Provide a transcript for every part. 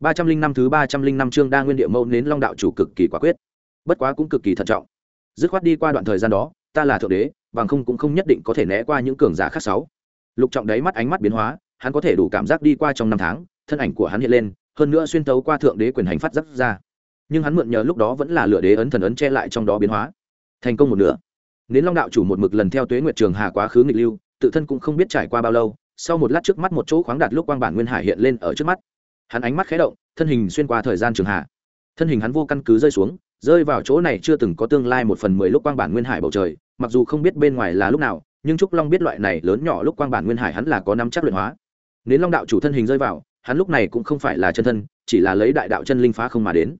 ba trăm linh năm thứ ba trăm linh năm chương đa nguyên địa mẫu nến long đạo chủ cực kỳ quả quyết. Bất quá cũng cực kỳ thận trọng. Dứt khoát đi qua đoạn thời gian đó, ta là thượng đế, bằng không cũng không nhất định có thể né qua những cường giả khác sáu. Lục trọng đáy mắt ánh mắt biến hóa, hắn có thể đủ cảm giác đi qua trong năm tháng, thân ảnh của hắn hiện lên, hơn nữa xuyên tấu qua thượng đế quyền hành phát giác ra. Nhưng hắn mượn nhờ lúc đó vẫn là lửa đế ấn thần ấn che lại trong đó biến hóa. Thành công một nửa. Nến long đạo chủ một mực lần theo tuế nguyệt trường hà quá khứ nghịch lưu, tự thân cũng không biết trải qua bao lâu, sau một lát trước mắt một chỗ khoáng đạt lúc quang bản nguyên hải hiện lên ở trước mắt hắn ánh mắt khé động, thân hình xuyên qua thời gian trường hạ. thân hình hắn vô căn cứ rơi xuống, rơi vào chỗ này chưa từng có tương lai một phần mười lúc quang bản nguyên hải bầu trời, mặc dù không biết bên ngoài là lúc nào, nhưng trúc long biết loại này lớn nhỏ lúc quang bản nguyên hải hắn là có năm chắc luyện hóa. Nến long đạo chủ thân hình rơi vào, hắn lúc này cũng không phải là chân thân, chỉ là lấy đại đạo chân linh phá không mà đến.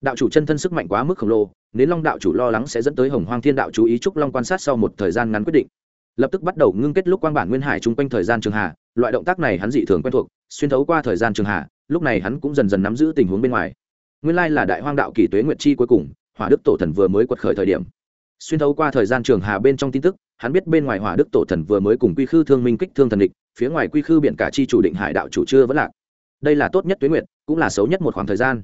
Đạo chủ chân thân sức mạnh quá mức khổng lồ nến long đạo chủ lo lắng sẽ dẫn tới hồng hoang thiên đạo chú ý trúc long quan sát sau một thời gian ngắn quyết định. Lập tức bắt đầu ngưng kết lúc quang bản nguyên hải chung quanh thời gian trường hà loại động tác này hắn dị thường quen thuộc, xuyên thấu qua thời gian trường hà lúc này hắn cũng dần dần nắm giữ tình huống bên ngoài. Nguyên lai là đại hoang đạo kỳ tuế nguyệt chi cuối cùng, hỏa đức tổ thần vừa mới quật khởi thời điểm. Xuyên thấu qua thời gian trường hà bên trong tin tức, hắn biết bên ngoài hỏa đức tổ thần vừa mới cùng quy khư thương minh kích thương thần địch, phía ngoài quy khư biển cả chi chủ định hải đạo chủ chưa vẫn lạc. Đây là tốt nhất tuế nguyệt, cũng là xấu nhất một khoảng thời gian.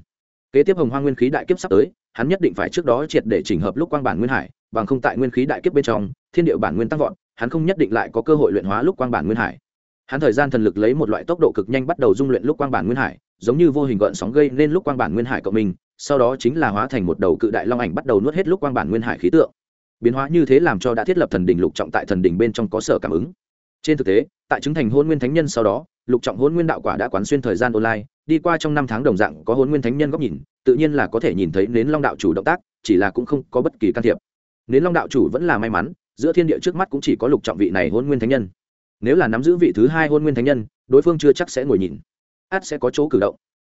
Kế tiếp hồng hoang nguyên khí đại kiếp sắp tới, hắn nhất định phải trước đó triệt để chỉnh hợp lúc quang bản nguyên hải, bằng không tại nguyên khí đại kiếp bên trong, thiên địa bản nguyên tăng vọt, hắn không nhất định lại có cơ hội luyện hóa lúc quang bản nguyên hải hắn thời gian thần lực lấy một loại tốc độ cực nhanh bắt đầu dung luyện lúc quang bản nguyên hải, giống như vô hình gợn sóng gây nên lúc quang bản nguyên hải cộng mình, sau đó chính là hóa thành một đầu cự đại long ảnh bắt đầu nuốt hết lúc quang bản nguyên hải khí tượng. Biến hóa như thế làm cho đã thiết lập thần đỉnh lục trọng tại thần đỉnh bên trong có sở cảm ứng. Trên thực tế, tại chứng thành hôn nguyên thánh nhân sau đó, lục trọng hôn nguyên đạo quả đã quán xuyên thời gian online, đi qua trong năm tháng đồng dạng có hôn nguyên thánh nhân góc nhìn, tự nhiên là có thể nhìn thấy nến long đạo chủ động tác, chỉ là cũng không có bất kỳ can thiệp. Nến long đạo chủ vẫn là may mắn, giữa thiên địa trước mắt cũng chỉ có lục trọng vị này hôn nguyên thánh nhân nếu là nắm giữ vị thứ hai hôn nguyên thánh nhân, đối phương chưa chắc sẽ ngồi nhìn. Át sẽ có chỗ cử động.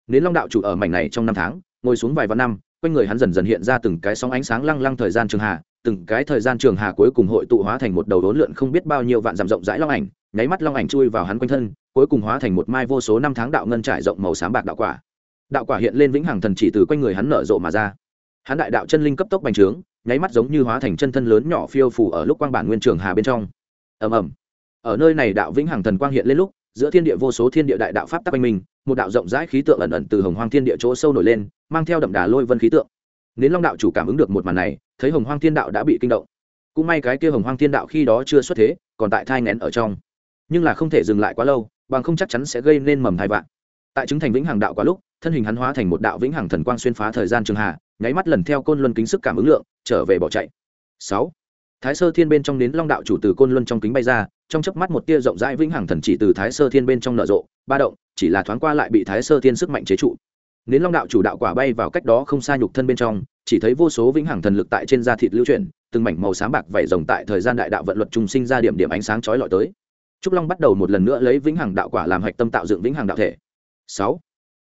Nến long đạo chủ ở mảnh này trong năm tháng, ngồi xuống vài vạn năm, quanh người hắn dần dần hiện ra từng cái sóng ánh sáng lăng lăng thời gian trường hà từng cái thời gian trường hà cuối cùng hội tụ hóa thành một đầu đốn lượn không biết bao nhiêu vạn dặm rộng rãi long ảnh, nháy mắt long ảnh chui vào hắn quanh thân, cuối cùng hóa thành một mai vô số năm tháng đạo ngân trải rộng màu xám bạc đạo quả. Đạo quả hiện lên vĩnh hằng thần chỉ từ quanh người hắn nở rộ mà ra. Hắn đại đạo chân linh cấp tốc bành trướng, nháy mắt giống như hóa thành chân thân lớn nhỏ phiêu phủ ở lúc quang bản nguyên trường hà bên trong. Ầm ầm ở nơi này đạo vĩnh hằng thần quang hiện lên lúc, giữa thiên địa vô số thiên địa đại đạo pháp tắc quanh mình, một đạo rộng rãi khí tượng ẩn ẩn từ hồng hoang thiên địa chỗ sâu nổi lên, mang theo đậm đà lôi vân khí tượng. Nến long đạo chủ cảm ứng được một màn này, thấy hồng hoang thiên đạo đã bị kinh động. Cũng may cái kia hồng hoang thiên đạo khi đó chưa xuất thế, còn tại thai ngén ở trong. Nhưng là không thể dừng lại quá lâu, bằng không chắc chắn sẽ gây nên mầm thai vạn. Tại chứng thành vĩnh hằng đạo quá lúc, thân hình hắn hóa thành một đạo vĩnh hằng thần quang xuyên phá thời gian trường hà nháy mắt lần theo côn luân kính sức cảm ứng lượng, trở về bỏ chạy. Sáu thái sơ thiên bên trong đến long đạo chủ từ côn luân trong kính bay ra, trong chớp mắt một tia rộng rãi vĩnh hằng thần chỉ từ thái sơ thiên bên trong nở rộ, ba động, chỉ là thoáng qua lại bị thái sơ thiên sức mạnh chế trụ. Nến long đạo chủ đạo quả bay vào cách đó không xa nhục thân bên trong, chỉ thấy vô số vĩnh hằng thần lực tại trên da thịt lưu chuyển, từng mảnh màu sáng bạc vẩy rồng tại thời gian đại đạo vận luật trùng sinh ra điểm điểm ánh sáng chói lọi tới. Trúc long bắt đầu một lần nữa lấy vĩnh hằng đạo quả làm hạch tâm tạo dựng vĩnh hằng đạo thể. Sáu.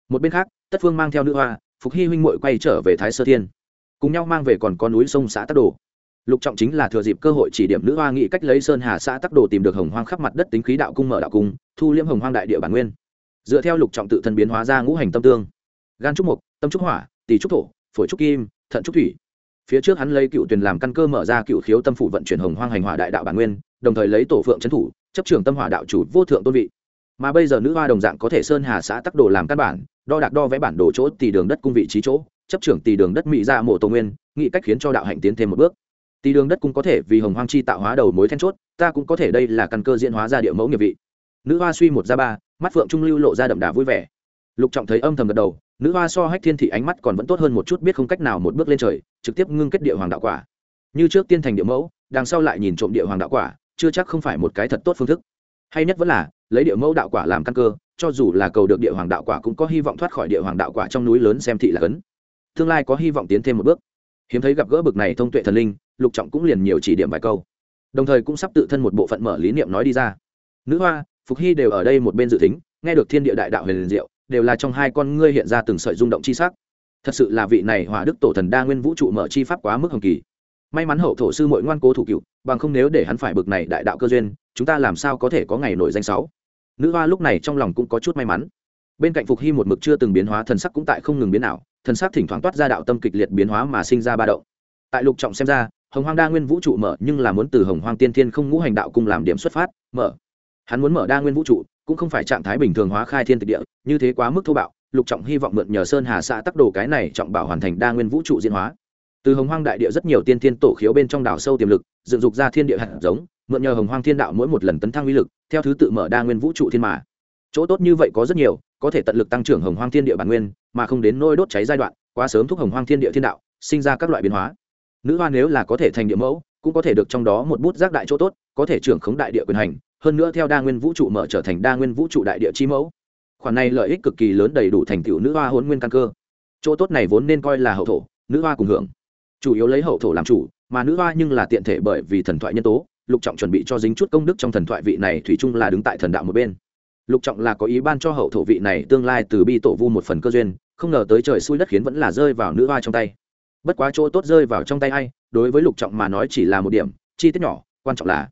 Một bên khác, tất phương mang theo nữ hoa, phục hy huynh muội quay trở về thái sơ thiên. Cùng nhau mang về còn có núi sông xã tắc đồ lục trọng chính là thừa dịp cơ hội chỉ điểm nữ hoa nghị cách lấy sơn hà xã tắc đồ tìm được hồng hoang khắp mặt đất tính khí đạo cung mở đạo cung, thu liễm hồng hoang đại địa bản nguyên. Dựa theo lục trọng tự thân biến hóa ra ngũ hành tâm tương. Gan trúc mục, tâm trúc hỏa, tỷ trúc thổ, phổi trúc kim, thận trúc thủy. Phía trước hắn lấy cựu tuyển làm căn cơ mở ra cựu khiếu tâm phủ vận chuyển hồng hoang hành hỏa đại đạo bản nguyên, đồng thời lấy tổ phượng trấn thủ, chấp trưởng tâm hỏa đạo chủ vô thượng tôn vị. Mà bây giờ nữ hoa đồng dạng có thể sơn hà xã tắc đồ làm căn bản, đo đạc đo vẽ bản đồ chỗ tỷ đường đất cung vị trí chỗ, chấp trưởng tỷ đường đất mỹ ra mộ tổ nguyên, nghị cách khiến cho đạo hạnh tiến thêm một bước tỷ đường đất cũng có thể vì hồng hoang chi tạo hóa đầu mối then chốt, ta cũng có thể đây là căn cơ diễn hóa ra địa mẫu nghiệp vị. Nữ hoa suy một ra ba, mắt phượng trung lưu lộ ra đậm đà vui vẻ. Lục trọng thấy âm thầm gật đầu, nữ hoa so hách thiên thị ánh mắt còn vẫn tốt hơn một chút biết không cách nào một bước lên trời, trực tiếp ngưng kết địa hoàng đạo quả. Như trước tiên thành địa mẫu, đằng sau lại nhìn trộm địa hoàng đạo quả, chưa chắc không phải một cái thật tốt phương thức. Hay nhất vẫn là, lấy địa mẫu đạo quả làm căn cơ, cho dù là cầu được địa hoàng đạo quả cũng có hy vọng thoát khỏi địa hoàng đạo quả trong núi lớn xem thị là cấn. Tương lai có hy vọng tiến thêm một bước hiếm thấy gặp gỡ bực này thông tuệ thần linh, lục trọng cũng liền nhiều chỉ điểm vài câu. Đồng thời cũng sắp tự thân một bộ phận mở lý niệm nói đi ra. Nữ hoa, phục hy đều ở đây một bên dự tính, nghe được thiên địa đại đạo huyền liền diệu, đều là trong hai con ngươi hiện ra từng sợi rung động chi sắc. Thật sự là vị này hỏa đức tổ thần đa nguyên vũ trụ mở chi pháp quá mức hồng kỳ. May mắn hậu thổ sư mội ngoan cố thủ cựu, bằng không nếu để hắn phải bực này đại đạo cơ duyên, chúng ta làm sao có thể có ngày nổi danh sáu? Nữ hoa lúc này trong lòng cũng có chút may mắn bên cạnh phục hy một mực chưa từng biến hóa, thần sắc cũng tại không ngừng biến ảo, thần sắc thỉnh thoảng toát ra đạo tâm kịch liệt biến hóa mà sinh ra ba động. Tại lục trọng xem ra, hồng hoang đa nguyên vũ trụ mở, nhưng là muốn từ hồng hoang tiên thiên không ngũ hành đạo cùng làm điểm xuất phát, mở. Hắn muốn mở đa nguyên vũ trụ, cũng không phải trạng thái bình thường hóa khai thiên tịch địa, như thế quá mức thô bạo, lục trọng hy vọng mượn nhờ sơn hà xã tắc đồ cái này trọng bảo hoàn thành đa nguyên vũ trụ diễn hóa. Từ hồng hoang đại địa rất nhiều tiên thiên tổ khiếu bên trong đảo sâu tiềm lực, dựng dục ra thiên địa hạt giống, mượn nhờ hồng hoang thiên đạo mỗi một lần tấn thăng uy lực, theo thứ tự mở đa nguyên vũ trụ thiên mà chỗ tốt như vậy có rất nhiều, có thể tận lực tăng trưởng hồng hoang thiên địa bản nguyên, mà không đến nôi đốt cháy giai đoạn, quá sớm thúc hồng hoang thiên địa thiên đạo sinh ra các loại biến hóa. Nữ hoa nếu là có thể thành địa mẫu, cũng có thể được trong đó một bút giác đại chỗ tốt, có thể trưởng khống đại địa quyền hành, hơn nữa theo đa nguyên vũ trụ mở trở thành đa nguyên vũ trụ đại địa chi mẫu. Khoản này lợi ích cực kỳ lớn đầy đủ thành tựu nữ hoa hôn nguyên căn cơ. Chỗ tốt này vốn nên coi là hậu thổ, nữ hoa cùng hưởng. Chủ yếu lấy hậu thổ làm chủ, mà nữ hoa nhưng là tiện thể bởi vì thần thoại nhân tố, lục trọng chuẩn bị cho dính chút công đức trong thần thoại vị này thủy chung là đứng tại thần đạo một bên lục trọng là có ý ban cho hậu thổ vị này tương lai từ bi tổ vu một phần cơ duyên, không ngờ tới trời xui đất khiến vẫn là rơi vào nữ hoa trong tay. Bất quá chỗ tốt rơi vào trong tay ai, đối với lục trọng mà nói chỉ là một điểm, chi tiết nhỏ, quan trọng là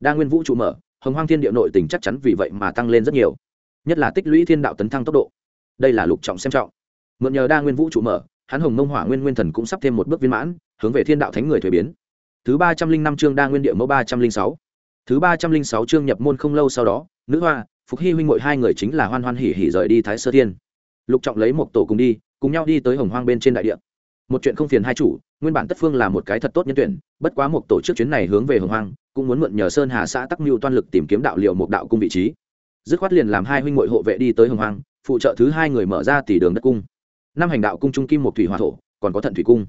đa nguyên vũ trụ mở, hồng hoang thiên địa nội tình chắc chắn vì vậy mà tăng lên rất nhiều. Nhất là tích lũy thiên đạo tấn thăng tốc độ. Đây là lục trọng xem trọng. Mượn nhờ đa nguyên vũ trụ mở, hắn hồng mông hỏa nguyên nguyên thần cũng sắp thêm một bước viên mãn, hướng về thiên đạo thánh người thuế biến. Thứ ba trăm linh năm chương đa nguyên địa mẫu ba trăm linh sáu. Thứ ba trăm linh sáu chương nhập môn không lâu sau đó, nữ hoa phục hy huynh mội hai người chính là hoan hoan hỉ hỉ rời đi thái sơ thiên. Lục trọng lấy một tổ cùng đi, cùng nhau đi tới hồng hoang bên trên đại địa. Một chuyện không phiền hai chủ, nguyên bản tất phương là một cái thật tốt nhân tuyển, bất quá một tổ chức chuyến này hướng về hồng hoang, cũng muốn mượn nhờ sơn hà xã tắc mưu toan lực tìm kiếm đạo liệu một đạo cung vị trí. Dứt khoát liền làm hai huynh mội hộ vệ đi tới hồng hoang, phụ trợ thứ hai người mở ra tỷ đường đất cung. Năm hành đạo cung trung kim một thủy hòa thổ, còn có thận thủy cung.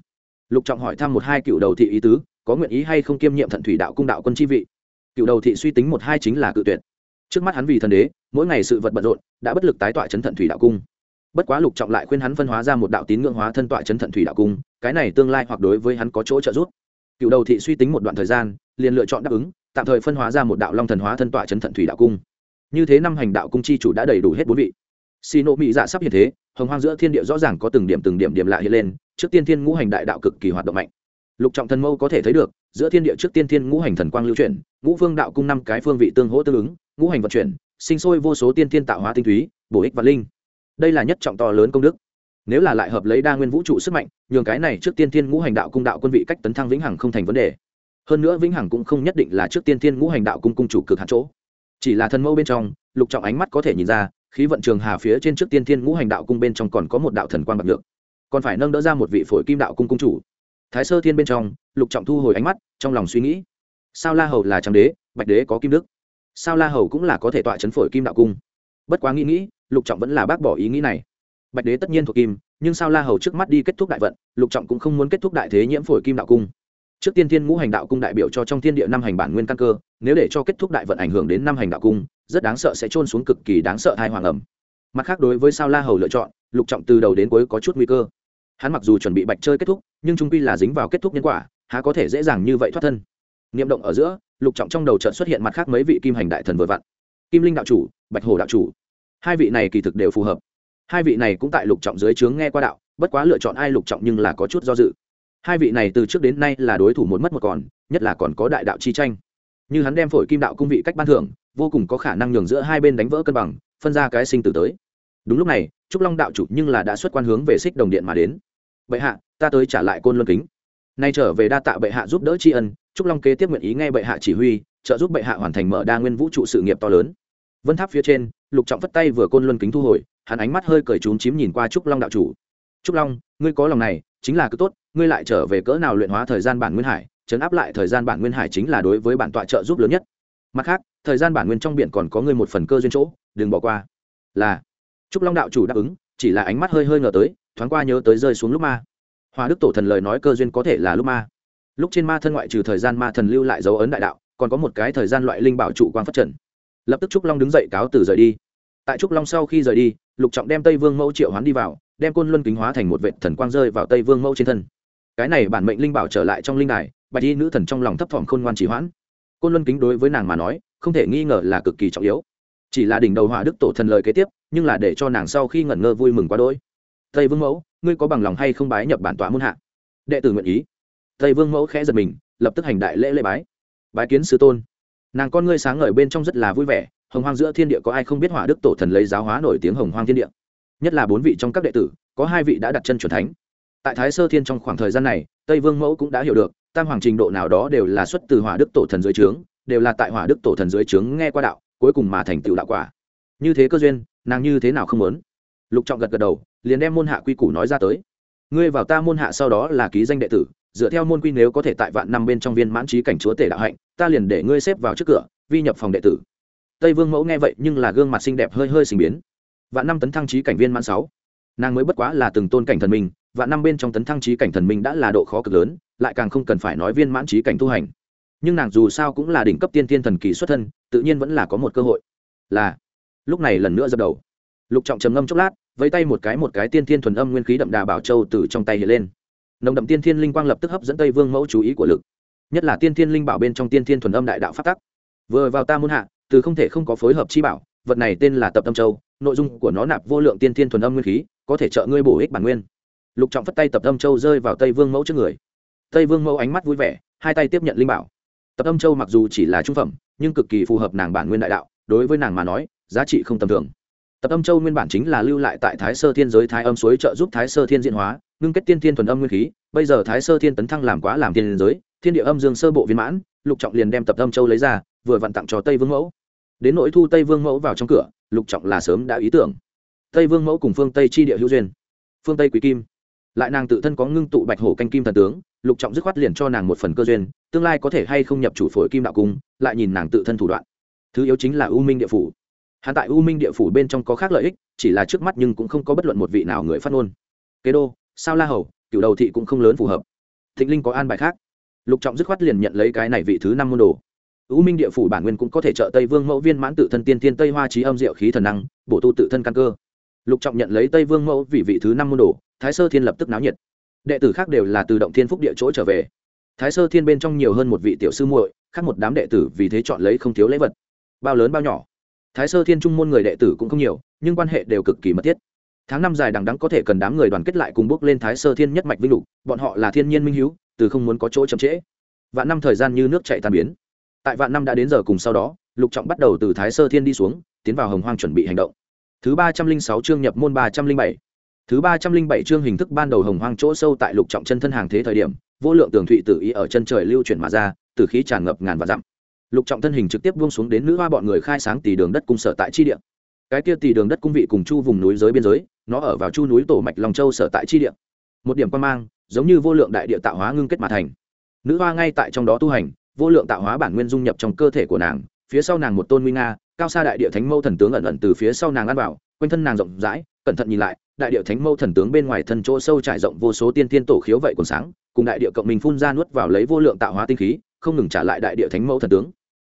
Lục trọng hỏi thăm một hai cựu đầu thị ý tứ, có nguyện ý hay không kiêm nhiệm thận thủy đạo cung đạo quân chi vị. Cựu đầu thị suy tính một hai chính là cự tuyệt trước mắt hắn vì thần đế, mỗi ngày sự vật bận rộn, đã bất lực tái tọa chấn thận thủy đạo cung. Bất quá lục trọng lại khuyên hắn phân hóa ra một đạo tín ngưỡng hóa thân tọa chấn thận thủy đạo cung, cái này tương lai hoặc đối với hắn có chỗ trợ giúp. Cựu đầu thị suy tính một đoạn thời gian, liền lựa chọn đáp ứng, tạm thời phân hóa ra một đạo long thần hóa thân tọa chấn thận thủy đạo cung. Như thế năm hành đạo cung chi chủ đã đầy đủ hết bốn vị. Xì nộ mỹ dạ sắp hiện thế, hồng hoang giữa thiên địa rõ ràng có từng điểm từng điểm điểm lạ hiện lên, trước tiên thiên ngũ hành đại đạo cực kỳ hoạt động mạnh. Lục trọng thần mâu có thể thấy được giữa thiên địa trước tiên thiên ngũ hành thần quang lưu chuyển, ngũ phương đạo cung năm cái phương vị tương hỗ tương ứng, ngũ hành vận chuyển, sinh sôi vô số tiên thiên tạo hóa tinh túy, bổ ích và linh. Đây là nhất trọng to lớn công đức. Nếu là lại hợp lấy đa nguyên vũ trụ sức mạnh, nhường cái này trước tiên thiên ngũ hành đạo cung đạo quân vị cách tấn thăng vĩnh hằng không thành vấn đề. Hơn nữa vĩnh hằng cũng không nhất định là trước tiên thiên ngũ hành đạo cung cung chủ cực hạn chỗ. Chỉ là thần mâu bên trong, lục trọng ánh mắt có thể nhìn ra, khí vận trường hà phía trên trước tiên thiên ngũ hành đạo cung bên trong còn có một đạo thần quang bạc được còn phải nâng đỡ ra một vị phổi kim đạo cung cung chủ thái sơ thiên bên trong, lục trọng thu hồi ánh mắt, trong lòng suy nghĩ. Sao la hầu là Trang đế, bạch đế có kim đức? Sao la hầu cũng là có thể tọa chấn phổi kim đạo cung? Bất quá nghĩ nghĩ, lục trọng vẫn là bác bỏ ý nghĩ này. Bạch đế tất nhiên thuộc kim, nhưng sao la hầu trước mắt đi kết thúc đại vận, lục trọng cũng không muốn kết thúc đại thế nhiễm phổi kim đạo cung. Trước tiên thiên ngũ hành đạo cung đại biểu cho trong thiên địa năm hành bản nguyên căn cơ, nếu để cho kết thúc đại vận ảnh hưởng đến năm hành đạo cung, rất đáng sợ sẽ trôn xuống cực kỳ đáng sợ thai hoàng ẩm. Mặt khác đối với sao la hầu lựa chọn, lục trọng từ đầu đến cuối có chút nguy cơ hắn mặc dù chuẩn bị bạch chơi kết thúc, nhưng trung quy là dính vào kết thúc nhân quả, há có thể dễ dàng như vậy thoát thân. Niệm động ở giữa, lục trọng trong đầu trận xuất hiện mặt khác mấy vị kim hành đại thần vừa vặn. Kim linh đạo chủ, bạch hồ đạo chủ. Hai vị này kỳ thực đều phù hợp. Hai vị này cũng tại lục trọng dưới trướng nghe qua đạo, bất quá lựa chọn ai lục trọng nhưng là có chút do dự. Hai vị này từ trước đến nay là đối thủ một mất một còn, nhất là còn có đại đạo chi tranh. Như hắn đem phổi kim đạo cung vị cách ban thưởng, vô cùng có khả năng nhường giữa hai bên đánh vỡ cân bằng, phân ra cái sinh tử tới. Đúng lúc này trúc long đạo chủ nhưng là đã xuất quan hướng về xích đồng điện mà đến. Bệ hạ, ta tới trả lại côn luân kính. Nay trở về đa tạ bệ hạ giúp đỡ tri ân, trúc long kế tiếp nguyện ý nghe bệ hạ chỉ huy, trợ giúp bệ hạ hoàn thành mở đa nguyên vũ trụ sự nghiệp to lớn. Vân tháp phía trên, lục trọng phất tay vừa côn luân kính thu hồi, hắn ánh mắt hơi cởi trốn chím nhìn qua trúc long đạo chủ. Trúc long, ngươi có lòng này, chính là cứ tốt, ngươi lại trở về cỡ nào luyện hóa thời gian bản nguyên hải, chấn áp lại thời gian bản nguyên hải chính là đối với bản tọa trợ giúp lớn nhất. Mặt khác, thời gian bản nguyên trong biển còn có ngươi một phần cơ duyên chỗ, đừng bỏ qua. Là trúc long đạo chủ đáp ứng, chỉ là ánh mắt hơi hơi ngờ tới, thoáng qua nhớ tới rơi xuống lúc ma. Hoa đức tổ thần lời nói cơ duyên có thể là lúc ma. Lúc trên ma thân ngoại trừ thời gian ma thần lưu lại dấu ấn đại đạo, còn có một cái thời gian loại linh bảo trụ quang phát trần. Lập tức trúc long đứng dậy cáo từ rời đi. Tại trúc long sau khi rời đi, lục trọng đem tây vương mẫu triệu hoán đi vào, đem côn luân kính hóa thành một vệ thần quang rơi vào tây vương mẫu trên thân. Cái này bản mệnh linh bảo trở lại trong linh đài, bạch y nữ thần trong lòng thấp thỏm khôn ngoan chỉ hoãn. Côn luân kính đối với nàng mà nói, không thể nghi ngờ là cực kỳ trọng yếu. Chỉ là đỉnh đầu hỏa đức tổ thần lời kế tiếp nhưng là để cho nàng sau khi ngẩn ngơ vui mừng quá đỗi. Tây vương mẫu, ngươi có bằng lòng hay không bái nhập bản tọa muôn hạ? Đệ tử nguyện ý. Tây vương mẫu khẽ giật mình, lập tức hành đại lễ lễ bái. Bái kiến sư tôn. Nàng con ngươi sáng ngời bên trong rất là vui vẻ, hồng hoang giữa thiên địa có ai không biết hỏa đức tổ thần lấy giáo hóa nổi tiếng hồng hoang thiên địa. Nhất là bốn vị trong các đệ tử, có hai vị đã đặt chân c thánh. Tại thái sơ thiên trong khoảng thời gian này, tây vương mẫu cũng đã hiểu được, tam hoàng trình độ nào đó đều là xuất từ hỏa đức tổ thần dưới trướng, đều là tại hỏa đức tổ thần dưới trướng nghe qua đạo, cuối cùng mà thành tựu đạo quả. Như thế cơ duyên nàng như thế nào không muốn? Lục trọng gật gật đầu, liền đem môn hạ quy củ nói ra tới. Ngươi vào ta môn hạ sau đó là ký danh đệ tử, dựa theo môn quy nếu có thể tại vạn năm bên trong viên mãn trí cảnh chúa tể đạo hạnh, ta liền để ngươi xếp vào trước cửa, vi nhập phòng đệ tử. Tây vương mẫu nghe vậy nhưng là gương mặt xinh đẹp hơi hơi sinh biến. Vạn năm tấn thăng trí cảnh viên mãn sáu. Nàng mới bất quá là từng tôn cảnh thần minh, vạn năm bên trong tấn thăng trí cảnh thần minh đã là độ khó cực lớn, lại càng không cần phải nói viên mãn trí cảnh tu hành. Nhưng nàng dù sao cũng là đỉnh cấp tiên tiên thần kỳ xuất thân, tự nhiên vẫn là có một cơ hội. Là lúc này lần nữa dập đầu. Lục trọng trầm ngâm chốc lát với tay một cái một cái tiên thiên thuần âm nguyên khí đậm đà bảo châu từ trong tay hiện lên. Nồng đậm tiên thiên linh quang lập tức hấp dẫn tây vương mẫu chú ý của lực. Nhất là tiên thiên linh bảo bên trong tiên thiên thuần âm đại đạo phát tắc. Vừa vào ta muôn hạ, từ không thể không có phối hợp chi bảo, vật này tên là tập âm châu, nội dung của nó nạp vô lượng tiên thiên thuần âm nguyên khí, có thể trợ ngươi bổ ích bản nguyên. Lục trọng phất tay tập âm châu rơi vào tây vương mẫu trước người. Tây vương mẫu ánh mắt vui vẻ, hai tay tiếp nhận linh bảo. Tập âm châu mặc dù chỉ là trung phẩm, nhưng cực kỳ phù hợp nàng bản nguyên đại đạo, đối với nàng mà nói giá trị không tầm thường. Tập âm châu nguyên bản chính là lưu lại tại thái sơ thiên giới thái âm suối trợ giúp thái sơ thiên diễn hóa, ngưng kết tiên thiên thuần âm nguyên khí, bây giờ thái sơ thiên tấn thăng làm quá làm thiên giới, thiên địa âm dương sơ bộ viên mãn, lục trọng liền đem tập âm châu lấy ra, vừa vặn tặng cho tây vương mẫu. Đến nỗi thu tây vương mẫu vào trong cửa, lục trọng là sớm đã ý tưởng. Tây vương mẫu cùng phương tây chi địa hữu duyên. Phương tây quý kim. Lại nàng tự thân có ngưng tụ bạch hổ canh kim thần tướng, lục trọng dứt khoát liền cho nàng một phần cơ duyên, tương lai có thể hay không nhập chủ phổi kim đạo cung, lại nhìn nàng tự thân thủ đoạn. Thứ yếu chính là u minh địa phủ hắn tại u minh địa phủ bên trong có khác lợi ích, chỉ là trước mắt nhưng cũng không có bất luận một vị nào người phát ngôn. Kế đô, sao la hầu cựu đầu thị cũng không lớn phù hợp. Thịnh linh có an bài khác. Lục trọng dứt khoát liền nhận lấy cái này vị thứ năm môn đồ. U minh địa phủ bản nguyên cũng có thể trợ tây vương mẫu viên mãn tự thân tiên tiên tây hoa trí âm diệu khí thần năng, bổ tu tự thân căn cơ. Lục trọng nhận lấy tây vương mẫu vì vị thứ năm môn đồ, thái sơ thiên lập tức náo nhiệt. Đệ tử khác đều là từ động thiên phúc địa chỗ trở về. Thái sơ thiên bên trong nhiều hơn một vị tiểu sư muội, khác một đám đệ tử vì thế chọn lấy không thiếu lễ vật. Bao lớn bao nhỏ thái sơ thiên trung môn người đệ tử cũng không nhiều, nhưng quan hệ đều cực kỳ mật thiết. Tháng năm dài đằng đắng có thể cần đám người đoàn kết lại cùng bước lên thái sơ thiên nhất mạch vinh lục, bọn họ là thiên nhiên minh hiếu, từ không muốn có chỗ chậm trễ. Vạn năm thời gian như nước chạy tan biến. Tại vạn năm đã đến giờ cùng sau đó, lục trọng bắt đầu từ thái sơ thiên đi xuống, tiến vào hồng hoang chuẩn bị hành động. Thứ ba trăm linh sáu chương nhập môn ba trăm linh bảy. Thứ ba trăm linh bảy chương hình thức ban đầu hồng hoang chỗ sâu tại lục trọng chân thân hàng thế thời điểm, vô lượng tường thụy tự ý ở chân trời lưu chuyển mà ra, từ khí tràn ngập ngàn và dặm lục trọng thân hình trực tiếp buông xuống đến nữ hoa bọn người khai sáng tỷ đường đất cung sở tại chi địa. Cái kia tỷ đường đất cung vị cùng chu vùng núi giới biên giới, nó ở vào chu núi tổ mạch long châu sở tại chi địa. Một điểm quan mang, giống như vô lượng đại địa tạo hóa ngưng kết mà thành. Nữ hoa ngay tại trong đó tu hành, vô lượng tạo hóa bản nguyên dung nhập trong cơ thể của nàng, phía sau nàng một tôn nguy nga, cao xa đại địa thánh mâu thần tướng ẩn ẩn từ phía sau nàng ăn vào, quanh thân nàng rộng rãi, cẩn thận nhìn lại, đại địa thánh mâu thần tướng bên ngoài thân chỗ sâu trải rộng vô số tiên tiên tổ khiếu vậy còn sáng, cùng đại địa cộng mình phun ra nuốt vào lấy vô lượng tạo hóa tinh khí không ngừng trả lại đại địa thánh mẫu thần tướng.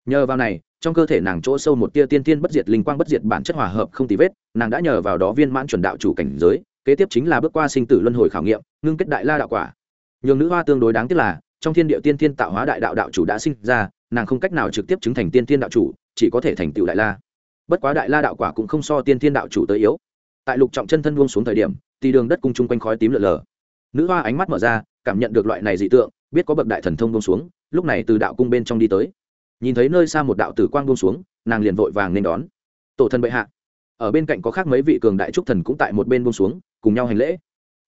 Nhờ vào này, trong cơ thể nàng chỗ sâu một tia tiên tiên bất diệt linh quang bất diệt bản chất hòa hợp không tì vết, nàng đã nhờ vào đó viên mãn chuẩn đạo chủ cảnh giới, kế tiếp chính là bước qua sinh tử luân hồi khảo nghiệm, ngưng kết đại la đạo quả. Nhường nữ hoa tương đối đáng tiếc là, trong thiên địa tiên tiên tạo hóa đại đạo đạo chủ đã sinh ra, nàng không cách nào trực tiếp chứng thành tiên tiên đạo chủ, chỉ có thể thành tựu đại la. Bất quá đại la đạo quả cũng không so tiên tiên đạo chủ tới yếu. Tại lục trọng chân thân buông xuống thời điểm thì đường đất cung chung quanh khói tím lợn lờ. Nữ hoa ánh mắt mở ra, cảm nhận được loại này dị tượng, biết có bậc đại thần thông buông xuống lúc này từ đạo cung bên trong đi tới. Nhìn thấy nơi xa một đạo tử quang buông xuống, nàng liền vội vàng nên đón. Tổ thần bệ hạ. Ở bên cạnh có khác mấy vị cường đại trúc thần cũng tại một bên buông xuống, cùng nhau hành lễ.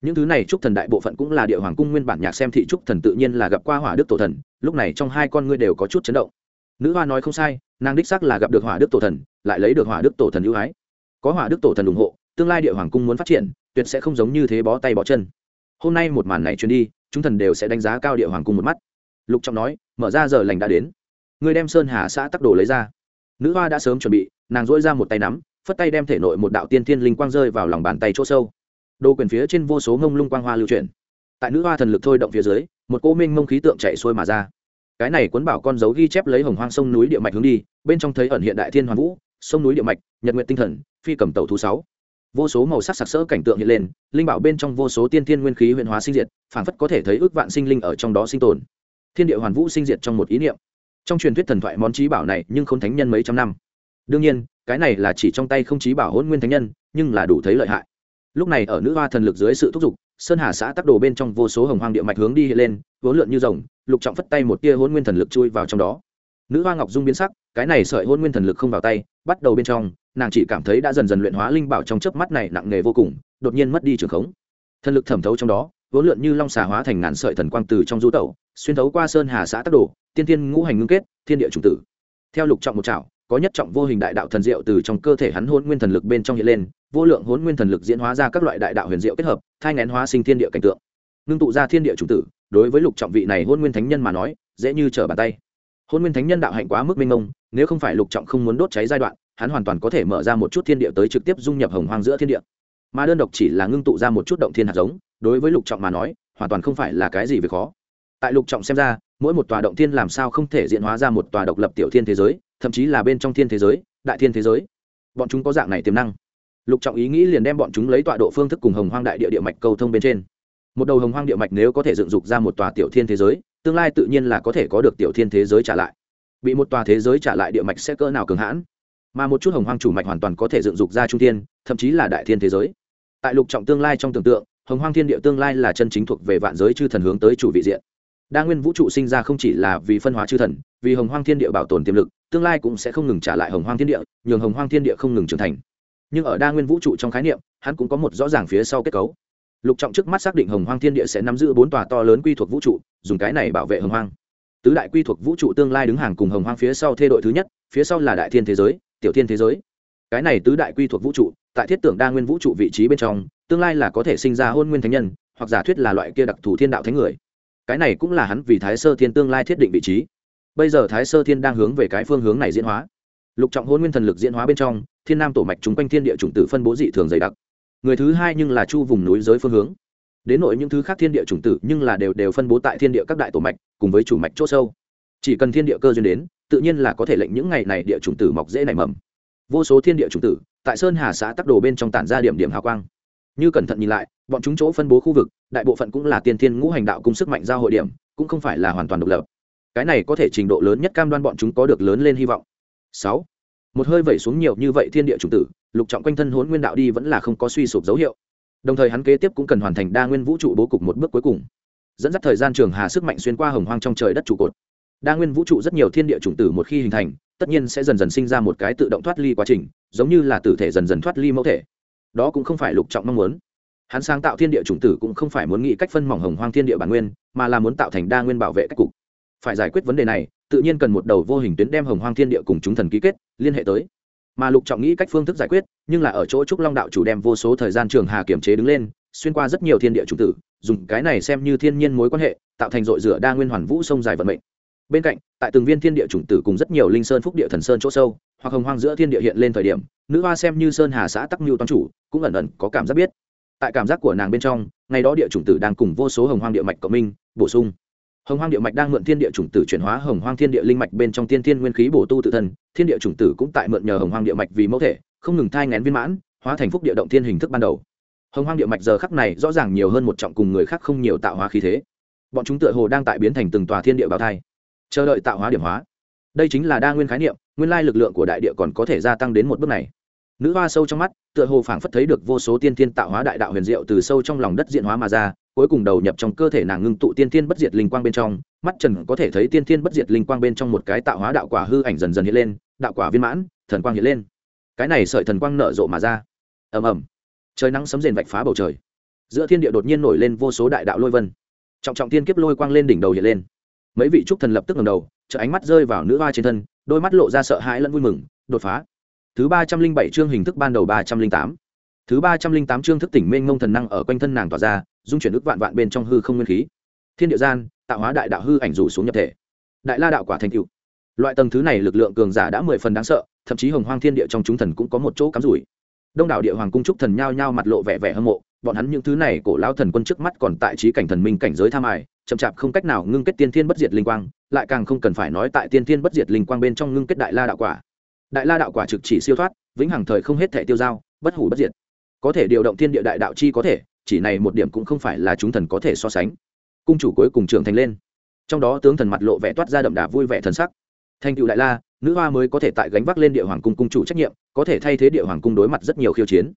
Những thứ này trúc thần đại bộ phận cũng là địa hoàng cung nguyên bản nhạc xem thị trúc thần tự nhiên là gặp qua hỏa đức tổ thần, lúc này trong hai con ngươi đều có chút chấn động. Nữ hoa nói không sai, nàng đích xác là gặp được hỏa đức tổ thần, lại lấy được hỏa đức tổ thần ưu ái. Có hỏa đức tổ thần ủng hộ, tương lai địa hoàng cung muốn phát triển, tuyệt sẽ không giống như thế bó tay bó chân. Hôm nay một màn này truyền đi, chúng thần đều sẽ đánh giá cao địa hoàng cung một mắt lục trọng nói, mở ra giờ lành đã đến. Người đem sơn hà xã tắc đồ lấy ra. Nữ hoa đã sớm chuẩn bị, nàng dỗi ra một tay nắm, phất tay đem thể nội một đạo tiên thiên linh quang rơi vào lòng bàn tay chỗ sâu. Đồ quyền phía trên vô số ngông lung quang hoa lưu chuyển. Tại nữ hoa thần lực thôi động phía dưới, một cô minh mông khí tượng chạy xuôi mà ra. Cái này cuốn bảo con dấu ghi chép lấy hồng hoang sông núi địa mạch hướng đi, bên trong thấy ẩn hiện đại thiên hoàn vũ, sông núi địa mạch, nhật nguyện tinh thần, phi cầm tàu thú sáu. Vô số màu sắc sặc sỡ cảnh tượng hiện lên, linh bảo bên trong vô số tiên thiên nguyên khí huyện hóa sinh diệt, phảng phất có thể thấy ước vạn sinh linh ở trong đó sinh tồn thiên địa hoàn vũ sinh diệt trong một ý niệm. Trong truyền thuyết thần thoại món trí bảo này nhưng không thánh nhân mấy trăm năm. Đương nhiên, cái này là chỉ trong tay không trí bảo hôn nguyên thánh nhân, nhưng là đủ thấy lợi hại. Lúc này ở nữ hoa thần lực dưới sự thúc giục, sơn hà xã tắc đồ bên trong vô số hồng hoang địa mạch hướng đi hiện lên, vốn lượn như rồng, lục trọng phất tay một tia hôn nguyên thần lực chui vào trong đó. Nữ hoa ngọc dung biến sắc, cái này sợi hôn nguyên thần lực không vào tay, bắt đầu bên trong, nàng chỉ cảm thấy đã dần dần luyện hóa linh bảo trong chớp mắt này nặng nề vô cùng, đột nhiên mất đi trường khống thần lực thẩm thấu trong đó, vốn lượn như long xà hóa thành ngàn sợi thần quang từ trong du tẩu, xuyên thấu qua sơn hà xã tắc đồ, tiên tiên ngũ hành ngưng kết, thiên địa trùng tử. Theo lục trọng một chảo có nhất trọng vô hình đại đạo thần diệu từ trong cơ thể hắn hôn nguyên thần lực bên trong hiện lên, vô lượng hôn nguyên thần lực diễn hóa ra các loại đại đạo huyền diệu kết hợp, thai ngén hóa sinh thiên địa cảnh tượng. Ngưng tụ ra thiên địa trùng tử, đối với lục trọng vị này hôn nguyên thánh nhân mà nói, dễ như trở bàn tay. Hôn nguyên thánh nhân đạo hạnh quá mức minh ông nếu không phải lục trọng không muốn đốt cháy giai đoạn, hắn hoàn toàn có thể mở ra một chút thiên địa tới trực tiếp dung nhập hồng hoang giữa thiên địa mà đơn độc chỉ là ngưng tụ ra một chút động thiên hạt giống, đối với lục trọng mà nói, hoàn toàn không phải là cái gì việc khó. Tại lục trọng xem ra, mỗi một tòa động thiên làm sao không thể diễn hóa ra một tòa độc lập tiểu thiên thế giới, thậm chí là bên trong thiên thế giới, đại thiên thế giới. Bọn chúng có dạng này tiềm năng. Lục trọng ý nghĩ liền đem bọn chúng lấy tọa độ phương thức cùng hồng hoang đại địa địa mạch cầu thông bên trên. Một đầu hồng hoang địa mạch nếu có thể dựng dục ra một tòa tiểu thiên thế giới, tương lai tự nhiên là có thể có được tiểu thiên thế giới trả lại. Bị một tòa thế giới trả lại địa mạch sẽ cỡ nào cường hãn? Mà một chút hồng hoang chủ mạch hoàn toàn có thể dựng dục ra trung thiên, thậm chí là đại thiên thế giới tại lục trọng tương lai trong tưởng tượng, hồng hoang thiên địa tương lai là chân chính thuộc về vạn giới chư thần hướng tới chủ vị diện. Đa nguyên vũ trụ sinh ra không chỉ là vì phân hóa chư thần, vì hồng hoang thiên địa bảo tồn tiềm lực, tương lai cũng sẽ không ngừng trả lại hồng hoang thiên địa, nhường hồng hoang thiên địa không ngừng trưởng thành. Nhưng ở đa nguyên vũ trụ trong khái niệm, hắn cũng có một rõ ràng phía sau kết cấu. Lục trọng trước mắt xác định hồng hoang thiên địa sẽ nắm giữ bốn tòa to lớn quy thuộc vũ trụ, dùng cái này bảo vệ hồng hoang. Tứ đại quy thuộc vũ trụ tương lai đứng hàng cùng hồng hoang phía sau thê đội thứ nhất, phía sau là đại thiên thế giới, tiểu thiên thế giới cái này tứ đại quy thuộc vũ trụ, tại thiết tưởng đa nguyên vũ trụ vị trí bên trong, tương lai là có thể sinh ra hôn nguyên thánh nhân, hoặc giả thuyết là loại kia đặc thù thiên đạo thánh người. Cái này cũng là hắn vì thái sơ thiên tương lai thiết định vị trí. Bây giờ thái sơ thiên đang hướng về cái phương hướng này diễn hóa. Lục trọng hôn nguyên thần lực diễn hóa bên trong, thiên nam tổ mạch chung quanh thiên địa chủng tử phân bố dị thường dày đặc. Người thứ hai nhưng là chu vùng núi giới phương hướng. Đến nội những thứ khác thiên địa chủng tử nhưng là đều đều phân bố tại thiên địa các đại tổ mạch, cùng với chủ mạch c h ỗ sâu. Chỉ cần thiên địa cơ duyên đến, tự nhiên là có thể lệnh những ngày này địa chủng tử mọc dễ nảy mầm vô số thiên địa chủng tử, tại sơn hà xã tắc đồ bên trong tản ra điểm điểm hào quang. Như cẩn thận nhìn lại, bọn chúng chỗ phân bố khu vực, đại bộ phận cũng là tiên thiên ngũ hành đạo cung sức mạnh giao hội điểm, cũng không phải là hoàn toàn độc lập. Cái này có thể trình độ lớn nhất cam đoan bọn chúng có được lớn lên hy vọng. Sáu. Một hơi vẩy xuống nhiều như vậy thiên địa chủng tử, lục trọng quanh thân hốn nguyên đạo đi vẫn là không có suy sụp dấu hiệu. Đồng thời hắn kế tiếp cũng cần hoàn thành đa nguyên vũ trụ bố cục một bước cuối cùng. Dẫn dắt thời gian trường hà sức mạnh xuyên qua hồng hoang trong trời đất trụ cột. Đa nguyên vũ trụ rất nhiều thiên địa chủng tử một khi hình thành tất nhiên sẽ dần dần sinh ra một cái tự động thoát ly quá trình, giống như là tử thể dần dần thoát ly mẫu thể. Đó cũng không phải lục trọng mong muốn. Hắn sáng tạo thiên địa chủng tử cũng không phải muốn nghĩ cách phân mỏng hồng hoang thiên địa bản nguyên, mà là muốn tạo thành đa nguyên bảo vệ cách cục. Phải giải quyết vấn đề này, tự nhiên cần một đầu vô hình tuyến đem hồng hoang thiên địa cùng chúng thần ký kết, liên hệ tới. Mà lục trọng nghĩ cách phương thức giải quyết, nhưng là ở chỗ trúc long đạo chủ đem vô số thời gian trường hà kiểm chế đứng lên, xuyên qua rất nhiều thiên địa chủng tử, dùng cái này xem như thiên nhiên mối quan hệ, tạo thành dội rửa đa nguyên hoàn vũ sông dài vận mệnh bên cạnh, tại từng viên thiên địa chủng tử cùng rất nhiều linh sơn phúc địa thần sơn chỗ sâu, hoặc hồng hoang giữa thiên địa hiện lên thời điểm, nữ hoa xem như sơn hà xã tắc mưu toàn chủ, cũng ẩn ẩn có cảm giác biết. Tại cảm giác của nàng bên trong, ngày đó địa chủng tử đang cùng vô số hồng hoang địa mạch cộng minh, bổ sung. Hồng hoang địa mạch đang mượn thiên địa chủng tử chuyển hóa hồng hoang thiên địa linh mạch bên trong tiên thiên nguyên khí bổ tu tự thân, thiên địa chủng tử cũng tại mượn nhờ hồng hoang địa mạch vì mẫu thể, không ngừng thai ngén viên mãn, hóa thành phúc địa động thiên hình thức ban đầu. Hồng hoang địa mạch giờ khắc này rõ ràng nhiều hơn một trọng cùng người khác không nhiều tạo hóa khí thế. Bọn chúng tựa hồ đang tại biến thành từng tòa thiên địa bào thai chờ đợi tạo hóa điểm hóa. Đây chính là đa nguyên khái niệm, nguyên lai lực lượng của đại địa còn có thể gia tăng đến một bước này. Nữ hoa sâu trong mắt, tựa hồ phảng phất thấy được vô số tiên thiên tạo hóa đại đạo huyền diệu từ sâu trong lòng đất diện hóa mà ra, cuối cùng đầu nhập trong cơ thể nàng ngưng tụ tiên thiên bất diệt linh quang bên trong, mắt trần có thể thấy tiên thiên bất diệt linh quang bên trong một cái tạo hóa đạo quả hư ảnh dần dần hiện lên, đạo quả viên mãn, thần quang hiện lên. Cái này sợi thần quang nở rộ mà ra. Ầm ầm. Trời nắng sấm rền vạch phá bầu trời. Giữa thiên địa đột nhiên nổi lên vô số đại đạo lôi vân. Trọng trọng tiên kiếp lôi quang lên đỉnh đầu hiện lên mấy vị trúc thần lập tức ngầm đầu chợ ánh mắt rơi vào nữ hoa trên thân, đôi mắt lộ ra sợ hãi lẫn vui mừng, đột phá. Thứ ba trăm linh bảy chương hình thức ban đầu ba trăm linh tám. Thứ ba trăm linh tám chương thức tỉnh mênh mông thần năng ở quanh thân nàng tỏa ra, dung chuyển ức vạn vạn bên trong hư không nguyên khí. Thiên địa gian, tạo hóa đại đạo hư ảnh rủ xuống nhập thể. Đại la đạo quả thành cựu loại tầng thứ này lực lượng cường giả đã mười phần đáng sợ, thậm chí hồng hoang thiên địa trong chúng thần cũng có một chỗ cắm rủi. Đông đảo địa hoàng cung trúc thần nhao nhao mặt lộ vẻ vẻ hâm mộ, bọn hắn những thứ này cổ lao thần quân trước mắt còn tại trí cảnh thần minh cảnh giới tham ải chậm chạp không cách nào ngưng kết tiên thiên bất diệt linh quang, lại càng không cần phải nói tại tiên thiên bất diệt linh quang bên trong ngưng kết đại la đạo quả. Đại la đạo quả trực chỉ siêu thoát, vĩnh hằng thời không hết thể tiêu dao bất hủ bất diệt. Có thể điều động thiên địa đại đạo chi có thể, chỉ này một điểm cũng không phải là chúng thần có thể so sánh. Cung chủ cuối cùng trưởng thành lên. Trong đó tướng thần mặt lộ vẻ toát ra đậm đà vui vẻ thần sắc. Thành cựu đại la, nữ hoa mới có thể tại gánh vác lên địa hoàng cung cung chủ trách nhiệm, có thể thay thế địa hoàng cung đối mặt rất nhiều khiêu chiến.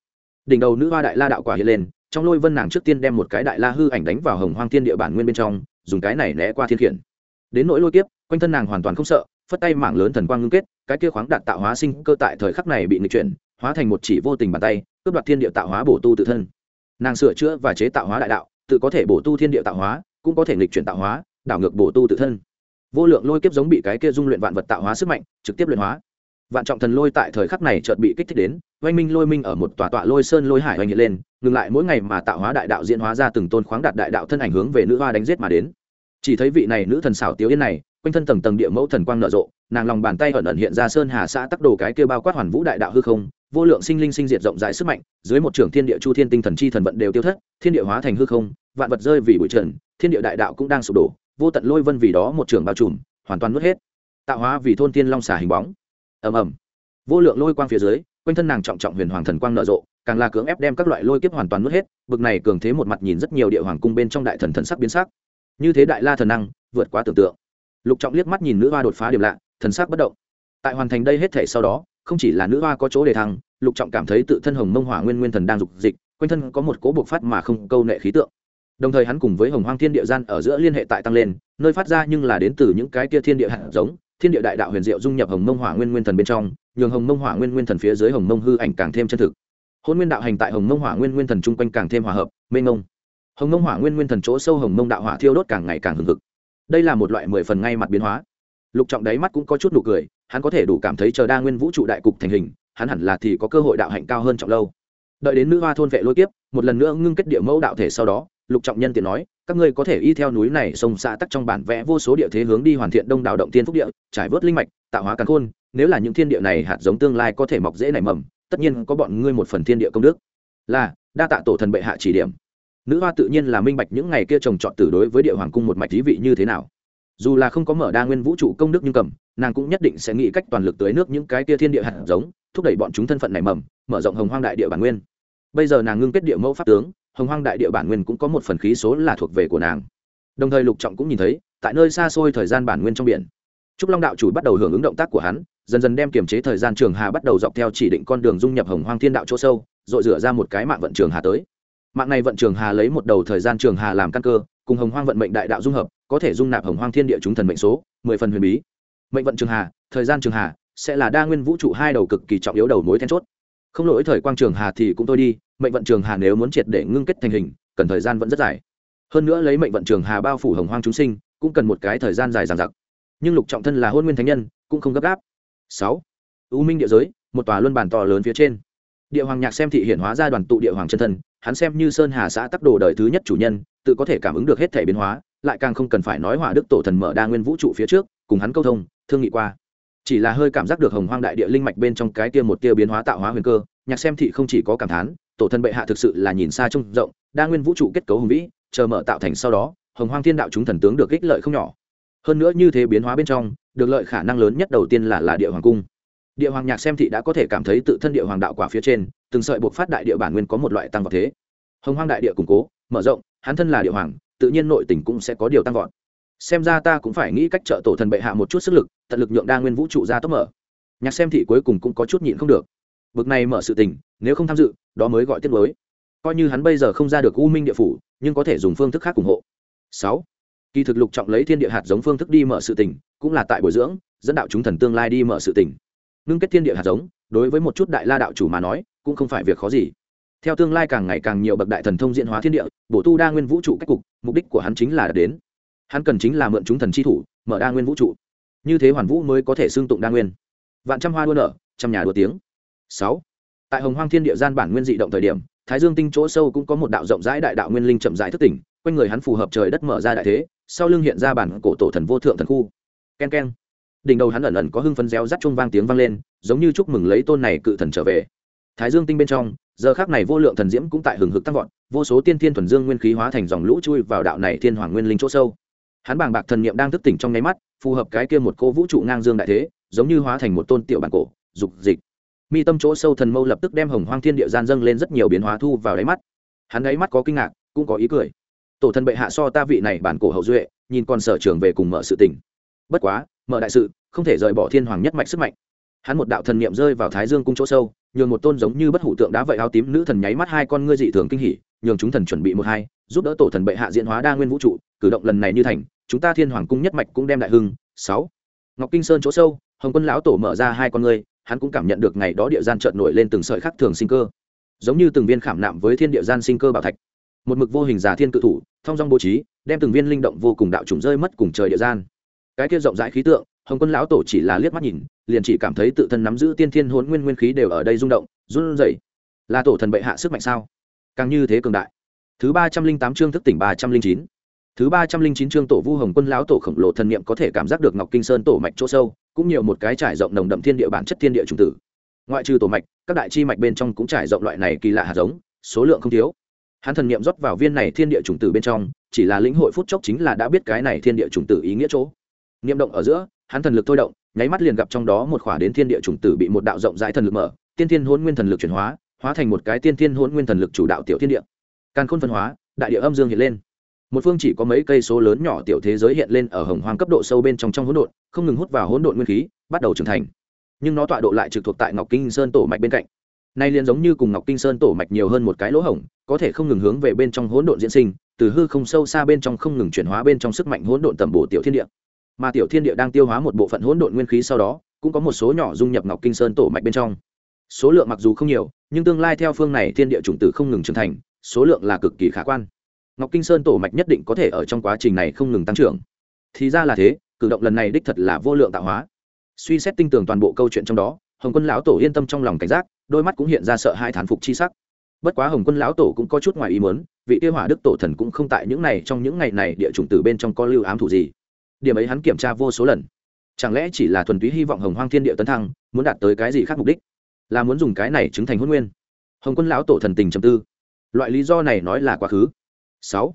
Đỉnh đầu nữ hoa đại la đạo quả hiện lên trong lôi vân nàng trước tiên đem một cái đại la hư ảnh đánh vào hồng hoang thiên địa bản nguyên bên trong, dùng cái này né qua thiên khiển. Đến nỗi lôi kiếp, quanh thân nàng hoàn toàn không sợ, phất tay mảng lớn thần quang ngưng kết, cái kia khoáng đạt tạo hóa sinh cơ tại thời khắc này bị nghịch chuyển, hóa thành một chỉ vô tình bàn tay, cướp đoạt thiên địa tạo hóa bổ tu tự thân. Nàng sửa chữa và chế tạo hóa đại đạo, tự có thể bổ tu thiên địa tạo hóa, cũng có thể nghịch chuyển tạo hóa, đảo ngược bổ tu tự thân. Vô lượng lôi kiếp giống bị cái kia dung luyện vạn vật tạo hóa sức mạnh, trực tiếp luyện hóa vạn trọng thần lôi tại thời khắc này chợt bị kích thích đến, oanh minh lôi minh ở một tòa tọa lôi sơn lôi hải oanh hiện lên, ngừng lại mỗi ngày mà tạo hóa đại đạo diễn hóa ra từng tôn khoáng đạt đại đạo thân ảnh hướng về nữ hoa đánh giết mà đến. Chỉ thấy vị này nữ thần xảo tiếu yên này, quanh thân tầng tầng địa mẫu thần quang nở rộ, nàng lòng bàn tay ẩn ẩn hiện ra sơn hà xã tắc đồ cái kia bao quát hoàn vũ đại đạo hư không, vô lượng sinh linh sinh diệt rộng rãi sức mạnh, dưới một trường thiên địa chu thiên tinh thần chi thần vận đều tiêu thất, thiên địa hóa thành hư không, vạn vật rơi vì bụi trần, thiên địa đại đạo cũng đang sụp đổ, vô tận lôi vân vì đó một trường bao trùm, hoàn toàn nuốt hết. Tạo hóa vì thôn thiên long xả hình bóng ầm ầm. Vô lượng lôi quang phía dưới, quanh thân nàng trọng trọng huyền hoàng thần quang nở rộ, càng là cưỡng ép đem các loại lôi kiếp hoàn toàn nuốt hết, bực này cường thế một mặt nhìn rất nhiều địa hoàng cung bên trong đại thần thần sắc biến sắc. Như thế đại la thần năng, vượt quá tưởng tượng. Lục trọng liếc mắt nhìn nữ hoa đột phá điểm lạ, thần sắc bất động. Tại hoàn thành đây hết thể sau đó, không chỉ là nữ hoa có chỗ để thăng, lục trọng cảm thấy tự thân hồng mông hỏa nguyên nguyên thần đang dục dịch, quanh thân có một cố buộc phát mà không câu nệ khí tượng. Đồng thời hắn cùng với hồng hoang thiên địa gian ở giữa liên hệ tại tăng lên, nơi phát ra nhưng là đến từ những cái kia thiên địa hạt giống thiên địa đại đạo huyền diệu dung nhập hồng mông hỏa nguyên nguyên thần bên trong, nhường hồng mông hỏa nguyên nguyên thần phía dưới hồng mông hư ảnh càng thêm chân thực. Hôn nguyên đạo hành tại hồng mông hỏa nguyên nguyên thần chung quanh càng thêm hòa hợp, mênh mông. Hồng mông hỏa nguyên nguyên thần chỗ sâu hồng mông đạo hỏa thiêu đốt càng ngày càng hừng hực. Đây là một loại mười phần ngay mặt biến hóa. Lục trọng đáy mắt cũng có chút nụ cười, hắn có thể đủ cảm thấy chờ đa nguyên vũ trụ đại cục thành hình, hắn hẳn là thì có cơ hội đạo hạnh cao hơn trọng lâu. Đợi đến nữ hoa thôn vệ lôi kiếp, một lần nữa ngưng kết địa mẫu đạo thể sau đó lục trọng nhân tiện nói, các ngươi có thể y theo núi này sông xã tắc trong bản vẽ vô số địa thế hướng đi hoàn thiện đông đảo động tiên phúc địa, trải vớt linh mạch, tạo hóa càn khôn, nếu là những thiên địa này hạt giống tương lai có thể mọc dễ nảy mầm, tất nhiên có bọn ngươi một phần thiên địa công đức. Là, đa tạ tổ thần bệ hạ chỉ điểm. Nữ hoa tự nhiên là minh bạch những ngày kia trồng trọt tử đối với địa hoàng cung một mạch thí vị như thế nào. Dù là không có mở đa nguyên vũ trụ công đức nhưng cầm, nàng cũng nhất định sẽ nghĩ cách toàn lực tới nước những cái kia thiên địa hạt giống, thúc đẩy bọn chúng thân phận này mầm, mở rộng hồng hoang đại địa bản nguyên. Bây giờ nàng ngưng kết địa mẫu pháp tướng hồng hoang đại địa bản nguyên cũng có một phần khí số là thuộc về của nàng. Đồng thời lục trọng cũng nhìn thấy, tại nơi xa xôi thời gian bản nguyên trong biển, trúc long đạo chủ bắt đầu hưởng ứng động tác của hắn, dần dần đem kiềm chế thời gian trường hà bắt đầu dọc theo chỉ định con đường dung nhập hồng hoang thiên đạo chỗ sâu, rồi rửa ra một cái mạng vận trường hà tới. Mạng này vận trường hà lấy một đầu thời gian trường hà làm căn cơ, cùng hồng hoang vận mệnh đại đạo dung hợp, có thể dung nạp hồng hoang thiên địa chúng thần mệnh số, mười phần huyền bí. Mệnh vận trường hà, thời gian trường hà, sẽ là đa nguyên vũ trụ hai đầu cực kỳ trọng yếu đầu mối then chốt. Không lỗi thời quang trường hà thì cũng thôi đi mệnh vận trường hà nếu muốn triệt để ngưng kết thành hình, cần thời gian vẫn rất dài. Hơn nữa lấy mệnh vận trường hà bao phủ hồng hoang chúng sinh, cũng cần một cái thời gian dài dằng dặc. Nhưng lục trọng thân là hôn nguyên thánh nhân, cũng không gấp gáp. Sáu, u minh địa giới, một tòa luân bản to lớn phía trên. Địa hoàng nhạc xem thị hiện hóa ra đoàn tụ địa hoàng chân thân, hắn xem như sơn hà xã tắc đồ đời thứ nhất chủ nhân, tự có thể cảm ứng được hết thể biến hóa, lại càng không cần phải nói hỏa đức tổ thần mở đa nguyên vũ trụ phía trước, cùng hắn câu thông, thương nghị qua. Chỉ là hơi cảm giác được hồng hoang đại địa linh mạch bên trong cái tia một tia biến hóa tạo hóa huyền cơ, nhạc xem thị không chỉ có cảm thán tổ thần bệ hạ thực sự là nhìn xa trông rộng, đa nguyên vũ trụ kết cấu hùng vĩ, chờ mở tạo thành sau đó, hồng hoang thiên đạo chúng thần tướng được ích lợi không nhỏ. Hơn nữa như thế biến hóa bên trong, được lợi khả năng lớn nhất đầu tiên là là địa hoàng cung. Địa hoàng nhạc xem thị đã có thể cảm thấy tự thân địa hoàng đạo quả phía trên, từng sợi buộc phát đại địa bản nguyên có một loại tăng vọt thế. Hồng hoang đại địa củng cố, mở rộng, hắn thân là địa hoàng, tự nhiên nội tình cũng sẽ có điều tăng vọt. Xem ra ta cũng phải nghĩ cách trợ tổ thần bệ hạ một chút sức lực, tận lực nhượng đa nguyên vũ trụ ra tốc mở. Nhạc xem thị cuối cùng cũng có chút nhịn không được bực này mở sự tình, nếu không tham dự, đó mới gọi tiết mới. Coi như hắn bây giờ không ra được u minh địa phủ, nhưng có thể dùng phương thức khác ủng hộ. Sáu, kỳ thực lục trọng lấy thiên địa hạt giống phương thức đi mở sự tình, cũng là tại bồi dưỡng, dẫn đạo chúng thần tương lai đi mở sự tình. Ngưng kết thiên địa hạt giống, đối với một chút đại la đạo chủ mà nói, cũng không phải việc khó gì. Theo tương lai càng ngày càng nhiều bậc đại thần thông diễn hóa thiên địa, bổ tu đa nguyên vũ trụ cách cục, mục đích của hắn chính là đến. Hắn cần chính là mượn chúng thần chi thủ, mở đa nguyên vũ trụ. Như thế hoàn vũ mới có thể xương tụng đa nguyên. Vạn trăm hoa đua nở, trăm nhà đua tiếng sáu. Tại hồng hoang thiên địa gian bản nguyên dị động thời điểm, thái dương tinh chỗ sâu cũng có một đạo rộng rãi đại đạo nguyên linh chậm rãi thức tỉnh, quanh người hắn phù hợp trời đất mở ra đại thế, sau lưng hiện ra bản cổ tổ thần vô thượng thần khu. Ken ken. Đỉnh đầu hắn ẩn ẩn có hưng phấn réo rắt chung vang tiếng vang lên, giống như chúc mừng lấy tôn này cự thần trở về. Thái dương tinh bên trong, giờ khác này vô lượng thần diễm cũng tại hừng hực tăng vọt, vô số tiên thiên thuần dương nguyên khí hóa thành dòng lũ chui vào đạo này thiên hoàng nguyên linh chỗ sâu. Hắn bàng bạc thần niệm đang thức tỉnh trong nháy mắt, phù hợp cái kia một cô vũ trụ ngang dương đại thế, giống như hóa thành một tôn tiểu bản cổ, dục dịch mi tâm chỗ sâu thần mâu lập tức đem hồng hoang thiên địa gian dâng lên rất nhiều biến hóa thu vào đáy mắt. Hắn đáy mắt có kinh ngạc, cũng có ý cười. Tổ thần bệ hạ so ta vị này bản cổ hậu duệ, nhìn còn sở trường về cùng mở sự tình. Bất quá, mở đại sự, không thể rời bỏ thiên hoàng nhất mạnh sức mạnh. Hắn một đạo thần niệm rơi vào thái dương cung chỗ sâu, nhường một tôn giống như bất hủ tượng đá vậy áo tím nữ thần nháy mắt hai con ngươi dị thường kinh hỉ, nhường chúng thần chuẩn bị một hai, giúp đỡ tổ thần bệ hạ diễn hóa đa nguyên vũ trụ, cử động lần này như thành, chúng ta thiên hoàng cung nhất mạch cũng đem đại hưng. Sáu. Ngọc kinh sơn chỗ sâu, hồng quân lão tổ mở ra hai con ngươi hắn cũng cảm nhận được ngày đó địa gian chợt nổi lên từng sợi khắc thường sinh cơ, giống như từng viên khảm nạm với thiên địa gian sinh cơ bảo thạch. Một mực vô hình giả thiên cự thủ, thông dong bố trí, đem từng viên linh động vô cùng đạo trùng rơi mất cùng trời địa gian. Cái kia rộng rãi khí tượng, hồng quân lão tổ chỉ là liếc mắt nhìn, liền chỉ cảm thấy tự thân nắm giữ tiên thiên hôn nguyên nguyên khí đều ở đây rung động, run rẩy. Là tổ thần bệ hạ sức mạnh sao? Càng như thế cường đại. Thứ ba trăm linh tám chương thức tỉnh ba trăm linh chín. Thứ ba trăm linh chín chương tổ vu hồng quân lão tổ khổng lồ thần niệm có thể cảm giác được ngọc kinh sơn tổ mạch chỗ sâu cũng nhiều một cái trải rộng nồng đậm thiên địa bản chất thiên địa trùng tử. Ngoại trừ tổ mạch, các đại chi mạch bên trong cũng trải rộng loại này kỳ lạ hạt giống, số lượng không thiếu. Hắn thần niệm rót vào viên này thiên địa trùng tử bên trong, chỉ là lĩnh hội phút chốc chính là đã biết cái này thiên địa trùng tử ý nghĩa chỗ. Niệm động ở giữa, hắn thần lực thôi động, nháy mắt liền gặp trong đó một khỏa đến thiên địa trùng tử bị một đạo rộng rãi thần lực mở, tiên thiên hôn nguyên thần lực chuyển hóa hóa thành một cái tiên thiên hôn nguyên thần lực chủ đạo tiểu thiên địa. Càn khôn phân hóa, đại địa âm dương hiện lên một phương chỉ có mấy cây số lớn nhỏ tiểu thế giới hiện lên ở hồng hoang cấp độ sâu bên trong trong hỗn độn, không ngừng hút vào hỗn độn nguyên khí, bắt đầu trưởng thành. Nhưng nó tọa độ lại trực thuộc tại ngọc kinh sơn tổ mạch bên cạnh. Nay liền giống như cùng ngọc kinh sơn tổ mạch nhiều hơn một cái lỗ hổng, có thể không ngừng hướng về bên trong hỗn độn diễn sinh, từ hư không sâu xa bên trong không ngừng chuyển hóa bên trong sức mạnh hỗn độn tầm bổ tiểu thiên địa. Mà tiểu thiên địa đang tiêu hóa một bộ phận hỗn độn nguyên khí sau đó, cũng có một số nhỏ dung nhập ngọc kinh sơn tổ mạch bên trong. Số lượng mặc dù không nhiều, nhưng tương lai theo phương này thiên địa chủng tử không ngừng trưởng thành, số lượng là cực kỳ khả quan ngọc kinh sơn tổ mạch nhất định có thể ở trong quá trình này không ngừng tăng trưởng. Thì ra là thế, cử động lần này đích thật là vô lượng tạo hóa. Suy xét tinh tường toàn bộ câu chuyện trong đó, hồng quân lão tổ yên tâm trong lòng cảnh giác, đôi mắt cũng hiện ra sợ hai thán phục chi sắc. Bất quá hồng quân lão tổ cũng có chút ngoài ý muốn, vị tiêu hỏa đức tổ thần cũng không tại những này, trong những ngày này địa chủng tử bên trong có lưu ám thủ gì. Điểm ấy hắn kiểm tra vô số lần. Chẳng lẽ chỉ là thuần túy hy vọng hồng hoang thiên địa tấn thăng, muốn đạt tới cái gì khác mục đích? Là muốn dùng cái này chứng thành hôn nguyên. Hồng quân lão tổ thần tình trầm tư. Loại lý do này nói là quá khứ sáu.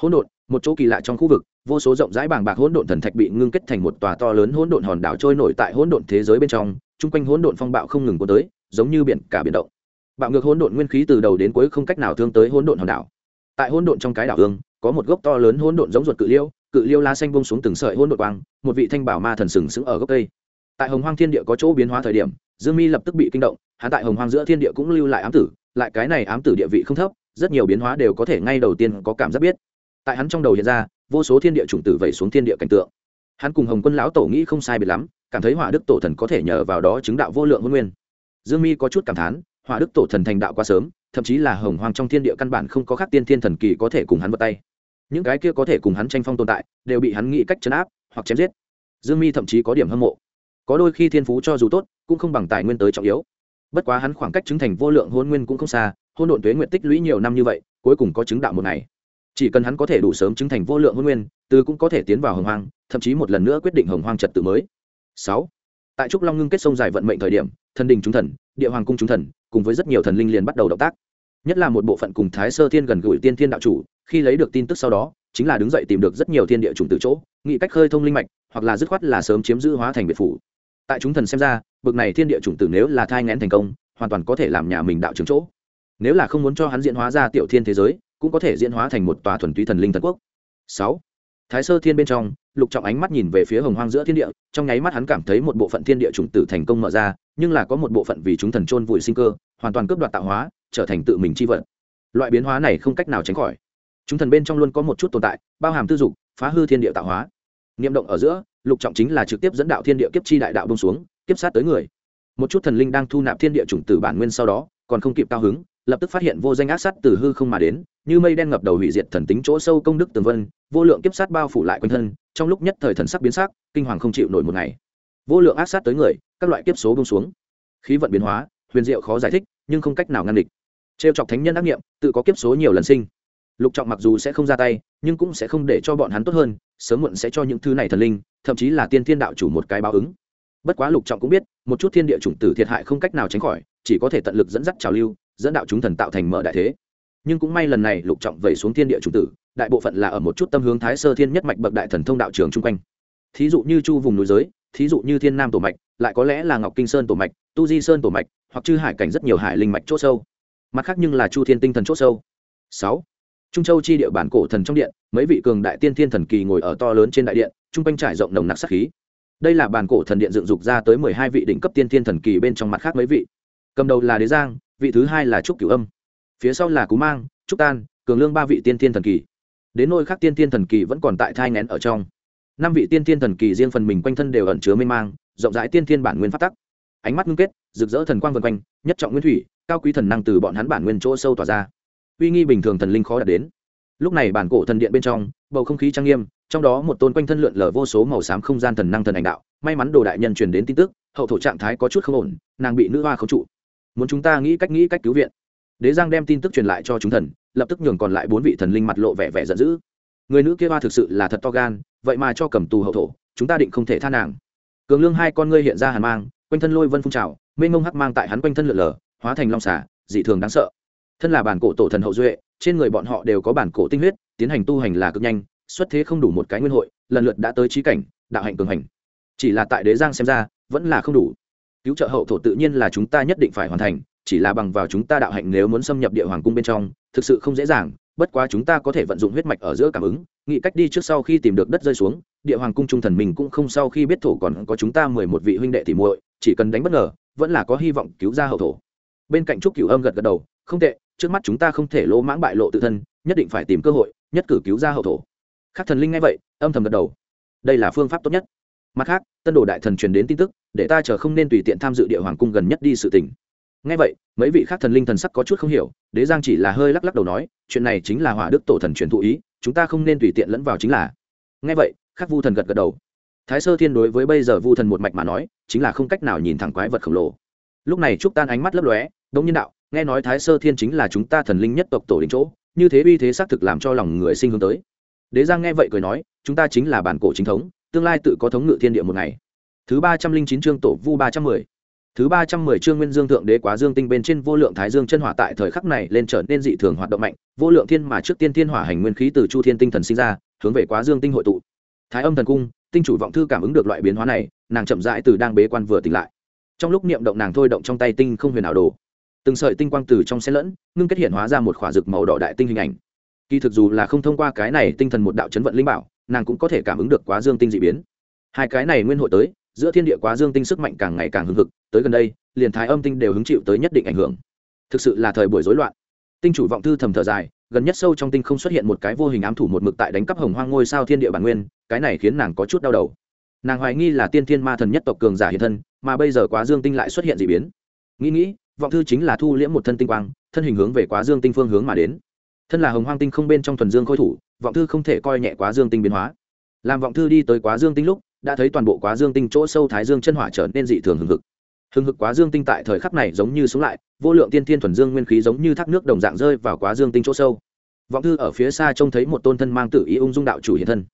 Hỗn độn, một chỗ kỳ lạ trong khu vực, vô số rộng rãi bàng bạc hỗn độn thần thạch bị ngưng kết thành một tòa to lớn hỗn độn hòn đảo trôi nổi tại hỗn độn thế giới bên trong, chung quanh hỗn độn phong bạo không ngừng cuốn tới, giống như biển, cả biển động. Bạo ngược hỗn độn nguyên khí từ đầu đến cuối không cách nào thương tới hỗn độn hòn đảo. Tại hỗn độn trong cái đảo ương, có một gốc to lớn hỗn độn giống ruột cự liêu cự liêu lá xanh bông xuống từng sợi hỗn độn quang, một vị thanh bảo ma thần sừng sững ở gốc cây. Tại hồng hoang thiên địa có chỗ biến hóa thời điểm, dương mi lập tức bị kinh động, hắn tại hồng hoang giữa thiên địa cũng lưu lại ám tử, lại cái này ám tử địa vị không thấp rất nhiều biến hóa đều có thể ngay đầu tiên có cảm giác biết. Tại hắn trong đầu hiện ra, vô số thiên địa chủng tử vẩy xuống thiên địa cảnh tượng. Hắn cùng hồng quân lão tổ nghĩ không sai biệt lắm, cảm thấy hỏa đức tổ thần có thể nhờ vào đó chứng đạo vô lượng hôn nguyên. Dương mi có chút cảm thán, hỏa đức tổ thần thành đạo quá sớm, thậm chí là hồng hoang trong thiên địa căn bản không có khác tiên thiên thần kỳ có thể cùng hắn vật tay. Những cái kia có thể cùng hắn tranh phong tồn tại, đều bị hắn nghĩ cách chấn áp hoặc chém giết. Dương mi thậm chí có điểm hâm mộ. Có đôi khi thiên phú cho dù tốt, cũng không bằng tài nguyên tới trọng yếu. Bất quá hắn khoảng cách chứng thành vô lượng hôn nguyên cũng không xa hôn độn tuế nguyện tích lũy nhiều năm như vậy, cuối cùng có chứng đạo một ngày. Chỉ cần hắn có thể đủ sớm chứng thành vô lượng hôn nguyên, từ cũng có thể tiến vào hồng hoang, thậm chí một lần nữa quyết định hồng hoang trật tự mới. Sáu. Tại trúc long ngưng kết sông dài vận mệnh thời điểm, thần đình chúng thần, địa hoàng cung chúng thần, cùng với rất nhiều thần linh liền bắt đầu động tác. Nhất là một bộ phận cùng thái sơ thiên gần gũi tiên thiên đạo chủ, khi lấy được tin tức sau đó, chính là đứng dậy tìm được rất nhiều thiên địa chủng từ chỗ, nghĩ cách khơi thông linh mạch, hoặc là dứt khoát là sớm chiếm giữ hóa thành biệt phủ. Tại chúng thần xem ra, bực này thiên địa chủng tử nếu là thai ngén thành công, hoàn toàn có thể làm nhà mình đạo trưởng chỗ nếu là không muốn cho hắn diễn hóa ra tiểu thiên thế giới, cũng có thể diễn hóa thành một tòa thuần túy thần linh thần quốc. Sáu. Thái sơ thiên bên trong, lục trọng ánh mắt nhìn về phía hồng hoang giữa thiên địa, trong nháy mắt hắn cảm thấy một bộ phận thiên địa chủng tử thành công mở ra, nhưng là có một bộ phận vì chúng thần chôn vùi sinh cơ, hoàn toàn cướp đoạt tạo hóa, trở thành tự mình chi vận loại biến hóa này không cách nào tránh khỏi. Chúng thần bên trong luôn có một chút tồn tại, bao hàm tư dục, phá hư thiên địa tạo hóa. Niệm động ở giữa, lục trọng chính là trực tiếp dẫn đạo thiên địa kiếp chi đại đạo bông xuống, kiếp sát tới người. Một chút thần linh đang thu nạp thiên địa chủng tử bản nguyên sau đó, còn không kịp cao hứng lập tức phát hiện vô danh ác sát từ hư không mà đến, như mây đen ngập đầu hủy diệt thần tính chỗ sâu công đức tường vân, vô lượng kiếp sát bao phủ lại quanh thân, trong lúc nhất thời thần sắc biến sắc, kinh hoàng không chịu nổi một ngày. Vô lượng ác sát tới người, các loại kiếp số bông xuống. Khí vận biến hóa, huyền diệu khó giải thích, nhưng không cách nào ngăn địch. Trêu chọc thánh nhân ác nghiệm tự có kiếp số nhiều lần sinh. Lục trọng mặc dù sẽ không ra tay, nhưng cũng sẽ không để cho bọn hắn tốt hơn, sớm muộn sẽ cho những thứ này thần linh, thậm chí là tiên thiên đạo chủ một cái báo ứng. Bất quá lục trọng cũng biết, một chút thiên địa chủng tử thiệt hại không cách nào tránh khỏi, chỉ có thể tận lực dẫn dắt trào lưu dẫn đạo chúng thần tạo thành mở đại thế. Nhưng cũng may lần này lục trọng vẩy xuống thiên địa chủng tử, đại bộ phận là ở một chút tâm hướng thái sơ thiên nhất mạch bậc đại thần thông đạo trường chung quanh. Thí dụ như chu vùng núi giới, thí dụ như thiên nam tổ mạch, lại có lẽ là ngọc kinh sơn tổ mạch, tu di sơn tổ mạch, hoặc chư hải cảnh rất nhiều hải linh mạch c h ỗ sâu. Mặt khác nhưng là chu thiên tinh thần c h ỗ sâu. Sáu, trung châu chi địa bản cổ thần trong điện, mấy vị cường đại tiên thiên thần kỳ ngồi ở to lớn trên đại điện, chung quanh trải rộng nồng nặc sắc khí. Đây là bản cổ thần điện dựng dục ra tới mười hai vị đỉnh cấp tiên thiên thần kỳ bên trong mặt khác mấy vị. Cầm đầu là đế giang vị thứ hai là trúc cửu âm. Phía sau là cú mang, trúc tan, cường lương ba vị tiên thiên thần kỳ. Đến nôi khác tiên thiên thần kỳ vẫn còn tại thai ngén ở trong. Năm vị tiên thiên thần kỳ riêng phần mình quanh thân đều ẩn chứa mênh mang, rộng rãi tiên thiên bản nguyên phát tắc. Ánh mắt ngưng kết, rực rỡ thần quang vân quanh, nhất trọng nguyên thủy, cao quý thần năng từ bọn hắn bản nguyên chỗ sâu tỏa ra. Uy nghi bình thường thần linh khó đạt đến. Lúc này bản cổ thần điện bên trong, bầu không khí trang nghiêm, trong đó một tôn quanh thân lượn lờ vô số màu xám không gian thần năng thần ảnh đạo, may mắn đồ đại nhân truyền đến tin tức, hậu thổ trạng thái có chút không ổn, nàng bị nữ hoa khống trụ muốn chúng ta nghĩ cách nghĩ cách cứu viện. Đế giang đem tin tức truyền lại cho chúng thần, lập tức nhường còn lại bốn vị thần linh mặt lộ vẻ vẻ giận dữ. Người nữ kia ba thực sự là thật to gan, vậy mà cho cầm tù hậu thổ, chúng ta định không thể tha nàng. Cường lương hai con ngươi hiện ra hàn mang, quanh thân lôi vân phun trào, mênh mông hắc mang tại hắn quanh thân lượn lờ, hóa thành long xả dị thường đáng sợ. Thân là bản cổ tổ thần hậu duệ, trên người bọn họ đều có bản cổ tinh huyết, tiến hành tu hành là cực nhanh, xuất thế không đủ một cái nguyên hội, lần lượt đã tới trí cảnh, đạo hạnh cường hành. Chỉ là tại đế giang xem ra, vẫn là không đủ cứu trợ hậu thổ tự nhiên là chúng ta nhất định phải hoàn thành, chỉ là bằng vào chúng ta đạo hạnh nếu muốn xâm nhập địa hoàng cung bên trong, thực sự không dễ dàng, bất quá chúng ta có thể vận dụng huyết mạch ở giữa cảm ứng, nghĩ cách đi trước sau khi tìm được đất rơi xuống, địa hoàng cung trung thần mình cũng không sau khi biết thổ còn có chúng ta mười một vị huynh đệ thì muội, chỉ cần đánh bất ngờ, vẫn là có hy vọng cứu ra hậu thổ. Bên cạnh trúc cửu âm gật gật đầu, không tệ, trước mắt chúng ta không thể lỗ mãng bại lộ tự thân, nhất định phải tìm cơ hội, nhất cử cứu ra hậu thổ. Khác thần linh ngay vậy, âm thầm gật đầu. Đây là phương pháp tốt nhất. Mặt khác, tân đồ đại thần truyền đến tin tức để ta chờ không nên tùy tiện tham dự địa hoàng cung gần nhất đi sự tình. Ngay vậy, mấy vị khác thần linh thần sắc có chút không hiểu, đế giang chỉ là hơi lắc lắc đầu nói, chuyện này chính là hỏa đức tổ thần truyền thụ ý, chúng ta không nên tùy tiện lẫn vào chính là. Ngay vậy, khắc vu thần gật gật đầu. Thái sơ thiên đối với bây giờ vu thần một mạch mà nói, chính là không cách nào nhìn thẳng quái vật khổng lồ. Lúc này trúc tan ánh mắt lấp lóe, đông nhân đạo, nghe nói thái sơ thiên chính là chúng ta thần linh nhất tộc tổ đến chỗ, như thế uy thế xác thực làm cho lòng người sinh hướng tới. Đế giang nghe vậy cười nói, chúng ta chính là bản cổ chính thống, tương lai tự có thống ngự thiên địa một ngày thứ ba trăm linh chín chương tổ vu ba trăm mười. Thứ ba trăm mười chương nguyên dương thượng đế quá dương tinh bên trên vô lượng thái dương chân hỏa tại thời khắc này lên trở nên dị thường hoạt động mạnh, vô lượng thiên mà trước tiên thiên hỏa hành nguyên khí từ chu thiên tinh thần sinh ra, hướng về quá dương tinh hội tụ. Thái âm thần cung, tinh chủ vọng thư cảm ứng được loại biến hóa này, nàng chậm rãi từ đang bế quan vừa tỉnh lại. Trong lúc niệm động nàng thôi động trong tay tinh không huyền ảo đồ. Từng sợi tinh quang từ trong xe lẫn, ngưng kết hiện hóa ra một khỏa rực màu đỏ đại tinh hình ảnh. Kỳ thực dù là không thông qua cái này tinh thần một đạo chấn vận linh bảo, nàng cũng có thể cảm ứng được quá dương tinh d ị biến. Hai cái này nguyên hội tới giữa thiên địa quá dương tinh sức mạnh càng ngày càng hưng hực, tới gần đây, liền thái âm tinh đều hứng chịu tới nhất định ảnh hưởng. Thực sự là thời buổi rối loạn. Tinh chủ vọng thư thầm thở dài, gần nhất sâu trong tinh không xuất hiện một cái vô hình ám thủ một mực tại đánh cắp hồng hoang ngôi sao thiên địa bản nguyên, cái này khiến nàng có chút đau đầu. Nàng hoài nghi là tiên thiên ma thần nhất tộc cường giả hiện thân, mà bây giờ quá dương tinh lại xuất hiện d ị biến. Nghĩ nghĩ, vọng thư chính là thu liễm một thân tinh quang, thân hình hướng về quá dương tinh phương hướng mà đến. Thân là hồng hoang tinh không bên trong thuần dương khôi thủ, vọng thư không thể coi nhẹ quá dương tinh biến hóa. Làm vọng thư đi tới quá dương tinh lúc đã thấy toàn bộ quá dương tinh chỗ sâu thái dương chân hỏa trở nên dị thường hừng hực. Hừng hực quá dương tinh tại thời khắc này giống như sống lại, vô lượng tiên thiên thuần dương nguyên khí giống như thác nước đồng dạng rơi vào quá dương tinh chỗ sâu. Vọng thư ở phía xa trông thấy một tôn thân mang tử ý ung dung đạo chủ hiện thân.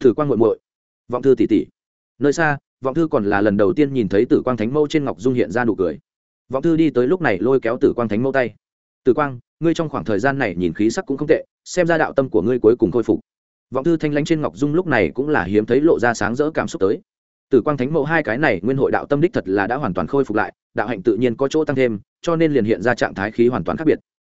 Thử quang muội muội. Vọng thư tỷ tỷ nơi xa, vọng thư còn là lần đầu tiên nhìn thấy tử quang thánh mâu trên ngọc dung hiện ra nụ cười. Vọng thư đi tới lúc này lôi kéo tử quang thánh mâu tay. Tử quang, ngươi trong khoảng thời gian này nhìn khí sắc cũng không tệ, xem ra đạo tâm của ngươi cuối cùng khôi phục vọng thư thanh lãnh trên ngọc dung lúc này cũng là hiếm thấy lộ ra sáng rỡ cảm xúc tới. Tử quang thánh mẫu hai cái này nguyên hội đạo tâm đích thật là đã hoàn toàn khôi phục lại, đạo hạnh tự nhiên có chỗ tăng thêm, cho nên liền hiện ra trạng thái khí hoàn toàn khác biệt.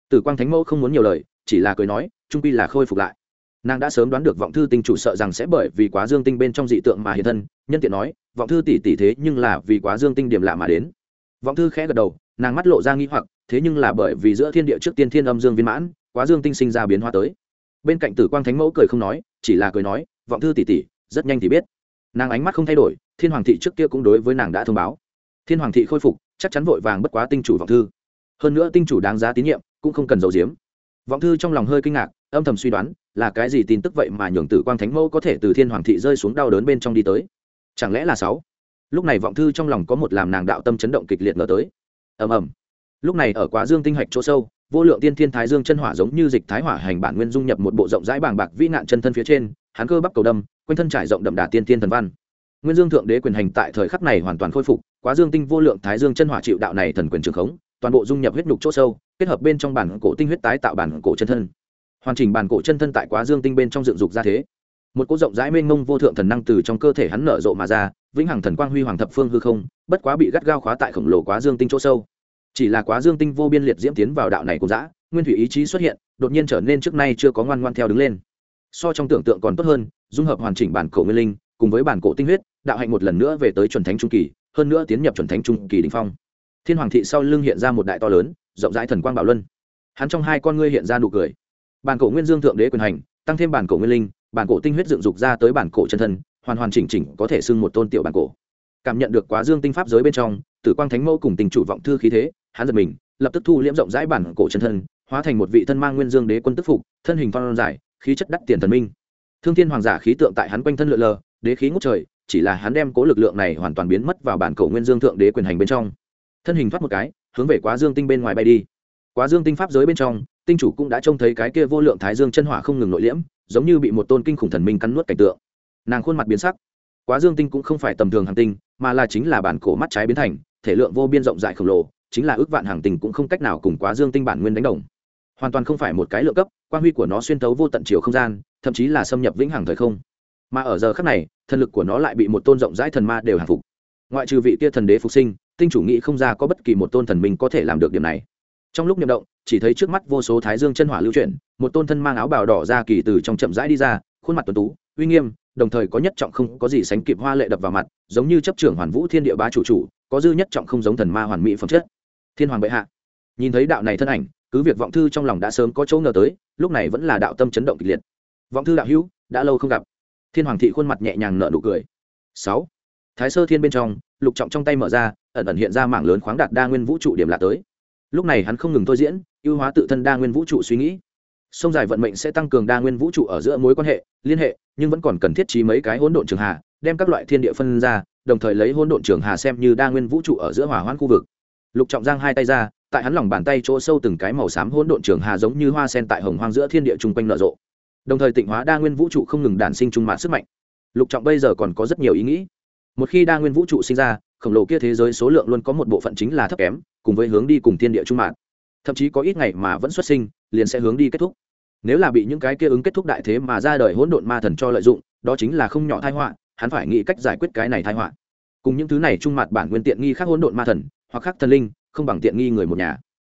Tử quang thánh mẫu không muốn nhiều lời, chỉ là cười nói trung pi là khôi phục lại. Nàng đã sớm đoán được vọng thư tinh chủ sợ rằng sẽ bởi vì quá dương tinh bên trong dị tượng mà hiện thân, nhân tiện nói, vọng thư tỷ tỷ thế nhưng là vì quá dương tinh điểm lạ mà đến. Vọng thư khẽ gật đầu, nàng mắt lộ ra nghi hoặc, thế nhưng là bởi vì giữa thiên địa trước tiên thiên âm dương viên mãn, quá dương tinh sinh ra biến hóa tới bên cạnh tử quang thánh mẫu cười không nói, chỉ là cười nói, vọng thư tỷ tỷ, rất nhanh thì biết. Nàng ánh mắt không thay đổi, thiên hoàng thị trước kia cũng đối với nàng đã thông báo. Thiên hoàng thị khôi phục, chắc chắn vội vàng bất quá tinh chủ vọng thư. Hơn nữa tinh chủ đáng giá tín nhiệm, cũng không cần giấu giếm. Vọng thư trong lòng hơi kinh ngạc, âm thầm suy đoán, là cái gì tin tức vậy mà nhường tử quang thánh mẫu có thể từ thiên hoàng thị rơi xuống đau đớn bên trong đi tới. Chẳng lẽ là sáu? Lúc này vọng thư trong lòng có một làm nàng đạo tâm chấn động kịch liệt ngờ tới. Ầm ầm. Lúc này ở quá dương tinh hạch chỗ sâu vô lượng tiên thiên thái dương chân hỏa giống như dịch thái hỏa hành bản nguyên dung nhập một bộ rộng rãi bàng bạc vĩ nạn chân thân phía trên, hắn cơ bắp cầu đâm, quanh thân trải rộng đậm đà tiên thiên thần văn. Nguyên dương thượng đế quyền hành tại thời khắc này hoàn toàn khôi phục, quá dương tinh vô lượng thái dương chân hỏa chịu đạo này thần quyền trường khống, toàn bộ dung nhập huyết nhục chỗ sâu, kết hợp bên trong bản cổ tinh huyết tái tạo bản cổ chân thân. Hoàn chỉnh bản cổ chân thân tại quá dương tinh bên trong dựng dục ra thế. Một cỗ rộng rãi mênh mông vô thượng thần năng từ trong cơ thể hắn nở rộ mà ra, vĩnh hằng thần quang huy hoàng thập phương hư không, bất quá bị gắt gao khóa tại khổng lồ quá dương tinh chỗ sâu chỉ là quá dương tinh vô biên liệt diễm tiến vào đạo này cũng dã, nguyên thủy ý chí xuất hiện, đột nhiên trở nên trước nay chưa có ngoan ngoan theo đứng lên. So trong tưởng tượng còn tốt hơn, dung hợp hoàn chỉnh bản cổ nguyên linh, cùng với bản cổ tinh huyết, đạo hạnh một lần nữa về tới chuẩn thánh trung kỳ, hơn nữa tiến nhập chuẩn thánh trung kỳ đình phong. Thiên hoàng thị sau lưng hiện ra một đại to lớn, rộng rãi thần quang bảo luân. Hắn trong hai con ngươi hiện ra nụ cười. Bản cổ nguyên dương thượng đế quyền hành, tăng thêm bản cổ nguyên linh, bản cổ tinh huyết dựng dục ra tới bản cổ chân thân, hoàn hoàn chỉnh chỉnh có thể xưng một tôn tiểu bản cổ. Cảm nhận được quá dương tinh pháp giới bên trong, tử quang thánh mẫu cùng tình chủ vọng thư khí thế hắn giật mình, lập tức thu liễm rộng rãi bản cổ chân thân, hóa thành một vị thân mang nguyên dương đế quân tức phục, thân hình phong dài, khí chất đắt tiền thần minh. Thương thiên hoàng giả khí tượng tại hắn quanh thân lượn lờ, đế khí ngút trời, chỉ là hắn đem cố lực lượng này hoàn toàn biến mất vào bản cổ nguyên dương thượng đế quyền hành bên trong. Thân hình thoát một cái, hướng về quá dương tinh bên ngoài bay đi. Quá dương tinh pháp giới bên trong, tinh chủ cũng đã trông thấy cái kia vô lượng thái dương chân hỏa không ngừng nội liễm, giống như bị một tôn kinh khủng thần minh cắn nuốt cảnh tượng. Nàng khuôn mặt biến sắc. Quá dương tinh cũng không phải tầm thường hàng tinh, mà là chính là bản cổ mắt trái biến thành, thể lượng vô biên rộng rãi khổng lồ chính là ước vạn hàng tình cũng không cách nào cùng quá dương tinh bản nguyên đánh đồng. Hoàn toàn không phải một cái lượng cấp quan huy của nó xuyên tấu vô tận chiều không gian, thậm chí là xâm nhập vĩnh hằng thời không. Mà ở giờ khắc này, thần lực của nó lại bị một tôn rộng rãi thần ma đều hàng phục. Ngoại trừ vị kia thần đế phục sinh, tinh chủ nghĩ không ra có bất kỳ một tôn thần minh có thể làm được điểm này. Trong lúc nhậm động, chỉ thấy trước mắt vô số thái dương chân hỏa lưu chuyển, một tôn thân mang áo bào đỏ ra kỳ từ trong chậm rãi đi ra, khuôn mặt tuấn tú, uy nghiêm, đồng thời có nhất trọng không có gì sánh kịp hoa lệ đập vào mặt, giống như chấp trưởng hoàn vũ thiên địa bá chủ chủ, có dư nhất trọng không giống thần ma hoàn mỹ phẩm chất thiên hoàng bệ hạ. Nhìn thấy đạo này thân ảnh, cứ việc vọng thư trong lòng đã sớm có chỗ ngờ tới, lúc này vẫn là đạo tâm chấn động kịch liệt. Vọng thư đạo hữu, đã lâu không gặp. Thiên hoàng thị khuôn mặt nhẹ nhàng nở nụ cười. Sáu. Thái sơ thiên bên trong, lục trọng trong tay mở ra, ẩn ẩn hiện ra mảng lớn khoáng đạt đa nguyên vũ trụ điểm lạ tới. Lúc này hắn không ngừng thôi diễn, ưu hóa tự thân đa nguyên vũ trụ suy nghĩ. Sông dài vận mệnh sẽ tăng cường đa nguyên vũ trụ ở giữa mối quan hệ, liên hệ, nhưng vẫn còn cần thiết trí mấy cái hỗn độn trường hà, đem các loại thiên địa phân ra, đồng thời lấy hỗn độn trường hà xem như đa nguyên vũ trụ ở giữa hỏa hoãn khu vực lục trọng giang hai tay ra, tại hắn lòng bàn tay chỗ sâu từng cái màu xám hỗn độn trường hà giống như hoa sen tại hồng hoang giữa thiên địa chung quanh nở rộ. Đồng thời tịnh hóa đa nguyên vũ trụ không ngừng đản sinh trung mạng sức mạnh. Lục trọng bây giờ còn có rất nhiều ý nghĩ. Một khi đa nguyên vũ trụ sinh ra, khổng lồ kia thế giới số lượng luôn có một bộ phận chính là thấp kém, cùng với hướng đi cùng thiên địa trung mạng. Thậm chí có ít ngày mà vẫn xuất sinh, liền sẽ hướng đi kết thúc. Nếu là bị những cái kia ứng kết thúc đại thế mà ra đời hỗn độn ma thần cho lợi dụng, đó chính là không nhỏ thai họa, hắn phải nghĩ cách giải quyết cái này thai họa. Cùng những thứ này trung mặt bản nguyên tiện nghi khác hỗn độn ma thần hoặc khác thần linh, không bằng tiện nghi người một nhà.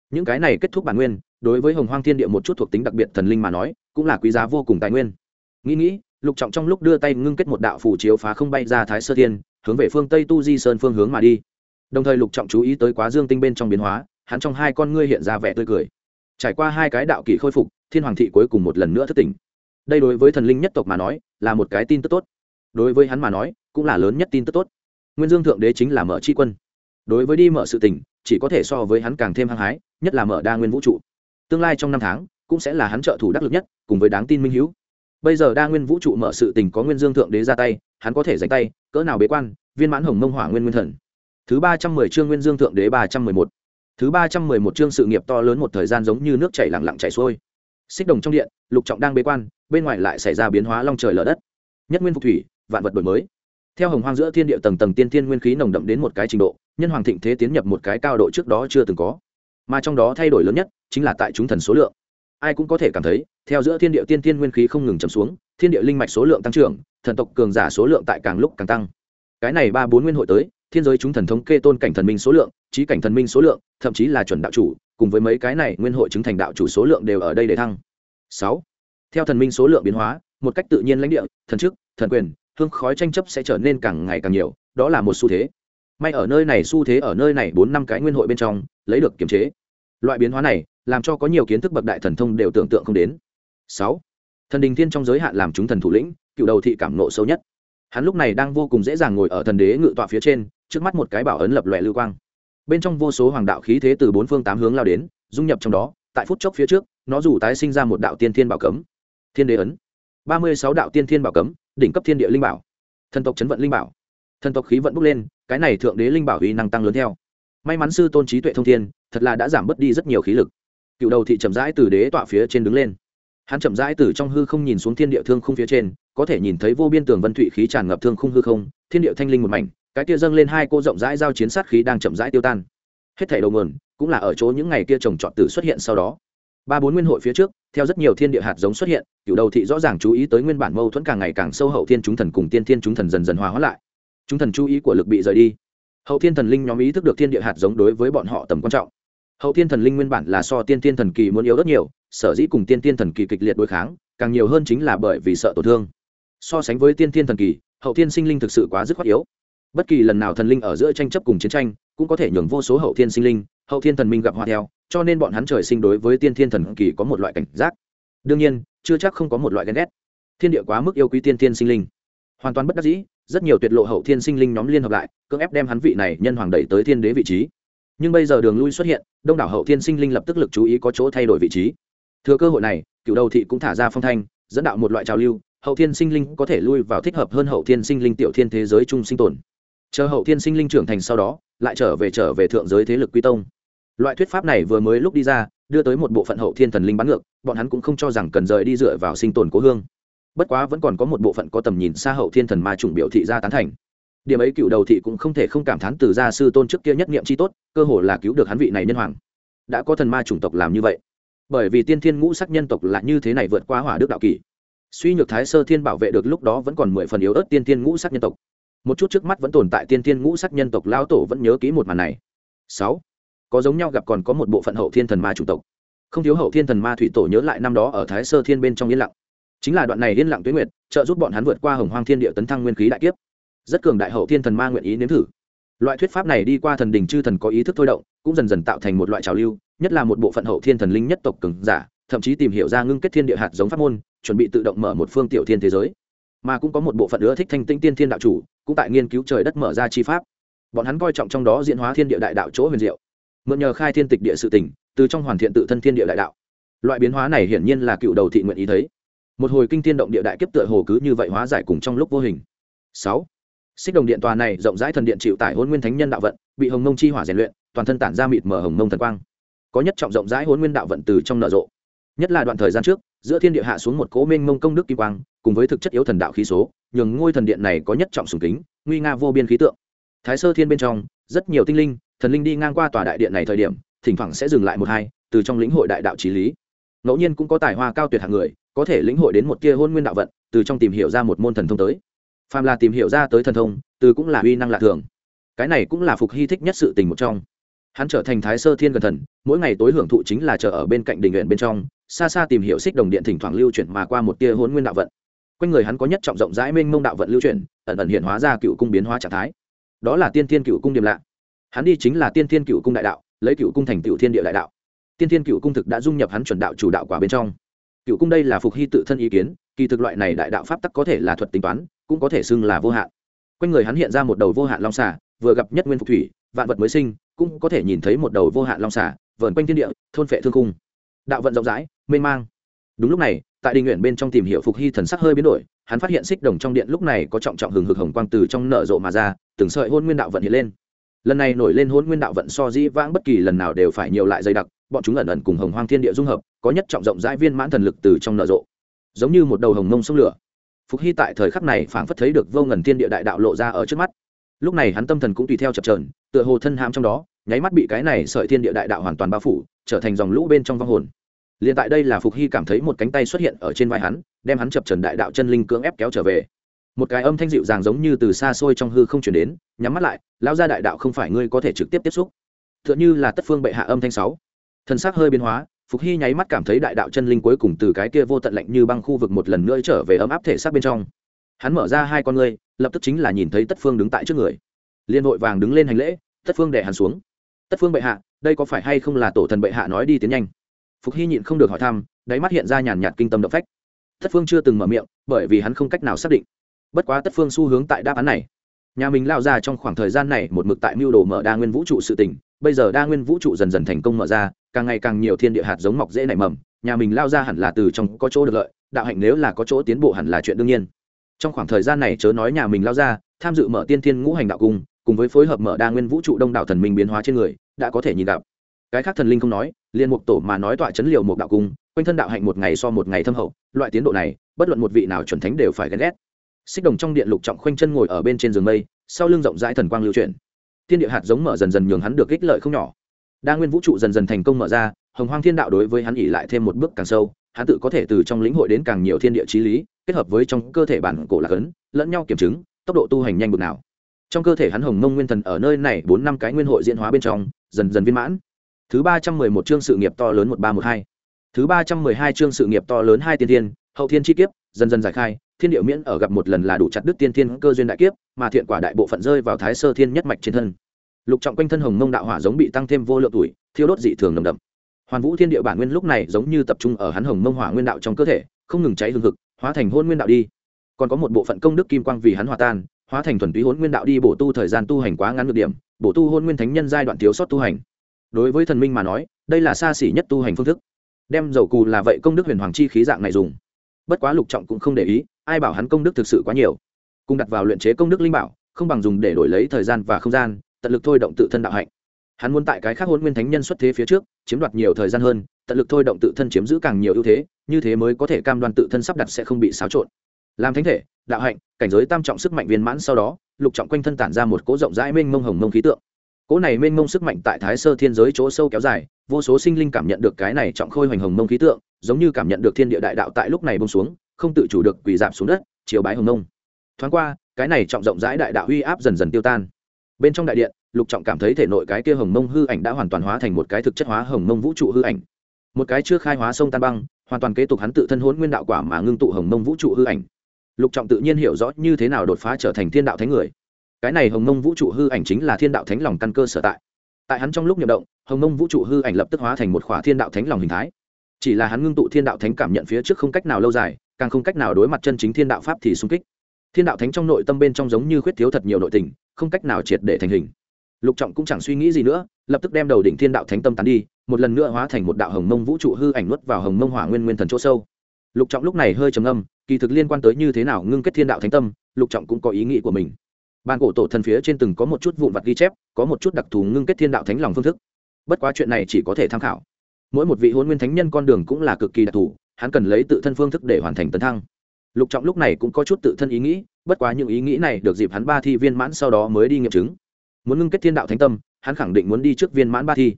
Những cái này kết thúc bản nguyên, đối với hồng hoang thiên địa một chút thuộc tính đặc biệt thần linh mà nói, cũng là quý giá vô cùng tài nguyên. Nghĩ nghĩ, lục trọng trong lúc đưa tay ngưng kết một đạo phủ chiếu phá không bay ra thái sơ thiên, hướng về phương tây tu di sơn phương hướng mà đi. Đồng thời lục trọng chú ý tới quá dương tinh bên trong biến hóa, hắn trong hai con ngươi hiện ra vẻ tươi cười. Trải qua hai cái đạo kỷ khôi phục, thiên hoàng thị cuối cùng một lần nữa thất tỉnh. Đây đối với thần linh nhất tộc mà nói, là một cái tin tức tốt. Đối với hắn mà nói, cũng là lớn nhất tin tức tốt. Nguyên dương thượng đế chính là mở tri quân đối với đi mở sự tình, chỉ có thể so với hắn càng thêm hăng hái, nhất là mở đa nguyên vũ trụ. Tương lai trong năm tháng, cũng sẽ là hắn trợ thủ đắc lực nhất, cùng với đáng tin minh hữu bây giờ đa nguyên vũ trụ mở sự tình có nguyên dương thượng đế ra tay, hắn có thể dành tay, cỡ nào bế quan, viên mãn hồng mông hỏa nguyên nguyên thần. Thứ ba trăm mười chương nguyên dương thượng đế ba trăm mười một. Thứ ba trăm mười một chương sự nghiệp to lớn một thời gian giống như nước chảy lặng lặng chảy xuôi. Xích đồng trong điện, lục trọng đang bế quan, bên ngoài lại xảy ra biến hóa long trời lở đất. Nhất nguyên phục thủy, vạn vật đổi mới theo hồng hoang giữa thiên địa tầng tầng tiên thiên nguyên khí nồng đậm đến một cái trình độ, nhân hoàng thịnh thế tiến nhập một cái cao độ trước đó chưa từng có. Mà trong đó thay đổi lớn nhất chính là tại chúng thần số lượng. Ai cũng có thể cảm thấy, theo giữa thiên địa tiên thiên nguyên khí không ngừng chầm xuống, thiên địa linh mạch số lượng tăng trưởng, thần tộc cường giả số lượng tại càng lúc càng tăng. Cái này ba bốn nguyên hội tới, thiên giới chúng thần thống kê tôn cảnh thần minh số lượng trí cảnh thần minh số lượng, thậm chí là chuẩn đạo chủ, cùng với mấy cái này nguyên hội chứng thành đạo chủ số lượng đều ở đây để thăng. Sáu. Theo thần minh số lượng biến hóa, một cách tự nhiên lãnh địa, thần chức, thần quyền hương khói tranh chấp sẽ trở nên càng ngày càng nhiều, đó là một xu thế. May ở nơi này, xu thế ở nơi này bốn năm cái nguyên hội bên trong, lấy được kiềm chế. Loại biến hóa này, làm cho có nhiều kiến thức bậc đại thần thông đều tưởng tượng không đến. Sáu, thần đình thiên trong giới hạn làm chúng thần thủ lĩnh, cựu đầu thị cảm nộ sâu nhất. Hắn lúc này đang vô cùng dễ dàng ngồi ở thần đế ngự tọa phía trên, trước mắt một cái bảo ấn lập lòe lưu quang. Bên trong vô số hoàng đạo khí thế từ bốn phương tám hướng lao đến, dung nhập trong đó, tại phút chốc phía trước, nó dù tái sinh ra một đạo tiên thiên bảo cấm. Thiên đế ấn. Ba mươi sáu đạo tiên thiên bảo cấm đỉnh cấp thiên địa linh bảo. Thần tộc chấn vận linh bảo. Thần tộc khí vận bốc lên, cái này thượng đế linh bảo uy năng tăng lớn theo. May mắn sư tôn trí tuệ thông thiên, thật là đã giảm bớt đi rất nhiều khí lực. Cựu đầu thị chậm rãi từ đế tọa phía trên đứng lên. Hắn chậm rãi từ trong hư không nhìn xuống thiên địa thương khung phía trên, có thể nhìn thấy vô biên tường vân thụy khí tràn ngập thương khung hư không, thiên địa thanh linh một mảnh, cái kia dâng lên hai cô rộng rãi giao chiến sát khí đang chậm rãi tiêu tan. Hết thảy đầu nguồn, cũng là ở chỗ những ngày kia trồng trọt tử xuất hiện sau đó. Ba bốn nguyên hội phía trước theo rất nhiều thiên địa hạt giống xuất hiện cựu đầu thị rõ ràng chú ý tới nguyên bản mâu thuẫn càng ngày càng sâu hậu thiên chúng thần cùng tiên thiên chúng thần dần dần hòa hóa lại. Chúng thần chú ý của lực bị rời đi. Hậu thiên thần linh nhóm ý thức được thiên địa hạt giống đối với bọn họ tầm quan trọng. Hậu thiên thần linh nguyên bản là so tiên thiên thần kỳ muốn yếu rất nhiều, sở dĩ cùng tiên thiên thần kỳ kịch liệt đối kháng, càng nhiều hơn chính là bởi vì sợ tổn thương. So sánh với tiên thiên thần kỳ, hậu thiên sinh linh thực sự quá dứt khoát yếu bất kỳ lần nào thần linh ở giữa tranh chấp cùng chiến tranh, cũng có thể nhường vô số hậu thiên sinh linh, hậu thiên thần minh gặp hoa theo, cho nên bọn hắn trời sinh đối với tiên thiên thần kỳ có một loại cảnh giác. Đương nhiên, chưa chắc không có một loại ghen ghét. Thiên địa quá mức yêu quý tiên thiên sinh linh. Hoàn toàn bất đắc dĩ, rất nhiều tuyệt lộ hậu thiên sinh linh nhóm liên hợp lại, cưỡng ép đem hắn vị này nhân hoàng đẩy tới thiên đế vị trí. Nhưng bây giờ đường lui xuất hiện, đông đảo hậu thiên sinh linh lập tức lực chú ý có chỗ thay đổi vị trí. Thừa cơ hội này, cựu đầu thị cũng thả ra phong thanh, dẫn đạo một loại trào lưu, hậu thiên sinh linh có thể lui vào thích hợp hơn hậu thiên sinh linh tiểu thiên thế giới chung sinh tồn chờ hậu thiên sinh linh trưởng thành sau đó, lại trở về trở về thượng giới thế lực quy tông. Loại thuyết pháp này vừa mới lúc đi ra, đưa tới một bộ phận hậu thiên thần linh bắn ngược, bọn hắn cũng không cho rằng cần rời đi dựa vào sinh tồn cố hương. Bất quá vẫn còn có một bộ phận có tầm nhìn xa hậu thiên thần ma chủng biểu thị ra tán thành. Điểm ấy cựu đầu thị cũng không thể không cảm thán từ gia sư tôn trước kia nhất nghiệm chi tốt, cơ hồ là cứu được hắn vị này nhân hoàng. Đã có thần ma chủng tộc làm như vậy. Bởi vì tiên thiên ngũ sắc nhân tộc là như thế này vượt qua hỏa đức đạo kỷ. Suy nhược thái sơ thiên bảo vệ được lúc đó vẫn còn mười phần yếu ớt tiên thiên ngũ sắc nhân tộc một chút trước mắt vẫn tồn tại tiên thiên ngũ sắc nhân tộc lao tổ vẫn nhớ kỹ một màn này. Sáu, có giống nhau gặp còn có một bộ phận hậu thiên thần ma chủng tộc. Không thiếu hậu thiên thần ma thủy tổ nhớ lại năm đó ở thái sơ thiên bên trong yên lặng. Chính là đoạn này yên lặng tuyến nguyệt, trợ giúp bọn hắn vượt qua hồng hoang thiên địa tấn thăng nguyên khí đại kiếp. Rất cường đại hậu thiên thần ma nguyện ý nếm thử. Loại thuyết pháp này đi qua thần đình chư thần có ý thức thôi động, cũng dần dần tạo thành một loại trào lưu, nhất là một bộ phận hậu thiên thần linh nhất tộc cường giả, thậm chí tìm hiểu ra ngưng kết thiên địa hạt giống pháp môn, chuẩn bị tự động mở một phương tiểu thiên thế giới. Mà cũng có một bộ phận ưa thích thanh tinh tiên thiên đạo chủ cũng tại nghiên cứu trời đất mở ra chi pháp. Bọn hắn coi trọng trong đó diễn hóa thiên địa đại đạo chỗ huyền diệu. Mượn nhờ khai thiên tịch địa sự tỉnh từ trong hoàn thiện tự thân thiên địa đại đạo. Loại biến hóa này hiển nhiên là cựu đầu thị nguyện ý thấy. Một hồi kinh thiên động địa đại kiếp tựa hồ cứ như vậy hóa giải cùng trong lúc vô hình. Sáu. Xích đồng điện tòa này rộng rãi thần điện chịu tải hôn nguyên thánh nhân đạo vận, bị hồng mông chi hỏa rèn luyện, toàn thân tản ra mịt mở hồng mông thần quang. Có nhất trọng rộng rãi hôn nguyên đạo vận từ trong nở rộ. Nhất là đoạn thời gian trước, giữa thiên địa hạ xuống một cố minh mông công đức kim quang, cùng với thực chất yếu thần đạo khí số nhường ngôi thần điện này có nhất trọng sùng kính, nguy nga vô biên khí tượng. Thái sơ thiên bên trong, rất nhiều tinh linh, thần linh đi ngang qua tòa đại điện này thời điểm, thỉnh thoảng sẽ dừng lại một hai, từ trong lĩnh hội đại đạo trí lý. Ngẫu nhiên cũng có tài hoa cao tuyệt hạng người, có thể lĩnh hội đến một tia hôn nguyên đạo vận, từ trong tìm hiểu ra một môn thần thông tới. Phàm là tìm hiểu ra tới thần thông, từ cũng là uy năng lạ thường. Cái này cũng là phục hy thích nhất sự tình một trong. Hắn trở thành thái sơ thiên gần thần, mỗi ngày tối hưởng thụ chính là chờ ở bên cạnh đình nguyện bên trong, xa xa tìm hiểu xích đồng điện thỉnh thoảng lưu chuyển mà qua một tia hôn nguyên đạo vận quanh người hắn có nhất trọng rộng rãi mênh mông đạo vận lưu chuyển, ẩn ẩn hiện hóa ra cựu cung biến hóa trạng thái. Đó là tiên thiên cựu cung điểm lạ. Hắn đi chính là tiên thiên cựu cung đại đạo, lấy cựu cung thành cựu thiên địa đại đạo. Tiên thiên cựu cung thực đã dung nhập hắn chuẩn đạo chủ đạo quả bên trong. Cựu cung đây là phục hy tự thân ý kiến, kỳ thực loại này đại đạo pháp tắc có thể là thuật tính toán, cũng có thể xưng là vô hạn. Quanh người hắn hiện ra một đầu vô hạn long xà, vừa gặp nhất nguyên phục thủy, vạn vật mới sinh, cũng có thể nhìn thấy một đầu vô hạn long xà, vờn quanh thiên địa, thôn phệ thương cung. Đạo vận rộng rãi, mênh mang. Đúng lúc này tại đình nguyện bên trong tìm hiểu phục hy thần sắc hơi biến đổi, hắn phát hiện xích đồng trong điện lúc này có trọng trọng hừng hực hồng quang từ trong nở rộ mà ra, từng sợi hôn nguyên đạo vận hiện lên. Lần này nổi lên hôn nguyên đạo vận so dĩ vãng bất kỳ lần nào đều phải nhiều lại dày đặc, bọn chúng ẩn ẩn cùng hồng hoang thiên địa dung hợp, có nhất trọng rộng rãi viên mãn thần lực từ trong nở rộ. Giống như một đầu hồng mông sông lửa. Phục hy tại thời khắc này phảng phất thấy được vô ngần thiên địa đại đạo lộ ra ở trước mắt. Lúc này hắn tâm thần cũng tùy theo chập trờn tựa hồ thân ham trong đó, nháy mắt bị cái này sợi thiên địa đại đạo hoàn toàn bao phủ, trở thành dòng lũ bên trong vong hồn liền tại đây là phục hy cảm thấy một cánh tay xuất hiện ở trên vai hắn, đem hắn chập trần đại đạo chân linh cưỡng ép kéo trở về. Một cái âm thanh dịu dàng giống như từ xa xôi trong hư không chuyển đến, nhắm mắt lại lao ra đại đạo không phải ngươi có thể trực tiếp tiếp xúc. T h ư ợ n h ư là tất phương bệ hạ âm thanh sáu. Thân xác hơi biến hóa, phục hy nháy mắt cảm thấy đại đạo chân linh cuối cùng từ cái kia vô tận lạnh như băng khu vực một lần nữa trở về ấm áp thể xác bên trong. Hắn mở ra hai con ngươi, lập tức chính là nhìn thấy tất phương đứng tại trước người. Liên hội vàng đứng lên hành lễ, tất phương đẻ hắn xuống. Tất phương bệ hạ, đây có phải hay không là tổ thần bệ hạ nói đi tiến nhanh? Phục hy nhịn không được hỏi thăm, đáy mắt hiện ra nhàn nhạt kinh tâm động phách. Tất phương chưa từng mở miệng, bởi vì hắn không cách nào xác định. Bất quá tất phương xu hướng tại đáp án này. Nhà mình lao ra trong khoảng thời gian này một mực tại mưu đồ mở đa nguyên vũ trụ sự tỉnh bây giờ đa nguyên vũ trụ dần dần thành công mở ra, càng ngày càng nhiều thiên địa hạt giống mọc dễ nảy mầm, nhà mình lao ra hẳn là từ trong có chỗ được lợi, đạo hạnh nếu là có chỗ tiến bộ hẳn là chuyện đương nhiên. Trong khoảng thời gian này chớ nói nhà mình lao ra, tham dự mở tiên thiên ngũ hành đạo cung, cùng với phối hợp mở đa nguyên vũ trụ đông đảo thần minh biến hóa trên người, đã có thể nhìn gặp cái khác thần linh không nói, liền mục tổ mà nói tọa chấn liều một đạo cung, quanh thân đạo hạnh một ngày so một ngày thâm hậu, loại tiến độ này, bất luận một vị nào chuẩn thánh đều phải ghen ghét. Xích đồng trong điện lục trọng khoanh chân ngồi ở bên trên giường mây, sau lưng rộng rãi thần quang lưu chuyển. Thiên địa hạt giống mở dần dần nhường hắn được ích lợi không nhỏ. Đa nguyên vũ trụ dần dần thành công mở ra, hồng hoang thiên đạo đối với hắn ỉ lại thêm một bước càng sâu, hắn tự có thể từ trong lĩnh hội đến càng nhiều thiên địa trí lý, kết hợp với trong cơ thể bản cổ lạc ấn, lẫn nhau kiểm chứng, tốc độ tu hành nhanh bực nào. Trong cơ thể hắn hồng mông nguyên thần ở nơi này bốn năm cái nguyên hội diễn hóa bên trong, dần dần viên mãn thứ ba trăm mười một chương sự nghiệp to lớn một ba một hai. Thứ ba trăm mười hai chương sự nghiệp to lớn hai tiên thiên, hậu thiên chi kiếp, dần dần giải khai, thiên điệu miễn ở gặp một lần là đủ chặt đứt tiên thiên cơ duyên đại kiếp, mà thiện quả đại bộ phận rơi vào thái sơ thiên nhất mạch trên thân. Lục trọng quanh thân hồng mông đạo hỏa giống bị tăng thêm vô lượng tuổi, thiêu đốt dị thường nồng đậm. Hoàn vũ thiên địa bản nguyên lúc này giống như tập trung ở hắn hồng mông hỏa nguyên đạo trong cơ thể, không ngừng cháy hương hực, hóa thành hôn nguyên đạo đi. Còn có một bộ phận công đức kim quang vì hắn hòa tan, hóa thành thuần túy hôn nguyên đạo đi bổ tu thời gian tu hành quá ngắn được điểm, bổ tu hôn nguyên thánh nhân giai đoạn thiếu sót tu hành đối với thần minh mà nói, đây là xa xỉ nhất tu hành phương thức. Đem dầu cù là vậy công đức huyền hoàng chi khí dạng này dùng. Bất quá lục trọng cũng không để ý, ai bảo hắn công đức thực sự quá nhiều. Cùng đặt vào luyện chế công đức linh bảo, không bằng dùng để đổi lấy thời gian và không gian, tận lực thôi động tự thân đạo hạnh. Hắn muốn tại cái khác hôn nguyên thánh nhân xuất thế phía trước, chiếm đoạt nhiều thời gian hơn, tận lực thôi động tự thân chiếm giữ càng nhiều ưu thế, như thế mới có thể cam đoan tự thân sắp đặt sẽ không bị xáo trộn. Làm thánh thể, đạo hạnh, cảnh giới tam trọng sức mạnh viên mãn sau đó, lục trọng quanh thân tản ra một cỗ rộng rãi mênh mông hồng mông khí tượng cỗ này mênh mông sức mạnh tại thái sơ thiên giới chỗ sâu kéo dài, vô số sinh linh cảm nhận được cái này trọng khôi hoành hồng mông khí tượng, giống như cảm nhận được thiên địa đại đạo tại lúc này bông xuống, không tự chủ được quỳ giảm xuống đất, chiều bái hồng mông. Thoáng qua, cái này trọng rộng rãi đại đạo uy áp dần dần tiêu tan. Bên trong đại điện, lục trọng cảm thấy thể nội cái kia hồng mông hư ảnh đã hoàn toàn hóa thành một cái thực chất hóa hồng mông vũ trụ hư ảnh. Một cái chưa khai hóa sông tan băng, hoàn toàn kế tục hắn tự thân hôn nguyên đạo quả mà ngưng tụ hồng mông vũ trụ hư ảnh. Lục trọng tự nhiên hiểu rõ như thế nào đột phá trở thành thiên đạo thánh người cái này hồng mông vũ trụ hư ảnh chính là thiên đạo thánh lòng căn cơ sở tại. Tại hắn trong lúc nhậm động, hồng mông vũ trụ hư ảnh lập tức hóa thành một khỏa thiên đạo thánh lòng hình thái. Chỉ là hắn ngưng tụ thiên đạo thánh cảm nhận phía trước không cách nào lâu dài, càng không cách nào đối mặt chân chính thiên đạo pháp thì sung kích. Thiên đạo thánh trong nội tâm bên trong giống như khuyết thiếu thật nhiều nội tình, không cách nào triệt để thành hình. Lục trọng cũng chẳng suy nghĩ gì nữa, lập tức đem đầu đỉnh thiên đạo thánh tâm tán đi, một lần nữa hóa thành một đạo hồng mông vũ trụ hư ảnh nuốt vào hồng mông hỏa nguyên nguyên thần chỗ sâu. Lục trọng lúc này hơi trầm âm kỳ thực liên quan tới như thế nào ngưng kết thiên đạo thánh tâm, lục trọng cũng có ý nghĩ của mình ban cổ tổ thần phía trên từng có một chút vụn vặt ghi chép, có một chút đặc thù ngưng kết thiên đạo thánh lòng phương thức. Bất quá chuyện này chỉ có thể tham khảo. Mỗi một vị hôn nguyên thánh nhân con đường cũng là cực kỳ đặc thù, hắn cần lấy tự thân phương thức để hoàn thành tấn thăng. Lục trọng lúc này cũng có chút tự thân ý nghĩ, bất quá những ý nghĩ này được dịp hắn ba thi viên mãn sau đó mới đi nghiệm chứng. Muốn ngưng kết thiên đạo thánh tâm, hắn khẳng định muốn đi trước viên mãn ba thi.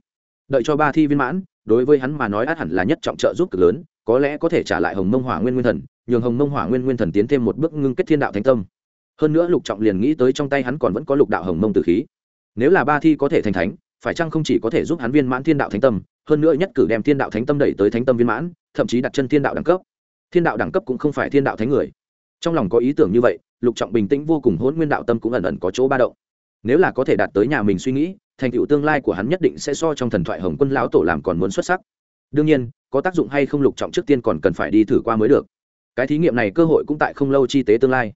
Đợi cho ba thi viên mãn, đối với hắn mà nói át hẳn là nhất trọng trợ giúp cực lớn, có lẽ có thể trả lại hồng mông hỏa nguyên nguyên thần, nhường hồng mông hỏa nguyên nguyên thần tiến thêm một bước ngưng kết thiên đạo thánh tâm hơn nữa lục trọng liền nghĩ tới trong tay hắn còn vẫn có lục đạo hồng mông tử khí. Nếu là ba thi có thể thành thánh, phải chăng không chỉ có thể giúp hắn viên mãn thiên đạo thánh tâm, hơn nữa nhất cử đem thiên đạo thánh tâm đẩy tới thánh tâm viên mãn, thậm chí đặt chân thiên đạo đẳng cấp. Thiên đạo đẳng cấp cũng không phải thiên đạo thánh người. Trong lòng có ý tưởng như vậy, lục trọng bình tĩnh vô cùng hôn nguyên đạo tâm cũng ẩn ẩn có chỗ ba động. Nếu là có thể đạt tới nhà mình suy nghĩ, thành tựu tương lai của hắn nhất định sẽ so trong thần thoại hồng quân lão tổ làm còn muốn xuất sắc. Đương nhiên, có tác dụng hay không lục trọng trước tiên còn cần phải đi thử qua mới được. Cái thí nghiệm này cơ hội cũng tại không lâu chi tế tương lai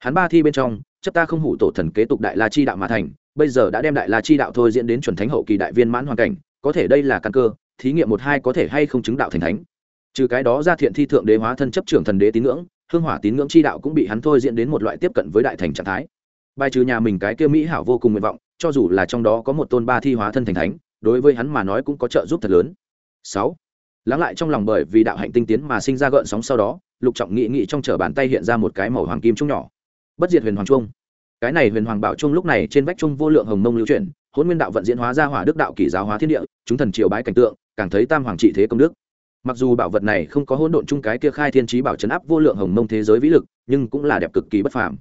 hắn ba thi bên trong, chấp ta không hủ tổ thần kế tục đại la chi đạo mà thành, bây giờ đã đem đại la chi đạo thôi diễn đến chuẩn thánh hậu kỳ đại viên mãn hoàn cảnh, có thể đây là căn cơ, thí nghiệm một hai có thể hay không chứng đạo thành thánh. Trừ cái đó ra thiện thi thượng đế hóa thân chấp trưởng thần đế tín ngưỡng, hương hỏa tín ngưỡng chi đạo cũng bị hắn thôi diễn đến một loại tiếp cận với đại thành trạng thái. Bài trừ nhà mình cái kia mỹ hảo vô cùng nguyện vọng, cho dù là trong đó có một tôn ba thi hóa thân thành thánh, đối với hắn mà nói cũng có trợ giúp thật lớn. Sáu, lắng lại trong lòng bởi vì đạo hạnh tinh tiến mà sinh ra gợn sóng sau đó, lục trọng nghị nghị trong chở bàn tay hiện ra một cái màu hoàng kim trung nhỏ bất diệt huyền hoàng trung cái này huyền hoàng bảo trung lúc này trên vách trung vô lượng hồng mông lưu chuyển hôn nguyên đạo vận diễn hóa ra hỏa đức đạo kỷ giáo hóa thiên địa, chúng thần triều bái cảnh tượng, càng thấy tam hoàng trị thế công đức. Mặc dù bảo vật này không có hỗn độn chung cái kia khai thiên trí bảo chấn áp vô lượng hồng mông thế giới vĩ lực, nhưng cũng là đẹp cực kỳ bất phàm.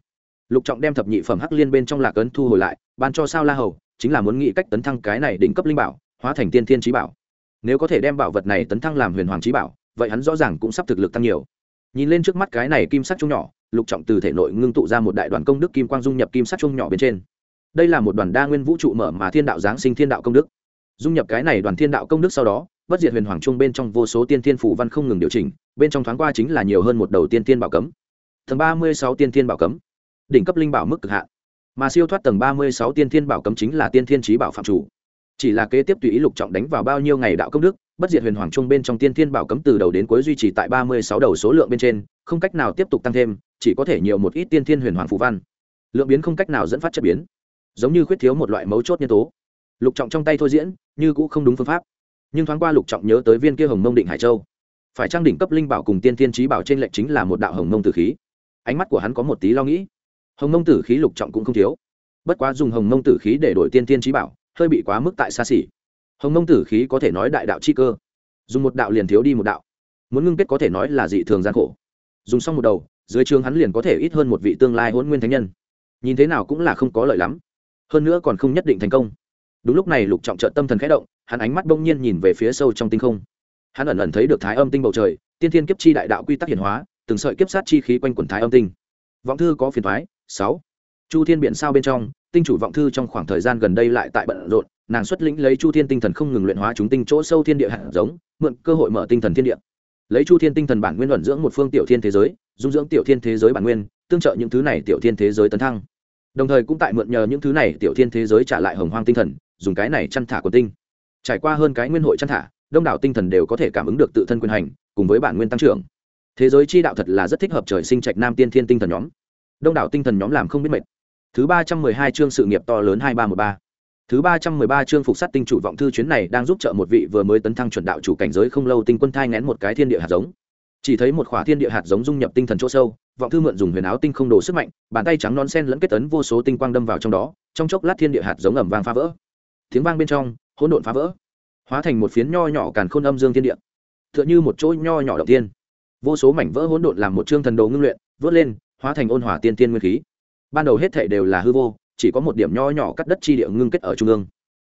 Lục trọng đem thập nhị phẩm hắc liên bên trong lạc ấn thu hồi lại, ban cho sao la hầu, chính là muốn nghĩ cách tấn thăng cái này đỉnh cấp linh bảo, hóa thành tiên thiên trí bảo. Nếu có thể đem bảo vật này tấn thăng làm huyền hoàng trí bảo, vậy hắn rõ ràng cũng sắp thực lực tăng nhiều. Nhìn lên trước mắt cái này kim sắc chung nhỏ lục trọng từ thể nội ngưng tụ ra một đại đoàn công đức kim quang dung nhập kim sắc chung nhỏ bên trên. Đây là một đoàn đa nguyên vũ trụ mở mà thiên đạo giáng sinh thiên đạo công đức. Dung nhập cái này đoàn thiên đạo công đức sau đó, bất diệt huyền hoàng trung bên trong vô số tiên thiên phủ văn không ngừng điều chỉnh, bên trong thoáng qua chính là nhiều hơn một đầu tiên thiên bảo cấm. Tầng ba mươi sáu tiên thiên bảo cấm. Đỉnh cấp linh bảo mức cực hạn. Mà siêu thoát tầng ba mươi sáu tiên thiên bảo cấm chính là tiên thiên trí bảo phạm chủ. Chỉ là kế tiếp tùy ý lục trọng đánh vào bao nhiêu ngày đạo công đức bất diệt huyền hoàng trung bên trong tiên thiên bảo cấm từ đầu đến cuối duy trì tại ba mươi sáu đầu số lượng bên trên, không cách nào tiếp tục tăng thêm, chỉ có thể nhiều một ít tiên thiên huyền hoàng phù văn. Lượng biến không cách nào dẫn phát chất biến. Giống như khuyết thiếu một loại mấu chốt nhân tố. Lục trọng trong tay thôi diễn, như cũng không đúng phương pháp. Nhưng thoáng qua lục trọng nhớ tới viên kia hồng mông định hải châu. Phải trang đỉnh cấp linh bảo cùng tiên thiên trí bảo trên lệnh chính là một đạo hồng mông tử khí. Ánh mắt của hắn có một tí lo nghĩ. Hồng mông tử khí lục trọng cũng không thiếu. Bất quá dùng hồng mông tử khí để đổi tiên thiên trí bảo, hơi bị quá mức tại xa xỉ hồng mông tử khí có thể nói đại đạo chi cơ. Dùng một đạo liền thiếu đi một đạo. Muốn ngưng kết có thể nói là dị thường gian khổ. Dùng xong một đầu, dưới trường hắn liền có thể ít hơn một vị tương lai hôn nguyên thánh nhân. Nhìn thế nào cũng là không có lợi lắm. Hơn nữa còn không nhất định thành công. Đúng lúc này lục trọng trợ tâm thần khẽ động, hắn ánh mắt bỗng nhiên nhìn về phía sâu trong tinh không. Hắn ẩn ẩn thấy được thái âm tinh bầu trời, tiên thiên kiếp chi đại đạo quy tắc hiển hóa, từng sợi kiếp sát chi khí quanh quần thái âm tinh. Vọng thư có phiền thoái sáu. Chu thiên Biện sao bên trong, tinh chủ vọng thư trong khoảng thời gian gần đây lại tại bận rộn nàng xuất lĩnh lấy chu thiên tinh thần không ngừng luyện hóa chúng tinh chỗ sâu thiên địa hạt giống, mượn cơ hội mở tinh thần thiên địa. Lấy chu thiên tinh thần bản nguyên luận dưỡng một phương tiểu thiên thế giới, dung dưỡng tiểu thiên thế giới bản nguyên, tương trợ những thứ này tiểu thiên thế giới tấn thăng. Đồng thời cũng tại mượn nhờ những thứ này tiểu thiên thế giới trả lại hồng hoang tinh thần, dùng cái này chăn thả của tinh. Trải qua hơn cái nguyên hội chăn thả, đông đảo tinh thần đều có thể cảm ứng được tự thân quyền hành, cùng với bản nguyên tăng trưởng. Thế giới chi đạo thật là rất thích hợp trời sinh trạch nam tiên thiên tinh thần nhóm. Đông đảo tinh thần nhóm làm không biết mệt. Thứ ba trăm mười hai chương sự nghiệp to lớn hai ba m ba thứ ba trăm mười ba chương phục sát tinh chủ vọng thư chuyến này đang giúp trợ một vị vừa mới tấn thăng chuẩn đạo chủ cảnh giới không lâu tinh quân thai nén một cái thiên địa hạt giống. Chỉ thấy một khỏa thiên địa hạt giống dung nhập tinh thần chỗ sâu, vọng thư mượn dùng huyền áo tinh không đồ sức mạnh, bàn tay trắng non sen lẫn kết tấn vô số tinh quang đâm vào trong đó, trong chốc lát thiên địa hạt giống ầm vang phá vỡ. Tiếng vang bên trong, hỗn độn phá vỡ, hóa thành một phiến nho nhỏ càn khôn âm dương thiên địa. Tựa như một chỗ nho nhỏ động tiên vô số mảnh vỡ hỗn độn làm một chương thần đồ ngưng luyện vút lên, hóa thành ôn hỏa tiên tiên nguyên khí. Ban đầu hết thảy đều là hư vô chỉ có một điểm nho nhỏ cắt đất chi địa ngưng kết ở trung ương.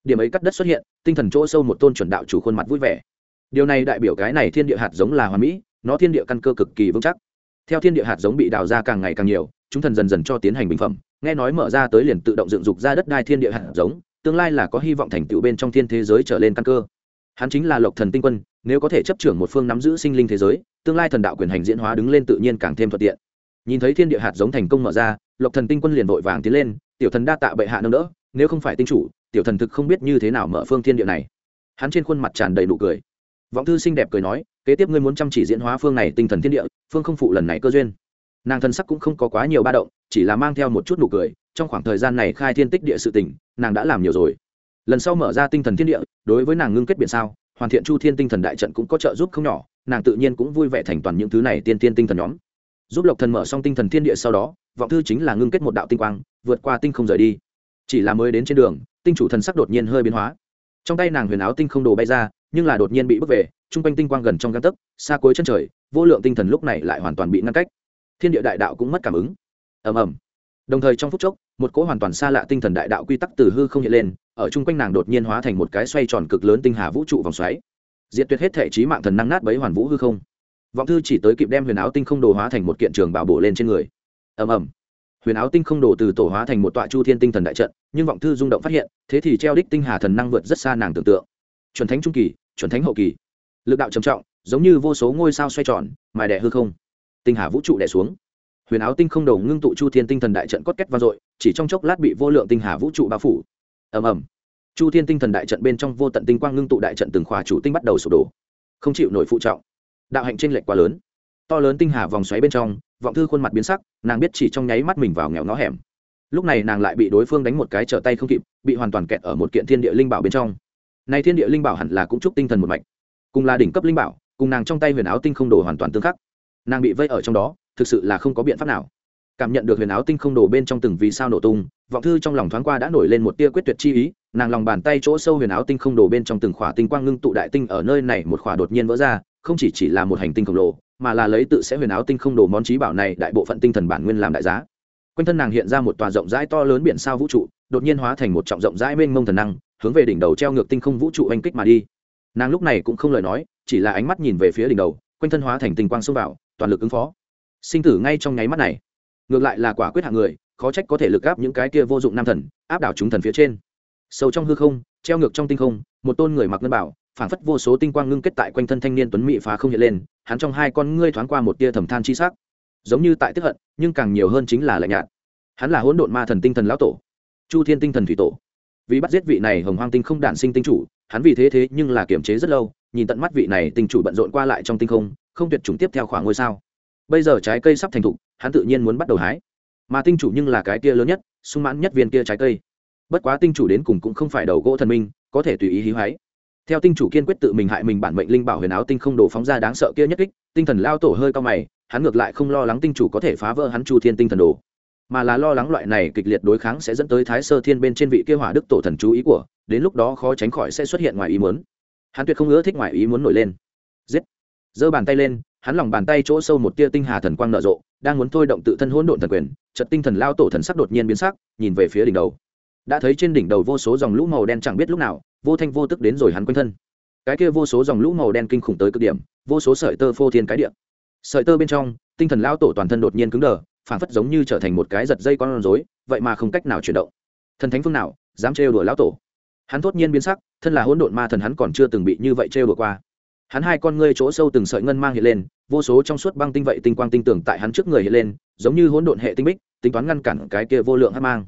Điểm ấy cắt đất xuất hiện, tinh thần chỗ sâu một tôn chuẩn đạo chủ khuôn mặt vui vẻ. Điều này đại biểu cái này thiên địa hạt giống là hoàn mỹ, nó thiên địa căn cơ cực kỳ vững chắc. Theo thiên địa hạt giống bị đào ra càng ngày càng nhiều, chúng thần dần dần cho tiến hành bình phẩm, nghe nói mở ra tới liền tự động dựng dục ra đất đai thiên địa hạt giống, tương lai là có hy vọng thành tựu bên trong thiên thế giới trở lên căn cơ. Hắn chính là lộc thần tinh quân, nếu có thể chấp trưởng một phương nắm giữ sinh linh thế giới, tương lai thần đạo quyền hành diễn hóa đứng lên tự nhiên càng thêm thuận tiện. Nhìn thấy thiên địa hạt giống thành công mở ra, lộc thần tinh quân liền vội vàng tiến lên tiểu thần đa tạ bệ hạ nâng đỡ, nếu không phải tinh chủ, tiểu thần thực không biết như thế nào mở phương thiên địa này. Hắn trên khuôn mặt tràn đầy nụ cười. Vọng thư xinh đẹp cười nói, kế tiếp ngươi muốn chăm chỉ diễn hóa phương này tinh thần thiên địa, phương không phụ lần này cơ duyên. Nàng thân sắc cũng không có quá nhiều ba động, chỉ là mang theo một chút nụ cười, trong khoảng thời gian này khai thiên tích địa sự tỉnh nàng đã làm nhiều rồi. Lần sau mở ra tinh thần thiên địa, đối với nàng ngưng kết biển sao, hoàn thiện chu thiên tinh thần đại trận cũng có trợ giúp không nhỏ, nàng tự nhiên cũng vui vẻ thành toàn những thứ này tiên tiên tinh thần nhóm. Giúp lộc thần mở xong tinh thần thiên địa sau đó vọng thư chính là ngưng kết một đạo tinh quang, vượt qua tinh không rời đi. Chỉ là mới đến trên đường, tinh chủ thần sắc đột nhiên hơi biến hóa. Trong tay nàng huyền áo tinh không đồ bay ra, nhưng là đột nhiên bị bước về t r u n g quanh tinh quang gần trong găng tấc, xa cuối chân trời, vô lượng tinh thần lúc này lại hoàn toàn bị ngăn cách. Thiên địa đại đạo cũng mất cảm ứng. Ầm ầm. Đồng thời trong phút chốc, một cỗ hoàn toàn xa lạ tinh thần đại đạo quy tắc từ hư không hiện lên, ở chung quanh nàng đột nhiên hóa thành một cái xoay tròn cực lớn tinh hà vũ trụ vòng xoáy. Diệt tuyệt hết thể trí mạng thần năng nát bấy hoàn vũ hư không. Vọng thư chỉ tới kịp đem huyền áo tinh không đồ hóa thành một kiện trường bảo bổ lên trên người ầm ầm. Huyền áo tinh không đổ từ tổ hóa thành một tọa chu thiên tinh thần đại trận, nhưng vọng thư rung động phát hiện, thế thì treo đích tinh hà thần năng vượt rất xa nàng tưởng tượng. Chuẩn thánh trung kỳ, chuẩn thánh hậu kỳ. Lực đạo trầm trọng, giống như vô số ngôi sao xoay tròn, mài đẻ hư không. Tinh hà vũ trụ đẻ xuống. Huyền áo tinh không đầu ngưng tụ chu thiên tinh thần đại trận cốt kết vang dội, chỉ trong chốc lát bị vô lượng tinh hà vũ trụ bao phủ. Ầm ầm. Chu thiên tinh thần đại trận bên trong vô tận tinh quang ngưng tụ đại trận từng khóa chủ tinh bắt đầu sụp đổ. Không chịu nổi phụ trọng. Đạo hạnh trên lệch quá lớn. To lớn tinh hà vòng xoáy bên trong vọng thư khuôn mặt biến sắc, nàng biết chỉ trong nháy mắt mình vào nghèo ngó hẻm. Lúc này nàng lại bị đối phương đánh một cái trở tay không kịp, bị hoàn toàn kẹt ở một kiện thiên địa linh bảo bên trong. Này thiên địa linh bảo hẳn là cũng chúc tinh thần một mạch. Cùng là đỉnh cấp linh bảo, cùng nàng trong tay huyền áo tinh không đồ hoàn toàn tương khắc. Nàng bị vây ở trong đó, thực sự là không có biện pháp nào. Cảm nhận được huyền áo tinh không đồ bên trong từng vì sao nổ tung, vọng thư trong lòng thoáng qua đã nổi lên một tia quyết tuyệt chi ý, nàng lòng bàn tay chỗ sâu huyền áo tinh không đồ bên trong từng khỏa tinh quang ngưng tụ đại tinh ở nơi này một khỏa đột nhiên vỡ ra không chỉ chỉ là một hành tinh khổng lồ, mà là lấy tự sẽ huyền áo tinh không đồ món trí bảo này đại bộ phận tinh thần bản nguyên làm đại giá. Quanh thân nàng hiện ra một tòa rộng rãi to lớn biển sao vũ trụ, đột nhiên hóa thành một trọng rộng rãi mênh mông thần năng, hướng về đỉnh đầu treo ngược tinh không vũ trụ oanh kích mà đi. Nàng lúc này cũng không lời nói, chỉ là ánh mắt nhìn về phía đỉnh đầu, quanh thân hóa thành tinh quang xông vào, toàn lực ứng phó. Sinh tử ngay trong nháy mắt này. Ngược lại là quả quyết hạng người, khó trách có thể lực áp những cái kia vô dụng nam thần, áp đảo chúng thần phía trên. Sâu trong hư không, treo ngược trong tinh không, một tôn người mặc ngân bảo phảng phất vô số tinh quang ngưng kết tại quanh thân thanh niên tuấn mỹ phá không hiện lên, hắn trong hai con ngươi thoáng qua một tia thầm than chi sắc. Giống như tại tức hận, nhưng càng nhiều hơn chính là lạnh nhạt. Hắn là hỗn độn ma thần tinh thần lão tổ, chu thiên tinh thần thủy tổ. Vì bắt giết vị này hồng hoang tinh không đản sinh tinh chủ, hắn vì thế thế nhưng là kiềm chế rất lâu, nhìn tận mắt vị này tinh chủ bận rộn qua lại trong tinh không không tuyệt chủng tiếp theo khoảng ngôi sao. Bây giờ trái cây sắp thành thục, hắn tự nhiên muốn bắt đầu hái. Mà tinh chủ nhưng là cái kia lớn nhất, sung mãn nhất viên kia trái cây. Bất quá tinh chủ đến cùng cũng không phải đầu gỗ thần minh, có thể tùy ý hí hái theo tinh chủ kiên quyết tự mình hại mình bản mệnh linh bảo huyền áo tinh không đổ phóng ra đáng sợ kia nhất kích, tinh thần lao tổ hơi cao mày, hắn ngược lại không lo lắng tinh chủ có thể phá vỡ hắn chu thiên tinh thần đồ, mà là lo lắng loại này kịch liệt đối kháng sẽ dẫn tới thái sơ thiên bên trên vị kia hỏa đức tổ thần chú ý của, đến lúc đó khó tránh khỏi sẽ xuất hiện ngoài ý muốn. Hắn tuyệt không ưa thích ngoài ý muốn nổi lên. Giết! Giơ bàn tay lên, hắn lòng bàn tay chỗ sâu một tia tinh hà thần quang nở rộ, đang muốn thôi động tự thân hỗn độn thần quyền, chợt tinh thần lao tổ thần sắc đột nhiên biến sắc, nhìn về phía đỉnh đầu. Đã thấy trên đỉnh đầu vô số dòng lũ màu đen chẳng biết lúc nào vô thanh vô tức đến rồi hắn quanh thân. Cái kia vô số dòng lũ màu đen kinh khủng tới cực điểm vô số sợi tơ phô thiên cái điện, sợi tơ bên trong tinh thần lao tổ toàn thân đột nhiên cứng đờ phản phất giống như trở thành một cái giật dây con rối vậy mà không cách nào chuyển động. Thần thánh phương nào dám trêu đùa lão tổ? Hắn thốt nhiên biến sắc thân là hỗn độn ma thần hắn còn chưa từng bị như vậy trêu đùa qua. Hắn hai con ngươi chỗ sâu từng sợi ngân mang hiện lên vô số trong suốt băng tinh vậy tinh quang tinh tưởng tại hắn trước người hiện lên giống như hỗn độn hệ tinh bích tính toán ngăn cản cái kia vô lượng hát mang.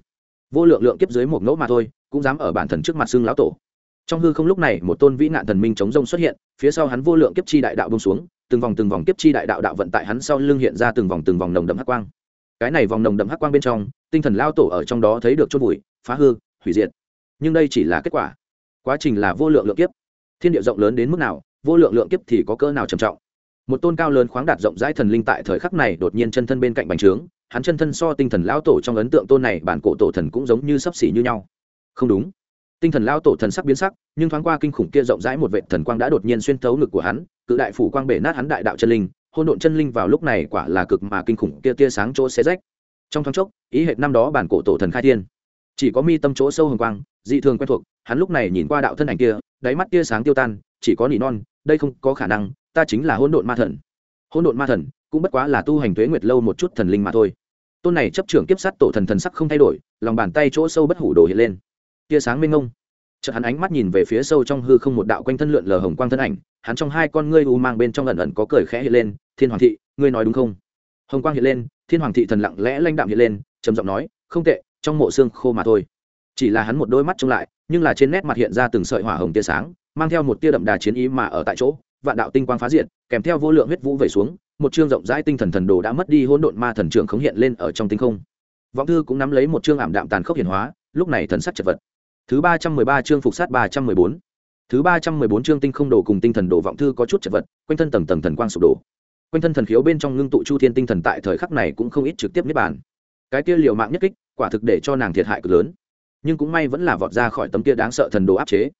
Vô lượng lượng kiếp dưới một ngẫu mà thôi cũng dám ở bản thần trước mặt xương lão tổ trong hư không lúc này, một tôn vĩ nạn thần minh chống rông xuất hiện, phía sau hắn vô lượng kiếp chi đại đạo bông xuống, từng vòng từng vòng kiếp chi đại đạo đạo vận tại hắn sau lưng hiện ra từng vòng từng vòng nồng đậm hắc quang. Cái này vòng nồng đậm hắc quang bên trong, tinh thần lao tổ ở trong đó thấy được chốt bụi phá hư, hủy diệt. Nhưng đây chỉ là kết quả. Quá trình là vô lượng lượng kiếp. Thiên địa rộng lớn đến mức nào, vô lượng lượng kiếp thì có cỡ nào trầm trọng. Một tôn cao lớn khoáng đạt rộng rãi thần linh tại thời khắc này đột nhiên chân thân bên cạnh bành trướng, hắn chân thân so tinh thần lão tổ trong ấn tượng tôn này bản cổ tổ thần cũng giống như sấp xỉ như nhau. Không đúng tinh thần lao tổ thần sắc biến sắc, nhưng thoáng qua kinh khủng kia rộng rãi một vệ thần quang đã đột nhiên xuyên thấu ngực của hắn, cự đại phủ quang bể nát hắn đại đạo chân linh hôn độn chân linh vào lúc này quả là cực mà kinh khủng kia tia sáng chỗ xé rách. Trong thoáng chốc, ý hệ năm đó bản cổ tổ thần khai thiên. Chỉ có mi tâm chỗ sâu hồng quang, dị thường quen thuộc, hắn lúc này nhìn qua đạo thân ảnh kia, đáy mắt tia sáng tiêu tan, chỉ có nỉ non, đây không có khả năng, ta chính là hôn độn ma thần. Hôn độn ma thần, cũng bất quá là tu hành thuế nguyệt lâu một chút thần linh mà thôi. Tôn này chấp trưởng kiếp sát tổ thần thần sắc không thay đổi, lòng bàn tay chỗ sâu bất hủ đồ hiện lên tia sáng mênh ngông chợt hắn ánh mắt nhìn về phía sâu trong hư không một đạo quanh thân lượn lờ hồng quang thân ảnh, hắn trong hai con ngươi u mang bên trong ẩn ẩn có cười khẽ hiện lên, thiên hoàng thị, ngươi nói đúng không? Hồng quang hiện lên, thiên hoàng thị thần lặng lẽ lanh đạm hiện lên, trầm giọng nói, không tệ, trong mộ xương khô mà thôi. Chỉ là hắn một đôi mắt trông lại, nhưng là trên nét mặt hiện ra từng sợi hỏa hồng tia sáng, mang theo một tia đậm đà chiến ý mà ở tại chỗ, vạn đạo tinh quang phá diện kèm theo vô lượng huyết vũ về xuống, một chương rộng rãi tinh thần thần đồ đã mất đi hỗn độn ma thần trưởng khống hiện lên ở trong tinh không. Vọng thư cũng nắm lấy một chương ảm đạm tàn khốc hiển hóa, lúc này thần sắc chật vật thứ ba trăm mười ba chương phục sát ba trăm mười bốn. Thứ ba trăm mười bốn chương tinh không đồ cùng tinh thần đồ vọng thư có chút chật vật, quanh thân tầng tầng thần quang sụp đổ. Quanh thân thần khiếu bên trong ngưng tụ chu thiên tinh thần tại thời khắc này cũng không ít trực tiếp niết bàn. Cái kia liều mạng nhất kích, quả thực để cho nàng thiệt hại cực lớn. Nhưng cũng may vẫn là vọt ra khỏi tấm kia đáng sợ thần đồ áp chế.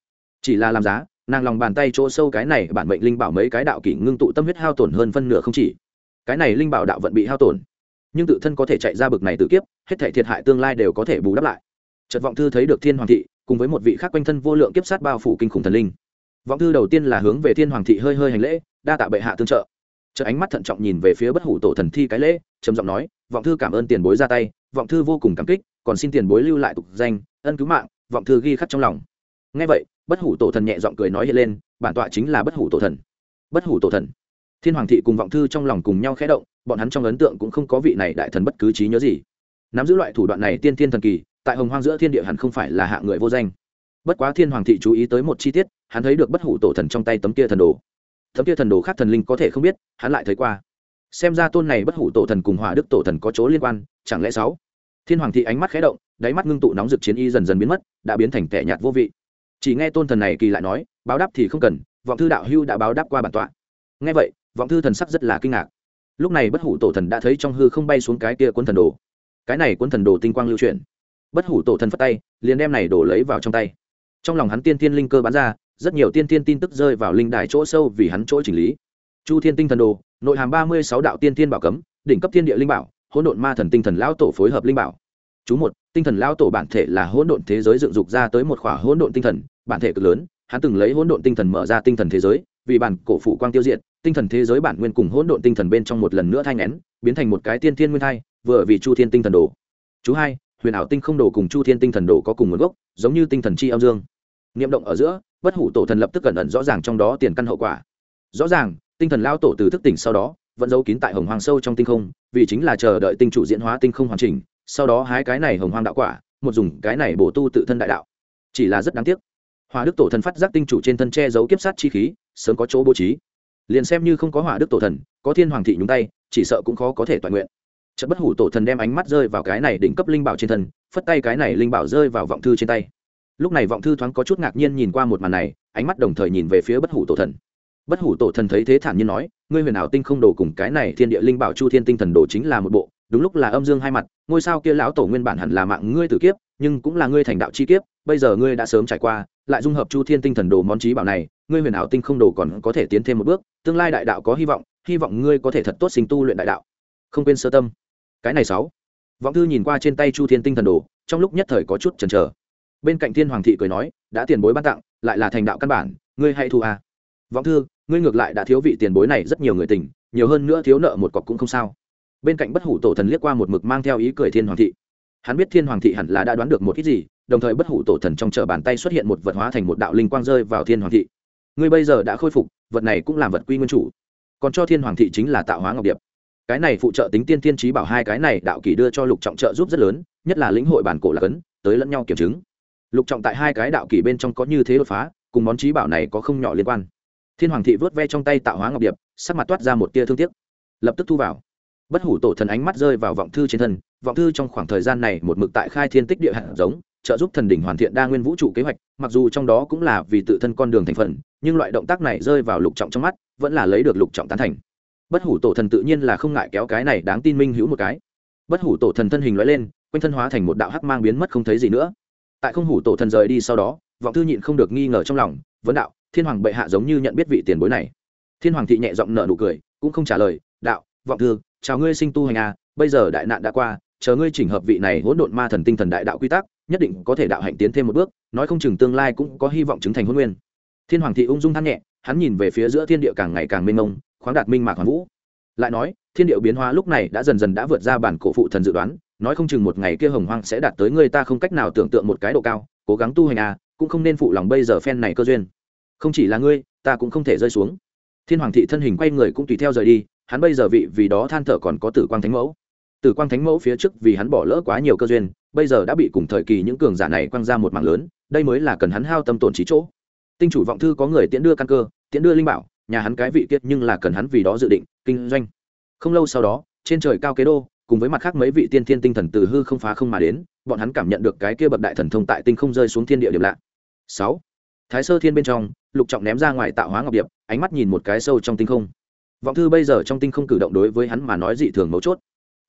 Chỉ là làm giá, nàng lòng bàn tay chỗ sâu cái này bản mệnh linh bảo mấy cái đạo kỷ ngưng tụ tâm huyết hao tổn hơn phân nửa không chỉ. Cái này linh bảo đạo vận bị hao tổn. Nhưng tự thân có thể chạy ra bực này tự kiếp, hết thảy thiệt hại tương lai đều có thể bù đắp lại. Trật vọng thư thấy được thiên hoàng thị cùng với một vị khác quanh thân vô lượng kiếp sát bao phủ kinh khủng thần linh. Vọng thư đầu tiên là hướng về thiên hoàng thị hơi hơi hành lễ, đa tạ bệ hạ tương trợ. Chợ ánh mắt thận trọng nhìn về phía bất hủ tổ thần thi cái lễ, trầm giọng nói, vọng thư cảm ơn tiền bối ra tay, vọng thư vô cùng cảm kích, còn xin tiền bối lưu lại tục danh, ân cứu mạng, vọng thư ghi khắc trong lòng. Ngay vậy, bất hủ tổ thần nhẹ giọng cười nói hiện lên, bản tọa chính là bất hủ tổ thần. Bất hủ tổ thần. Thiên hoàng thị cùng vọng thư trong lòng cùng nhau khẽ động, bọn hắn trong ấn tượng cũng không có vị này đại thần bất cứ trí nhớ gì. Nắm giữ loại thủ đoạn này tiên thiên thần kỳ tại hồng hoang giữa thiên địa hẳn không phải là hạ người vô danh. Bất quá thiên hoàng thị chú ý tới một chi tiết, hắn thấy được bất hủ tổ thần trong tay tấm kia thần đồ. Tấm kia thần đồ khác thần linh có thể không biết, hắn lại thấy qua. Xem ra tôn này bất hủ tổ thần cùng hỏa đức tổ thần có chỗ liên quan, chẳng lẽ sáu? Thiên hoàng thị ánh mắt khẽ động, đáy mắt ngưng tụ nóng rực chiến y dần dần biến mất, đã biến thành tẻ nhạt vô vị. Chỉ nghe tôn thần này kỳ lại nói, báo đáp thì không cần, vọng thư đạo hưu đã báo đáp qua bản tọa. Nghe vậy, vọng thư thần sắc rất là kinh ngạc. Lúc này bất hủ tổ thần đã thấy trong hư không bay xuống cái kia cuốn thần đồ. Cái này cuốn thần đồ tinh quang lưu chuyển bất hủ tổ thần phất tay, liền đem này đổ lấy vào trong tay. Trong lòng hắn tiên tiên linh cơ bán ra, rất nhiều tiên tiên tin tức rơi vào linh đài chỗ sâu vì hắn chỗ chỉnh lý. Chu thiên tinh thần đồ, nội hàm ba mươi sáu đạo tiên tiên bảo cấm, đỉnh cấp thiên địa linh bảo, hỗn độn ma thần tinh thần lão tổ phối hợp linh bảo. Chú một, tinh thần lão tổ bản thể là hỗn độn thế giới dựng dục ra tới một khỏa hỗn độn tinh thần, bản thể cực lớn, hắn từng lấy hỗn độn tinh thần mở ra tinh thần thế giới, vì bản cổ phụ quang tiêu diệt, tinh thần thế giới bản nguyên cùng hỗn độn tinh thần bên trong một lần nữa thai ngén, biến thành một cái tiên thiên nguyên thai, vừa vì chu thiên tinh thần đồ. Chú hai huyền ảo tinh không đồ cùng chu thiên tinh thần đồ có cùng nguồn gốc, giống như tinh thần chi âm dương. Niệm động ở giữa, bất hủ tổ thần lập tức cẩn ẩn rõ ràng trong đó tiền căn hậu quả. Rõ ràng, tinh thần lao tổ từ thức tỉnh sau đó, vẫn giấu kín tại hồng hoàng sâu trong tinh không, vì chính là chờ đợi tinh chủ diễn hóa tinh không hoàn chỉnh, sau đó hái cái này hồng hoàng đạo quả, một dùng cái này bổ tu tự thân đại đạo. Chỉ là rất đáng tiếc. Hỏa đức tổ thần phát giác tinh chủ trên thân che giấu kiếp sát chi khí, sớm có chỗ bố trí. Liền xem như không có hỏa đức tổ thần, có thiên hoàng thị nhúng tay, chỉ sợ cũng khó có thể toàn nguyện chất bất hủ tổ thần đem ánh mắt rơi vào cái này đỉnh cấp linh bảo trên thân, phất tay cái này linh bảo rơi vào vọng thư trên tay. Lúc này vọng thư thoáng có chút ngạc nhiên nhìn qua một màn này, ánh mắt đồng thời nhìn về phía bất hủ tổ thần. Bất hủ tổ thần thấy thế thản nhiên nói, ngươi huyền ảo tinh không đồ cùng cái này thiên địa linh bảo chu thiên tinh thần đồ chính là một bộ, đúng lúc là âm dương hai mặt, ngôi sao kia lão tổ nguyên bản hẳn là mạng ngươi tử kiếp, nhưng cũng là ngươi thành đạo chi kiếp, bây giờ ngươi đã sớm trải qua, lại dung hợp chu thiên tinh thần đồ món trí bảo này, ngươi huyền ảo tinh không đồ còn có thể tiến thêm một bước, tương lai đại đạo có hy vọng hy vọng ngươi có thể thật tốt sinh tu luyện đại đạo. Không quên sơ tâm cái này sáu. Vọng thư nhìn qua trên tay chu thiên tinh thần đồ, trong lúc nhất thời có chút chần chờ. Bên cạnh thiên hoàng thị cười nói, đã tiền bối ban tặng, lại là thành đạo căn bản, ngươi hay thu à. vọng thư, ngươi ngược lại đã thiếu vị tiền bối này rất nhiều người tình, nhiều hơn nữa thiếu nợ một cọc cũng không sao. Bên cạnh bất hủ tổ thần liếc qua một mực mang theo ý cười thiên hoàng thị. Hắn biết thiên hoàng thị hẳn là đã đoán được một ít gì, đồng thời bất hủ tổ thần trong chợ bàn tay xuất hiện một vật hóa thành một đạo linh quang rơi vào thiên hoàng thị. Ngươi bây giờ đã khôi phục, vật này cũng làm vật quy nguyên chủ. Còn cho thiên hoàng thị chính là tạo hóa ngọc điệp cái này phụ trợ tính tiên tiên trí bảo hai cái này đạo kỳ đưa cho lục trọng trợ giúp rất lớn, nhất là lĩnh hội bản cổ là cấn, tới lẫn nhau kiểm chứng. Lục trọng tại hai cái đạo kỳ bên trong có như thế đột phá, cùng món trí bảo này có không nhỏ liên quan. Thiên hoàng thị vớt ve trong tay tạo hóa ngọc điệp, sắc mặt toát ra một tia thương tiếc. Lập tức thu vào. Bất hủ tổ thần ánh mắt rơi vào vọng thư trên thân, vọng thư trong khoảng thời gian này một mực tại khai thiên tích địa hạt giống, trợ giúp thần đỉnh hoàn thiện đa nguyên vũ trụ kế hoạch, mặc dù trong đó cũng là vì tự thân con đường thành phần, nhưng loại động tác này rơi vào lục trọng trong mắt, vẫn là lấy được lục trọng tán thành bất hủ tổ thần tự nhiên là không ngại kéo cái này đáng tin minh hữu một cái. Bất hủ tổ thần thân hình loại lên, quanh thân hóa thành một đạo hắc mang biến mất không thấy gì nữa. Tại không hủ tổ thần rời đi sau đó, vọng thư nhịn không được nghi ngờ trong lòng, vấn đạo, thiên hoàng bệ hạ giống như nhận biết vị tiền bối này. Thiên hoàng thị nhẹ giọng nở nụ cười, cũng không trả lời, đạo, vọng thư, chào ngươi sinh tu hành à bây giờ đại nạn đã qua, chờ ngươi chỉnh hợp vị này hỗn độn ma thần tinh thần đại đạo quy tắc, nhất định có thể đạo hạnh tiến thêm một bước, nói không chừng tương lai cũng có hy vọng chứng thành hôn nguyên. Thiên hoàng thị ung dung than nhẹ, hắn nhìn về phía giữa thiên địa càng ngày càng mênh mông khoáng đạt minh mạc hoàn vũ. Lại nói, thiên điệu biến hóa lúc này đã dần dần đã vượt ra bản cổ phụ thần dự đoán, nói không chừng một ngày kia hồng hoang sẽ đạt tới người ta không cách nào tưởng tượng một cái độ cao, cố gắng tu hành à cũng không nên phụ lòng bây giờ phen này cơ duyên. Không chỉ là ngươi, ta cũng không thể rơi xuống. Thiên hoàng thị thân hình quay người cũng tùy theo rời đi, hắn bây giờ vị, vì đó than thở còn có tử quang thánh mẫu. Tử quang thánh mẫu phía trước vì hắn bỏ lỡ quá nhiều cơ duyên, bây giờ đã bị cùng thời kỳ những cường giả này quăng ra một mạng lớn, đây mới là cần hắn hao tâm tổn trí chỗ. Tinh chủ vọng thư có người tiễn đưa căn cơ, tiễn đưa linh bảo nhà hắn cái vị kiết nhưng là cần hắn vì đó dự định, kinh doanh. Không lâu sau đó, trên trời cao kế đô, cùng với mặt khác mấy vị tiên thiên tinh thần từ hư không phá không mà đến, bọn hắn cảm nhận được cái kia bậc đại thần thông tại tinh không rơi xuống thiên địa điểm lạ. Sáu. Thái sơ thiên bên trong, lục trọng ném ra ngoài tạo hóa ngọc điệp, ánh mắt nhìn một cái sâu trong tinh không. Vọng thư bây giờ trong tinh không cử động đối với hắn mà nói dị thường mấu chốt.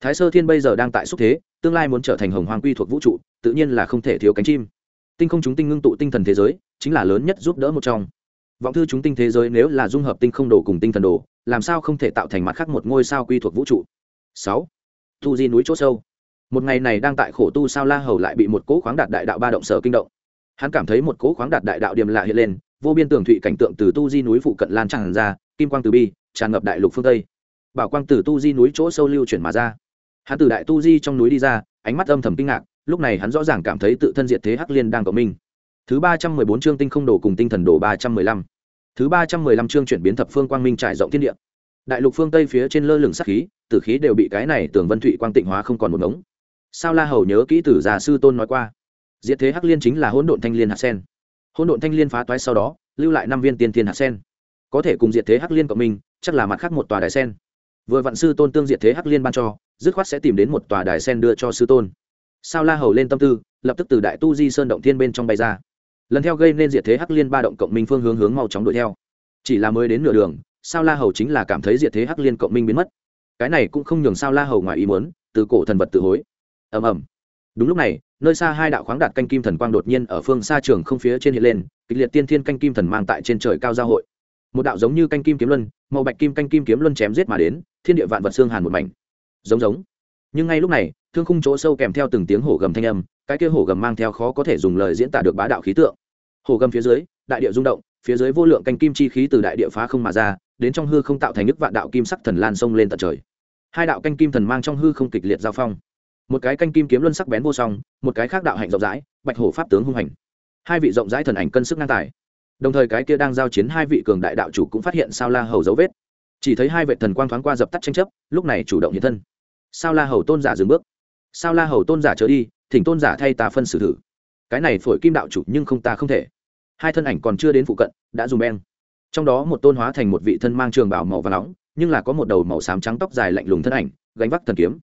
Thái sơ thiên bây giờ đang tại xúc thế, tương lai muốn trở thành hồng hoàng quy thuộc vũ trụ, tự nhiên là không thể thiếu cánh chim. Tinh không chúng tinh ngưng tụ tinh thần thế giới, chính là lớn nhất giúp đỡ một trong vọng thư chúng tinh thế giới nếu là dung hợp tinh không đồ cùng tinh thần đồ, làm sao không thể tạo thành mặt khác một ngôi sao quy thuộc vũ trụ? Sáu. Thu di núi chỗ sâu. Một ngày này đang tại khổ tu sao la hầu lại bị một cỗ khoáng đạt đại đạo ba động sở kinh động. Hắn cảm thấy một cỗ khoáng đạt đại đạo điềm lạ hiện lên, vô biên tường thụy cảnh tượng từ tu di núi phụ cận lan tràn ra, kim quang từ bi, tràn ngập đại lục phương tây. Bảo quang từ tu di núi chỗ sâu lưu chuyển mà ra. Hắn từ đại tu di trong núi đi ra, ánh mắt âm thầm kinh ngạc, lúc này hắn rõ ràng cảm thấy tự thân diệt thế hắc liên đang cộng minh thứ ba trăm mười bốn chương tinh không đồ cùng tinh thần đồ ba trăm mười lăm. Thứ ba trăm mười lăm chương chuyển biến thập phương quang minh trải rộng thiên địa. Đại lục phương tây phía trên lơ lửng sát khí, tử khí đều bị cái này tường vân thụy quang tịnh hóa không còn một ngống. Sao la hầu nhớ kỹ tử già sư tôn nói qua, diệt thế hắc liên chính là hỗn độn thanh liên hạt sen. Hỗn độn thanh liên phá toái sau đó, lưu lại năm viên tiên thiên hạt sen. Có thể cùng diệt thế hắc liên của mình chắc là mặt khác một tòa đài sen. Vừa vạn sư tôn tương diệt thế hắc liên ban cho, dứt khoát sẽ tìm đến một tòa đài sen đưa cho sư tôn. Sao la hầu lên tâm tư, lập tức từ đại tu di sơn động thiên bên trong bay ra lần theo gây nên diệt thế hắc liên ba động cộng minh phương hướng hướng mau chóng đuổi theo. Chỉ là mới đến nửa đường, sao la hầu chính là cảm thấy diệt thế hắc liên cộng minh biến mất. Cái này cũng không nhường sao la hầu ngoài ý muốn, từ cổ thần vật tự hối. Ầm ầm. Đúng lúc này, nơi xa hai đạo khoáng đạt canh kim thần quang đột nhiên ở phương xa trường không phía trên hiện lên, kịch liệt tiên thiên canh kim thần mang tại trên trời cao giao hội. Một đạo giống như canh kim kiếm luân, màu bạch kim canh kim kiếm luân chém giết mà đến, thiên địa vạn vật xương hàn một mảnh. Giống giống. Nhưng ngay lúc này, thương khung chỗ sâu kèm theo từng tiếng hổ gầm thanh âm cái kia hổ gầm mang theo khó có thể dùng lời diễn tả được bá đạo khí tượng. Hổ gầm phía dưới, đại địa rung động, phía dưới vô lượng canh kim chi khí từ đại địa phá không mà ra, đến trong hư không tạo thành nước vạn đạo kim sắc thần lan sông lên tận trời. Hai đạo canh kim thần mang trong hư không kịch liệt giao phong. Một cái canh kim kiếm luân sắc bén vô song, một cái khác đạo hạnh rộng rãi, bạch hổ pháp tướng hung hành. Hai vị rộng rãi thần ảnh cân sức ngang tài. Đồng thời cái kia đang giao chiến hai vị cường đại đạo chủ cũng phát hiện sao la hầu dấu vết. Chỉ thấy hai vệ thần quang thoáng qua dập tắt tranh chấp, lúc này chủ động hiện thân. Sao la hầu tôn giả dừng bước. Sao la hầu tôn giả chớ đi thỉnh tôn giả thay ta phân xử thử. Cái này phổi kim đạo chủ nhưng không ta không thể. Hai thân ảnh còn chưa đến phụ cận, đã dùng beng. Trong đó một tôn hóa thành một vị thân mang trường bảo màu và nóng, nhưng là có một đầu màu xám trắng tóc dài lạnh lùng thân ảnh, gánh vác thần kiếm.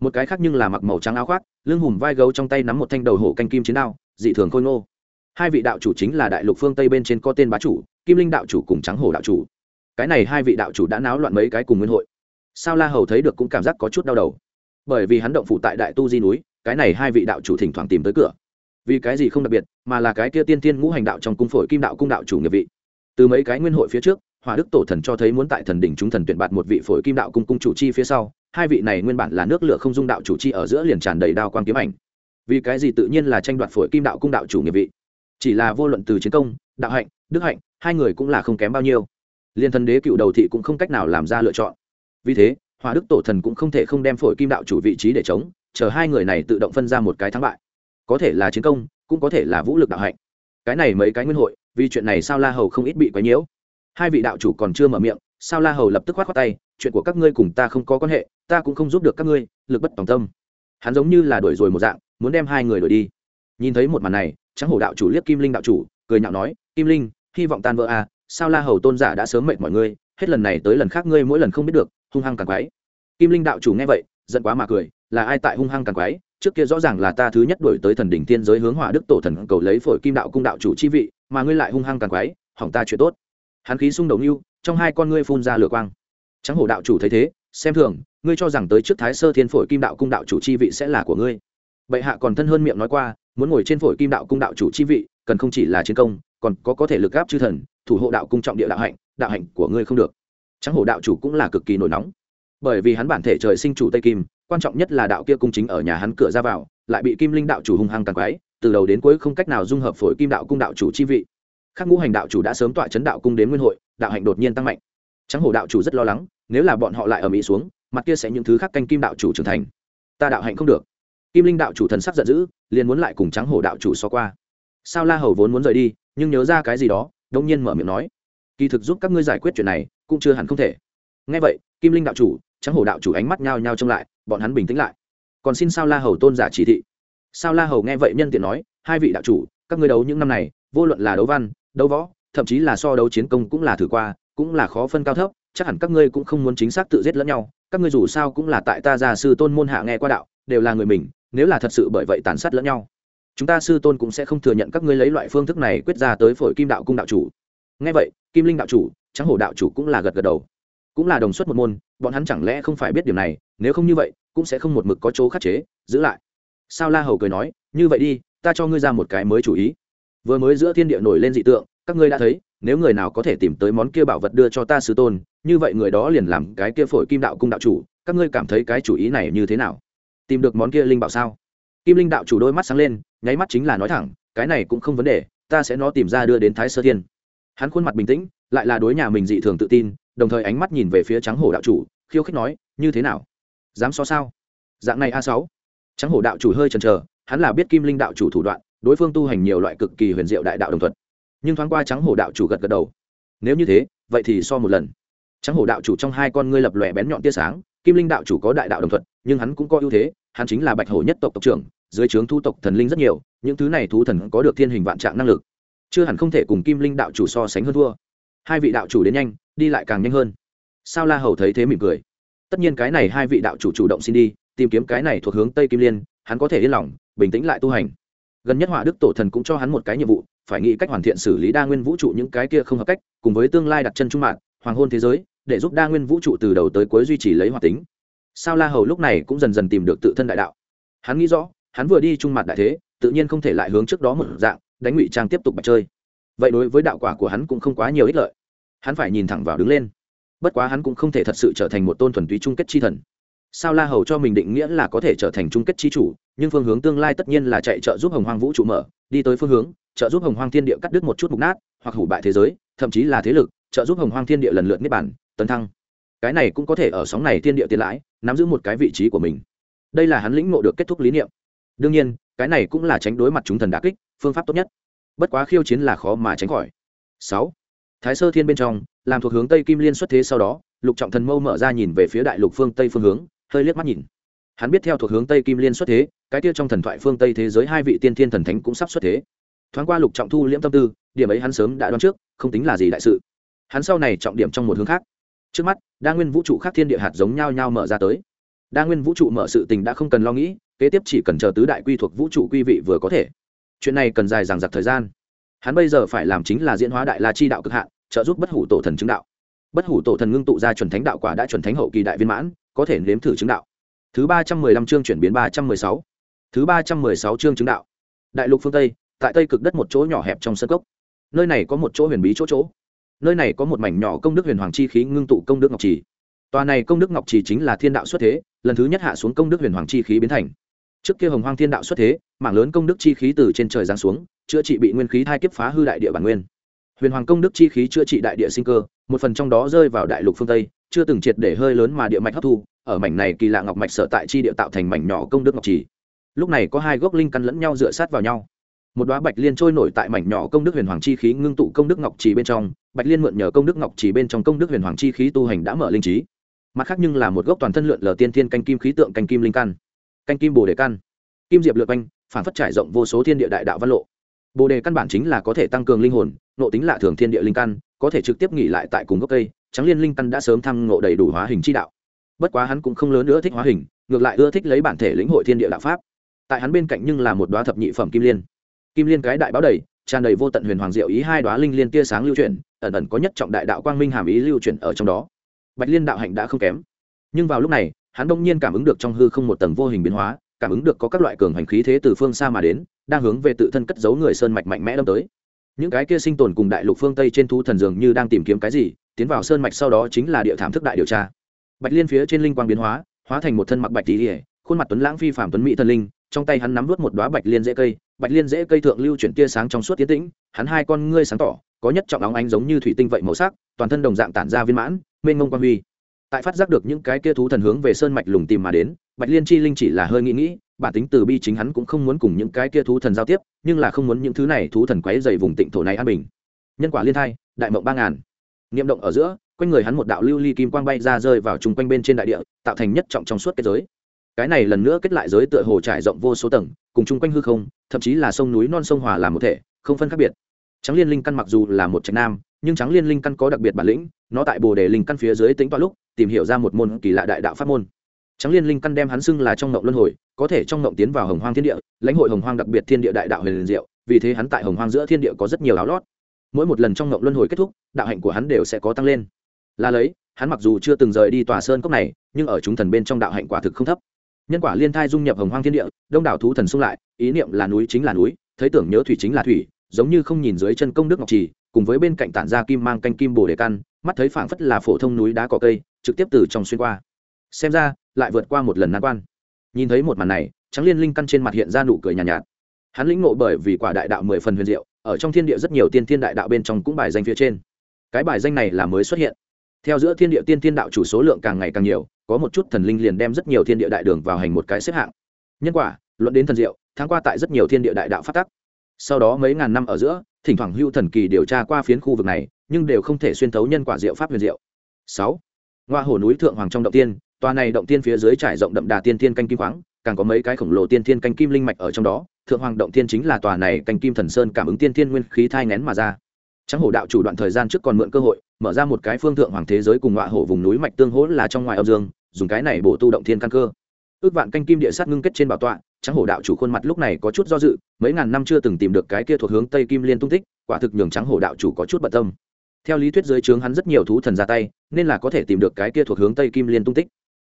Một cái khác nhưng là mặc màu trắng áo khoác, lưng hùm vai gấu trong tay nắm một thanh đầu hổ canh kim chiến đao, dị thường khôi ngô. Hai vị đạo chủ chính là đại lục phương tây bên trên có tên bá chủ, kim linh đạo chủ cùng trắng hổ đạo chủ. Cái này hai vị đạo chủ đã náo loạn mấy cái cùng nguyên hội. Sao la hầu thấy được cũng cảm giác có chút đau đầu. Bởi vì hắn động phụ tại đại tu di núi cái này hai vị đạo chủ thỉnh thoảng tìm tới cửa. Vì cái gì không đặc biệt, mà là cái kia tiên tiên ngũ hành đạo trong cung phổi kim đạo cung đạo chủ nghiệp vị. Từ mấy cái nguyên hội phía trước hòa đức tổ thần cho thấy muốn tại thần đỉnh chúng thần tuyển bạt một vị phổi kim đạo cung cung chủ chi phía sau, hai vị này nguyên bản là nước lửa không dung đạo chủ chi ở giữa liền tràn đầy đao quang kiếm ảnh. Vì cái gì tự nhiên là tranh đoạt phổi kim đạo cung đạo chủ nghiệp vị? Chỉ là vô luận từ chiến công, đạo hạnh, đức hạnh, hai người cũng là không kém bao nhiêu. Liên thần đế cựu đầu thị cũng không cách nào làm ra lựa chọn. Vì thế hòa đức tổ thần cũng không thể không đem phổi kim đạo chủ vị trí để chống chờ hai người này tự động phân ra một cái thắng bại. Có thể là chiến công, cũng có thể là vũ lực đạo hạnh. Cái này mấy cái nguyên hội, vì chuyện này sao la hầu không ít bị quấy nhiễu. Hai vị đạo chủ còn chưa mở miệng, sao la hầu lập tức khoát khoát tay, chuyện của các ngươi cùng ta không có quan hệ, ta cũng không giúp được các ngươi, lực bất tòng tâm. Hắn giống như là đuổi rồi một dạng, muốn đem hai người đuổi đi. Nhìn thấy một màn này trắng hổ đạo chủ liếc kim linh đạo chủ, cười nhạo nói, kim linh, hy vọng tan vỡ à sao la hầu tôn giả đã sớm mệt mọi ngươi, hết lần này tới lần khác ngươi mỗi lần không biết được, hung hăng càng quái kim linh đạo chủ nghe vậy, giận quá mà cười là ai tại hung hăng càng quái, trước kia rõ ràng là ta thứ nhất đổi tới thần đỉnh thiên giới hướng hỏa đức tổ thần cầu lấy phổi kim đạo cung đạo chủ chi vị, mà ngươi lại hung hăng càng quái, hỏng ta chuyện tốt. Hắn khí xung đầu lưu trong hai con ngươi phun ra lửa quang. Trắng hổ đạo chủ thấy thế, xem thường, ngươi cho rằng tới trước thái sơ thiên phổi kim đạo cung đạo chủ chi vị sẽ là của ngươi. Bệ hạ còn thân hơn miệng nói qua, muốn ngồi trên phổi kim đạo cung đạo chủ chi vị, cần không chỉ là chiến công, còn có có thể lực gáp chư thần, thủ hộ đạo cung trọng địa đạo hạnh đạo hạnh của ngươi không được. Trắng hổ đạo chủ cũng là cực kỳ nổi nóng bởi vì hắn bản thể trời sinh chủ tây kim, quan trọng nhất là đạo kia cung chính ở nhà hắn cửa ra vào, lại bị kim linh đạo chủ hung hăng càng quái từ đầu đến cuối không cách nào dung hợp phổi kim đạo cung đạo chủ chi vị. Khác ngũ hành đạo chủ đã sớm tọa chấn đạo cung đến nguyên hội, đạo hạnh đột nhiên tăng mạnh. Trắng hổ đạo chủ rất lo lắng, nếu là bọn họ lại ở mỹ xuống, mặt kia sẽ những thứ khác canh kim đạo chủ trưởng thành. Ta đạo hạnh không được. Kim linh đạo chủ thần sắc giận dữ, liền muốn lại cùng trắng hổ đạo chủ so qua. Sao la hầu vốn muốn rời đi, nhưng nhớ ra cái gì đó đông nhiên mở miệng nói, kỳ thực giúp các ngươi giải quyết chuyện này, cũng chưa hẳn không thể. Ngay vậy, kim linh đạo chủ trắng hổ đạo chủ ánh mắt nhao nhao trông lại, bọn hắn bình tĩnh lại. Còn xin sao la hầu tôn giả chỉ thị. Sao la hầu nghe vậy nhân tiện nói, hai vị đạo chủ, các ngươi đấu những năm này, vô luận là đấu văn, đấu võ, thậm chí là so đấu chiến công cũng là thử qua, cũng là khó phân cao thấp, chắc hẳn các ngươi cũng không muốn chính xác tự giết lẫn nhau. Các ngươi dù sao cũng là tại ta gia sư tôn môn hạ nghe qua đạo, đều là người mình, nếu là thật sự bởi vậy tàn sát lẫn nhau, chúng ta sư tôn cũng sẽ không thừa nhận các ngươi lấy loại phương thức này quyết ra tới phổi kim đạo cung đạo chủ. Nghe vậy, kim linh đạo chủ, trắng hổ đạo chủ cũng là gật gật đầu cũng là đồng xuất một môn, bọn hắn chẳng lẽ không phải biết điều này, nếu không như vậy, cũng sẽ không một mực có chỗ khắc chế, giữ lại. Sao la hầu cười nói, như vậy đi, ta cho ngươi ra một cái mới chủ ý. Vừa mới giữa thiên địa nổi lên dị tượng, các ngươi đã thấy, nếu người nào có thể tìm tới món kia bảo vật đưa cho ta sư tôn, như vậy người đó liền làm cái kia phổi kim đạo cung đạo chủ, các ngươi cảm thấy cái chủ ý này như thế nào? Tìm được món kia linh bảo sao? Kim linh đạo chủ đôi mắt sáng lên, nháy mắt chính là nói thẳng, cái này cũng không vấn đề, ta sẽ nó tìm ra đưa đến thái sơ thiên. Hắn khuôn mặt bình tĩnh, lại là đối nhà mình dị thường tự tin đồng thời ánh mắt nhìn về phía trắng hổ đạo chủ, khiêu khích nói, như thế nào? Dám so sao? Dạng này a sáu. Trắng hổ đạo chủ hơi chần chờ, hắn là biết kim linh đạo chủ thủ đoạn, đối phương tu hành nhiều loại cực kỳ huyền diệu đại đạo đồng thuận. Nhưng thoáng qua trắng hổ đạo chủ gật gật đầu. Nếu như thế, vậy thì so một lần. Trắng hổ đạo chủ trong hai con ngươi lập lòe bén nhọn tia sáng, kim linh đạo chủ có đại đạo đồng thuận, nhưng hắn cũng có ưu thế, hắn chính là bạch hổ nhất tộc tộc trưởng, dưới trướng thu tộc thần linh rất nhiều, những thứ này thú thần có được thiên hình vạn trạng năng lực. Chưa hẳn không thể cùng kim linh đạo chủ so sánh hơn thua. Hai vị đạo chủ đến nhanh đi lại càng nhanh hơn. Sao la hầu thấy thế mỉm cười? Tất nhiên cái này hai vị đạo chủ chủ động xin đi, tìm kiếm cái này thuộc hướng tây kim liên, hắn có thể yên lòng, bình tĩnh lại tu hành. Gần nhất hỏa đức tổ thần cũng cho hắn một cái nhiệm vụ, phải nghĩ cách hoàn thiện xử lý đa nguyên vũ trụ những cái kia không hợp cách, cùng với tương lai đặt chân trung mạng hoàng hôn thế giới, để giúp đa nguyên vũ trụ từ đầu tới cuối duy trì lấy hoạt tính. Sao la hầu lúc này cũng dần dần tìm được tự thân đại đạo. Hắn nghĩ rõ, hắn vừa đi trung mặt đại thế, tự nhiên không thể lại hướng trước đó một dạng, đánh ngụy trang tiếp tục bạch chơi. Vậy đối với đạo quả của hắn cũng không quá nhiều ích lợi hắn phải nhìn thẳng vào đứng lên. Bất quá hắn cũng không thể thật sự trở thành một tôn thuần túy chung kết chi thần. Sao la hầu cho mình định nghĩa là có thể trở thành chung kết chi chủ, nhưng phương hướng tương lai tất nhiên là chạy trợ giúp hồng hoang vũ trụ mở, đi tới phương hướng, trợ giúp hồng hoang thiên địa cắt đứt một chút mục nát, hoặc hủ bại thế giới, thậm chí là thế lực, trợ giúp hồng hoang thiên địa lần lượt niết bản tấn thăng. Cái này cũng có thể ở sóng này thiên địa tiền lãi, nắm giữ một cái vị trí của mình. Đây là hắn lĩnh ngộ được kết thúc lý niệm. Đương nhiên, cái này cũng là tránh đối mặt chúng thần đà kích, phương pháp tốt nhất. Bất quá khiêu chiến là khó mà tránh khỏi. Sáu thái sơ thiên bên trong, làm thuộc hướng tây kim liên xuất thế sau đó, lục trọng thần mâu mở ra nhìn về phía đại lục phương tây phương hướng, hơi liếc mắt nhìn. Hắn biết theo thuộc hướng tây kim liên xuất thế, cái tiết trong thần thoại phương tây thế giới hai vị tiên thiên thần thánh cũng sắp xuất thế. Thoáng qua lục trọng thu liễm tâm tư, điểm ấy hắn sớm đã đoán trước, không tính là gì đại sự. Hắn sau này trọng điểm trong một hướng khác. Trước mắt, đa nguyên vũ trụ khác thiên địa hạt giống nhau nhau mở ra tới. Đa nguyên vũ trụ mở sự tình đã không cần lo nghĩ, kế tiếp chỉ cần chờ tứ đại quy thuộc vũ trụ quy vị vừa có thể. Chuyện này cần dài dằng dặc thời gian hắn bây giờ phải làm chính là diễn hóa đại la chi đạo cực hạn, trợ giúp bất hủ tổ thần chứng đạo. Bất hủ tổ thần ngưng tụ ra chuẩn thánh đạo quả đã chuẩn thánh hậu kỳ đại viên mãn, có thể nếm thử chứng đạo. Thứ ba trăm mười lăm chương chuyển biến ba trăm mười sáu. Thứ ba trăm mười sáu chương chứng đạo. Đại lục phương tây, tại tây cực đất một chỗ nhỏ hẹp trong sân cốc. Nơi này có một chỗ huyền bí chỗ chỗ. Nơi này có một mảnh nhỏ công đức huyền hoàng chi khí ngưng tụ công đức ngọc trì. Tòa này công đức ngọc trì chính là thiên đạo xuất thế, lần thứ nhất hạ xuống công đức huyền hoàng chi khí biến thành trước kia hồng hoang thiên đạo xuất thế, mảng lớn công đức chi khí từ trên trời giáng xuống, chữa trị bị nguyên khí thai kiếp phá hư đại địa bản nguyên. Huyền hoàng công đức chi khí chữa trị đại địa sinh cơ, một phần trong đó rơi vào đại lục phương tây, chưa từng triệt để hơi lớn mà địa mạch hấp thu, ở mảnh này kỳ lạ ngọc mạch sở tại chi địa tạo thành mảnh nhỏ công đức ngọc trì. Lúc này có hai gốc linh căn lẫn nhau dựa sát vào nhau. Một đoá bạch liên trôi nổi tại mảnh nhỏ công đức huyền hoàng chi khí ngưng tụ công đức ngọc trì bên trong, bạch liên mượn nhờ công đức ngọc trì bên trong công đức huyền hoàng chi khí tu hành đã mở linh trí. Mặt khác nhưng là một gốc toàn thân lượn lờ tiên thiên canh kim khí tượng canh kim linh căn canh kim bồ đề căn. Kim diệp lượt quanh phản phất trải rộng vô số thiên địa đại đạo văn lộ. Bồ đề căn bản chính là có thể tăng cường linh hồn nộ tính lạ thường thiên địa linh căn, có thể trực tiếp nghỉ lại tại cùng gốc cây trắng liên linh căn đã sớm thăng ngộ đầy đủ hóa hình chi đạo. Bất quá hắn cũng không lớn nữa thích hóa hình, ngược lại ưa thích lấy bản thể lĩnh hội thiên địa đạo pháp. Tại hắn bên cạnh nhưng là một đoá thập nhị phẩm kim liên. Kim liên cái đại báo đầy, tràn đầy vô tận huyền hoàng diệu ý hai đoá linh liên tia sáng lưu chuyển, ẩn ẩn có nhất trọng đại đạo quang minh hàm ý lưu chuyển ở trong đó. Bạch liên đạo hạnh đã không kém. Nhưng vào lúc này hắn đông nhiên cảm ứng được trong hư không một tầng vô hình biến hóa, cảm ứng được có các loại cường hành khí thế từ phương xa mà đến, đang hướng về tự thân cất giấu người sơn mạch mạnh mẽ đâm tới. Những cái kia sinh tồn cùng đại lục phương tây trên thu thần dường như đang tìm kiếm cái gì, tiến vào sơn mạch sau đó chính là địa thảm thức đại điều tra. Bạch liên phía trên linh quang biến hóa hóa thành một thân mặc bạch tỉ ỉa khuôn mặt tuấn lãng phi phạm tuấn mỹ thần linh, trong tay hắn nắm vút một đoá bạch liên dễ cây, bạch liên dễ cây thượng lưu chuyển tia sáng trong suốt tiến tĩnh, hắn hai con ngươi sáng tỏ, có nhất trọng óng ánh giống như thủy tinh vậy màu sắc, toàn thân đồng dạng tản ra viên mãn, mênh ngông quang huy tại phát giác được những cái kia thú thần hướng về sơn mạch lùng tìm mà đến, bạch liên chi linh chỉ là hơi nghĩ nghĩ, bản tính từ bi chính hắn cũng không muốn cùng những cái kia thú thần giao tiếp, nhưng là không muốn những thứ này thú thần quấy dày vùng tịnh thổ này an bình. Nhân quả liên thai, đại mộng ba ngàn. Niệm động ở giữa, quanh người hắn một đạo lưu ly kim quang bay ra rơi vào chung quanh bên trên đại địa, tạo thành nhất trọng trong suốt kết giới. Cái này lần nữa kết lại giới tựa hồ trải rộng vô số tầng, cùng chung quanh hư không, thậm chí là sông núi non sông hòa làm một thể, không phân khác biệt. Trắng liên linh căn mặc dù là một trạch nam, nhưng trắng liên linh căn có đặc biệt bản lĩnh, nó tại bồ đề linh căn phía dưới tính toán lúc tìm hiểu ra một môn kỳ lạ đại đạo pháp môn. Trắng liên linh căn đem hắn xưng là trong ngộng luân hồi, có thể trong ngộng tiến vào hồng hoang thiên địa, lãnh hội hồng hoang đặc biệt thiên địa đại đạo huyền diệu, vì thế hắn tại hồng hoang giữa thiên địa có rất nhiều áo lót. Mỗi một lần trong ngộng luân hồi kết thúc, đạo hạnh của hắn đều sẽ có tăng lên. Là lấy, hắn mặc dù chưa từng rời đi tòa sơn cốc này, nhưng ở chúng thần bên trong đạo hạnh quả thực không thấp. Nhân quả liên thai dung nhập hồng hoang thiên địa, đông đảo thú thần xung lại, ý niệm là núi chính là núi, thấy tưởng nhớ thủy chính là thủy, giống như không nhìn dưới chân công đức ngọc trì, cùng với bên cạnh tản ra kim mang canh kim bồ đề căn, mắt thấy phảng phất là phổ thông núi đá cỏ cây trực tiếp từ trong xuyên qua. Xem ra lại vượt qua một lần nan quan. Nhìn thấy một màn này trắng liên linh căn trên mặt hiện ra nụ cười nhàn nhạt, nhạt. Hắn lĩnh ngộ bởi vì quả đại đạo mười phần huyền diệu ở trong thiên địa rất nhiều tiên thiên đại đạo bên trong cũng bài danh phía trên. Cái bài danh này là mới xuất hiện. Theo giữa thiên địa tiên thiên đạo chủ số lượng càng ngày càng nhiều có một chút thần linh liền đem rất nhiều thiên địa đại đường vào hành một cái xếp hạng. Nhân quả luận đến thần diệu tháng qua tại rất nhiều thiên địa đại đạo phát tắc. Sau đó mấy ngàn năm ở giữa thỉnh thoảng hưu thần kỳ điều tra qua phiến khu vực này nhưng đều không thể xuyên thấu nhân quả diệu pháp huyền diệu. Sáu ngoa hồ núi thượng hoàng trong động tiên, tòa này động tiên phía dưới trải rộng đậm đà tiên thiên canh kim khoáng, càng có mấy cái khổng lồ tiên thiên canh kim linh mạch ở trong đó. Thượng hoàng động tiên chính là tòa này canh kim thần sơn cảm ứng tiên thiên nguyên khí thai nén mà ra. Trắng hổ đạo chủ đoạn thời gian trước còn mượn cơ hội, mở ra một cái phương thượng hoàng thế giới cùng ngọa hổ vùng núi mạch tương hỗ là trong ngoài âm dương, dùng cái này bổ tu động thiên căn cơ. Ước vạn canh kim địa sát ngưng kết trên bảo tọa, trắng hổ đạo chủ khuôn mặt lúc này có chút do dự, mấy ngàn năm chưa từng tìm được cái kia thuộc hướng tây kim liên tung tích, quả thực nhường trắng hổ đạo chủ có chút bận tâm theo lý thuyết dưới trướng hắn rất nhiều thú thần ra tay, nên là có thể tìm được cái kia thuộc hướng tây kim liên tung tích.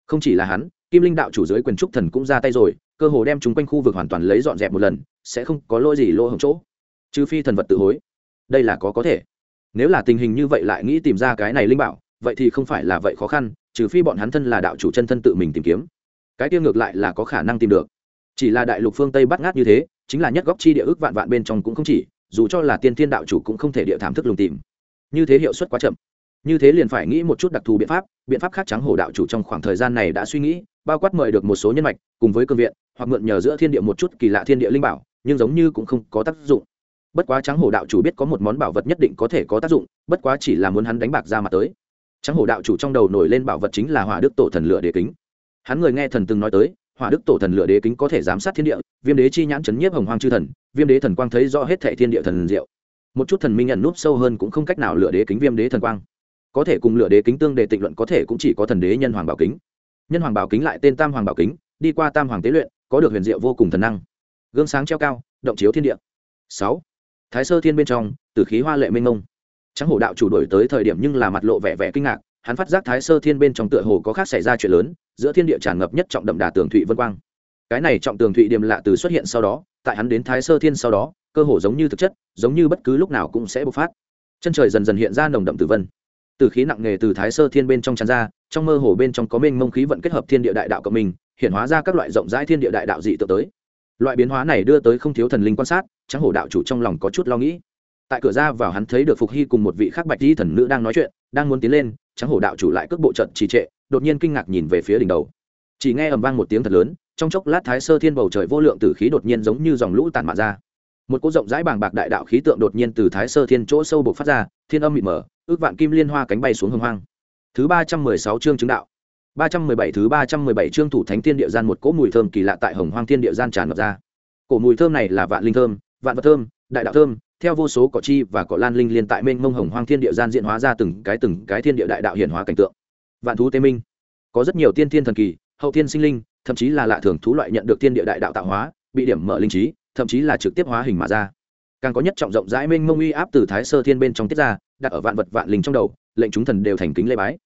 Không chỉ là hắn, kim linh đạo chủ dưới quyền trúc thần cũng ra tay rồi, cơ hồ đem chúng quanh khu vực hoàn toàn lấy dọn dẹp một lần, sẽ không có lỗi gì lỗ hổng chỗ. Trừ phi thần vật tự hối. Đây là có có thể. Nếu là tình hình như vậy lại nghĩ tìm ra cái này linh bảo, vậy thì không phải là vậy khó khăn, trừ phi bọn hắn thân là đạo chủ chân thân tự mình tìm kiếm. Cái kia ngược lại là có khả năng tìm được. Chỉ là đại lục phương tây bắt ngát như thế, chính là nhất góc chi địa ước vạn vạn bên trong cũng không chỉ, dù cho là tiên thiên đạo chủ cũng không thể địa thảm thức lùng tìm như thế hiệu suất quá chậm. Như thế liền phải nghĩ một chút đặc thù biện pháp biện pháp khác trắng hổ đạo chủ trong khoảng thời gian này đã suy nghĩ, bao quát mời được một số nhân mạch, cùng với cương viện, hoặc mượn nhờ giữa thiên địa một chút kỳ lạ thiên địa linh bảo, nhưng giống như cũng không có tác dụng. Bất quá trắng hổ đạo chủ biết có một món bảo vật nhất định có thể có tác dụng, bất quá chỉ là muốn hắn đánh bạc ra mặt tới. Trắng hổ đạo chủ trong đầu nổi lên bảo vật chính là hỏa đức tổ thần lửa đế kính. Hắn người nghe thần từng nói tới, hỏa đức tổ thần lửa đế kính có thể giám sát thiên địa, viêm đế chi nhãn chấn nhiếp hồng hoang chư thần, viêm đế thần quang thấy rõ hết thệ thiên địa thần diệu một chút thần minh nhận núp sâu hơn cũng không cách nào lựa đế kính viêm đế thần quang. Có thể cùng lựa đế kính tương đề tịnh luận có thể cũng chỉ có thần đế nhân hoàng bảo kính. Nhân hoàng bảo kính lại tên tam hoàng bảo kính, đi qua tam hoàng tế luyện, có được huyền diệu vô cùng thần năng. Gương sáng treo cao, động chiếu thiên địa. Sáu. Thái sơ thiên bên trong, tử khí hoa lệ minh ngông trắng hổ đạo chủ đổi tới thời điểm nhưng là mặt lộ vẻ vẻ kinh ngạc, hắn phát giác thái sơ thiên bên trong tựa hồ có khác xảy ra chuyện lớn, giữa thiên địa tràn ngập nhất trọng đậm đà tường thụy vân quang. Cái này trọng tường thụy điểm lạ từ xuất hiện sau đó, tại hắn đến thái sơ thiên sau đó cơ hồ giống như thực chất, giống như bất cứ lúc nào cũng sẽ bộc phát. Chân trời dần dần hiện ra nồng đậm tử vân. Từ khí nặng nề từ thái sơ thiên bên trong tràn ra, trong mơ hồ bên trong có mênh mông khí vận kết hợp thiên địa đại đạo cộng mình, hiện hóa ra các loại rộng rãi thiên địa đại đạo dị tự tới. Loại biến hóa này đưa tới không thiếu thần linh quan sát, trắng hổ đạo chủ trong lòng có chút lo nghĩ. Tại cửa ra vào hắn thấy được phục hy cùng một vị khác bạch di thần nữ đang nói chuyện, đang muốn tiến lên, trắng hổ đạo chủ lại cước bộ trận trì trệ, đột nhiên kinh ngạc nhìn về phía đỉnh đầu. Chỉ nghe ầm vang một tiếng thật lớn, trong chốc lát thái sơ thiên bầu trời vô lượng tử khí đột nhiên giống như dòng lũ tàn mạ ra một cỗ rộng rãi bàng bạc đại đạo khí tượng đột nhiên từ thái sơ thiên chỗ sâu bộc phát ra, thiên âm mịt mờ, ước vạn kim liên hoa cánh bay xuống hồng hoang. Thứ ba trăm mười sáu chương chứng đạo. Ba trăm mười bảy thứ ba trăm mười bảy chương thủ thánh thiên địa gian một cỗ mùi thơm kỳ lạ tại hồng hoang thiên địa gian tràn ngập ra. Cổ mùi thơm này là vạn linh thơm, vạn vật thơm, đại đạo thơm, theo vô số cỏ chi và cỏ lan linh liên tại mênh mông hồng hoang thiên địa gian diễn hóa ra từng cái từng cái thiên địa đại đạo hiển hóa cảnh tượng. Vạn thú tê minh. Có rất nhiều tiên thiên thần kỳ, hậu thiên sinh linh, thậm chí là lạ thường thú loại nhận được thiên địa đại đạo tạo hóa, bị điểm mở linh trí thậm chí là trực tiếp hóa hình mà ra. Càng có nhất trọng rộng rãi mênh mông uy áp từ thái sơ thiên bên trong tiết ra, đặt ở vạn vật vạn linh trong đầu, lệnh chúng thần đều thành kính lê bái.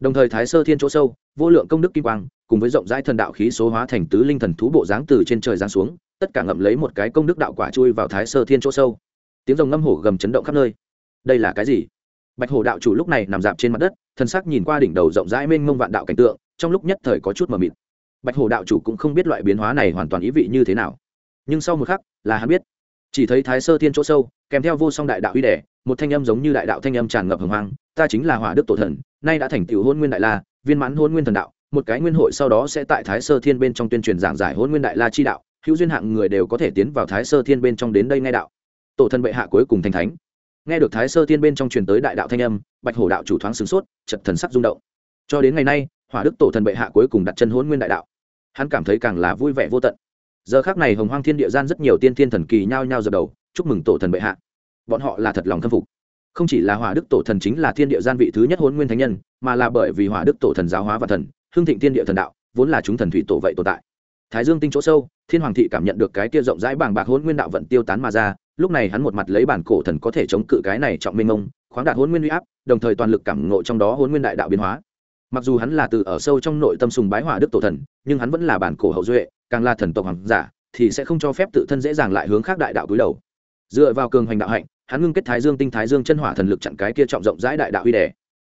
Đồng thời thái sơ thiên chỗ sâu, vô lượng công đức kim quang, cùng với rộng rãi thần đạo khí số hóa thành tứ linh thần thú bộ dáng từ trên trời giáng xuống, tất cả ngậm lấy một cái công đức đạo quả chui vào thái sơ thiên chỗ sâu. Tiếng rồng ngâm hổ gầm chấn động khắp nơi. Đây là cái gì? Bạch hổ đạo chủ lúc này nằm dạp trên mặt đất, thân sắc nhìn qua đỉnh đầu rộng rãi mênh mông vạn đạo cảnh tượng, trong lúc nhất thời có chút mờ mịt. Bạch hổ đạo chủ cũng không biết loại biến hóa này hoàn toàn ý vị như thế nào nhưng sau một khắc, là hắn biết. Chỉ thấy thái sơ thiên chỗ sâu, kèm theo vô song đại đạo uy đẻ một thanh âm giống như đại đạo thanh âm tràn ngập hồng hoang, ta chính là hỏa đức tổ thần, nay đã thành tựu hôn nguyên đại la, viên mãn hôn nguyên thần đạo, một cái nguyên hội sau đó sẽ tại thái sơ thiên bên trong tuyên truyền giảng giải hôn nguyên đại la chi đạo, hữu duyên hạng người đều có thể tiến vào thái sơ thiên bên trong đến đây nghe đạo. Tổ thần bệ hạ cuối cùng thành thánh. Nghe được thái sơ thiên bên trong truyền tới đại đạo thanh âm, bạch hổ đạo chủ thoáng sửng sốt chật thần sắc rung động. Cho đến ngày nay, hỏa đức tổ thần bệ hạ cuối cùng đặt chân hôn nguyên đại đạo. Hắn cảm thấy càng là vui vẻ vô tận giờ khác này hồng hoang thiên địa gian rất nhiều tiên thiên thần kỳ nhao nhao dập đầu, chúc mừng tổ thần bệ hạ. Bọn họ là thật lòng khâm phục. Không chỉ là hỏa đức tổ thần chính là thiên địa gian vị thứ nhất hôn nguyên thánh nhân, mà là bởi vì hỏa đức tổ thần giáo hóa và thần, hương thịnh thiên địa thần đạo, vốn là chúng thần thủy tổ vậy tồn tại. Thái dương tinh chỗ sâu, thiên hoàng thị cảm nhận được cái kia rộng rãi bàng bạc hôn nguyên đạo vận tiêu tán mà ra, lúc này hắn một mặt lấy bản cổ thần có thể chống cự cái này trọng minh ông khoáng đạt hôn nguyên uy áp, đồng thời toàn lực cảm ngộ trong đó hôn nguyên đại đạo biến hóa mặc dù hắn là từ ở sâu trong nội tâm sùng bái hỏa đức tổ thần, nhưng hắn vẫn là bản cổ hậu duệ, càng là thần tộc hoàng giả, thì sẽ không cho phép tự thân dễ dàng lại hướng khác đại đạo cúi đầu. Dựa vào cường hoành đạo hạnh, hắn ngưng kết thái dương tinh thái dương chân hỏa thần lực chặn cái kia trọng rộng rãi đại đạo uy đẻ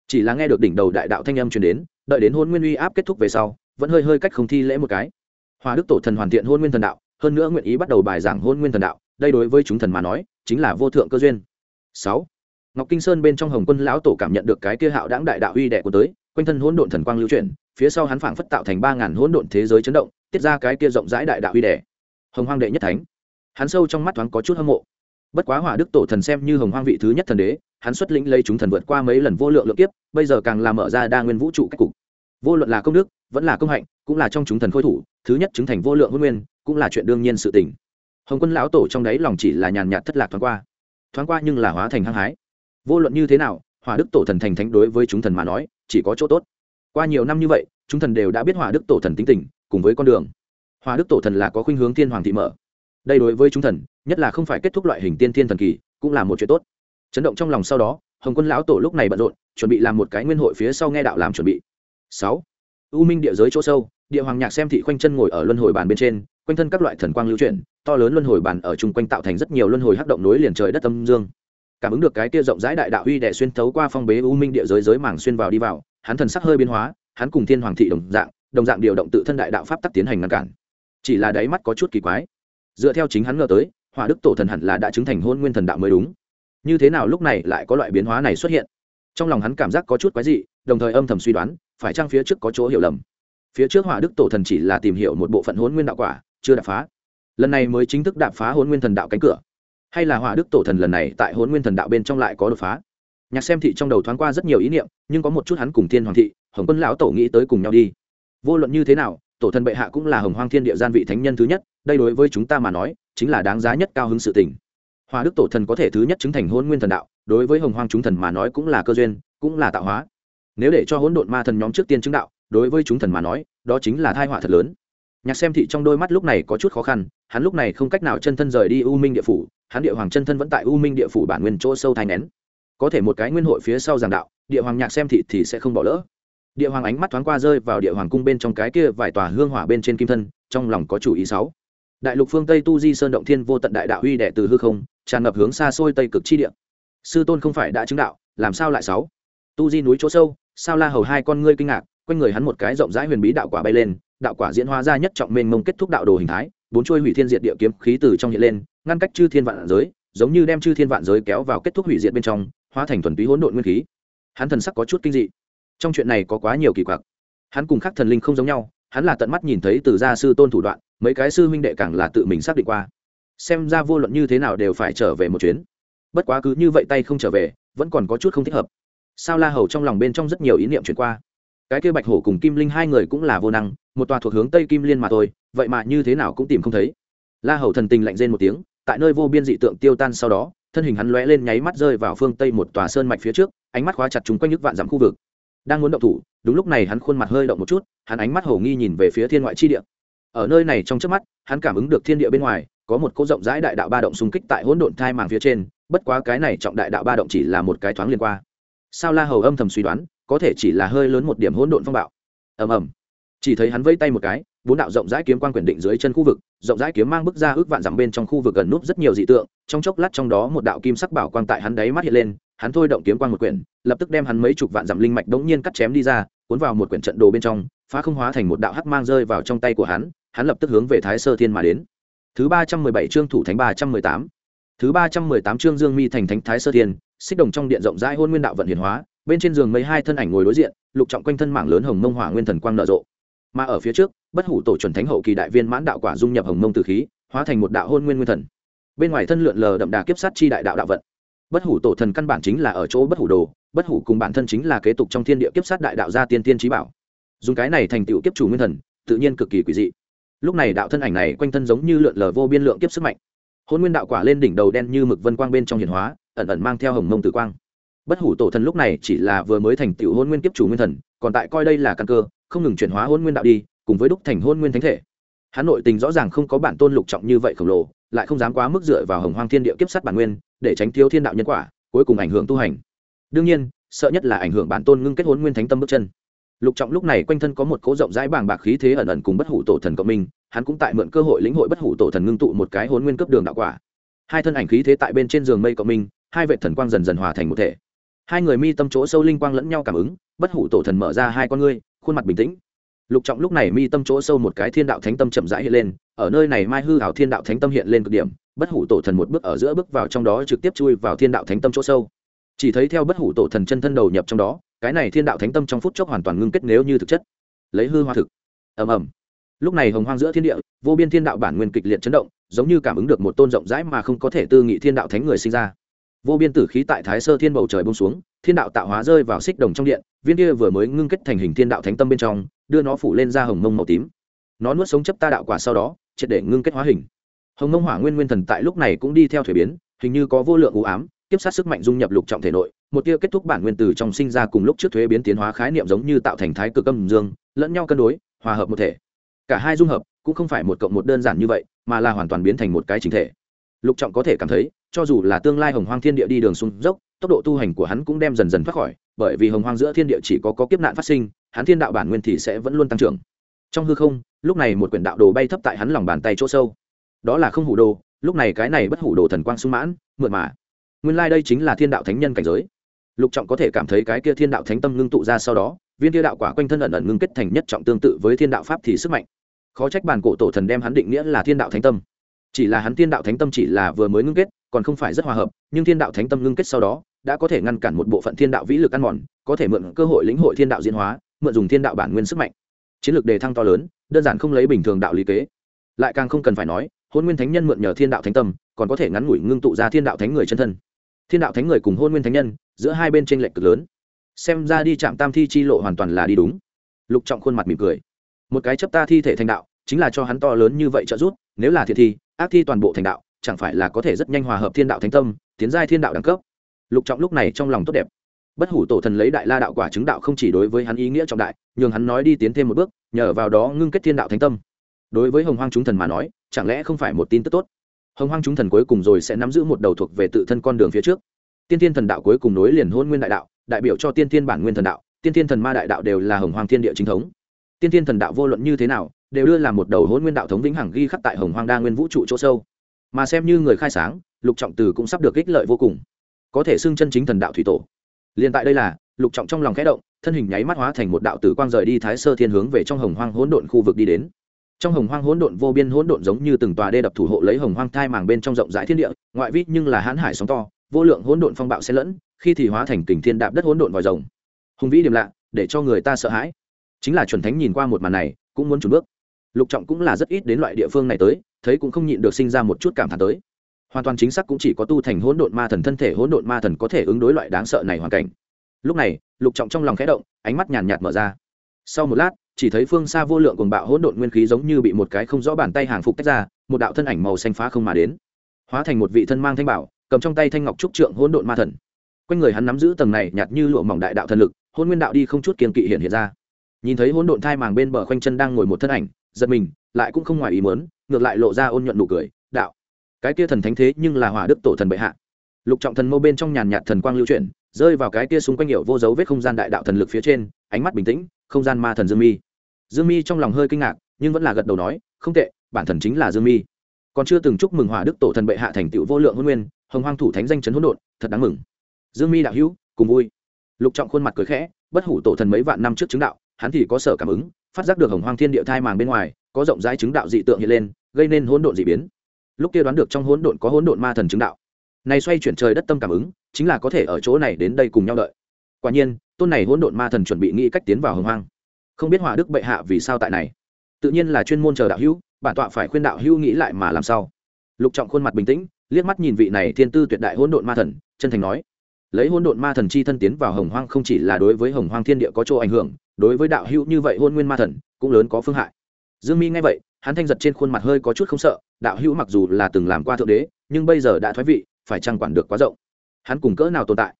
chỉ là nghe được đỉnh đầu đại đạo thanh âm truyền đến, đợi đến hôn nguyên uy áp kết thúc về sau, vẫn hơi hơi cách không thi lễ một cái. Hòa đức tổ thần hoàn thiện hôn nguyên thần đạo, hơn nữa nguyện ý bắt đầu bài giảng hôn nguyên thần đạo, đây đối với chúng thần mà nói, chính là vô thượng cơ duyên. Sáu, ngọc kinh sơn bên trong hồng quân lão tổ cảm nhận được cái kia hạo đáng đại đạo uy đẻ của tới quanh thân hỗn độn thần quang lưu chuyển, phía sau hắn phảng phất tạo thành ba ngàn hỗn độn thế giới chấn động, tiết ra cái kia rộng rãi đại đạo uy đẻ hồng hoang đệ nhất thánh. Hắn sâu trong mắt thoáng có chút hâm mộ. Bất quá hỏa đức tổ thần xem như hồng hoang vị thứ nhất thần đế, hắn xuất lĩnh lấy chúng thần vượt qua mấy lần vô lượng lượng kiếp, bây giờ càng làm mở ra đa nguyên vũ trụ cách cục. Vô luận là công đức, vẫn là công hạnh, cũng là trong chúng thần khôi thủ, thứ nhất chứng thành vô lượng hôn nguyên, cũng là chuyện đương nhiên sự tình. Hồng quân lão tổ trong đấy lòng chỉ là nhàn nhạt thất lạc thoáng qua. Thoáng qua nhưng là hóa thành hăng hái. Vô luận như thế nào hỏa đức tổ thần thành thánh đối với chúng thần mà nói, chỉ có chỗ tốt. Qua nhiều năm như vậy, chúng thần đều đã biết hỏa đức tổ thần tính tình, cùng với con đường. Hỏa đức tổ thần là có khuynh hướng thiên hoàng thị mở. Đây đối với chúng thần, nhất là không phải kết thúc loại hình tiên thiên thần kỳ, cũng là một chuyện tốt. Chấn động trong lòng sau đó, hồng quân lão tổ lúc này bận rộn, chuẩn bị làm một cái nguyên hội phía sau nghe đạo làm chuẩn bị. Sáu. U minh địa giới chỗ sâu, địa hoàng nhạc xem thị khoanh chân ngồi ở luân hồi bàn bên trên, quanh thân các loại thần quang lưu chuyển, to lớn luân hồi bàn ở chung quanh tạo thành rất nhiều luân hồi hắc động nối liền trời đất âm dương cảm ứng được cái kia rộng rãi đại đạo uy đệ xuyên thấu qua phong bế u minh địa giới giới mảng xuyên vào đi vào, hắn thần sắc hơi biến hóa, hắn cùng thiên hoàng thị đồng dạng đồng dạng điều động tự thân đại đạo pháp tắc tiến hành ngăn cản. Chỉ là đáy mắt có chút kỳ quái. Dựa theo chính hắn ngờ tới, hỏa đức tổ thần hẳn là đã chứng thành hôn nguyên thần đạo mới đúng. Như thế nào lúc này lại có loại biến hóa này xuất hiện? Trong lòng hắn cảm giác có chút quái dị, đồng thời âm thầm suy đoán, phải chăng phía trước có chỗ hiểu lầm? Phía trước hỏa đức tổ thần chỉ là tìm hiểu một bộ phận hôn nguyên đạo quả, chưa đạp phá. Lần này mới chính thức đạp phá hôn nguyên thần đạo cánh cửa hay là hỏa đức tổ thần lần này tại hôn nguyên thần đạo bên trong lại có đột phá? Nhạc xem thị trong đầu thoáng qua rất nhiều ý niệm, nhưng có một chút hắn cùng thiên hoàng thị, hồng quân lão tổ nghĩ tới cùng nhau đi. Vô luận như thế nào, tổ thần bệ hạ cũng là hồng hoang thiên địa gian vị thánh nhân thứ nhất, đây đối với chúng ta mà nói, chính là đáng giá nhất cao hứng sự tình. Hòa đức tổ thần có thể thứ nhất chứng thành hôn nguyên thần đạo, đối với hồng hoang chúng thần mà nói cũng là cơ duyên, cũng là tạo hóa. Nếu để cho hỗn độn ma thần nhóm trước tiên chứng đạo, đối với chúng thần mà nói, đó chính là thai họa thật lớn. Nhạc xem thị trong đôi mắt lúc này có chút khó khăn, hắn lúc này không cách nào chân thân rời đi u minh địa phủ hắn địa hoàng chân thân vẫn tại u minh địa phủ bản nguyên chỗ sâu thai nén. Có thể một cái nguyên hội phía sau giảng đạo, địa hoàng nhạc xem thị thì sẽ không bỏ lỡ. Địa hoàng ánh mắt thoáng qua rơi vào địa hoàng cung bên trong cái kia vài tòa hương hỏa bên trên kim thân, trong lòng có chủ ý sáu. Đại lục phương tây tu di sơn động thiên vô tận đại đạo huy đệ từ hư không, tràn ngập hướng xa xôi tây cực chi địa. Sư tôn không phải đã chứng đạo, làm sao lại sáu? Tu di núi chỗ sâu, sao la hầu hai con ngươi kinh ngạc, quanh người hắn một cái rộng rãi huyền bí đạo quả bay lên, đạo quả diễn hóa ra nhất trọng mênh mông kết thúc đạo đồ hình thái bốn chuôi hủy thiên diệt địa kiếm khí từ trong hiện lên, ngăn cách chư thiên vạn giới, giống như đem chư thiên vạn giới kéo vào kết thúc hủy diệt bên trong, hóa thành thuần túy hỗn độn nguyên khí. Hắn thần sắc có chút kinh dị. Trong chuyện này có quá nhiều kỳ quặc. Hắn cùng các thần linh không giống nhau, hắn là tận mắt nhìn thấy từ gia sư tôn thủ đoạn, mấy cái sư huynh đệ càng là tự mình xác định qua. Xem ra vô luận như thế nào đều phải trở về một chuyến. Bất quá cứ như vậy tay không trở về, vẫn còn có chút không thích hợp. Sao la hầu trong lòng bên trong rất nhiều ý niệm chuyển qua cái kia bạch hổ cùng kim linh hai người cũng là vô năng, một tòa thuộc hướng tây kim liên mà thôi, vậy mà như thế nào cũng tìm không thấy. La hầu thần tình lạnh rên một tiếng, tại nơi vô biên dị tượng tiêu tan sau đó, thân hình hắn lóe lên nháy mắt rơi vào phương tây một tòa sơn mạch phía trước, ánh mắt khóa chặt chúng quanh nhức vạn dặm khu vực. Đang muốn động thủ, đúng lúc này hắn khuôn mặt hơi động một chút, hắn ánh mắt hầu nghi nhìn về phía thiên ngoại chi địa. Ở nơi này trong trước mắt, hắn cảm ứng được thiên địa bên ngoài, có một cỗ rộng rãi đại đạo ba động xung kích tại hỗn độn thai màng phía trên, bất quá cái này trọng đại đạo ba động chỉ là một cái thoáng liên qua. Sao la hầu âm thầm suy đoán có thể chỉ là hơi lớn một điểm hỗn độn phong bạo. Ầm ầm. Chỉ thấy hắn vây tay một cái, bốn đạo rộng rãi kiếm quang quyển định dưới chân khu vực, rộng rãi kiếm mang bức ra ước vạn dặm bên trong khu vực gần núp rất nhiều dị tượng, trong chốc lát trong đó một đạo kim sắc bảo quang tại hắn đáy mắt hiện lên, hắn thôi động kiếm quang một quyển, lập tức đem hắn mấy chục vạn dặm linh mạch đống nhiên cắt chém đi ra, cuốn vào một quyển trận đồ bên trong, phá không hóa thành một đạo hắc mang rơi vào trong tay của hắn hắn lập tức hướng về thái sơ thiên mà đến. Thứ ba trăm mười bảy chương thủ thánh ba trăm mười tám. Thứ ba trăm mười tám chương dương mi thành thánh thái sơ thiên, xích đồng trong điện rộng rãi hôn nguyên đạo vận hiển hóa bên trên giường mấy hai thân ảnh ngồi đối diện, lục trọng quanh thân mảng lớn hồng mông hỏa nguyên thần quang nở rộ. Mà ở phía trước, bất hủ tổ chuẩn thánh hậu kỳ đại viên mãn đạo quả dung nhập hồng mông từ khí, hóa thành một đạo hôn nguyên nguyên thần. Bên ngoài thân lượn lờ đậm đà kiếp sát chi đại đạo đạo vận. Bất hủ tổ thần căn bản chính là ở chỗ bất hủ đồ, bất hủ cùng bản thân chính là kế tục trong thiên địa kiếp sát đại đạo gia tiên tiên trí bảo. Dùng cái này thành tựu kiếp chủ nguyên thần, tự nhiên cực kỳ quỷ dị. Lúc này đạo thân ảnh này quanh thân giống như lượn lờ vô biên lượng kiếp sức mạnh. Hôn nguyên đạo quả lên đỉnh đầu đen như mực vân quang bên trong hiển hóa, ẩn ẩn mang theo hồng mông tử quang bất hủ tổ thần lúc này chỉ là vừa mới thành tựu hôn nguyên kiếp chủ nguyên thần, còn tại coi đây là căn cơ, không ngừng chuyển hóa hôn nguyên đạo đi, cùng với đúc thành hôn nguyên thánh thể. Hắn nội tình rõ ràng không có bản tôn lục trọng như vậy khổng lồ, lại không dám quá mức dựa vào hồng hoang thiên địa kiếp sát bản nguyên, để tránh thiếu thiên đạo nhân quả, cuối cùng ảnh hưởng tu hành. Đương nhiên, sợ nhất là ảnh hưởng bản tôn ngưng kết hôn nguyên thánh tâm bước chân. Lục trọng lúc này quanh thân có một cỗ rộng rãi bàng bạc khí thế ẩn ẩn cùng bất hủ tổ thần cộng minh, hắn cũng tại mượn cơ hội lĩnh hội bất hủ tổ thần ngưng tụ một cái hôn nguyên cấp đường đạo quả. Hai thân ảnh khí thế tại bên trên giường mây cộng minh, hai vệ thần quang dần dần hòa thành một thể hai người mi tâm chỗ sâu linh quang lẫn nhau cảm ứng, bất hủ tổ thần mở ra hai con ngươi, khuôn mặt bình tĩnh. Lục trọng lúc này mi tâm chỗ sâu một cái thiên đạo thánh tâm chậm rãi hiện lên, ở nơi này mai hư hảo thiên đạo thánh tâm hiện lên cực điểm, bất hủ tổ thần một bước ở giữa bước vào trong đó trực tiếp chui vào thiên đạo thánh tâm chỗ sâu. Chỉ thấy theo bất hủ tổ thần chân thân đầu nhập trong đó, cái này thiên đạo thánh tâm trong phút chốc hoàn toàn ngưng kết nếu như thực chất. Lấy hư hoa thực. Ầm ầm. Lúc này hồng hoang giữa thiên địa, vô biên thiên đạo bản nguyên kịch liệt chấn động, giống như cảm ứng được một tôn rộng rãi mà không có thể tư nghị thiên đạo thánh người sinh ra vô biên tử khí tại thái sơ thiên bầu trời bông xuống, thiên đạo tạo hóa rơi vào xích đồng trong điện, viên kia vừa mới ngưng kết thành hình thiên đạo thánh tâm bên trong, đưa nó phủ lên ra hồng mông màu tím. Nó nuốt sống chấp ta đạo quả sau đó, triệt để ngưng kết hóa hình. Hồng mông hỏa nguyên nguyên thần tại lúc này cũng đi theo thuế biến, hình như có vô lượng u ám, tiếp sát sức mạnh dung nhập lục trọng thể nội, một tia kết thúc bản nguyên từ trong sinh ra cùng lúc trước thuế biến tiến hóa khái niệm giống như tạo thành thái cực âm dương, lẫn nhau cân đối, hòa hợp một thể. Cả hai dung hợp, cũng không phải một cộng một đơn giản như vậy, mà là hoàn toàn biến thành một cái chính thể. Lục trọng có thể cảm thấy cho dù là tương lai hồng hoang thiên địa đi đường xuống dốc, tốc độ tu hành của hắn cũng đem dần dần thoát khỏi, bởi vì hồng hoang giữa thiên địa chỉ có có kiếp nạn phát sinh, hắn thiên đạo bản nguyên thì sẽ vẫn luôn tăng trưởng. Trong hư không, lúc này một quyển đạo đồ bay thấp tại hắn lòng bàn tay chỗ sâu. Đó là không hủ đồ, lúc này cái này bất hủ đồ thần quang sung mãn mượn mà. Nguyên lai、like、đây chính là thiên đạo thánh nhân cảnh giới. Lục trọng có thể cảm thấy cái kia thiên đạo thánh tâm ngưng tụ ra sau đó, viên kia đạo quả quanh thân ẩn ẩn ngưng kết thành nhất trọng tương tự với thiên đạo pháp thì sức mạnh. Khó trách bàn cổ tổ thần đem hắn định nghĩa là thiên đạo thánh tâm. Chỉ là hắn thiên đạo thánh tâm chỉ là vừa mới ngưng kết còn không phải rất hòa hợp, nhưng thiên đạo thánh tâm ngưng kết sau đó, đã có thể ngăn cản một bộ phận thiên đạo vĩ lực ăn mòn, có thể mượn cơ hội lĩnh hội thiên đạo diễn hóa, mượn dùng thiên đạo bản nguyên sức mạnh. Chiến lược đề thăng to lớn, đơn giản không lấy bình thường đạo lý kế. Lại càng không cần phải nói, hôn nguyên thánh nhân mượn nhờ thiên đạo thánh tâm, còn có thể ngắn ngủi ngưng tụ ra thiên đạo thánh người chân thân. Thiên đạo thánh người cùng hôn nguyên thánh nhân, giữa hai bên tranh lệch cực lớn. Xem ra đi chạm tam thi chi lộ hoàn toàn là đi đúng. Lục trọng khuôn mặt mỉm cười. Một cái chấp ta thi thể thành đạo, chính là cho hắn to lớn như vậy trợ giúp, nếu là thiệt thi ác thi toàn bộ thành đạo chẳng phải là có thể rất nhanh hòa hợp thiên đạo thánh tâm, tiến giai thiên đạo đẳng cấp. Lục trọng lúc này trong lòng tốt đẹp. Bất hủ tổ thần lấy đại la đạo quả chứng đạo không chỉ đối với hắn ý nghĩa trọng đại, nhường hắn nói đi tiến thêm một bước, nhờ vào đó ngưng kết thiên đạo thánh tâm. Đối với hồng hoang chúng thần mà nói, chẳng lẽ không phải một tin tức tốt? Hồng hoang chúng thần cuối cùng rồi sẽ nắm giữ một đầu thuộc về tự thân con đường phía trước. Tiên thiên thần đạo cuối cùng nối liền hôn nguyên đại đạo, đại biểu cho tiên thiên bản nguyên thần đạo, tiên thiên thần ma đại đạo đều là hồng hoang thiên địa chính thống. Tiên thiên thần đạo vô luận như thế nào, đều đưa làm một đầu hôn nguyên đạo thống vĩnh hằng ghi khắc tại hồng hoang đa nguyên vũ trụ chỗ sâu mà xem như người khai sáng, lục trọng từ cũng sắp được ích lợi vô cùng. Có thể xưng chân chính thần đạo thủy tổ. Liền tại đây là, lục trọng trong lòng khẽ động, thân hình nháy mắt hóa thành một đạo tử quang rời đi thái sơ thiên hướng về trong hồng hoang hỗn độn khu vực đi đến. Trong hồng hoang hỗn độn vô biên hỗn độn giống như từng tòa đê đập thủ hộ lấy hồng hoang thai màng bên trong rộng rãi thiên địa, ngoại vi nhưng là hãn hải sóng to, vô lượng hỗn độn phong bạo xen lẫn, khi thì hóa thành kình thiên đạp đất hỗn độn vòi rồng. Hùng vĩ điểm lạ, để cho người ta sợ hãi. Chính là chuẩn thánh nhìn qua một màn này, cũng muốn trùn bước. Lục trọng cũng là rất ít đến loại địa phương này tới thấy cũng không nhịn được sinh ra một chút cảm thán tới. Hoàn toàn chính xác cũng chỉ có tu thành hỗn độn ma thần thân thể, hỗn độn ma thần có thể ứng đối loại đáng sợ này hoàn cảnh. Lúc này, lục trọng trong lòng khẽ động, ánh mắt nhàn nhạt mở ra. Sau một lát, chỉ thấy phương xa vô lượng cuồng bạo hỗn độn nguyên khí giống như bị một cái không rõ bàn tay hàng phục tách ra, một đạo thân ảnh màu xanh phá không mà đến. Hóa thành một vị thân mang thanh bảo, cầm trong tay thanh ngọc trúc trượng hỗn độn ma thần. Quanh người hắn nắm giữ tầng này nhạt như lụa mỏng đại đạo thần lực, hôn nguyên đạo đi không chút kiên kỵ hiện hiện ra. Nhìn thấy hỗn độn thai màng bên bờ khoanh chân đang ngồi một thân ảnh giật mình, lại cũng không ngoài ý mớn ngược lại lộ ra ôn nhuận nụ cười, đạo, cái kia thần thánh thế nhưng là hỏa đức tổ thần bệ hạ. Lục trọng thần mâu bên trong nhàn nhạt thần quang lưu chuyển, rơi vào cái kia xung quanh hiệu vô dấu vết không gian đại đạo thần lực phía trên, ánh mắt bình tĩnh, không gian ma thần dương mi. Dương mi trong lòng hơi kinh ngạc, nhưng vẫn là gật đầu nói, không tệ, bản thần chính là dương mi. Còn chưa từng chúc mừng hỏa đức tổ thần bệ hạ thành tựu vô lượng hôn nguyên, hồng hoang thủ thánh danh chấn hỗn độn, thật đáng mừng. Dương mi đạo hữu, cùng vui. Lục trọng khuôn mặt cười khẽ, bất hủ tổ thần mấy vạn năm trước chứng đạo, hắn thì có sở cảm ứng phát giác được hồng hoang thiên địa thai màng bên ngoài, có rộng rãi chứng đạo dị tượng hiện lên, gây nên hỗn độn dị biến. Lúc kia đoán được trong hỗn độn có hỗn độn ma thần chứng đạo. Này xoay chuyển trời đất tâm cảm ứng, chính là có thể ở chỗ này đến đây cùng nhau đợi. Quả nhiên, tôn này hỗn độn ma thần chuẩn bị nghĩ cách tiến vào hồng hoang. Không biết hòa đức bệ hạ vì sao tại này. Tự nhiên là chuyên môn chờ đạo hữu, bản tọa phải khuyên đạo hữu nghĩ lại mà làm sao. Lục trọng khuôn mặt bình tĩnh, liếc mắt nhìn vị này thiên tư tuyệt đại hỗn độn ma thần, chân thành nói. Lấy hỗn độn ma thần chi thân tiến vào hồng hoang không chỉ là đối với hồng hoang thiên địa có chỗ ảnh hưởng đối với đạo hữu như vậy hôn nguyên ma thần, cũng lớn có phương hại. Dương mi nghe vậy, hắn thanh giật trên khuôn mặt hơi có chút không sợ, đạo hữu mặc dù là từng làm qua thượng đế, nhưng bây giờ đã thoái vị, phải chăng quản được quá rộng? Hắn cùng cỡ nào tồn tại?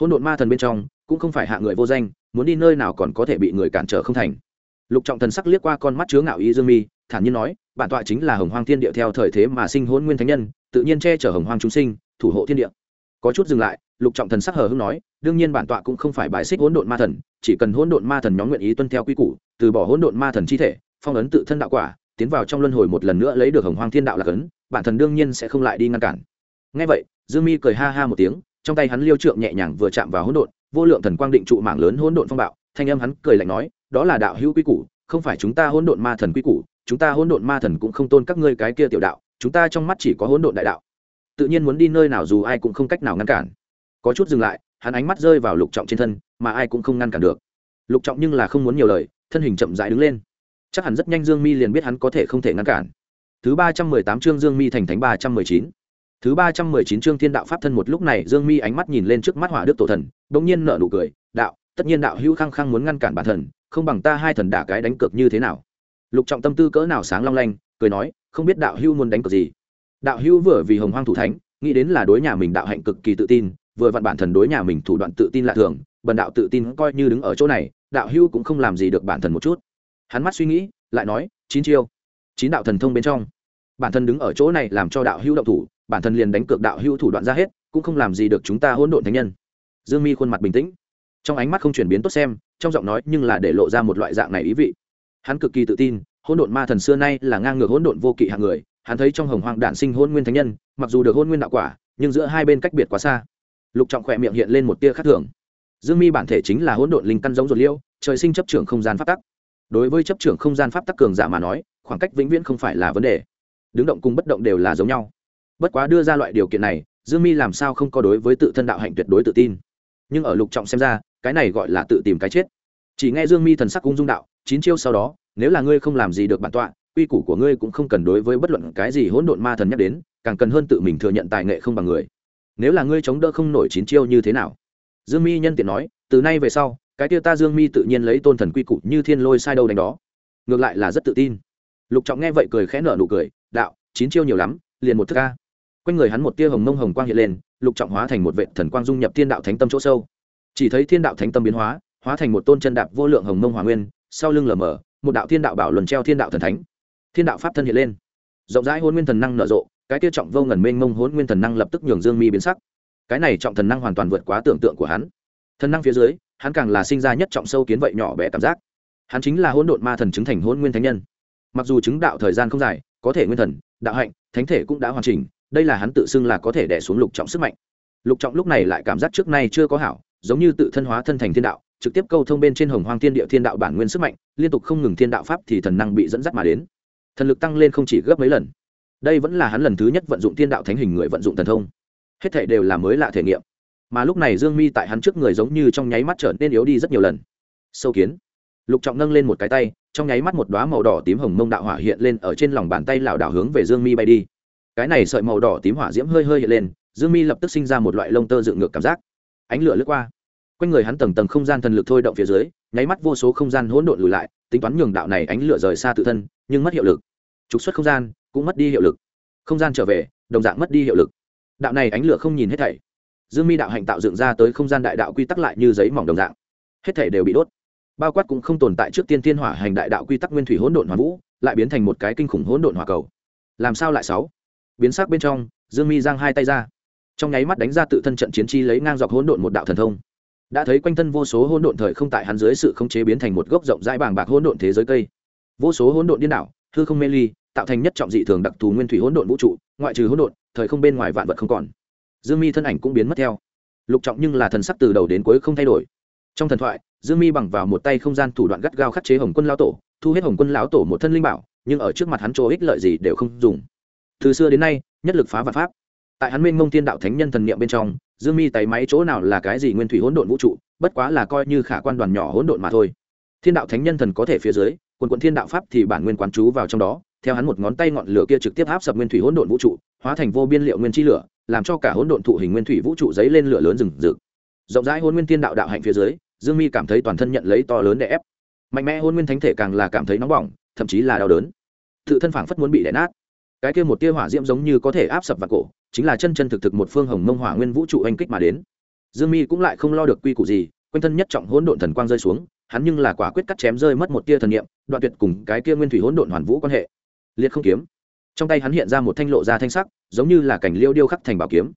Hỗn độn ma thần bên trong, cũng không phải hạ người vô danh, muốn đi nơi nào còn có thể bị người cản trở không thành. Lục trọng thần sắc liếc qua con mắt chứa ngạo ý dương mi, thản nhiên nói, bản tọa chính là hồng hoang thiên địa theo thời thế mà sinh hôn nguyên thánh nhân, tự nhiên che chở hồng hoang chúng sinh, thủ hộ thiên địa có chút dừng lại, lục trọng thần sắc hờ hưng nói, đương nhiên bản tọa cũng không phải bài xích hỗn độn ma thần, chỉ cần hỗn độn ma thần nhóm nguyện ý tuân theo quy củ, từ bỏ hỗn độn ma thần chi thể, phong ấn tự thân đạo quả, tiến vào trong luân hồi một lần nữa lấy được hồng hoang thiên đạo là cấn, bản thần đương nhiên sẽ không lại đi ngăn cản. Ngay vậy, dương mi cười ha ha một tiếng, trong tay hắn liêu trượng nhẹ nhàng vừa chạm vào hỗn độn, vô lượng thần quang định trụ mảng lớn hỗn độn phong bạo, thanh âm hắn cười lạnh nói, đó là đạo hữu quy củ, không phải chúng ta hỗn độn ma thần quy củ, chúng ta hỗn độn ma thần cũng không tôn các ngươi cái kia tiểu đạo, chúng ta trong mắt chỉ có hỗn độn đại đạo tự nhiên muốn đi nơi nào dù ai cũng không cách nào ngăn cản. Có chút dừng lại, hắn ánh mắt rơi vào lục trọng trên thân, mà ai cũng không ngăn cản được. Lục trọng nhưng là không muốn nhiều lời, thân hình chậm rãi đứng lên. Chắc hẳn rất nhanh dương mi liền biết hắn có thể không thể ngăn cản. Thứ ba trăm mười tám chương dương mi thành thánh ba trăm mười chín. Thứ ba trăm mười chín chương thiên đạo pháp thân một lúc này dương mi ánh mắt nhìn lên trước mắt hỏa đức tổ thần đ ỗ n g nhiên nở nụ cười, đạo, tất nhiên đạo hữu khăng khăng muốn ngăn cản bản thần không bằng ta hai thần đả cái đánh cược như thế nào? Lục trọng tâm tư cỡ nào sáng long lanh, cười nói, không biết đạo hữu muốn đánh cược gì? Đạo hữu vừa vì hồng hoang thủ thánh, nghĩ đến là đối nhà mình đạo hạnh cực kỳ tự tin, vừa vặn bản thần đối nhà mình thủ đoạn tự tin lạ thường, bần đạo tự tin coi như đứng ở chỗ này, đạo hữu cũng không làm gì được bản thần một chút. Hắn mắt suy nghĩ, lại nói, chín chiêu, chín đạo thần thông bên trong. Bản thân đứng ở chỗ này làm cho đạo hữu động thủ, bản thân liền đánh cược đạo hữu thủ đoạn ra hết, cũng không làm gì được chúng ta hỗn độn thánh nhân. Dương mi khuôn mặt bình tĩnh. Trong ánh mắt không chuyển biến tốt xem, trong giọng nói nhưng là để lộ ra một loại dạng này ý vị. Hắn cực kỳ tự tin, hỗn độn ma thần xưa nay là ngang ngược hỗn độn vô kỵ hạng người hắn thấy trong hồng hoang đản sinh hôn nguyên thánh nhân, mặc dù được hôn nguyên đạo quả, nhưng giữa hai bên cách biệt quá xa. Lục trọng khỏe miệng hiện lên một tia khác thường. Dương mi bản thể chính là hỗn độn linh căn giống ruột liêu, trời sinh chấp trưởng không gian pháp tắc. Đối với chấp trưởng không gian pháp tắc cường giả mà nói, khoảng cách vĩnh viễn không phải là vấn đề. Đứng động cùng bất động đều là giống nhau. Bất quá đưa ra loại điều kiện này, dương mi làm sao không có đối với tự thân đạo hạnh tuyệt đối tự tin. Nhưng ở lục trọng xem ra, cái này gọi là tự tìm cái chết. Chỉ nghe dương mi thần sắc cung dung đạo, chín chiêu sau đó, nếu là ngươi không làm gì được bản tọa quy củ của ngươi cũng không cần đối với bất luận cái gì hỗn độn ma thần nhắc đến, càng cần hơn tự mình thừa nhận tài nghệ không bằng người. Nếu là ngươi chống đỡ không nổi chín chiêu như thế nào? Dương mi nhân tiện nói, từ nay về sau, cái kia ta dương mi tự nhiên lấy tôn thần quy củ như thiên lôi sai đâu đánh đó. Ngược lại là rất tự tin. Lục trọng nghe vậy cười khẽ nở nụ cười, đạo, chín chiêu nhiều lắm, liền một thức ca quanh người hắn một tia hồng mông hồng quang hiện lên, lục trọng hóa thành một vệ thần quang dung nhập thiên đạo thánh tâm chỗ sâu. Chỉ thấy thiên đạo thánh tâm biến hóa hóa thành một tôn chân đạp vô lượng hồng mông hòa nguyên, sau lưng lờ mờ, một đạo thiên đạo bảo luân treo thiên đạo thần thánh thiên đạo pháp thân hiện lên. Rộng rãi hôn nguyên thần năng nở rộ, cái tiêu trọng vô ngần mênh mông hôn nguyên thần năng lập tức nhường dương mi biến sắc. Cái này trọng thần năng hoàn toàn vượt quá tưởng tượng của hắn. Thần năng phía dưới, hắn càng là sinh ra nhất trọng sâu kiến vậy nhỏ bé cảm giác. Hắn chính là hỗn độn ma thần chứng thành hôn nguyên thánh nhân. Mặc dù chứng đạo thời gian không dài, có thể nguyên thần, đạo hạnh, thánh thể cũng đã hoàn chỉnh, đây là hắn tự xưng là có thể đẻ xuống lục trọng sức mạnh. Lục trọng lúc này lại cảm giác trước nay chưa có hảo, giống như tự thân hóa thân thành thiên đạo, trực tiếp câu thông bên trên hồng hoang thiên địa thiên đạo bản nguyên sức mạnh, liên tục không ngừng thiên đạo pháp thì thần năng bị dẫn dắt mà đến thần lực tăng lên không chỉ gấp mấy lần. Đây vẫn là hắn lần thứ nhất vận dụng thiên đạo thánh hình người vận dụng thần thông. Hết thể đều là mới lạ thể nghiệm. Mà lúc này dương mi tại hắn trước người giống như trong nháy mắt trở nên yếu đi rất nhiều lần. Sâu kiến. Lục trọng nâng lên một cái tay, trong nháy mắt một đoá màu đỏ tím hồng mông đạo hỏa hiện lên ở trên lòng bàn tay lảo đảo hướng về dương mi bay đi. Cái này sợi màu đỏ tím hỏa diễm hơi hơi hiện lên, dương mi lập tức sinh ra một loại lông tơ dựng ngược cảm giác. Ánh lửa lướt qua. Quanh người hắn tầng tầng không gian thần lực thôi động phía dưới, nháy mắt vô số không gian hỗn độn lùi lại, tính toán nhường đạo này ánh lửa rời xa tự thân, nhưng mất hiệu lực trục xuất không gian, cũng mất đi hiệu lực. Không gian trở về, đồng dạng mất đi hiệu lực. Đạo này ánh lửa không nhìn hết thảy. Dương mi đạo hạnh tạo dựng ra tới không gian đại đạo quy tắc lại như giấy mỏng đồng dạng. Hết thảy đều bị đốt. Bao quát cũng không tồn tại trước tiên thiên hỏa hành đại đạo quy tắc nguyên thủy hỗn độn hỏa vũ, lại biến thành một cái kinh khủng hỗn độn hỏa cầu. Làm sao lại sáu? Biến sắc bên trong, dương mi giang hai tay ra. Trong nháy mắt đánh ra tự thân trận chiến chi lấy ngang dọc hỗn độn một đạo thần thông. Đã thấy quanh thân vô số hỗn độn thời không tại hắn dưới sự khống chế biến thành một gốc rộng rãi bàng bạc hỗn độn thế giới cây. Vô số hỗn độn điên đảo, hư không mê ly tạo thành nhất trọng dị thường đặc thù nguyên thủy hỗn độn vũ trụ, ngoại trừ hỗn độn, thời không bên ngoài vạn vật không còn. Dương mi thân ảnh cũng biến mất theo. Lục trọng nhưng là thần sắc từ đầu đến cuối không thay đổi. Trong thần thoại, dương mi bằng vào một tay không gian thủ đoạn gắt gao khắc chế hồng quân lão tổ, thu hết hồng quân lão tổ một thân linh bảo, nhưng ở trước mặt hắn chỗ ích lợi gì đều không dùng. Từ xưa đến nay, nhất lực phá vạn pháp. Tại hắn minh ngông thiên đạo thánh nhân thần niệm bên trong, dương mi tay máy chỗ nào là cái gì nguyên thủy hỗn độn vũ trụ, bất quá là coi như khả quan đoàn nhỏ hỗn độn mà thôi. Thiên đạo thánh nhân thần có thể phía dưới, quần quận thiên đạo pháp thì bản nguyên quán chú vào trong đó theo hắn một ngón tay ngọn lửa kia trực tiếp áp sập nguyên thủy hỗn độn vũ trụ, hóa thành vô biên liệu nguyên chi lửa, làm cho cả hỗn độn thụ hình nguyên thủy vũ trụ giấy lên lửa lớn rừng rực. Rộng rãi hôn nguyên thiên đạo đạo hạnh phía dưới, dương mi cảm thấy toàn thân nhận lấy to lớn để ép. Mạnh mẽ hôn nguyên thánh thể càng là cảm thấy nóng bỏng, thậm chí là đau đớn. Tự thân phảng phất muốn bị đè nát. Cái kia một tia hỏa diễm giống như có thể áp sập vào cổ, chính là chân chân thực thực một phương hồng mông hỏa nguyên vũ trụ anh kích mà đến. Dương mi cũng lại không lo được quy củ gì, quanh thân nhất trọng hỗn độn thần quang rơi xuống, hắn nhưng là quả quyết cắt chém rơi mất một tia thần niệm, đoạn tuyệt cùng cái kia nguyên thủy hỗn độn hoàn vũ quan hệ liệt không kiếm. Trong tay hắn hiện ra một thanh lộ ra thanh sắc, giống như là cảnh liêu điêu khắc thành bảo kiếm.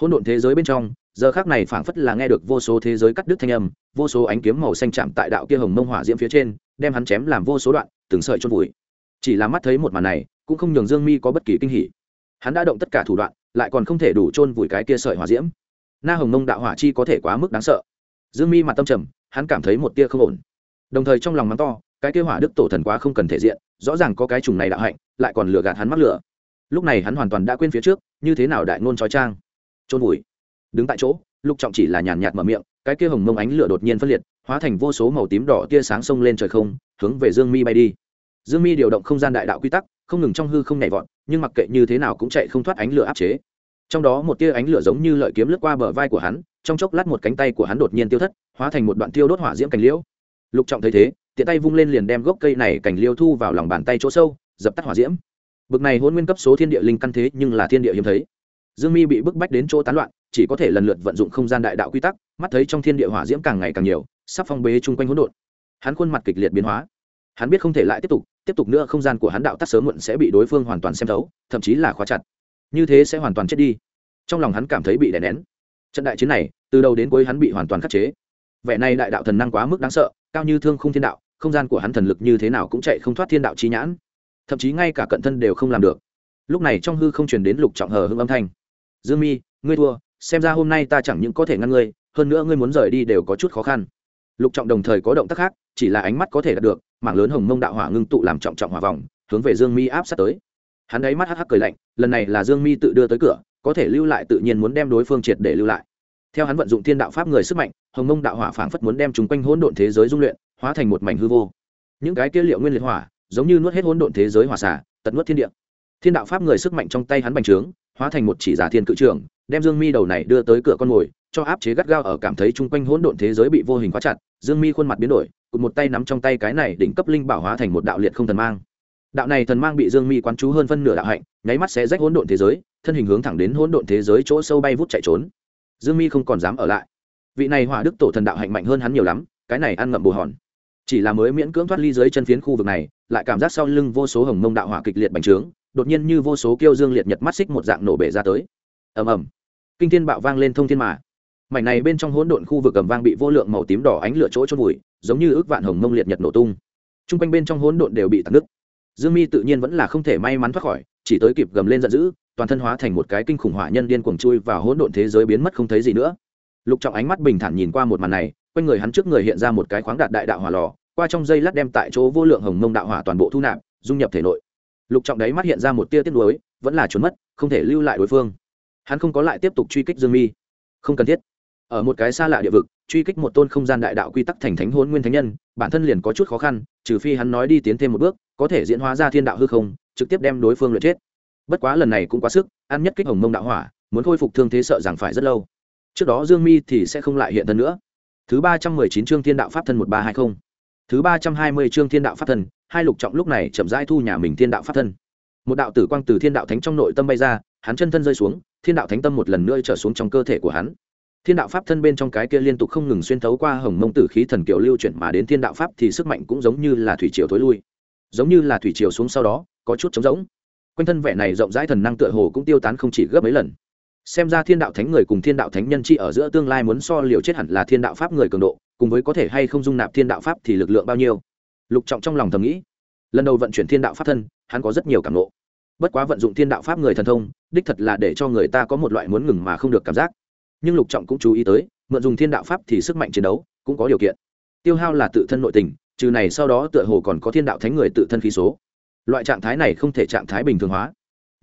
Hỗn độn thế giới bên trong, giờ khác này phảng phất là nghe được vô số thế giới cắt đứt thanh âm, vô số ánh kiếm màu xanh chạm tại đạo kia hồng mông hỏa diễm phía trên, đem hắn chém làm vô số đoạn, từng sợi chôn vùi. Chỉ là mắt thấy một màn này, cũng không nhường dương mi có bất kỳ kinh hỉ. Hắn đã động tất cả thủ đoạn, lại còn không thể đủ chôn vùi cái kia sợi hỏa diễm. Na hồng mông đạo hỏa chi có thể quá mức đáng sợ. Dương mi mặt tâm trầm, hắn cảm thấy một tia không ổn. Đồng thời trong lòng mắng to cái kia hỏa đức tổ thần quá không cần thể diện, rõ ràng có cái trùng này đạo hạnh, lại còn lừa gạt hắn mắc lửa. Lúc này hắn hoàn toàn đã quên phía trước, như thế nào đại ngôn trói trang. Trôn vùi. Đứng tại chỗ, lục trọng chỉ là nhàn nhạt mở miệng, cái kia hồng mông ánh lửa đột nhiên phân liệt, hóa thành vô số màu tím đỏ tia sáng sông lên trời không, hướng về dương mi bay đi. Dương mi điều động không gian đại đạo quy tắc, không ngừng trong hư không nhảy vọt, nhưng mặc kệ như thế nào cũng chạy không thoát ánh lửa áp chế. Trong đó một tia ánh lửa giống như lợi kiếm lướt qua bờ vai của hắn, trong chốc lát một cánh tay của hắn đột nhiên tiêu thất, hóa thành một đoạn tiêu đốt hỏa diễm cành liễu. Lục trọng thấy thế tiện tay vung lên liền đem gốc cây này cành liêu thu vào lòng bàn tay chỗ sâu, dập tắt hỏa diễm. Bực này hôn nguyên cấp số thiên địa linh căn thế nhưng là thiên địa hiếm thấy. Dương mi bị bức bách đến chỗ tán loạn, chỉ có thể lần lượt vận dụng không gian đại đạo quy tắc, mắt thấy trong thiên địa hỏa diễm càng ngày càng nhiều, sắp phong bế chung quanh hỗn độn. Hắn khuôn mặt kịch liệt biến hóa. Hắn biết không thể lại tiếp tục tiếp tục nữa không gian của hắn đạo tắc sớm muộn sẽ bị đối phương hoàn toàn xem thấu, thậm chí là khóa chặt. Như thế sẽ hoàn toàn chết đi. Trong lòng hắn cảm thấy bị đè nén. Trận đại chiến này, từ đầu đến cuối hắn bị hoàn toàn khắc chế. Vẻ này đại đạo thần năng quá mức đáng sợ, cao như thương không thiên đạo không gian của hắn thần lực như thế nào cũng chạy không thoát thiên đạo trí nhãn. Thậm chí ngay cả cận thân đều không làm được. Lúc này trong hư không truyền đến lục trọng hờ hưng âm thanh. Dương mi, ngươi thua, xem ra hôm nay ta chẳng những có thể ngăn ngươi, hơn nữa ngươi muốn rời đi đều có chút khó khăn. Lục trọng đồng thời có động tác khác, chỉ là ánh mắt có thể đạt được, mảng lớn hồng mông đạo hỏa ngưng tụ làm trọng trọng hỏa vòng, hướng về dương mi áp sát tới. Hắn ấy mắt hắc hắc cười lạnh, lần này là dương mi tự đưa tới cửa, có thể lưu lại tự nhiên muốn đem đối phương triệt để lưu lại. Theo hắn vận dụng thiên đạo pháp người sức mạnh, hồng mông đạo hỏa phảng phất muốn đem chúng quanh hỗn độn thế giới dung luyện hóa thành một mảnh hư vô. Những cái kia liệu nguyên liệt hỏa, giống như nuốt hết hỗn độn thế giới hỏa xả tận nuốt thiên địa. Thiên đạo pháp người sức mạnh trong tay hắn bành trướng, hóa thành một chỉ giả thiên cự trường đem dương mi đầu này đưa tới cửa con mồi cho áp chế gắt gao ở cảm thấy chung quanh hỗn độn thế giới bị vô hình khóa chặt, dương mi khuôn mặt biến đổi, cụt một tay nắm trong tay cái này đỉnh cấp linh bảo hóa thành một đạo liệt không thần mang. Đạo này thần mang bị dương mi quán chú hơn phân nửa đạo hạnh, nháy mắt sẽ rách hỗn độn thế giới, thân hình hướng thẳng đến hỗn độn thế giới chỗ sâu bay vút chạy trốn. Dương mi không còn dám ở lại. Vị này hỏa đức tổ thần đạo hạnh mạnh hơn hắn nhiều lắm, cái này ăn ngậm bù hòn chỉ là mới miễn cưỡng thoát ly dưới chân phiến khu vực này, lại cảm giác sau lưng vô số hồng mông đạo hỏa kịch liệt bành trướng, đột nhiên như vô số kiêu dương liệt nhật mắt xích một dạng nổ bể ra tới. Ầm ầm. Kinh thiên bạo vang lên thông thiên mà. Mảnh này bên trong hỗn độn khu vực ầm vang bị vô lượng màu tím đỏ ánh lửa chỗ chôn vùi, giống như ước vạn hồng mông liệt nhật nổ tung. Trung quanh bên trong hỗn độn đều bị tạt nứt. Dương mi tự nhiên vẫn là không thể may mắn thoát khỏi, chỉ tới kịp gầm lên giận dữ, toàn thân hóa thành một cái kinh khủng hỏa nhân điên cuồng chui và hỗn độn thế giới biến mất không thấy gì nữa. Lục trọng ánh mắt bình thản nhìn qua một màn này quanh người hắn trước người hiện ra một cái khoáng đạt đại đạo hỏa lò, qua trong dây lát đem tại chỗ vô lượng hồng mông đạo hỏa toàn bộ thu nạp, dung nhập thể nội. Lục trọng đấy mắt hiện ra một tia tiếc nuối, vẫn là trốn mất, không thể lưu lại đối phương. Hắn không có lại tiếp tục truy kích dương mi. Không cần thiết. Ở một cái xa lạ địa vực, truy kích một tôn không gian đại đạo quy tắc thành thánh hôn nguyên thánh nhân, bản thân liền có chút khó khăn, trừ phi hắn nói đi tiến thêm một bước, có thể diễn hóa ra thiên đạo hư không, trực tiếp đem đối phương luyện chết. Bất quá lần này cũng quá sức, ăn nhất kích hồng mông đạo hỏa, muốn khôi phục thương thế sợ rằng phải rất lâu. Trước đó dương mi thì sẽ không lại hiện thân nữa thứ ba trăm mười chín chương thiên đạo pháp thân một ba hai mươi thứ ba trăm hai mươi chương thiên đạo pháp thân, hai lục trọng lúc này chậm rãi thu nhà mình thiên đạo pháp thân. Một đạo tử quang từ thiên đạo thánh trong nội tâm bay ra, hắn chân thân rơi xuống, thiên đạo thánh tâm một lần nữa trở xuống trong cơ thể của hắn. Thiên đạo pháp thân bên trong cái kia liên tục không ngừng xuyên thấu qua hồng mông tử khí thần kiều lưu chuyển mà đến thiên đạo pháp thì sức mạnh cũng giống như là thủy triều thối lui. Giống như là thủy triều xuống sau đó, có chút trống rỗng. Quanh thân vẻ này rộng rãi thần năng tựa hồ cũng tiêu tán không chỉ gấp mấy lần xem ra thiên đạo thánh người cùng thiên đạo thánh nhân chi ở giữa tương lai muốn so liều chết hẳn là thiên đạo pháp người cường độ, cùng với có thể hay không dung nạp thiên đạo pháp thì lực lượng bao nhiêu? Lục trọng trong lòng thầm nghĩ. Lần đầu vận chuyển thiên đạo pháp thân, hắn có rất nhiều cảm lộ bất quá vận dụng thiên đạo pháp người thần thông, đích thật là để cho người ta có một loại muốn ngừng mà không được cảm giác. Nhưng lục trọng cũng chú ý tới, mượn dùng thiên đạo pháp thì sức mạnh chiến đấu cũng có điều kiện. Tiêu hao là tự thân nội tình, trừ này sau đó tựa hồ còn có thiên đạo thánh người tự thân khí số. Loại trạng thái này không thể trạng thái bình thường hóa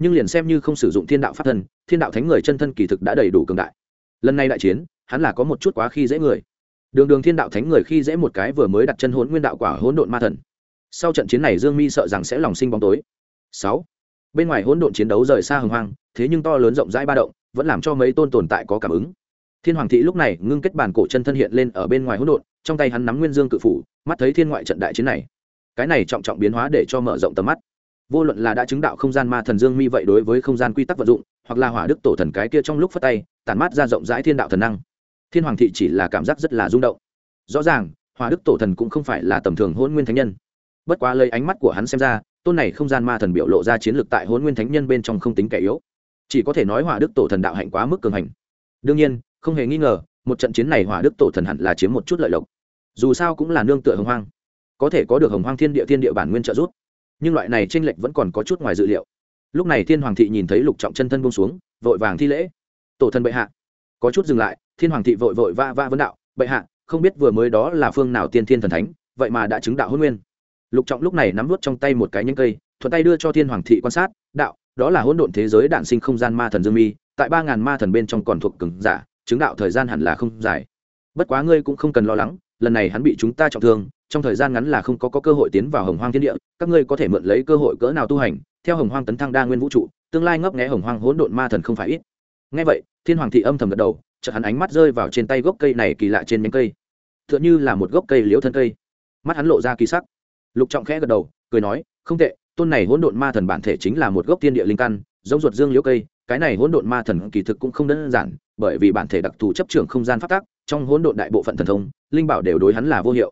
nhưng liền xem như không sử dụng thiên đạo pháp thân, thiên đạo thánh người chân thân kỳ thực đã đầy đủ cường đại. Lần này đại chiến, hắn là có một chút quá khi dễ người. Đường đường thiên đạo thánh người khi dễ một cái vừa mới đặt chân hốn nguyên đạo quả hỗn độn ma thần. Sau trận chiến này dương mi sợ rằng sẽ lòng sinh bóng tối. Sáu. Bên ngoài hỗn độn chiến đấu rời xa hồng hoang, thế nhưng to lớn rộng rãi ba động, vẫn làm cho mấy tôn tồn tại có cảm ứng. Thiên hoàng thị lúc này ngưng kết bản cổ chân thân hiện lên ở bên ngoài hỗn độn, trong tay hắn nắm nguyên dương cự phủ, mắt thấy thiên ngoại trận đại chiến này. Cái này trọng trọng biến hóa để cho mở rộng tầm mắt vô luận là đã chứng đạo không gian ma thần dương mi vậy đối với không gian quy tắc vận dụng, hoặc là hỏa đức tổ thần cái kia trong lúc phát tay, tản mát ra rộng rãi thiên đạo thần năng. Thiên hoàng thị chỉ là cảm giác rất là rung động. Rõ ràng, hỏa đức tổ thần cũng không phải là tầm thường hôn nguyên thánh nhân. Bất quá lấy ánh mắt của hắn xem ra, tôn này không gian ma thần biểu lộ ra chiến lược tại hôn nguyên thánh nhân bên trong không tính kẻ yếu. Chỉ có thể nói hỏa đức tổ thần đạo hạnh quá mức cường hành. Đương nhiên, không hề nghi ngờ, một trận chiến này hỏa đức tổ thần hẳn là chiếm một chút lợi lộc. Dù sao cũng là nương tựa hồng hoang. Có thể có được hồng hoang thiên địa thiên địa bản nguyên trợ giúp nhưng loại này tranh lệch vẫn còn có chút ngoài dự liệu. Lúc này thiên hoàng thị nhìn thấy lục trọng chân thân bông xuống, vội vàng thi lễ. Tổ thân bệ hạ. Có chút dừng lại, thiên hoàng thị vội vội va va vấn đạo, bệ hạ, không biết vừa mới đó là phương nào tiên thiên thần thánh, vậy mà đã chứng đạo hôn nguyên. Lục trọng lúc này nắm vút trong tay một cái nhánh cây, thuận tay đưa cho thiên hoàng thị quan sát, đạo, đó là hỗn độn thế giới đạn sinh không gian ma thần dương mi, tại ba ngàn ma thần bên trong còn thuộc cứng giả, chứng đạo thời gian hẳn là không dài. Bất quá ngươi cũng không cần lo lắng, lần này hắn bị chúng ta trọng thương trong thời gian ngắn là không có, có cơ hội tiến vào hồng hoang thiên địa các ngươi có thể mượn lấy cơ hội cỡ nào tu hành theo hồng hoang tấn thăng đa nguyên vũ trụ tương lai ngấp nghé hồng hoang hỗn độn ma thần không phải ít. Ngay vậy thiên hoàng thị âm thầm gật đầu chợt hắn ánh mắt rơi vào trên tay gốc cây này kỳ lạ trên nhánh cây. Tựa như là một gốc cây liễu thân cây. Mắt hắn lộ ra kỳ sắc. Lục trọng khẽ gật đầu cười nói không tệ tôn này hỗn độn ma thần bản thể chính là một gốc tiên địa linh căn giống ruột dương liễu cây cái này hỗn độn ma thần kỳ thực cũng không đơn giản bởi vì bản thể đặc thù chấp trưởng không gian phát tác trong hỗn độn đại bộ phận thần thông linh bảo đều đối hắn là vô hiệu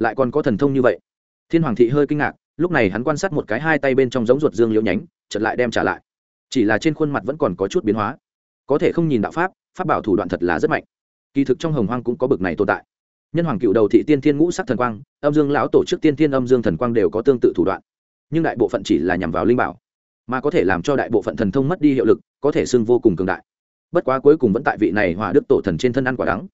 lại còn có thần thông như vậy. Thiên hoàng thị hơi kinh ngạc, lúc này hắn quan sát một cái hai tay bên trong giống ruột dương liễu nhánh, chợt lại đem trả lại. Chỉ là trên khuôn mặt vẫn còn có chút biến hóa. Có thể không nhìn đạo pháp pháp bảo thủ đoạn thật là rất mạnh. Kỳ thực trong hồng hoang cũng có bực này tồn tại. Nhân hoàng cựu đầu thị tiên thiên ngũ sắc thần quang, âm dương lão tổ chức tiên thiên âm dương thần quang đều có tương tự thủ đoạn. Nhưng đại bộ phận chỉ là nhằm vào linh bảo, mà có thể làm cho đại bộ phận thần thông mất đi hiệu lực, có thể xưng vô cùng cường đại. Bất quá cuối cùng vẫn tại vị này hòa đức tổ thần trên thân ăn quả đắng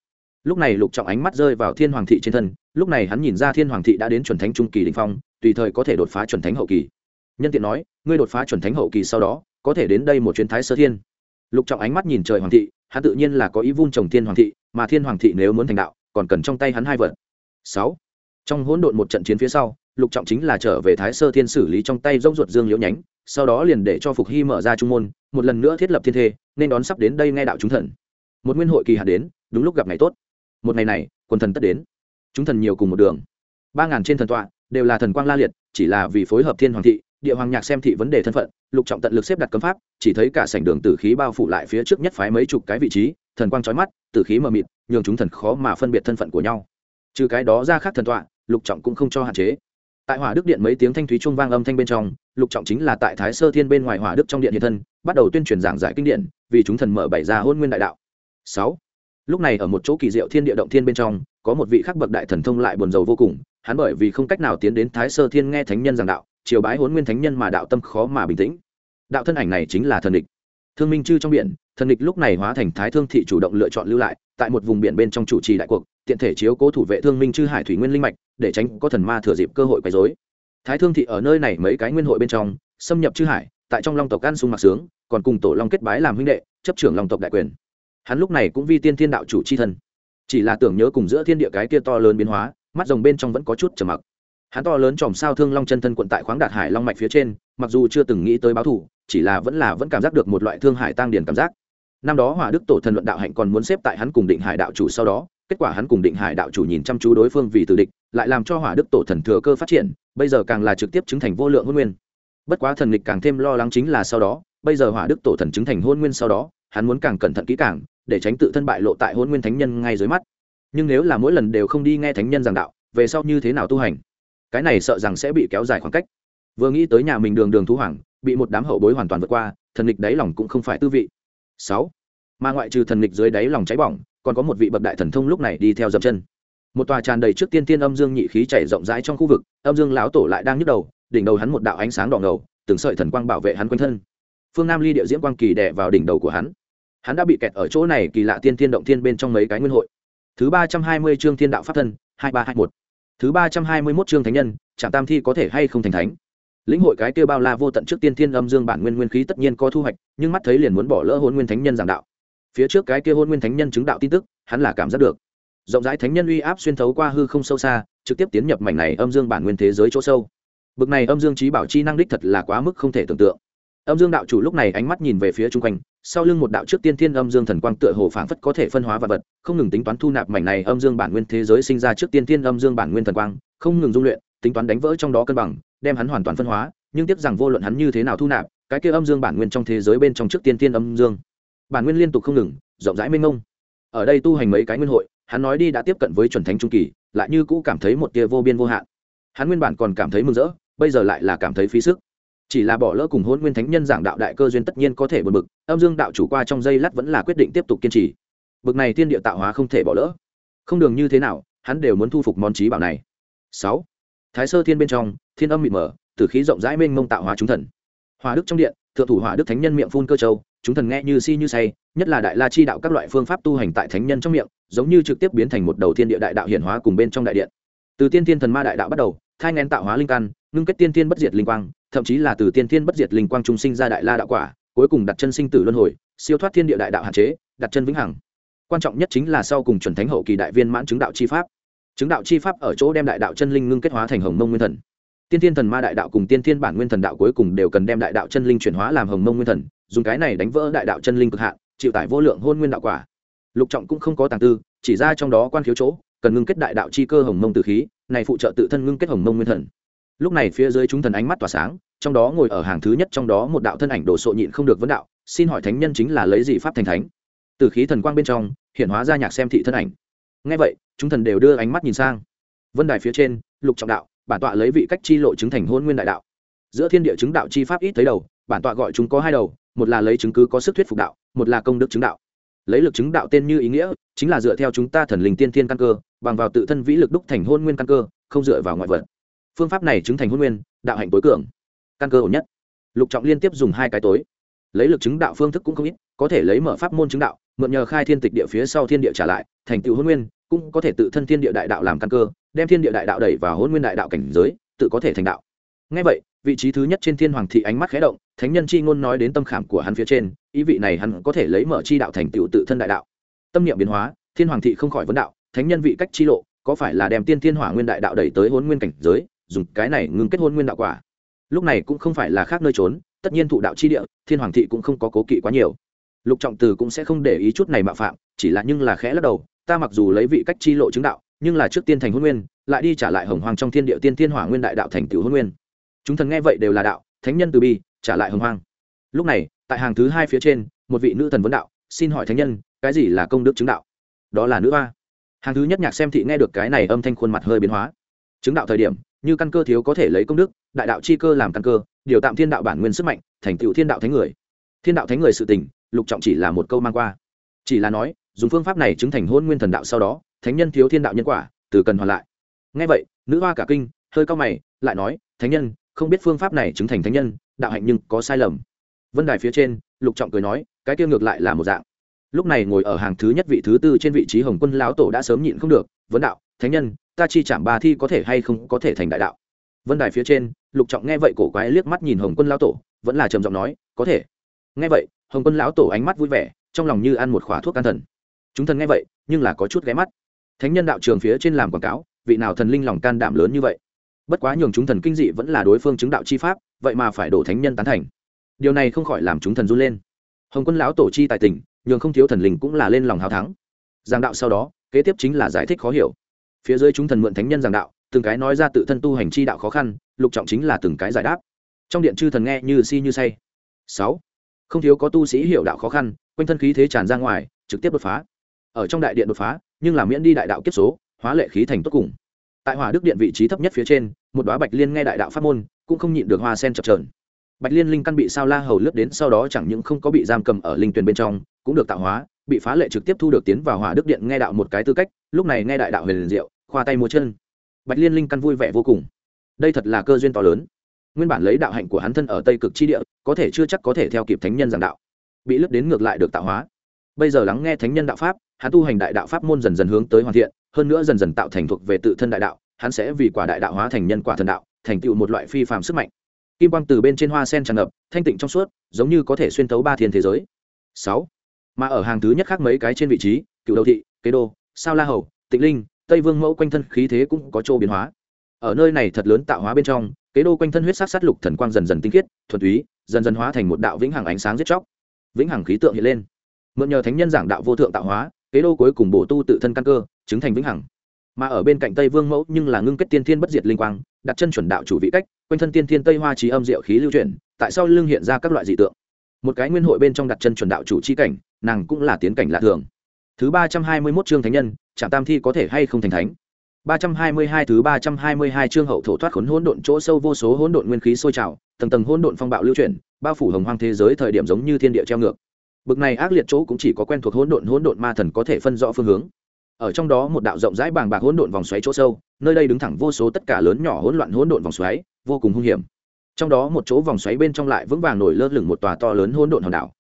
lúc này lục trọng ánh mắt rơi vào thiên hoàng thị trên thân, lúc này hắn nhìn ra thiên hoàng thị đã đến chuẩn thánh trung kỳ đình phong, tùy thời có thể đột phá chuẩn thánh hậu kỳ. Nhân tiện nói, ngươi đột phá chuẩn thánh hậu kỳ sau đó, có thể đến đây một chuyến thái sơ thiên. Lục trọng ánh mắt nhìn trời hoàng thị, hắn tự nhiên là có ý vun trồng thiên hoàng thị, mà thiên hoàng thị nếu muốn thành đạo, còn cần trong tay hắn hai vật. Sáu. Trong hỗn độn một trận chiến phía sau, lục trọng chính là trở về thái sơ thiên xử lý trong tay rông ruột dương liễu nhánh, sau đó liền để cho phục hy mở ra trung môn, một lần nữa thiết lập thiên thê, nên đón sắp đến đây nghe đạo chúng thần. Một nguyên hội kỳ hạt đến, đúng lúc gặp ngày tốt một ngày này, quần thần tất đến. Chúng thần nhiều cùng một đường. Ba ngàn trên thần tọa đều là thần quang la liệt, chỉ là vì phối hợp thiên hoàng thị, địa hoàng nhạc xem thị vấn đề thân phận, lục trọng tận lực xếp đặt cấm pháp, chỉ thấy cả sảnh đường tử khí bao phủ lại phía trước nhất phái mấy chục cái vị trí, thần quang trói mắt, tử khí mờ mịt, nhường chúng thần khó mà phân biệt thân phận của nhau. Trừ cái đó ra khác thần tọa, lục trọng cũng không cho hạn chế. Tại hỏa đức điện mấy tiếng thanh thúy trung vang âm thanh bên trong, lục trọng chính là tại thái sơ thiên bên ngoài hỏa đức trong điện hiện thân, bắt đầu tuyên truyền giảng giải kinh điển, vì chúng thần mở bảy ra hôn nguyên đại đạo. Sáu lúc này ở một chỗ kỳ diệu thiên địa động thiên bên trong, có một vị khắc bậc đại thần thông lại buồn rầu vô cùng, hắn bởi vì không cách nào tiến đến thái sơ thiên nghe thánh nhân giảng đạo, triều bái huấn nguyên thánh nhân mà đạo tâm khó mà bình tĩnh. Đạo thân ảnh này chính là thần địch. Thương minh chư trong biển, thần địch lúc này hóa thành thái thương thị chủ động lựa chọn lưu lại, tại một vùng biển bên trong chủ trì đại cuộc, tiện thể chiếu cố thủ vệ thương minh chư hải thủy nguyên linh mạch, để tránh có thần ma thừa dịp cơ hội quấy dối thái thương thị ở nơi này mấy cái nguyên hội bên trong, xâm nhập chư hải, tại trong long tộc ăn sung mặc sướng, còn cùng tổ long kết bái làm huynh đệ, chấp trưởng long tộc đại quyền hắn lúc này cũng vi tiên thiên đạo chủ c h i thân. Chỉ là tưởng nhớ cùng giữa thiên địa cái kia to lớn biến hóa, mắt rồng bên trong vẫn có chút trầm mặc. Hắn to lớn chòm sao thương long chân thân quận tại khoáng đạt hải long mạch phía trên, mặc dù chưa từng nghĩ tới báo thủ chỉ là vẫn là vẫn cảm giác được một loại thương hải tăng điển cảm giác. Năm đó hỏa đức tổ thần luận đạo hạnh còn muốn xếp tại hắn cùng định hải đạo chủ sau đó, kết quả hắn cùng định hải đạo chủ nhìn chăm chú đối phương vì tử địch, lại làm cho hỏa đức tổ thần thừa cơ phát triển, bây giờ càng là trực tiếp chứng thành vô lượng hôn nguyên. Bất quá thần lịch càng thêm lo lắng chính là sau đó, bây giờ hỏa đức tổ thần chứng thành hôn nguyên sau đó, hắn muốn càng cẩn thận kỹ càng để tránh tự thân bại lộ tại hôn nguyên thánh nhân ngay dưới mắt. Nhưng nếu là mỗi lần đều không đi nghe thánh nhân giảng đạo, về sau như thế nào tu hành? Cái này sợ rằng sẽ bị kéo dài khoảng cách. Vừa nghĩ tới nhà mình đường đường thú hoàng, bị một đám hậu bối hoàn toàn vượt qua, thần lịch đáy lòng cũng không phải tư vị. Sáu, mà ngoại trừ thần lịch dưới đáy lòng cháy bỏng, còn có một vị bậc đại thần thông lúc này đi theo dập chân. Một tòa tràn đầy trước tiên tiên âm dương nhị khí chảy rộng rãi trong khu vực, âm dương lão tổ lại đang nhức đầu, đỉnh đầu hắn một đạo ánh sáng đỏ ngầu, từng sợi thần quang bảo vệ hắn quanh thân. Phương nam ly địa diễm quang kỳ đè vào đỉnh đầu của hắn hắn đã bị kẹt ở chỗ này kỳ lạ tiên thiên động thiên bên trong mấy cái nguyên hội. Thứ ba trăm hai mươi chương thiên đạo pháp thân, hai ba hai một. Thứ ba trăm hai mươi mốt chương thánh nhân, trạm tam thi có thể hay không thành thánh? Lĩnh hội cái kêu bao la vô tận trước tiên thiên âm dương bản nguyên nguyên khí tất nhiên có thu hoạch, nhưng mắt thấy liền muốn bỏ lỡ hôn nguyên thánh nhân giảng đạo. Phía trước cái kia hôn nguyên thánh nhân chứng đạo tin tức, hắn là cảm giác được. Rộng rãi thánh nhân uy áp xuyên thấu qua hư không sâu xa, trực tiếp tiến nhập mảnh này âm dương bản nguyên thế giới chỗ sâu. Bực này âm dương trí bảo chi năng đích thật là quá mức không thể tưởng tượng. Âm dương đạo chủ lúc này ánh mắt nhìn về phía chung quanh sau lưng một đạo trước tiên thiên âm dương thần quang tựa hồ phảng phất có thể phân hóa vật vật, không ngừng tính toán thu nạp mảnh này âm dương bản nguyên thế giới sinh ra trước tiên thiên âm dương bản nguyên thần quang, không ngừng dung luyện, tính toán đánh vỡ trong đó cân bằng, đem hắn hoàn toàn phân hóa, nhưng tiếc rằng vô luận hắn như thế nào thu nạp, cái kia âm dương bản nguyên trong thế giới bên trong trước tiên thiên âm dương, bản nguyên liên tục không ngừng, rộng rãi mênh mông. Ở đây tu hành mấy cái nguyên hội, hắn nói đi đã tiếp cận với chuẩn thánh trung kỳ, lại như cũ cảm thấy một tia vô biên vô hạn. Hắn nguyên bản còn cảm thấy mừng rỡ, bây giờ lại là cảm thấy phí sức chỉ là bỏ lỡ cùng hôn nguyên thánh nhân giảng đạo đại cơ duyên tất nhiên có thể bật bực, âm dương đạo chủ qua trong giây lát vẫn là quyết định tiếp tục kiên trì. Bực này thiên địa tạo hóa không thể bỏ lỡ. Không đường như thế nào, hắn đều muốn thu phục món trí bảo này. Sáu. Thái sơ thiên bên trong, thiên âm mịt mờ, từ khí rộng rãi mênh mông tạo hóa chúng thần. Hòa đức trong điện, thượng thủ hòa đức thánh nhân miệng phun cơ châu, chúng thần nghe như si như say, nhất là đại la chi đạo các loại phương pháp tu hành tại thánh nhân trong miệng, giống như trực tiếp biến thành một đầu thiên địa đại đạo hiển hóa cùng bên trong đại điện. Từ tiên thiên thần ma đại đạo bắt đầu, thai ngén tạo hóa linh căn, ngưng kết tiên thiên bất diệt linh quang thậm chí là từ tiên thiên bất diệt linh quang trung sinh ra đại la đạo quả, cuối cùng đặt chân sinh tử luân hồi, siêu thoát thiên địa đại đạo hạn chế, đặt chân vĩnh hằng. Quan trọng nhất chính là sau cùng chuẩn thánh hậu kỳ đại viên mãn chứng đạo chi pháp. Chứng đạo chi pháp ở chỗ đem đại đạo chân linh ngưng kết hóa thành hồng mông nguyên thần. Tiên thiên thần ma đại đạo cùng tiên thiên bản nguyên thần đạo cuối cùng đều cần đem đại đạo chân linh chuyển hóa làm hồng mông nguyên thần, dùng cái này đánh vỡ đại đạo chân linh cực hạn, chịu tải vô lượng hôn nguyên đạo quả. Lục trọng cũng không có tàng tư, chỉ ra trong đó quan khiếu chỗ, cần ngưng kết đại đạo chi cơ hồng mông từ khí, này phụ trợ tự thân ngưng kết hồng mông nguyên thần lúc này phía dưới chúng thần ánh mắt tỏa sáng, trong đó ngồi ở hàng thứ nhất trong đó một đạo thân ảnh đồ sộ nhịn không được vấn đạo, xin hỏi thánh nhân chính là lấy gì pháp thành thánh? Từ khí thần quang bên trong, hiện hóa ra nhạc xem thị thân ảnh. Ngay vậy, chúng thần đều đưa ánh mắt nhìn sang. Vân đài phía trên, lục trọng đạo, bản tọa lấy vị cách chi lộ chứng thành hôn nguyên đại đạo. Giữa thiên địa chứng đạo chi pháp ít thấy đầu, bản tọa gọi chúng có hai đầu, một là lấy chứng cứ có sức thuyết phục đạo, một là công đức chứng đạo. Lấy lực chứng đạo tên như ý nghĩa, chính là dựa theo chúng ta thần linh tiên thiên căn cơ, bằng vào tự thân vĩ lực đúc thành hôn nguyên căn cơ, không dựa vào ngoại vật phương pháp này chứng thành hôn nguyên, đạo hạnh tối cường. Căn cơ ổn nhất. Lục trọng liên tiếp dùng hai cái tối. Lấy lực chứng đạo phương thức cũng không ít, có thể lấy mở pháp môn chứng đạo, mượn nhờ khai thiên tịch địa phía sau thiên địa trả lại, thành tựu hôn nguyên, cũng có thể tự thân thiên địa đại đạo làm căn cơ, đem thiên địa đại đạo đẩy vào hôn nguyên đại đạo cảnh giới, tự có thể thành đạo. Ngay vậy, vị trí thứ nhất trên thiên hoàng thị ánh mắt khé động, thánh nhân chi ngôn nói đến tâm khảm của hắn phía trên, ý vị này hắn có thể lấy mở chi đạo thành tựu tự thân đại đạo. Tâm niệm biến hóa, thiên hoàng thị không khỏi vấn đạo, thánh nhân vị cách chi lộ, có phải là đem tiên thiên hỏa nguyên đại đạo đẩy tới hôn nguyên cảnh giới? Dùng cái này ngưng kết hôn nguyên đạo quả. Lúc này cũng không phải là khác nơi trốn, tất nhiên thụ đạo chi địa, thiên hoàng thị cũng không có cố kỵ quá nhiều. Lục trọng từ cũng sẽ không để ý chút này mạo phạm, chỉ là nhưng là khẽ lắc đầu, ta mặc dù lấy vị cách chi lộ chứng đạo, nhưng là trước tiên thành hôn nguyên, lại đi trả lại hồng hoàng trong thiên địa tiên thiên hỏa nguyên đại đạo thành tiểu hôn nguyên. Chúng thần nghe vậy đều là đạo, thánh nhân từ bi, trả lại hồng hoàng lúc này, tại hàng thứ hai phía trên, một vị nữ thần vấn đạo, xin hỏi thánh nhân, cái gì là công đức chứng đạo? Đó là nữ hoa. Hàng thứ nhất nhạc xem thị nghe được cái này âm thanh khuôn mặt hơi biến hóa. Chứng đạo thời điểm như căn cơ thiếu có thể lấy công đức, đại đạo chi cơ làm căn cơ, điều tạm thiên đạo bản nguyên sức mạnh, thành tựu thiên đạo thánh người. Thiên đạo thánh người sự tình, lục trọng chỉ là một câu mang qua. Chỉ là nói, dùng phương pháp này chứng thành hôn nguyên thần đạo sau đó, thánh nhân thiếu thiên đạo nhân quả, từ cần hoàn lại. Ngay vậy, nữ hoa cả kinh, hơi cao mày, lại nói, thánh nhân, không biết phương pháp này chứng thành thánh nhân, đạo hạnh nhưng có sai lầm. Vân đài phía trên, lục trọng cười nói, cái kia ngược lại là một dạng. Lúc này ngồi ở hàng thứ nhất vị thứ tư trên vị trí hồng quân lão tổ đã sớm nhịn không được, vấn đạo, thánh nhân ta chi chạm ba thi có thể hay không có thể thành đại đạo. Vân đài phía trên, lục trọng nghe vậy cổ quái liếc mắt nhìn hồng quân lão tổ, vẫn là trầm giọng nói, có thể. Nghe vậy, hồng quân lão tổ ánh mắt vui vẻ, trong lòng như ăn một khóa thuốc can thần. Chúng thần nghe vậy, nhưng là có chút ghé mắt. Thánh nhân đạo trường phía trên làm quảng cáo, vị nào thần linh lòng can đảm lớn như vậy? Bất quá nhường chúng thần kinh dị vẫn là đối phương chứng đạo chi pháp, vậy mà phải đổ thánh nhân tán thành. Điều này không khỏi làm chúng thần run lên. Hồng quân lão tổ chi tài tình, nhường không thiếu thần linh cũng là lên lòng hào thắng. Giảng đạo sau đó, kế tiếp chính là giải thích khó hiểu phía dưới chúng thần mượn thánh nhân giảng đạo, từng cái nói ra tự thân tu hành chi đạo khó khăn, lục trọng chính là từng cái giải đáp. Trong điện chư thần nghe như si như say. Sáu. Không thiếu có tu sĩ hiểu đạo khó khăn, quanh thân khí thế tràn ra ngoài, trực tiếp đột phá. Ở trong đại điện đột phá, nhưng là miễn đi đại đạo kiếp số, hóa lệ khí thành tốt cùng. Tại hỏa đức điện vị trí thấp nhất phía trên, một đoá bạch liên nghe đại đạo pháp môn, cũng không nhịn được hoa sen chập trờn bạch liên linh căn bị sao la hầu lướt đến sau đó chẳng những không có bị giam cầm ở linh tuyền bên trong, cũng được tạo hóa, bị phá lệ trực tiếp thu được tiến vào hỏa đức điện nghe đạo một cái tư cách, lúc này nghe đại đạo huyền diệu khoa tay múa chân. Bạch liên linh căn vui vẻ vô cùng. Đây thật là cơ duyên to lớn. Nguyên bản lấy đạo hạnh của hắn thân ở tây cực chi địa, có thể chưa chắc có thể theo kịp thánh nhân giảng đạo. Bị lướt đến ngược lại được tạo hóa. Bây giờ lắng nghe thánh nhân đạo pháp, hắn tu hành đại đạo pháp môn dần dần hướng tới hoàn thiện, hơn nữa dần dần tạo thành thuộc về tự thân đại đạo, hắn sẽ vì quả đại đạo hóa thành nhân quả thần đạo, thành tựu một loại phi phàm sức mạnh. Kim quang từ bên trên hoa sen tràn ngập, thanh tịnh trong suốt, giống như có thể xuyên tấu ba thiên thế giới. Sáu. Mà ở hàng thứ nhất khác mấy cái trên vị trí, cựu đầu thị, kế đô, sao la hầu, tịnh linh tây vương mẫu quanh thân khí thế cũng có chỗ biến hóa. Ở nơi này thật lớn tạo hóa bên trong, kế đô quanh thân huyết sát sát lục thần quang dần dần tinh khiết, thuần túy, dần dần hóa thành một đạo vĩnh hằng ánh sáng giết chóc. Vĩnh hằng khí tượng hiện lên. Mượn nhờ thánh nhân giảng đạo vô thượng tạo hóa, kế đô cuối cùng bổ tu tự thân căn cơ, chứng thành vĩnh hằng. Mà ở bên cạnh tây vương mẫu nhưng là ngưng kết tiên thiên bất diệt linh quang, đặt chân chuẩn đạo chủ vị cách, quanh thân tiên thiên tây hoa trí âm diệu khí lưu chuyển, tại sao lưng hiện ra các loại dị tượng. Một cái nguyên hội bên trong đặt chân chuẩn đạo chủ chi cảnh, nàng cũng là tiến cảnh lạ thường. Thứ ba trăm hai mươi mốt chương thánh nhân trạm tam thi có thể hay không thành thánh? ba trăm hai mươi hai thứ ba trăm hai mươi hai chương hậu thổ thoát khốn hỗn độn chỗ sâu vô số hỗn độn nguyên khí sôi trào, tầng tầng hỗn độn phong bạo lưu chuyển, bao phủ hồng hoang thế giới thời điểm giống như thiên địa treo ngược. Bực này ác liệt chỗ cũng chỉ có quen thuộc hỗn độn hỗn độn ma thần có thể phân rõ phương hướng. Ở trong đó một đạo rộng rãi bàng bạc hỗn độn vòng xoáy chỗ sâu, nơi đây đứng thẳng vô số tất cả lớn nhỏ hỗn loạn hỗn độn vòng xoáy, vô cùng hung hiểm. Trong đó một chỗ vòng xoáy bên trong lại vững vàng nổi lơ lửng một tòa to lớn hỗn độn hòn đảo.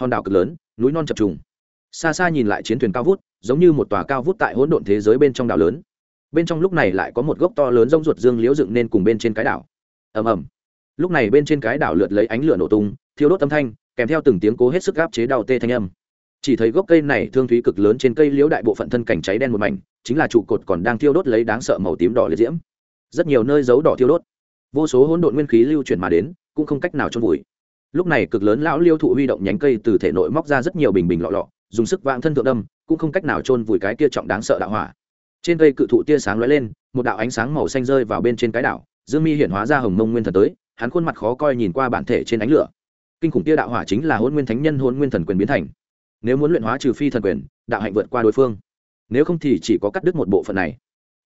Hòn đảo cực lớn, núi non chập trùng xa xa nhìn lại chiến thuyền cao vút, giống như một tòa cao vút tại hỗn độn thế giới bên trong đảo lớn. Bên trong lúc này lại có một gốc to lớn rông ruột dương liễu dựng nên cùng bên trên cái đảo. Ầm ầm. Lúc này bên trên cái đảo lượt lấy ánh lửa nổ tung, thiêu đốt âm thanh, kèm theo từng tiếng cố hết sức gáp chế đau tê thanh âm. Chỉ thấy gốc cây này thương thúy cực lớn trên cây liễu đại bộ phận thân cảnh cháy đen một mảnh, chính là trụ cột còn đang thiêu đốt lấy đáng sợ màu tím đỏ liệt diễm. Rất nhiều nơi dấu đỏ thiêu đốt. Vô số hỗn độn nguyên khí lưu chuyển mà đến, cũng không cách nào trôn vùi. Lúc này cực lớn lão liêu thụ huy động nhánh cây từ thể nội móc ra rất nhiều bình bình lọ lọ dùng sức vãng thân thượng đâm, cũng không cách nào trôn vùi cái kia trọng đáng sợ đạo hỏa. Trên cây cự thụ tia sáng lóe lên, một đạo ánh sáng màu xanh rơi vào bên trên cái đảo, dương mi hiện hóa ra hồng mông nguyên thần tới, hắn khuôn mặt khó coi nhìn qua bản thể trên ánh lửa. Kinh khủng tia đạo hỏa chính là hôn nguyên thánh nhân hôn nguyên thần quyền biến thành. Nếu muốn luyện hóa trừ phi thần quyền, đạo hạnh vượt qua đối phương. Nếu không thì chỉ có cắt đứt một bộ phận này.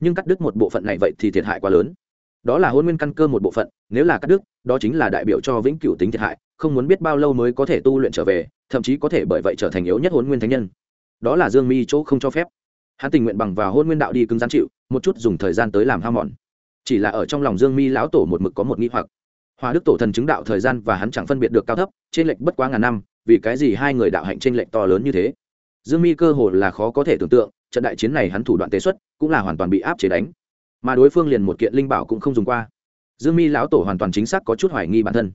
Nhưng cắt đứt một bộ phận này vậy thì thiệt hại quá lớn. Đó là hôn nguyên căn cơ một bộ phận, nếu là cắt đứt, đó chính là đại biểu cho vĩnh cửu tính thiệt hại không muốn biết bao lâu mới có thể tu luyện trở về, thậm chí có thể bởi vậy trở thành yếu nhất hôn nguyên thánh nhân. Đó là dương mi chỗ không cho phép. Hắn tình nguyện bằng và hôn nguyên đạo đi cứng gian chịu, một chút dùng thời gian tới làm ham mòn. Chỉ là ở trong lòng dương mi lão tổ một mực có một nghi hoặc. Hòa đức tổ thần chứng đạo thời gian và hắn chẳng phân biệt được cao thấp, trên lệnh bất quá ngàn năm, vì cái gì hai người đạo hạnh trên lệnh to lớn như thế? Dương mi cơ hồ là khó có thể tưởng tượng, trận đại chiến này hắn thủ đoạn tế xuất, cũng là hoàn toàn bị áp chế đánh. Mà đối phương liền một kiện linh bảo cũng không dùng qua. Dương mi lão tổ hoàn toàn chính xác có chút hoài nghi bản thân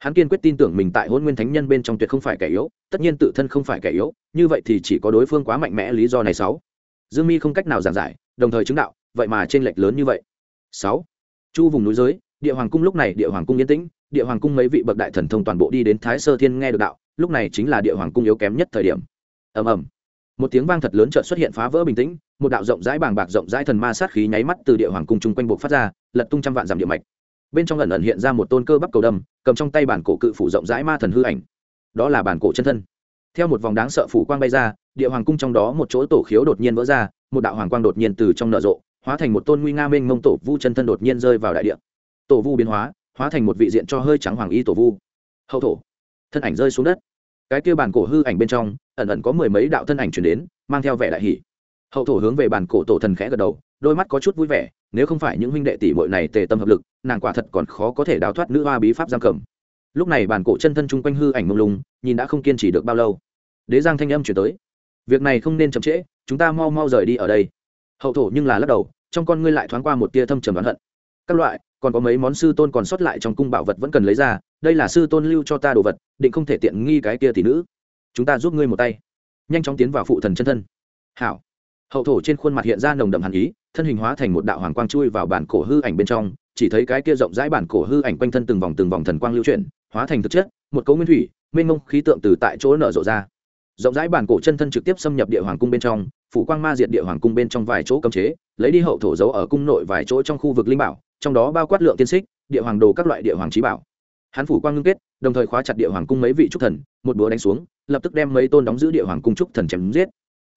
hắn kiên quyết tin tưởng mình tại hôn nguyên thánh nhân bên trong tuyệt không phải kẻ yếu, tất nhiên tự thân không phải kẻ yếu, như vậy thì chỉ có đối phương quá mạnh mẽ lý do này sáu. Dương mi không cách nào giảng giải, đồng thời chứng đạo, vậy mà t r ê n lệch lớn như vậy. Sáu. Chu vùng núi giới, địa hoàng cung lúc này địa hoàng cung yên tĩnh, địa hoàng cung mấy vị bậc đại thần thông toàn bộ đi đến thái sơ thiên nghe được đạo, lúc này chính là địa hoàng cung yếu kém nhất thời điểm. Ầm ầm. Một tiếng vang thật lớn chợt xuất hiện phá vỡ bình tĩnh, một đạo rộng rãi bàng bạc rộng rãi thần ma sát khí nháy mắt từ địa hoàng cung chung quanh buộc phát ra, lật tung trăm vạn dặm địa mạch bên trong lần ẩn hiện ra một tôn cơ bắp cầu đầm cầm trong tay bản cổ cự phủ rộng rãi ma thần hư ảnh. Đó là bản cổ chân thân. Theo một vòng đáng sợ phủ quang bay ra, địa hoàng cung trong đó một chỗ tổ khiếu đột nhiên vỡ ra, một đạo hoàng quang đột nhiên từ trong nở rộ, hóa thành một tôn nguy nga mênh mông tổ vu chân thân đột nhiên rơi vào đại địa. Tổ vu biến hóa hóa thành một vị diện cho hơi trắng hoàng y tổ vu. Hậu thổ. Thân ảnh rơi xuống đất. Cái kia bản cổ hư ảnh bên trong, ẩn ẩn có mười mấy đạo thân ảnh chuyển đến, mang theo vẻ đại hỷ hậu thổ hướng về bản cổ tổ thần khẽ gật đầu, đôi mắt có chút vui vẻ nếu không phải những huynh đệ tỷ muội này tề tâm hợp lực, nàng quả thật còn khó có thể đào thoát nữ hoa bí pháp giam cầm. Lúc này bản cổ chân thân chung quanh hư ảnh mông lung, nhìn đã không kiên trì được bao lâu. Đế giang thanh âm chuyển tới. Việc này không nên chậm trễ, chúng ta mau mau rời đi ở đây. Hậu thổ nhưng là lắc đầu, trong con ngươi lại thoáng qua một tia thâm trầm oán hận. Các loại, còn có mấy món sư tôn còn sót lại trong cung bảo vật vẫn cần lấy ra, đây là sư tôn lưu cho ta đồ vật, định không thể tiện nghi cái kia tỷ nữ. Chúng ta giúp ngươi một tay. Nhanh chóng tiến vào phụ thần chân thân. Hảo hậu thổ trên khuôn mặt hiện ra nồng đậm hàn ý, thân hình hóa thành một đạo hoàng quang chui vào bản cổ hư ảnh bên trong, chỉ thấy cái kia rộng rãi bản cổ hư ảnh quanh thân từng vòng từng vòng thần quang lưu chuyển, hóa thành thực chất, một cấu nguyên thủy, mênh mông khí tượng từ tại chỗ nở rộ ra. Rộng rãi bản cổ chân thân trực tiếp xâm nhập địa hoàng cung bên trong, phủ quang ma diệt địa hoàng cung bên trong vài chỗ cấm chế, lấy đi hậu thổ giấu ở cung nội vài chỗ trong khu vực linh bảo, trong đó bao quát lượng tiên xích, địa hoàng đồ các loại địa hoàng trí bảo. Hắn phủ quang ngưng kết, đồng thời khóa chặt địa hoàng cung mấy vị trúc thần, một búa đánh xuống, lập tức đem mấy tôn đóng giữ địa hoàng cung trúc thần chém giết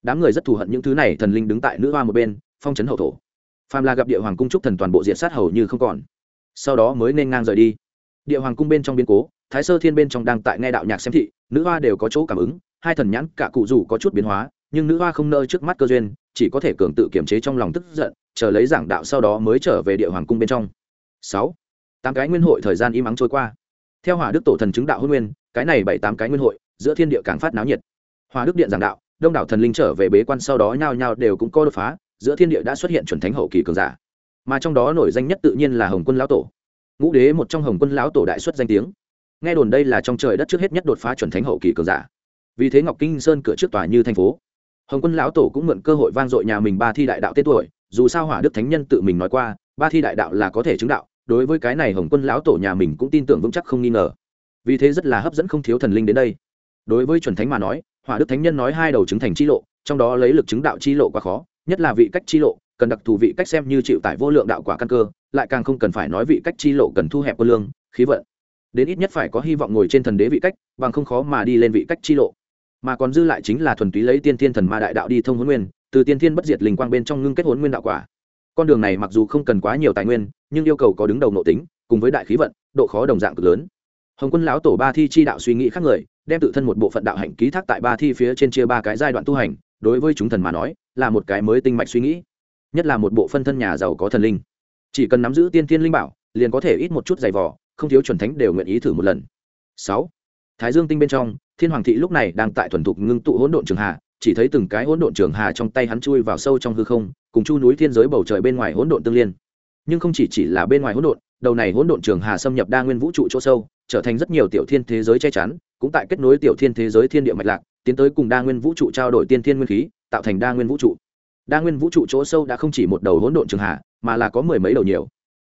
đám người rất thù hận những thứ này, thần linh đứng tại nữ hoa một bên, phong trấn hậu thổ. Phàm là gặp địa hoàng cung trúc thần toàn bộ diện sát hầu như không còn. Sau đó mới nên ngang rời đi. Địa hoàng cung bên trong biến cố, thái sơ thiên bên trong đang tại nghe đạo nhạc xem thị, nữ hoa đều có chỗ cảm ứng, hai thần nhãn cả cụ dù có chút biến hóa, nhưng nữ hoa không nơ trước mắt cơ duyên, chỉ có thể cường tự kiềm chế trong lòng tức giận, chờ lấy giảng đạo sau đó mới trở về địa hoàng cung bên trong. Sáu, tám cái nguyên hội thời gian im ắng trôi qua. Theo hỏa đức tổ thần chứng đạo hôn nguyên, cái này bảy tám cái nguyên hội, giữa thiên địa càng phát náo nhiệt. Hòa đức điện giảng đạo đông đảo thần linh trở về bế quan sau đó nhao nhao đều cũng có đột phá, giữa thiên địa đã xuất hiện chuẩn thánh hậu kỳ cường giả. Mà trong đó nổi danh nhất tự nhiên là hồng quân lão tổ. Ngũ đế một trong hồng quân lão tổ đại xuất danh tiếng. Nghe đồn đây là trong trời đất trước hết nhất đột phá chuẩn thánh hậu kỳ cường giả. Vì thế ngọc kinh sơn cửa trước tòa như thành phố. Hồng quân lão tổ cũng mượn cơ hội vang dội nhà mình ba thi đại đạo tên tuổi, dù sao hỏa đức thánh nhân tự mình nói qua, ba thi đại đạo là có thể chứng đạo, đối với cái này hồng quân lão tổ nhà mình cũng tin tưởng vững chắc không nghi ngờ. Vì thế rất là hấp dẫn không thiếu thần linh đến đây. Đối với chuẩn thánh mà nói hỏa đức thánh nhân nói hai đầu chứng thành chi lộ, trong đó lấy lực chứng đạo chi lộ quá khó, nhất là vị cách chi lộ, cần đặc thù vị cách xem như chịu tải vô lượng đạo quả căn cơ, lại càng không cần phải nói vị cách chi lộ cần thu hẹp quân lương, khí vận. Đến ít nhất phải có hy vọng ngồi trên thần đế vị cách, bằng không khó mà đi lên vị cách chi lộ. Mà còn dư lại chính là thuần túy lấy tiên thiên thần ma đại đạo đi thông huấn nguyên, từ tiên thiên bất diệt linh quang bên trong ngưng kết huấn nguyên đạo quả. Con đường này mặc dù không cần quá nhiều tài nguyên, nhưng yêu cầu có đứng đầu nội tính, cùng với đại khí vận, độ khó đồng dạng cực lớn. Hồng quân lão tổ ba thi chi đạo suy nghĩ khác người đem tự thân một bộ phận đạo hạnh ký thác tại ba thi phía trên chia ba cái giai đoạn tu hành, đối với chúng thần mà nói, là một cái mới tinh mạch suy nghĩ. Nhất là một bộ phân thân nhà giàu có thần linh. Chỉ cần nắm giữ tiên thiên linh bảo, liền có thể ít một chút giày vỏ không thiếu chuẩn thánh đều nguyện ý thử một lần. Sáu. Thái dương tinh bên trong, thiên hoàng thị lúc này đang tại thuần thục ngưng tụ hỗn độn trường hà, chỉ thấy từng cái hỗn độn trường hà trong tay hắn chui vào sâu trong hư không, cùng chu núi thiên giới bầu trời bên ngoài hỗn độn tương liên. Nhưng không chỉ chỉ là bên ngoài hỗn độn, đầu này hỗn độn trường hà xâm nhập đa nguyên vũ trụ chỗ sâu, trở thành rất nhiều tiểu thiên thế giới che chắn cũng tại kết nối tiểu thiên thế giới thiên địa mạch lạc, tiến tới cùng đa nguyên vũ trụ trao đổi tiên thiên nguyên khí, tạo thành đa nguyên vũ trụ. Đa nguyên vũ trụ chỗ sâu đã không chỉ một đầu hỗn độn trường hà mà là có mười mấy đầu nhiều.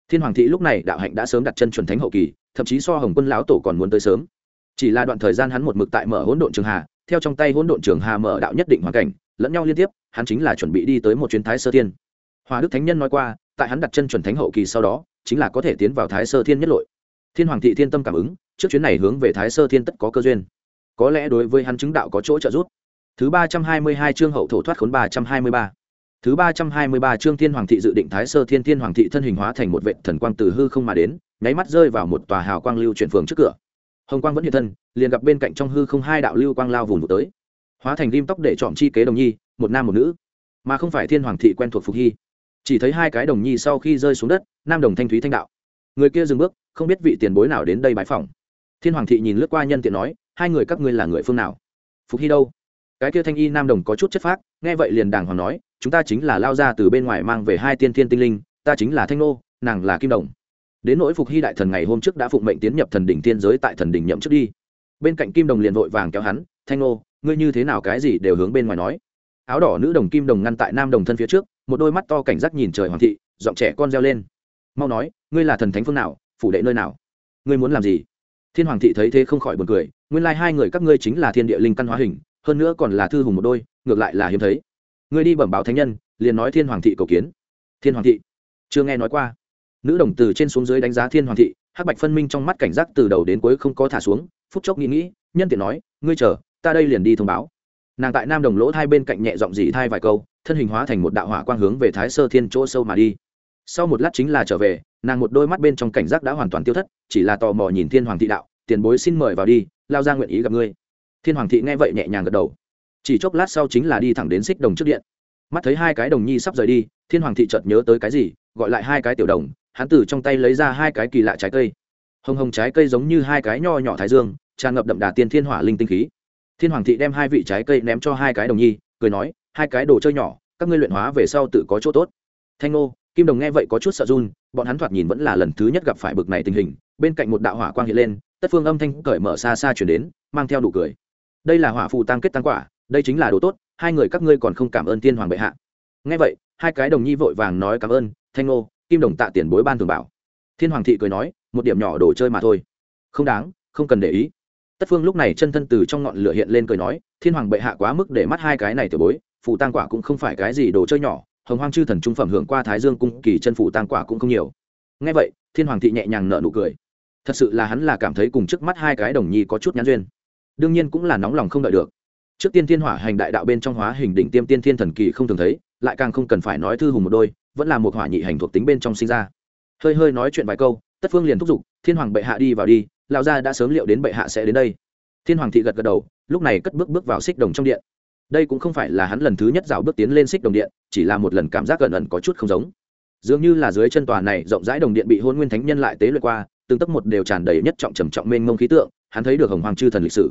Thiên hoàng thị lúc này đạo hạnh đã sớm đặt chân chuẩn thánh hậu kỳ, thậm chí so hồng quân lão tổ còn muốn tới sớm. Chỉ là đoạn thời gian hắn một mực tại mở hỗn độn trường hà theo trong tay hỗn độn trường hà mở đạo nhất định hoàn cảnh, lẫn nhau liên tiếp, hắn chính là chuẩn bị đi tới một chuyến thái sơ thiên. Hòa đức thánh nhân nói qua, tại hắn đặt chân chuẩn thánh hậu kỳ sau đó, chính là có thể tiến vào thái sơ thiên nhất lội thiên hoàng thị thiên tâm cảm ứng, trước chuyến này hướng về thái sơ thiên tất có cơ duyên. Có lẽ đối với hắn chứng đạo có chỗ trợ giúp. Thứ ba trăm hai mươi hai chương hậu thổ thoát khốn ba trăm hai mươi ba. Thứ ba trăm hai mươi ba chương thiên hoàng thị dự định thái sơ thiên thiên hoàng thị thân hình hóa thành một vệ thần quang từ hư không mà đến, nháy mắt rơi vào một tòa hào quang lưu chuyển phường trước cửa. Hồng quang vẫn hiện thân, liền gặp bên cạnh trong hư không hai đạo lưu quang lao vùng tới. Hóa thành rim tóc để chọn chi kế đồng nhi, một nam một nữ. Mà không phải thiên hoàng thị quen thuộc phục hy. Chỉ thấy hai cái đồng nhi sau khi rơi xuống đất, nam đồng thanh thúy thanh đạo người kia dừng bước, không biết vị tiền bối nào đến đây bãi phòng thiên hoàng thị nhìn lướt qua nhân tiện nói, hai người các ngươi là người phương nào? Phục hy đâu? Cái kia thanh y nam đồng có chút chất phác, nghe vậy liền đàng hoàng nói, chúng ta chính là lao ra từ bên ngoài mang về hai tiên thiên tinh linh, ta chính là thanh nô, nàng là kim đồng. Đến nỗi phục hy đại thần ngày hôm trước đã phụng mệnh tiến nhập thần đỉnh thiên giới tại thần đỉnh nhậm trước đi. Bên cạnh kim đồng liền vội vàng kéo hắn, thanh nô, ngươi như thế nào cái gì đều hướng bên ngoài nói. Áo đỏ nữ đồng kim đồng ngăn tại nam đồng thân phía trước, một đôi mắt to cảnh giác nhìn trời hoàng thị, giọng trẻ con reo lên mau nói, ngươi là thần thánh phương nào, phủ đệ nơi nào? Ngươi muốn làm gì? Thiên hoàng thị thấy thế không khỏi buồn cười, nguyên lai hai người các ngươi chính là thiên địa linh căn hóa hình, hơn nữa còn là thư hùng một đôi, ngược lại là hiếm thấy. Ngươi đi bẩm báo thánh nhân, liền nói thiên hoàng thị cầu kiến. Thiên hoàng thị, chưa nghe nói qua. Nữ đồng từ trên xuống dưới đánh giá thiên hoàng thị, hắc bạch phân minh trong mắt cảnh giác từ đầu đến cuối không có thả xuống, phút chốc nghĩ nghĩ, nhân tiện nói, ngươi chờ, ta đây liền đi thông báo. Nàng tại nam đồng lỗ hai bên cạnh nhẹ giọng dỉ thai vài câu, thân hình hóa thành một đạo hỏa quang hướng về thái sơ thiên chỗ sâu mà đi sau một lát chính là trở về, nàng một đôi mắt bên trong cảnh giác đã hoàn toàn tiêu thất, chỉ là tò mò nhìn thiên hoàng thị đạo, tiền bối xin mời vào đi, lao ra nguyện ý gặp ngươi. Thiên hoàng thị nghe vậy nhẹ nhàng gật đầu. Chỉ chốc lát sau chính là đi thẳng đến xích đồng trước điện. Mắt thấy hai cái đồng nhi sắp rời đi, thiên hoàng thị chợt nhớ tới cái gì, gọi lại hai cái tiểu đồng, hắn từ trong tay lấy ra hai cái kỳ lạ trái cây. Hồng hồng trái cây giống như hai cái nho nhỏ thái dương, tràn ngập đậm đà tiên thiên hỏa linh tinh khí. Thiên hoàng thị đem hai vị trái cây ném cho hai cái đồng nhi, cười nói, hai cái đồ chơi nhỏ, các ngươi luyện hóa về sau tự có chỗ tốt. Thanh Ngô kim đồng nghe vậy có chút sợ run, bọn hắn thoạt nhìn vẫn là lần thứ nhất gặp phải bực này tình hình, bên cạnh một đạo hỏa quang hiện lên, tất phương âm thanh cởi mở xa xa chuyển đến, mang theo đủ cười. Đây là hỏa phù tăng kết tăng quả, đây chính là đồ tốt, hai người các ngươi còn không cảm ơn tiên hoàng bệ hạ. Nghe vậy, hai cái đồng nhi vội vàng nói cảm ơn, thanh ngô, kim đồng tạ tiền bối ban thường bảo. Thiên hoàng thị cười nói, một điểm nhỏ đồ chơi mà thôi. Không đáng, không cần để ý. Tất phương lúc này chân thân từ trong ngọn lửa hiện lên cười nói, thiên hoàng bệ hạ quá mức để mắt hai cái này tiểu bối, phù tăng quả cũng không phải cái gì đồ chơi nhỏ hồng hoang chư thần trung phẩm hưởng qua thái dương cung kỳ chân phủ tăng quả cũng không nhiều. Ngay vậy, thiên hoàng thị nhẹ nhàng nở nụ cười. Thật sự là hắn là cảm thấy cùng trước mắt hai cái đồng nhi có chút nhãn duyên. Đương nhiên cũng là nóng lòng không đợi được. Trước tiên thiên hỏa hành đại đạo bên trong hóa hình đỉnh tiêm tiên thiên thần kỳ không thường thấy, lại càng không cần phải nói thư hùng một đôi, vẫn là một hỏa nhị hành thuộc tính bên trong sinh ra. Hơi hơi nói chuyện vài câu, tất phương liền thúc giục, thiên hoàng bệ hạ đi vào đi, lão gia đã sớm liệu đến bệ hạ sẽ đến đây. Thiên hoàng thị gật gật đầu, lúc này cất bước bước vào xích đồng trong điện đây cũng không phải là hắn lần thứ nhất rào bước tiến lên xích đồng điện, chỉ là một lần cảm giác gần ẩn có chút không giống. Dường như là dưới chân tòa này rộng rãi đồng điện bị hôn nguyên thánh nhân lại tế luyện qua, từng tấc một đều tràn đầy nhất trọng trầm trọng mênh mông khí tượng, hắn thấy được hồng hoàng chư thần lịch sử.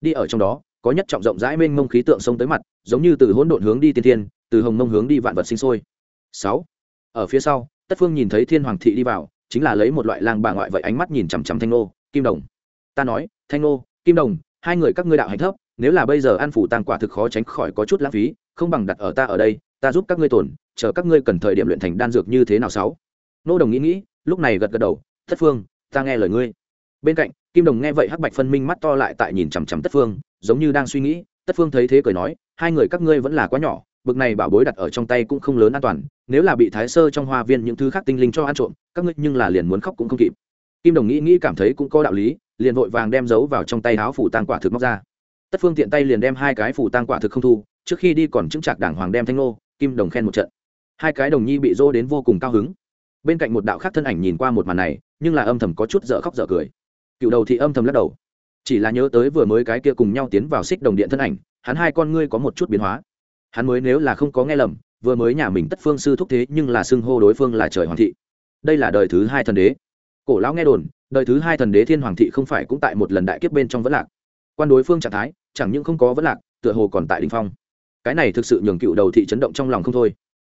Đi ở trong đó, có nhất trọng rộng rãi mênh mông khí tượng sông tới mặt, giống như từ hỗn độn hướng đi tiên thiên, từ hồng mông hướng đi vạn vật sinh sôi. Sáu. Ở phía sau, tất phương nhìn thấy thiên hoàng thị đi vào, chính là lấy một loại lang bà ngoại vậy ánh mắt nhìn chằm chằm thanh nô kim đồng. Ta nói, thanh nô kim đồng, hai người các ngươi đạo hành thấp nếu là bây giờ ăn phủ tăng quả thực khó tránh khỏi có chút lãng phí, không bằng đặt ở ta ở đây, ta giúp các ngươi tổn chờ các ngươi cần thời điểm luyện thành đan dược như thế nào sáu? Nô đồng nghĩ nghĩ, lúc này gật gật đầu thất phương, ta nghe lời ngươi. Bên cạnh, kim đồng nghe vậy hắc bạch phân minh mắt to lại tại nhìn chằm chằm tất phương, giống như đang suy nghĩ, tất phương thấy thế cười nói, hai người các ngươi vẫn là quá nhỏ, bực này bảo bối đặt ở trong tay cũng không lớn an toàn, nếu là bị thái sơ trong hoa viên những thứ khác tinh linh cho ăn trộm, các ngươi nhưng là liền muốn khóc cũng không kịp. Kim đồng nghĩ nghĩ cảm thấy cũng có đạo lý, liền vội vàng đem giấu vào trong tay áo phủ tàng quả thực móc ra tất phương tiện tay liền đem hai cái phủ tang quả thực không thu, trước khi đi còn chứng chạc đảng hoàng đem thanh nô, kim đồng khen một trận. Hai cái đồng nhi bị dô đến vô cùng cao hứng. Bên cạnh một đạo khác thân ảnh nhìn qua một màn này, nhưng là âm thầm có chút dở khóc dở cười. Cựu đầu thì âm thầm lắc đầu. Chỉ là nhớ tới vừa mới cái kia cùng nhau tiến vào xích đồng điện thân ảnh, hắn hai con ngươi có một chút biến hóa. Hắn mới nếu là không có nghe lầm, vừa mới nhà mình tất phương sư thúc thế nhưng là xưng hô đối phương là trời hoàng thị. Đây là đời thứ hai thần đế. Cổ lão nghe đồn, đời thứ hai thần đế thiên hoàng thị không phải cũng tại một lần đại kiếp bên trong vẫn lạc quan đối phương trạng thái, chẳng những không có vấn lạc, tựa hồ còn tại đình phong. Cái này thực sự nhường cựu đầu thị chấn động trong lòng không thôi.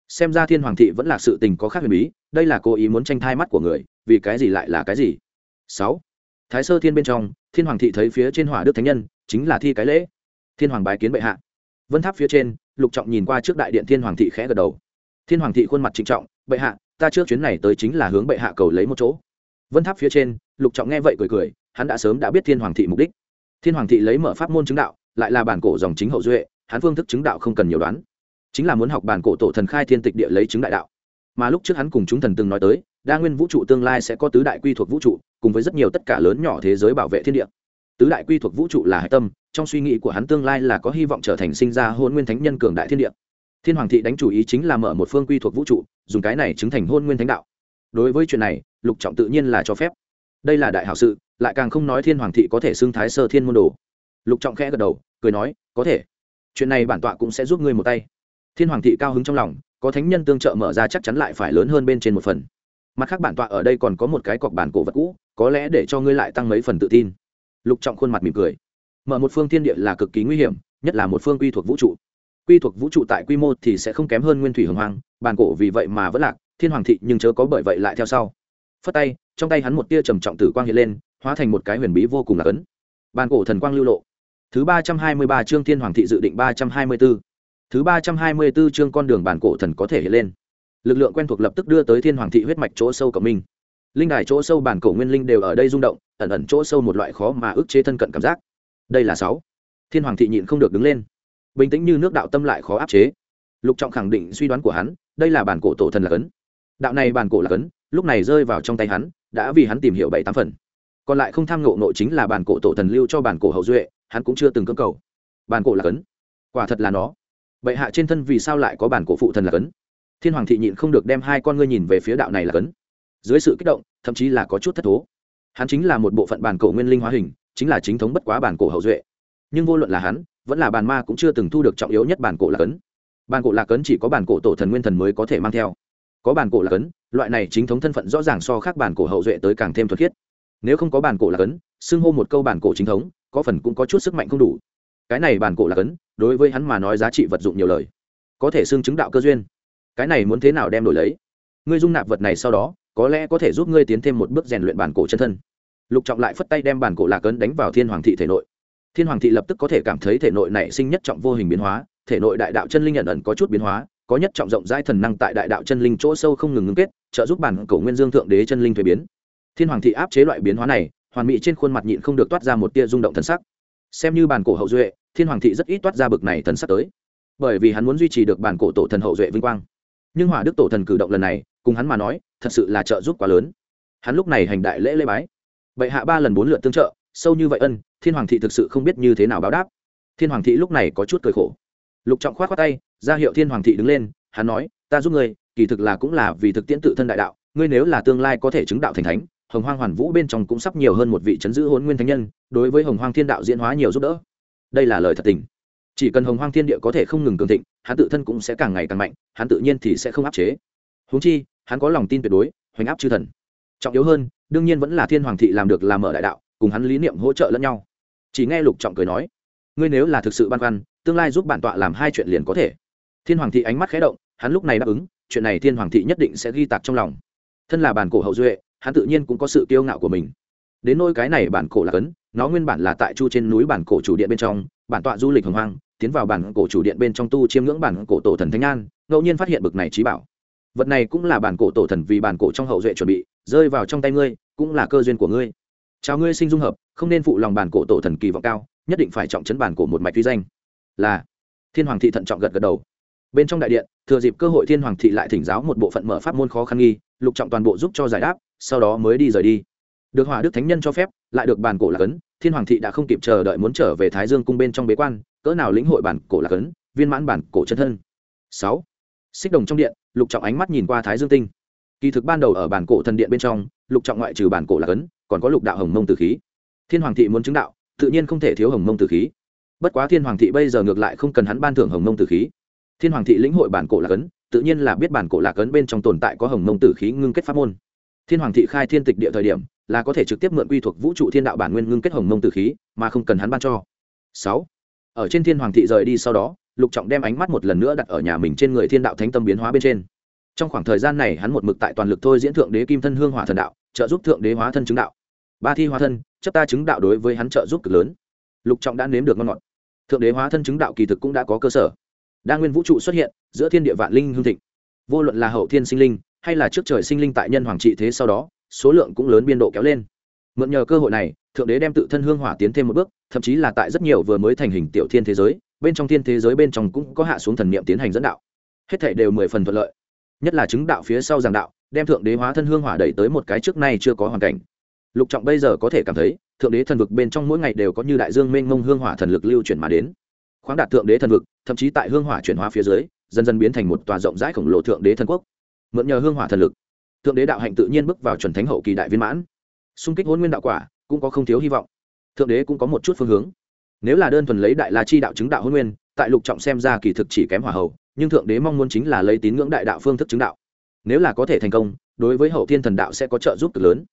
Xem ra thiên hoàng thị vẫn là sự tình có khác huyền bí, đây là cố ý muốn tranh thai mắt của người, vì cái gì lại là cái gì? Sáu. Thái sơ thiên bên trong, thiên hoàng thị thấy phía trên hỏa đức thánh nhân, chính là thi cái lễ. Thiên hoàng bái kiến bệ hạ. Vân tháp phía trên, lục trọng nhìn qua trước đại điện thiên hoàng thị khẽ gật đầu. Thiên hoàng thị khuôn mặt trịnh trọng, bệ hạ, ta trước chuyến này tới chính là hướng bệ hạ cầu lấy một chỗ. Vân tháp phía trên, lục trọng nghe vậy cười cười, hắn đã sớm đã biết thiên hoàng thị mục đích thiên hoàng thị lấy mở pháp môn chứng đạo, lại là bản cổ dòng chính hậu duệ, hắn phương thức chứng đạo không cần nhiều đoán. Chính là muốn học bản cổ tổ thần khai thiên tịch địa lấy chứng đại đạo. Mà lúc trước hắn cùng chúng thần từng nói tới, đa nguyên vũ trụ tương lai sẽ có tứ đại quy thuộc vũ trụ, cùng với rất nhiều tất cả lớn nhỏ thế giới bảo vệ thiên địa. Tứ đại quy thuộc vũ trụ là hạch tâm, trong suy nghĩ của hắn tương lai là có hy vọng trở thành sinh ra hôn nguyên thánh nhân cường đại thiên địa. Thiên hoàng thị đánh chủ ý chính là mở một phương quy thuộc vũ trụ, dùng cái này chứng thành hôn nguyên thánh đạo. Đối với chuyện này, lục trọng tự nhiên là cho phép. Đây là đại hảo sự lại càng không nói thiên hoàng thị có thể xưng thái sơ thiên môn đồ. Lục trọng khẽ gật đầu, cười nói, có thể. Chuyện này bản tọa cũng sẽ giúp ngươi một tay. Thiên hoàng thị cao hứng trong lòng, có thánh nhân tương trợ mở ra chắc chắn lại phải lớn hơn bên trên một phần. Mặt khác bản tọa ở đây còn có một cái cọc bản cổ vật cũ, có lẽ để cho ngươi lại tăng mấy phần tự tin. Lục trọng khuôn mặt mỉm cười. Mở một phương thiên địa là cực kỳ nguy hiểm, nhất là một phương quy thuộc vũ trụ. Quy thuộc vũ trụ tại quy mô thì sẽ không kém hơn nguyên thủy hồng hoàng bản cổ vì vậy mà vẫn lạc, thiên hoàng thị nhưng chớ có bởi vậy lại theo sau. Phất tay, trong tay hắn một tia trầm trọng tử quang hiện lên hóa thành một cái huyền bí vô cùng là cấn. Bản cổ thần quang lưu lộ. Thứ ba trăm hai mươi ba chương thiên hoàng thị dự định ba trăm hai mươi b ố thứ ba trăm hai mươi b ố chương con đường bản cổ thần có thể hiện lên. Lực lượng quen thuộc lập tức đưa tới thiên hoàng thị huyết mạch chỗ sâu cộng minh linh đài chỗ sâu bản cổ nguyên linh đều ở đây rung động, ẩn ẩn chỗ sâu một loại khó mà ức chế thân cận cảm giác. Đây là sáu. Thiên hoàng thị nhịn không được đứng lên. Bình tĩnh như nước đạo tâm lại khó áp chế. Lục trọng khẳng định suy đoán của hắn, đây là bản cổ tổ thần là cấn. Đạo này bản cổ là cấn, lúc này rơi vào trong tay hắn, đã vì hắn tìm hiểu bảy tám phần còn lại không tham ngộ nội chính là bản cổ tổ thần lưu cho bản cổ hậu duệ hắn cũng chưa từng cưỡng cầu. Bản cổ là cấn. Quả thật là nó. Bệ hạ trên thân vì sao lại có bản cổ phụ thần là cấn? Thiên hoàng thị nhịn không được đem hai con ngươi nhìn về phía đạo này là cấn. Dưới sự kích động thậm chí là có chút thất thố. Hắn chính là một bộ phận bản cổ nguyên linh hóa hình chính là chính thống bất quá bản cổ hậu duệ. Nhưng vô luận là hắn vẫn là bàn ma cũng chưa từng thu được trọng yếu nhất bản cổ là cấn. bản cổ là cấn chỉ có bản cổ tổ thần nguyên thần mới có thể mang theo. Có bản cổ là cấn, loại này chính thống thân phận rõ ràng so khác bản cổ hậu duệ tới càng thêm thuật khiết nếu không có bản cổ là cấn, xưng hô một câu bản cổ chính thống có phần cũng có chút sức mạnh không đủ. Cái này bản cổ là cấn, đối với hắn mà nói giá trị vật dụng nhiều lời. Có thể xưng chứng đạo cơ duyên. Cái này muốn thế nào đem đổi lấy? Ngươi dung nạp vật này sau đó có lẽ có thể giúp ngươi tiến thêm một bước rèn luyện bản cổ chân thân. Lục trọng lại phất tay đem bản cổ lạc ấn đánh vào thiên hoàng thị thể nội. Thiên hoàng thị lập tức có thể cảm thấy thể nội này sinh nhất trọng vô hình biến hóa thể nội đại đạo chân linh nhận ẩn có chút biến hóa có nhất trọng rộng rãi thần năng tại đại đạo chân linh chỗ sâu không ngừng ngưng kết trợ giúp bản cổ nguyên dương thượng đế chân linh thuế biến thiên hoàng thị áp chế loại biến hóa này, hoàn mỹ trên khuôn mặt nhịn không được toát ra một tia rung động thần sắc. Xem như bản cổ hậu duệ, thiên hoàng thị rất ít toát ra bực này thần sắc tới. Bởi vì hắn muốn duy trì được bản cổ tổ thần hậu duệ vinh quang. Nhưng hỏa đức tổ thần cử động lần này, cùng hắn mà nói, thật sự là trợ giúp quá lớn. Hắn lúc này hành đại lễ lễ bái. Bệ hạ ba lần bốn lượt tương trợ, sâu như vậy ân, thiên hoàng thị thực sự không biết như thế nào báo đáp. Thiên hoàng thị lúc này có chút cười khổ. Lục trọng khoát khoát tay, ra hiệu thiên hoàng thị đứng lên, hắn nói, ta giúp ngươi, kỳ thực là cũng là vì thực tiễn tự thân đại đạo, ngươi nếu là tương lai có thể chứng đạo thành thánh hồng hoang hoàn vũ bên trong cũng sắp nhiều hơn một vị chấn giữ hôn nguyên thánh nhân, đối với hồng hoang thiên đạo diễn hóa nhiều giúp đỡ. Đây là lời thật tình. Chỉ cần hồng hoang thiên địa có thể không ngừng cường thịnh, hắn tự thân cũng sẽ càng ngày càng mạnh, hắn tự nhiên thì sẽ không áp chế. Húng chi, hắn có lòng tin tuyệt đối, hoành áp chư thần. Trọng yếu hơn, đương nhiên vẫn là thiên hoàng thị làm được làm mở đại đạo, cùng hắn lý niệm hỗ trợ lẫn nhau. Chỉ nghe lục trọng cười nói, ngươi nếu là thực sự băn khoăn, tương lai giúp bản tọa làm hai chuyện liền có thể. Thiên hoàng thị ánh mắt khé động, hắn lúc này đáp ứng, chuyện này thiên hoàng thị nhất định sẽ ghi tạc trong lòng. Thân là bản cổ hậu duệ hắn tự nhiên cũng có sự kiêu ngạo của mình. Đến nôi cái này bản cổ là cấn, nó nguyên bản là tại chu trên núi bản cổ chủ điện bên trong, bản tọa du lịch hồng hoang, tiến vào bản cổ chủ điện bên trong tu chiêm ngưỡng bản cổ tổ thần thánh an, ngẫu nhiên phát hiện bực này trí bảo. Vật này cũng là bản cổ tổ thần vì bản cổ trong hậu duệ chuẩn bị, rơi vào trong tay ngươi, cũng là cơ duyên của ngươi. Chào ngươi sinh dung hợp, không nên phụ lòng bản cổ tổ thần kỳ vọng cao, nhất định phải trọng chấn bản cổ một mạch tuy danh. Là, thiên hoàng thị thận trọng gật gật đầu. Bên trong đại điện, thừa dịp cơ hội thiên hoàng thị lại thỉnh giáo một bộ phận mở pháp môn khó khăn nghi lục trọng toàn bộ giúp cho giải đáp, sau đó mới đi rời đi. Được hỏa đức thánh nhân cho phép, lại được bàn cổ lạc ấn, thiên hoàng thị đã không kịp chờ đợi muốn trở về thái dương cung bên trong bế quan, cỡ nào lĩnh hội bản cổ lạc ấn, viên mãn bản cổ chân thân. Sáu. Xích đồng trong điện, lục trọng ánh mắt nhìn qua thái dương tinh. Kỳ thực ban đầu ở bản cổ thần điện bên trong, lục trọng ngoại trừ bản cổ lạc ấn, còn có lục đạo hồng mông tử khí. Thiên hoàng thị muốn chứng đạo, tự nhiên không thể thiếu hồng mông tử khí. Bất quá thiên hoàng thị bây giờ ngược lại không cần hắn ban thưởng hồng mông tử khí. Thiên hoàng thị lĩnh hội bản cổ lạc ấn tự nhiên là biết bản cổ lạc ấn bên trong tồn tại có hồng mông tử khí ngưng kết pháp môn. Thiên hoàng thị khai thiên tịch địa thời điểm, là có thể trực tiếp mượn quy thuộc vũ trụ thiên đạo bản nguyên ngưng kết hồng mông tử khí, mà không cần hắn ban cho. Sáu. Ở trên thiên hoàng thị rời đi sau đó, lục trọng đem ánh mắt một lần nữa đặt ở nhà mình trên người thiên đạo thánh tâm biến hóa bên trên. Trong khoảng thời gian này, hắn một mực tại toàn lực thôi diễn thượng đế kim thân hương hỏa thần đạo, trợ giúp thượng đế hóa thân chứng đạo. Ba thi hóa thân, chấp ta chứng đạo đối với hắn trợ giúp cực lớn. Lục trọng đã nếm được ngon ngọt. Thượng đế hóa thân chứng đạo kỳ thực cũng đã có cơ sở đa nguyên vũ trụ xuất hiện, giữa thiên địa vạn linh hương thịnh. Vô luận là hậu thiên sinh linh, hay là trước trời sinh linh tại nhân hoàng trị thế sau đó, số lượng cũng lớn biên độ kéo lên. Mượn nhờ cơ hội này, thượng đế đem tự thân hương hỏa tiến thêm một bước, thậm chí là tại rất nhiều vừa mới thành hình tiểu thiên thế giới, bên trong thiên thế giới bên trong cũng có hạ xuống thần niệm tiến hành dẫn đạo. Hết thể đều mười phần thuận lợi. Nhất là chứng đạo phía sau giảng đạo, đem thượng đế hóa thân hương hỏa đẩy tới một cái trước nay chưa có hoàn cảnh. Lục trọng bây giờ có thể cảm thấy, thượng đế thần vực bên trong mỗi ngày đều có như đại dương mênh mông hương hỏa thần lực lưu chuyển mà đến khoáng đạt thượng đế thần vực, thậm chí tại hương hỏa chuyển hóa phía dưới, dần dần biến thành một tòa rộng rãi khổng lồ thượng đế thần quốc. Mượn nhờ hương hỏa thần lực, thượng đế đạo hạnh tự nhiên bước vào chuẩn thánh hậu kỳ đại viên mãn. Xung kích hôn nguyên đạo quả, cũng có không thiếu hy vọng. Thượng đế cũng có một chút phương hướng. Nếu là đơn thuần lấy đại la chi đạo chứng đạo hôn nguyên, tại lục trọng xem ra kỳ thực chỉ kém hỏa hậu nhưng thượng đế mong muốn chính là lấy tín ngưỡng đại đạo phương thức chứng đạo. Nếu là có thể thành công, đối với hậu thiên thần đạo sẽ có trợ giúp cực lớn,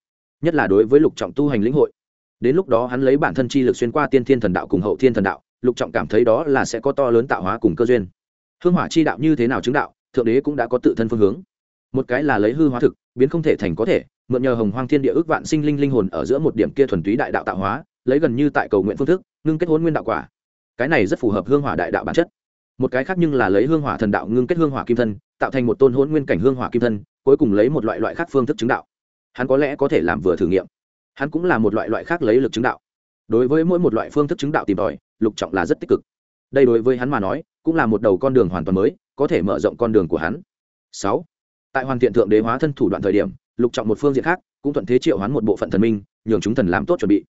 nhất là đối với lục trọng tu hành lĩnh hội. Đến lúc đó hắn lấy bản thân chi lực xuyên qua tiên thiên thần đạo cùng hậu thiên thần đạo lục trọng cảm thấy đó là sẽ có to lớn tạo hóa cùng cơ duyên. Hương hỏa chi đạo như thế nào chứng đạo, thượng đế cũng đã có tự thân phương hướng. Một cái là lấy hư hóa thực, biến không thể thành có thể, mượn nhờ hồng hoang thiên địa ước vạn sinh linh linh hồn ở giữa một điểm kia thuần túy đại đạo tạo hóa, lấy gần như tại cầu nguyện phương thức, ngưng kết hôn nguyên đạo quả. Cái này rất phù hợp hương hỏa đại đạo bản chất. Một cái khác nhưng là lấy hương hỏa thần đạo ngưng kết hương hỏa kim thân, tạo thành một tôn hôn nguyên cảnh hương hỏa kim thân, cuối cùng lấy một loại loại khác phương thức chứng đạo. Hắn có lẽ có thể làm vừa thử nghiệm. Hắn cũng là một loại loại khác lấy lực chứng đạo. Đối với mỗi một loại phương thức chứng đạo tìm tòi lục trọng là rất tích cực. Đây đối với hắn mà nói, cũng là một đầu con đường hoàn toàn mới, có thể mở rộng con đường của hắn. Sáu. Tại hoàn thiện thượng đế hóa thân thủ đoạn thời điểm, lục trọng một phương diện khác, cũng thuận thế triệu hoán một bộ phận thần minh, nhường chúng thần làm tốt chuẩn bị.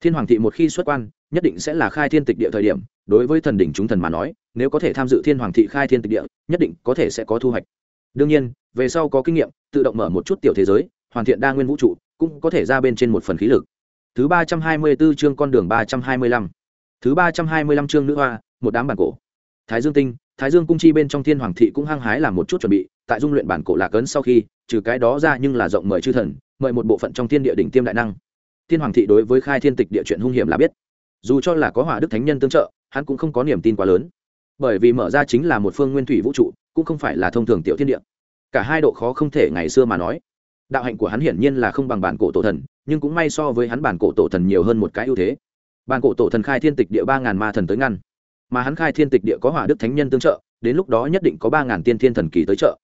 Thiên hoàng thị một khi xuất quan, nhất định sẽ là khai thiên tịch địa thời điểm, đối với thần đỉnh chúng thần mà nói, nếu có thể tham dự thiên hoàng thị khai thiên tịch địa, nhất định có thể sẽ có thu hoạch. Đương nhiên, về sau có kinh nghiệm, tự động mở một chút tiểu thế giới, hoàn thiện đa nguyên vũ trụ, cũng có thể ra bên trên một phần khí lực. Thứ ba trăm hai mươi 324 chương con đường ba trăm hai mươi lăm thứ ba trăm hai mươi lăm chương nữ hoa, một đám bản cổ. Thái dương tinh, thái dương cung chi bên trong thiên hoàng thị cũng hăng hái làm một chút chuẩn bị, tại dung luyện bản cổ lạc ấn sau khi, trừ cái đó ra nhưng là rộng mời chư thần, mời một bộ phận trong thiên địa đỉnh tiêm đại năng. Thiên hoàng thị đối với khai thiên tịch địa chuyện hung hiểm là biết. Dù cho là có hỏa đức thánh nhân tương trợ, hắn cũng không có niềm tin quá lớn. Bởi vì mở ra chính là một phương nguyên thủy vũ trụ, cũng không phải là thông thường tiểu thiên địa. Cả hai độ khó không thể ngày xưa mà nói. Đạo hạnh của hắn hiển nhiên là không bằng bản cổ tổ thần, nhưng cũng may so với hắn bản cổ tổ thần nhiều hơn một cái ưu thế bàn cổ tổ thần khai thiên tịch địa ba ngàn ma thần tới ngăn. Mà hắn khai thiên tịch địa có hỏa đức thánh nhân tương trợ, đến lúc đó nhất định có ba ngàn tiên thiên thần kỳ tới trợ.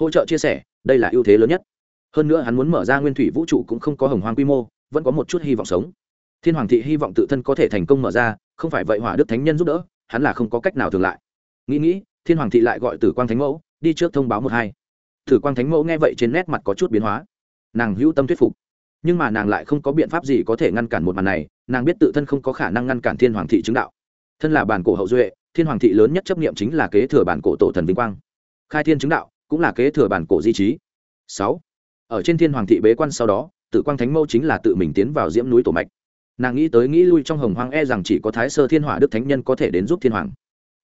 Hỗ trợ chia sẻ, đây là ưu thế lớn nhất. Hơn nữa hắn muốn mở ra nguyên thủy vũ trụ cũng không có hồng hoang quy mô, vẫn có một chút hy vọng sống. Thiên hoàng thị hy vọng tự thân có thể thành công mở ra, không phải vậy hỏa đức thánh nhân giúp đỡ, hắn là không có cách nào thường lại. Nghĩ nghĩ, thiên hoàng thị lại gọi tử quang thánh mẫu, đi trước thông báo một hai. Tử quang thánh mẫu nghe vậy trên nét mặt có chút biến hóa. Nàng hữu tâm thuyết phục. Nhưng mà nàng lại không có biện pháp gì có thể ngăn cản một màn này nàng biết tự thân không có khả năng ngăn cản thiên hoàng thị chứng đạo. Thân là bản cổ hậu duệ, thiên hoàng thị lớn nhất chấp nghiệm chính là kế thừa bản cổ tổ thần vinh quang. Khai thiên chứng đạo, cũng là kế thừa bản cổ di trí. Sáu, ở trên thiên hoàng thị bế quan sau đó tự quang thánh mâu chính là tự mình tiến vào diễm núi tổ mạch. Nàng nghĩ tới nghĩ lui trong hồng hoang e rằng chỉ có thái sơ thiên hỏa đức thánh nhân có thể đến giúp thiên hoàng.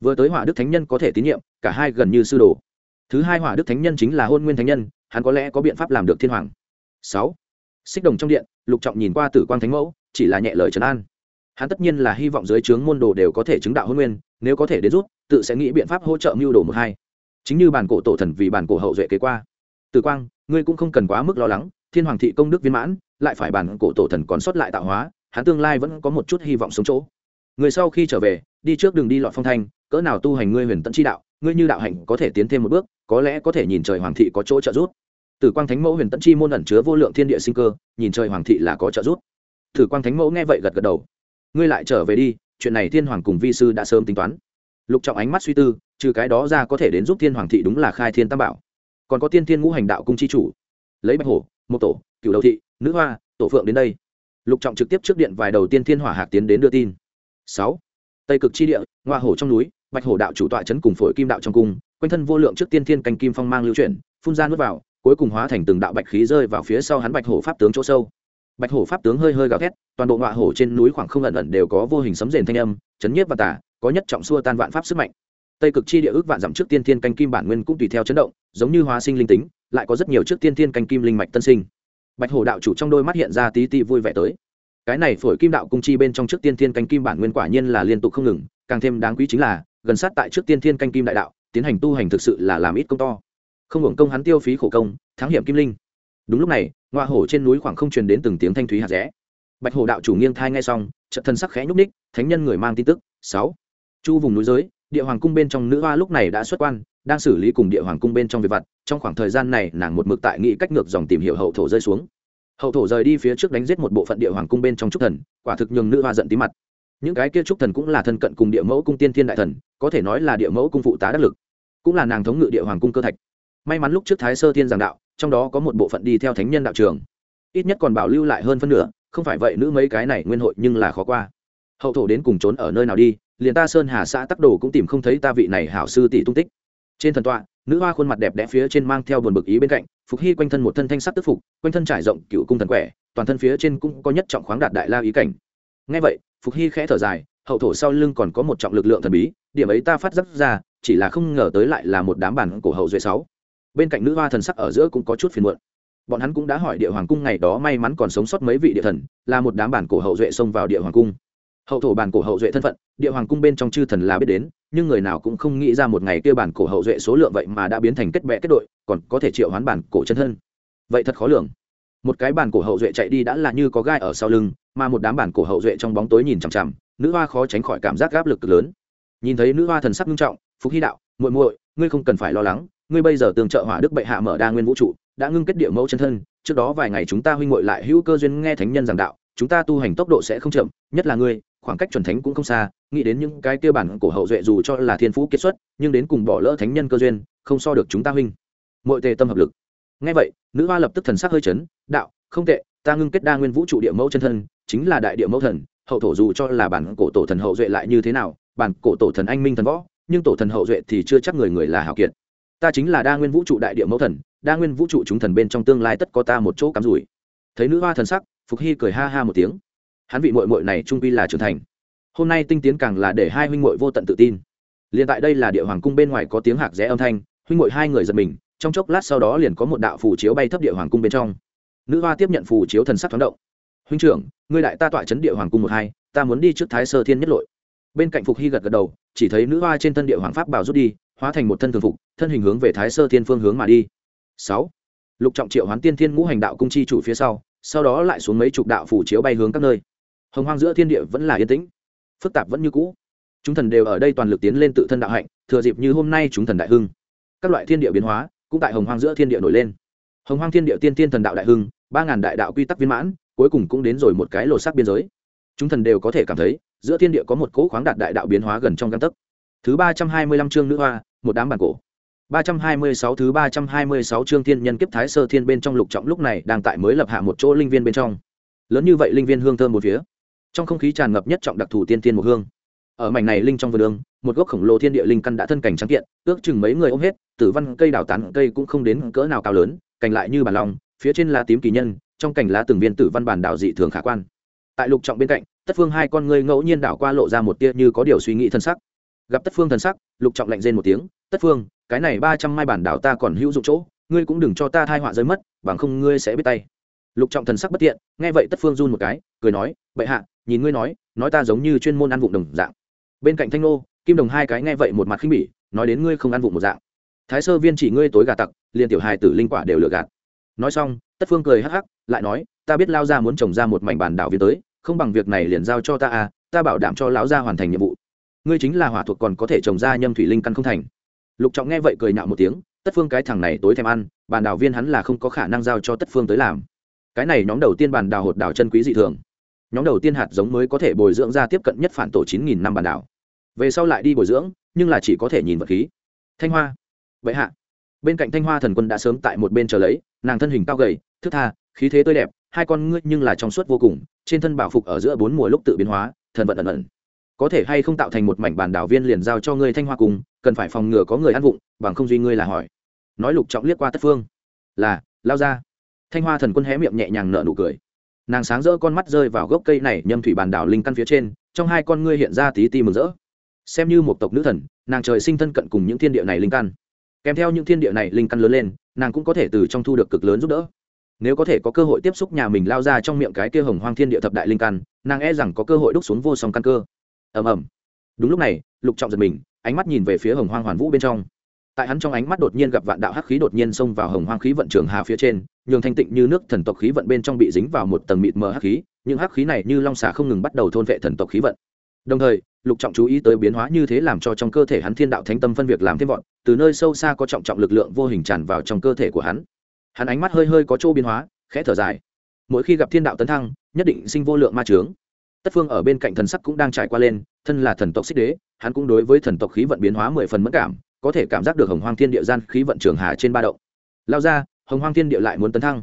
Vừa tới hỏa đức thánh nhân có thể tín nhiệm, cả hai gần như sư đồ. Thứ hai hỏa đức thánh nhân chính là hôn nguyên thánh nhân, hắn có lẽ có biện pháp làm được thiên hoàng. Sáu, xích đồng trong điện, lục trọng nhìn qua tử quang thánh mẫu chỉ là nhẹ lời trấn an. Hắn tất nhiên là hy vọng dưới trướng môn đồ đều có thể chứng đạo hôn nguyên, nếu có thể đến rút, tự sẽ nghĩ biện pháp hỗ trợ mưu đồ một hai. Chính như bản cổ tổ thần vì bản cổ hậu duệ kế qua. Tử quang, ngươi cũng không cần quá mức lo lắng, thiên hoàng thị công đức viên mãn, lại phải bản cổ tổ thần còn sót lại tạo hóa, hắn tương lai vẫn có một chút hy vọng sống chỗ. Người sau khi trở về, đi trước đường đi lọt phong thanh, cỡ nào tu hành ngươi huyền tận chi đạo, ngươi như đạo hạnh có thể tiến thêm một bước, có lẽ có thể nhìn trời hoàng thị có chỗ trợ giúp. Tử quang thánh mẫu huyền tận chi môn ẩn chứa vô lượng thiên địa sinh cơ, nhìn trời hoàng thị là có trợ giúp. Thử quang thánh mẫu nghe vậy gật gật đầu. Ngươi lại trở về đi, chuyện này thiên hoàng cùng vi sư đã sớm tính toán. Lục trọng ánh mắt suy tư, trừ cái đó ra có thể đến giúp thiên hoàng thị đúng là khai thiên tam bảo. Còn có tiên thiên ngũ hành đạo cung chi chủ, lấy bạch hổ một tổ cựu đầu thị, nữ hoa, tổ phượng đến đây. Lục trọng trực tiếp trước điện vài đầu tiên thiên hỏa hạc tiến đến đưa tin. Sáu, tây cực chi địa, ngoa hổ trong núi, bạch hổ đạo chủ tọa chấn cùng phổi kim đạo trong cung, quanh thân vô lượng trước tiên thiên canh kim phong mang lưu chuyển, phun ra nuốt vào, cuối cùng hóa thành từng đạo bạch khí rơi vào phía sau hắn bạch hổ pháp tướng chỗ sâu bạch hổ pháp tướng hơi hơi gào thét, toàn bộ ngọa hổ trên núi khoảng không ẩn ẩn đều có vô hình sấm rền thanh âm, chấn nhiếp và tả có nhất trọng xua tan vạn pháp sức mạnh. Tây cực chi địa ước vạn dặm trước tiên thiên canh kim bản nguyên cũng tùy theo chấn động, giống như hóa sinh linh tính, lại có rất nhiều trước tiên thiên canh kim linh mạch tân sinh. Bạch hổ đạo chủ trong đôi mắt hiện ra tí ti vui vẻ tới. Cái này phổi kim đạo cung chi bên trong trước tiên thiên canh kim bản nguyên quả nhiên là liên tục không ngừng, càng thêm đáng quý chính là, gần sát tại trước tiên thiên canh kim đại đạo, tiến hành tu hành thực sự là làm ít công to. Không hưởng công hắn tiêu phí khổ công, thắng hiểm kim linh đúng lúc này ngoa hổ trên núi khoảng không truyền đến từng tiếng thanh thúy hạt rẽ. Bạch hổ đạo chủ nghiêng thai ngay xong trận thân sắc khẽ nhúc ních thánh nhân người mang tin tức, sáu. Chu vùng núi giới, địa hoàng cung bên trong nữ hoa lúc này đã xuất quan, đang xử lý cùng địa hoàng cung bên trong việc vặt. Trong khoảng thời gian này, nàng một mực tại nghị cách ngược dòng tìm hiểu hậu thổ rơi xuống. Hậu thổ rời đi phía trước đánh giết một bộ phận địa hoàng cung bên trong trúc thần, quả thực nhường nữ hoa giận tí mặt. Những cái kia trúc thần cũng là thân cận cùng địa mẫu cung tiên thiên đại thần, có thể nói là địa mẫu cung phụ tá đắc lực, cũng là nàng thống ngự địa hoàng cung cơ thạch may mắn lúc trước thái sơ thiên giảng đạo, trong đó có một bộ phận đi theo thánh nhân đạo trường. Ít nhất còn bảo lưu lại hơn phân nửa, không phải vậy nữ mấy cái này nguyên hội nhưng là khó qua. Hậu thổ đến cùng trốn ở nơi nào đi, liền ta sơn hà xã tắc đồ cũng tìm không thấy ta vị này hảo sư tỷ tung tích. Trên thần tọa, nữ hoa khuôn mặt đẹp đẽ phía trên mang theo buồn bực ý bên cạnh, phục hy quanh thân một thân thanh sắc tức phục, quanh thân trải rộng cựu cung thần quẻ, toàn thân phía trên cũng có nhất trọng khoáng đạt đại la ý cảnh. Ngay vậy, phục hy khẽ thở dài, hậu thổ sau lưng còn có một trọng lực lượng thần bí, điểm ấy ta phát giác ra, chỉ là không ngờ tới lại là một đám bản cổ hậu duệ sáu bên cạnh nữ hoa thần sắc ở giữa cũng có chút phiền muộn. Bọn hắn cũng đã hỏi địa hoàng cung ngày đó may mắn còn sống sót mấy vị địa thần, là một đám bản cổ hậu duệ xông vào địa hoàng cung. Hậu thổ bản cổ hậu duệ thân phận, địa hoàng cung bên trong chư thần là biết đến, nhưng người nào cũng không nghĩ ra một ngày kia bản cổ hậu duệ số lượng vậy mà đã biến thành kết bệ kết đội, còn có thể triệu hoán bản cổ chân thân. Vậy thật khó lường. Một cái bản cổ hậu duệ chạy đi đã là như có gai ở sau lưng, mà một đám bản cổ hậu duệ trong bóng tối nhìn chằm chằm, nữ hoa khó tránh khỏi cảm giác áp lực cực lớn. Nhìn thấy nữ hoa thần sắc nghiêm trọng phúc hy đạo, muội muội, ngươi không cần phải lo lắng ngươi bây giờ tường trợ hỏa đức bệ hạ mở đa nguyên vũ trụ, đã ngưng kết địa mẫu chân thân, trước đó vài ngày chúng ta huynh ngội lại hữu cơ duyên nghe thánh nhân giảng đạo, chúng ta tu hành tốc độ sẽ không chậm, nhất là ngươi, khoảng cách chuẩn thánh cũng không xa, nghĩ đến những cái kia bản cổ hậu duệ dù cho là thiên phú kết xuất, nhưng đến cùng bỏ lỡ thánh nhân cơ duyên, không so được chúng ta huynh. Mọi tề tâm hợp lực. Nghe vậy, nữ hoa lập tức thần sắc hơi chấn, đạo, không tệ, ta ngưng kết đa nguyên vũ trụ địa mẫu chân thân, chính là đại địa mẫu thần, hậu thổ dù cho là bản cổ tổ thần hậu duệ lại như thế nào, bản cổ tổ thần anh minh thần võ, nhưng tổ thần hậu duệ thì chưa chắc người người là hảo kiệt ta chính là đa nguyên vũ trụ đại địa mẫu thần, đa nguyên vũ trụ chúng thần bên trong tương lai tất có ta một chỗ cắm rủi. Thấy nữ hoa thần sắc, phục hy cười ha ha một tiếng. Hắn vị mội mội này trung pi là trưởng thành. Hôm nay tinh tiến càng là để hai huynh mội vô tận tự tin. Liền tại đây là địa hoàng cung bên ngoài có tiếng hạc rẽ âm thanh, huynh mội hai người giật mình, trong chốc lát sau đó liền có một đạo phù chiếu bay thấp địa hoàng cung bên trong. Nữ hoa tiếp nhận phù chiếu thần sắc thoáng động. Huynh trưởng, ngươi đại ta tọa chấn địa hoàng cung một hai, ta muốn đi trước thái sơ thiên nhất lội. Bên cạnh phục hy gật gật đầu, chỉ thấy nữ hoa trên thân địa hoàng pháp bảo rút đi hóa thành một thân thường phục, thân hình hướng về thái sơ thiên phương hướng mà đi. Sáu, lục trọng triệu hoán tiên thiên ngũ hành đạo cung chi chủ phía sau sau đó lại xuống mấy chục đạo phủ chiếu bay hướng các nơi. Hồng hoang giữa thiên địa vẫn là yên tĩnh, phức tạp vẫn như cũ. Chúng thần đều ở đây toàn lực tiến lên tự thân đạo hạnh, thừa dịp như hôm nay chúng thần đại hưng. Các loại thiên địa biến hóa cũng tại hồng hoang giữa thiên địa nổi lên. Hồng hoang thiên địa tiên tiên thần đạo đại hưng, ba ngàn đại đạo quy tắc viên mãn, cuối cùng cũng đến rồi một cái lột xác biên giới. Chúng thần đều có thể cảm thấy, giữa thiên địa có một cỗ khoáng đạt đại đạo biến hóa gần trong găng tấc thứ ba trăm hai mươi lăm chương nữ hoa, một đám bản cổ. ba trăm hai mươi sáu thứ ba trăm hai mươi sáu chương thiên nhân kiếp thái sơ thiên bên trong lục trọng lúc này đang tại mới lập hạ một chỗ linh viên bên trong. Lớn như vậy linh viên hương thơm một phía. Trong không khí tràn ngập nhất trọng đặc thù tiên tiên một hương. Ở mảnh này linh trong vườn đường, một gốc khổng lồ thiên địa linh căn đã thân cảnh trắng kiện, ước chừng mấy người ôm hết, tử văn cây đào tán, cây cũng không đến cỡ nào cao lớn, cành lại như bàn lòng, phía trên lá tím kỳ nhân, trong cành lá từng viên tử văn bản đào dị thường khả quan. Tại lục trọng bên cạnh, tất phương hai con ngươi ngẫu nhiên đảo qua lộ ra một tia như có điều suy nghĩ thân sắc gặp tất phương thần sắc, lục trọng lạnh rên một tiếng, tất phương, cái này ba trăm mai bản đảo ta còn hữu dụng chỗ, ngươi cũng đừng cho ta thai họa rơi mất, bằng không ngươi sẽ biết tay. Lục trọng thần sắc bất tiện nghe vậy tất phương run một cái, cười nói, bệ hạ, nhìn ngươi nói nói ta giống như chuyên môn ăn vụng đồng dạng. Bên cạnh thanh nô, kim đồng hai cái nghe vậy một mặt khinh bỉ, nói đến ngươi không ăn vụng một dạng. Thái sơ viên chỉ ngươi tối gà tặc, liền tiểu hài tử linh quả đều lừa gạt. Nói xong, tất phương cười hắc hắc, lại nói, ta biết lao ra muốn trồng ra một mảnh bản đảo viên tới, không bằng việc này liền giao cho ta à ta bảo đảm cho lão gia hoàn thành nhiệm vụ ngươi chính là hỏa thuộc còn có thể trồng ra nhâm thủy linh căn không thành. Lục trọng nghe vậy cười nhạo một tiếng, tất phương cái thằng này tối thèm ăn, bàn đào viên hắn là không có khả năng giao cho tất phương tới làm. Cái này nhóm đầu tiên bàn đào hột đào chân quý dị thường. Nhóm đầu tiên hạt giống mới có thể bồi dưỡng ra tiếp cận nhất phản tổ chín nghìn năm bàn đào về sau lại đi bồi dưỡng, nhưng là chỉ có thể nhìn vật khí. Thanh hoa. Vậy hạ. Bên cạnh thanh hoa thần quân đã sớm tại một bên chờ lấy, nàng thân hình cao gầy, thức tha, khí thế tươi đẹp, hai con ngươi nhưng là trong suốt vô cùng, trên thân bảo phục ở giữa bốn mùa lúc tự biến hóa, thần vận ẩn ẩn có thể hay không tạo thành một mảnh bản đảo viên liền giao cho ngươi thanh hoa cùng, cần phải phòng ngừa có người ăn vụng, bằng không duy ngươi là hỏi. Nói lục trọng liếc qua tất phương. Là, lao ra. Thanh hoa thần quân hé miệng nhẹ nhàng nở nụ cười. Nàng sáng rỡ con mắt rơi vào gốc cây này nhâm thủy bản đảo linh căn phía trên, trong hai con ngươi hiện ra tí ti mừng rỡ. Xem như một tộc nữ thần, nàng trời sinh thân cận cùng những thiên địa này linh căn. Kèm theo những thiên địa này linh căn lớn lên, nàng cũng có thể từ trong thu được cực lớn giúp đỡ. Nếu có thể có cơ hội tiếp xúc nhà mình lao ra trong miệng cái kia hồng hoang thiên địa thập đại linh căn, nàng e rằng có cơ hội đúc xuống vô song căn cơ ầm ầm. Đúng lúc này, lục trọng giật mình, ánh mắt nhìn về phía hồng hoang hoàn vũ bên trong. Tại hắn trong ánh mắt đột nhiên gặp vạn đạo hắc khí đột nhiên xông vào hồng hoang khí vận trường hà phía trên, nhường thanh tịnh như nước thần tộc khí vận bên trong bị dính vào một tầng mịt mờ hắc khí, những hắc khí này như long xà không ngừng bắt đầu thôn vệ thần tộc khí vận. Đồng thời, lục trọng chú ý tới biến hóa như thế làm cho trong cơ thể hắn thiên đạo thánh tâm phân việc làm thêm vọn từ nơi sâu xa có trọng trọng lực lượng vô hình tràn vào trong cơ thể của hắn. Hắn ánh mắt hơi hơi có chỗ biến hóa, khẽ thở dài. Mỗi khi gặp thiên đạo tấn thăng, nhất định sinh vô lượng ma trướng tất phương ở bên cạnh thần sắc cũng đang trải qua lên, thân là thần tộc xích đế, hắn cũng đối với thần tộc khí vận biến hóa mười phần mất cảm, có thể cảm giác được hồng hoang thiên địa gian khí vận trường hà trên ba động. Lao ra, hồng hoang thiên địa lại muốn tấn thăng.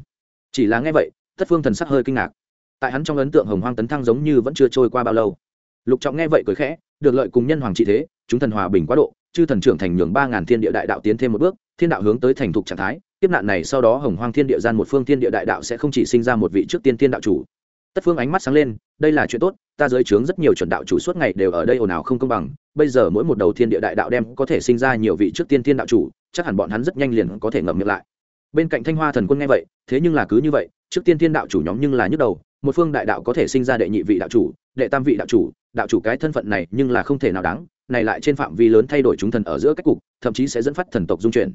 Chỉ là nghe vậy, tất phương thần sắc hơi kinh ngạc. Tại hắn trong ấn tượng hồng hoang tấn thăng giống như vẫn chưa trôi qua bao lâu. Lục trọng nghe vậy cười khẽ, được lợi cùng nhân hoàng trị thế, chúng thần hòa bình quá độ, chư thần trưởng thành nhường ba ngàn thiên địa đại đạo tiến thêm một bước, thiên đạo hướng tới thành thục trạng thái tiếp nạn này sau đó hồng hoang thiên địa gian một phương thiên địa đại đạo sẽ không chỉ sinh ra một vị trước tiên thiên đạo chủ tất phương ánh mắt sáng lên, đây là chuyện tốt, ta giới trướng rất nhiều chuẩn đạo chủ suốt ngày đều ở đây ồn ào không công bằng, bây giờ mỗi một đầu thiên địa đại đạo đem có thể sinh ra nhiều vị trước tiên thiên đạo chủ, chắc hẳn bọn hắn rất nhanh liền có thể ngậm miệng lại. Bên cạnh thanh hoa thần quân nghe vậy, thế nhưng là cứ như vậy, trước tiên thiên đạo chủ nhóm nhưng là nhức đầu, một phương đại đạo có thể sinh ra đệ nhị vị đạo chủ, đệ tam vị đạo chủ đạo chủ cái thân phận này nhưng là không thể nào đáng, này lại trên phạm vi lớn thay đổi chúng thần ở giữa cách cục, thậm chí sẽ dẫn phát thần tộc dung chuyển.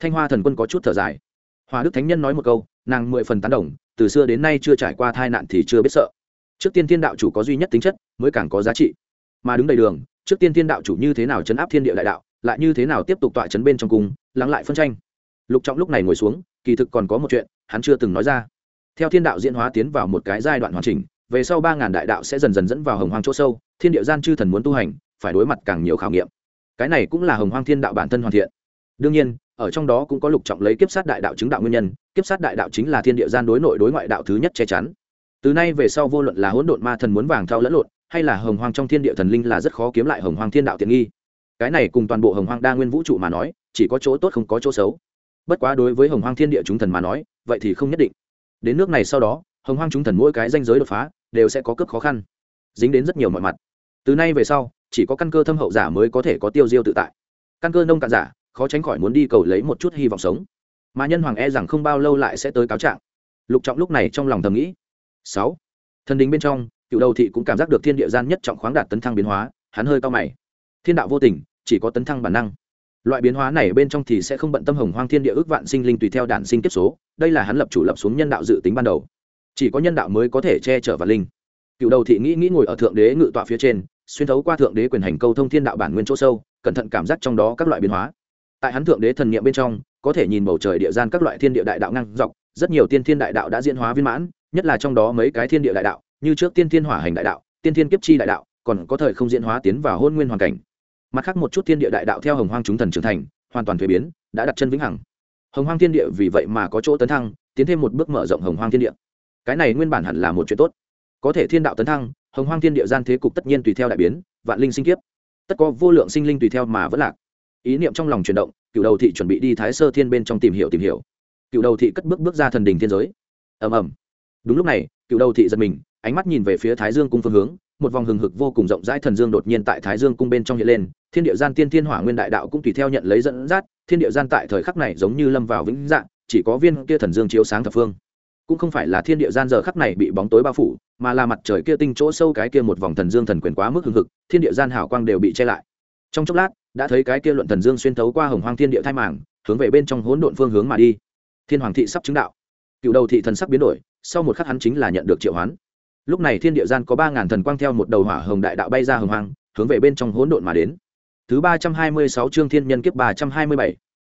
Thanh hoa thần quân có chút thở dài. Hòa đức thánh nhân nói một câu, nàng mười phần tán đồng từ xưa đến nay chưa trải qua tai nạn thì chưa biết sợ. Trước tiên thiên đạo chủ có duy nhất tính chất, mới càng có giá trị. Mà đứng đầy đường, trước tiên thiên đạo chủ như thế nào chấn áp thiên địa đại đạo, lại như thế nào tiếp tục tọa chấn bên trong cung lắng lại phân tranh. Lục trọng lúc này ngồi xuống, kỳ thực còn có một chuyện, hắn chưa từng nói ra. Theo thiên đạo diễn hóa tiến vào một cái giai đoạn hoàn chỉnh, về sau ba ngàn đại đạo sẽ dần dần dẫn vào hồng hoang chỗ sâu, thiên địa gian chư thần muốn tu hành, phải đối mặt càng nhiều khảo nghiệm. Cái này cũng là hồng hoang thiên đạo bản thân hoàn thiện. Đương nhiên ở trong đó cũng có lục trọng lấy kiếp sát đại đạo chứng đạo nguyên nhân, kiếp sát đại đạo chính là thiên địa gian đối nội đối ngoại đạo thứ nhất che chắn. Từ nay về sau vô luận là hỗn độn ma thần muốn vàng thao lẫn lộn, hay là hồng hoang trong thiên địa thần linh là rất khó kiếm lại hồng hoang thiên đạo tiện nghi. Cái này cùng toàn bộ hồng hoang đa nguyên vũ trụ mà nói, chỉ có chỗ tốt không có chỗ xấu. Bất quá đối với hồng hoang thiên địa chúng thần mà nói, vậy thì không nhất định. Đến nước này sau đó, hồng hoang chúng thần mỗi cái danh giới đột phá, đều sẽ có cấp khó khăn, dính đến rất nhiều mọi mặt. Từ nay về sau, chỉ có căn cơ thâm hậu giả mới có thể có tiêu diêu tự tại. Căn cơ nông cạn giả khó tránh khỏi muốn đi cầu lấy một chút hy vọng sống. Mà nhân hoàng e rằng không bao lâu lại sẽ tới cáo trạng. Lục trọng lúc này trong lòng thầm nghĩ. Sáu. Thần đình bên trong, cựu đầu thị cũng cảm giác được thiên địa gian nhất trọng khoáng đạt tấn thăng biến hóa, hắn hơi cao mày. Thiên đạo vô tình, chỉ có tấn thăng bản năng. Loại biến hóa này bên trong thì sẽ không bận tâm hồng hoang thiên địa ước vạn sinh linh tùy theo đản sinh kiếp số, đây là hắn lập chủ lập xuống nhân đạo dự tính ban đầu. Chỉ có nhân đạo mới có thể che chở và linh. Cựu đầu thị nghĩ nghĩ ngồi ở thượng đế ngự tọa phía trên, xuyên thấu qua thượng đế quyền hành câu thông thiên đạo bản nguyên chỗ sâu, cẩn thận cảm giác trong đó các loại biến hóa tại hắn thượng đế thần niệm bên trong, có thể nhìn bầu trời địa gian các loại thiên địa đại đạo ngang dọc, rất nhiều tiên thiên đại đạo đã diễn hóa viên mãn, nhất là trong đó mấy cái thiên địa đại đạo, như trước tiên thiên hỏa hành đại đạo, tiên thiên kiếp chi đại đạo, còn có thời không diễn hóa tiến vào hôn nguyên hoàn cảnh. Mặt khác một chút thiên địa đại đạo theo hồng hoang chúng thần trưởng thành, hoàn toàn thuế biến, đã đặt chân vĩnh hằng. Hồng hoang thiên địa vì vậy mà có chỗ tấn thăng, tiến thêm một bước mở rộng hồng hoang thiên địa. Cái này nguyên bản hẳn là một chuyện tốt. Có thể thiên đạo tấn thăng, hồng hoang thiên địa gian thế cục tất nhiên tùy theo đại biến, vạn linh sinh kiếp. Tất có vô lượng sinh linh tùy theo mà vẫn lạc ý niệm trong lòng chuyển động, cựu đầu thị chuẩn bị đi thái sơ thiên bên trong tìm hiểu tìm hiểu. Cựu đầu thị cất bước bước ra thần đình thiên giới. Ầm ầm. Đúng lúc này, cựu đầu thị giật mình, ánh mắt nhìn về phía thái dương cung phương hướng, một vòng hừng hực vô cùng rộng rãi thần dương đột nhiên tại thái dương cung bên trong hiện lên, thiên địa gian tiên thiên hỏa nguyên đại đạo cũng tùy theo nhận lấy dẫn dắt, thiên địa gian tại thời khắc này giống như lâm vào vĩnh dạng, chỉ có viên kia thần dương chiếu sáng thập phương. Cũng không phải là thiên địa gian giờ khắc này bị bóng tối bao phủ, mà là mặt trời kia tinh chỗ sâu cái kia một vòng thần dương thần quyền quá mức hừng hực, thiên địa gian hào quang đều bị che lại trong chốc lát, đã thấy cái kia luận thần dương xuyên thấu qua hồng hoang thiên địa thai màng, hướng về bên trong hỗn độn phương hướng mà đi. Thiên hoàng thị sắp chứng đạo. Cựu đầu thị thần sắc biến đổi, sau một khắc hắn chính là nhận được triệu hoán. Lúc này thiên địa gian có ba ngàn thần quang theo một đầu hỏa hồng đại đạo bay ra hồng hoang, hướng về bên trong hỗn độn mà đến. Thứ ba trăm hai mươi sáu chương thiên nhân kiếp ba trăm hai mươi bảy.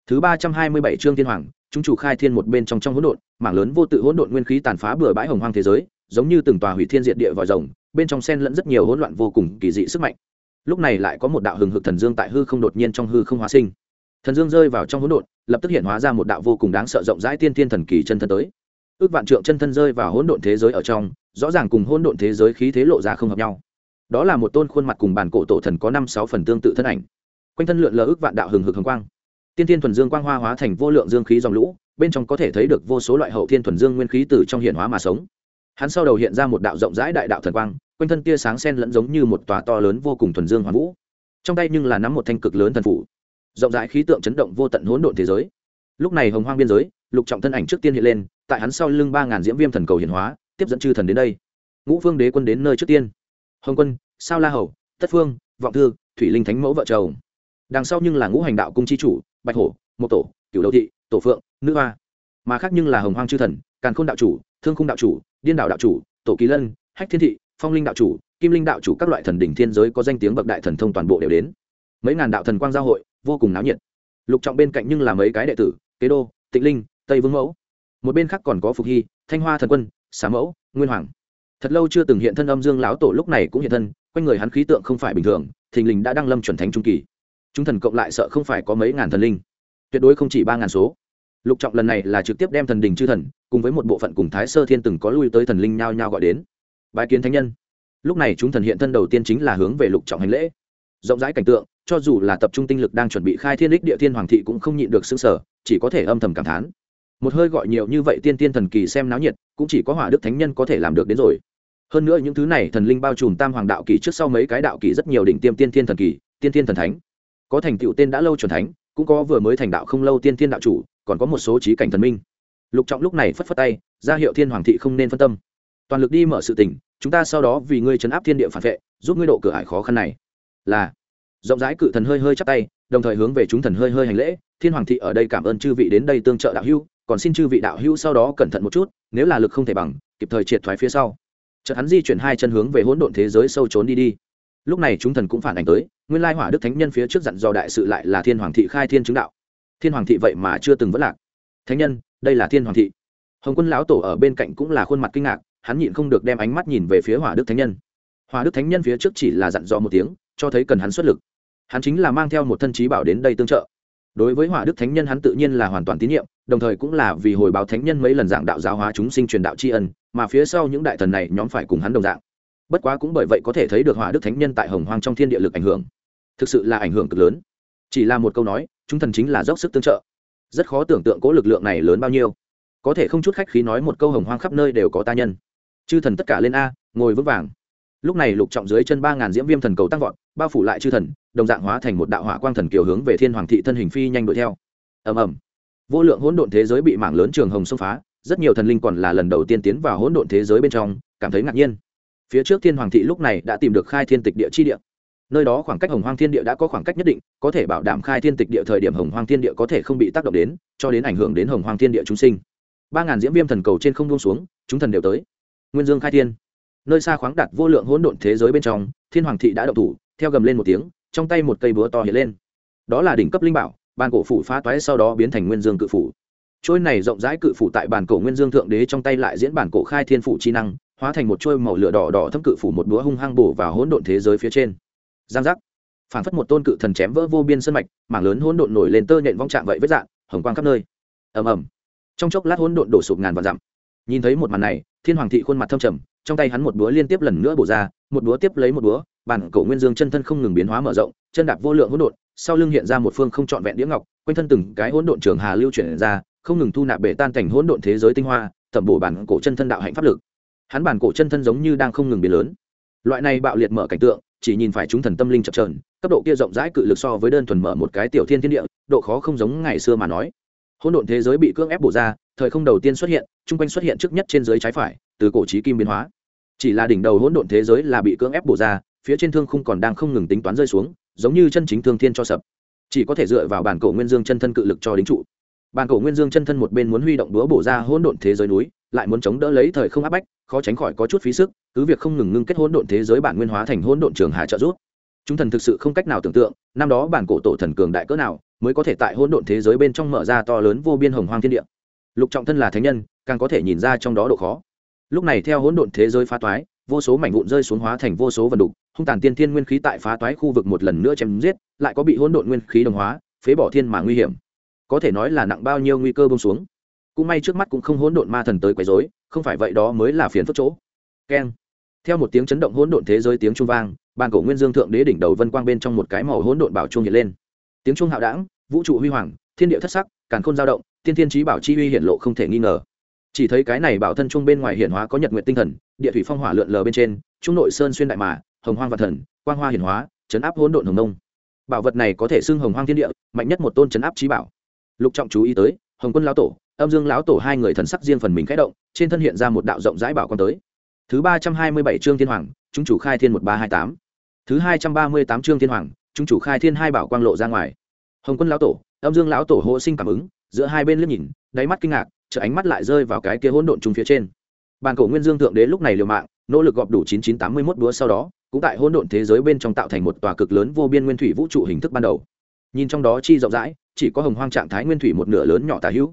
Thứ ba trăm hai mươi bảy chương thiên hoàng, chúng chủ khai thiên một bên trong trong hỗn độn, mảng lớn vô tự hỗn độn nguyên khí tàn phá bừa bãi hồng hoang thế giới, giống như từng tòa hủy thiên diệt địa vòi rồng, bên trong sen lẫn rất nhiều hỗn loạn vô cùng kỳ dị sức mạnh lúc này lại có một đạo hừng hực thần dương tại hư không đột nhiên trong hư không hóa sinh. Thần dương rơi vào trong hỗn độn, lập tức hiện hóa ra một đạo vô cùng đáng sợ rộng rãi tiên thiên thần kỳ chân thân tới. Ước vạn trượng chân thân rơi vào hỗn độn thế giới ở trong, rõ ràng cùng hỗn độn thế giới khí thế lộ ra không hợp nhau. Đó là một tôn khuôn mặt cùng bản cổ tổ thần có năm sáu phần tương tự thân ảnh. Quanh thân lượn lờ ước vạn đạo hừng hực hồng quang. Tiên thiên thuần dương quang hoa hóa thành vô lượng dương khí dòng lũ, bên trong có thể thấy được vô số loại hậu thiên thuần dương nguyên khí từ trong hiện hóa mà sống. Hắn sau đầu hiện ra một đạo rộng rãi đại đạo thần quang quanh thân tia sáng sen lẫn giống như một tòa to lớn vô cùng thuần dương hoàn vũ. Trong tay nhưng là nắm một thanh cực lớn thần phủ. Rộng rãi khí tượng chấn động vô tận hỗn độn thế giới. Lúc này hồng hoang biên giới, lục trọng thân ảnh trước tiên hiện lên, tại hắn sau lưng ba ngàn diễm viêm thần cầu hiển hóa, tiếp dẫn chư thần đến đây. Ngũ phương đế quân đến nơi trước tiên. Hồng quân, sao la hầu, tất phương, vọng thư, thủy linh thánh mẫu vợ chồng. Đằng sau nhưng là ngũ hành đạo cung chi chủ, bạch hổ, mộc tổ, cửu đầu thị, tổ phượng, nữ hoa. Mà khác nhưng là hồng hoang chư thần, càn khôn đạo chủ, thương khung đạo chủ, điên đạo đạo chủ, tổ kỳ lân, hách thiên thị phong linh đạo chủ, kim linh đạo chủ các loại thần đỉnh thiên giới có danh tiếng bậc đại thần thông toàn bộ đều đến. Mấy ngàn đạo thần quang giao hội, vô cùng náo nhiệt. Lục trọng bên cạnh nhưng là mấy cái đệ tử, kế đô, tịnh linh, tây vương mẫu. Một bên khác còn có phục hy, thanh hoa thần quân, xá mẫu, nguyên hoàng. Thật lâu chưa từng hiện thân âm dương lão tổ lúc này cũng hiện thân, quanh người hắn khí tượng không phải bình thường, thình lình đã đăng lâm chuẩn thánh trung kỳ. Chúng thần cộng lại sợ không phải có mấy ngàn thần linh. Tuyệt đối không chỉ ba ngàn số. Lục trọng lần này là trực tiếp đem thần đình chư thần, cùng với một bộ phận cùng thái sơ thiên từng có lui tới thần linh nhao nhao gọi đến bài kiến thánh nhân. Lúc này chúng thần hiện thân đầu tiên chính là hướng về lục trọng hành lễ. Rộng rãi cảnh tượng, cho dù là tập trung tinh lực đang chuẩn bị khai thiên đích địa thiên hoàng thị cũng không nhịn được xứng sở chỉ có thể âm thầm cảm thán. Một hơi gọi nhiều như vậy tiên tiên thần kỳ xem náo nhiệt, cũng chỉ có hỏa đức thánh nhân có thể làm được đến rồi. Hơn nữa những thứ này thần linh bao trùm tam hoàng đạo kỳ trước sau mấy cái đạo kỳ rất nhiều đỉnh tiêm tiên tiên thần kỳ, tiên tiên thần thánh. Có thành tựu tên đã lâu chuẩn thánh, cũng có vừa mới thành đạo không lâu tiên tiên đạo chủ, còn có một số trí cảnh thần minh. Lục trọng lúc này phất phất tay, ra hiệu thiên hoàng thị không nên phân tâm toàn lực đi mở sự tình, chúng ta sau đó vì ngươi chấn áp thiên địa phản vệ, giúp ngươi độ cửa ải khó khăn này. Là. Rộng rãi cự thần hơi hơi chắp tay, đồng thời hướng về chúng thần hơi hơi hành lễ, thiên hoàng thị ở đây cảm ơn chư vị đến đây tương trợ đạo hữu, còn xin chư vị đạo hữu sau đó cẩn thận một chút, nếu là lực không thể bằng, kịp thời triệt thoái phía sau. Chợt hắn di chuyển hai chân hướng về hỗn độn thế giới sâu trốn đi đi. Lúc này chúng thần cũng phản ảnh tới, nguyên lai hỏa đức thánh nhân phía trước dặn dò đại sự lại là thiên hoàng thị khai thiên chứng đạo. Thiên hoàng thị vậy mà chưa từng vất lạc. Thánh nhân, đây là thiên hoàng thị. Hồng quân lão tổ ở bên cạnh cũng là khuôn mặt kinh ngạc hắn nhịn không được đem ánh mắt nhìn về phía hỏa đức thánh nhân. Hỏa đức thánh nhân phía trước chỉ là dặn dò một tiếng, cho thấy cần hắn xuất lực. Hắn chính là mang theo một thân trí bảo đến đây tương trợ. Đối với hỏa đức thánh nhân hắn tự nhiên là hoàn toàn tín nhiệm, đồng thời cũng là vì hồi báo thánh nhân mấy lần dạng đạo giáo hóa chúng sinh truyền đạo tri ân, mà phía sau những đại thần này nhóm phải cùng hắn đồng dạng. Bất quá cũng bởi vậy có thể thấy được hỏa đức thánh nhân tại hồng hoang trong thiên địa lực ảnh hưởng. Thực sự là ảnh hưởng cực lớn. Chỉ là một câu nói, chúng thần chính là dốc sức tương trợ. Rất khó tưởng tượng cố lực lượng này lớn bao nhiêu. Có thể không chút khách khí nói một câu hồng hoang khắp nơi đều có ta nhân chư thần tất cả lên a, ngồi vững vàng. Lúc này lục trọng dưới chân ba ngàn diễm viêm thần cầu tăng vọt, bao phủ lại chư thần, đồng dạng hóa thành một đạo hỏa quang thần kiều hướng về thiên hoàng thị thân hình phi nhanh đuổi theo. Ầm ầm. Vô lượng hỗn độn thế giới bị mảng lớn trường hồng xông phá, rất nhiều thần linh còn là lần đầu tiên tiến vào hỗn độn thế giới bên trong, cảm thấy ngạc nhiên. Phía trước thiên hoàng thị lúc này đã tìm được khai thiên tịch địa chi địa. Nơi đó khoảng cách hồng hoang thiên địa đã có khoảng cách nhất định, có thể bảo đảm khai thiên tịch địa thời điểm hồng hoang thiên địa có thể không bị tác động đến, cho đến ảnh hưởng đến hồng hoang thiên địa chúng sinh. Ba ngàn diễm viêm thần cầu trên không buông xuống, chúng thần đều tới nguyên dương khai thiên. Nơi xa khoáng đặt vô lượng hỗn độn thế giới bên trong, thiên hoàng thị đã động thủ, theo gầm lên một tiếng, trong tay một cây búa to hiện lên. Đó là đỉnh cấp linh bảo, bàn cổ phủ phá toái sau đó biến thành nguyên dương cự phủ. Trôi này rộng rãi cự phủ tại bàn cổ nguyên dương thượng đế trong tay lại diễn bản cổ khai thiên phủ chi năng, hóa thành một trôi màu lửa đỏ đỏ thâm cự phủ một búa hung hăng bổ vào hỗn độn thế giới phía trên. Giang giác. Phản phất một tôn cự thần chém vỡ vô biên sân mạch, mảng lớn hỗn độn nổi lên tơ nhện vong chạm vậy vết dạng, hồng quang khắp nơi. Ầm ầm. Trong chốc lát hỗn độn đổ sụp ngàn vạn dặm. Nhìn thấy một màn này thiên hoàng thị khuôn mặt thâm trầm, trong tay hắn một búa liên tiếp lần nữa bổ ra, một búa tiếp lấy một búa, bản cổ nguyên dương chân thân không ngừng biến hóa mở rộng, chân đạp vô lượng hỗn độn, sau lưng hiện ra một phương không trọn vẹn đĩa ngọc, quanh thân từng cái hỗn độn trường hà lưu chuyển ra, không ngừng thu nạp bể tan cảnh hỗn độn thế giới tinh hoa tẩm bổ bản cổ chân thân đạo hạnh pháp lực. Hắn bản cổ chân thân giống như đang không ngừng biến lớn. Loại này bạo liệt mở cảnh tượng, chỉ nhìn phải chúng thần tâm linh chập trờn cấp độ kia rộng rãi cự lực so với đơn thuần mở một cái tiểu thiên thiên địa, độ khó không giống ngày xưa mà nói hỗn độn thế giới bị cưỡng ép bổ ra, thời không đầu tiên xuất hiện, chung quanh xuất hiện trước nhất trên dưới trái phải, từ cổ trí kim biến hóa. Chỉ là đỉnh đầu hỗn độn thế giới là bị cưỡng ép bổ ra, phía trên thương không còn đang không ngừng tính toán rơi xuống, giống như chân chính thương thiên cho sập. Chỉ có thể dựa vào bản cổ nguyên dương chân thân cự lực cho đính trụ. Bản cổ nguyên dương chân thân một bên muốn huy động đũa bổ ra hỗn độn thế giới núi, lại muốn chống đỡ lấy thời không áp bách, khó tránh khỏi có chút phí sức, cứ việc không ngừng ngưng kết hỗn độn thế giới bản nguyên hóa thành hỗn độn trường hà trợ giúp. Chúng thần thực sự không cách nào tưởng tượng, năm đó bản cổ tổ thần cường đại cỡ nào mới có thể tại hỗn độn thế giới bên trong mở ra to lớn vô biên hồng hoang thiên địa. Lục trọng thân là thánh nhân, càng có thể nhìn ra trong đó độ khó. Lúc này theo hỗn độn thế giới phá toái, vô số mảnh vụn rơi xuống hóa thành vô số vần đục, hung tàn tiên thiên nguyên khí tại phá toái khu vực một lần nữa chém giết, lại có bị hỗn độn nguyên khí đồng hóa, phế bỏ thiên mà nguy hiểm. Có thể nói là nặng bao nhiêu nguy cơ bông xuống. Cũng may trước mắt cũng không hỗn độn ma thần tới quấy rối, không phải vậy đó mới là phiền phức chỗ. Keng. Theo một tiếng chấn động hỗn độn thế giới tiếng trung vang, bàn cổ nguyên dương thượng đế đỉnh đầu vân quang bên trong một cái màu hỗn độn bảo chuông hiện lên tiếng trung hạo đảng vũ trụ huy hoàng, thiên địa thất sắc, càn khôn giao động, tiên thiên trí bảo chi uy hiện lộ không thể nghi ngờ. Chỉ thấy cái này bảo thân trung bên ngoài hiển hóa có nhật nguyện tinh thần, địa thủy phong hỏa lượn lờ bên trên trung nội sơn xuyên đại mà, hồng hoang và thần, quang hoa hiển hóa, chấn áp hỗn độn hồng nông bảo vật này có thể xưng hồng hoang thiên địa, mạnh nhất một tôn chấn áp trí bảo. Lục trọng chú ý tới, hồng quân lão tổ, âm dương lão tổ hai người thần sắc riêng phần mình khẽ động, trên thân hiện ra một đạo rộng rãi bảo quan tới. Thứ ba trăm hai mươi bảy chương thiên hoàng, chúng chủ khai thiên một ba hai tám. Thứ hai trăm ba mươi tám chương thiên hoàng chúng chủ khai thiên hai bảo quang lộ ra ngoài. Hồng quân lão tổ, âm dương lão tổ hộ sinh cảm ứng, giữa hai bên liếc nhìn, đáy mắt kinh ngạc chợ ánh mắt lại rơi vào cái kia hỗn độn chung phía trên. Bàn cổ nguyên dương thượng đế lúc này liều mạng, nỗ lực gọp đủ chín chín tám mươi mốt đúa sau đó, cũng tại hỗn độn thế giới bên trong tạo thành một tòa cực lớn vô biên nguyên thủy vũ trụ hình thức ban đầu. Nhìn trong đó chi rộng rãi, chỉ có hồng hoang trạng thái nguyên thủy một nửa lớn nhỏ tả hữu.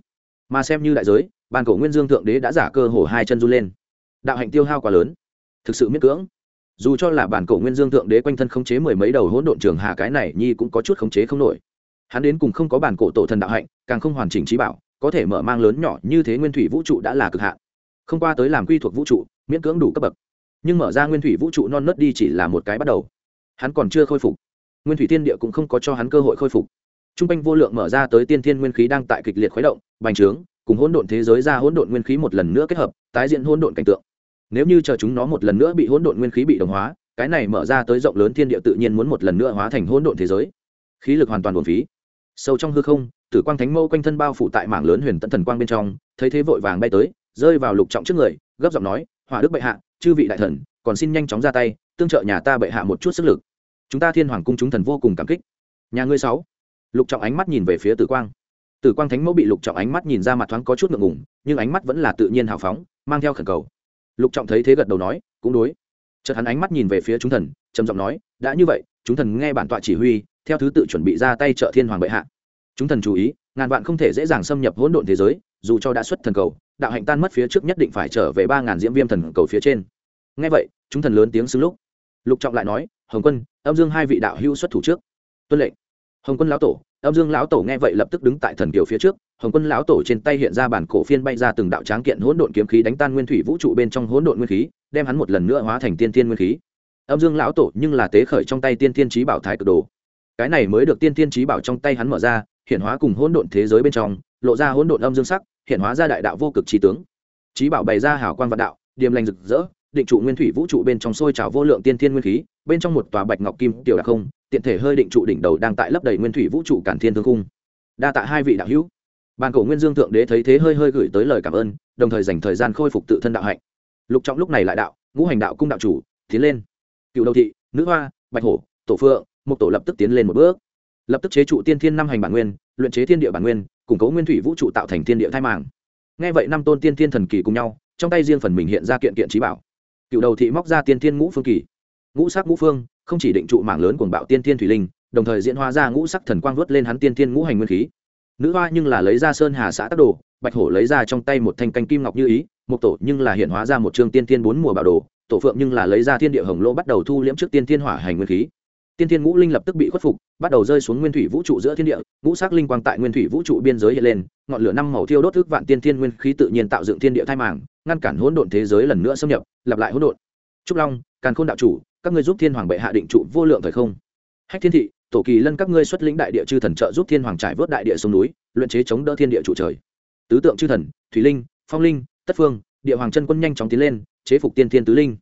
Mà xem như đại giới, bàn cổ nguyên dương thượng đế đã giả cơ hồ hai chân run lên. Đạo hạnh tiêu hao quá lớn. Thực sự miết cưỡng dù cho là bản cổ nguyên dương thượng đế quanh thân khống chế mười mấy đầu hỗn độn trường hà cái này nhi cũng có chút khống chế không nổi. Hắn đến cùng không có bản cổ tổ thần đạo hạnh, càng không hoàn chỉnh trí bảo, có thể mở mang lớn nhỏ như thế nguyên thủy vũ trụ đã là cực hạn. Không qua tới làm quy thuộc vũ trụ, miễn cưỡng đủ cấp bậc. Nhưng mở ra nguyên thủy vũ trụ non nớt đi chỉ là một cái bắt đầu. Hắn còn chưa khôi phục. Nguyên thủy tiên địa cũng không có cho hắn cơ hội khôi phục. T r u n g quanh vô lượng mở ra tới tiên thiên nguyên khí đang tại kịch liệt khuấy động, bành trướng, cùng hỗn độn thế giới ra hỗn độn nguyên khí một lần nữa kết hợp, tái diễn hỗn độn cảnh tượng nếu như chờ chúng nó một lần nữa bị hỗn độn nguyên khí bị đồng hóa, cái này mở ra tới rộng lớn thiên địa tự nhiên muốn một lần nữa hóa thành hỗn độn thế giới. Khí lực hoàn toàn buồn phí. Sâu trong hư không, tử quang thánh mâu quanh thân bao phủ tại mảng lớn huyền tận thần quang bên trong, thấy thế vội vàng bay tới, rơi vào lục trọng trước người, gấp giọng nói, hỏa đức bệ hạ, chư vị đại thần, còn xin nhanh chóng ra tay, tương trợ nhà ta bệ hạ một chút sức lực. Chúng ta thiên hoàng cung chúng thần vô cùng cảm kích. Nhà ngươi sáu. Lục trọng ánh mắt nhìn về phía tử quang. Tử quang thánh mẫu bị lục trọng ánh mắt nhìn ra mặt thoáng có chút ngượng ngùng, nhưng ánh mắt vẫn là tự nhiên hào phóng, mang theo khẩn cầu lục trọng thấy thế gật đầu nói, cũng đối. Chợt hắn ánh mắt nhìn về phía chúng thần, trầm giọng nói, đã như vậy, chúng thần nghe bản tọa chỉ huy, theo thứ tự chuẩn bị ra tay trợ thiên hoàng bệ hạ. Chúng thần chú ý, ngàn vạn không thể dễ dàng xâm nhập hỗn độn thế giới, dù cho đã xuất thần cầu, đạo hạnh tan mất phía trước nhất định phải trở về ba ngàn diễm viêm thần cầu phía trên. Nghe vậy, chúng thần lớn tiếng xưng lúc lục trọng lại nói, hồng quân, âm dương hai vị đạo hữu xuất thủ trước. Tuân lệnh. Hồng quân lão tổ âm dương lão tổ nghe vậy lập tức đứng tại thần kiều phía trước, hồng quân lão tổ trên tay hiện ra bản cổ phiên bay ra từng đạo tráng kiện hỗn độn kiếm khí đánh tan nguyên thủy vũ trụ bên trong hỗn độn nguyên khí, đem hắn một lần nữa hóa thành tiên tiên nguyên khí. Âm dương lão tổ nhưng là tế khởi trong tay tiên tiên trí bảo thái cực đồ. Cái này mới được tiên tiên trí bảo trong tay hắn mở ra, hiện hóa cùng hỗn độn thế giới bên trong, lộ ra hỗn độn âm dương sắc, hiện hóa ra đại đạo vô cực trí tướng. Trí bảo bày ra hảo quan vạn đạo, điềm lành rực rỡ định trụ nguyên thủy vũ trụ bên trong sôi trào vô lượng tiên thiên nguyên khí, bên trong một tòa bạch ngọc kim tiểu đặc không, tiện thể hơi định trụ đỉnh đầu đang tại lấp đầy nguyên thủy vũ trụ cản thiên thương cung đa tạ hai vị đạo hữu. Bàn cổ nguyên dương thượng đế thấy thế hơi hơi gửi tới lời cảm ơn, đồng thời dành thời gian khôi phục tự thân đạo hạnh. Lục trọng lúc này lại đạo, ngũ hành đạo cung đạo chủ, tiến lên. Cựu đầu thị, nữ hoa, bạch hổ, tổ phượng một tổ lập tức tiến lên một bước. Lập tức chế trụ tiên thiên năm hành bản nguyên, luyện chế thiên địa bản nguyên, củng cố nguyên thủy vũ trụ tạo thành thiên địa thai màng. Nghe vậy năm tôn tiên thiên thần kỳ cùng nhau, trong tay riêng phần mình hiện ra kiện kiện trí bảo cựu đầu thị móc ra tiên thiên ngũ phương kỳ. Ngũ sắc ngũ phương, không chỉ định trụ mảng lớn cuồng bạo tiên thiên thủy linh, đồng thời diễn hóa ra ngũ sắc thần quang vớt lên hắn tiên thiên ngũ hành nguyên khí. Nữ hoa nhưng là lấy ra sơn hà xã tắc đồ, bạch hổ lấy ra trong tay một thanh canh kim ngọc như ý một tổ nhưng là hiện hóa ra một chương tiên thiên bốn mùa bảo đồ, tổ phượng nhưng là lấy ra thiên địa hồng lô bắt đầu thu liễm trước tiên thiên hỏa hành nguyên khí tiên thiên ngũ linh lập tức bị khuất phục, bắt đầu rơi xuống nguyên thủy vũ trụ giữa thiên địa, ngũ sắc linh quang tại nguyên thủy vũ trụ biên giới hiện lên, ngọn lửa năm màu thiêu đốt thức vạn tiên thiên nguyên khí tự nhiên tạo dựng thiên địa thai màng, ngăn cản hỗn độn thế giới lần nữa xâm nhập, lặp lại hỗn độn. Trúc long, càn khôn đạo chủ, các ngươi giúp thiên hoàng bệ hạ định trụ vô lượng thời không. Hách thiên thị, tổ kỳ lân các ngươi xuất lĩnh đại địa chư thần trợ giúp thiên hoàng trải vớt đại địa sông núi, luyện chế chống đỡ thiên địa trụ trời. Tứ tượng chư thần, thủy linh, phong linh, tất phương, địa hoàng chân quân nhanh chóng tiến lên, chế phục tiên thiên tứ linh.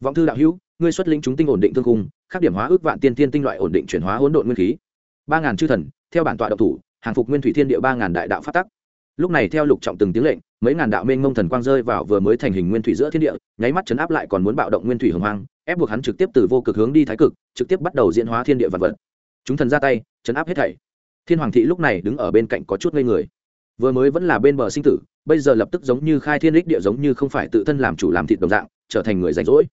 Vọng thư đạo hữu, ngươi xuất lĩnh chúng tinh ổn định thương cùng khác điểm hóa ước vạn tiên thiên tinh loại ổn định chuyển hóa hỗn độn nguyên khí. Ba ngàn chư thần, theo bản tọa độc thủ, hàng phục nguyên thủy thiên địa ba ngàn đại đạo phát tắc. Lúc này theo lục trọng từng tiếng lệnh, mấy ngàn đạo mênh mông thần quang rơi vào vừa mới thành hình nguyên thủy giữa thiên địa, nháy mắt chấn áp lại còn muốn bạo động nguyên thủy hồng hoang, ép buộc hắn trực tiếp từ vô cực hướng đi thái cực, trực tiếp bắt đầu diễn hóa thiên địa vật vật. Chúng thần ra tay, chấn áp hết thảy. Thiên hoàng thị lúc này đứng ở bên cạnh có chút ngây người. Vừa mới vẫn là bên bờ sinh tử, bây giờ lập tức giống như khai thiên lích địa giống như không phải tự thân làm chủ làm thịt đồng dạng, trở thành người rảnh rỗi.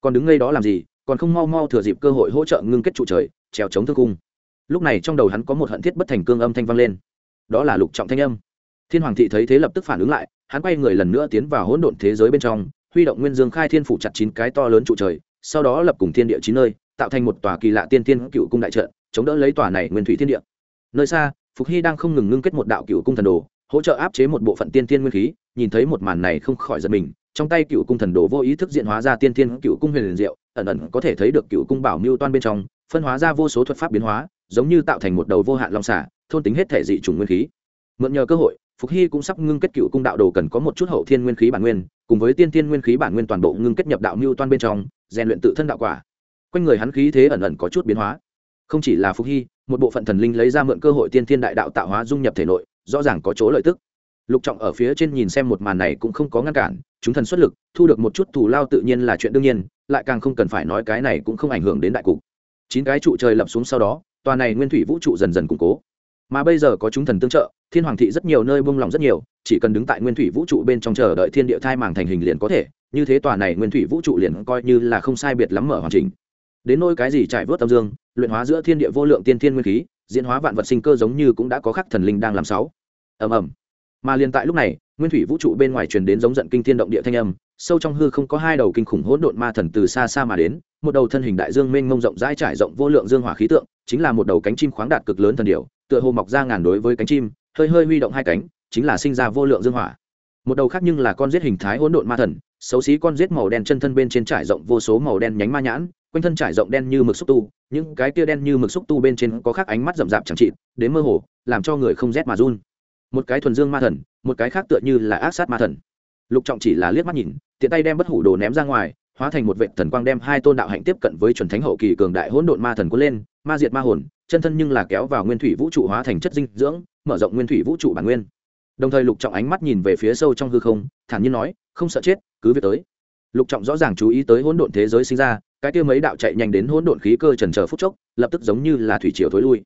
Còn đứng ngay đó làm gì? Còn không mau mau thừa dịp cơ hội hỗ trợ ngưng kết trụ trời, trèo chống thương cung. Lúc này trong đầu hắn có một hận thiết bất thành cương âm thanh vang lên. Đó là lục trọng thanh âm. Thiên hoàng thị thấy thế lập tức phản ứng lại, hắn quay người lần nữa tiến vào hỗn độn thế giới bên trong, huy động nguyên dương khai thiên phủ chặt chín cái to lớn trụ trời, sau đó lập cùng thiên địa chín nơi, tạo thành một tòa kỳ lạ tiên tiên cựu cung đại trận, chống đỡ lấy tòa này nguyên thủy thiên địa. Nơi xa, phục hy đang không ngừng ngưng kết một đạo cựu cung thần đồ, hỗ trợ áp chế một bộ phận tiên tiên nguyên khí, nhìn thấy một màn này không khỏi giật mình trong tay cựu cung thần đồ vô ý thức diện hóa ra tiên thiên cựu cung huyền liền diệu, ẩn ẩn có thể thấy được cựu cung bảo mưu toan bên trong, phân hóa ra vô số thuật pháp biến hóa, giống như tạo thành một đầu vô hạn long xả thôn tính hết thể dị chủng nguyên khí. Mượn nhờ cơ hội, phục hy cũng sắp ngưng kết cựu cung đạo đồ cần có một chút hậu thiên nguyên khí bản nguyên, cùng với tiên thiên nguyên khí bản nguyên toàn bộ ngưng kết nhập đạo mưu toan bên trong, rèn luyện tự thân đạo quả. Quanh người hắn khí thế ẩn ẩn có chút biến hóa. Không chỉ là phục hy, một bộ phận thần linh lấy ra mượn cơ hội tiên thiên đại đạo tạo hóa dung nhập thể nội, rõ ràng có chỗ lợi tức lục trọng ở phía trên nhìn xem một màn này cũng không có ngăn cản, chúng thần xuất lực, thu được một chút thù lao tự nhiên là chuyện đương nhiên, lại càng không cần phải nói cái này cũng không ảnh hưởng đến đại cục. Chín cái trụ trời lập xuống sau đó, tòa này nguyên thủy vũ trụ dần dần củng cố. Mà bây giờ có chúng thần tương trợ, thiên hoàng thị rất nhiều nơi bông lòng rất nhiều, chỉ cần đứng tại nguyên thủy vũ trụ bên trong chờ đợi thiên địa thai màng thành hình liền có thể, như thế tòa này nguyên thủy vũ trụ liền coi như là không sai biệt lắm mở hoàn chỉnh. Đến nôi cái gì trải vớt tâm dương, luyện hóa giữa thiên địa vô lượng tiên thiên nguyên khí, diễn hóa vạn vật sinh cơ giống như cũng đã có khắc thần linh đang làm sáu. Ầm ầm mà liền tại lúc này, nguyên thủy vũ trụ bên ngoài truyền đến giống giận kinh thiên động địa thanh âm, sâu trong hư không có hai đầu kinh khủng hỗn độn ma thần từ xa xa mà đến, một đầu thân hình đại dương mênh mông rộng rãi trải rộng vô lượng dương hỏa khí tượng, chính là một đầu cánh chim khoáng đạt cực lớn thần điểu, tựa hồ mọc ra ngàn đối với cánh chim, hơi hơi huy động hai cánh, chính là sinh ra vô lượng dương hỏa. Một đầu khác nhưng là con giết hình thái hỗn độn ma thần, xấu xí con giết màu đen chân thân bên trên trải rộng vô số màu đen nhánh ma nhãn, quanh thân trải rộng đen như mực xúc tu, những cái tia đen như mực xúc tu bên trên có khắc ánh mắt rậm rạp chẳng trị đến mơ hồ, làm cho người không rét mà run một cái thuần dương ma thần, một cái khác tựa như là ác sát ma thần. Lục trọng chỉ là liếc mắt nhìn, tiện tay đem bất hủ đồ ném ra ngoài, hóa thành một vệ thần quang đem hai tôn đạo hạnh tiếp cận với chuẩn thánh hậu kỳ cường đại hỗn độn ma thần cuốn lên, ma diệt ma hồn, chân thân nhưng là kéo vào nguyên thủy vũ trụ hóa thành chất dinh dưỡng, mở rộng nguyên thủy vũ trụ bản nguyên. Đồng thời lục trọng ánh mắt nhìn về phía sâu trong hư không, thản nhiên nói, không sợ chết, cứ việc tới. Lục trọng rõ ràng chú ý tới hỗn độn thế giới sinh ra, cái kia mấy đạo chạy nhanh đến hỗn độn khí cơ trần chờ phút chốc, lập tức giống như là thủy triều thối lui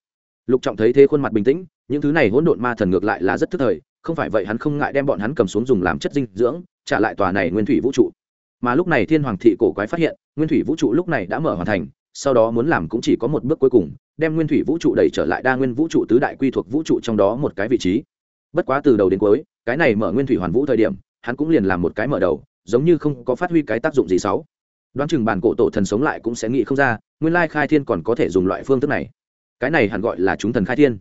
lục trọng thấy thế khuôn mặt bình tĩnh, những thứ này hỗn độn ma thần ngược lại là rất thức thời, không phải vậy hắn không ngại đem bọn hắn cầm xuống dùng làm chất dinh dưỡng, trả lại tòa này nguyên thủy vũ trụ. Mà lúc này thiên hoàng thị cổ quái phát hiện, nguyên thủy vũ trụ lúc này đã mở hoàn thành, sau đó muốn làm cũng chỉ có một bước cuối cùng, đem nguyên thủy vũ trụ đẩy trở lại đa nguyên vũ trụ tứ đại quy thuộc vũ trụ trong đó một cái vị trí. Bất quá từ đầu đến cuối, cái này mở nguyên thủy hoàn vũ thời điểm, hắn cũng liền làm một cái mở đầu, giống như không có phát huy cái tác dụng gì xấu. Đoán chừng bản cổ tổ thần sống lại cũng sẽ nghĩ không ra, nguyên lai khai thiên còn có thể dùng loại phương thức này cái này hẳn gọi là chúng thần khai thiên.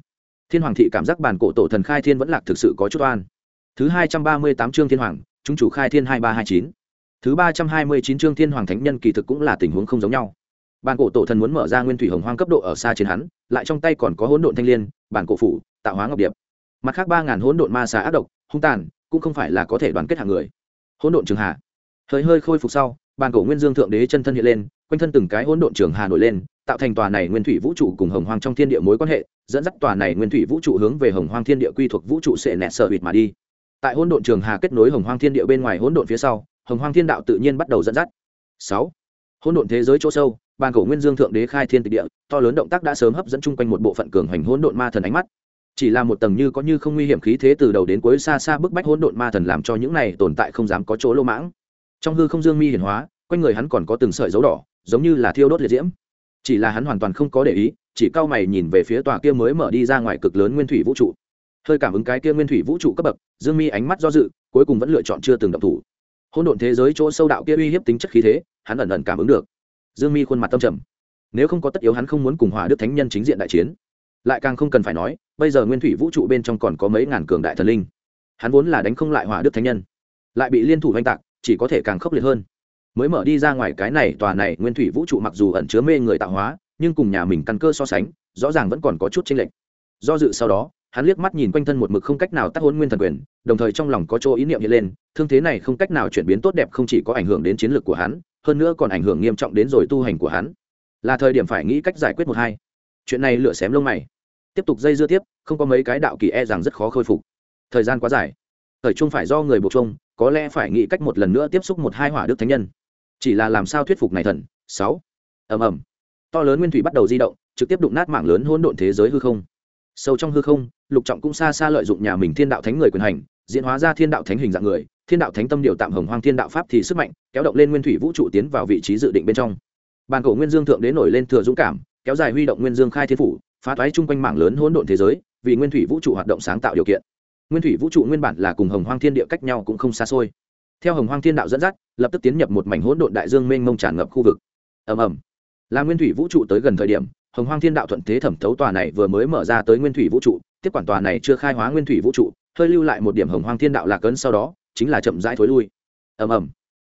Thiên hoàng thị cảm giác bản cổ tổ thần khai thiên vẫn lạc thực sự có chút oan. Thứ hai trăm ba mươi tám chương thiên hoàng, chúng chủ khai thiên hai ba hai chín. Thứ ba trăm hai mươi chín chương thiên hoàng thánh nhân kỳ thực cũng là tình huống không giống nhau. Bản cổ tổ thần muốn mở ra nguyên thủy hồng hoang cấp độ ở xa trên hắn, lại trong tay còn có hỗn độn thanh l i ê n bản cổ phủ, tạo hóa ngọc điệp. Mặt khác ba ngàn hỗn độn ma xà ác độc, hung tàn, cũng không phải là có thể đoàn kết hạng người. Hỗn độn trường hạ. Hơi hơi khôi phục sau bàn cổ nguyên dương thượng đế chân thân hiện lên quanh thân từng cái hỗn độn trường hà nổi lên, tạo thành tòa này nguyên thủy vũ trụ cùng hồng hoang trong thiên địa mối quan hệ, dẫn dắt tòa này nguyên thủy vũ trụ hướng về hồng hoang thiên địa quy thuộc vũ trụ sẽ nẹt sợ bịt mà đi. Tại hỗn độn trường hà kết nối hồng hoang thiên địa bên ngoài hỗn độn phía sau, hồng hoang thiên đạo tự nhiên bắt đầu dẫn dắt. Sáu, hỗn độn thế giới chỗ sâu, bàn cổ nguyên dương thượng đế khai thiên tịch địa, to lớn động tác đã sớm hấp dẫn chung quanh một bộ phận cường hành hỗn độn ma thần ánh mắt. Chỉ là một tầng như có như không nguy hiểm khí thế từ đầu đến cuối xa xa bức bách hỗn độn ma thần làm cho những này tồn tại không dám có chỗ lô mãng. Trong hư không dương mi hiển hóa, quanh người hắn còn có từng sợi dấu đỏ giống như là thiêu đốt liệt diễm. Chỉ là hắn hoàn toàn không có để ý, chỉ cao mày nhìn về phía tòa kia mới mở đi ra ngoài cực lớn nguyên thủy vũ trụ. Hơi cảm ứng cái kia nguyên thủy vũ trụ cấp bậc, dương mi ánh mắt do dự, cuối cùng vẫn lựa chọn chưa từng động thủ. Hỗn độn thế giới chỗ sâu đạo kia uy hiếp tính chất khí thế, hắn ẩn ẩn cảm ứng được. Dương mi khuôn mặt tâm trầm. Nếu không có tất yếu hắn không muốn cùng hỏa đức thánh nhân chính diện đại chiến. Lại càng không cần phải nói, bây giờ nguyên thủy vũ trụ bên trong còn có mấy ngàn cường đại thần linh. Hắn vốn là đánh không lại hỏa đức thánh nhân. Lại bị liên thủ oanh tạc, chỉ có thể càng khốc liệt hơn mới mở đi ra ngoài cái này tòa này nguyên thủy vũ trụ mặc dù ẩn chứa mê người tạo hóa, nhưng cùng nhà mình căn cơ so sánh, rõ ràng vẫn còn có chút chênh lệch. Do dự sau đó, hắn liếc mắt nhìn quanh thân một mực không cách nào tác hôn nguyên thần quyền, đồng thời trong lòng có chỗ ý niệm hiện lên, thương thế này không cách nào chuyển biến tốt đẹp không chỉ có ảnh hưởng đến chiến lược của hắn, hơn nữa còn ảnh hưởng nghiêm trọng đến rồi tu hành của hắn. Là thời điểm phải nghĩ cách giải quyết một hai. Chuyện này lựa xém lông mày. Tiếp tục dây dưa tiếp, không có mấy cái đạo kỳ e rằng rất khó khôi phục. Thời gian quá dài. Thời chung phải do người buộc chung, có lẽ phải nghĩ cách một lần nữa tiếp xúc một hai hỏa đức thánh nhân chỉ là làm sao thuyết phục này thần? Sáu. Ầm ầm. To lớn nguyên thủy bắt đầu di động, trực tiếp đụng nát mạng lớn hỗn độn thế giới hư không. Sâu trong hư không, lục trọng cũng xa xa lợi dụng nhà mình thiên đạo thánh người quyền hành, diễn hóa ra thiên đạo thánh hình dạng người, thiên đạo thánh tâm điều tạm hồng hoang thiên đạo pháp thì sức mạnh, kéo động lên nguyên thủy vũ trụ tiến vào vị trí dự định bên trong. Bàn cổ nguyên dương thượng đế nổi lên thừa dũng cảm, kéo dài huy động nguyên dương khai thiên phủ, phá toái chung quanh mạng lớn hỗn độn thế giới, vì nguyên thủy vũ trụ hoạt động sáng tạo điều kiện. Nguyên thủy vũ trụ nguyên bản là cùng hồng hoang thiên địa cách nhau cũng không xa xôi theo hồng hoang thiên đạo dẫn dắt, lập tức tiến nhập một mảnh hỗn độn đại dương mênh mông tràn ngập khu vực. Ầm ầm. Là nguyên thủy vũ trụ tới gần thời điểm, hồng hoang thiên đạo thuận thế thẩm thấu tòa này vừa mới mở ra tới nguyên thủy vũ trụ, tiếp quản tòa này chưa khai hóa nguyên thủy vũ trụ, hơi lưu lại một điểm hồng hoang thiên đạo lạc ấn sau đó, chính là chậm rãi thối lui. Ầm ầm.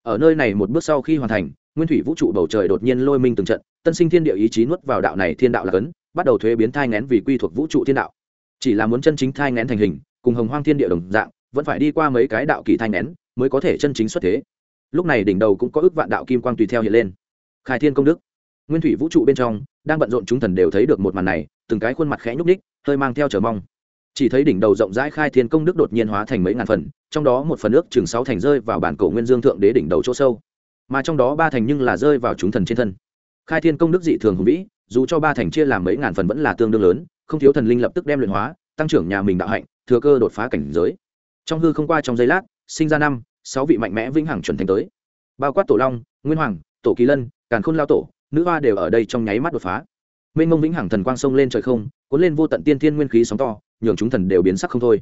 Ở nơi này một bước sau khi hoàn thành, nguyên thủy vũ trụ bầu trời đột nhiên lôi minh từng trận, tân sinh thiên địa ý chí nuốt vào đạo này thiên đạo lạc ấn, bắt đầu thuế biến thai ngén vì quy thuộc vũ trụ thiên đạo. Chỉ là muốn chân chính thai ngén thành hình, cùng hồng hoang thiên địa đồng dạng, vẫn phải đi qua mấy cái đạo kỳ thai ngén mới có thể chân chính xuất thế. Lúc này đỉnh đầu cũng có ước vạn đạo kim quang tùy theo hiện lên. Khai thiên công đức. Nguyên thủy vũ trụ bên trong, đang bận rộn chúng thần đều thấy được một màn này, từng cái khuôn mặt khẽ nhúc ních hơi mang theo chờ mong. Chỉ thấy đỉnh đầu rộng rãi khai thiên công đức đột nhiên hóa thành mấy ngàn phần, trong đó một phần ước chừng sáu thành rơi vào bản cổ nguyên dương thượng đế đỉnh đầu chỗ sâu. Mà trong đó ba thành nhưng là rơi vào chúng thần trên thân. Khai thiên công đức dị thường hùng vĩ, dù cho ba thành chia làm mấy ngàn phần vẫn là tương đương lớn, không thiếu thần linh lập tức đem luyện hóa, tăng trưởng nhà mình đạo hạnh, thừa cơ đột phá cảnh giới. Trong hư không qua trong giây lát sinh ra năm, sáu vị mạnh mẽ vĩnh hằng chuẩn thành tới. Bao quát tổ long, nguyên hoàng, tổ kỳ lân, càn khôn lao tổ, nữ hoa đều ở đây trong nháy mắt đột phá. Mênh mông vĩnh hằng thần quang sông lên trời không, cuốn lên vô tận tiên thiên nguyên khí sóng to, nhường chúng thần đều biến sắc không thôi.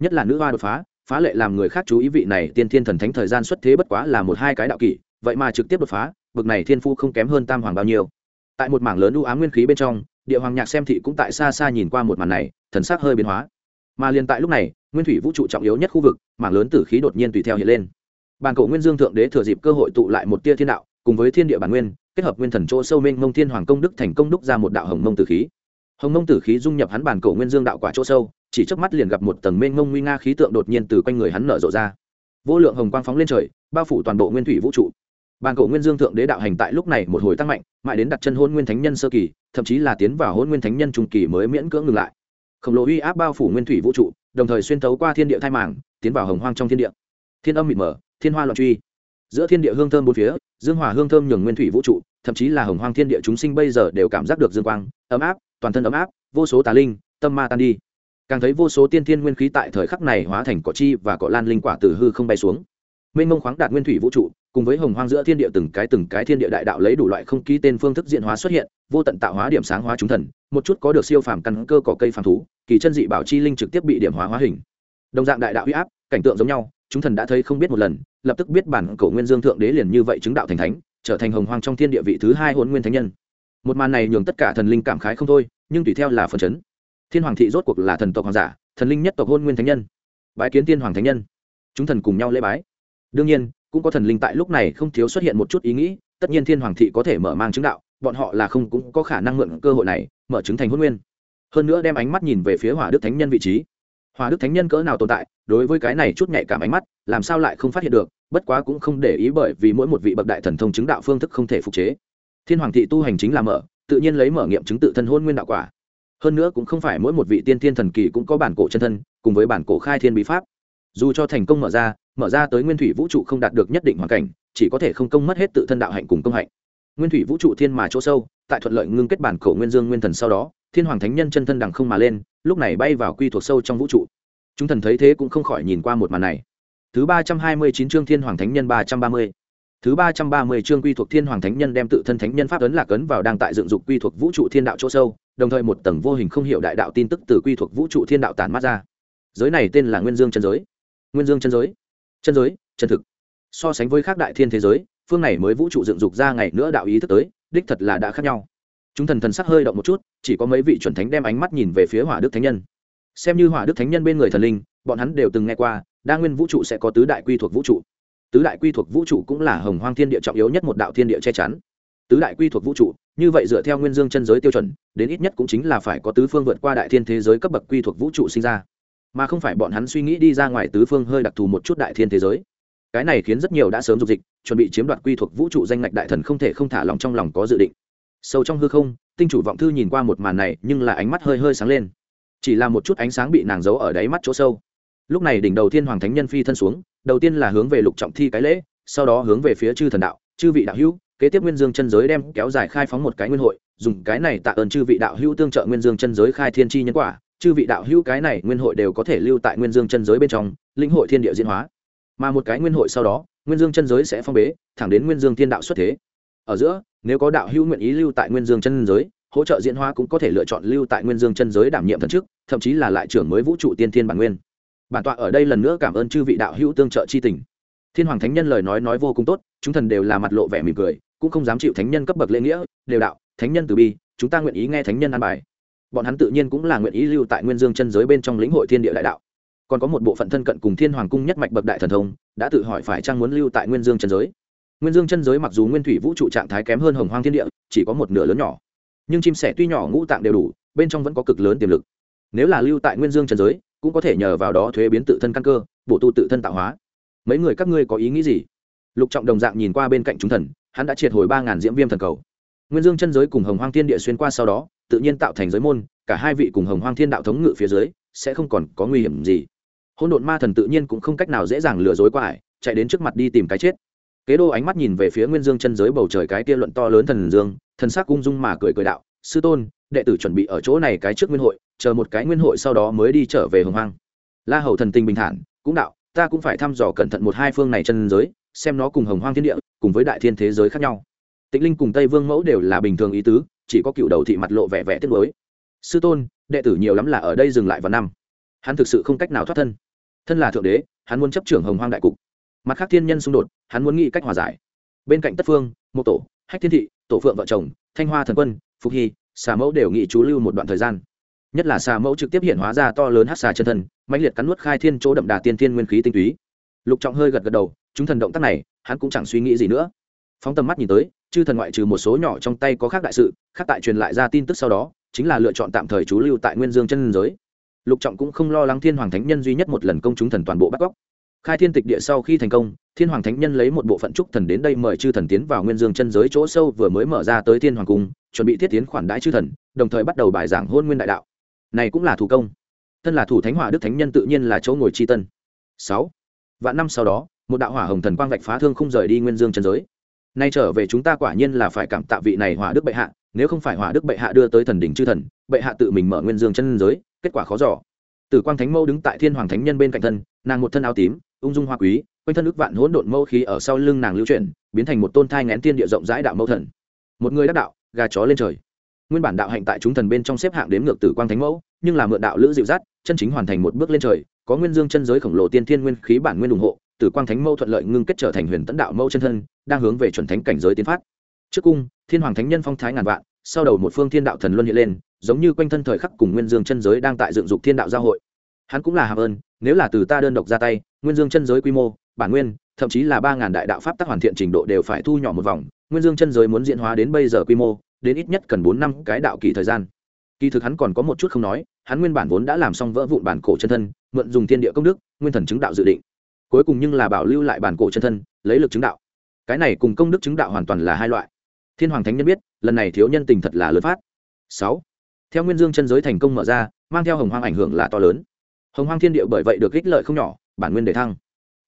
Nhất là nữ hoa đột phá phá lệ làm người khác chú ý vị này tiên thiên thần thánh thời gian xuất thế bất quá là một hai cái đạo kỷ, vậy mà trực tiếp đột phá, bực này thiên phu không kém hơn tam hoàng bao nhiêu. Tại một mảng lớn u ám nguyên khí bên trong, địa hoàng nhạc xem thị cũng tại xa xa nhìn qua một màn này, thần sắc hơi biến hóa mà liền tại lúc này, nguyên thủy vũ trụ trọng yếu nhất khu vực, mảng lớn tử khí đột nhiên tùy theo hiện lên. Bàn cổ nguyên dương thượng đế thừa dịp cơ hội tụ lại một tia thiên đạo, cùng với thiên địa bản nguyên, kết hợp nguyên thần chỗ sâu minh mông thiên hoàng công đức thành công đúc ra một đạo hồng mông tử khí. Hồng mông tử khí dung nhập hắn bản cổ nguyên dương đạo quả chỗ sâu, chỉ trước mắt liền gặp một tầng mênh mông nguy nga khí tượng đột nhiên từ quanh người hắn nở rộ ra. Vô lượng hồng quang phóng lên trời, bao phủ toàn bộ nguyên thủy vũ trụ. Bàn cổ nguyên dương thượng đế đạo hành tại lúc này một hồi tăng mạnh, mãi đến đặt chân hôn nguyên thánh nhân sơ kỳ, thậm chí là tiến vào hôn nguyên thánh nhân trung kỳ mới miễn cưỡng ngừng lại khổng lồ uy áp bao phủ nguyên thủy vũ trụ đồng thời xuyên thấu qua thiên địa thai mảng, tiến vào hồng hoang trong thiên địa. Thiên âm mịt mờ thiên hoa loạn truy. Giữa thiên địa hương thơm bốn phía dương hòa hương thơm nhường nguyên thủy vũ trụ thậm chí là hồng hoang thiên địa chúng sinh bây giờ đều cảm giác được dương quang ấm áp toàn thân ấm áp vô số tà linh tâm ma tan đi. Càng thấy vô số tiên thiên nguyên khí tại thời khắc này hóa thành cỏ chi và cỏ lan linh quả từ hư không bay xuống. Mênh mông khoáng đạt nguyên thủy vũ trụ cùng với hồng hoang giữa thiên địa từng cái từng cái thiên địa đại đạo lấy đủ loại không ký tên phương thức diện hóa xuất hiện, vô tận tạo hóa điểm sáng hóa chúng thần, một chút có được siêu phàm căn cơ cỏ cây phàm thú, kỳ chân dị bảo chi linh trực tiếp bị điểm hóa hóa hình. Đồng dạng đại đạo huy áp, cảnh tượng giống nhau, chúng thần đã thấy không biết một lần, lập tức biết bản cổ nguyên dương thượng đế liền như vậy chứng đạo thành thánh, trở thành hồng hoang trong thiên địa vị thứ hai hôn nguyên thánh nhân. Một màn này nhường tất cả thần linh cảm khái không thôi, nhưng tùy theo là phần chấn. Thiên hoàng thị rốt cuộc là thần tộc hoàng giả, thần linh nhất tộc hôn nguyên thánh nhân. Bái kiến thiên hoàng thánh nhân. Chúng thần cùng nhau lễ bái. Đương nhiên cũng có thần linh tại lúc này không thiếu xuất hiện một chút ý nghĩ, tất nhiên thiên hoàng thị có thể mở mang chứng đạo, bọn họ là không cũng có khả năng mượn cơ hội này, mở chứng thành hôn nguyên. Hơn nữa đem ánh mắt nhìn về phía hỏa đức thánh nhân vị trí. Hỏa đức thánh nhân cỡ nào tồn tại, đối với cái này chút nhạy cảm ánh mắt, làm sao lại không phát hiện được, bất quá cũng không để ý bởi vì mỗi một vị bậc đại thần thông chứng đạo phương thức không thể phục chế. Thiên hoàng thị tu hành chính là mở, tự nhiên lấy mở nghiệm chứng tự thân hôn nguyên đạo quả. Hơn nữa cũng không phải mỗi một vị tiên thiên thần kỳ cũng có bản cổ chân thân, cùng với bản cổ khai thiên bí pháp dù cho thành công mở ra mở ra tới nguyên thủy vũ trụ không đạt được nhất định hoàn cảnh, chỉ có thể không công mất hết tự thân đạo hạnh cùng công hạnh. Nguyên thủy vũ trụ thiên mà chỗ sâu, tại thuận lợi ngưng kết bản cổ nguyên dương nguyên thần sau đó, thiên hoàng thánh nhân chân thân đằng không mà lên, lúc này bay vào quy thuộc sâu trong vũ trụ. Chúng thần thấy thế cũng không khỏi nhìn qua một màn này. Thứ ba trăm hai mươi chín chương thiên hoàng thánh nhân ba trăm ba mươi. Thứ ba trăm ba mươi chương quy thuộc thiên hoàng thánh nhân đem tự thân thánh nhân pháp ấn lạc ấn vào đang tại dựng dục quy thuộc vũ trụ thiên đạo chỗ sâu, đồng thời một tầng vô hình không hiểu đại đạo tin tức từ quy thuộc vũ trụ thiên đạo tản mắt ra. Giới này tên là nguyên dương chân giới nguyên dương chân giới. Chân giới, chân thực. So sánh với khác đại thiên thế giới, phương này mới vũ trụ dựng dục ra ngày nữa đạo ý thức tới, đích thật là đã khác nhau. Chúng thần thần sắc hơi động một chút, chỉ có mấy vị chuẩn thánh đem ánh mắt nhìn về phía hỏa đức thánh nhân. Xem như hỏa đức thánh nhân bên người thần linh, bọn hắn đều từng nghe qua, đa nguyên vũ trụ sẽ có tứ đại quy thuộc vũ trụ. Tứ đại quy thuộc vũ trụ cũng là hồng hoang thiên địa trọng yếu nhất một đạo thiên địa che chắn. Tứ đại quy thuộc vũ trụ, như vậy dựa theo nguyên dương chân giới tiêu chuẩn, đến ít nhất cũng chính là phải có tứ phương vượt qua đại thiên thế giới cấp bậc quy thuộc vũ trụ sinh ra mà không phải bọn hắn suy nghĩ đi ra ngoài tứ phương hơi đặc thù một chút đại thiên thế giới. Cái này khiến rất nhiều đã sớm dục dịch, chuẩn bị chiếm đoạt quy thuộc vũ trụ danh ngạch đại thần không thể không thả lòng trong lòng có dự định. Sâu trong hư không, tinh chủ vọng thư nhìn qua một màn này, nhưng là ánh mắt hơi hơi sáng lên. Chỉ là một chút ánh sáng bị nàng giấu ở đáy mắt chỗ sâu. Lúc này đỉnh đầu thiên hoàng thánh nhân phi thân xuống, đầu tiên là hướng về lục trọng thi cái lễ, sau đó hướng về phía chư thần đạo, chư vị đạo hữu, kế tiếp nguyên dương chân giới đem kéo dài khai phóng một cái nguyên hội, dùng cái này tạ ơn chư vị đạo hữu tương trợ nguyên dương chân giới khai thiên chi nhân quả chư vị đạo hữu cái này nguyên hội đều có thể lưu tại nguyên dương chân giới bên trong lĩnh hội thiên địa diễn hóa. Mà một cái nguyên hội sau đó, nguyên dương chân giới sẽ phong bế, thẳng đến nguyên dương thiên đạo xuất thế. Ở giữa, nếu có đạo hữu nguyện ý lưu tại nguyên dương chân giới, hỗ trợ diễn hóa cũng có thể lựa chọn lưu tại nguyên dương chân giới đảm nhiệm thần chức, thậm chí là lại trưởng mới vũ trụ tiên thiên bản nguyên. Bản tọa ở đây lần nữa cảm ơn chư vị đạo hữu tương trợ chi tình. Thiên hoàng thánh nhân lời nói nói vô cùng tốt, chúng thần đều là mặt lộ vẻ mỉm cười, cũng không dám chịu thánh nhân cấp bậc lễ nghĩa, đều đạo, thánh nhân từ bi, chúng ta nguyện ý nghe thánh nhân an bài bọn hắn tự nhiên cũng là nguyện ý lưu tại nguyên dương chân giới bên trong lĩnh hội thiên địa đại đạo. Còn có một bộ phận thân cận cùng thiên hoàng cung nhất mạch bậc đại thần thông, đã tự hỏi phải chăng muốn lưu tại nguyên dương chân giới. Nguyên dương chân giới mặc dù nguyên thủy vũ trụ trạng thái kém hơn hồng hoang thiên địa, chỉ có một nửa lớn nhỏ. Nhưng chim sẻ tuy nhỏ ngũ tạng đều đủ, bên trong vẫn có cực lớn tiềm lực. Nếu là lưu tại nguyên dương chân giới, cũng có thể nhờ vào đó thuế biến tự thân căn cơ, bổ tu tự thân tạo hóa. Mấy người các ngươi có ý nghĩ gì? Lục trọng đồng dạng nhìn qua bên cạnh chúng thần, hắn đã triệt hồi ba ngàn diễm viêm thần cầu. Nguyên dương chân giới cùng hồng hoang thiên địa xuyên qua sau đó tự nhiên tạo thành giới môn, cả hai vị cùng hồng hoang thiên đạo thống ngự phía dưới, sẽ không còn có nguy hiểm gì. Hôn độn ma thần tự nhiên cũng không cách nào dễ dàng lừa dối qua ải chạy đến trước mặt đi tìm cái chết. Kế đô ánh mắt nhìn về phía nguyên dương chân giới bầu trời cái kia luận to lớn thần dương, thần sắc ung dung mà cười cười đạo, sư tôn, đệ tử chuẩn bị ở chỗ này cái trước nguyên hội, chờ một cái nguyên hội sau đó mới đi trở về hồng hoang. La hầu thần tình bình thản, cũng đạo, ta cũng phải thăm dò cẩn thận một hai phương này chân giới, xem nó cùng hồng hoang thiên địa, cùng với đại thiên thế giới khác nhau tịnh linh cùng tây vương mẫu đều là bình thường ý tứ, chỉ có cựu đầu thị mặt lộ vẻ vẻ tiếc mới sư tôn, đệ tử nhiều lắm là ở đây dừng lại vào năm. Hắn thực sự không cách nào thoát thân. Thân là thượng đế, hắn muốn chấp trưởng hồng hoang đại cục. Mặt khác thiên nhân xung đột, hắn muốn nghĩ cách hòa giải. Bên cạnh tất phương một tổ, hách thiên thị, tổ phượng vợ chồng, thanh hoa thần quân, phục hy, xà mẫu đều nghị chú lưu một đoạn thời gian. Nhất là xà mẫu trực tiếp hiện hóa ra to lớn hát xà chân thân mạnh liệt cắn nuốt khai thiên chỗ đậm đà tiên thiên nguyên khí tinh túy. Lục trọng hơi gật gật đầu, chúng thần động tác này, hắn cũng chẳng suy nghĩ gì nữa. Phóng tầm mắt nhìn tới chư thần ngoại trừ một số nhỏ trong tay có khác đại sự, khác tại truyền lại ra tin tức sau đó, chính là lựa chọn tạm thời trú lưu tại nguyên dương chân giới. Lục trọng cũng không lo lắng thiên hoàng thánh nhân duy nhất một lần công chúng thần toàn bộ bắt cóc khai thiên tịch địa sau khi thành công, thiên hoàng thánh nhân lấy một bộ phận trúc thần đến đây mời chư thần tiến vào nguyên dương chân giới chỗ sâu vừa mới mở ra tới thiên hoàng cung, chuẩn bị thiết tiến khoản đãi chư thần, đồng thời bắt đầu bài giảng hôn nguyên đại đạo. Này cũng là thủ công. Thân là thủ thánh hỏa đức thánh nhân tự nhiên là chỗ ngồi tri tân. Sáu. Vạn năm sau đó, một đạo hỏa hồng thần quang vạch phá thương không rời đi nguyên dương chân giới nay trở về chúng ta quả nhiên là phải cảm tạ vị này hỏa đức bệ hạ, nếu không phải hỏa đức bệ hạ đưa tới thần đỉnh chư thần, bệ hạ tự mình mở nguyên dương chân giới, kết quả khó giỏ tử quang thánh mẫu đứng tại thiên hoàng thánh nhân bên cạnh thân, nàng một thân áo tím, ung dung hoa quý, quanh thân ức vạn hỗn độn mâu khí ở sau lưng nàng lưu chuyển, biến thành một tôn thai ngén tiên địa rộng rãi đạo mẫu thần. Một người đắc đạo, gà chó lên trời. Nguyên bản đạo hạnh tại chúng thần bên trong xếp hạng đếm ngược tử quang thánh mẫu, nhưng là mượn đạo lữ dịu dắt, chân chính hoàn thành một bước lên trời, có nguyên dương chân giới khổng lồ tiên thiên nguyên khí bản nguyên ủng hộ tử quang thánh mâu thuận lợi ngưng kết trở thành huyền tẫn đạo mâu chân thân, đang hướng về chuẩn thánh cảnh giới tiến phát. Trước cung, thiên hoàng thánh nhân phong thái ngàn vạn, sau đầu một phương thiên đạo thần luân hiện lên, giống như quanh thân thời khắc cùng nguyên dương chân giới đang tại dựng dục thiên đạo giao hội. Hắn cũng là hàm ơn, nếu là từ ta đơn độc ra tay, nguyên dương chân giới quy mô, bản nguyên, thậm chí là ba ngàn đại đạo pháp tác hoàn thiện trình độ đều phải thu nhỏ một vòng, nguyên dương chân giới muốn diễn hóa đến bây giờ quy mô, đến ít nhất cần bốn năm cái đạo kỳ thời gian. Kỳ thực hắn còn có một chút không nói, hắn nguyên bản vốn đã làm xong vỡ vụn bản cổ chân thân, mượn dùng thiên địa công đức, nguyên thần chứng đạo dự định cuối cùng nhưng là bảo lưu lại bản cổ chân thân, lấy lực chứng đạo. Cái này cùng công đức chứng đạo hoàn toàn là hai loại. Thiên hoàng thánh nhân biết, lần này thiếu nhân tình thật là lớn phát. Sáu. Theo nguyên dương chân giới thành công mở ra, mang theo hồng hoang ảnh hưởng là to lớn. Hồng hoang thiên địa bởi vậy được ích lợi không nhỏ, bản nguyên đề thăng.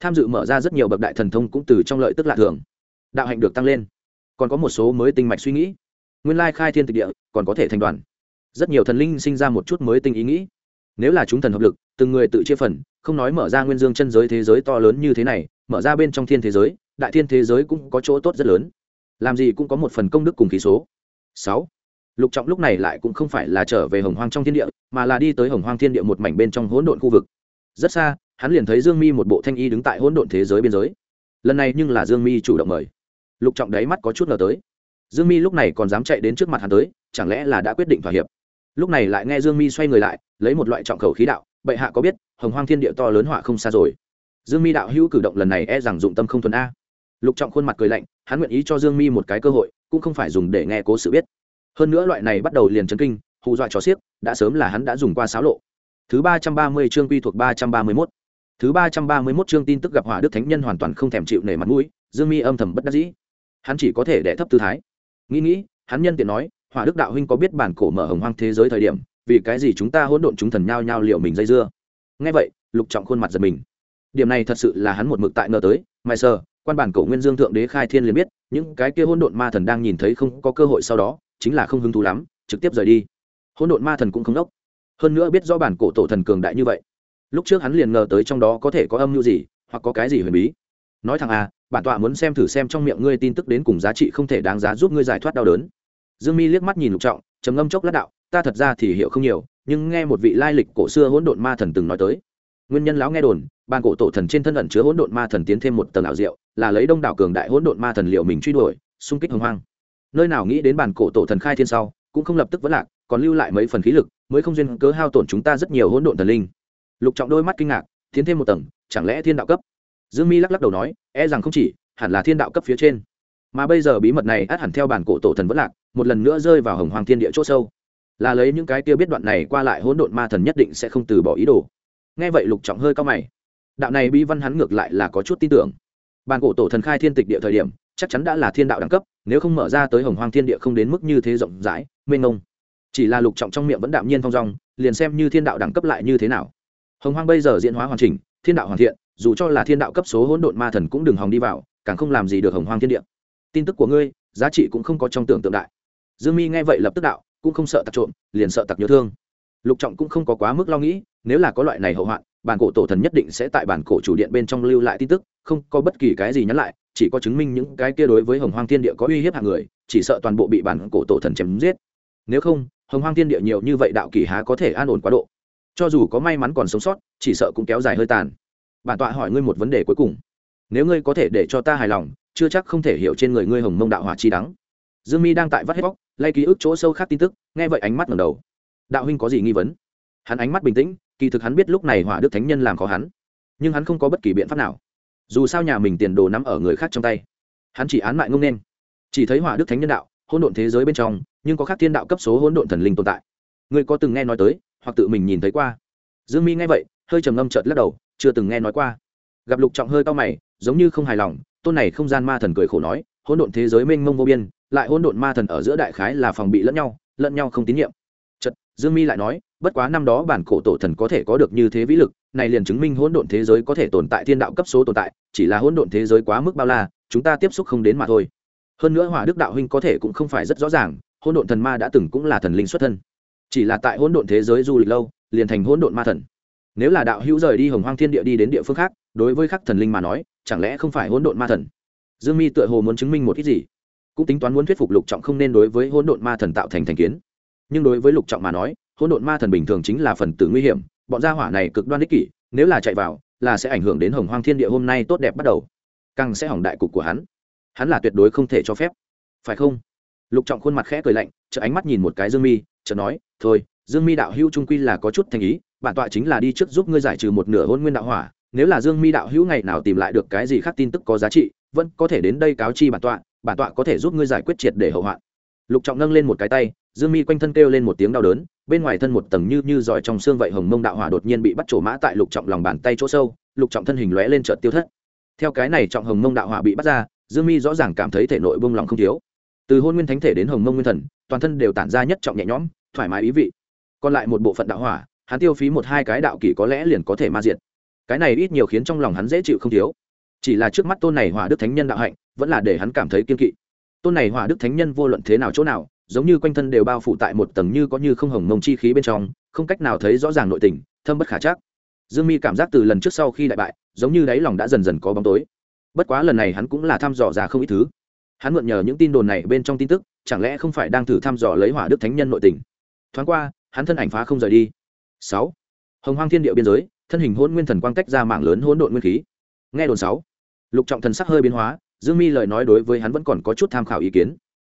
Tham dự mở ra rất nhiều bậc đại thần thông cũng từ trong lợi tức lạ thường. Đạo hạnh được tăng lên. Còn có một số mới tinh mạch suy nghĩ. Nguyên lai khai thiên tịch địa, còn có thể thành đoàn. Rất nhiều thần linh sinh ra một chút mới tinh ý nghĩ nếu là chúng thần hợp lực, từng người tự chia phần, không nói mở ra nguyên dương chân giới thế giới to lớn như thế này, mở ra bên trong thiên thế giới, đại thiên thế giới cũng có chỗ tốt rất lớn. Làm gì cũng có một phần công đức cùng khí số. Sáu. Lục trọng lúc này lại cũng không phải là trở về hồng hoang trong thiên địa, mà là đi tới hồng hoang thiên địa một mảnh bên trong hỗn độn khu vực. Rất xa, hắn liền thấy dương mi một bộ thanh y đứng tại hỗn độn thế giới biên giới. Lần này nhưng là dương mi chủ động mời. Lục trọng đáy mắt có chút ngờ tới. Dương mi lúc này còn dám chạy đến trước mặt hắn tới, chẳng lẽ là đã quyết định thỏa hiệp? Lúc này lại nghe dương mi xoay người lại lấy một loại trọng khẩu khí đạo, bệ hạ có biết, hồng hoang thiên địa to lớn họa không xa rồi. Dương mi đạo hữu cử động lần này e rằng dụng tâm không thuần a. Lục trọng khuôn mặt cười lạnh, hắn nguyện ý cho dương mi một cái cơ hội, cũng không phải dùng để nghe cố sự biết. Hơn nữa loại này bắt đầu liền chấn kinh, hù dọa trò xiếc, đã sớm là hắn đã dùng qua xáo lộ. Thứ ba trăm ba mươi chương quy thuộc ba trăm ba mươi mốt. Thứ ba trăm ba mươi mốt chương tin tức gặp hỏa đức thánh nhân hoàn toàn không thèm chịu nể mặt mũi, dương mi âm thầm bất đắc dĩ. Hắn chỉ có thể đẻ thấp tư thái. Nghĩ nghĩ, hắn nhân tiện nói hỏa đức đạo huynh có biết bản cổ mở hồng hoang thế giới thời điểm vì cái gì chúng ta hỗn độn chúng thần nhao nhao liệu mình dây dưa? Ngay vậy, lục trọng khuôn mặt giật mình. Điểm này thật sự là hắn một mực tại ngờ tới. Mai sơ quan bản cổ nguyên dương thượng đế khai thiên liền biết, những cái kia hỗn độn ma thần đang nhìn thấy không có cơ hội sau đó, chính là không hứng thú lắm, trực tiếp rời đi. Hỗn độn ma thần cũng không đốc. Hơn nữa biết rõ bản cổ tổ thần cường đại như vậy, lúc trước hắn liền ngờ tới trong đó có thể có âm mưu gì, hoặc có cái gì huyền bí. Nói thằng à bản tọa muốn xem thử xem trong miệng ngươi tin tức đến cùng giá trị không thể đáng giá giúp ngươi giải thoát đau đớn. Dương mi liếc mắt nhìn lục trọng, trầm ngâm chốc lát đạo ta thật ra thì hiểu không nhiều, nhưng nghe một vị lai lịch cổ xưa hỗn độn ma thần từng nói tới. Nguyên nhân lão nghe đồn ban cổ tổ thần trên thân ẩn chứa hỗn độn ma thần tiến thêm một tầng ảo diệu, là lấy đông đảo cường đại hỗn độn ma thần liệu mình truy đuổi, xung kích hồng hoang. Nơi nào nghĩ đến bản cổ tổ thần khai thiên sau, cũng không lập tức vẫn lạc, còn lưu lại mấy phần khí lực, mới không duyên cớ hao tổn chúng ta rất nhiều hỗn độn thần linh. Lục trọng đôi mắt kinh ngạc, tiến thêm một tầng, chẳng lẽ thiên đạo cấp? Dương mi lắc lắc đầu nói e rằng không chỉ, hẳn là thiên đạo cấp phía trên. Mà bây giờ bí mật này át hẳn theo bản cổ tổ thần vẫn lạc, một lần nữa rơi vào hồng hoàng thiên địa c h ỗ sâu là lấy những cái tiêu biết đoạn này qua lại hỗn độn ma thần nhất định sẽ không từ bỏ ý đồ. Nghe vậy lục trọng hơi cao mày. Đạo này bi văn hắn ngược lại là có chút tin tưởng. Bàn cổ tổ thần khai thiên tịch địa thời điểm, chắc chắn đã là thiên đạo đẳng cấp, nếu không mở ra tới hồng hoang thiên địa không đến mức như thế rộng rãi, mênh ngông chỉ là lục trọng trong miệng vẫn đạm nhiên thong dong, liền xem như thiên đạo đẳng cấp lại như thế nào. Hồng hoang bây giờ diễn hóa hoàn chỉnh, thiên đạo hoàn thiện, dù cho là thiên đạo cấp số hỗn độn ma thần cũng đừng hòng đi vào, càng không làm gì được hồng hoang thiên địa. Tin tức của ngươi, giá trị cũng không có trong tưởng tượng đại. Dương mi nghe vậy lập tức đạo cũng không sợ tặc trộm, liền sợ tặc nhớ thương. Lục trọng cũng không có quá mức lo nghĩ, nếu là có loại này hậu hoạn, bản cổ tổ thần nhất định sẽ tại bản cổ chủ điện bên trong lưu lại tin tức, không có bất kỳ cái gì nhắn lại, chỉ có chứng minh những cái kia đối với hồng hoang thiên địa có uy hiếp hàng người, chỉ sợ toàn bộ bị bản cổ tổ thần chém giết. Nếu không, hồng hoang thiên địa nhiều như vậy đạo kỳ há có thể an ổn quá độ. Cho dù có may mắn còn sống sót, chỉ sợ cũng kéo dài hơi tàn. Bản tọa hỏi ngươi một vấn đề cuối cùng. Nếu ngươi có thể để cho ta hài lòng, chưa chắc không thể hiểu trên người ngươi hồng mông đạo hỏa chi đắng dương mi đang tại vắt hết bóc lay ký ức chỗ sâu khác tin tức, nghe vậy ánh mắt ngầm đầu. Đạo huynh có gì nghi vấn? Hắn ánh mắt bình tĩnh, kỳ thực hắn biết lúc này hỏa đức thánh nhân làm khó hắn, nhưng hắn không có bất kỳ biện pháp nào. Dù sao nhà mình tiền đồ nắm ở người khác trong tay, hắn chỉ án mại ngông nên. Chỉ thấy hỏa đức thánh nhân đạo, hỗn độn thế giới bên trong, nhưng có khác thiên đạo cấp số hỗn độn thần linh tồn tại. Người có từng nghe nói tới, hoặc tự mình nhìn thấy qua? Dương mi nghe vậy, hơi trầm ngâm chợt lắc đầu, chưa từng nghe nói qua. Gặp lục trọng hơi cao mày, giống như không hài lòng, tôn này không gian ma thần cười khổ nói, hỗn độn thế giới mênh mông vô biên lại hỗn độn ma thần ở giữa đại khái là phòng bị lẫn nhau lẫn nhau không tín nhiệm. Chật dương mi lại nói, bất quá năm đó bản cổ tổ thần có thể có được như thế vĩ lực, này liền chứng minh hỗn độn thế giới có thể tồn tại thiên đạo cấp số tồn tại, chỉ là hỗn độn thế giới quá mức bao la, chúng ta tiếp xúc không đến mà thôi. Hơn nữa hỏa đức đạo huynh có thể cũng không phải rất rõ ràng, hỗn độn thần ma đã từng cũng là thần linh xuất thân. Chỉ là tại hỗn độn thế giới du lịch lâu, liền thành hỗn độn ma thần. Nếu là đạo hữu rời đi hồng hoang thiên địa đi đến địa phương khác, đối với khắc thần linh mà nói, chẳng lẽ không phải hỗn độn ma thần? Dương mi tựa hồ muốn chứng minh một ít gì? Cũng tính toán muốn thuyết phục lục trọng không nên đối với hỗn độn ma thần tạo thành thành kiến. Nhưng đối với lục trọng mà nói, hỗn độn ma thần bình thường chính là phần tử nguy hiểm, bọn gia hỏa này cực đoan đích kỷ, nếu là chạy vào, là sẽ ảnh hưởng đến hồng hoang thiên địa hôm nay tốt đẹp bắt đầu. Càng sẽ hỏng đại cục của hắn. Hắn là tuyệt đối không thể cho phép. Phải không? Lục trọng khuôn mặt khẽ cười lạnh chợ ánh mắt nhìn một cái dương mi chợ nói, thôi, dương mi đạo hữu trung quy là có chút thành ý, bản tọa chính là đi trước giúp ngươi giải trừ một nửa hôn nguyên đạo hỏa. Nếu là dương mi đạo hữu ngày nào tìm lại được cái gì khác tin tức có giá trị, vẫn có thể đến đây cáo chi bản tọa bản tọa có thể giúp ngươi giải quyết triệt để hậu hoạn. Lục trọng nâng lên một cái tay, dương mi quanh thân kêu lên một tiếng đau đớn, bên ngoài thân một tầng như như giỏi trong xương vậy hồng mông đạo hỏa đột nhiên bị bắt trổ mã tại lục trọng lòng bàn tay chỗ sâu, lục trọng thân hình lóe lên trợt tiêu thất. Theo cái này trọng hồng mông đạo hỏa bị bắt ra, dương mi rõ ràng cảm thấy thể nội bông lòng không thiếu. Từ hôn nguyên thánh thể đến hồng mông nguyên thần, toàn thân đều tản ra nhất trọng nhẹ nhõm, thoải mái ý vị. Còn lại một bộ phận đạo hỏa, hắn tiêu phí một hai cái đạo kỷ có lẽ liền có thể ma diệt. Cái này ít nhiều khiến trong lòng hắn dễ chịu không thiếu chỉ là trước mắt tôn này hỏa đức thánh nhân đạo hạnh, vẫn là để hắn cảm thấy kiên kỵ. Tôn này hỏa đức thánh nhân vô luận thế nào chỗ nào, giống như quanh thân đều bao phủ tại một tầng như có như không hồng mông chi khí bên trong, không cách nào thấy rõ ràng nội tình, thâm bất khả chắc. Dương mi cảm giác từ lần trước sau khi đại bại, giống như đáy lòng đã dần dần có bóng tối. Bất quá lần này hắn cũng là thăm dò ra không ít thứ. Hắn mượn nhờ những tin đồn này bên trong tin tức, chẳng lẽ không phải đang thử thăm dò lấy hỏa đức thánh nhân nội tình? Thoáng qua, hắn thân ảnh phá không rời đi. Sáu. Hồng hoang thiên địa biên giới, thân hình hôn nguyên thần quang cách ra mạng lớn hỗn độn nguyên khí. Nghe đồn sáu lục trọng thần sắc hơi biến hóa, dương mi lời nói đối với hắn vẫn còn có chút tham khảo ý kiến.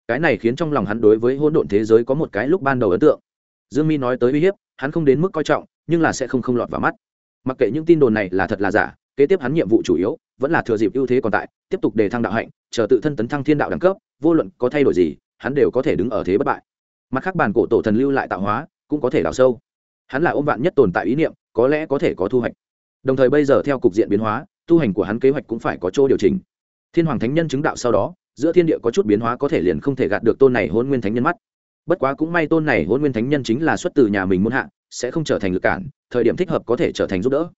Cái này khiến trong lòng hắn đối với hỗn độn thế giới có một cái lúc ban đầu ấn tượng. Dương mi nói tới uy hiếp, hắn không đến mức coi trọng, nhưng là sẽ không không lọt vào mắt. Mặc kệ những tin đồn này là thật là giả, kế tiếp hắn nhiệm vụ chủ yếu vẫn là thừa dịp ưu thế còn tại, tiếp tục đề thăng đạo hạnh, chờ tự thân tấn thăng thiên đạo đẳng cấp, vô luận có thay đổi gì, hắn đều có thể đứng ở thế bất bại. Mặt khác bản cổ tổ thần lưu lại tạo hóa, cũng có thể đào sâu. Hắn là ôm vạn nhất tồn tại ý niệm, có lẽ có thể có thu hoạch. Đồng thời bây giờ theo cục diện biến hóa tu hành của hắn kế hoạch cũng phải có chỗ điều chỉnh. Thiên hoàng thánh nhân chứng đạo sau đó, giữa thiên địa có chút biến hóa có thể liền không thể gạt được tôn này hôn nguyên thánh nhân mắt. Bất quá cũng may tôn này hôn nguyên thánh nhân chính là xuất từ nhà mình muốn hạ, sẽ không trở thành lực cản, thời điểm thích hợp có thể trở thành giúp đỡ.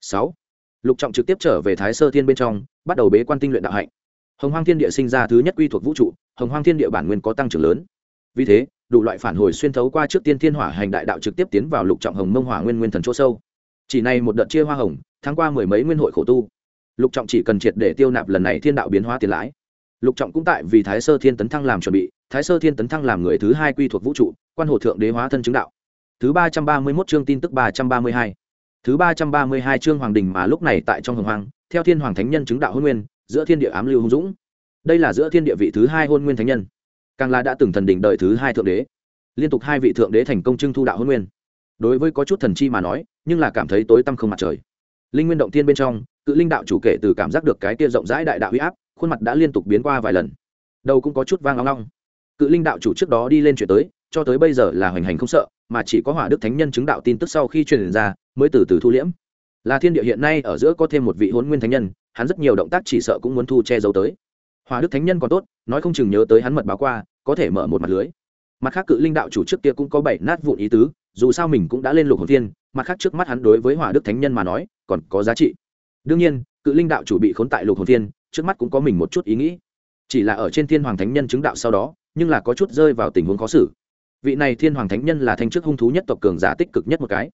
Sáu. Lục trọng trực tiếp trở về thái sơ thiên bên trong, bắt đầu bế quan tinh luyện đạo hạnh. Hồng hoang thiên địa sinh ra thứ nhất quy thuộc vũ trụ, hồng hoang thiên địa bản nguyên có tăng trưởng lớn. Vì thế, đủ loại phản hồi xuyên thấu qua trước tiên thiên hỏa hành đại đạo trực tiếp tiến vào lục trọng hồng mông hỏa nguyên nguyên thần chỗ sâu chỉ này một đợt chia hoa hồng, tháng qua mười mấy nguyên hội khổ tu. Lục trọng chỉ cần triệt để tiêu nạp lần này thiên đạo biến hóa tiền lãi. Lục trọng cũng tại vì thái sơ thiên tấn thăng làm chuẩn bị, thái sơ thiên tấn thăng làm người thứ hai quy thuộc vũ trụ, quan hồ thượng đế hóa thân chứng đạo. Thứ ba trăm ba mươi mốt chương tin tức ba trăm ba mươi hai. Thứ ba trăm ba mươi hai chương hoàng đình mà lúc này tại trong hồng hoàng theo thiên hoàng thánh nhân chứng đạo hôn nguyên, giữa thiên địa ám lưu hùng dũng. Đây là giữa thiên địa vị thứ hai hôn nguyên thánh nhân. Càng là đã từng thần đỉnh đời thứ hai thượng đế. Liên tục hai vị thượng đế thành công trưng thu đạo hôn nguyên đối với có chút thần chi mà nói, nhưng là cảm thấy tối tăm không mặt trời. Linh nguyên động tiên bên trong, cự linh đạo chủ kể từ cảm giác được cái kia rộng rãi đại đạo huy áp, khuôn mặt đã liên tục biến qua vài lần. Đầu cũng có chút vang long long cự linh đạo chủ trước đó đi lên chuyện tới, cho tới bây giờ là hoành hành không sợ, mà chỉ có hỏa đức thánh nhân chứng đạo tin tức sau khi truyền ra, mới từ từ thu liễm. Là thiên địa hiện nay ở giữa có thêm một vị huấn nguyên thánh nhân, hắn rất nhiều động tác chỉ sợ cũng muốn thu che giấu tới. Hỏa đức thánh nhân còn tốt, nói không chừng nhớ tới hắn mật báo qua, có thể mở một mặt lưới. Mặt khác cự linh đạo chủ trước kia cũng có bảy nát vụn ý tứ dù sao mình cũng đã lên lục hồn thiên, mặt khác trước mắt hắn đối với hỏa đức thánh nhân mà nói, còn có giá trị. Đương nhiên, cự linh đạo chủ bị khốn tại lục hồn thiên, trước mắt cũng có mình một chút ý nghĩ. Chỉ là ở trên thiên hoàng thánh nhân chứng đạo sau đó, nhưng là có chút rơi vào tình huống khó xử. Vị này thiên hoàng thánh nhân là thanh chức hung thú nhất tộc cường giả tích cực nhất một cái.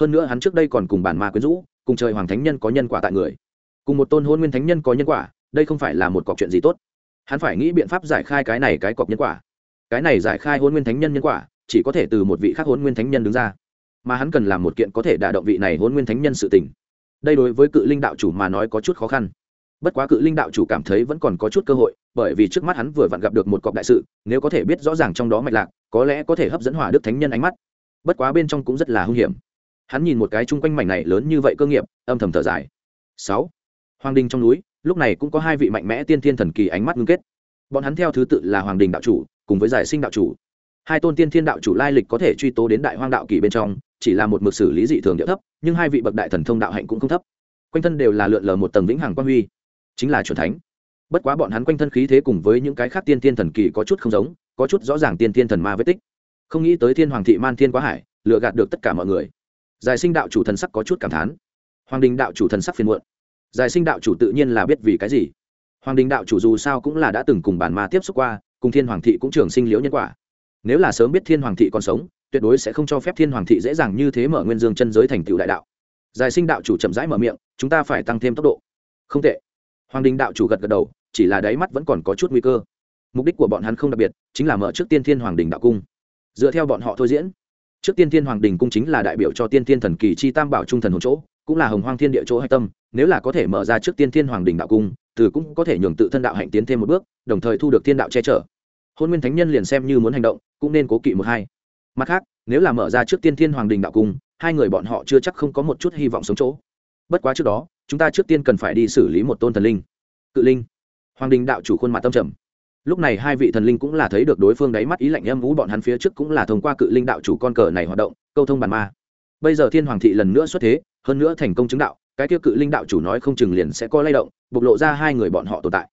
Hơn nữa hắn trước đây còn cùng bản ma quyến rũ, cùng trời hoàng thánh nhân có nhân quả tại người. Cùng một tôn hôn nguyên thánh nhân có nhân quả, đây không phải là một cọc chuyện gì tốt. Hắn phải nghĩ biện pháp giải khai cái này cái cọc nhân quả. Cái này giải khai hôn nguyên thánh nhân nhân quả chỉ có thể từ một vị khác hôn nguyên thánh nhân đứng ra. Mà hắn cần làm một kiện có thể đả động vị này hôn nguyên thánh nhân sự tình. Đây đối với cự linh đạo chủ mà nói có chút khó khăn. Bất quá cự linh đạo chủ cảm thấy vẫn còn có chút cơ hội, bởi vì trước mắt hắn vừa vặn gặp được một cọc đại sự, nếu có thể biết rõ ràng trong đó mạch lạc, có lẽ có thể hấp dẫn hỏa đức thánh nhân ánh mắt. Bất quá bên trong cũng rất là hung hiểm. Hắn nhìn một cái chung quanh mảnh này lớn như vậy cơ nghiệp, âm thầm thở dài. Sáu. Hoàng đình trong núi, lúc này cũng có hai vị mạnh mẽ tiên thiên thần kỳ ánh mắt ngưng kết. Bọn hắn theo thứ tự là hoàng đình đạo chủ, cùng với giải sinh đạo chủ hai tôn tiên thiên đạo chủ lai lịch có thể truy tố đến đại hoang đạo kỳ bên trong, chỉ là một mực xử lý dị thường địa thấp, nhưng hai vị bậc đại thần thông đạo hạnh cũng không thấp. Quanh thân đều là lượn lờ một tầng vĩnh hằng quan huy, chính là c thánh. Bất quá bọn hắn quanh thân khí thế cùng với những cái khác tiên tiên thần kỳ có chút không giống, có chút rõ ràng tiên tiên thần ma vết tích. Không nghĩ tới thiên hoàng thị man thiên quá hải lựa gạt được tất cả mọi người. Giải sinh đạo chủ thần sắc có chút cảm thán. Hoàng đình đạo chủ thần sắc phiền muộn. Giải sinh đạo chủ tự nhiên là biết vì cái gì. Hoàng đình đạo chủ dù sao cũng là đã từng cùng bản ma tiếp xúc qua, cùng thiên hoàng thị cũng trường sinh liễu nhân quả nếu là sớm biết thiên hoàng thị còn sống, tuyệt đối sẽ không cho phép thiên hoàng thị dễ dàng như thế mở nguyên dương chân giới thành tựu đại đạo. Giải sinh đạo chủ chậm rãi mở miệng, chúng ta phải tăng thêm tốc độ. Không tệ. Hoàng đình đạo chủ gật gật đầu, chỉ là đáy mắt vẫn còn có chút nguy cơ. Mục đích của bọn hắn không đặc biệt, chính là mở trước tiên thiên hoàng đình đạo cung. Dựa theo bọn họ thôi diễn, trước tiên thiên hoàng đình cung chính là đại biểu cho tiên thiên thần kỳ chi tam bảo trung thần hồn chỗ, cũng là hồng hoang thiên địa chỗ hạch tâm, nếu là có thể mở ra trước tiên thiên hoàng đình đạo cung, từ cũng có thể nhường tự thân đạo hạnh tiến thêm một bước, đồng thời thu được thiên đạo che chở hôn nguyên thánh nhân liền xem như muốn hành động, cũng nên cố kỵ một hai. Mặt khác, nếu là mở ra trước tiên thiên hoàng đình đạo cung, hai người bọn họ chưa chắc không có một chút hy vọng sống chỗ. Bất quá trước đó, chúng ta trước tiên cần phải đi xử lý một tôn thần linh. Cự linh. Hoàng đình đạo chủ khuôn mặt tâm trầm. Lúc này hai vị thần linh cũng là thấy được đối phương đáy mắt ý lạnh âm vũ bọn hắn phía trước cũng là thông qua cự linh đạo chủ con cờ này hoạt động, câu thông bàn ma. Bây giờ thiên hoàng thị lần nữa xuất thế, hơn nữa thành công chứng đạo, cái tiêu cự linh đạo chủ nói không chừng liền sẽ có lay động, bộc lộ ra hai người bọn họ tồn tại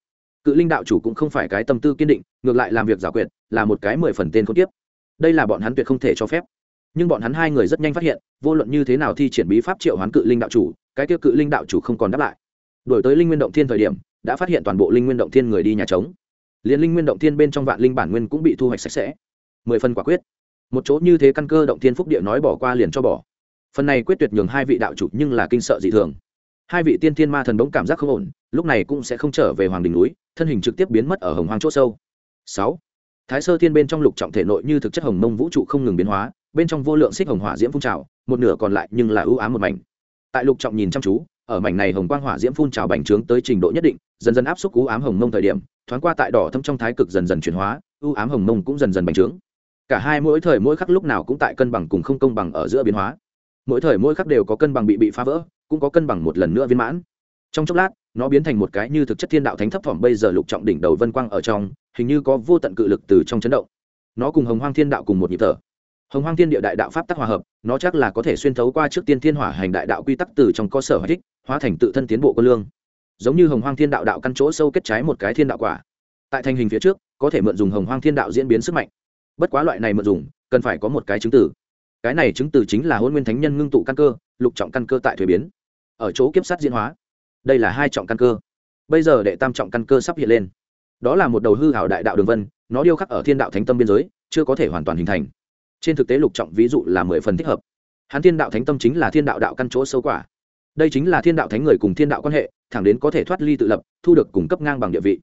cự linh đạo chủ cũng không phải cái tâm tư kiên định, ngược lại làm việc giả quyệt là một cái mười phần tên không tiếp đây là bọn hắn tuyệt không thể cho phép. Nhưng bọn hắn hai người rất nhanh phát hiện, vô luận như thế nào thi triển bí pháp triệu hoán cự linh đạo chủ, cái tiêu cự linh đạo chủ không còn đáp lại. Đổi tới linh nguyên động thiên thời điểm, đã phát hiện toàn bộ linh nguyên động thiên người đi nhà trống. Liền linh nguyên động thiên bên trong vạn linh bản nguyên cũng bị thu hoạch sạch sẽ. Mười phần quả quyết. Một chỗ như thế căn cơ động thiên phúc địa nói bỏ qua liền cho bỏ. Phần này quyết tuyệt nhường hai vị đạo chủ nhưng là kinh sợ dị thường. Hai vị tiên thiên ma thần bỗng cảm giác không ổn, lúc này cũng sẽ không trở về hoàng đình núi thân hình trực tiếp biến mất ở hồng hoang chỗ sâu. Sáu, thái sơ thiên bên trong lục trọng thể nội như thực chất hồng mông vũ trụ không ngừng biến hóa, bên trong vô lượng xích hồng hỏa diễm phun trào, một nửa còn lại nhưng là ưu ám một mảnh. Tại lục trọng nhìn chăm chú, ở mảnh này hồng quang hỏa diễm phun trào bành trướng tới trình độ nhất định, dần dần áp suất ưu ám hồng mông thời điểm, thoáng qua tại đỏ thâm trong thái cực dần dần chuyển hóa, ưu ám hồng mông cũng dần dần bành trướng. Cả hai mỗi thời mỗi khắc lúc nào cũng tại cân bằng cùng không công bằng ở giữa biến hóa. Mỗi thời mỗi khắc đều có cân bằng bị bị phá vỡ, cũng có cân bằng một lần nữa viên mãn. Trong chốc lát nó biến thành một cái như thực chất thiên đạo thánh thấp phẩm bây giờ lục trọng đỉnh đầu vân quang ở trong, hình như có vô tận cự lực từ trong chấn động. Nó cùng hồng hoang thiên đạo cùng một nhịp thở. Hồng hoang thiên địa đại đạo pháp tắc hòa hợp, nó chắc là có thể xuyên thấu qua trước tiên thiên hỏa hành đại đạo quy tắc từ trong cơ sở hoạch thích, hóa thành tự thân tiến bộ cơ lương. Giống như hồng hoang thiên đạo đạo căn chỗ sâu kết trái một cái thiên đạo quả. Tại thành hình phía trước, có thể mượn dùng hồng hoang thiên đạo diễn biến sức mạnh. Bất quá loại này mượn dùng, cần phải có một cái chứng tử cái này chứng tử chính là hôn nguyên thánh nhân ngưng tụ căn cơ, lục trọng căn cơ tại thuế biến. Ở chỗ kiếp sát diễn hóa đây là hai trọng căn cơ. Bây giờ đệ tam trọng căn cơ sắp hiện lên. Đó là một đầu hư hảo đại đạo đường vân, nó điêu khắc ở thiên đạo thánh tâm biên giới, chưa có thể hoàn toàn hình thành. Trên thực tế lục trọng ví dụ là mười phần thích hợp. Hắn thiên đạo thánh tâm chính là thiên đạo đạo căn chỗ sâu quả. Đây chính là thiên đạo thánh người cùng thiên đạo quan hệ, thẳng đến có thể thoát ly tự lập, thu được cung cấp ngang bằng địa vị.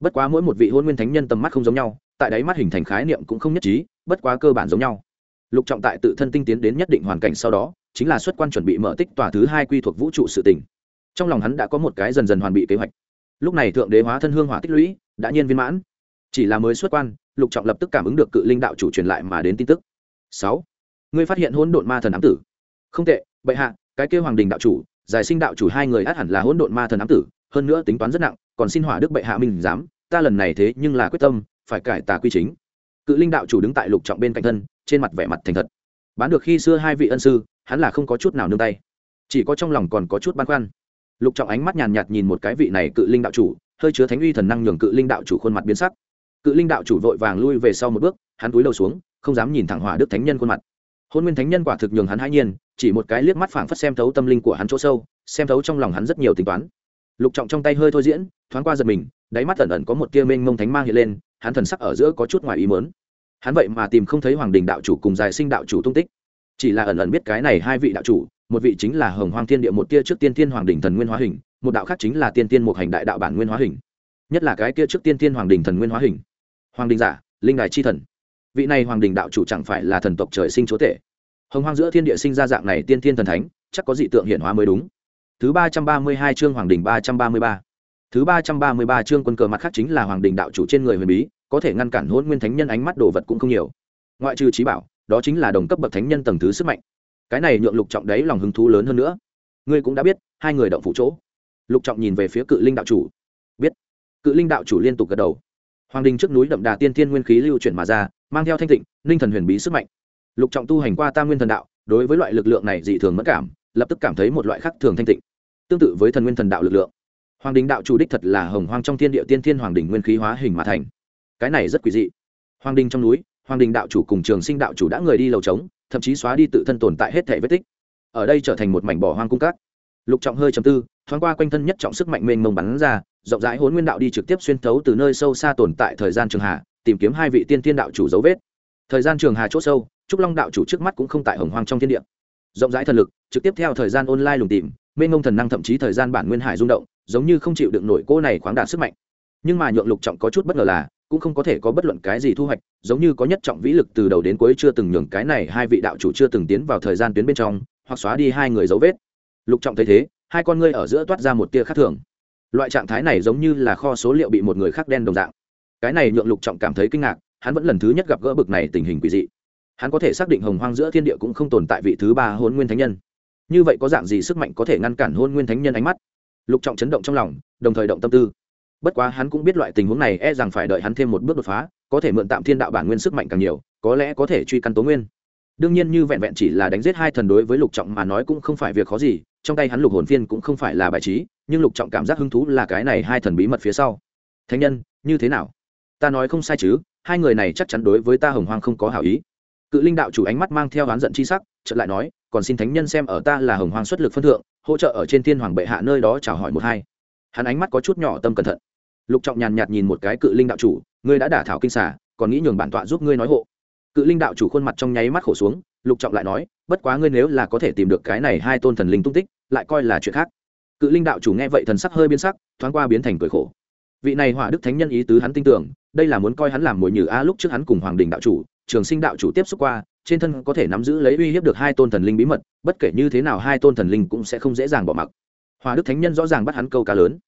Bất quá mỗi một vị hôn nguyên thánh nhân tầm mắt không giống nhau, tại đáy mắt hình thành khái niệm cũng không nhất trí, bất quá cơ bản giống nhau. Lục trọng tại tự thân tinh tiến đến nhất định hoàn cảnh sau đó, chính là xuất quan chuẩn bị mở tích tòa thứ hai quy thuộc vũ trụ sự tỉnh trong lòng hắn đã có một cái dần dần hoàn bị kế hoạch. Lúc này thượng đế hóa thân hương hỏa tích lũy, đã nhiên viên mãn. Chỉ là mới xuất quan, lục trọng lập tức cảm ứng được cự linh đạo chủ truyền lại mà đến tin tức. Sáu, ngươi phát hiện hỗn độn ma thần ám tử. Không tệ, bệ hạ, cái kêu hoàng đình đạo chủ, giải sinh đạo chủ hai người át hẳn là hỗn độn ma thần ám tử, hơn nữa tính toán rất nặng, còn xin hỏa đức bệ hạ minh dám ta lần này thế nhưng là quyết tâm, phải cải tà quy chính. Cự linh đạo chủ đứng tại lục trọng bên cạnh thân, trên mặt vẻ mặt thành thật. Bán được khi xưa hai vị ân sư, hắn là không có chút nào nương tay. Chỉ có trong lòng còn có chút băn khoăn lục trọng ánh mắt nhàn nhạt nhìn một cái vị này cự linh đạo chủ, hơi chứa thánh uy thần năng nhường cự linh đạo chủ khuôn mặt biến sắc. Cự linh đạo chủ vội vàng lui về sau một bước, hắn túi đầu xuống, không dám nhìn thẳng hỏa đức thánh nhân khuôn mặt. Hôn nguyên thánh nhân quả thực nhường hắn hãi nhiên, chỉ một cái liếc mắt phảng phất xem thấu tâm linh của hắn chỗ sâu, xem thấu trong lòng hắn rất nhiều tính toán. Lục trọng trong tay hơi thôi diễn, thoáng qua giật mình, đáy mắt ẩn ẩn có một tia mênh mông thánh mang hiện lên, hắn thần sắc ở giữa có chút ngoài ý mớn hắn vậy mà tìm không thấy hoàng đình đạo chủ cùng giải sinh đạo chủ tung tích. Chỉ là ẩn ẩn biết cái này hai vị đạo chủ một vị chính là hồng hoang thiên địa, một tia trước tiên thiên hoàng đình thần nguyên hóa hình, một đạo khác chính là tiên tiên một hành đại đạo bản nguyên hóa hình. Nhất là cái kia trước tiên tiên hoàng đình thần nguyên hóa hình. Hoàng đình giả, linh đài chi thần. Vị này hoàng đình đạo chủ chẳng phải là thần tộc trời sinh chúa tể. Hồng hoang giữa thiên địa sinh ra dạng này tiên tiên thần thánh, chắc có dị tượng hiển hóa mới đúng. Thứ ba trăm ba mươi hai chương hoàng đình ba trăm ba mươi ba. Thứ ba trăm ba mươi ba chương quân cờ mặt khác chính là hoàng đình đạo chủ trên người huyền bí, có thể ngăn cản hôn nguyên thánh nhân ánh mắt đồ vật cũng không nhiều. Ngoại trừ trí bảo, đó chính là đồng cấp bậc thánh nhân tầng thứ sức mạnh cái này nhượng lục trọng đấy lòng hứng thú lớn hơn nữa. Ngươi cũng đã biết, hai người động phủ chỗ. Lục trọng nhìn về phía cự linh đạo chủ. Biết. Cự linh đạo chủ liên tục gật đầu. Hoàng đình trước núi đậm đà tiên thiên nguyên khí lưu chuyển mà ra, mang theo thanh thịnh ninh thần huyền bí sức mạnh. Lục trọng tu hành qua tam nguyên thần đạo, đối với loại lực lượng này dị thường mất cảm, lập tức cảm thấy một loại khác thường thanh tịnh, tương tự với thần nguyên thần đạo lực lượng. Hoàng đình đạo chủ đích thật là hồng hoang trong thiên địa tiên thiên hoàng đình nguyên khí hóa hình mà thành. Cái này rất quỷ dị. Hoàng đình trong núi, hoàng đình đạo chủ cùng trường sinh đạo chủ đã người đi lầu trống thậm chí xóa đi tự thân tồn tại hết thể vết tích. Ở đây trở thành một mảnh bỏ hoang cung cát. Lục trọng hơi chầm tư, thoáng qua quanh thân nhất trọng sức mạnh mênh mông bắn ra, rộng rãi hốn nguyên đạo đi trực tiếp xuyên thấu từ nơi sâu xa tồn tại thời gian trường hà tìm kiếm hai vị tiên thiên đạo chủ dấu vết. Thời gian trường hà c h ỗ sâu, trúc long đạo chủ trước mắt cũng không tại hồng hoang trong thiên địa. Rộng rãi thần lực, trực tiếp theo thời gian online lùng tìm, mênh mông thần năng thậm chí thời gian bản nguyên hải rung động, giống như không chịu được nổi cô này khoáng đạt sức mạnh. Nhưng mà nhượng lục trọng có chút bất ngờ là cũng không có thể có bất luận cái gì thu hoạch, giống như có nhất trọng vĩ lực từ đầu đến cuối chưa từng nhường cái này hai vị đạo chủ chưa từng tiến vào thời gian tuyến bên trong, hoặc xóa đi hai người dấu vết. Lục trọng thấy thế, hai con ngươi ở giữa toát ra một tia khác thường. Loại trạng thái này giống như là kho số liệu bị một người khác đen đồng dạng. Cái này nhượng lục trọng cảm thấy kinh ngạc, hắn vẫn lần thứ nhất gặp gỡ bực này tình hình quỷ dị. Hắn có thể xác định hồng hoang giữa thiên địa cũng không tồn tại vị thứ ba hôn nguyên thánh nhân. Như vậy có dạng gì sức mạnh có thể ngăn cản hôn nguyên thánh nhân ánh mắt? Lục trọng chấn động trong lòng, đồng thời động tâm tư bất quá hắn cũng biết loại tình huống này e rằng phải đợi hắn thêm một bước đột phá, có thể mượn tạm thiên đạo bản nguyên sức mạnh càng nhiều, có lẽ có thể truy căn tố nguyên. Đương nhiên như vẹn vẹn chỉ là đánh giết hai thần đối với lục trọng mà nói cũng không phải việc khó gì, trong tay hắn lục hồn phiên cũng không phải là bài trí, nhưng lục trọng cảm giác hứng thú là cái này hai thần bí mật phía sau. Thánh nhân, như thế nào? Ta nói không sai chứ, hai người này chắc chắn đối với ta hồng hoang không có hảo ý. Cự linh đạo chủ ánh mắt mang theo oán giận chi sắc, chợt lại nói, còn xin thánh nhân xem ở ta là hồng hoang xuất lực phân thượng, hỗ trợ ở trên thiên hoàng bệ hạ nơi đó chào hỏi một hai. Hắn ánh mắt có chút nhỏ tâm cẩn thận lục trọng nhàn nhạt nhìn một cái cự linh đạo chủ, ngươi đã đả thảo kinh xả còn nghĩ nhường bản tọa giúp ngươi nói hộ. Cự linh đạo chủ khuôn mặt trong nháy mắt khổ xuống, lục trọng lại nói, bất quá ngươi nếu là có thể tìm được cái này hai tôn thần linh tung tích, lại coi là chuyện khác. Cự linh đạo chủ nghe vậy thần sắc hơi biến sắc, thoáng qua biến thành cười khổ. Vị này hỏa đức thánh nhân ý tứ hắn tin tưởng, đây là muốn coi hắn làm mồi nhử a lúc trước hắn cùng hoàng đình đạo chủ, trường sinh đạo chủ tiếp xúc qua, trên thân có thể nắm giữ lấy uy hiếp được hai tôn thần linh bí mật, bất kể như thế nào hai tôn thần linh cũng sẽ không dễ dàng bỏ mặc. Hòa đức thánh nhân rõ ràng bắt hắn câu cá lớn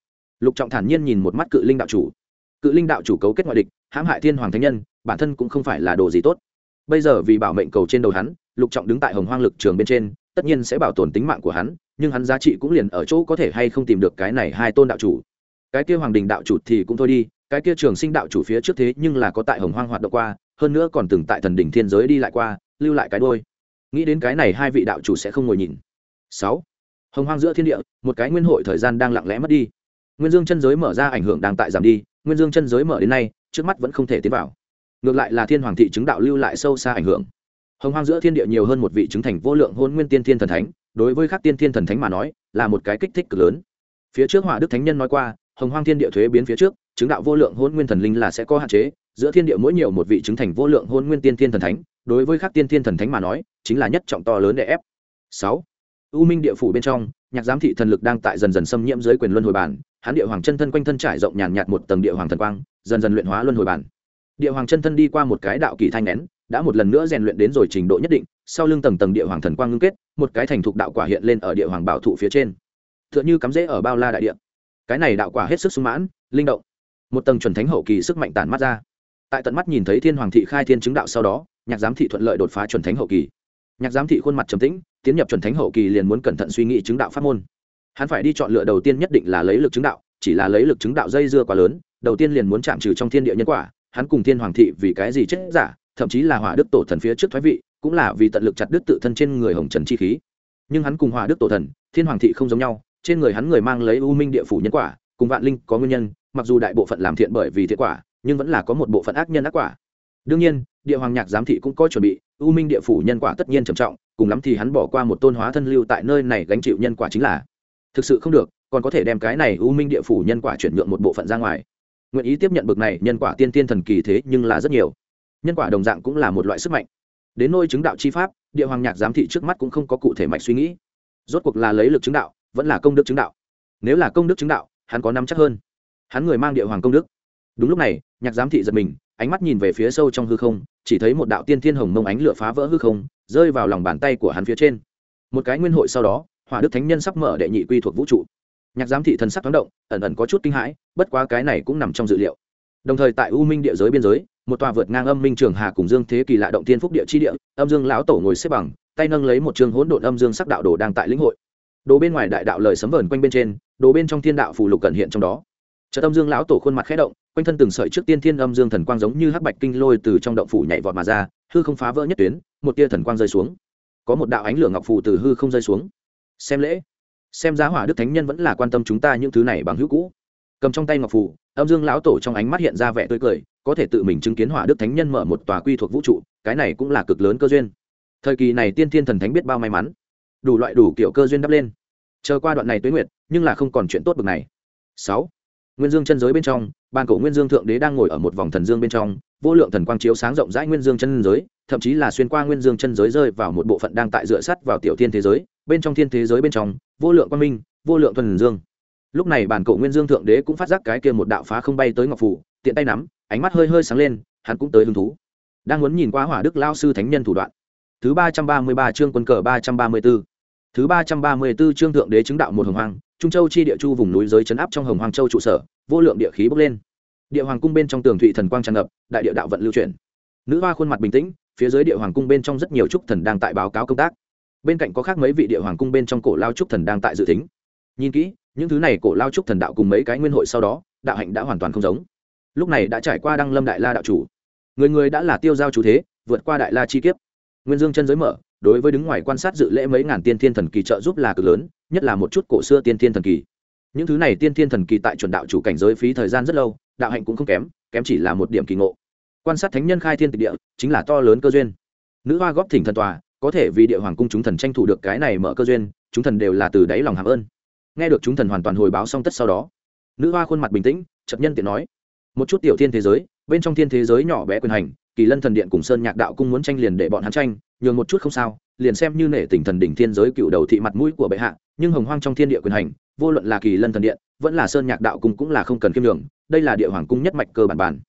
lục trọng thản nhiên nhìn một mắt cự linh đạo chủ. Cự linh đạo chủ cấu kết ngoại địch, hãm hại thiên hoàng thánh nhân, bản thân cũng không phải là đồ gì tốt. Bây giờ vì bảo mệnh cầu trên đầu hắn, lục trọng đứng tại hồng hoang lực trường bên trên, tất nhiên sẽ bảo tồn tính mạng của hắn, nhưng hắn giá trị cũng liền ở chỗ có thể hay không tìm được cái này hai tôn đạo chủ. Cái kia hoàng đình đạo chủ thì cũng thôi đi, cái kia trường sinh đạo chủ phía trước thế nhưng là có tại hồng hoang hoạt động qua, hơn nữa còn từng tại thần đỉnh thiên giới đi lại qua, lưu lại cái đôi nghĩ đến cái này hai vị đạo chủ sẽ không ngồi nhìn. Sáu. Hồng hoang giữa thiên địa, một cái nguyên hội thời gian đang lặng lẽ mất đi nguyên dương chân giới mở ra ảnh hưởng đang tại giảm đi, nguyên dương chân giới mở đến nay, trước mắt vẫn không thể tiến vào. Ngược lại là thiên hoàng thị chứng đạo lưu lại sâu xa ảnh hưởng. Hồng hoang giữa thiên địa nhiều hơn một vị chứng thành vô lượng hôn nguyên tiên thiên thần thánh, đối với các tiên thiên thần thánh mà nói, là một cái kích thích cực lớn. Phía trước hỏa đức thánh nhân nói qua, hồng hoang thiên địa thuế biến phía trước, chứng đạo vô lượng hôn nguyên thần linh là sẽ có hạn chế, giữa thiên địa mỗi nhiều một vị chứng thành vô lượng hôn nguyên tiên thiên thần thánh, đối với các tiên thiên thần thánh mà nói, chính là nhất trọng to lớn để ép. Sáu. U minh địa phủ bên trong nhạc giám thị thần lực đang tại dần dần xâm nhiễm dưới quyền luân hồi bản, hắn địa hoàng chân thân quanh thân trải rộng nhàn nhạt một tầng địa hoàng thần quang, dần dần luyện hóa luân hồi bản. Địa hoàng chân thân đi qua một cái đạo kỳ thanh nén, đã một lần nữa rèn luyện đến rồi trình độ nhất định, sau lưng tầng tầng địa hoàng thần quang ngưng kết, một cái thành thục đạo quả hiện lên ở địa hoàng bảo thụ phía trên. T h ư ợ n h ư cắm rễ ở bao la đại địa. Cái này đạo quả hết sức sung mãn, linh động. Một tầng chuẩn thánh hậu kỳ sức mạnh tản mắt ra. Tại tận mắt nhìn thấy thiên hoàng thị khai thiên chứng đạo sau đó, nhạc giám thị thuận lợi đột phá chuẩn thánh hậu kỳ. Nhạc giám thị khuôn mặt trầm tĩnh tiến nhập chuẩn thánh hậu kỳ liền muốn cẩn thận suy nghĩ chứng đạo pháp môn. Hắn phải đi chọn lựa đầu tiên nhất định là lấy lực chứng đạo, chỉ là lấy lực chứng đạo dây dưa quá lớn, đầu tiên liền muốn chạm trừ trong thiên địa nhân quả, hắn cùng thiên hoàng thị vì cái gì chết giả, thậm chí là hỏa đức tổ thần phía trước thoái vị, cũng là vì tận lực chặt đứt tự thân trên người hồng trần chi khí. Nhưng hắn cùng hỏa đức tổ thần, thiên hoàng thị không giống nhau, trên người hắn người mang lấy u minh địa phủ nhân quả, cùng vạn linh có nguyên nhân, mặc dù đại bộ phận làm thiện bởi vì thiện quả, nhưng vẫn là có một bộ phận ác nhân ác quả. Đương nhiên, địa hoàng nhạc giám thị cũng có chuẩn bị u minh địa phủ nhân quả tất nhiên trầm trọng, cùng lắm thì hắn bỏ qua một tôn hóa thân lưu tại nơi này gánh chịu nhân quả chính là. Thực sự không được, còn có thể đem cái này u minh địa phủ nhân quả chuyển nhượng một bộ phận ra ngoài. Nguyện ý tiếp nhận bực này nhân quả tiên tiên thần kỳ thế nhưng là rất nhiều. Nhân quả đồng dạng cũng là một loại sức mạnh. Đến nôi chứng đạo chi pháp, địa hoàng nhạc giám thị trước mắt cũng không có cụ thể mạch suy nghĩ. Rốt cuộc là lấy lực chứng đạo, vẫn là công đức chứng đạo. Nếu là công đức chứng đạo, hắn có năm chắc hơn. Hắn người mang địa hoàng công đức. Đúng lúc này, nhạc giám thị giật mình, ánh mắt nhìn về phía sâu trong hư không chỉ thấy một đạo tiên thiên hồng mông ánh lửa phá vỡ hư không, rơi vào lòng bàn tay của hắn phía trên. Một cái nguyên hội sau đó, hỏa đức thánh nhân sắp mở đệ nhị quy thuộc vũ trụ. Nhạc giám thị thần sắc thoáng động, ẩn ẩn có chút kinh hãi, bất quá cái này cũng nằm trong dự liệu. Đồng thời tại u minh địa giới biên giới, một tòa vượt ngang âm minh trường hà cùng dương thế kỳ lạ động tiên phúc địa chi địa, âm dương lão tổ ngồi xếp bằng, tay nâng lấy một trường hỗn độn âm dương sắc đạo đồ đang tại lĩnh hội. Đồ bên ngoài đại đạo lời sấm vờn quanh bên trên, đồ bên trong thiên đạo phù lục cận hiện trong đó. Chợ tâm dương lão tổ khuôn mặt khẽ động quanh thân từng sợi trước tiên thiên âm dương thần quang giống như hắc bạch kinh lôi từ trong động phủ nhảy vọt mà ra, hư không phá vỡ nhất tuyến, một tia thần quang rơi xuống. Có một đạo ánh lửa ngọc phù từ hư không rơi xuống. Xem lễ. Xem giá hỏa đức thánh nhân vẫn là quan tâm chúng ta những thứ này bằng hữu cũ. Cầm trong tay ngọc phù, âm dương lão tổ trong ánh mắt hiện ra vẻ tươi cười, có thể tự mình chứng kiến hỏa đức thánh nhân mở một tòa quy thuộc vũ trụ, cái này cũng là cực lớn cơ duyên. Thời kỳ này tiên thiên thần thánh biết bao may mắn. Đủ loại đủ kiểu cơ duyên đắp lên. Chờ qua đoạn này tuế nguyệt, nhưng là không còn chuyện tốt bực này. Sáu nguyên dương chân giới bên trong ban cổ nguyên dương thượng đế đang ngồi ở một vòng thần dương bên trong, vô lượng thần quang chiếu sáng rộng rãi nguyên dương chân giới, thậm chí là xuyên qua nguyên dương chân giới rơi vào một bộ phận đang tại dựa sắt vào tiểu thiên thế giới, bên trong thiên thế giới bên trong, vô lượng quang minh, vô lượng thuần dương. Lúc này bản cổ nguyên dương thượng đế cũng phát giác cái kia một đạo phá không bay tới ngọc phủ, tiện tay nắm, ánh mắt hơi hơi sáng lên, hắn cũng tới hứng thú. Đang muốn nhìn qua hỏa đức lao sư thánh nhân thủ đoạn. Thứ ba trăm ba mươi ba chương quân cờ ba trăm ba mươi b ố thứ ba trăm ba mươi b ố chương thượng đế chứng đạo một hồng hoàng trung châu chi địa chu vùng núi giới trấn áp trong hồng hoàng châu trụ sở, vô lượng địa khí bốc lên. Địa hoàng cung bên trong tường thụy thần quang tràn ngập, đại địa đạo vận lưu chuyển. Nữ hoa khuôn mặt bình tĩnh, phía dưới địa hoàng cung bên trong rất nhiều trúc thần đang tại báo cáo công tác. Bên cạnh có khác mấy vị địa hoàng cung bên trong cổ lao trúc thần đang tại dự tính. Nhìn kỹ, những thứ này cổ lao trúc thần đạo cùng mấy cái nguyên hội sau đó, đạo hạnh đã hoàn toàn không giống. Lúc này đã trải qua đăng lâm đại la đạo chủ. Người người đã là tiêu giao chủ thế, vượt qua đại la chi kiếp. Nguyên dương chân giới mở đối với đứng ngoài quan sát dự lễ mấy ngàn tiên thiên thần kỳ trợ giúp là cực lớn, nhất là một chút cổ xưa tiên thiên thần kỳ. Những thứ này tiên thiên thần kỳ tại chuẩn đạo chủ cảnh giới phí thời gian rất lâu, đạo hạnh cũng không kém kém chỉ là một điểm kỳ ngộ. Quan sát thánh nhân khai thiên tịch địa, chính là to lớn cơ duyên. Nữ hoa góp thỉnh thần tòa, có thể vì địa hoàng cung chúng thần tranh thủ được cái này mở cơ duyên, chúng thần đều là từ đáy lòng hàm ơn. Nghe được chúng thần hoàn toàn hồi báo xong tất sau đó, nữ hoa khuôn mặt bình tĩnh chậm nhân tiện nói, một chút tiểu thiên thế giới, bên trong thiên thế giới nhỏ bé quyền hành, kỳ lân thần điện cùng sơn nhạc đạo cung muốn tranh liền để bọn hắn tranh nhường một chút không sao, liền xem như nể tình thần đỉnh thiên giới cựu đầu thị mặt mũi của bệ hạ, nhưng hồng hoang trong thiên địa quyền hành, vô luận là kỳ lân thần điện, vẫn là sơn nhạc đạo cung cũng là không cần khiêm đường đây là địa hoàng cung nhất mạch cơ bản bản.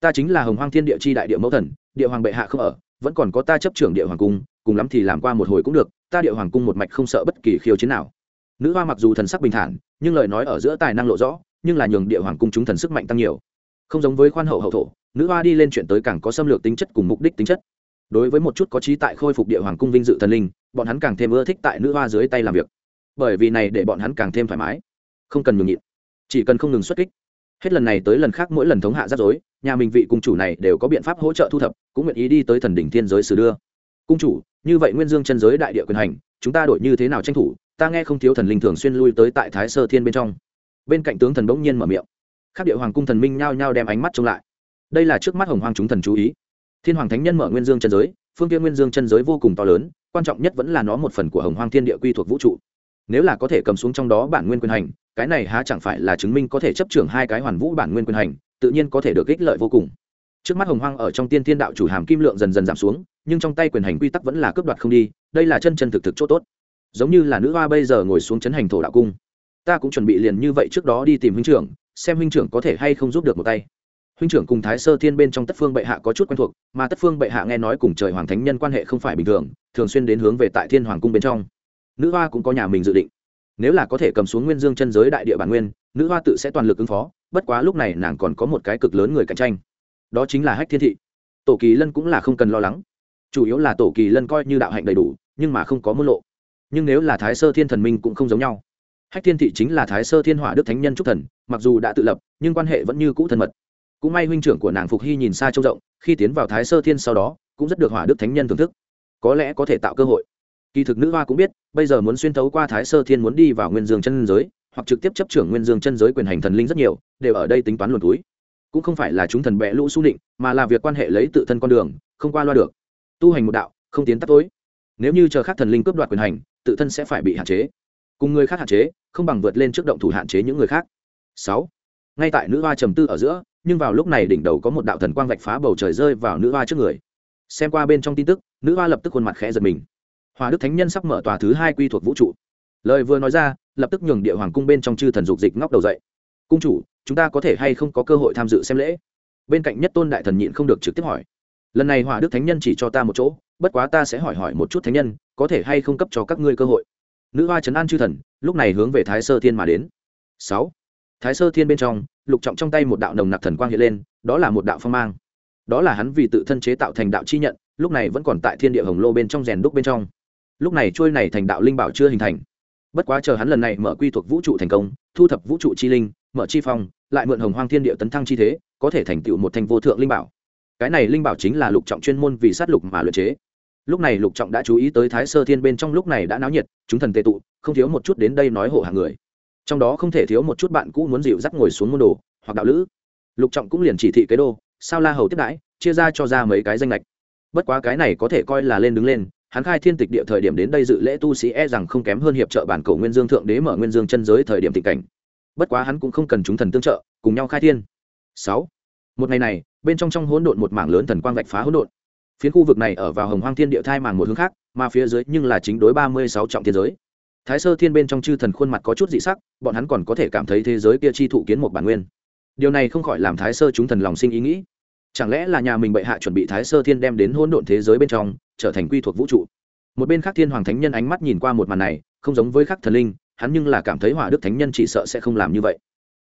Ta chính là hồng hoang thiên địa chi đại địa mẫu thần, địa hoàng bệ hạ không ở, vẫn còn có ta chấp trưởng địa hoàng cung, cùng lắm thì làm qua một hồi cũng được, ta địa hoàng cung một mạch không sợ bất kỳ khiêu chiến nào. Nữ hoa mặc dù thần sắc bình thản, nhưng lời nói ở giữa tài năng lộ rõ, nhưng là nhường địa hoàng cung chúng thần sức mạnh tăng nhiều. Không giống với khoan hậu hậu thổ, nữ hoa đi lên chuyện tới càng có xâm lược tính chất cùng mục đích tính chất đối với một chút có trí tại khôi phục địa hoàng cung vinh dự thần linh, bọn hắn càng thêm ưa thích tại nữ hoa dưới tay làm việc. Bởi vì này để bọn hắn càng thêm thoải mái. Không cần nhường nhịn, chỉ cần không ngừng xuất kích. Hết lần này tới lần khác mỗi lần thống hạ rắc rối, nhà mình vị cung chủ này đều có biện pháp hỗ trợ thu thập, cũng nguyện ý đi tới thần đỉnh thiên giới xử đưa. Cung chủ, như vậy nguyên dương chân giới đại địa quyền hành, chúng ta đổi như thế nào tranh thủ? Ta nghe không thiếu thần linh thường xuyên lui tới tại thái sơ thiên bên trong. Bên cạnh tướng thần bỗng nhiên mở miệng. Khác địa hoàng cung thần minh nhao nhao đem ánh mắt trông lại. Đây là trước mắt hồng hoàng chúng thần chú ý thiên hoàng thánh nhân mở nguyên dương chân giới, phương tiên nguyên dương chân giới vô cùng to lớn, quan trọng nhất vẫn là nó một phần của hồng Hoang thiên địa quy thuộc vũ trụ. Nếu là có thể cầm xuống trong đó bản nguyên quyền hành, cái này há chẳng phải là chứng minh có thể chấp trưởng hai cái hoàn vũ bản nguyên quyền hành, tự nhiên có thể được ích lợi vô cùng. Trước mắt hồng hoang ở trong tiên thiên đạo chủ hàm kim lượng dần dần giảm xuống, nhưng trong tay quyền hành quy tắc vẫn là cướp đoạt không đi, đây là chân chân thực thực chỗ tốt. Giống như là nữ hoa bây giờ ngồi xuống chấn hành thổ đạo cung. Ta cũng chuẩn bị liền như vậy trước đó đi tìm huynh trưởng, xem huynh trưởng có thể hay không giúp được một tay huynh trưởng cùng thái sơ thiên bên trong tất phương bệ hạ có chút quen thuộc, mà tất phương bệ hạ nghe nói cùng trời hoàng thánh nhân quan hệ không phải bình thường thường xuyên đến hướng về tại thiên hoàng cung bên trong. Nữ hoa cũng có nhà mình dự định. Nếu là có thể cầm xuống nguyên dương chân giới đại địa bản nguyên, nữ hoa tự sẽ toàn lực ứng phó, bất quá lúc này nàng còn có một cái cực lớn người cạnh tranh. Đó chính là hách thiên thị. Tổ kỳ lân cũng là không cần lo lắng. Chủ yếu là tổ kỳ lân coi như đạo hạnh đầy đủ, nhưng mà không có môn lộ. Nhưng nếu là thái sơ thiên thần minh cũng không giống nhau. Hách thiên thị chính là thái sơ thiên hỏa đức thánh nhân trúc thần, mặc dù đã tự lập, nhưng quan hệ vẫn như cũ thân mật cũng may huynh trưởng của nàng phục hy nhìn xa trông rộng, khi tiến vào thái sơ thiên sau đó, cũng rất được hỏa đức thánh nhân thưởng thức. Có lẽ có thể tạo cơ hội. Kỳ thực nữ hoa cũng biết, bây giờ muốn xuyên thấu qua thái sơ thiên muốn đi vào nguyên dương chân giới, hoặc trực tiếp chấp trưởng nguyên dương chân giới quyền hành thần linh rất nhiều, đều ở đây tính toán luồn túi. Cũng không phải là chúng thần bệ lũ su định mà là việc quan hệ lấy tự thân con đường, không qua loa được. Tu hành một đạo, không tiến tắt tối. Nếu như chờ khác thần linh cướp đoạt quyền hành, tự thân sẽ phải bị hạn chế. Cùng người khác hạn chế, không bằng vượt lên trước động thủ hạn chế những người khác. Sáu ngay tại nữ hoa trầm tư ở giữa, nhưng vào lúc này đỉnh đầu có một đạo thần quang vạch phá bầu trời rơi vào nữ hoa trước người. Xem qua bên trong tin tức, nữ hoa lập tức khuôn mặt khẽ giật mình. Hòa đức thánh nhân sắp mở tòa thứ hai quy thuộc vũ trụ. Lời vừa nói ra, lập tức nhường địa hoàng cung bên trong chư thần dục dịch ngóc đầu dậy. Cung chủ, chúng ta có thể hay không có cơ hội tham dự xem lễ? Bên cạnh nhất tôn đại thần nhịn không được trực tiếp hỏi. Lần này hòa đức thánh nhân chỉ cho ta một chỗ, bất quá ta sẽ hỏi hỏi một chút thánh nhân, có thể hay không cấp cho các ngươi cơ hội? Nữ hoa trấn an chư thần, lúc này hướng về thái sơ thiên mà đến. Sáu thái sơ thiên bên trong, lục trọng trong tay một đạo nồng nặc thần quang hiện lên, đó là một đạo phong mang. Đó là hắn vì tự thân chế tạo thành đạo chi nhận, lúc này vẫn còn tại thiên địa hồng lô bên trong rèn đúc bên trong. Lúc này trôi này thành đạo linh bảo chưa hình thành. Bất quá chờ hắn lần này mở quy thuộc vũ trụ thành công, thu thập vũ trụ chi linh, mở chi phong, lại mượn hồng hoang thiên địa tấn thăng chi thế, có thể thành tựu một thành vô thượng linh bảo. Cái này linh bảo chính là lục trọng chuyên môn vì sát lục mà luyện chế. Lúc này lục trọng đã chú ý tới thái sơ thiên bên trong lúc này đã náo nhiệt, chúng thần tệ tụ, không thiếu một chút đến đây nói hộ hàng người trong đó không thể thiếu một chút bạn cũ muốn dịu dắt ngồi xuống môn đồ hoặc đạo lữ. Lục trọng cũng liền chỉ thị kế đô, sao la hầu tiếp đãi, chia ra cho ra mấy cái danh lệch bất quá cái này có thể coi là lên đứng lên, hắn khai thiên tịch địa thời điểm đến đây dự lễ tu sĩ e rằng không kém hơn hiệp trợ bản cầu nguyên dương thượng đế mở nguyên dương chân giới thời điểm tịch cảnh. Bất quá hắn cũng không cần chúng thần tương trợ, cùng nhau khai thiên. Sáu. Một ngày này, bên trong trong hỗn độn một mảng lớn thần quang vạch phá hỗn độn. Phiến khu vực này ở vào hồng hoang thiên địa thai màng một hướng khác, mà phía dưới nhưng là chính đối ba mươi sáu trọng thiên giới thái sơ thiên bên trong chư thần khuôn mặt có chút dị sắc, bọn hắn còn có thể cảm thấy thế giới kia chi thụ kiến một bản nguyên. Điều này không khỏi làm thái sơ chúng thần lòng sinh ý nghĩ. Chẳng lẽ là nhà mình bệ hạ chuẩn bị thái sơ thiên đem đến hỗn độn thế giới bên trong, trở thành quy thuộc vũ trụ? Một bên khác thiên hoàng thánh nhân ánh mắt nhìn qua một màn này, không giống với khắc thần linh, hắn nhưng là cảm thấy hỏa đức thánh nhân chỉ sợ sẽ không làm như vậy.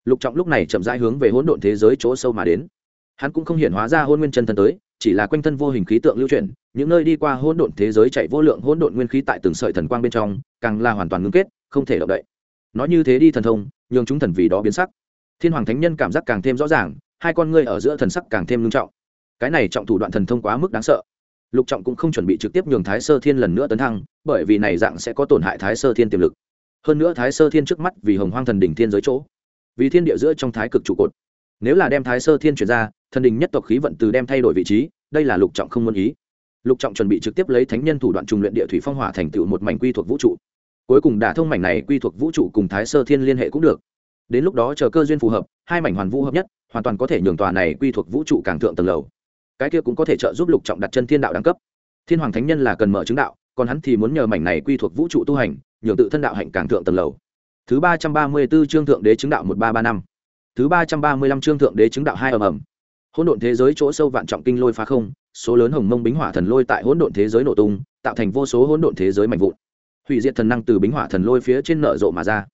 Lục trọng lúc này chậm rãi hướng về hỗn độn thế giới chỗ sâu mà đến. Hắn cũng không hiện hóa ra hôn nguyên chân thân tới chỉ là quanh thân vô hình khí tượng lưu chuyển, những nơi đi qua hỗn độn thế giới chạy vô lượng hỗn độn nguyên khí tại từng sợi thần quang bên trong, càng là hoàn toàn ngưng kết, không thể động đậy. Nói như thế đi thần thông, nhường chúng thần vì đó biến sắc. Thiên hoàng thánh nhân cảm giác càng thêm rõ ràng, hai con ngươi ở giữa thần sắc càng thêm ngưng trọng. Cái này trọng thủ đoạn thần thông quá mức đáng sợ. Lục trọng cũng không chuẩn bị trực tiếp nhường thái sơ thiên lần nữa tấn thăng, bởi vì này dạng sẽ có tổn hại thái sơ thiên tiềm lực. Hơn nữa thái sơ thiên trước mắt vì hồng hoang thần đỉnh thiên giới chỗ. Vì thiên địa giữa trong thái cực trụ cột nếu là đem thái sơ thiên chuyển ra, thần đình nhất tộc khí vận từ đem thay đổi vị trí, đây là lục trọng không muốn ý. Lục trọng chuẩn bị trực tiếp lấy thánh nhân thủ đoạn trùng luyện địa thủy phong hỏa thành tựu một mảnh quy thuộc vũ trụ. Cuối cùng đả thông mảnh này quy thuộc vũ trụ cùng thái sơ thiên liên hệ cũng được. Đến lúc đó chờ cơ duyên phù hợp, hai mảnh hoàn vũ hợp nhất, hoàn toàn có thể nhường tòa này quy thuộc vũ trụ càng thượng tầng lầu. Cái kia cũng có thể trợ giúp lục trọng đặt chân thiên đạo đẳng cấp. Thiên hoàng thánh nhân là cần mở chứng đạo, còn hắn thì muốn nhờ mảnh này quy thuộc vũ trụ tu hành, nhường tự thân đạo hạnh càng thượng tầng lầu. Thứ ba trăm ba mươi b ố chương thượng đế chứng đạo một ba ba năm thứ ba trăm ba mươi lăm chương thượng đế chứng đạo hai ầm ầm. Hỗn độn thế giới chỗ sâu vạn trọng kinh lôi phá không, số lớn hồng mông bính hỏa thần lôi tại hỗn độn thế giới nổ tung, tạo thành vô số hỗn độn thế giới mạnh vụn. Hủy diệt thần năng từ bính hỏa thần lôi phía trên nở rộ mà ra.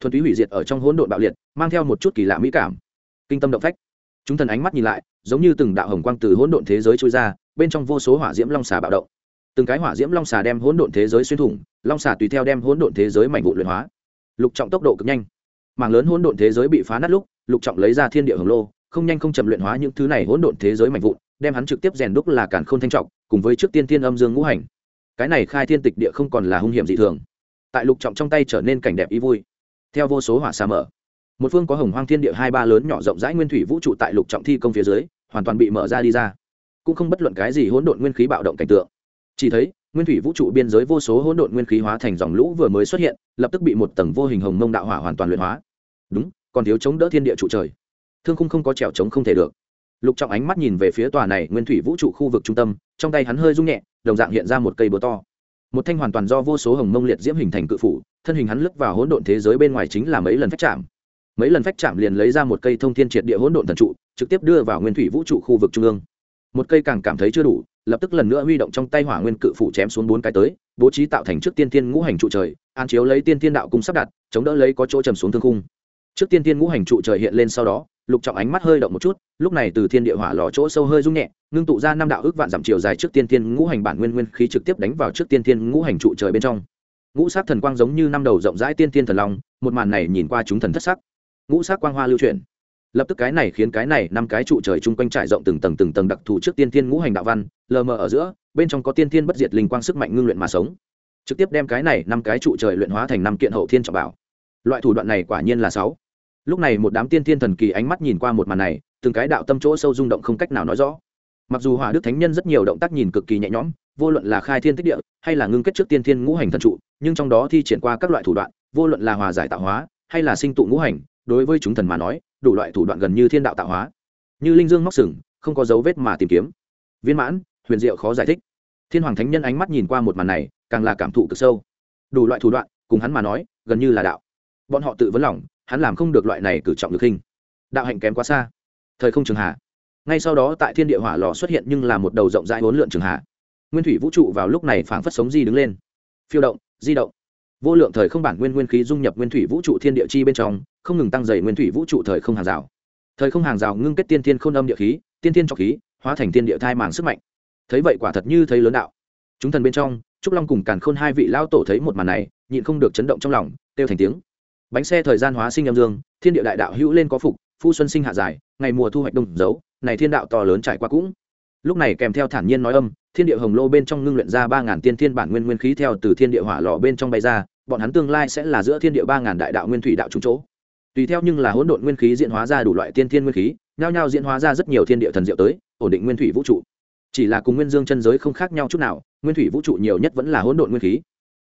Thuần túy hủy diệt ở trong hỗn độn bạo liệt, mang theo một chút kỳ lạ mỹ cảm. Kinh tâm động phách. Chúng thần ánh mắt nhìn lại, giống như từng đạo hồng quang từ hỗn độn thế giới trôi ra, bên trong vô số hỏa diễm long xà bạo động. Từng cái hỏa diễm long xà đem hỗn độn thế giới xuyên thủng, long xà tùy theo đem hỗn độn thế giới mạnh vụ luyện hóa. Lục trọng tốc độ cực nhanh. Mảng lớn hỗn độn thế giới bị phá nát lúc lục trọng lấy ra thiên địa hồng lô, không nhanh không chậm luyện hóa những thứ này hỗn độn thế giới mạnh vụn, đem hắn trực tiếp rèn đúc là cản n thanh trọng, cùng với trước tiên thiên âm dương ngũ hành. Cái này khai thiên tịch địa không còn là hung hiểm dị thường. Tại lục trọng trong tay trở nên cảnh đẹp ý vui. Theo vô số hỏa xa mở, một phương có hồng hoang thiên địa hai ba lớn nhỏ rộng rãi nguyên thủy vũ trụ tại lục trọng thi công phía dưới, hoàn toàn bị mở ra đi ra. Cũng không bất luận cái gì hỗn độn nguyên khí bạo động cảnh tượng. Chỉ thấy, nguyên thủy vũ trụ biên giới vô số hỗn độn nguyên khí hóa thành dòng lũ vừa mới xuất hiện, lập tức bị một tầng vô hình hồng mông đạo hỏa hoàn toàn luyện hóa. Đúng còn thiếu chống đỡ thiên địa trụ trời. Thương khung không có trèo chống không thể được. Lục trọng ánh mắt nhìn về phía tòa này nguyên thủy vũ trụ khu vực trung tâm, trong tay hắn hơi rung nhẹ, đồng dạng hiện ra một cây búa to. Một thanh hoàn toàn do vô số hồng mông liệt diễm hình thành cự phủ, thân hình hắn lướt vào hỗn độn thế giới bên ngoài chính là mấy lần phách chạm. Mấy lần phách chạm liền lấy ra một cây thông thiên triệt địa hỗn độn thần trụ, trực tiếp đưa vào nguyên thủy vũ trụ khu vực trung ương. Một cây càng cảm thấy chưa đủ, lập tức lần nữa huy động trong tay hỏa nguyên cự phủ chém xuống bốn cái tới, bố trí tạo thành trước tiên tiên ngũ hành trụ trời, an chiếu lấy tiên tiên đạo cung sắp đặt, chống đỡ lấy có chỗ trầm xuống thương khung trước tiên tiên ngũ hành trụ trời hiện lên sau đó, lục trọng ánh mắt hơi động một chút, lúc này từ thiên địa hỏa lò chỗ sâu hơi rung nhẹ, ngưng tụ ra năm đạo ước vạn dặm chiều dài trước tiên tiên ngũ hành bản nguyên nguyên khí trực tiếp đánh vào trước tiên tiên ngũ hành trụ trời bên trong. Ngũ sắc thần quang giống như năm đầu rộng rãi tiên tiên thần long, một màn này nhìn qua chúng thần thất sắc. Ngũ sắc quang hoa lưu chuyển. Lập tức cái này khiến cái này năm cái trụ trời chung quanh trải rộng từng tầng từng tầng đặc thù trước tiên tiên ngũ hành đạo văn, lờ mờ ở giữa, bên trong có tiên tiên bất diệt linh quang sức mạnh ngưng luyện mà sống. Trực tiếp đem cái này năm cái trụ trời luyện hóa thành năm kiện hậu thiên trọng bảo. Loại thủ đoạn này quả nhiên là sáu lúc này một đám tiên thiên thần kỳ ánh mắt nhìn qua một màn này, từng cái đạo tâm chỗ sâu rung động không cách nào nói rõ. Mặc dù hỏa đức thánh nhân rất nhiều động tác nhìn cực kỳ nhẹ nhõm, vô luận là khai thiên tích địa, hay là ngưng kết trước tiên thiên ngũ hành thần trụ, nhưng trong đó thi triển qua các loại thủ đoạn, vô luận là hòa giải tạo hóa, hay là sinh tụ ngũ hành, đối với chúng thần mà nói, đủ loại thủ đoạn gần như thiên đạo tạo hóa. Như linh dương móc sừng, không có dấu vết mà tìm kiếm. Viên mãn, huyền diệu khó giải thích. Thiên hoàng thánh nhân ánh mắt nhìn qua một màn này, càng là cảm thụ cực sâu. Đủ loại thủ đoạn, cùng hắn mà nói, gần như là đạo. Bọn họ tự vấn lòng hắn làm không được loại này cử trọng được hình. Đạo hạnh kém quá xa. Thời không trường hạ. Ngay sau đó tại thiên địa hỏa lò xuất hiện nhưng là một đầu rộng rãi hỗn lượn trường hạ. Nguyên thủy vũ trụ vào lúc này phảng phất sống di đứng lên. Phiêu động, di động. Vô lượng thời không bản nguyên nguyên khí dung nhập nguyên thủy vũ trụ thiên địa chi bên trong, không ngừng tăng dày nguyên thủy vũ trụ thời không hàng rào. Thời không hàng rào ngưng kết tiên thiên k h ô n âm địa khí, tiên thiên trọc khí, hóa thành tiên địa thai màng sức mạnh. Thấy vậy quả thật như thấy lớn đạo. Chúng thần bên trong, trúc long cùng càn khôn hai vị lao tổ thấy một màn này, nhịn không được chấn động trong lòng, kêu thành tiếng bánh xe thời gian hóa sinh âm dương, thiên địa đại đạo hữu lên có phục, phu xuân sinh hạ dài, ngày mùa thu hoạch đông dấu, này thiên đạo to lớn trải qua cũng. Lúc này kèm theo thản nhiên nói âm, thiên địa hồng lô bên trong ngưng luyện ra ba ngàn tiên thiên bản nguyên nguyên khí theo từ thiên địa hỏa lò bên trong bay ra, bọn hắn tương lai sẽ là giữa thiên địa ba ngàn đại đạo nguyên thủy đạo trúng chỗ. Tùy theo nhưng là hỗn độn nguyên khí diễn hóa ra đủ loại tiên thiên nguyên khí, nhao nhao diễn hóa ra rất nhiều thiên địa thần diệu tới, ổn định nguyên thủy vũ trụ. Chỉ là cùng nguyên dương chân giới không khác nhau chút nào, nguyên thủy vũ trụ nhiều nhất vẫn là hỗn độn nguyên khí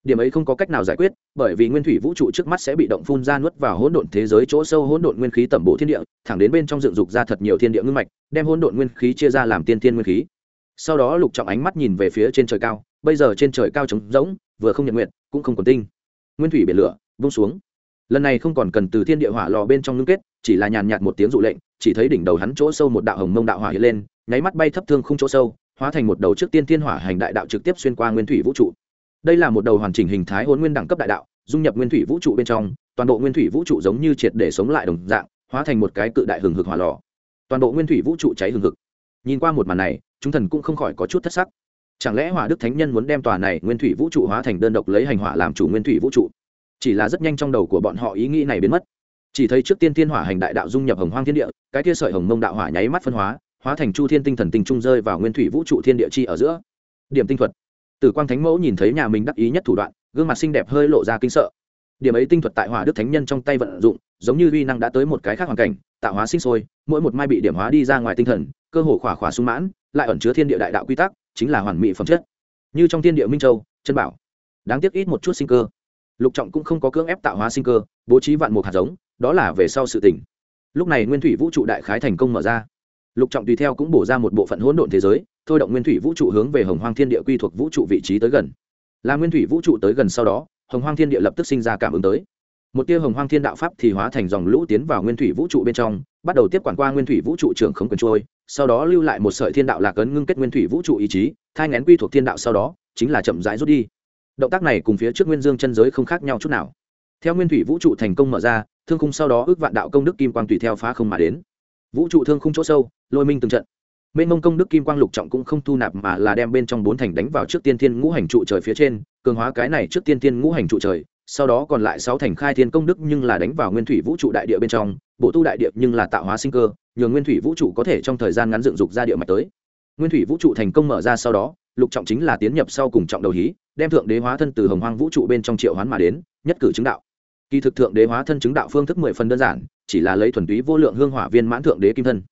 điểm ấy không có cách nào giải quyết, bởi vì nguyên thủy vũ trụ trước mắt sẽ bị động phun ra nuốt vào hỗn độn thế giới chỗ sâu hỗn độn nguyên khí tẩm bổ thiên địa, thẳng đến bên trong dựng dục ra thật nhiều thiên địa ngưng mạch, đem hỗn độn nguyên khí chia ra làm tiên thiên nguyên khí. Sau đó lục trọng ánh mắt nhìn về phía trên trời cao, bây giờ trên trời cao trống rỗng, vừa không nhận nguyện cũng không còn tinh. Nguyên thủy biển lửa, vung xuống. Lần này không còn cần từ thiên địa hỏa lò bên trong ngưng kết, chỉ là nhàn nhạt một tiếng dụ lệnh, chỉ thấy đỉnh đầu hắn chỗ sâu một đạo hồng mông đạo hỏa hiện lên, nháy mắt bay thấp thương không chỗ sâu, hóa thành một đầu trước tiên thiên hỏa hành đại đạo trực tiếp xuyên qua nguyên thủy vũ trụ đây là một đầu hoàn chỉnh hình thái hôn nguyên đẳng cấp đại đạo, dung nhập nguyên thủy vũ trụ bên trong, toàn bộ nguyên thủy vũ trụ giống như triệt để sống lại đồng dạng, hóa thành một cái cự đại hừng hực hỏa lò. Toàn bộ nguyên thủy vũ trụ cháy hừng hực. Nhìn qua một màn này, chúng thần cũng không khỏi có chút thất sắc. Chẳng lẽ hỏa đức thánh nhân muốn đem tòa này nguyên thủy vũ trụ hóa thành đơn độc lấy hành hỏa làm chủ nguyên thủy vũ trụ? Chỉ là rất nhanh trong đầu của bọn họ ý nghĩ này biến mất. Chỉ thấy trước tiên thiên hỏa hành đại đạo dung nhập hồng hoang thiên địa, cái kia sợi hồng mông đạo hỏa nháy mắt phân hóa hóa thành chu thiên tinh thần tinh trung rơi vào nguyên thủy vũ trụ thiên địa chi ở giữa. Điểm tinh thuật tử quang thánh mẫu nhìn thấy nhà mình đắc ý nhất thủ đoạn, gương mặt xinh đẹp hơi lộ ra kinh sợ. Điểm ấy tinh thuật tại hỏa đức thánh nhân trong tay vận dụng, giống như uy năng đã tới một cái khác hoàn cảnh, tạo hóa sinh sôi, mỗi một mai bị điểm hóa đi ra ngoài tinh thần, cơ hồ khỏa khỏa sung mãn, lại ẩn chứa thiên địa đại đạo quy tắc, chính là hoàn mỹ phẩm chất. Như trong thiên địa minh châu, chân bảo. Đáng tiếc ít một chút sinh cơ. Lục trọng cũng không có cưỡng ép tạo hóa sinh cơ, bố trí vạn một hạt giống, đó là về sau sự tỉnh lúc này nguyên thủy vũ trụ đại khái thành công mở ra. Lục trọng tùy theo cũng bổ ra một bộ phận hỗn độn thế giới thôi động nguyên thủy vũ trụ hướng về hồng hoang thiên địa quy thuộc vũ trụ vị trí tới gần. Là nguyên thủy vũ trụ tới gần sau đó, hồng hoang thiên địa lập tức sinh ra cảm ứng tới. Một tia hồng hoang thiên đạo pháp thì hóa thành dòng lũ tiến vào nguyên thủy vũ trụ bên trong, bắt đầu tiếp quản qua nguyên thủy vũ trụ trưởng không quyền trôi, sau đó lưu lại một sợi thiên đạo lạc ấn ngưng kết nguyên thủy vũ trụ ý chí, thai ngén quy thuộc thiên đạo sau đó, chính là chậm rãi rút đi. Động tác này cùng phía trước nguyên dương chân giới không khác nhau chút nào. Theo nguyên thủy vũ trụ thành công mở ra, thương khung sau đó ước vạn đạo công đức kim quang tùy theo phá không mà đến. Vũ trụ thương khung chỗ sâu, lôi minh từng trận mênh mông công đức kim quang lục trọng cũng không thu nạp mà là đem bên trong bốn thành đánh vào trước tiên thiên ngũ hành trụ trời phía trên, cường hóa cái này trước tiên thiên ngũ hành trụ trời, sau đó còn lại sáu thành khai thiên công đức nhưng là đánh vào nguyên thủy vũ trụ đại địa bên trong, bộ tu đại địa nhưng là tạo hóa sinh cơ, nhường nguyên thủy vũ trụ có thể trong thời gian ngắn dựng dục ra địa mạch tới. Nguyên thủy vũ trụ thành công mở ra sau đó, lục trọng chính là tiến nhập sau cùng trọng đầu hí, đem thượng đế hóa thân từ hồng hoang vũ trụ bên trong triệu hoán mà đến, nhất cử chứng đạo. Kỳ thực thượng đế hóa thân chứng đạo phương thức mười phần đơn giản, chỉ là lấy thuần túy vô lượng hương hỏa viên mãn thượng đế kim thân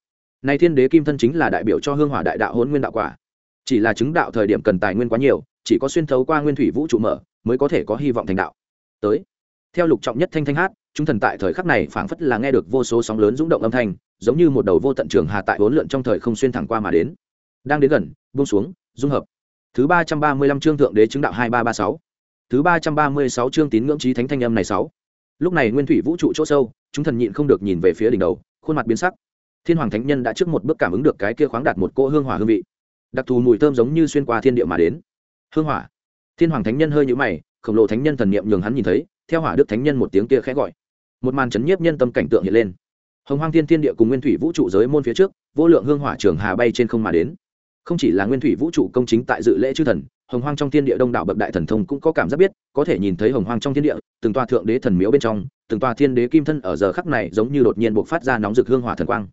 này thiên đế kim thân chính là đại biểu cho hương hỏa đại đạo hôn nguyên đạo quả. Chỉ là chứng đạo thời điểm cần tài nguyên quá nhiều, chỉ có xuyên thấu qua nguyên thủy vũ trụ mở, mới có thể có hy vọng thành đạo. Tới. Theo lục trọng nhất thanh thanh hát, chúng thần tại thời khắc này phảng phất là nghe được vô số sóng lớn rung động âm thanh, giống như một đầu vô tận trường hà tại bốn lượn trong thời không xuyên thẳng qua mà đến. Đang đến gần, buông xuống, dung hợp. Thứ ba trăm ba mươi lăm chương thượng đế chứng đạo hai ba ba sáu. Thứ ba trăm ba mươi sáu chương tín ngưỡng trí thánh thanh âm này sáu. Lúc này nguyên thủy vũ trụ chỗ sâu, chúng thần nhịn không được nhìn về phía đỉnh đầu, khuôn mặt biến sắc thiên hoàng thánh nhân đã trước một bước cảm ứng được cái kia khoáng đạt một cỗ hương hỏa hương vị. Đặc thù mùi thơm giống như xuyên qua thiên địa mà đến. Hương hỏa. Thiên hoàng thánh nhân hơi nhũ mày, khổng lồ thánh nhân thần niệm nhường hắn nhìn thấy, theo hỏa đức thánh nhân một tiếng kia khẽ gọi. Một màn chấn nhiếp nhân tâm cảnh tượng hiện lên. Hồng hoang thiên thiên địa cùng nguyên thủy vũ trụ giới môn phía trước, vô lượng hương hỏa trường hà bay trên không mà đến. Không chỉ là nguyên thủy vũ trụ công chính tại dự lễ chư thần, hồng hoang trong thiên địa đông đảo bậc đại thần thông cũng có cảm giác biết, có thể nhìn thấy hồng hoang trong thiên địa, từng toa thượng đế thần miếu bên trong, từng toa thiên đế kim thân ở giờ khắc này giống như đột nhiên buộc phát ra nóng rực hương hỏa thần quang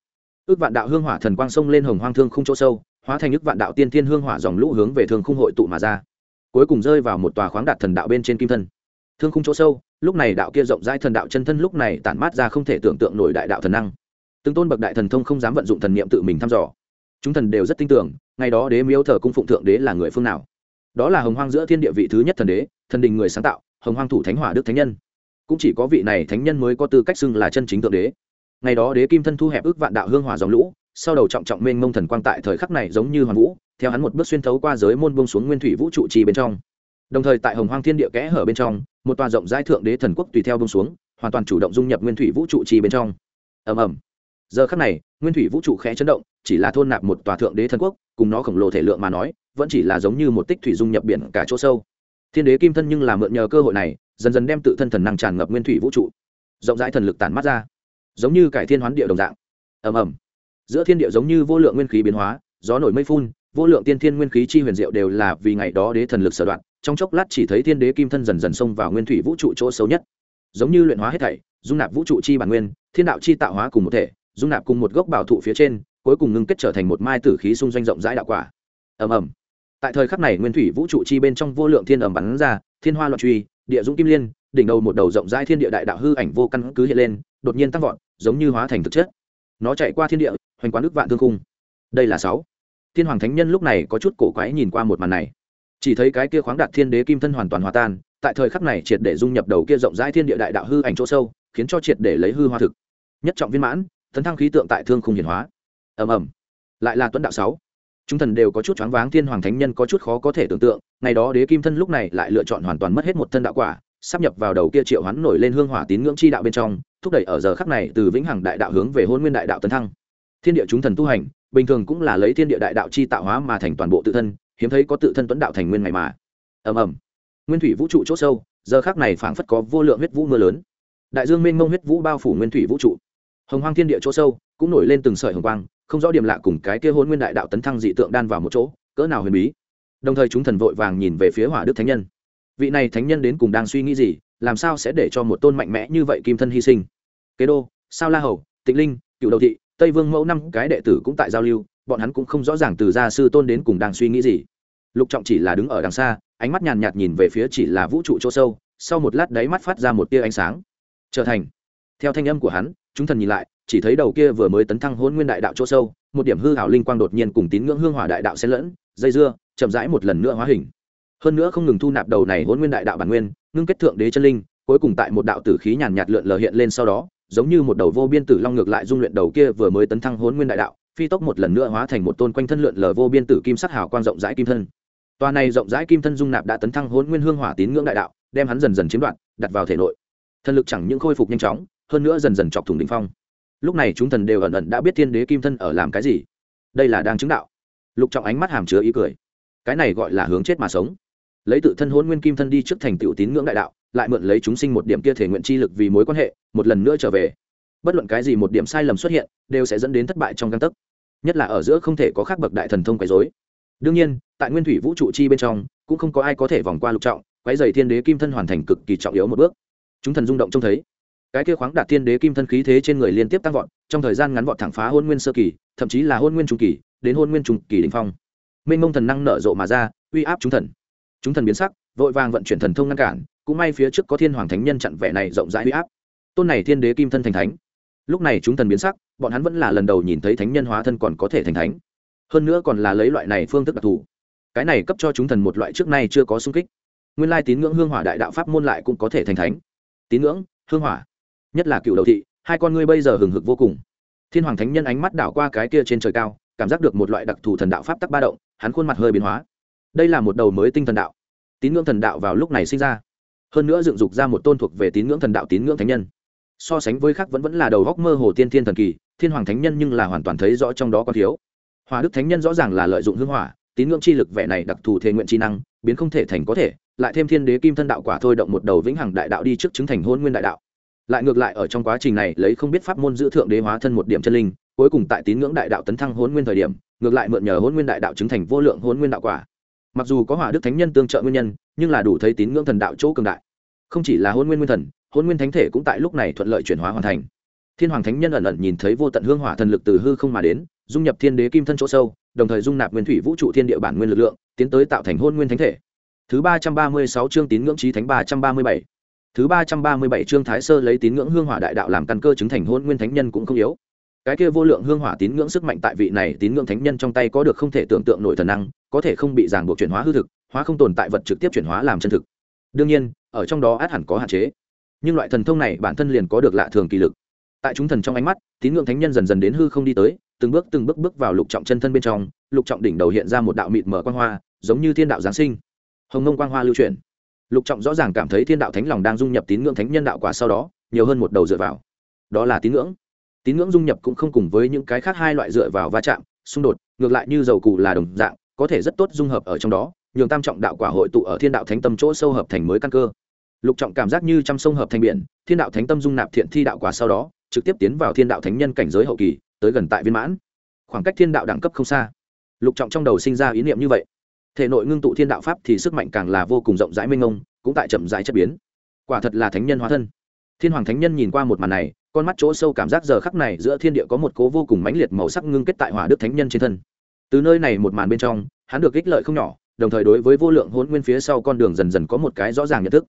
ước vạn đạo hương hỏa thần quang sông lên hồng hoang thương khung chỗ sâu, hóa thành ước vạn đạo tiên thiên hương hỏa dòng lũ hướng về thương khung hội tụ mà ra. Cuối cùng rơi vào một tòa khoáng đạt thần đạo bên trên kim thân. Thương khung chỗ sâu, lúc này đạo kia rộng rãi thần đạo chân thân lúc này tản mát ra không thể tưởng tượng nổi đại đạo thần năng. Từng tôn bậc đại thần thông không dám vận dụng thần niệm tự mình thăm dò. Chúng thần đều rất tin tưởng, ngày đó đế miếu thờ cung phụng thượng đế là người phương nào. Đó là hồng hoang giữa thiên địa vị thứ nhất thần đế, thần đình người sáng tạo, hồng hoang thủ thánh hỏa đức thánh nhân. Cũng chỉ có vị này thánh nhân mới có tư cách xưng là chân chính thượng đế ngày đó đế kim thân thu hẹp ước vạn đạo hương hỏa dòng lũ, sau đầu trọng trọng mênh mông thần quang tại thời khắc này giống như hoàn vũ, theo hắn một bước xuyên thấu qua giới môn bông xuống nguyên thủy vũ trụ trì bên trong. Đồng thời tại hồng hoang thiên địa kẽ hở bên trong, một tòa rộng rãi thượng đế thần quốc tùy theo bông xuống, hoàn toàn chủ động dung nhập nguyên thủy vũ trụ trì bên trong. Ầm ầm. Giờ khắc này, nguyên thủy vũ trụ khẽ chấn động, chỉ là thôn nạp một tòa thượng đế thần quốc, cùng nó khổng lồ thể lượng mà nói, vẫn chỉ là giống như một tích thủy dung nhập biển cả chỗ sâu. Thiên đế kim thân nhưng là mượn nhờ cơ hội này, dần dần đem tự thân thần năng tràn ngập nguyên thủy vũ trụ. Rộng rãi thần lực tản mắt ra giống như cải thiên hoán địa đồng dạng. Ầm ầm. Giữa thiên địa giống như vô lượng nguyên khí biến hóa, gió nổi mây phun, vô lượng tiên thiên nguyên khí chi huyền diệu đều là vì ngày đó đế thần lực sở đoạn, trong chốc lát chỉ thấy thiên đế kim thân dần dần xông vào nguyên thủy vũ trụ chỗ xấu nhất. Giống như luyện hóa hết thảy, dung nạp vũ trụ chi bản nguyên, thiên đạo chi tạo hóa cùng một thể, dung nạp cùng một gốc bảo thụ phía trên, cuối cùng ngưng kết trở thành một mai tử khí xung doanh rộng rãi đạo quả. Ầm ầm. Tại thời khắc này nguyên thủy vũ trụ chi bên trong vô lượng thiên ầm bắn ra, thiên hoa loạn truy, địa dũng kim liên, đỉnh đầu một đầu rộng rãi thiên địa đại đạo hư ảnh vô căn cứ hiện lên, đột nhiên tăng vọt giống như hóa thành thực chất. Nó chạy qua thiên địa, hoành quán nước vạn thương khung. Đây là sáu. Thiên hoàng thánh nhân lúc này có chút cổ quái nhìn qua một màn này. Chỉ thấy cái kia khoáng đạt thiên đế kim thân hoàn toàn hòa tan, tại thời khắc này triệt để dung nhập đầu kia rộng rãi thiên địa đại đạo hư ảnh chỗ sâu, khiến cho triệt để lấy hư hoa thực. Nhất trọng viên mãn, tấn thăng khí tượng tại thương khung hiển hóa. Ầm ầm. Lại là tuấn đạo sáu. Chúng thần đều có chút choáng váng, thiên hoàng thánh nhân có chút khó có thể tưởng tượng, ngày đó đế kim thân lúc này lại lựa chọn hoàn toàn mất hết một thân đạo quả, sắp nhập vào đầu kia triệu hoán nổi lên hương hỏa tín ngưỡng chi đạo bên trong thúc đẩy ở giờ khắc này từ vĩnh hằng đại đạo hướng về hôn nguyên đại đạo tấn thăng. Thiên địa chúng thần tu hành, bình thường cũng là lấy thiên địa đại đạo chi tạo hóa mà thành toàn bộ tự thân, hiếm thấy có tự thân tuấn đạo thành nguyên ngày mà. Ầm ầm. Nguyên thủy vũ trụ c h ỗ sâu, giờ khắc này phảng phất có vô lượng huyết vũ mưa lớn. Đại dương mênh mông huyết vũ bao phủ nguyên thủy vũ trụ. Hồng hoang thiên địa chỗ sâu, cũng nổi lên từng sợi hồng quang, không rõ điểm lạ cùng cái kia hôn nguyên đại đạo tấn thăng dị tượng đan vào một chỗ, cỡ nào huyền bí. Đồng thời chúng thần vội vàng nhìn về phía hỏa đức thánh nhân. Vị này thánh nhân đến cùng đang suy nghĩ gì, làm sao sẽ để cho một tôn mạnh mẽ như vậy kim thân hy sinh? Kế đô, sao la hầu, tịnh linh, cựu đầu thị, tây vương mẫu năm cái đệ tử cũng tại giao lưu, bọn hắn cũng không rõ ràng từ gia sư tôn đến cùng đang suy nghĩ gì. Lục trọng chỉ là đứng ở đằng xa, ánh mắt nhàn nhạt nhìn về phía chỉ là vũ trụ chỗ sâu, sau một lát đáy mắt phát ra một tia ánh sáng. Trở thành. Theo thanh âm của hắn, chúng thần nhìn lại, chỉ thấy đầu kia vừa mới tấn thăng hôn nguyên đại đạo chỗ sâu, một điểm hư hảo linh quang đột nhiên cùng tín ngưỡng hương hỏa đại đạo xen lẫn, dây dưa, chậm rãi một lần nữa hóa hình. Hơn nữa không ngừng thu nạp đầu này hôn nguyên đại đạo bản nguyên, ngưng kết thượng đế chân linh cuối cùng tại một đạo tử khí nhàn nhạt lượn lờ hiện lên sau đó, giống như một đầu vô biên tử long ngược lại dung luyện đầu kia vừa mới tấn thăng hôn nguyên đại đạo, phi tốc một lần nữa hóa thành một tôn quanh thân lượn lờ vô biên tử kim sắc hào quang rộng rãi kim thân. Toa này rộng rãi kim thân dung nạp đã tấn thăng hôn nguyên hương hỏa tín ngưỡng đại đạo, đem hắn dần dần chiếm đoạt, đặt vào thể nội. Thân lực chẳng những khôi phục nhanh chóng, hơn nữa dần dần chọc thủng đỉnh phong. Lúc này chúng thần đều ẩn ẩn đã biết thiên đế kim thân ở làm cái gì. Đây là đang chứng đạo. Lục trọng ánh mắt hàm chứa ý cười. Cái này gọi là hướng chết mà sống. Lấy tự thân hôn nguyên kim thân đi trước thành tựu tín ngưỡng đại đạo lại mượn lấy chúng sinh một điểm kia thể nguyện chi lực vì mối quan hệ, một lần nữa trở về. Bất luận cái gì một điểm sai lầm xuất hiện, đều sẽ dẫn đến thất bại trong căn tấc. Nhất là ở giữa không thể có khác bậc đại thần thông quấy dối đương nhiên, tại nguyên thủy vũ trụ chi bên trong, cũng không có ai có thể vòng qua lục trọng, quấy dày thiên đế kim thân hoàn thành cực kỳ trọng yếu một bước. Chúng thần rung động trông thấy. Cái kia khoáng đạt thiên đế kim thân khí thế trên người liên tiếp tăng vọt, trong thời gian ngắn vọt thẳng phá hôn nguyên sơ kỳ, thậm chí là hôn nguyên trung kỳ, đến hôn nguyên trung kỳ đỉnh phong. Mênh mông thần năng nở rộ mà ra, uy áp chúng thần. Chúng thần biến sắc, vội vàng vận chuyển thần thông ngăn cản cũng may phía trước có thiên hoàng thánh nhân chặn vẻ này rộng rãi uy áp. Tôn này thiên đế kim thân thành thánh. Lúc này chúng thần biến sắc, bọn hắn vẫn là lần đầu nhìn thấy thánh nhân hóa thân còn có thể thành thánh. Hơn nữa còn là lấy loại này phương thức đặc thù. Cái này cấp cho chúng thần một loại trước nay chưa có sung kích. Nguyên lai tín ngưỡng hương hỏa đại đạo pháp môn lại cũng có thể thành thánh. Tín ngưỡng, hương hỏa, nhất là cựu đầu thị, hai con ngươi bây giờ hừng hực vô cùng. Thiên hoàng thánh nhân ánh mắt đảo qua cái kia trên trời cao, cảm giác được một loại đặc thù thần đạo pháp tắc ba động, hắn khuôn mặt hơi biến hóa. Đây là một đầu mới tinh thần đạo. Tín ngưỡng thần đạo vào lúc này sinh ra hơn nữa dựng dục ra một tôn thuộc về tín ngưỡng thần đạo tín ngưỡng thánh nhân. So sánh với khác vẫn vẫn là đầu góc mơ hồ tiên thiên thần kỳ, thiên hoàng thánh nhân nhưng là hoàn toàn thấy rõ trong đó có thiếu. Hòa đức thánh nhân rõ ràng là lợi dụng hưng hỏa, tín ngưỡng chi lực vẻ này đặc thù thể nguyện chi năng, biến không thể thành có thể, lại thêm thiên đế kim thân đạo quả thôi động một đầu vĩnh hằng đại đạo đi trước chứng thành hôn nguyên đại đạo. Lại ngược lại ở trong quá trình này lấy không biết pháp môn giữ thượng đế hóa thân một điểm chân linh, cuối cùng tại tín ngưỡng đại đạo tấn thăng hôn nguyên thời điểm, ngược lại mượn nhờ hôn nguyên đại đạo chứng thành vô lượng hôn nguyên đạo quả. Mặc dù có hỏa đức thánh nhân tương trợ nguyên nhân, nhưng là đủ thấy tín ngưỡng thần đạo chỗ cường đại không chỉ là hôn nguyên nguyên thần, hôn nguyên thánh thể cũng tại lúc này thuận lợi chuyển hóa hoàn thành. Thiên hoàng thánh nhân ẩn ẩn nhìn thấy vô tận hương hỏa thần lực từ hư không mà đến, dung nhập thiên đế kim thân chỗ sâu, đồng thời dung nạp nguyên thủy vũ trụ thiên địa bản nguyên lực lượng, tiến tới tạo thành hôn nguyên thánh thể. Thứ ba trăm ba mươi sáu chương tín ngưỡng trí thánh ba trăm ba mươi bảy. Thứ ba trăm ba mươi bảy chương thái sơ lấy tín ngưỡng hương hỏa đại đạo làm căn cơ chứng thành hôn nguyên thánh nhân cũng không yếu. Cái kia vô lượng hương hỏa tín ngưỡng sức mạnh tại vị này tín ngưỡng thánh nhân trong tay có được không thể tưởng tượng nổi thần năng, có thể không bị ràng buộc chuyển hóa hư thực, hóa không tồn tại vật trực tiếp chuyển hóa làm chân thực đương nhiên, ở trong đó át hẳn có hạn chế. Nhưng loại thần thông này bản thân liền có được lạ thường kỳ lực. Tại chúng thần trong ánh mắt, tín ngưỡng thánh nhân dần dần đến hư không đi tới, từng bước từng bước bước vào lục trọng chân thân bên trong, lục trọng đỉnh đầu hiện ra một đạo mịt mở quang hoa, giống như thiên đạo giáng sinh. Hồng nông quang hoa lưu truyền lục trọng rõ ràng cảm thấy thiên đạo thánh lòng đang dung nhập tín ngưỡng thánh nhân đạo quả sau đó, nhiều hơn một đầu dựa vào. Đó là tín ngưỡng. Tín ngưỡng dung nhập cũng không cùng với những cái khác hai loại dựa vào va chạm, xung đột, ngược lại như dầu cụ là đồng dạng, có thể rất tốt dung hợp ở trong đó nhường tam trọng đạo quả hội tụ ở thiên đạo thánh tâm chỗ sâu hợp thành mới căn cơ. Lục trọng cảm giác như trăm sông hợp thành biển thiên đạo thánh tâm dung nạp thiện thi đạo quả sau đó trực tiếp tiến vào thiên đạo thánh nhân cảnh giới hậu kỳ tới gần tại viên mãn. Khoảng cách thiên đạo đẳng cấp không xa. Lục trọng trong đầu sinh ra ý niệm như vậy. Thể nội ngưng tụ thiên đạo pháp thì sức mạnh càng là vô cùng rộng rãi mênh ngông, cũng tại chậm rãi chất biến. Quả thật là thánh nhân hóa thân. Thiên hoàng thánh nhân nhìn qua một màn này con mắt chỗ sâu cảm giác giờ khắc này giữa thiên địa có một cố vô cùng mãnh liệt màu sắc ngưng kết tại hỏa đức thánh nhân trên thân. Từ nơi này một màn bên trong hắn được ích lợi không nhỏ đồng thời đối với vô lượng hỗn nguyên phía sau con đường dần dần có một cái rõ ràng nhận thức.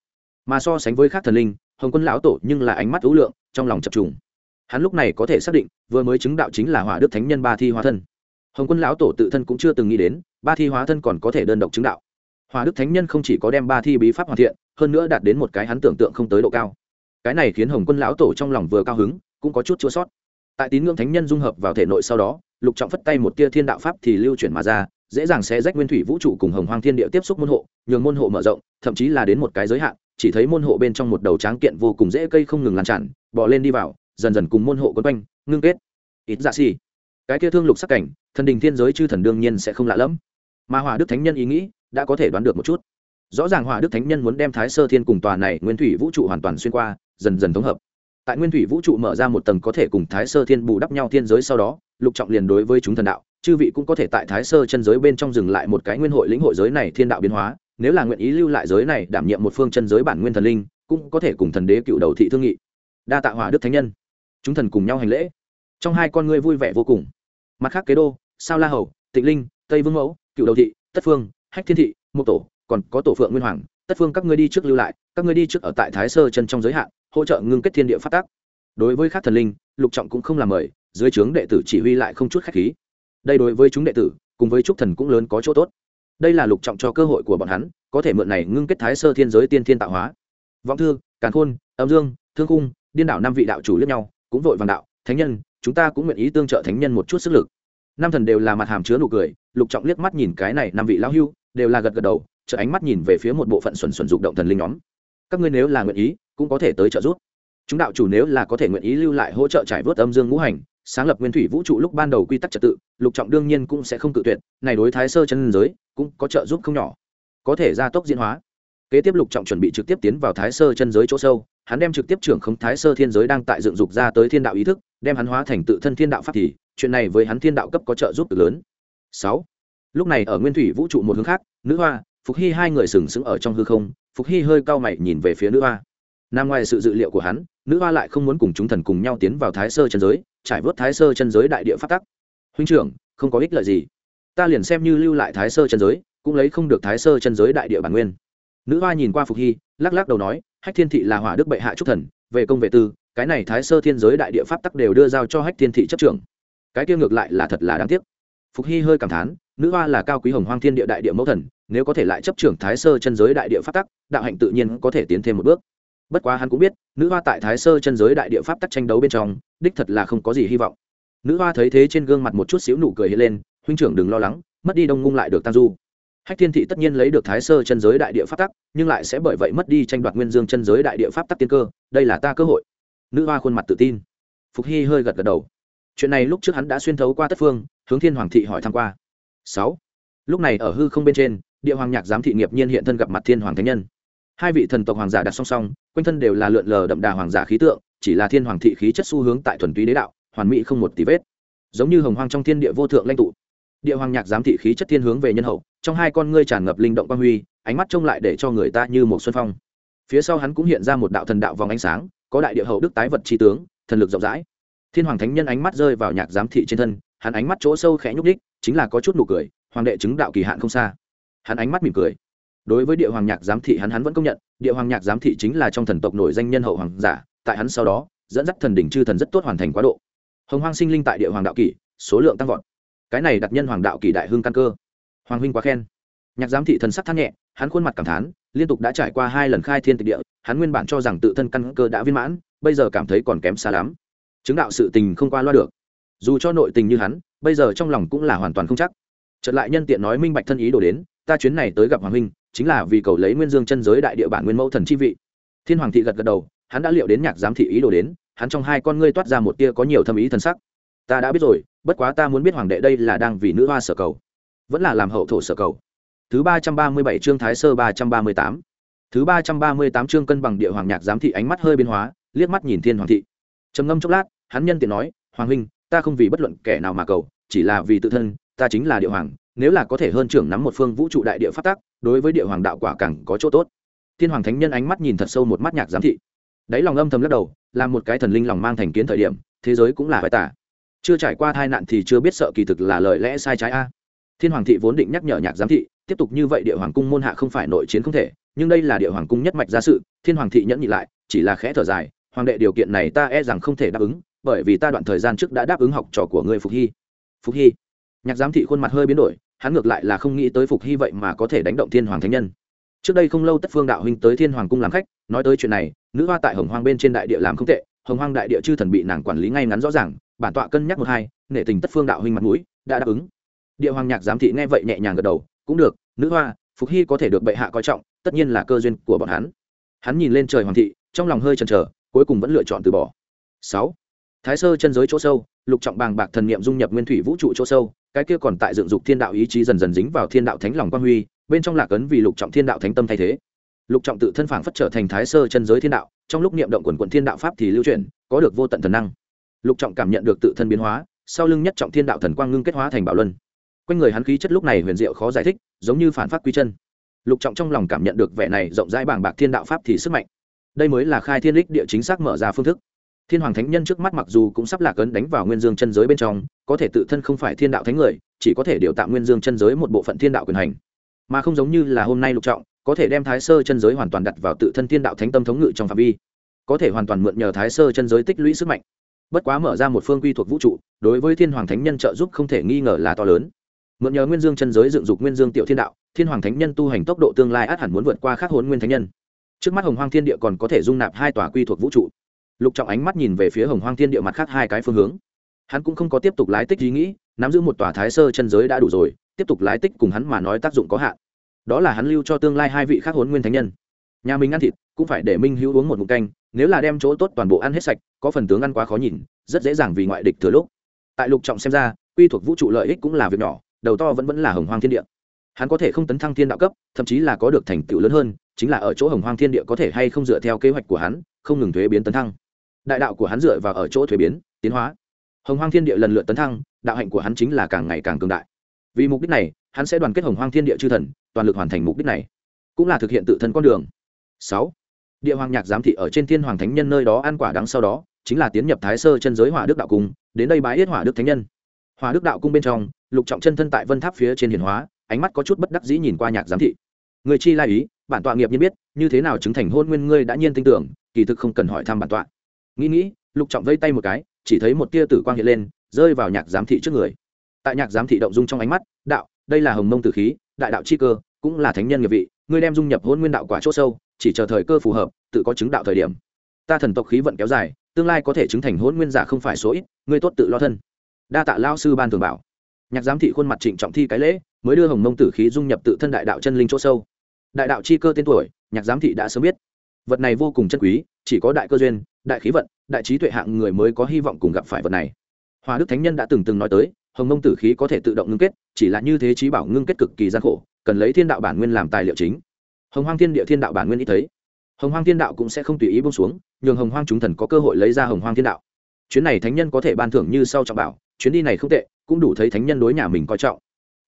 Mà so sánh với khác thần linh, hồng quân lão tổ nhưng là ánh mắt hữu lượng, trong lòng chập trùng. Hắn lúc này có thể xác định, vừa mới chứng đạo chính là hỏa đức thánh nhân ba thi hóa thân. Hồng quân lão tổ tự thân cũng chưa từng nghĩ đến, ba thi hóa thân còn có thể đơn độc chứng đạo. Hỏa đức thánh nhân không chỉ có đem ba thi bí pháp hoàn thiện, hơn nữa đạt đến một cái hắn tưởng tượng không tới độ cao. Cái này khiến hồng quân lão tổ trong lòng vừa cao hứng, cũng có chút chua sót. Tại tín ngưỡng thánh nhân dung hợp vào thể nội sau đó, lục trọng phất tay một tia thiên đạo pháp thì lưu chuyển mà ra dễ dàng sẽ rách nguyên thủy vũ trụ cùng hồng hoang thiên địa tiếp xúc môn hộ, nhường môn hộ mở rộng, thậm chí là đến một cái giới hạn, chỉ thấy môn hộ bên trong một đầu tráng kiện vô cùng dễ cây không ngừng lan tràn bỏ lên đi vào, dần dần cùng môn hộ quấn quanh, ngưng kết. Ít dạ xì. Cái kia thương lục sắc cảnh, thần đình thiên giới chư thần đương nhiên sẽ không lạ lẫm. Mà hòa đức thánh nhân ý nghĩ, đã có thể đoán được một chút. Rõ ràng hòa đức thánh nhân muốn đem thái sơ thiên cùng tòa này nguyên thủy vũ trụ hoàn toàn xuyên qua, dần dần thống hợp. Tại nguyên thủy vũ trụ mở ra một tầng có thể cùng thái sơ thiên bù đắp nhau thiên giới sau đó, lục trọng liền đối với chúng thần đạo chư vị cũng có thể tại thái sơ chân giới bên trong dừng lại một cái nguyên hội lĩnh hội giới này thiên đạo biến hóa, nếu là nguyện ý lưu lại giới này đảm nhiệm một phương chân giới bản nguyên thần linh, cũng có thể cùng thần đế cựu đầu thị thương nghị. Đa tạ hỏa đức thánh nhân. Chúng thần cùng nhau hành lễ. Trong hai con ngươi vui vẻ vô cùng. Mặt khác kế đô, sao la hầu, tịnh linh, tây vương mẫu, cựu đầu thị, tất phương, hách thiên thị, mục tổ, còn có tổ phượng nguyên hoàng, tất phương các ngươi đi trước lưu lại, các ngươi đi trước ở tại thái sơ chân trong giới hạn, hỗ trợ ngưng kết thiên địa phát tác. Đối với các thần linh, lục trọng cũng không làm mời, dưới trướng đệ tử chỉ huy lại không chút khách khí đây đối với chúng đệ tử, cùng với trúc thần cũng lớn có chỗ tốt. Đây là lục trọng cho cơ hội của bọn hắn, có thể mượn này ngưng kết thái sơ thiên giới tiên thiên tạo hóa. Vọng thư, càn khôn, âm dương, thương cung điên đảo năm vị đạo chủ lẫn nhau, cũng vội vàng đạo, thánh nhân, chúng ta cũng nguyện ý tương trợ thánh nhân một chút sức lực. Năm thần đều là mặt hàm chứa nụ cười, lục trọng liếc mắt nhìn cái này năm vị lão hưu, đều là gật gật đầu, trợ ánh mắt nhìn về phía một bộ phận xuẩn xuẩn dục động thần linh nhóm. Các ngươi nếu là nguyện ý, cũng có thể tới trợ giúp. Chúng đạo chủ nếu là có thể nguyện ý lưu lại hỗ trợ trải vớt âm dương ngũ hành sáng lập nguyên thủy vũ trụ lúc ban đầu quy tắc trật tự, lục trọng đương nhiên cũng sẽ không tự tuyệt, này đối thái sơ chân giới cũng có trợ giúp không nhỏ. Có thể gia tốc diễn hóa. Kế tiếp lục trọng chuẩn bị trực tiếp tiến vào thái sơ chân giới chỗ sâu, hắn đem trực tiếp trưởng không thái sơ thiên giới đang tại dựng dục ra tới thiên đạo ý thức, đem hắn hóa thành tự thân thiên đạo pháp thì, chuyện này với hắn thiên đạo cấp có trợ giúp cực lớn. Sáu. Lúc này ở nguyên thủy vũ trụ một hướng khác, nữ hoa, phục hy hai người sừng sững ở trong hư không, phục hy hơi cau mày nhìn về phía nữ hoa nằm ngoài sự dự liệu của hắn, nữ hoa lại không muốn cùng chúng thần cùng nhau tiến vào thái sơ chân giới, trải vớt thái sơ chân giới đại địa phát tắc. Huynh trưởng, không có ích lợi gì. Ta liền xem như lưu lại thái sơ chân giới, cũng lấy không được thái sơ chân giới đại địa bản nguyên. Nữ hoa nhìn qua phục hy, lắc lắc đầu nói, hách thiên thị là hỏa đức bệ hạ trúc thần, về công vệ tư, cái này thái sơ thiên giới đại địa pháp tắc đều đưa giao cho hách thiên thị chấp trưởng. Cái kia ngược lại là thật là đáng tiếc. Phục hy hơi cảm thán, nữ hoa là cao quý hồng hoang thiên địa đại địa mẫu thần, nếu có thể lại chấp trưởng thái sơ chân giới đại địa pháp tắc, đạo hạnh tự nhiên có thể tiến thêm một bước bất quá hắn cũng biết, nữ hoa tại thái sơ chân giới đại địa pháp tắc tranh đấu bên trong, đích thật là không có gì hy vọng. Nữ hoa thấy thế trên gương mặt một chút xíu nụ cười hiện lên, huynh trưởng đừng lo lắng, mất đi đông ngung lại được tăng du. Hách thiên thị tất nhiên lấy được thái sơ chân giới đại địa pháp tắc, nhưng lại sẽ bởi vậy mất đi tranh đoạt nguyên dương chân giới đại địa pháp tắc tiên cơ, đây là ta cơ hội. Nữ hoa khuôn mặt tự tin. Phục hy hơi gật gật đầu. Chuyện này lúc trước hắn đã xuyên thấu qua tất phương, hướng thiên hoàng thị hỏi tham q u a sáu. Lúc này ở hư không bên trên, địa hoàng nhạc giám thị nghiệp nhiên hiện thân gặp mặt thiên hoàng thánh nhân hai vị thần tộc hoàng giả đặt song song, quanh thân đều là lượn lờ đậm đà hoàng giả khí tượng, chỉ là thiên hoàng thị khí chất xu hướng tại thuần túy đế đạo, hoàn mỹ không một tí vết. Giống như hồng hoang trong thiên địa vô thượng lãnh tụ. Địa hoàng nhạc giám thị khí chất thiên hướng về nhân hậu, trong hai con ngươi tràn ngập linh động quang huy, ánh mắt trông lại để cho người ta như một xuân phong. Phía sau hắn cũng hiện ra một đạo thần đạo vòng ánh sáng, có đại địa hậu đức tái vật tri tướng, thần lực rộng rãi. Thiên hoàng thánh nhân ánh mắt rơi vào nhạc giám thị trên thân, hắn ánh mắt chỗ sâu khẽ nhúc đích chính là có chút nụ cười, hoàng đệ chứng đạo kỳ hạn không xa. Hắn ánh mắt mỉm cười đối với địa hoàng nhạc giám thị hắn hắn vẫn công nhận, địa hoàng nhạc giám thị chính là trong thần tộc nổi danh nhân hậu hoàng giả, tại hắn sau đó, dẫn dắt thần đỉnh chư thần rất tốt hoàn thành quá độ. Hồng hoang sinh linh tại địa hoàng đạo kỷ, số lượng tăng vọt. Cái này đặt nhân hoàng đạo kỷ đại hương căn cơ. Hoàng huynh quá khen. Nhạc giám thị thần sắc than nhẹ, hắn khuôn mặt cảm thán, liên tục đã trải qua hai lần khai thiên tịch địa, hắn nguyên bản cho rằng tự thân căn cơ đã viên mãn, bây giờ cảm thấy còn kém xa lắm. Chứng đạo sự tình không qua loa được. Dù cho nội tình như hắn, bây giờ trong lòng cũng là hoàn toàn không chắc. Chợt lại nhân tiện nói minh bạch thân ý đồ đến ta chuyến này tới gặp hoàng huynh, chính là vì cầu lấy nguyên dương chân giới đại địa bản nguyên mẫu thần chi vị. Thiên hoàng thị gật gật đầu, hắn đã liệu đến nhạc giám thị ý đồ đến, hắn trong hai con ngươi toát ra một tia có nhiều thâm ý thần sắc. Ta đã biết rồi, bất quá ta muốn biết hoàng đệ đây là đang vì nữ hoa sở cầu, vẫn là làm hậu thổ sở cầu. Thứ ba trăm ba mươi bảy chương thái sơ ba trăm ba mươi tám. Thứ ba trăm ba mươi tám chương cân bằng địa hoàng nhạc giám thị ánh mắt hơi biến hóa, liếc mắt nhìn thiên hoàng thị. Trầm ngâm chốc lát, hắn nhân tiện nói, hoàng huynh, ta không vì bất luận kẻ nào mà cầu, chỉ là vì tự thân, ta chính là địa hoàng nếu là có thể hơn trưởng nắm một phương vũ trụ đại địa phát tác, đối với địa hoàng đạo quả càng có chỗ tốt. Thiên hoàng thánh nhân ánh mắt nhìn thật sâu một mắt nhạc giám thị. Đáy lòng âm thầm lắc đầu, là một cái thần linh lòng mang thành kiến thời điểm, thế giới cũng là phải tả. Chưa trải qua tai nạn thì chưa biết sợ kỳ thực là lời lẽ sai trái a. Thiên hoàng thị vốn định nhắc nhở nhạc giám thị, tiếp tục như vậy địa hoàng cung môn hạ không phải nội chiến không thể, nhưng đây là địa hoàng cung nhất mạch gia sự, thiên hoàng thị nhẫn nhị lại, chỉ là khẽ thở dài, hoàng đệ, điều kiện này ta e rằng không thể đáp ứng, bởi vì ta đoạn thời gian trước đã đáp ứng học trò của người phục hy. Phục hy. Nhạc giám thị khuôn mặt hơi biến đổi hắn ngược lại là không nghĩ tới phục hy vậy mà có thể đánh động thiên hoàng thánh nhân. Trước đây không lâu tất phương đạo huynh tới thiên hoàng cung làm khách, nói tới chuyện này, nữ hoa tại hồng hoang bên trên đại địa làm không tệ, hồng hoang đại địa chư thần bị nàng quản lý ngay ngắn rõ ràng, bản tọa cân nhắc một hai, nể tình tất phương đạo huynh mặt mũi, đã đáp ứng. Địa hoàng nhạc giám thị nghe vậy nhẹ nhàng gật đầu, cũng được, nữ hoa, phục hy có thể được bệ hạ coi trọng, tất nhiên là cơ duyên của bọn hắn. Hắn nhìn lên trời hoàng thị, trong lòng hơi chần chờ, cuối cùng vẫn lựa chọn từ bỏ. Sáu. Thái sơ chân giới chỗ sâu, lục trọng bàng bạc thần niệm dung nhập nguyên thủy vũ trụ chỗ sâu cái kia còn tại dựng dục thiên đạo ý chí dần dần dính vào thiên đạo thánh lòng quang huy, bên trong lạc ấn vì lục trọng thiên đạo thánh tâm thay thế. Lục trọng tự thân phản phất trở thành thái sơ chân giới thiên đạo, trong lúc niệm động quần quận thiên đạo pháp thì lưu chuyển, có được vô tận thần năng. Lục trọng cảm nhận được tự thân biến hóa, sau lưng nhất trọng thiên đạo thần quang ngưng kết hóa thành bảo luân. Quanh người hắn khí chất lúc này huyền diệu khó giải thích, giống như phản phát quy chân. Lục trọng trong lòng cảm nhận được vẻ này rộng rãi bảng bạc thiên đạo pháp thì sức mạnh. Đây mới là khai thiên đích địa chính xác mở ra phương thức thiên hoàng thánh nhân trước mắt mặc dù cũng sắp lạc ấn đánh vào nguyên dương chân giới bên trong, có thể tự thân không phải thiên đạo thánh người, chỉ có thể điều tạo nguyên dương chân giới một bộ phận thiên đạo quyền hành. Mà không giống như là hôm nay lục trọng, có thể đem thái sơ chân giới hoàn toàn đặt vào tự thân thiên đạo thánh tâm thống ngự trong phạm vi. Có thể hoàn toàn mượn nhờ thái sơ chân giới tích lũy sức mạnh. Bất quá mở ra một phương quy thuộc vũ trụ, đối với thiên hoàng thánh nhân trợ giúp không thể nghi ngờ là to lớn. Mượn nhờ nguyên dương chân giới dựng dục nguyên dương tiểu thiên đạo, thiên hoàng thánh nhân tu hành tốc độ tương lai át hẳn muốn vượt qua khắc hồn nguyên thánh nhân. Trước mắt hồng hoang thiên địa còn có thể dung nạp hai tòa quy thuộc vũ trụ lục trọng ánh mắt nhìn về phía hồng hoang thiên địa mặt khác hai cái phương hướng. Hắn cũng không có tiếp tục lái tích ý nghĩ, nắm giữ một tòa thái sơ chân giới đã đủ rồi, tiếp tục lái tích cùng hắn mà nói tác dụng có hạn. Đó là hắn lưu cho tương lai hai vị khác hốn nguyên thánh nhân. Nhà mình ăn thịt, cũng phải để minh hữu uống một mục canh, nếu là đem chỗ tốt toàn bộ ăn hết sạch, có phần tướng ăn quá khó nhìn, rất dễ dàng vì ngoại địch thừa lúc. Tại lục trọng xem ra, quy thuộc vũ trụ lợi ích cũng là việc nhỏ, đầu to vẫn vẫn là hồng hoang thiên địa. Hắn có thể không tấn thăng thiên đạo cấp, thậm chí là có được thành tựu lớn hơn, chính là ở chỗ hồng hoang thiên địa có thể hay không dựa theo kế hoạch của hắn, không ngừng thuế biến tấn thăng đại đạo của hắn dựa vào ở chỗ thuế biến, tiến hóa. Hồng hoang thiên địa lần lượt tấn thăng, đạo hạnh của hắn chính là càng ngày càng cường đại. Vì mục đích này, hắn sẽ đoàn kết hồng hoang thiên địa chư thần, toàn lực hoàn thành mục đích này, cũng là thực hiện tự thân con đường. Sáu, địa hoàng nhạc giám thị ở trên thiên hoàng thánh nhân nơi đó ăn quả đắng sau đó, chính là tiến nhập thái sơ chân giới hỏa đức đạo cung, đến đây bái yết hỏa đức thánh nhân. Hỏa đức đạo cung bên trong, lục trọng chân thân tại vân tháp phía trên hiền hóa, ánh mắt có chút bất đắc dĩ nhìn qua nhạc giám thị. Người chi lai ý, bản tọa nghiệp nhiên biết, như thế nào chứng thành hôn nguyên ngươi đã nhiên tin tưởng, kỳ thực không cần hỏi thăm bản tọa nghĩ nghĩ, lục trọng vây tay một cái, chỉ thấy một tia tử quang hiện lên, rơi vào nhạc giám thị trước người. Tại nhạc giám thị động dung trong ánh mắt, đạo, đây là hồng mông tử khí, đại đạo chi cơ, cũng là thánh nhân nghiệp vị, ngươi đem dung nhập hôn nguyên đạo quả chỗ sâu, chỉ chờ thời cơ phù hợp, tự có chứng đạo thời điểm. Ta thần tộc khí vận kéo dài, tương lai có thể chứng thành hôn nguyên giả không phải số ít, ngươi tốt tự lo thân. Đa tạ lao sư ban thường bảo. Nhạc giám thị khuôn mặt trịnh trọng thi cái lễ, mới đưa hồng mông tử khí dung nhập tự thân đại đạo chân linh chỗ sâu. Đại đạo chi cơ tên tuổi, nhạc giám thị đã sớm biết. Vật này vô cùng chân quý, chỉ có đại cơ duyên đại khí vận, đại trí tuệ hạng người mới có hy vọng cùng gặp phải vật này. Hòa đức thánh nhân đã từng từng nói tới, hồng mông tử khí có thể tự động ngưng kết, chỉ là như thế trí bảo ngưng kết cực kỳ gian khổ, cần lấy thiên đạo bản nguyên làm tài liệu chính. Hồng hoang thiên địa thiên đạo bản nguyên ít thấy. Hồng hoang thiên đạo cũng sẽ không tùy ý bông xuống, nhường hồng hoang chúng thần có cơ hội lấy ra hồng hoang thiên đạo. Chuyến này thánh nhân có thể ban thưởng như sau trọng bảo, chuyến đi này không tệ, cũng đủ thấy thánh nhân đối nhà mình coi trọng.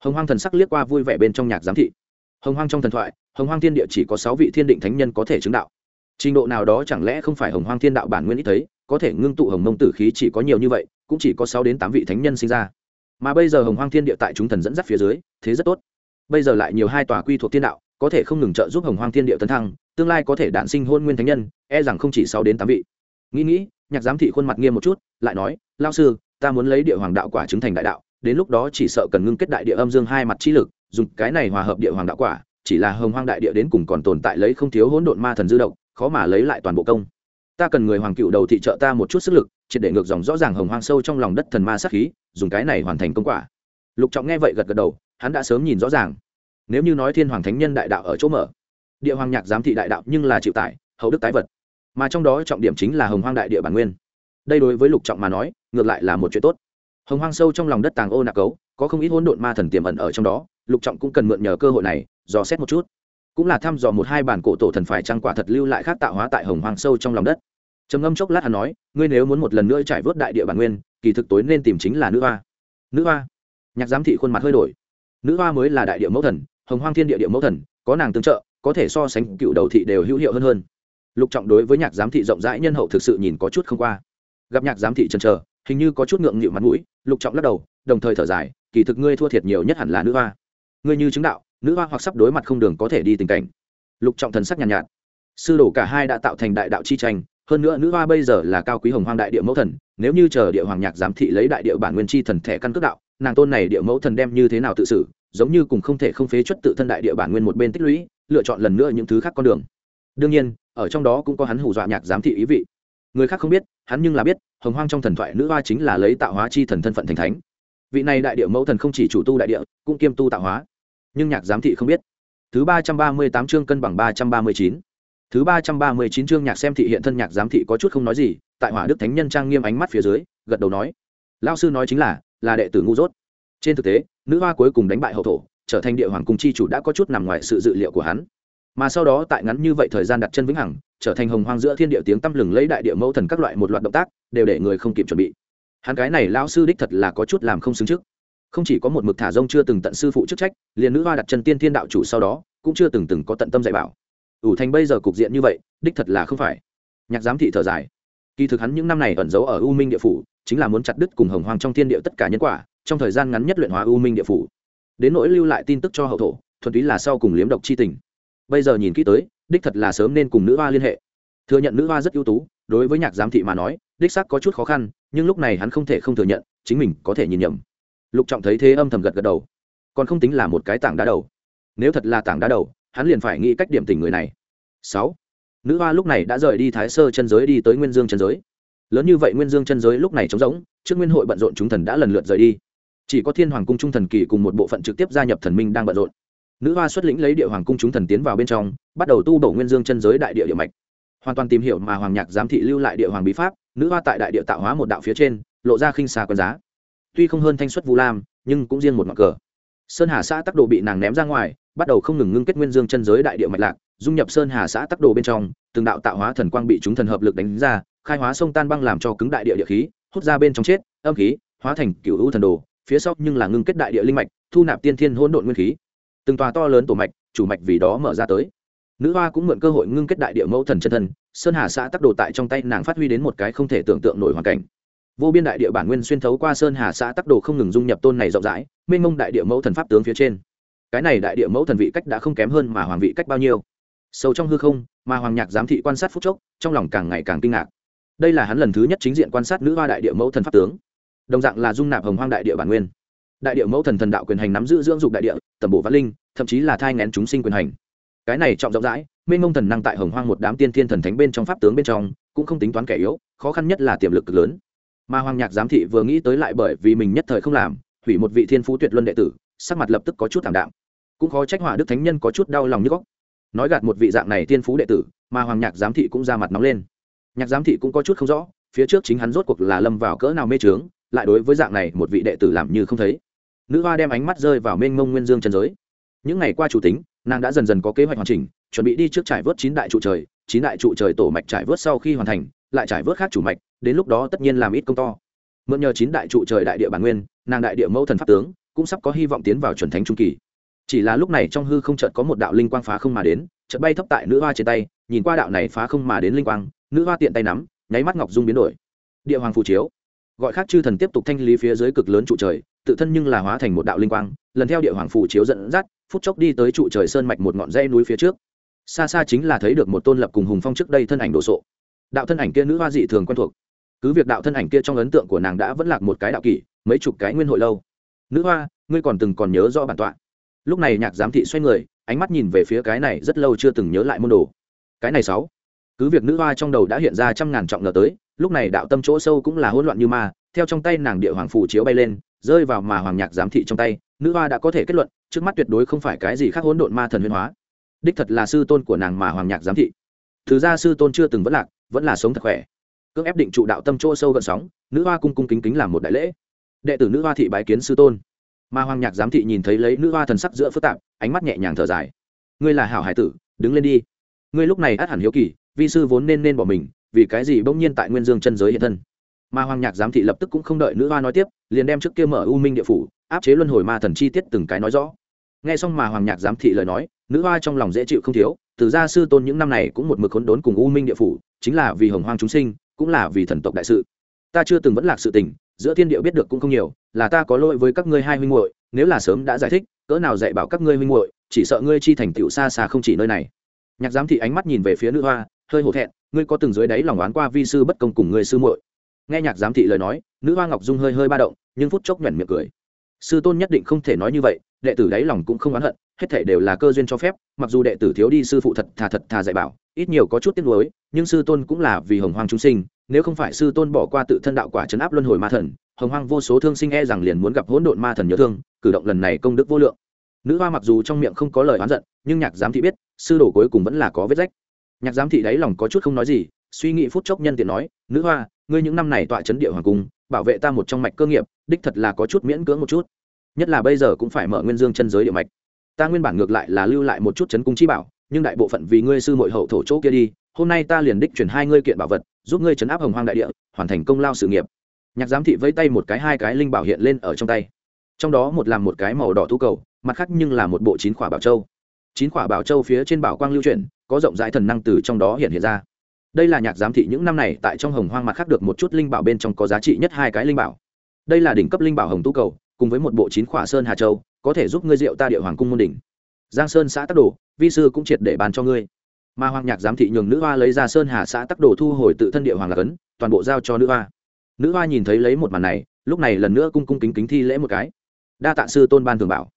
Hồng hoang thần sắc liếc qua vui vẻ bên trong nhạc giám thị. Hồng hoang trong thần thoại, hồng hoang thiên địa chỉ có sáu vị thiên định thánh nhân có thể chứng đạo trình độ nào đó chẳng lẽ không phải hồng hoang thiên đạo bản nguyên ít thấy, có thể ngưng tụ hồng mông tử khí chỉ có nhiều như vậy, cũng chỉ có sáu đến tám vị thánh nhân sinh ra. Mà bây giờ hồng hoang thiên địa tại chúng thần dẫn dắt phía dưới, thế rất tốt. Bây giờ lại nhiều hai tòa quy thuộc thiên đạo, có thể không ngừng trợ giúp hồng hoang thiên địa tấn thăng, tương lai có thể đản sinh hôn nguyên thánh nhân e rằng không chỉ sáu đến tám vị. Nghĩ nghĩ, nhạc giám thị khuôn mặt nghiêm một chút, lại nói lao sư, ta muốn lấy địa hoàng đạo quả chứng thành đại đạo, đến lúc đó chỉ sợ cần ngưng kết đại địa âm dương hai mặt chi lực, dùng cái này hòa hợp địa hoàng đạo quả, chỉ là hồng hoang đại địa đến cùng còn tồn tại lấy không thiếu hỗn độn ma thần dư động khó mà lấy lại toàn bộ công. Ta cần người hoàng cựu đầu thị trợ ta một chút sức lực, triệt để ngược dòng rõ ràng hồng hoang sâu trong lòng đất thần ma sát khí, dùng cái này hoàn thành công quả. Lục trọng nghe vậy gật gật đầu, hắn đã sớm nhìn rõ ràng. Nếu như nói thiên hoàng thánh nhân đại đạo ở chỗ mở, địa hoàng nhạc giám thị đại đạo nhưng là chịu tải, hậu đức tái vật. Mà trong đó trọng điểm chính là hồng hoang đại địa bản nguyên. Đây đối với lục trọng mà nói, ngược lại là một chuyện tốt. Hồng hoang sâu trong lòng đất tàng ô nạc cấu, có không ít hỗn độn ma thần tiềm ẩn ở trong đó, lục trọng cũng cần mượn nhờ cơ hội này, dò xét một chút cũng là thăm dò một hai bản cổ tổ thần phải trang quả thật lưu lại khác tạo hóa tại hồng hoang sâu trong lòng đất. Trầm ngâm chốc lát hắn nói, ngươi nếu muốn một lần nữa trải vớt đại địa bản nguyên, kỳ thực tối nên tìm chính là nữ hoa. Nữ hoa? Nhạc giám thị khuôn mặt hơi đổi. Nữ hoa mới là đại địa mẫu thần, hồng hoang thiên địa địa mẫu thần, có nàng tương trợ, có thể so sánh cựu đầu thị đều hữu hiệu hơn hơn. Lục trọng đối với nhạc giám thị rộng rãi nhân hậu thực sự nhìn có chút không qua. Gặp nhạc giám thị chần chờ, hình như có chút ngượng nghịu mặt mũi, lục trọng lắc đầu, đồng thời thở dài, kỳ thực ngươi thua thiệt nhiều nhất hẳn là nữ hoa. Ngươi như chứng đạo nữ hoa hoặc sắp đối mặt không đường có thể đi tình cảnh. Lục trọng thần sắc nhàn nhạt, nhạt. Sư đổ cả hai đã tạo thành đại đạo chi tranh hơn nữa nữ hoa bây giờ là cao quý hồng hoang đại địa mẫu thần nếu như chờ địa hoàng nhạc giám thị lấy đại địa bản nguyên chi thần thẻ căn cước đạo nàng tôn này địa mẫu thần đem như thế nào tự xử giống như cùng không thể không phế chuất tự thân đại địa bản nguyên một bên tích lũy lựa chọn lần nữa những thứ khác con đường. Đương nhiên ở trong đó cũng có hắn hù dọa nhạc giám thị ý vị. Người khác không biết hắn nhưng là biết hồng hoang trong thần thoại nữ hoa chính là lấy tạo hóa chi thần thân phận thành thánh. Vị này đại địa mẫu thần không chỉ chủ tu đại địa cũng kiêm tu tạo hóa nhưng nhạc giám thị không biết. Thứ ba trăm ba mươi tám chương cân bằng ba trăm ba mươi chín. Thứ ba trăm ba mươi chín chương nhạc xem thị hiện thân nhạc giám thị có chút không nói gì, tại hỏa đức thánh nhân trang nghiêm ánh mắt phía dưới, gật đầu nói. Lao sư nói chính là là đệ tử ngu dốt. Trên thực tế, nữ hoa cuối cùng đánh bại hậu thổ, trở thành địa hoàng cung chi chủ đã có chút nằm ngoài sự dự liệu của hắn. Mà sau đó tại ngắn như vậy thời gian đặt chân vĩnh hằng, trở thành hồng hoang giữa thiên địa tiếng tăm lừng lấy đại địa mẫu thần các loại một loạt động tác, đều để người không kịp chuẩn bị. Hắn cái này lão sư đích thật là có chút làm không xứng trước không chỉ có một mực thả rông chưa từng tận sư phụ chức trách, liền nữ hoa đặt chân tiên thiên đạo chủ sau đó, cũng chưa từng từng có tận tâm dạy bảo. Ủ thành bây giờ cục diện như vậy, đích thật là không phải. Nhạc giám thị thở dài. Kỳ thực hắn những năm này ẩn giấu ở u minh địa phủ, chính là muốn chặt đứt cùng hồng hoàng trong thiên địa tất cả nhân quả, trong thời gian ngắn nhất luyện hóa u minh địa phủ. Đến nỗi lưu lại tin tức cho hậu thổ, thuần túy là sau cùng liếm độc chi tình. Bây giờ nhìn kỹ tới, đích thật là sớm nên cùng nữ hoa liên hệ. Thừa nhận nữ hoa rất ưu tú, đối với nhạc giám thị mà nói, đích xác có chút khó khăn, nhưng lúc này hắn không thể không thừa nhận, chính mình có thể nhìn nhầm lục trọng thấy thế âm thầm gật gật đầu. Còn không tính là một cái tảng đá đầu. Nếu thật là tảng đá đầu, hắn liền phải nghĩ cách điểm tình người này. Sáu. Nữ hoa lúc này đã rời đi thái sơ chân giới đi tới nguyên dương chân giới. Lớn như vậy nguyên dương chân giới lúc này trống rỗng, trước nguyên hội bận rộn chúng thần đã lần lượt rời đi. Chỉ có thiên hoàng cung trung thần kỳ cùng một bộ phận trực tiếp gia nhập thần minh đang bận rộn. Nữ hoa xuất lĩnh lấy địa hoàng cung chúng thần tiến vào bên trong, bắt đầu tu bổ nguyên dương chân giới đại địa địa mạch. Hoàn toàn tìm hiểu mà hoàng nhạc giám thị lưu lại địa hoàng bí pháp, nữ hoa tại đại địa tạo hóa một đạo phía trên, lộ ra khinh xa quân giá tuy không hơn thanh xuất vu lam, nhưng cũng riêng một ngọn cờ. Sơn hà xã tắc đồ bị nàng ném ra ngoài, bắt đầu không ngừng ngưng kết nguyên dương chân giới đại địa mạch lạc, dung nhập sơn hà xã tắc đồ bên trong, từng đạo tạo hóa thần quang bị chúng thần hợp lực đánh ra, khai hóa sông tan băng làm cho cứng đại địa địa khí, hút ra bên trong chết, âm khí, hóa thành cựu hữu thần đồ, phía sau nhưng là ngưng kết đại địa linh mạch, thu nạp tiên thiên hỗn độn nguyên khí. Từng tòa to lớn tổ mạch, chủ mạch vì đó mở ra tới. Nữ hoa cũng mượn cơ hội ngưng kết đại địa mẫu thần chân thân, sơn hà xã tắc đồ tại trong tay nàng phát huy đến một cái không thể tưởng tượng nổi hoàn cảnh vô biên đại địa bản nguyên xuyên thấu qua sơn hà xã tắc đồ không ngừng dung nhập tôn này rộng rãi, mênh mông đại địa mẫu thần pháp tướng phía trên. Cái này đại địa mẫu thần vị cách đã không kém hơn mà hoàng vị cách bao nhiêu. Sâu trong hư không, mà hoàng nhạc giám thị quan sát phúc chốc, trong lòng càng ngày càng kinh ngạc. Đây là hắn lần thứ nhất chính diện quan sát nữ hoa đại địa mẫu thần pháp tướng. Đồng dạng là dung nạp hồng hoang đại địa bản nguyên. Đại địa mẫu thần thần đạo quyền hành nắm giữ dưỡng dục đại địa, tầm bộ văn linh, thậm chí là thai ngén chúng sinh quyền hành. Cái này trọng rộng rãi minh mông thần năng tại hồng hoang một đám tiên thiên thần thánh bên trong pháp tướng bên trong, cũng không tính toán kẻ yếu, khó khăn nhất là tiềm lực cực lớn mà hoàng nhạc giám thị vừa nghĩ tới lại bởi vì mình nhất thời không làm, hủy một vị thiên phú tuyệt luân đệ tử, sắc mặt lập tức có chút thảm đạm. Cũng khó trách hỏa đức thánh nhân có chút đau lòng như góc nói gạt một vị dạng này thiên phú đệ tử, mà hoàng nhạc giám thị cũng ra mặt nóng lên. Nhạc giám thị cũng có chút không rõ, phía trước chính hắn rốt cuộc là lâm vào cỡ nào mê trướng, lại đối với dạng này một vị đệ tử làm như không thấy. Nữ hoa đem ánh mắt rơi vào mênh mông nguyên dương trần giới. Những ngày qua chủ tính, nàng đã dần dần có kế hoạch hoàn chỉnh, chuẩn bị đi trước trải vớt chín đại trụ trời, chín đại trụ trời tổ mạch trải vớt sau khi hoàn thành, lại trải vớt khác chủ mạch đến lúc đó tất nhiên làm ít công to. Mượn nhờ chín đại trụ trời đại địa bản nguyên, nàng đại địa mẫu thần pháp tướng, cũng sắp có hy vọng tiến vào chuẩn thánh trung kỳ. Chỉ là lúc này trong hư không chợt có một đạo linh quang phá không mà đến, chợt bay thấp tại nữ hoa trên tay, nhìn qua đạo này phá không mà đến linh quang, nữ hoa tiện tay nắm, nháy mắt ngọc dung biến đổi. Địa hoàng phù chiếu. Gọi khác chư thần tiếp tục thanh lý phía dưới cực lớn trụ trời, tự thân nhưng là hóa thành một đạo linh quang, lần theo địa hoàng phù chiếu dẫn dắt, phút chốc đi tới trụ trời sơn mạch một ngọn dây núi phía trước. Xa xa chính là thấy được một tôn lập cùng hùng phong trước đây thân ảnh đồ sộ. Đạo thân ảnh kia nữ hoa dị thường quen thuộc cứ việc đạo thân ảnh kia trong ấn tượng của nàng đã vẫn lạc một cái đạo kỷ, mấy chục cái nguyên hội lâu. Nữ hoa, ngươi còn từng còn nhớ rõ bản tọa? Lúc này nhạc giám thị xoay người, ánh mắt nhìn về phía cái này rất lâu chưa từng nhớ lại môn đồ. Cái này sáu. Cứ việc nữ hoa trong đầu đã hiện ra trăm ngàn trọng ngờ tới, lúc này đạo tâm chỗ sâu cũng là hỗn loạn như ma, theo trong tay nàng địa hoàng phù chiếu bay lên, rơi vào mà hoàng nhạc giám thị trong tay, nữ hoa đã có thể kết luận, trước mắt tuyệt đối không phải cái gì khác hỗn độn ma thần huyên hóa. Đích thật là sư tôn của nàng mà hoàng nhạc giám thị. Thứ ra sư tôn chưa từng vẫn lạc, vẫn là sống thật khỏe cưỡng ép định trụ đạo tâm chỗ sâu gần sóng, nữ hoa cung cung kính kính làm một đại lễ. Đệ tử nữ hoa thị bái kiến sư tôn. Mà hoàng nhạc giám thị nhìn thấy lấy nữ hoa thần sắc giữa phức tạp, ánh mắt nhẹ nhàng thở dài. Ngươi là hảo hải tử, đứng lên đi. Ngươi lúc này át hẳn hiếu kỳ, vi sư vốn nên nên bỏ mình, vì cái gì bỗng nhiên tại nguyên dương chân giới hiện thân? Mà hoàng nhạc giám thị lập tức cũng không đợi nữ hoa nói tiếp, liền đem trước kia mở u minh địa phủ, áp chế luân hồi ma thần chi tiết từng cái nói rõ. Nghe xong mà hoàng nhạc giám thị lời nói, nữ hoa trong lòng dễ chịu không thiếu, từ gia sư tôn những năm này cũng một mực khốn đốn cùng u minh địa phủ, chính là vì hồng hoang chúng sinh cũng là vì thần tộc đại sự. Ta chưa từng vẫn lạc sự tình, giữa thiên địa biết được cũng không nhiều, là ta có lỗi với các ngươi hai huynh muội, nếu là sớm đã giải thích, cỡ nào dạy bảo các ngươi huynh muội, chỉ sợ ngươi chi thành tựu xa xa không chỉ nơi này. Nhạc giám thị ánh mắt nhìn về phía nữ hoa, hơi hổ thẹn, ngươi có từng dưới đáy lòng oán qua vi sư bất công cùng ngươi sư muội? Nghe nhạc giám thị lời nói, nữ hoa ngọc dung hơi hơi ba động, nhưng phút chốc nhoẻn miệng cười. Sư tôn nhất định không thể nói như vậy, đệ tử đáy lòng cũng không oán hận hết thể đều là cơ duyên cho phép, mặc dù đệ tử thiếu đi sư phụ thật thà thật thà dạy bảo, ít nhiều có chút tiếc nuối, nhưng sư tôn cũng là vì hồng hoang chúng sinh, nếu không phải sư tôn bỏ qua tự thân đạo quả chấn áp luân hồi ma thần, hồng hoang vô số thương sinh e rằng liền muốn gặp hỗn độn ma thần nhớ thương, cử động lần này công đức vô lượng. Nữ hoa mặc dù trong miệng không có lời oán giận, nhưng nhạc giám thị biết, sư đồ cuối cùng vẫn là có vết rách. Nhạc giám thị đáy lòng có chút không nói gì, suy nghĩ phút chốc nhân tiện nói, nữ hoa, ngươi những năm này tọa chấn địa hoàng cung, bảo vệ ta một trong mạch cơ nghiệp, đích thật là có chút miễn cưỡng một chút. Nhất là bây giờ cũng phải mở nguyên dương chân giới địa mạch ta nguyên bản ngược lại là lưu lại một chút chấn cung chi bảo, nhưng đại bộ phận vì ngươi sư mội hậu thổ chỗ kia đi, hôm nay ta liền đích chuyển hai ngươi kiện bảo vật, giúp ngươi chấn áp hồng hoang đại địa, hoàn thành công lao sự nghiệp. Nhạc giám thị vẫy tay một cái hai cái linh bảo hiện lên ở trong tay. Trong đó một làm một cái màu đỏ thu cầu, mặt khác nhưng là một bộ chín khỏa bảo châu. Chín khỏa bảo châu phía trên bảo quang lưu chuyển, có rộng rãi thần năng từ trong đó hiện hiện ra. Đây là nhạc giám thị những năm này tại trong hồng hoang mặt khác được một chút linh bảo bên trong có giá trị nhất hai cái linh bảo. Đây là đỉnh cấp linh bảo hồng tu cầu, cùng với một bộ chín khỏa sơn hà châu có thể giúp ngươi diệu ta địa hoàng cung môn đỉnh. Giang sơn xã tắc đồ, vi sư cũng triệt để bàn cho ngươi. Mà hoàng nhạc giám thị nhường nữ hoa lấy ra sơn hà xã tắc đồ thu hồi tự thân địa hoàng lạc ấn, toàn bộ giao cho nữ hoa. Nữ hoa nhìn thấy lấy một màn này, lúc này lần nữa cung cung kính kính thi lễ một cái. Đa tạ sư tôn ban thường bảo.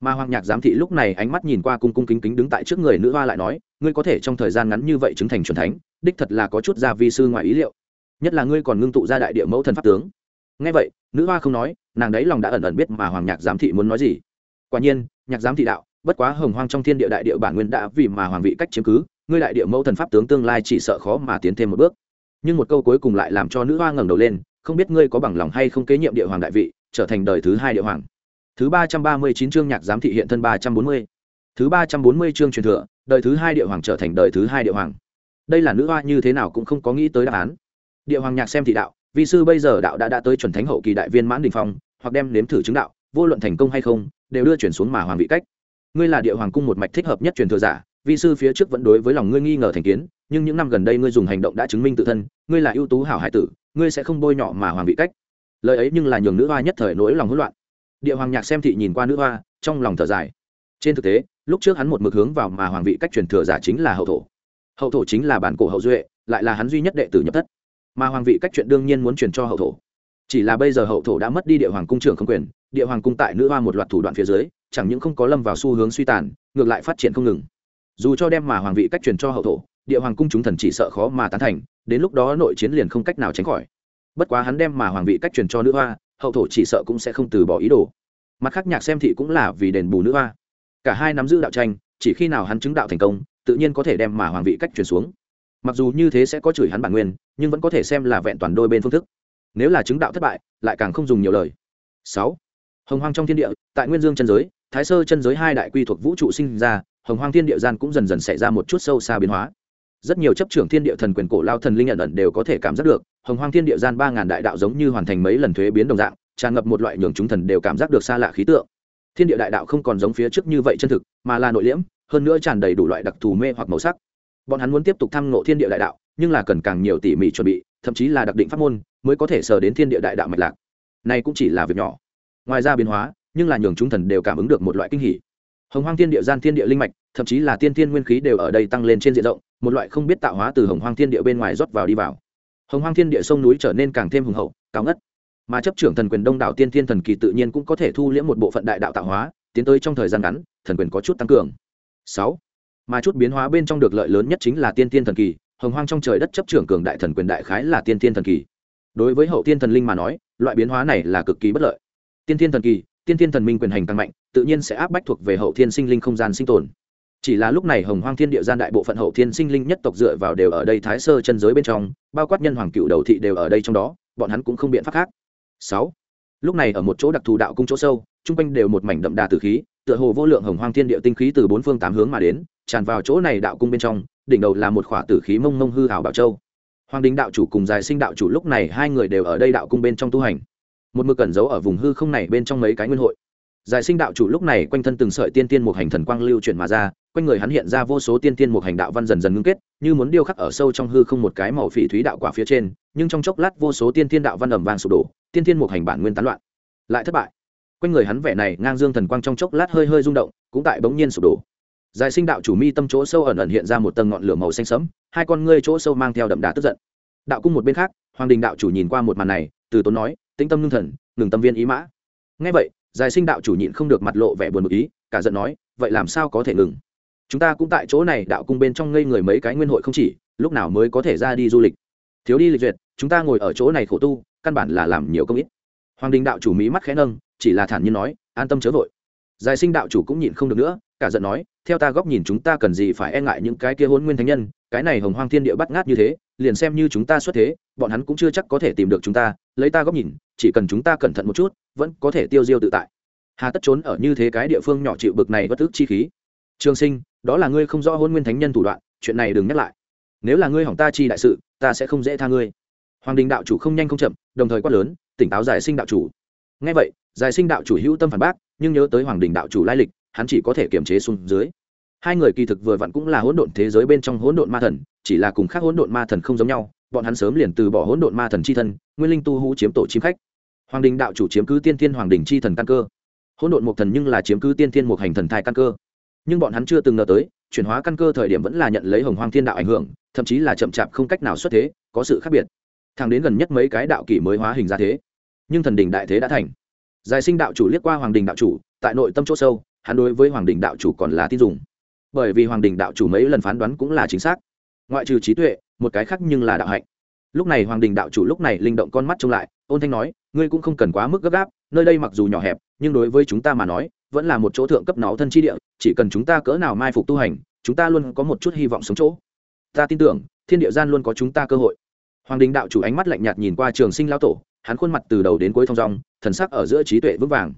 Mà hoàng nhạc giám thị lúc này ánh mắt nhìn qua cung cung kính kính đứng tại trước người nữ hoa lại nói, ngươi có thể trong thời gian ngắn như vậy chứng thành c thánh, đích thật là có chút gia vi sư ngoài ý liệu. Nhất là ngươi còn ngưng tụ ra đại địa mẫu thần pháp tướng. Ngay vậy, nữ hoa không nói, nàng đấy lòng đã ẩn ẩn biết mà hoàng nhạc giám thị muốn nói gì quả nhiên, nhạc giám thị đạo, bất quá hồng hoang trong thiên địa đại địa bản nguyên đã vì mà hoàng vị cách chiếm cứ, ngươi đại địa mẫu thần pháp tướng tương lai chỉ sợ khó mà tiến thêm một bước. Nhưng một câu cuối cùng lại làm cho nữ hoa ngẩng đầu lên, không biết ngươi có bằng lòng hay không kế nhiệm địa hoàng đại vị, trở thành đời thứ hai địa hoàng. Thứ ba trăm ba mươi chín chương nhạc giám thị hiện thân ba trăm bốn mươi. Thứ ba trăm bốn mươi chương truyền thừa, đời thứ hai địa hoàng trở thành đời thứ hai địa hoàng. Đây là nữ hoa như thế nào cũng không có nghĩ tới đáp án. Địa hoàng nhạc xem thị đạo, Vi sư bây giờ đạo đã đã tới chuẩn thánh hậu kỳ đại viên mãn đình phong, hoặc đem nếm thử chứng đạo, vô luận thành công hay không đều đưa chuyển xuống mà hoàng vị cách. Ngươi là địa hoàng cung một mạch thích hợp nhất truyền thừa giả, vi sư phía trước vẫn đối với lòng ngươi nghi ngờ thành kiến, nhưng những năm gần đây ngươi dùng hành động đã chứng minh tự thân, ngươi là ưu tú hảo hải tử, ngươi sẽ không bôi nhọ mà hoàng vị cách. Lời ấy nhưng là nhường nữ hoa nhất thời nỗi lòng hỗn loạn. Địa hoàng nhạc xem thị nhìn qua nữ hoa, trong lòng thở dài. Trên thực tế, lúc trước hắn một mực hướng vào mà hoàng vị cách truyền thừa giả chính là hậu thổ. Hậu thổ chính là bản cổ hậu duệ, lại là hắn duy nhất đệ tử nhập thất. Mà hoàng vị cách chuyện đương nhiên muốn truyền cho hậu thổ. Chỉ là bây giờ hậu thổ đã mất đi địa hoàng cung trưởng không quyền địa hoàng cung tại nữ hoa một loạt thủ đoạn phía dưới, chẳng những không có lâm vào xu hướng suy tàn, ngược lại phát triển không ngừng. Dù cho đem mà hoàng vị cách truyền cho hậu thổ, địa hoàng cung chúng thần chỉ sợ khó mà tán thành, đến lúc đó nội chiến liền không cách nào tránh khỏi. Bất quá hắn đem mà hoàng vị cách truyền cho nữ hoa, hậu thổ chỉ sợ cũng sẽ không từ bỏ ý đồ. Mặt khác nhạc xem thị cũng là vì đền bù nữ hoa. Cả hai nắm giữ đạo tranh, chỉ khi nào hắn chứng đạo thành công, tự nhiên có thể đem mà hoàng vị cách truyền xuống. Mặc dù như thế sẽ có chửi hắn bản nguyên, nhưng vẫn có thể xem là vẹn toàn đôi bên phương thức. Nếu là chứng đạo thất bại, lại càng không dùng nhiều lời. Sáu hồng hoang trong thiên địa, tại nguyên dương chân giới, thái sơ chân giới hai đại quy thuộc vũ trụ sinh ra, hồng hoang thiên địa gian cũng dần dần xảy ra một chút sâu xa biến hóa. Rất nhiều chấp trưởng thiên địa thần quyền cổ lao thần linh nhận ẩn đều có thể cảm giác được, hồng hoang thiên địa gian ba ngàn đại đạo giống như hoàn thành mấy lần thuế biến đồng dạng, tràn ngập một loại nhường chúng thần đều cảm giác được xa lạ khí tượng. Thiên địa đại đạo không còn giống phía trước như vậy chân thực, mà là nội liễm, hơn nữa tràn đầy đủ loại đặc thù mê hoặc màu sắc. Bọn hắn muốn tiếp tục thăm ngộ thiên địa đại đạo, nhưng là cần càng nhiều tỉ mỉ chuẩn bị, thậm chí là đặc định pháp môn, mới có thể sờ đến thiên địa đại đạo mạch lạc. Này cũng chỉ là việc nhỏ ngoài ra biến hóa, nhưng là nhường chúng thần đều cảm ứng được một loại kinh hỉ. Hồng hoang thiên địa gian thiên địa linh mạch, thậm chí là tiên thiên nguyên khí đều ở đây tăng lên trên diện rộng, một loại không biết tạo hóa từ hồng hoang thiên địa bên ngoài rót vào đi vào. Hồng hoang thiên địa sông núi trở nên càng thêm hùng hậu, cao ngất. Mà chấp trưởng thần quyền đông đảo tiên thiên thần kỳ tự nhiên cũng có thể thu liễm một bộ phận đại đạo tạo hóa, tiến tới trong thời gian ngắn, thần quyền có chút tăng cường. Sáu. Mà chút biến hóa bên trong được lợi lớn nhất chính là tiên thiên thần kỳ, hồng hoang trong trời đất chấp trưởng cường đại thần quyền đại khái là tiên thiên thần kỳ. Đối với hậu tiên thần linh mà nói, loại biến hóa này là cực kỳ bất lợi tiên thiên thần kỳ, tiên thiên thần minh quyền hành tăng mạnh, tự nhiên sẽ áp bách thuộc về hậu thiên sinh linh không gian sinh tồn. Chỉ là lúc này hồng hoang thiên địa gian đại bộ phận hậu thiên sinh linh nhất tộc dựa vào đều ở đây thái sơ chân giới bên trong, bao quát nhân hoàng cựu đầu thị đều ở đây trong đó, bọn hắn cũng không biện pháp khác. Sáu. Lúc này ở một chỗ đặc thù đạo cung chỗ sâu, chung quanh đều một mảnh đậm đà tử khí, tựa hồ vô lượng hồng hoang thiên địa tinh khí từ bốn phương tám hướng mà đến, tràn vào chỗ này đạo cung bên trong, đỉnh đầu là một khỏa tử khí mông mông hư hảo bảo châu. Hoàng đình đạo chủ cùng dài sinh đạo chủ lúc này hai người đều ở đây đạo cung bên trong tu hành một mực cẩn giấu ở vùng hư không này bên trong mấy cái nguyên hội. Giải sinh đạo chủ lúc này quanh thân từng sợi tiên tiên một hành thần quang lưu chuyển mà ra, quanh người hắn hiện ra vô số tiên tiên một hành đạo văn dần dần ngưng kết, như muốn điêu khắc ở sâu trong hư không một cái màu phỉ thúy đạo quả phía trên, nhưng trong chốc lát vô số tiên tiên đạo văn ẩm vàng sụp đổ, tiên tiên một hành bản nguyên tán loạn. Lại thất bại. Quanh người hắn vẻ này ngang dương thần quang trong chốc lát hơi hơi rung động, cũng tại bỗng nhiên sụp đổ. Giải sinh đạo chủ mi tâm chỗ sâu ẩn ẩn hiện ra một tầng ngọn lửa màu xanh sẫm, hai con ngươi chỗ sâu mang theo đậm đà tức giận. Đạo cung một bên khác, hoàng đình đạo chủ nhìn qua một màn này, từ tốn nói tĩnh tâm ngưng thần, ngừng tâm viên ý mã. Ngay vậy giải sinh đạo chủ nhịn không được mặt lộ vẻ buồn bực ý, cả giận nói, vậy làm sao có thể ngừng? Chúng ta cũng tại chỗ này, đạo cung bên trong ngây người mấy cái nguyên hội không chỉ, lúc nào mới có thể ra đi du lịch? Thiếu đi lịch duyệt, chúng ta ngồi ở chỗ này khổ tu, căn bản là làm nhiều công ít. Hoàng đình đạo chủ mỹ mắt khẽ nâng, chỉ là thản nhiên nói, an tâm chớ vội. Giải sinh đạo chủ cũng nhịn không được nữa, cả giận nói, theo ta góc nhìn chúng ta cần gì phải e ngại những cái kia hôn nguyên thánh nhân, cái này hồng hoang thiên địa bắt ngát như thế, liền xem như chúng ta xuất thế, bọn hắn cũng chưa chắc có thể tìm được chúng ta, lấy ta góc nhìn chỉ cần chúng ta cẩn thận một chút, vẫn có thể tiêu diêu tự tại. Hà tất trốn ở như thế cái địa phương nhỏ chịu bực này bất tức chi khí. Trường sinh, đó là ngươi không rõ hôn nguyên thánh nhân thủ đoạn, chuyện này đừng nhắc lại. Nếu là ngươi hỏng ta chi đại sự, ta sẽ không dễ tha ngươi. Hoàng đình đạo chủ không nhanh không chậm, đồng thời quát lớn, tỉnh táo giải sinh đạo chủ. Ngay vậy, giải sinh đạo chủ hữu tâm phản bác, nhưng nhớ tới hoàng đình đạo chủ lai lịch, hắn chỉ có thể kiềm chế xuống dưới. Hai người kỳ thực vừa vặn cũng là hỗn độn thế giới bên trong hỗn độn ma thần, chỉ là cùng khác hỗn độn ma thần không giống nhau, bọn hắn sớm liền từ bỏ hỗn độn ma thần c h i thân, nguyên linh tu hú chiếm tổ chim khách hoàng đình đạo chủ chiếm cứ tiên thiên hoàng đình chi thần căn cơ. Hỗn độn một thần nhưng là chiếm cứ tiên thiên một hành thần thai căn cơ. Nhưng bọn hắn chưa từng ngờ tới, chuyển hóa căn cơ thời điểm vẫn là nhận lấy hồng hoàng thiên đạo ảnh hưởng, thậm chí là chậm chạp không cách nào xuất thế, có sự khác biệt. Thang đến gần nhất mấy cái đạo kỷ mới hóa hình ra thế. Nhưng thần đình đại thế đã thành. Giải sinh đạo chủ liếc qua hoàng đình đạo chủ, tại nội tâm chỗ sâu, hắn đối với hoàng đình đạo chủ còn là tin dùng. Bởi vì hoàng đình đạo chủ mấy lần phán đoán cũng là chính xác. Ngoại trừ trí tuệ, một cái khác nhưng là đạo hạnh lúc này hoàng đình đạo chủ lúc này linh động con mắt trông lại, ôn thanh nói, ngươi cũng không cần quá mức gấp gáp, nơi đây mặc dù nhỏ hẹp, nhưng đối với chúng ta mà nói, vẫn là một chỗ thượng cấp nó thân chi địa, chỉ cần chúng ta cỡ nào mai phục tu hành, chúng ta luôn có một chút hy vọng sống chỗ. Ta tin tưởng, thiên địa gian luôn có chúng ta cơ hội. Hoàng đình đạo chủ ánh mắt lạnh nhạt nhìn qua trường sinh lão tổ, hắn khuôn mặt từ đầu đến cuối thong dong, thần sắc ở giữa trí tuệ vững vàng.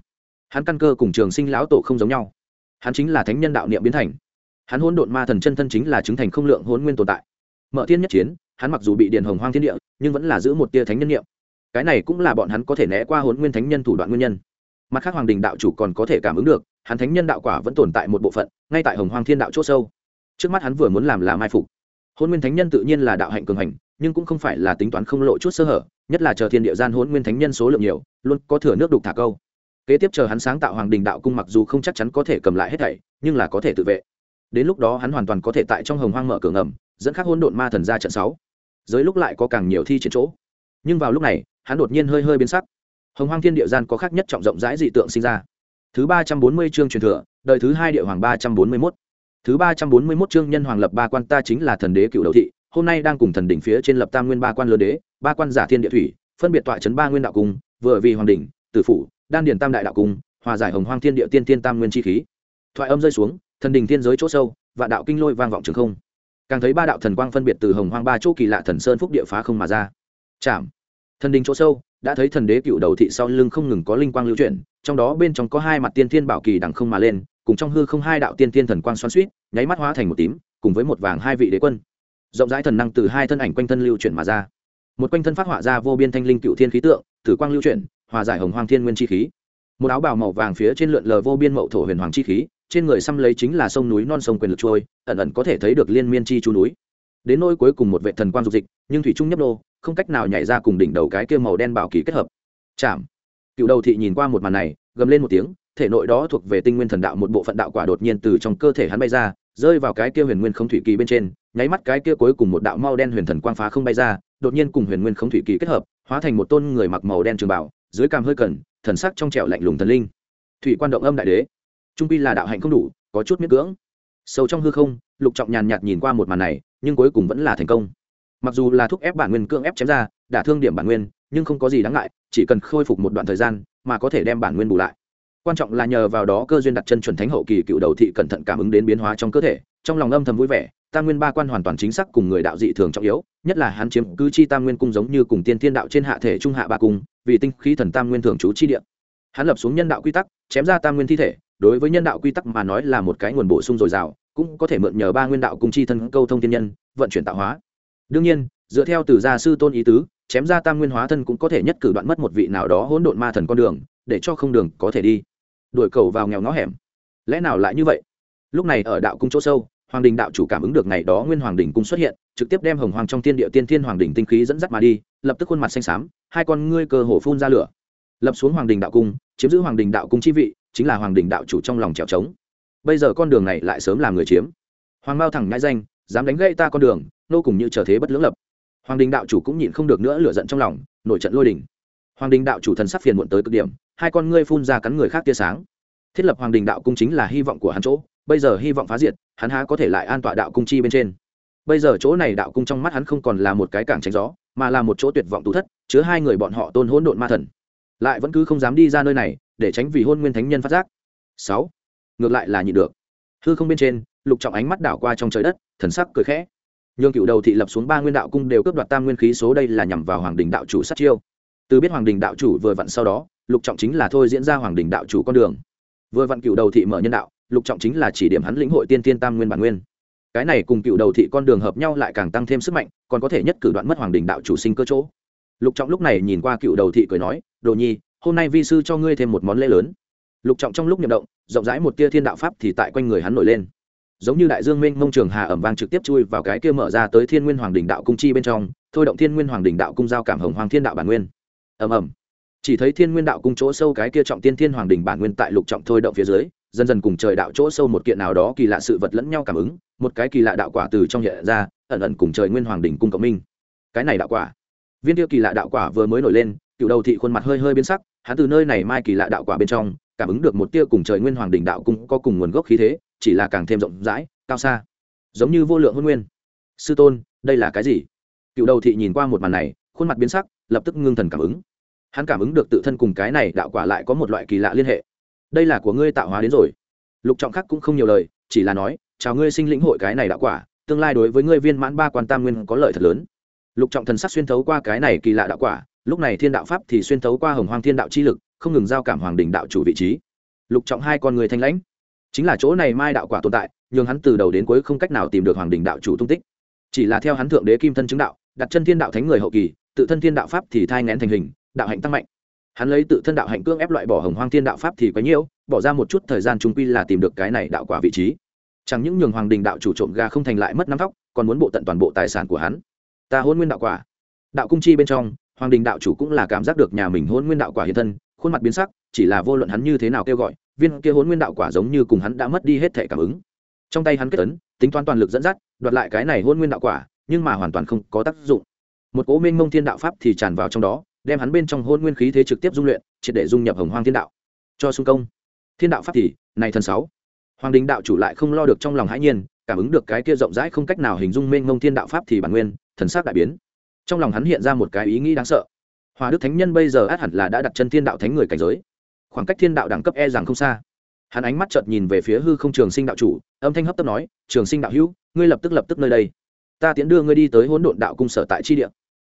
Hắn căn cơ cùng trường sinh lão tổ không giống nhau. Hắn chính là thánh nhân đạo niệm biến thành. Hắn hôn độn ma thần chân thân chính là chứng thành không lượng hôn nguyên tồn tại. Mở thiên nhất chiến hắn mặc dù bị điện hồng hoang thiên địa, nhưng vẫn là giữ một tia thánh nhân niệm. Cái này cũng là bọn hắn có thể né qua hỗn nguyên thánh nhân thủ đoạn nguyên nhân. Mặt khác hoàng đình đạo chủ còn có thể cảm ứng được, hắn thánh nhân đạo quả vẫn tồn tại một bộ phận, ngay tại hồng hoang thiên đạo c h ỗ sâu. Trước mắt hắn vừa muốn làm là mai phục. Hôn nguyên thánh nhân tự nhiên là đạo hạnh cường hành, nhưng cũng không phải là tính toán không lộ chút sơ hở, nhất là chờ thiên địa gian hôn nguyên thánh nhân số lượng nhiều, luôn có thừa nước đục thả câu. Kế tiếp chờ hắn sáng tạo hoàng đình đạo cung mặc dù không chắc chắn có thể cầm lại hết thảy, nhưng là có thể tự vệ. Đến lúc đó hắn hoàn toàn có thể tại trong hồng hoang mở cửa ngầm, dẫn khắc hôn độn ma thần ra trận sáu dưới lúc lại có càng nhiều thi triển chỗ. Nhưng vào lúc này, hắn đột nhiên hơi hơi biến sắc. Hồng hoang thiên địa gian có khác nhất trọng rộng rãi dị tượng sinh ra. Thứ ba trăm bốn mươi chương truyền thừa, đời thứ hai địa hoàng ba trăm bốn mươi mốt. Thứ ba trăm bốn mươi mốt chương nhân hoàng lập ba quan ta chính là thần đế cựu đầu thị, hôm nay đang cùng thần đỉnh phía trên lập tam nguyên ba quan lớn đế, ba quan giả thiên địa thủy, phân biệt tọa chấn ba nguyên đạo cung, vừa vì hoàng đỉnh, tử phủ, đan điền tam đại đạo cung, hòa giải hồng hoang thiên địa tiên tiên tam nguyên chi khí. Thoại âm rơi xuống, thần đình thiên giới chỗ sâu và đạo kinh lôi vang vọng trường không càng thấy ba đạo thần quang phân biệt từ hồng hoang ba chỗ kỳ lạ thần sơn phúc địa phá không mà ra. Chạm. Thần đình chỗ sâu, đã thấy thần đế cựu đầu thị sau lưng không ngừng có linh quang lưu chuyển, trong đó bên trong có hai mặt tiên thiên bảo kỳ đằng không mà lên, cùng trong hư không hai đạo tiên thiên thần quang xoắn suýt nháy mắt hóa thành một tím, cùng với một vàng hai vị đế quân. Rộng rãi thần năng từ hai thân ảnh quanh thân lưu chuyển mà ra. Một quanh thân phát họa ra vô biên thanh linh cựu thiên khí tượng, thử quang lưu chuyển, hòa giải hồng hoang thiên nguyên chi khí. Một áo bào màu vàng phía trên lượn lờ vô biên mậu thổ huyền hoàng chi khí trên người xăm lấy chính là sông núi non sông quyền lực trôi ẩn ẩn có thể thấy được liên miên chi chu núi. Đến nôi cuối cùng một vệ thần quang dục dịch nhưng thủy trung nhấp đô không cách nào nhảy ra cùng đỉnh đầu cái kia màu đen bảo kỳ kết hợp. Chạm. Cựu đầu thị nhìn qua một màn này gầm lên một tiếng thể nội đó thuộc về tinh nguyên thần đạo một bộ phận đạo quả đột nhiên từ trong cơ thể hắn bay ra rơi vào cái kia huyền nguyên không thủy kỳ bên trên nháy mắt cái kia cuối cùng một đạo mau đen huyền thần quang phá không bay ra đột nhiên cùng huyền nguyên không thủy kỳ kết hợp hóa thành một tôn người mặc màu đen trường bảo dưới cằm hơi cẩn, thần sắc trong trẻo lạnh lùng thần linh. Thủy quan động âm đại đế trung pi là đạo hạnh không đủ, có chút miễn cưỡng. Sâu trong hư không, lục trọng nhàn nhạt nhìn qua một màn này, nhưng cuối cùng vẫn là thành công. Mặc dù là thúc ép bản nguyên cưỡng ép chém ra, đả thương điểm bản nguyên, nhưng không có gì đáng ngại, chỉ cần khôi phục một đoạn thời gian, mà có thể đem bản nguyên bù lại. Quan trọng là nhờ vào đó cơ duyên đặt chân chuẩn thánh hậu kỳ cựu đầu thị cẩn thận cảm ứng đến biến hóa trong cơ thể, trong lòng âm thầm vui vẻ, tam nguyên ba quan hoàn toàn chính xác cùng người đạo dị thường trọng yếu, nhất là hắn chiếm cứ chi tam nguyên cung giống như cùng tiên thiên đạo trên hạ thể trung hạ ba cung, vì tinh khí thần tam nguyên thường trú chi địa hắn lập xuống nhân đạo quy tắc, chém ra tam nguyên thi thể, đối với nhân đạo quy tắc mà nói là một cái nguồn bổ sung dồi dào, cũng có thể mượn nhờ ba nguyên đạo cùng chi thân câu thông thiên nhân, vận chuyển tạo hóa. Đương nhiên, dựa theo từ gia sư tôn ý tứ, chém ra tam nguyên hóa thân cũng có thể nhất cử đoạn mất một vị nào đó hỗn độn ma thần con đường, để cho không đường có thể đi. Đuổi cầu vào nghèo ngõ hẻm. Lẽ nào lại như vậy? Lúc này ở đạo cung chỗ sâu, hoàng đình đạo chủ cảm ứng được ngày đó nguyên hoàng đình cung xuất hiện, trực tiếp đem hồng hoàng trong thiên địa tiên thiên hoàng đình tinh khí dẫn dắt mà đi, lập tức khuôn mặt xanh xám, hai con ngươi cơ hồ phun ra lửa. Lập xuống hoàng đình đạo cung chiếm giữ hoàng đình đạo cung chi vị, chính là hoàng đình đạo chủ trong lòng trèo trống. Bây giờ con đường này lại sớm làm người chiếm. Hoàng mao thẳng nhãi danh, dám đánh gãy ta con đường, nô cùng như trở thế bất lưỡng lập. Hoàng đình đạo chủ cũng nhịn không được nữa lửa giận trong lòng, nổi trận lôi đình. Hoàng đình đạo chủ thần sắc phiền muộn tới cực điểm, hai con ngươi phun ra cắn người khác tia sáng. Thiết lập hoàng đình đạo cung chính là hy vọng của hắn chỗ, bây giờ hy vọng phá diệt, hắn há có thể lại an tọa đạo cung chi bên trên. Bây giờ chỗ này đạo cung trong mắt hắn không còn là một cái cảng tránh gió, mà là một chỗ tuyệt vọng tù thất, chứa hai người bọn họ tôn hỗn độn ma thần lại vẫn cứ không dám đi ra nơi này, để tránh vì hôn nguyên thánh nhân phát giác. Sáu, ngược lại là nhịn được. Hư không bên trên, lục trọng ánh mắt đảo qua trong trời đất, thần sắc cười khẽ. Nhường cựu đầu thị lập xuống ba nguyên đạo cung đều cướp đoạt tam nguyên khí số đây là nhằm vào hoàng đình đạo chủ sát chiêu. Từ biết hoàng đình đạo chủ vừa vặn sau đó, lục trọng chính là thôi diễn ra hoàng đình đạo chủ con đường. Vừa vặn cựu đầu thị mở nhân đạo, lục trọng chính là chỉ điểm hắn lĩnh hội tiên tiên tam nguyên bản nguyên. Cái này cùng cựu đầu thị con đường hợp nhau lại càng tăng thêm sức mạnh, còn có thể nhất cử đoạn mất hoàng đình đạo chủ sinh cơ chỗ. Lục trọng lúc này nhìn qua cựu đầu thị cười nói đồ nhi, hôm nay vi sư cho ngươi thêm một món lễ lớn. Lục trọng trong lúc nhậm động, rộng rãi một tia thiên đạo pháp thì tại quanh người hắn nổi lên. Giống như đại dương minh mông trường hà ẩm vang trực tiếp chui vào cái kia mở ra tới thiên nguyên hoàng đình đạo cung chi bên trong, thôi động thiên nguyên hoàng đình đạo cung giao cảm hồng hoàng thiên đạo bản nguyên. Ầm ầm. Chỉ thấy thiên nguyên đạo cung chỗ sâu cái kia trọng tiên thiên hoàng đình bản nguyên tại lục trọng thôi động phía dưới, dần dần cùng trời đạo chỗ sâu một kiện nào đó kỳ lạ sự vật lẫn nhau cảm ứng, một cái kỳ lạ đạo quả từ trong hiện ra, ẩn ẩn cùng trời nguyên hoàng đình cung cộng minh. Cái này đạo quả. Viên tiêu kỳ lạ đạo quả vừa mới nổi lên cựu đầu thị khuôn mặt hơi hơi biến sắc, hắn từ nơi này mai kỳ lạ đạo quả bên trong, cảm ứng được một tia cùng trời nguyên hoàng đỉnh đạo cung có cùng nguồn gốc khí thế, chỉ là càng thêm rộng rãi, cao xa. Giống như vô lượng hôn nguyên. Sư tôn, đây là cái gì? Cựu đầu thị nhìn qua một màn này, khuôn mặt biến sắc, lập tức ngưng thần cảm ứng. Hắn cảm ứng được tự thân cùng cái này đạo quả lại có một loại kỳ lạ liên hệ. Đây là của ngươi tạo hóa đến rồi. Lục trọng khắc cũng không nhiều lời, chỉ là nói, chào ngươi sinh lĩnh hội cái này đạo quả, tương lai đối với ngươi viên mãn ba quan tam nguyên có lợi thật lớn. Lục trọng thần sắc xuyên thấu qua cái này kỳ lạ đạo quả lúc này thiên đạo pháp thì xuyên thấu qua hồng hoang thiên đạo chi lực, không ngừng giao cảm hoàng đình đạo chủ vị trí. Lục trọng hai con người thanh lãnh. Chính là chỗ này mai đạo quả tồn tại nhưng hắn từ đầu đến cuối không cách nào tìm được hoàng đình đạo chủ tung tích. Chỉ là theo hắn thượng đế kim thân chứng đạo, đặt chân thiên đạo thánh người hậu kỳ, tự thân thiên đạo pháp thì thai ngén thành hình, đạo hạnh tăng mạnh. Hắn lấy tự thân đạo hạnh cương ép loại bỏ hồng hoang thiên đạo pháp thì quấy nhiễu bỏ ra một chút thời gian trung quy là tìm được cái này đạo quả vị trí. Chẳng những nhường hoàng đình đạo chủ trộm gà không thành lại mất nắm tóc còn muốn bộ tận toàn bộ tài sản của hắn. Ta hôn nguyên đạo quả. Đạo cung chi bên trong hoàng đình đạo chủ cũng là cảm giác được nhà mình hôn nguyên đạo quả hiện thân, khuôn mặt biến sắc, chỉ là vô luận hắn như thế nào kêu gọi, viên kia hôn nguyên đạo quả giống như cùng hắn đã mất đi hết thể cảm ứng. Trong tay hắn kết tấn tính toán toàn lực dẫn dắt, đoạt lại cái này hôn nguyên đạo quả, nhưng mà hoàn toàn không có tác dụng. Một cố minh mông thiên đạo pháp thì tràn vào trong đó, đem hắn bên trong hôn nguyên khí thế trực tiếp dung luyện, triệt để dung nhập hồng hoang thiên đạo. Cho xung công. Thiên đạo pháp thì, này thần sáu. Hoàng đình đạo chủ lại không lo được trong lòng hãi nhiên, cảm ứng được cái kia rộng rãi không cách nào hình dung mênh mông thiên đạo pháp thì bản nguyên, thần sắc đại biến trong lòng hắn hiện ra một cái ý nghĩ đáng sợ. Hòa đức thánh nhân bây giờ át hẳn là đã đặt chân thiên đạo thánh người cảnh giới. Khoảng cách thiên đạo đẳng cấp e rằng không xa. Hắn ánh mắt chợt nhìn về phía hư không trường sinh đạo chủ, âm thanh hấp tấp nói, trường sinh đạo hữu, ngươi lập tức lập tức nơi đây. Ta tiến đưa ngươi đi tới hỗn độn đạo cung sở tại chi địa.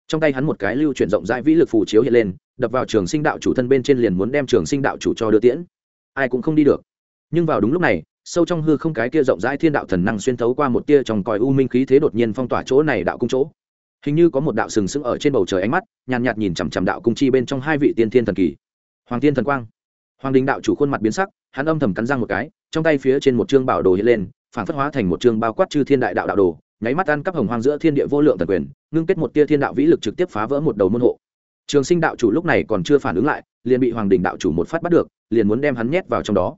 Trong tay hắn một cái lưu chuyển rộng rãi vĩ lực phù chiếu hiện lên, đập vào trường sinh đạo chủ thân bên trên liền muốn đem trường sinh đạo chủ cho đưa tiễn. Ai cũng không đi được. Nhưng vào đúng lúc này, sâu trong hư không cái kia rộng rãi thiên đạo thần năng xuyên thấu qua một tia trong còi u minh khí thế đột nhiên phong tỏa chỗ này đạo cung chỗ hình như có một đạo sừng sững ở trên bầu trời ánh mắt, nhàn nhạt nhìn chằm chằm đạo cung chi bên trong hai vị tiên thiên thần kỳ. Hoàng tiên thần quang. Hoàng đình đạo chủ khuôn mặt biến sắc, hắn âm thầm cắn răng một cái, trong tay phía trên một chương bảo đồ hiện lên, phản phất hóa thành một chương bao quát chư thiên đại đạo đạo đồ, nháy mắt ăn cắp hồng hoang giữa thiên địa vô lượng thần quyền, ngưng kết một tia thiên đạo vĩ lực trực tiếp phá vỡ một đầu môn hộ. Trường sinh đạo chủ lúc này còn chưa phản ứng lại, liền bị hoàng đình đạo chủ một phát bắt được, liền muốn đem hắn nhét vào trong đó.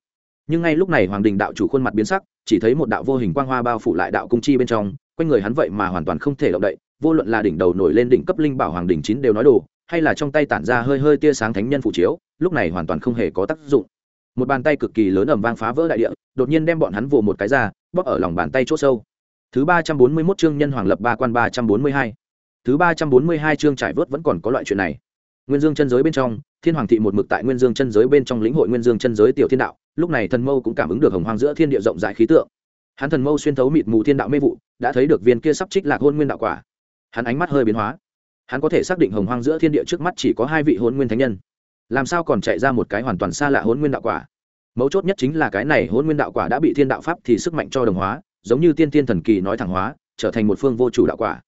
Nhưng ngay lúc này hoàng đình đạo chủ khuôn mặt biến sắc, chỉ thấy một đạo vô hình quang hoa bao phủ lại đạo cung chi bên trong, quanh người hắn vậy mà hoàn toàn không thể động đậy vô luận là đỉnh đầu nổi lên đỉnh cấp linh bảo hoàng đỉnh chín đều nói đồ, hay là trong tay tản ra hơi hơi tia sáng thánh nhân phủ chiếu, lúc này hoàn toàn không hề có tác dụng. Một bàn tay cực kỳ lớn ầm vang phá vỡ đại địa, đột nhiên đem bọn hắn vồ một cái ra, bóp ở lòng bàn tay chỗ sâu. Thứ ba trăm bốn mươi mốt chương nhân hoàng lập ba quan ba trăm bốn mươi hai. Thứ ba trăm bốn mươi hai chương trải vớt vẫn còn có loại chuyện này. Nguyên dương chân giới bên trong, thiên hoàng thị một mực tại nguyên dương chân giới bên trong lĩnh hội nguyên dương chân giới tiểu thiên đạo, lúc này thần mâu cũng cảm ứng được hồng hoang giữa thiên địa rộng rãi khí tượng. Hắn thần mâu xuyên thấu mịt mù thiên đạo mê vụ, đã thấy được viên kia sắp trích lạc hôn nguyên đạo quả hắn ánh mắt hơi biến hóa. Hắn có thể xác định hồng hoang giữa thiên địa trước mắt chỉ có hai vị hôn nguyên thánh nhân. Làm sao còn chạy ra một cái hoàn toàn xa lạ hôn nguyên đạo quả? Mấu chốt nhất chính là cái này hôn nguyên đạo quả đã bị thiên đạo pháp thì sức mạnh cho đồng hóa, giống như tiên tiên thần kỳ nói thẳng hóa, trở thành một phương vô chủ đạo quả.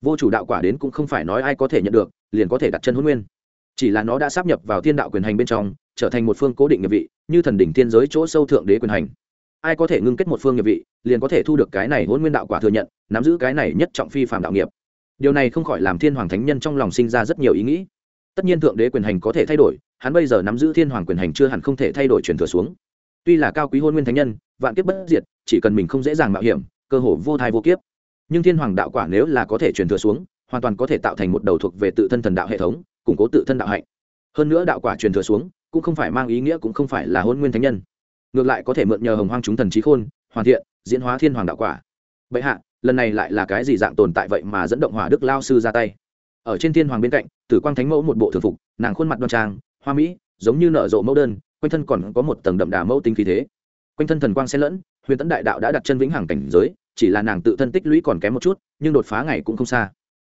Vô chủ đạo quả đến cũng không phải nói ai có thể nhận được, liền có thể đặt chân hôn nguyên. Chỉ là nó đã sắp nhập vào thiên đạo quyền hành bên trong, trở thành một phương cố định nghiệp vị, như thần đỉnh thiên giới chỗ sâu thượng đế quyền hành. Ai có thể ngưng kết một phương nghiệp vị, liền có thể thu được cái này hôn nguyên đạo quả thừa nhận, nắm giữ cái này nhất trọng phi phạm đạo nghiệp điều này không khỏi làm thiên hoàng thánh nhân trong lòng sinh ra rất nhiều ý nghĩ. Tất nhiên thượng đế quyền hành có thể thay đổi, hắn bây giờ nắm giữ thiên hoàng quyền hành chưa hẳn không thể thay đổi truyền thừa xuống. Tuy là cao quý hôn nguyên thánh nhân, vạn kiếp bất diệt, chỉ cần mình không dễ dàng mạo hiểm, cơ hồ vô thai vô kiếp. Nhưng thiên hoàng đạo quả nếu là có thể truyền thừa xuống, hoàn toàn có thể tạo thành một đầu thuộc về tự thân thần đạo hệ thống, củng cố tự thân đạo hạnh. Hơn nữa đạo quả truyền thừa xuống, cũng không phải mang ý nghĩa cũng không phải là hôn nguyên thánh nhân. Ngược lại có thể mượn nhờ hồng hoang chúng thần trí khôn, hoàn thiện, diễn hóa thiên hoàng đạo quả. Bệ hạ lần này lại là cái gì dạng tồn tại vậy mà dẫn động hỏa đức lao sư ra tay? Ở trên thiên hoàng bên cạnh, tử quang thánh mẫu một bộ thường phục, nàng khuôn mặt đoan trang, hoa mỹ, giống như nở rộ mẫu đơn, quanh thân còn có một tầng đậm đà mẫu tinh khí thế. Quanh thân thần quang xen lẫn, huyền tấn đại đạo đã đặt chân vĩnh hằng cảnh giới, chỉ là nàng tự thân tích lũy còn kém một chút, nhưng đột phá ngày cũng không xa.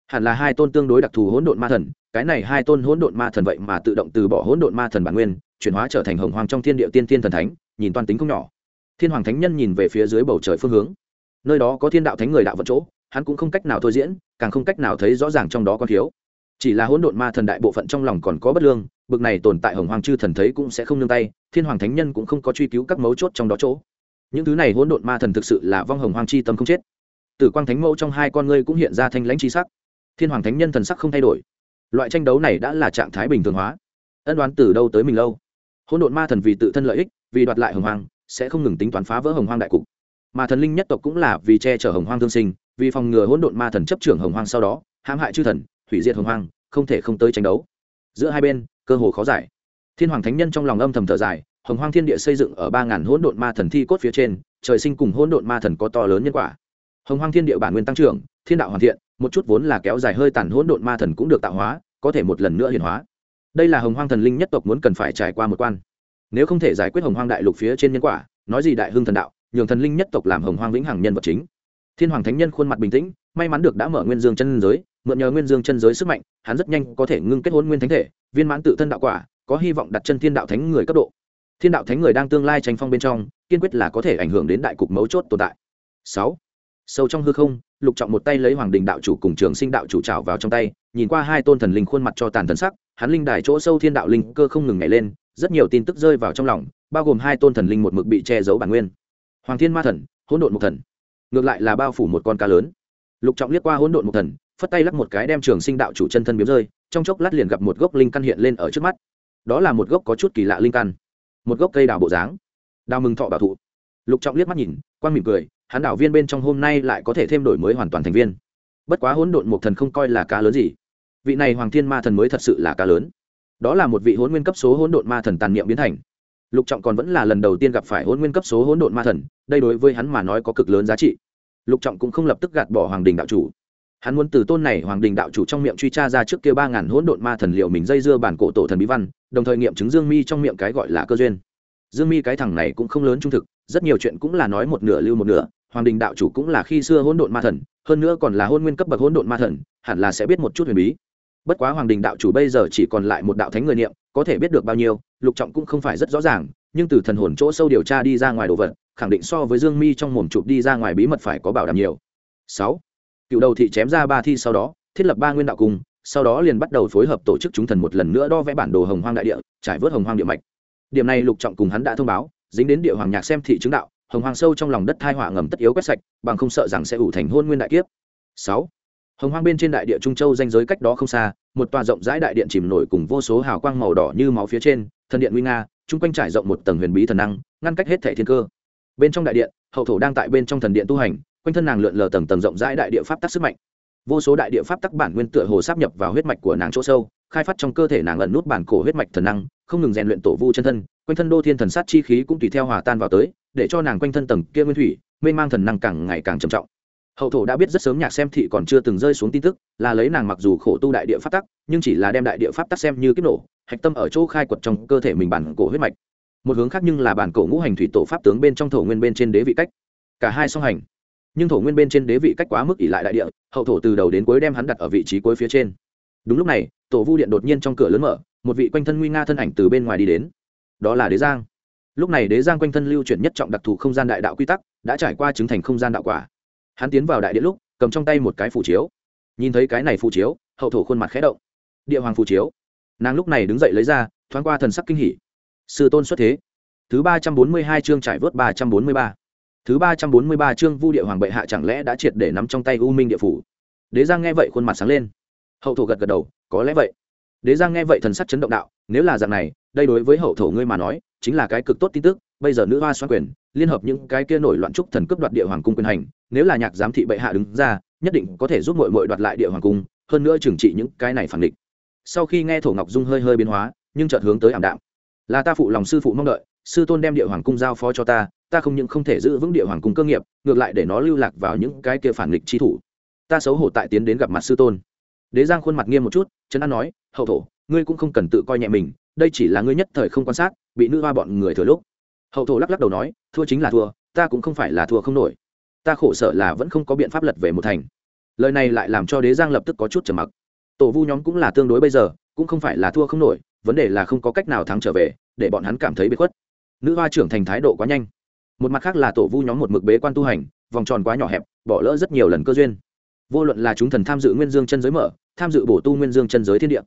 Hẳn là hai tôn tương đối đặc thù hỗn độn ma thần, cái này hai tôn hỗn độn ma thần vậy mà tự động từ bỏ hỗn độn ma thần bản nguyên, chuyển hóa trở thành hồng hoàng trong thiên địa tiên thiên thần thánh, nhìn toàn tính không nhỏ. Thiên hoàng thánh nhân nhìn về phía dưới bầu trời phương hướng nơi đó có thiên đạo thánh người đạo vận chỗ, hắn cũng không cách nào thôi diễn, càng không cách nào thấy rõ ràng trong đó có thiếu chỉ là hỗn độn ma thần đại bộ phận trong lòng còn có bất lương, bực này tồn tại hồng hoàng chư thần thấy cũng sẽ không nương tay, thiên hoàng thánh nhân cũng không có truy cứu các mấu chốt trong đó chỗ. Những thứ này hỗn độn ma thần thực sự là vong hồng hoàng chi tâm không chết. Tử quang thánh mẫu trong hai con ngươi cũng hiện ra thanh lãnh chi sắc. Thiên hoàng thánh nhân thần sắc không thay đổi. Loại tranh đấu này đã là trạng thái bình thường hóa. Ân đoán từ đâu tới mình lâu? Hỗn độn ma thần vì tự thân lợi ích, vì đoạt lại hồng hoàng sẽ không ngừng tính toán phá vỡ hồng hoàng đại cục mà thần linh nhất tộc cũng là vì che chở hồng hoang thương sinh vì phòng ngừa hỗn độn ma thần chấp trưởng hồng hoang sau đó hãm hại chư thần hủy diệt hồng hoang, không thể không tới tranh đấu. Giữa hai bên cơ hồ khó giải. Thiên hoàng thánh nhân trong lòng âm thầm thở dài hồng hoang thiên địa xây dựng ở ba ngàn hỗn độn ma thần thi cốt phía trên trời sinh cùng hỗn độn ma thần có to lớn nhân quả. Hồng hoang thiên địa bản nguyên tăng trưởng thiên đạo hoàn thiện một chút vốn là kéo dài hơi tàn hỗn độn ma thần cũng được tạo hóa có thể một lần nữa hiển hóa. Đây là hồng hoang thần linh nhất tộc muốn cần phải trải qua một quan. Nếu không thể giải quyết hồng hoang đại lục phía trên nhân quả nói gì đại hưng thần đạo? Nhường thần linh nhất tộc làm hồng hoang vĩnh hằng nhân vật chính. Thiên hoàng thánh nhân khuôn mặt bình tĩnh, may mắn được đã mở nguyên dương chân giới, mượn nhờ nguyên dương chân giới sức mạnh, hắn rất nhanh có thể ngưng kết hôn nguyên thánh thể, viên mãn tự thân đạo quả, có hy vọng đặt chân thiên đạo thánh người cấp độ. Thiên đạo thánh người đang tương lai tranh phong bên trong, kiên quyết là có thể ảnh hưởng đến đại cục mấu chốt tồn tại. Sáu, sâu trong hư không, lục trọng một tay lấy hoàng đình đạo chủ cùng trường sinh đạo chủ trào vào trong tay, nhìn qua hai tôn thần linh khuôn mặt cho tàn thần sắc, hắn linh đài chỗ sâu thiên đạo linh cơ không ngừng nhảy lên, rất nhiều tin tức rơi vào trong lòng, bao gồm hai tôn thần linh một mực bị che giấu bản nguyên hoàng thiên ma thần, hỗn độn một thần. Ngược lại là bao phủ một con cá lớn. Lục trọng liếc qua hỗn độn một thần, phất tay lắc một cái đem trường sinh đạo chủ chân thân biếm rơi, trong chốc lát liền gặp một gốc linh căn hiện lên ở trước mắt. Đó là một gốc có chút kỳ lạ linh căn. Một gốc cây đào bộ dáng. Đào mừng thọ bảo thụ. Lục trọng liếc mắt nhìn quan mỉm cười, hắn đảo viên bên trong hôm nay lại có thể thêm đổi mới hoàn toàn thành viên. Bất quá hỗn độn một thần không coi là cá lớn gì. Vị này hoàng thiên ma thần mới thật sự là cá lớn. Đó là một vị hỗn nguyên cấp số hỗn độn ma thần tàn niệm biến thành lục trọng còn vẫn là lần đầu tiên gặp phải hôn nguyên cấp số hỗn độn ma thần, đây đối với hắn mà nói có cực lớn giá trị. Lục trọng cũng không lập tức gạt bỏ hoàng đình đạo chủ. Hắn muốn từ tôn này hoàng đình đạo chủ trong miệng truy tra ra trước kia ba ngàn hỗn độn ma thần liệu mình dây dưa bản cổ tổ thần bí văn, đồng thời nghiệm chứng dương mi trong miệng cái gọi là cơ duyên. Dương mi cái thằng này cũng không lớn trung thực, rất nhiều chuyện cũng là nói một nửa lưu một nửa, hoàng đình đạo chủ cũng là khi xưa hỗn độn ma thần, hơn nữa còn là hôn nguyên cấp bậc hỗn độn ma thần, hẳn là sẽ biết một chút huyền bí bất quá hoàng đình đạo chủ bây giờ chỉ còn lại một đạo thánh người niệm, có thể biết được bao nhiêu, lục trọng cũng không phải rất rõ ràng, nhưng từ thần hồn chỗ sâu điều tra đi ra ngoài đồ vật, khẳng định so với dương mi trong mồm chụp đi ra ngoài bí mật phải có bảo đảm nhiều. Sáu, cựu đầu thị chém ra ba thi sau đó, thiết lập ba nguyên đạo cung, sau đó liền bắt đầu phối hợp tổ chức chúng thần một lần nữa đo vẽ bản đồ hồng hoang đại địa, trải vớt hồng hoang địa mạch. Điểm này lục trọng cùng hắn đã thông báo, dính đến địa hoàng nhạc xem thị chứng đạo, hồng hoang sâu trong lòng đất thai họa ngầm tất yếu quét sạch, bằng không sợ rằng sẽ ủ thành hôn nguyên đại kiếp. Sáu hồng hoang bên trên đại địa trung châu danh giới cách đó không xa, một tòa rộng rãi đại điện chìm nổi cùng vô số hào quang màu đỏ như máu phía trên, thần điện nguy nga, chung quanh trải rộng một tầng huyền bí thần năng, ngăn cách hết thẻ thiên cơ. Bên trong đại điện, hậu thổ đang tại bên trong thần điện tu hành, quanh thân nàng lượn lờ tầng tầng rộng rãi đại địa pháp tắc sức mạnh. Vô số đại địa pháp tắc bản nguyên tựa hồ sáp nhập vào huyết mạch của nàng chỗ sâu, khai phát trong cơ thể nàng ẩn nút bản cổ huyết mạch thần năng, không ngừng rèn luyện tổ vu chân thân, quanh thân đô thiên thần sát chi khí cũng tùy theo hòa tan vào tới, để cho nàng quanh thân tầng kia nguyên thủy mê mang thần năng càng ngày càng trầm trọng hậu thổ đã biết rất sớm nhạc xem thị còn chưa từng rơi xuống tin tức, là lấy nàng mặc dù khổ tu đại địa pháp tắc, nhưng chỉ là đem đại địa pháp tắc xem như kích nổ, hạch tâm ở chỗ khai quật trong cơ thể mình bản cổ huyết mạch. Một hướng khác nhưng là bản cổ ngũ hành thủy tổ pháp tướng bên trong thổ nguyên bên trên đế vị cách. Cả hai song hành. Nhưng thổ nguyên bên trên đế vị cách quá mức ỉ lại đại địa, hậu thổ từ đầu đến cuối đem hắn đặt ở vị trí cuối phía trên. Đúng lúc này, tổ vu điện đột nhiên trong cửa lớn mở, một vị quanh thân nguy nga thân ảnh từ bên ngoài đi đến. Đó là đế giang. Lúc này đế giang quanh thân lưu chuyển nhất trọng đặc thù không gian đại đạo quy tắc, đã trải qua chứng thành không gian đạo quả hắn tiến vào đại điện lúc, cầm trong tay một cái phù chiếu. Nhìn thấy cái này phù chiếu, hậu thổ khuôn mặt khẽ động. Địa hoàng phù chiếu. Nàng lúc này đứng dậy lấy ra, thoáng qua thần sắc kinh hỉ. Sư tôn xuất thế. Thứ ba trăm bốn mươi hai chương trải vớt ba trăm bốn mươi ba. Thứ ba trăm bốn mươi ba chương vu địa hoàng bệ hạ chẳng lẽ đã triệt để nắm trong tay u minh địa phủ? Đế giang nghe vậy khuôn mặt sáng lên. Hậu thổ gật gật đầu, có lẽ vậy. Đế giang nghe vậy thần sắc chấn động đạo, nếu là dạng này, đây đối với hậu thổ ngươi mà nói, chính là cái cực tốt tin tức, bây giờ nữ hoa xoan quyền, liên hợp những cái kia nổi loạn trúc thần cướp đoạt địa hoàng cung quyền hành nếu là nhạc giám thị bệ hạ đứng ra, nhất định có thể giúp mội mội đoạt lại địa hoàng cung, hơn nữa trừng trị những cái này phản định sau khi nghe thổ ngọc dung hơi hơi biến hóa, nhưng chợt hướng tới ảm đạm. Là ta phụ lòng sư phụ mong đợi, sư tôn đem địa hoàng cung giao phó cho ta ta không những không thể giữ vững địa hoàng cung cơ nghiệp, ngược lại để nó lưu lạc vào những cái kia phản nghịch chi thủ. Ta xấu hổ tại tiến đến gặp mặt sư tôn. Đế giang khuôn mặt nghiêm một chút, trấn an nói, hậu thổ, ngươi cũng không cần tự coi nhẹ mình, đây chỉ là ngươi nhất thời không quan sát, bị nữ hoa bọn người thừa lúc. Hậu thổ lắc lắc đầu nói, thua chính là thua, ta cũng không phải là thua không nổi ta khổ sở là vẫn không có biện pháp lật về một thành. Lời này lại làm cho đế giang lập tức có chút trầm mặc. Tổ vu nhóm cũng là tương đối bây giờ, cũng không phải là thua không nổi, vấn đề là không có cách nào thắng trở về, để bọn hắn cảm thấy bị khuất. Nữ hoa trưởng thành thái độ quá nhanh. Một mặt khác là tổ vu nhóm một mực bế quan tu hành, vòng tròn quá nhỏ hẹp, bỏ lỡ rất nhiều lần cơ duyên. Vô luận là chúng thần tham dự nguyên dương chân giới mở, tham dự bổ tu nguyên dương chân giới thiên địa,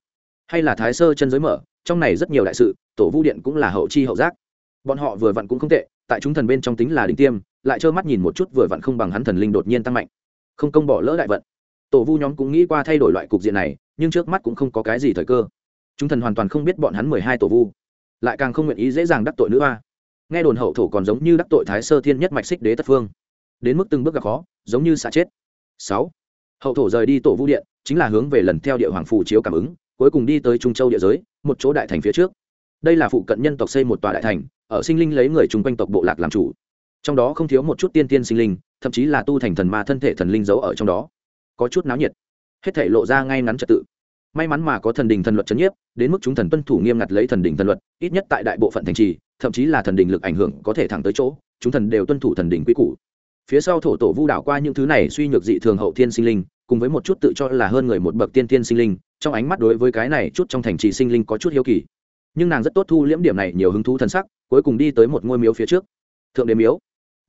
hay là thái sơ chân giới mở, trong này rất nhiều đại sự, tổ vu điện cũng là hậu chi hậu giác. Bọn họ vừa vặn cũng không tệ, tại chúng thần bên trong tính là đỉnh tiêm lại trơ mắt nhìn một chút vừa vặn không bằng hắn thần linh đột nhiên tăng mạnh. Không công bỏ lỡ đại vận. Tổ vu nhóm cũng nghĩ qua thay đổi loại cục diện này, nhưng trước mắt cũng không có cái gì thời cơ. Chúng thần hoàn toàn không biết bọn hắn mười hai tổ vu. Lại càng không nguyện ý dễ dàng đắc tội nữ hoa. Nghe đồn hậu thổ còn giống như đắc tội thái sơ thiên nhất mạch xích đế tất phương. Đến mức từng bước gặp khó, giống như xả chết. Sáu. Hậu thổ rời đi tổ vu điện, chính là hướng về lần theo địa hoàng phù chiếu cảm ứng, cuối cùng đi tới trung châu địa giới, một chỗ đại thành phía trước. Đây là phụ cận nhân tộc xây một tòa đại thành, ở sinh linh lấy người chung quanh tộc bộ lạc làm chủ trong đó không thiếu một chút tiên tiên sinh linh, thậm chí là tu thành thần ma thân thể thần linh giấu ở trong đó. Có chút náo nhiệt. Hết thể lộ ra ngay ngắn trật tự. May mắn mà có thần đình thần luật c nhiếp, đến mức chúng thần tuân thủ nghiêm ngặt lấy thần đình thần luật, ít nhất tại đại bộ phận thành trì, thậm chí là thần đình lực ảnh hưởng có thể thẳng tới chỗ, chúng thần đều tuân thủ thần đình quy củ. Phía sau thổ tổ vu đảo qua những thứ này suy nhược dị thường hậu thiên sinh linh, cùng với một chút tự cho là hơn người một bậc tiên tiên sinh linh, trong ánh mắt đối với cái này chút trong thành trì sinh linh có chút hiếu kỳ. Nhưng nàng rất tốt thu liễm điểm này nhiều hứng thú thần sắc, cuối cùng đi tới một ngôi miếu phía trước. Thượng đế miếu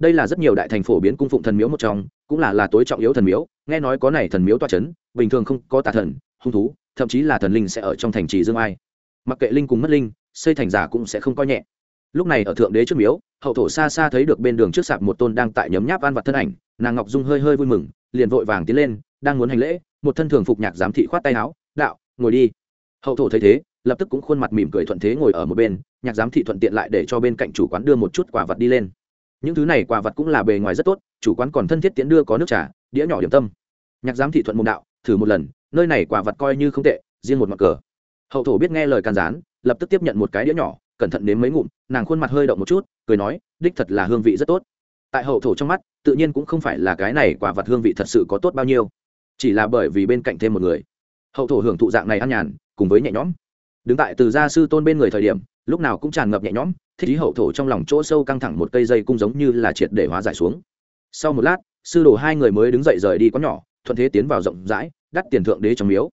đây là rất nhiều đại thành phổ biến cung phụng thần miếu một trong, cũng là là tối trọng yếu thần miếu, nghe nói có này thần miếu toa c h ấ n bình thường không có tà thần, hung thú, thậm chí là thần linh sẽ ở trong thành trì dương ai. Mặc kệ linh cùng mất linh, xây thành giả cũng sẽ không coi nhẹ. Lúc này ở thượng đế trước miếu, hậu thổ xa xa thấy được bên đường trước sạp một tôn đang tại nhấm nháp ăn vặt thân ảnh, nàng ngọc dung hơi hơi vui mừng, liền vội vàng tiến lên, đang muốn hành lễ, một thân thường phục nhạc giám thị khoát tay áo, đạo, ngồi đi. Hậu thổ thấy thế, lập tức cũng khuôn mặt mỉm cười thuận thế ngồi ở một bên, nhạc giám thị thuận tiện lại để cho bên cạnh chủ quán đưa một chút quả vật đi lên những thứ này quả vật cũng là bề ngoài rất tốt, chủ quán còn thân thiết tiễn đưa có nước trà, đĩa nhỏ điểm tâm. Nhạc giám thị thuận môn đạo, thử một lần, nơi này quả vật coi như không tệ, riêng một mặt cờ. Hậu thổ biết nghe lời can gián, lập tức tiếp nhận một cái đĩa nhỏ, cẩn thận nếm mấy ngụm, nàng khuôn mặt hơi động một chút, cười nói, đích thật là hương vị rất tốt. Tại hậu thổ trong mắt, tự nhiên cũng không phải là cái này quả vật hương vị thật sự có tốt bao nhiêu, chỉ là bởi vì bên cạnh thêm một người. Hậu thổ hưởng thụ dạng này ăn nhàn, cùng với nhẹ nhõm đứng tại từ gia sư tôn bên người thời điểm, lúc nào cũng tràn ngập nhẹ nhõm, thích ý hậu thổ trong lòng chỗ sâu căng thẳng một cây dây cung giống như là triệt để hóa giải xuống. Sau một lát, sư đồ hai người mới đứng dậy rời đi có nhỏ, thuận thế tiến vào rộng rãi, đắt tiền thượng đế trong miếu.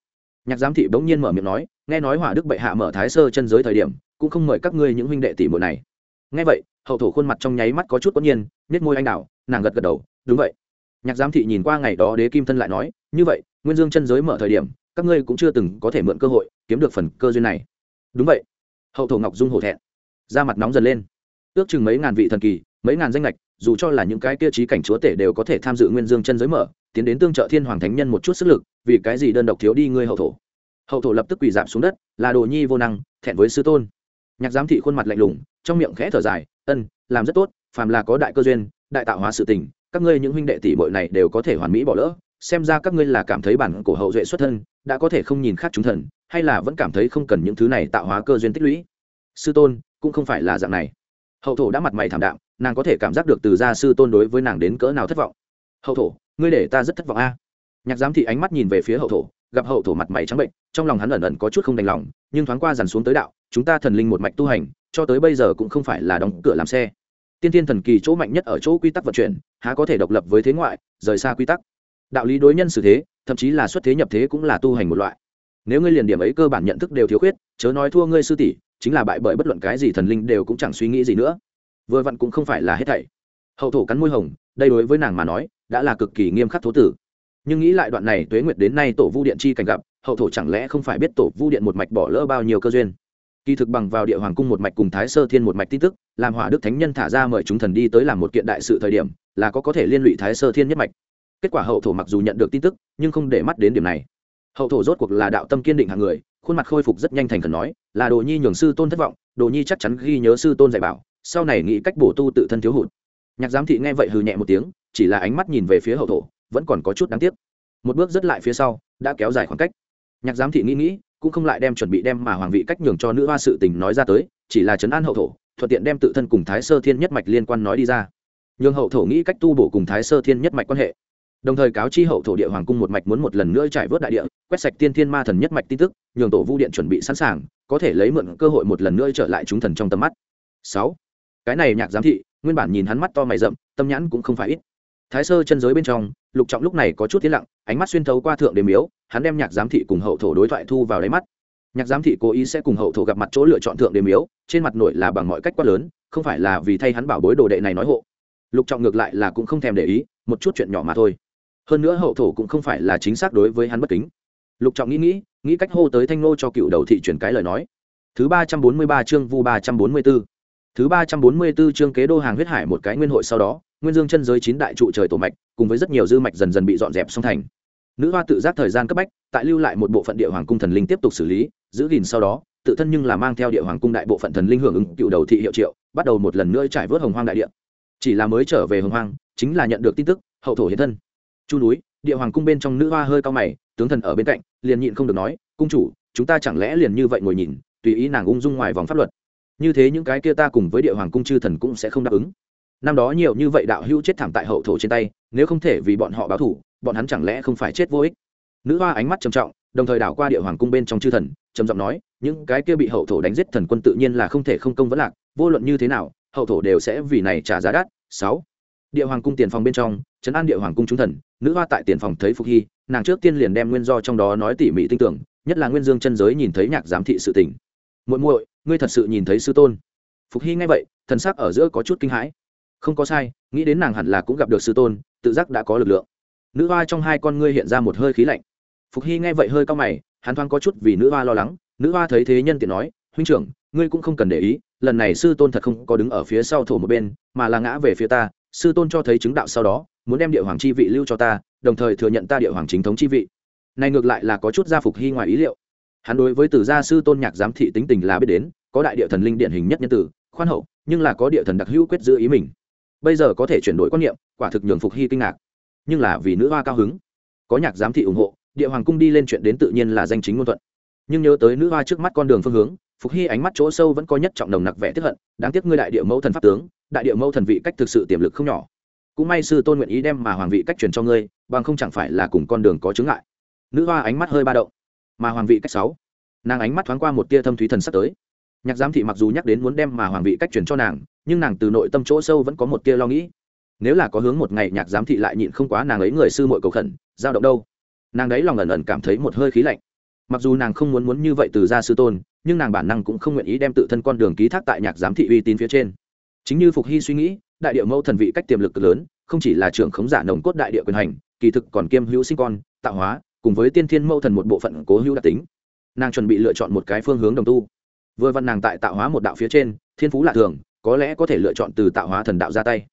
Nhạc giám thị bỗng nhiên mở miệng nói, nghe nói hỏa đức bệ hạ mở thái sơ chân giới thời điểm, cũng không mời các ngươi những huynh đệ tỷ muội này. Nghe vậy, hậu thổ khuôn mặt trong nháy mắt có chút có nhiên nết môi anh đào, nàng gật gật đầu, đúng vậy. Nhạc giám thị nhìn qua ngày đó đế kim thân lại nói, như vậy, nguyên dương chân giới mở thời điểm, các ngươi cũng chưa từng có thể mượn cơ hội kiếm được phần cơ duyên này. Đúng vậy. Hậu thổ ngọc dung hổ thẹn. Da mặt nóng dần lên. Ước chừng mấy ngàn vị thần kỳ, mấy ngàn danh lệch dù cho là những cái kia trí cảnh chúa tể đều có thể tham dự nguyên dương chân giới mở, tiến đến tương trợ thiên hoàng thánh nhân một chút sức lực, vì cái gì đơn độc thiếu đi ngươi hậu thổ? Hậu thổ lập tức quỳ giảm xuống đất, là đồ nhi vô năng, thẹn với sư tôn. Nhạc giám thị khuôn mặt lạnh lùng, trong miệng khẽ thở dài, ân, làm rất tốt, phàm là có đại cơ duyên, đại tạo hóa sự tình, các ngươi những huynh đệ tỷ bội này đều có thể hoàn mỹ bỏ lỡ, xem ra các ngươi là cảm thấy bản cổ hậu duệ xuất thân đã có thể không nhìn khác chúng thần, hay là vẫn cảm thấy không cần những thứ này tạo hóa cơ duyên tích lũy? Sư tôn, cũng không phải là dạng này. Hậu thổ đã mặt mày thảm đạm, nàng có thể cảm giác được từ gia sư tôn đối với nàng đến cỡ nào thất vọng. Hậu thổ, ngươi để ta rất thất vọng a. Nhạc giám thị ánh mắt nhìn về phía hậu thổ, gặp hậu thổ mặt mày trắng bệnh, trong lòng hắn ẩn ẩn có chút không đành lòng, nhưng thoáng qua dàn xuống tới đạo, chúng ta thần linh một mạch tu hành, cho tới bây giờ cũng không phải là đóng cửa làm xe. Tiên tiên thần kỳ chỗ mạnh nhất ở chỗ quy tắc vận chuyển, há có thể độc lập với thế ngoại, rời xa quy tắc. Đạo lý đối nhân xử thế thậm chí là xuất thế nhập thế cũng là tu hành một loại. Nếu ngươi liền điểm ấy cơ bản nhận thức đều thiếu khuyết, chớ nói thua ngươi sư tỷ, chính là bại bởi bất luận cái gì thần linh đều cũng chẳng suy nghĩ gì nữa. Vừa vặn cũng không phải là hết thảy. Hậu thổ cắn môi hồng, đây đối với nàng mà nói, đã là cực kỳ nghiêm khắc thố tử. Nhưng nghĩ lại đoạn này tuế nguyệt đến nay tổ vu điện chi cảnh gặp, hậu thổ chẳng lẽ không phải biết tổ vu điện một mạch bỏ lỡ bao nhiêu cơ duyên? Kỳ thực bằng vào địa hoàng cung một mạch cùng thái sơ thiên một mạch tin tức, làm hỏa đức thánh nhân thả ra mời chúng thần đi tới làm một kiện đại sự thời điểm, là có có thể liên lụy thái sơ thiên nhất mạch kết quả hậu thổ mặc dù nhận được tin tức, nhưng không để mắt đến điểm này. Hậu thổ rốt cuộc là đạo tâm kiên định hàng người, khuôn mặt khôi phục rất nhanh thành khẩn nói, là đồ nhi nhường sư tôn thất vọng, đồ nhi chắc chắn ghi nhớ sư tôn dạy bảo, sau này nghĩ cách bổ tu tự thân thiếu hụt. Nhạc giám thị nghe vậy hừ nhẹ một tiếng, chỉ là ánh mắt nhìn về phía hậu thổ, vẫn còn có chút đáng tiếc. Một bước rất lại phía sau, đã kéo dài khoảng cách. Nhạc giám thị nghĩ nghĩ, cũng không lại đem chuẩn bị đem mà hoàng vị cách nhường cho nữ hoa sự tình nói ra tới, chỉ là chấn an hậu thổ, thuận tiện đem tự thân cùng thái sơ thiên nhất mạch liên quan nói đi ra. Nhường hậu thổ nghĩ cách tu bổ cùng thái sơ thiên nhất mạch quan hệ đồng thời cáo chi hậu thổ địa hoàng cung một mạch muốn một lần nữa trải vớt đại địa, quét sạch tiên thiên ma thần nhất mạch tin tức, nhường tổ vu điện chuẩn bị sẵn sàng, có thể lấy mượn cơ hội một lần nữa trở lại chúng thần trong tầm mắt. Sáu, cái này nhạc giám thị, nguyên bản nhìn hắn mắt to mày rậm, tâm nhãn cũng không phải ít. Thái sơ chân giới bên trong, lục trọng lúc này có chút tiến lặng, ánh mắt xuyên thấu qua thượng đế miếu, hắn đem nhạc giám thị cùng hậu thổ đối thoại thu vào đáy mắt. Nhạc giám thị cố ý sẽ cùng hậu thổ gặp mặt chỗ lựa chọn thượng đế miếu, trên mặt nội là bằng mọi cách quá lớn, không phải là vì thay hắn bảo bối đồ đệ này nói hộ. Lục trọng ngược lại là cũng không thèm để ý, một chút chuyện nhỏ mà thôi hơn nữa hậu thổ cũng không phải là chính xác đối với hắn bất kính. Lục trọng nghĩ nghĩ nghĩ cách hô tới thanh nô cho cựu đầu thị truyền cái lời nói. Thứ ba trăm bốn mươi ba chương vu ba trăm bốn mươi b ố thứ ba trăm bốn mươi b ố chương kế đô hàng huyết hải một cái nguyên hội sau đó, nguyên dương chân giới chín đại trụ trời tổ mạch, cùng với rất nhiều dư mạch dần dần bị dọn dẹp song thành. Nữ hoa tự giác thời gian cấp bách, tại lưu lại một bộ phận địa hoàng cung thần linh tiếp tục xử lý, giữ gìn sau đó, tự thân nhưng là mang theo địa hoàng cung đại bộ phận thần linh hưởng ứng cựu đầu thị hiệu triệu, bắt đầu một lần nữa trải vớt hồng hoang đại địa. Chỉ là mới trở về hồng hoang, chính là nhận được tin tức, hậu thổ hiện thân chu núi, địa hoàng cung bên trong nữ hoa hơi cao mày, tướng thần ở bên cạnh, liền nhịn không được nói, cung chủ, chúng ta chẳng lẽ liền như vậy ngồi nhìn, tùy ý nàng ung dung ngoài vòng pháp luật. Như thế những cái kia ta cùng với địa hoàng cung chư thần cũng sẽ không đáp ứng. Năm đó nhiều như vậy đạo hữu chết thảm tại hậu thổ trên tay, nếu không thể vì bọn họ báo thủ bọn hắn chẳng lẽ không phải chết vô ích? Nữ hoa ánh mắt trầm trọng, đồng thời đảo qua địa hoàng cung bên trong chư thần, trầm giọng nói, những cái kia bị hậu thổ đánh giết thần quân tự nhiên là không thể không công vẫn lạc, vô luận như thế nào, hậu thổ đều sẽ vì này trả giá đắt. Sáu địa hoàng cung tiền phòng bên trong, trấn an địa hoàng cung trung thần, nữ hoa tại tiền phòng thấy phục hy, nàng trước tiên liền đem nguyên do trong đó nói tỉ mỉ tin tưởng, nhất là nguyên dương chân giới nhìn thấy nhạc giám thị sự tình. Muội muội, ngươi thật sự nhìn thấy sư tôn? Phục hy nghe vậy, thần sắc ở giữa có chút kinh hãi. Không có sai, nghĩ đến nàng hẳn là cũng gặp được sư tôn, tự giác đã có lực lượng. Nữ hoa trong hai con ngươi hiện ra một hơi khí lạnh. Phục hy nghe vậy hơi cao mày, hắn thoáng có chút vì nữ hoa lo lắng, nữ hoa thấy thế nhân tiện nói, huynh trưởng, ngươi cũng không cần để ý, lần này sư tôn thật không có đứng ở phía sau thổ một bên, mà là ngã về phía ta sư tôn cho thấy chứng đạo sau đó, muốn đem địa hoàng chi vị lưu cho ta, đồng thời thừa nhận ta địa hoàng chính thống chi vị. Này ngược lại là có chút gia phục hy ngoài ý liệu. Hắn đối với từ gia sư tôn nhạc giám thị tính tình là biết đến, có đại địa thần linh điển hình nhất nhân tử, khoan hậu, nhưng là có địa thần đặc hữu quyết giữ ý mình. Bây giờ có thể chuyển đổi quan niệm, quả thực nhường phục hy kinh ngạc. Nhưng là vì nữ hoa cao hứng, có nhạc giám thị ủng hộ, địa hoàng cung đi lên chuyện đến tự nhiên là danh chính ngôn thuận. Nhưng nhớ tới nữ hoa trước mắt con đường phương hướng, phục hy ánh mắt chỗ sâu vẫn có nhất trọng nồng nặc vẻ tiếp hận, đáng tiếc ngươi đại địa mẫu thần pháp tướng đại địa mẫu thần vị cách thực sự tiềm lực không nhỏ. Cũng may sư tôn nguyện ý đem mà hoàng vị cách truyền cho ngươi, bằng không chẳng phải là cùng con đường có chướng ngại. Nữ hoa ánh mắt hơi ba động. Mà hoàng vị cách sáu. Nàng ánh mắt thoáng qua một tia thâm thúy thần sắp tới. Nhạc giám thị mặc dù nhắc đến muốn đem mà hoàng vị cách truyền cho nàng, nhưng nàng từ nội tâm chỗ sâu vẫn có một tia lo nghĩ. Nếu là có hướng một ngày nhạc giám thị lại nhịn không quá nàng ấy người sư muội cầu khẩn, giao động đâu? Nàng đấy lòng ẩn ẩn cảm thấy một hơi khí lạnh. Mặc dù nàng không muốn muốn như vậy từ gia sư tôn, nhưng nàng bản năng cũng không nguyện ý đem tự thân con đường ký thác tại nhạc giám thị uy tín phía trên chính như phục hy suy nghĩ, đại địa mẫu thần vị cách tiềm lực cực lớn, không chỉ là trưởng khống giả nồng cốt đại địa quyền hành, kỳ thực còn kiêm hữu sinh con, tạo hóa, cùng với tiên thiên mẫu thần một bộ phận cố hữu đặc tính. Nàng chuẩn bị lựa chọn một cái phương hướng đồng tu. Vừa văn nàng tại tạo hóa một đạo phía trên, thiên phú lạ thường, có lẽ có thể lựa chọn từ tạo hóa thần đạo ra tay.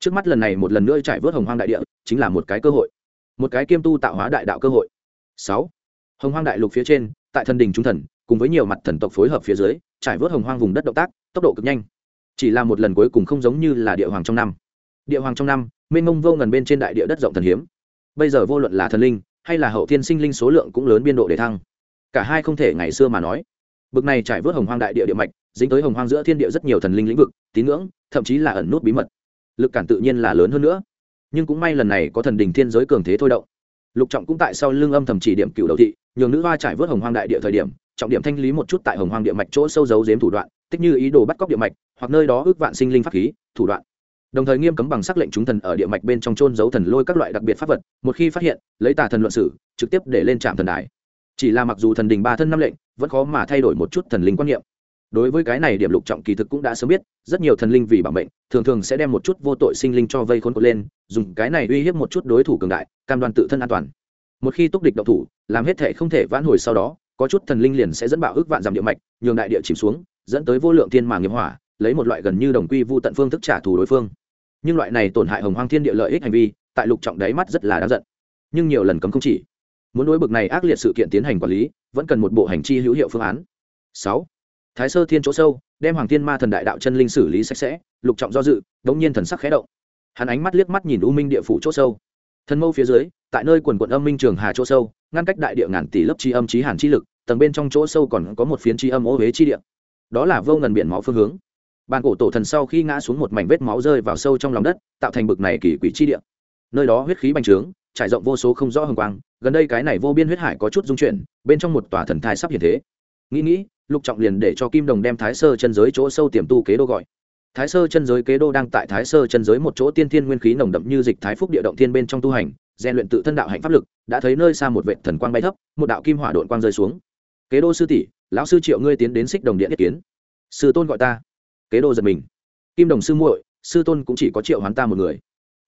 Trước mắt lần này một lần nữa trải vớt hồng hoang đại địa, chính là một cái cơ hội. Một cái kiêm tu tạo hóa đại đạo cơ hội. Sáu. Hồng hoang đại lục phía trên, tại thần đình trung thần, cùng với nhiều mặt thần tộc phối hợp phía dưới, trải vớt hồng hoang vùng đất động tác, tốc độ cực nhanh chỉ là một lần cuối cùng không giống như là địa hoàng trong năm. Địa hoàng trong năm, mênh mông vô ngần bên trên đại địa đất rộng thần hiếm. Bây giờ vô luận là thần linh hay là hậu thiên sinh linh số lượng cũng lớn biên độ để thăng. Cả hai không thể ngày xưa mà nói. Bực này trải vớt hồng hoang đại địa địa mạch, dính tới hồng hoang giữa thiên địa rất nhiều thần linh lĩnh vực, tín ngưỡng, thậm chí là ẩn nút bí mật. Lực cản tự nhiên là lớn hơn nữa. Nhưng cũng may lần này có thần đình thiên giới cường thế thôi động. Lục trọng cũng tại sau lưng âm thầm chỉ điểm cựu đầu thị, nhường nữ hoa trải vớt hồng hoang đại địa thời điểm, trọng điểm thanh lý một chút tại hồng hoang địa mạch chỗ sâu giấu giếm thủ đoạn, tích như ý đồ bắt cóc địa mạch hoặc nơi đó ước vạn sinh linh pháp khí, thủ đoạn. Đồng thời nghiêm cấm bằng sắc lệnh chúng thần ở địa mạch bên trong trôn giấu thần lôi các loại đặc biệt pháp vật, một khi phát hiện, lấy tà thần luận sử, trực tiếp để lên trạm thần đài. Chỉ là mặc dù thần đình ba thân năm lệnh, vẫn khó mà thay đổi một chút thần linh quan niệm. Đối với cái này điểm lục trọng kỳ thực cũng đã sớm biết, rất nhiều thần linh vì bảo mệnh, thường thường sẽ đem một chút vô tội sinh linh cho vây khốn cột lên, dùng cái này uy hiếp một chút đối thủ cường đại, cam đoan tự thân an toàn. Một khi túc địch độc thủ, làm hết thể không thể vãn hồi sau đó, có chút thần linh liền sẽ dẫn bạo ước vạn giảm địa mạch, nhường đại địa chìm xuống, dẫn tới vô lượng thiên mà nghiệp hỏa lấy một loại gần như đồng quy vu tận phương thức trả thù đối phương. Nhưng loại này tổn hại hồng hoang thiên địa lợi ích hành vi, tại lục trọng đáy mắt rất là đáng giận. Nhưng nhiều lần cấm không chỉ. Muốn đối bực này ác liệt sự kiện tiến hành quản lý, vẫn cần một bộ hành chi hữu hiệu phương án. Sáu. Thái sơ thiên chỗ sâu, đem hoàng thiên ma thần đại đạo chân linh xử lý sạch sẽ, lục trọng do dự, đống nhiên thần sắc khẽ động. Hắn ánh mắt liếc mắt nhìn u minh địa phủ chỗ sâu. Thần mâu phía dưới, tại nơi quần quận âm minh trường hà chỗ sâu, ngăn cách đại địa ngàn tỷ lớp chi âm trí hàn chi lực, tầng bên trong chỗ sâu còn có một phiến chi âm ô huế chi địa. Đó là vô ngần biển máu phương hướng bàn cổ tổ thần sau khi ngã xuống một mảnh vết máu rơi vào sâu trong lòng đất, tạo thành bực này kỳ quỷ chi địa. Nơi đó huyết khí bành trướng, trải rộng vô số không rõ hồng quang, gần đây cái này vô biên huyết hải có chút dung chuyển, bên trong một tòa thần thai sắp hiện thế. Nghĩ nghĩ, lục trọng liền để cho kim đồng đem thái sơ chân giới chỗ sâu tiềm tu kế đô gọi. Thái sơ chân giới kế đô đang tại thái sơ chân giới một chỗ tiên thiên nguyên khí nồng đậm như dịch thái phúc địa động thiên bên trong tu hành, rèn luyện tự thân đạo hạnh pháp lực, đã thấy nơi xa một vệ thần quang bay thấp, một đạo kim hỏa đội quang rơi xuống. Kế đô sư tỷ, lão sư triệu ngươi tiến đến xích đồng điện ý kiến. Sư tôn gọi ta kế đô giật mình. Kim đồng sư muội, sư tôn cũng chỉ có triệu hoán ta một người.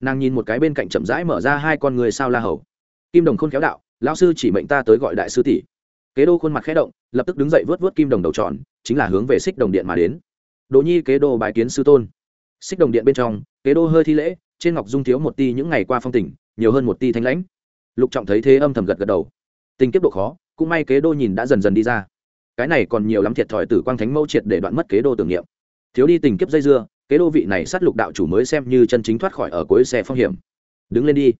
Nàng nhìn một cái bên cạnh chậm rãi mở ra hai con người sao la hầu. Kim đồng khôn khéo đạo, lão sư chỉ mệnh ta tới gọi đại sư tỷ. Kế đô khuôn mặt khẽ động, lập tức đứng dậy vớt vớt kim đồng đầu tròn, chính là hướng về xích đồng điện mà đến. Đỗ nhi kế đô bài kiến sư tôn. Xích đồng điện bên trong, kế đô hơi thi lễ, trên ngọc dung thiếu một ti những ngày qua phong tỉnh nhiều hơn một ti thanh lãnh. Lục trọng thấy thế âm thầm gật gật đầu. Tình kiếp độ khó, cũng may kế đô nhìn đã dần dần đi ra. Cái này còn nhiều lắm thiệt thòi tử quang thánh mẫu triệt để đoạn mất kế đô tưởng niệm thiếu đi tình kiếp dây dưa, kế đô vị này sát lục đạo chủ mới xem như chân chính thoát khỏi ở cuối xe phong hiểm. Đứng lên đi.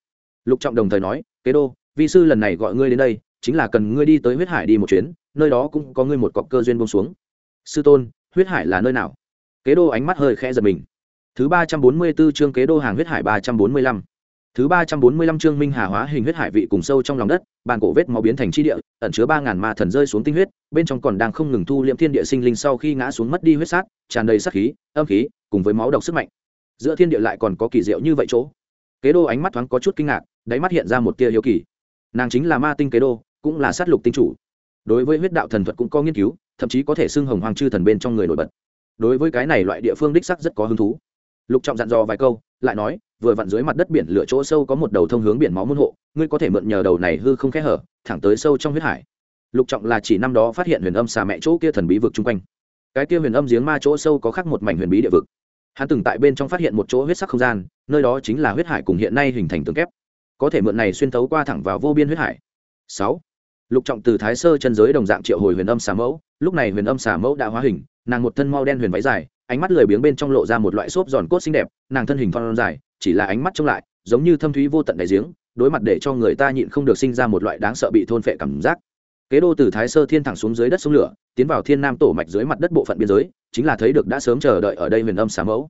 Lục trọng đồng thời nói, kế đô vị sư lần này gọi ngươi đến đây, chính là cần ngươi đi tới huyết hải đi một chuyến, nơi đó cũng có ngươi một cọc cơ duyên bông xuống. Sư tôn, huyết hải là nơi nào? Kế đô ánh mắt hơi khẽ giật mình. Thứ ba trăm bốn mươi 344 chương kế đô hàng huyết hải ba trăm bốn mươi lăm thứ ba trăm bốn mươi lăm chương minh hà hóa hình huyết hải vị cùng sâu trong lòng đất, bàn cổ vết máu biến thành chi địa, ẩn chứa ba ngàn ma thần rơi xuống tinh huyết, bên trong còn đang không ngừng thu liệm thiên địa sinh linh sau khi ngã xuống mất đi huyết sát, tràn đầy sát khí, âm khí, cùng với máu độc sức mạnh. Giữa thiên địa lại còn có kỳ diệu như vậy chỗ. Kế đô ánh mắt thoáng có chút kinh ngạc, đáy mắt hiện ra một tia hiếu kỳ. Nàng chính là ma tinh kế đô, cũng là sát lục tinh chủ. Đối với huyết đạo thần thuật cũng có nghiên cứu, thậm chí có thể xưng hồng hoàng chư thần bên trong người nổi bật. Đối với cái này loại địa phương đích sắc rất có hứng thú. Lục trọng dặn dò vài câu, lại nói vừa vặn dưới mặt đất biển lửa chỗ sâu có một đầu thông hướng biển máu môn hộ, ngươi có thể mượn nhờ đầu này hư không khẽ hở, thẳng tới sâu trong huyết hải. Lục trọng là chỉ năm đó phát hiện huyền âm xà mẹ chỗ kia thần bí vực chung quanh. Cái kia huyền âm giếng ma chỗ sâu có khắc một mảnh huyền bí địa vực. Hắn từng tại bên trong phát hiện một chỗ huyết sắc không gian, nơi đó chính là huyết hải cùng hiện nay hình thành tường kép. Có thể mượn này xuyên thấu qua thẳng vào vô biên huyết hải. Sáu. Lục trọng từ thái sơ chân giới đồng dạng triệu hồi huyền âm xà mẫu, lúc này huyền âm xà mẫu đã hóa hình, nàng một thân mau đen huyền váy dài ánh mắt lười biếng bên trong lộ ra một loại xốp giòn cốt xinh đẹp, nàng thân hình thon dài, chỉ là ánh mắt trông lại, giống như thâm thúy vô tận đại giếng, đối mặt để cho người ta nhịn không được sinh ra một loại đáng sợ bị thôn phệ cảm giác. Kế đô từ thái sơ thiên thẳng xuống dưới đất sông lửa, tiến vào thiên nam tổ mạch dưới mặt đất bộ phận biên giới, chính là thấy được đã sớm chờ đợi ở đây huyền âm xà mẫu.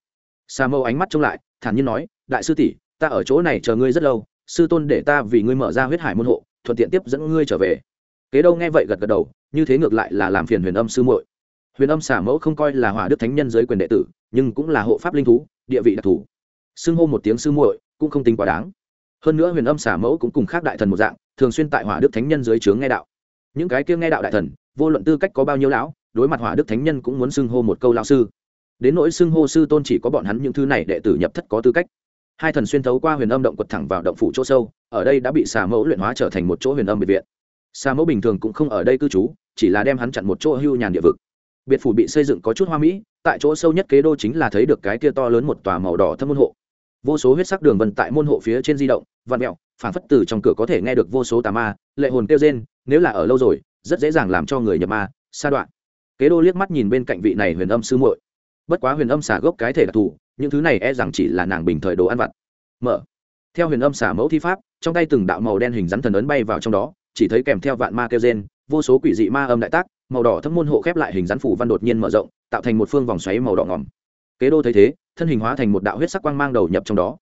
Xà mẫu ánh mắt trông lại, thản nhiên nói, đại sư tỷ, ta ở chỗ này chờ ngươi rất lâu, sư tôn để ta vì ngươi mở ra huyết hải môn hộ, thuận tiện tiếp dẫn ngươi trở về. Kế đâu nghe vậy gật gật đầu, như thế ngược lại là làm phiền huyền âm sư muội huyền âm xả mẫu không coi là hỏa đức thánh nhân giới quyền đệ tử, nhưng cũng là hộ pháp linh thú, địa vị đặc thù. Xưng hô một tiếng sư muội cũng không tính quá đáng. Hơn nữa huyền âm xả mẫu cũng cùng khác đại thần một dạng, thường xuyên tại hỏa đức thánh nhân dưới trướng nghe đạo. Những cái kia nghe đạo đại thần, vô luận tư cách có bao nhiêu lão, đối mặt hỏa đức thánh nhân cũng muốn xưng hô một câu lão sư. Đến nỗi xưng hô sư tôn chỉ có bọn hắn những thứ này đệ tử nhập thất có tư cách. Hai thần xuyên thấu qua huyền âm động quật thẳng vào động phủ chỗ sâu, ở đây đã bị xà mẫu luyện hóa trở thành một chỗ huyền âm biệt viện. Xà mẫu bình thường cũng không ở đây cư trú, chỉ là đem hắn chặn một chỗ hưu nhàn địa vực biệt phủ bị xây dựng có chút hoa mỹ, tại chỗ sâu nhất kế đô chính là thấy được cái kia to lớn một tòa màu đỏ thâm môn hộ. Vô số huyết sắc đường vận tại môn hộ phía trên di động vạn mẹo phản phất từ trong cửa có thể nghe được vô số tà ma, lệ hồn kêu rên, nếu là ở lâu rồi, rất dễ dàng làm cho người nhập ma, sa đoạn. Kế đô liếc mắt nhìn bên cạnh vị này huyền âm sư muội. Bất quá huyền âm xả gốc cái thể đặc thù, những thứ này e rằng chỉ là nàng bình thời đồ ăn vặt. Mở. Theo huyền âm xả mẫu thi pháp, trong tay từng đạo màu đen hình rắn thần ấn bay vào trong đó, chỉ thấy kèm theo vạn ma kêu gen vô số quỷ dị ma âm đại tác, màu đỏ thâm môn hộ khép lại hình rắn phủ văn đột nhiên mở rộng, tạo thành một phương vòng xoáy màu đỏ ngỏm kế đô thấy thế, thân hình hóa thành một đạo huyết sắc quang mang đầu nhập trong đó.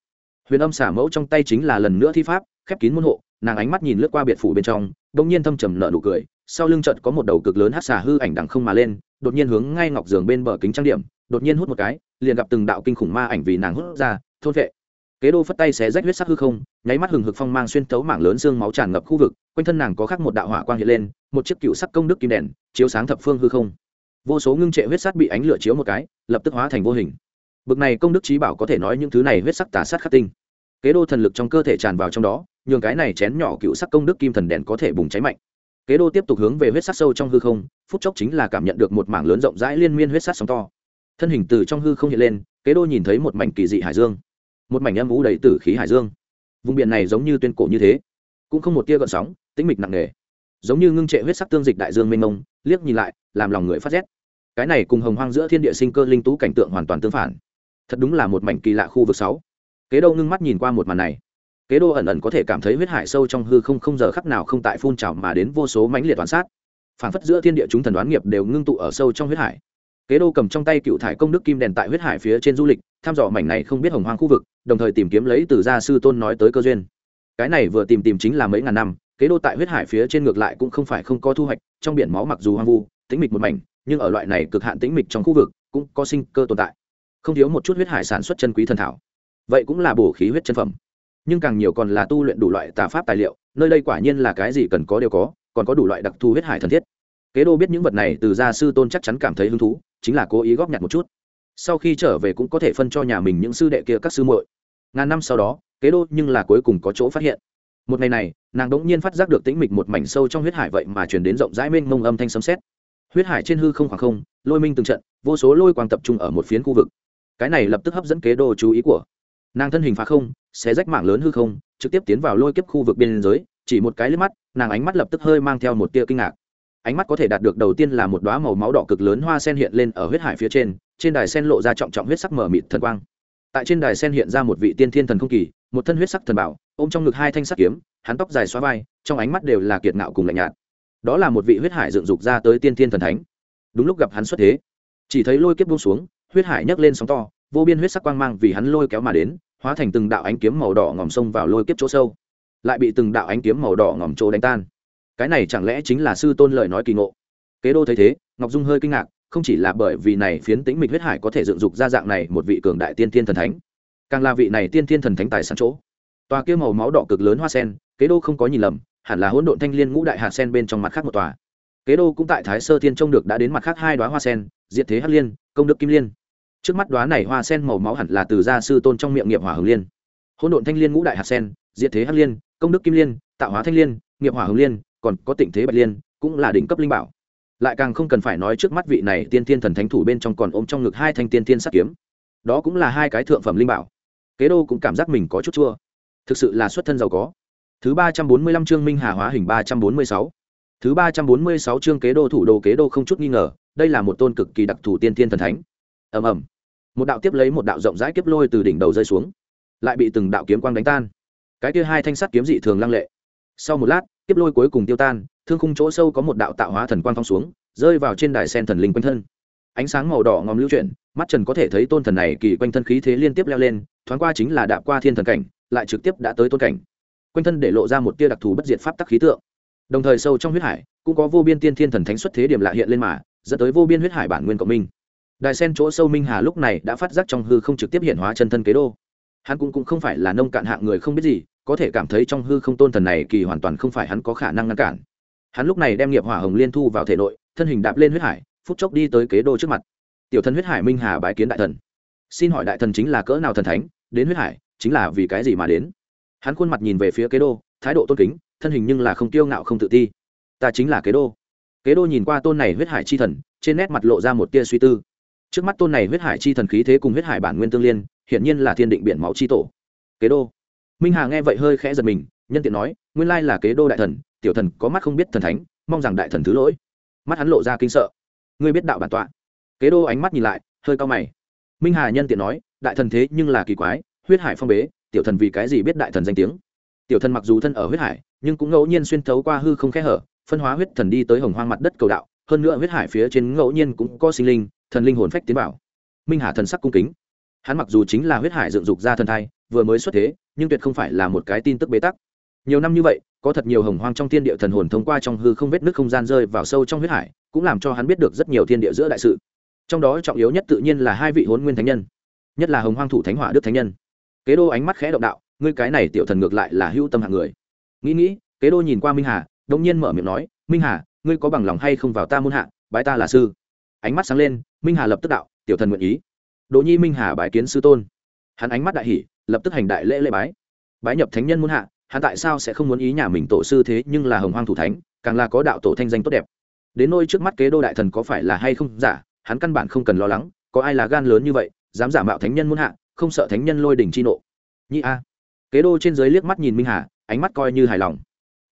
Huyền âm xả mẫu trong tay chính là lần nữa thi pháp, khép kín môn hộ, nàng ánh mắt nhìn lướt qua biệt phủ bên trong, bỗng nhiên thâm trầm nở nụ cười, sau lưng trận có một đầu cực lớn hát xả hư ảnh đằng không mà lên, đột nhiên hướng ngay ngọc giường bên bờ kính trang điểm, đột nhiên hút một cái, liền gặp từng đạo kinh khủng ma ảnh vì nàng hút ra, thôn vệ kế đô phất tay xé rách huyết sắc hư không, nháy mắt hừng hực phong mang xuyên tấu mảng lớn xương máu tràn ngập khu vực, quanh thân nàng có khắc một đạo hỏa quang hiện lên, một chiếc cựu sắc công đức kim đèn, chiếu sáng thập phương hư không. Vô số ngưng trệ huyết sắc bị ánh lửa chiếu một cái, lập tức hóa thành vô hình. Bực này công đức trí bảo có thể nói những thứ này huyết sắc tà sát khắc tinh. Kế đô thần lực trong cơ thể tràn vào trong đó, nhường cái này chén nhỏ cựu sắc công đức kim thần đèn có thể bùng cháy mạnh. Kế đô tiếp tục hướng về huyết sắc sâu trong hư không, phút chốc chính là cảm nhận được một mảng lớn rộng rãi liên miên huyết sắc sóng to. Thân hình từ trong hư không hiện lên, kế đô nhìn thấy một mảnh kỳ dị hải dương một mảnh âm vũ đầy tử khí hải dương. Vùng biển này giống như tuyên cổ như thế, cũng không một tia gợn sóng, tĩnh mịch nặng nề. Giống như ngưng trệ huyết sắc tương dịch đại dương mênh mông, liếc nhìn lại, làm lòng người phát rét. Cái này cùng hồng hoang giữa thiên địa sinh cơ linh tú cảnh tượng hoàn toàn tương phản. Thật đúng là một mảnh kỳ lạ khu vực sáu. Kế đô ngưng mắt nhìn qua một màn này. Kế đô ẩn ẩn có thể cảm thấy huyết hải sâu trong hư không không giờ khắc nào không tại phun trào mà đến vô số mãnh liệt toán sát. Phản phất giữa thiên địa chúng thần đoán nghiệp đều ngưng tụ ở sâu trong huyết hải. Kế đô cầm trong tay cựu thải công đức kim đèn tại huyết hải phía trên du lịch thăm dò mảnh này không biết hồng hoang khu vực, đồng thời tìm kiếm lấy từ gia sư tôn nói tới cơ duyên. Cái này vừa tìm tìm chính là mấy ngàn năm, kế đô tại huyết hải phía trên ngược lại cũng không phải không có thu hoạch, trong biển máu mặc dù hoang vu, tĩnh mịch một mảnh, nhưng ở loại này cực hạn tĩnh mịch trong khu vực, cũng có sinh cơ tồn tại. Không thiếu một chút huyết hải sản xuất chân quý thần thảo. Vậy cũng là bổ khí huyết chân phẩm. Nhưng càng nhiều còn là tu luyện đủ loại tà pháp tài liệu, nơi đây quả nhiên là cái gì cần có đều có, còn có đủ loại đặc thù huyết hải thần thiết. Kế đô biết những vật này từ gia sư tôn chắc chắn cảm thấy hứng thú, chính là cố ý góp nhặt một chút sau khi trở về cũng có thể phân cho nhà mình những sư đệ kia các sư muội. Ngàn năm sau đó, kế đô nhưng là cuối cùng có chỗ phát hiện. Một ngày này, nàng đ ỗ n g nhiên phát giác được tĩnh mịch một mảnh sâu trong huyết hải vậy mà chuyển đến rộng rãi mênh mông âm thanh sấm xét huyết hải trên hư không khoảng không, lôi minh từng trận, vô số lôi quang tập trung ở một phiến khu vực. Cái này lập tức hấp dẫn kế đô chú ý của nàng thân hình phá không, xé rách mạng lớn hư không, trực tiếp tiến vào lôi kiếp khu vực biên giới chỉ một cái liếc mắt, nàng ánh mắt lập tức hơi mang theo một tia kinh ngạc ánh mắt có thể đạt được đầu tiên là một đoá màu máu đỏ cực lớn hoa sen hiện lên ở huyết hải phía trên trên đài sen lộ ra trọng trọng huyết sắc mở mịt thần quang. Tại trên đài sen hiện ra một vị tiên thiên thần không kỳ, một thân huyết sắc thần bảo, ôm trong ngực hai thanh sắc kiếm, hắn tóc dài xóa vai, trong ánh mắt đều là kiệt ngạo cùng lạnh nhạt. Đó là một vị huyết hải dựng dục ra tới tiên thiên thần thánh. Đúng lúc gặp hắn xuất thế, chỉ thấy lôi kiếp buông xuống, huyết hải nhấc lên sóng to, vô biên huyết sắc quang mang vì hắn lôi kéo mà đến, hóa thành từng đạo ánh kiếm màu đỏ ngòm sông vào lôi kiếp chỗ sâu. Lại bị từng đạo ánh kiếm màu đỏ ngòm chỗ đánh tan cái này chẳng lẽ chính là sư tôn lời nói kỳ ngộ? Kế đô thấy thế, ngọc dung hơi kinh ngạc, không chỉ là bởi vì này phiến tĩnh mịch huyết hải có thể dựng dục ra dạng này một vị cường đại tiên thiên thần thánh, càng là vị này tiên thiên thần thánh tài sản chỗ. Tòa kia màu máu đỏ cực lớn hoa sen, kế đô không có nhìn lầm, hẳn là hỗn độn thanh liên ngũ đại hạt sen bên trong mặt khác một tòa. Kế đô cũng tại thái sơ thiên trông được đã đến mặt khác hai đoá hoa sen, diệt thế hắc liên, công đức kim liên. Trước mắt đoá này hoa sen màu máu hẳn là từ gia sư tôn trong miệng nghiệp hỏa hồng liên. Hỗn độn thanh liên ngũ đại hạt sen, diệt thế hắc liên, công đức kim liên, tạo hóa thanh liên, nghiệp hỏa hồng liên còn có tịnh thế bạch liên, cũng là đỉnh cấp linh bảo. Lại càng không cần phải nói trước mắt vị này tiên thiên thần thánh thủ bên trong còn ôm trong ngực hai thanh tiên thiên sắt kiếm. Đó cũng là hai cái thượng phẩm linh bảo. Kế đô cũng cảm giác mình có chút chua. Thực sự là xuất thân giàu có. Thứ ba trăm bốn mươi lăm chương minh hà hóa hình ba trăm bốn mươi sáu. Thứ ba trăm bốn mươi sáu chương kế đô thủ đô, kế đô không chút nghi ngờ, đây là một tôn cực kỳ đặc thù tiên thiên thần thánh. Ầm ầm. Một đạo tiếp lấy một đạo rộng rãi kiếp lôi từ đỉnh đầu rơi xuống. Lại bị từng đạo kiếm quang đánh tan. Cái kia hai thanh sắt kiếm dị thường lăng lệ. Sau một lát kiếp lôi cuối cùng tiêu tan thương khung chỗ sâu có một đạo tạo hóa thần quang phong xuống rơi vào trên đài sen thần linh quanh thân. Ánh sáng màu đỏ ngòm lưu chuyển mắt trần có thể thấy tôn thần này kỳ quanh thân khí thế liên tiếp leo lên thoáng qua chính là đạp qua thiên thần cảnh lại trực tiếp đã tới tôn cảnh. Quanh thân để lộ ra một tia đặc thù bất diệt pháp tắc khí tượng. Đồng thời sâu trong huyết hải cũng có vô biên tiên thiên thần thánh xuất thế điểm lạ hiện lên mà dẫn tới vô biên huyết hải bản nguyên cộng minh. Đài sen chỗ sâu minh hà lúc này đã phát giác trong hư không trực tiếp hiện hóa chân thân kế đô. Hắn cũng, cũng không phải là nông cạn hạng người không biết gì có thể cảm thấy trong hư không tôn thần này kỳ hoàn toàn không phải hắn có khả năng ngăn cản. Hắn lúc này đem nghiệp hỏa hồng liên thu vào thể nội, thân hình đạp lên huyết hải, phút chốc đi tới kế đô trước mặt. Tiểu thần huyết hải minh hà bái kiến đại thần. Xin hỏi đại thần chính là cỡ nào thần thánh, đến huyết hải, chính là vì cái gì mà đến? Hắn khuôn mặt nhìn về phía kế đô, thái độ tôn kính, thân hình nhưng là không tiêu ngạo không tự ti. Ta chính là kế đô. Kế đô nhìn qua tôn này huyết hải chi thần, trên nét mặt lộ ra một tia suy tư. Trước mắt tôn này huyết hải chi thần khí thế cùng huyết hải bản nguyên tương liên, hiển nhiên là thiên định biển máu chi tổ. Kế đô minh hà nghe vậy hơi khẽ giật mình, nhân tiện nói, nguyên lai là kế đô đại thần, tiểu thần có mắt không biết thần thánh, mong rằng đại thần thứ lỗi. Mắt hắn lộ ra kinh sợ. Ngươi biết đạo bản tọa. Kế đô ánh mắt nhìn lại, hơi cao mày. Minh hà nhân tiện nói, đại thần thế nhưng là kỳ quái, huyết hải phong bế, tiểu thần vì cái gì biết đại thần danh tiếng? Tiểu thần mặc dù thân ở huyết hải, nhưng cũng ngẫu nhiên xuyên thấu qua hư không khẽ hở, phân hóa huyết thần đi tới hồng hoang mặt đất cầu đạo, hơn nữa huyết hải phía trên ngẫu nhiên cũng có sinh linh, thần linh hồn phách tiến bảo minh hà thần sắc cung kính. Hắn mặc dù chính là huyết hải dựng dục ra thần thai vừa mới xuất thế, nhưng tuyệt không phải là một cái tin tức bế tắc. Nhiều năm như vậy, có thật nhiều hồng hoang trong thiên địa thần hồn thông qua trong hư không vết nước không gian rơi vào sâu trong huyết hải, cũng làm cho hắn biết được rất nhiều thiên địa giữa đại sự. Trong đó trọng yếu nhất tự nhiên là hai vị hôn nguyên thánh nhân, nhất là hồng hoang thủ thánh hỏa đức thánh nhân. Kế đô ánh mắt khẽ động đạo, ngươi cái này tiểu thần ngược lại là hữu tâm hạng người. Nghĩ nghĩ, kế đô nhìn qua minh hà đông nhiên mở miệng nói, minh hà, ngươi có bằng lòng hay không vào ta môn hạ, bái ta là sư? Ánh mắt sáng lên, minh hà lập tức đạo, tiểu thần nguyện ý. Đỗ nhi minh hà bái kiến sư tôn. Hắn ánh mắt đại hỷ lập tức hành đại lễ lễ bái. Bái nhập thánh nhân muốn hạ, hắn tại sao sẽ không muốn ý nhà mình tổ sư thế nhưng là hồng hoang thủ thánh, càng là có đạo tổ thanh danh tốt đẹp. Đến nôi trước mắt kế đô đại thần có phải là hay không? Giả hắn căn bản không cần lo lắng, có ai là gan lớn như vậy, dám giả mạo thánh nhân muôn hạ, không sợ thánh nhân lôi đỉnh chi nộ. Nhị a. Kế đô trên dưới liếc mắt nhìn minh hà, ánh mắt coi như hài lòng.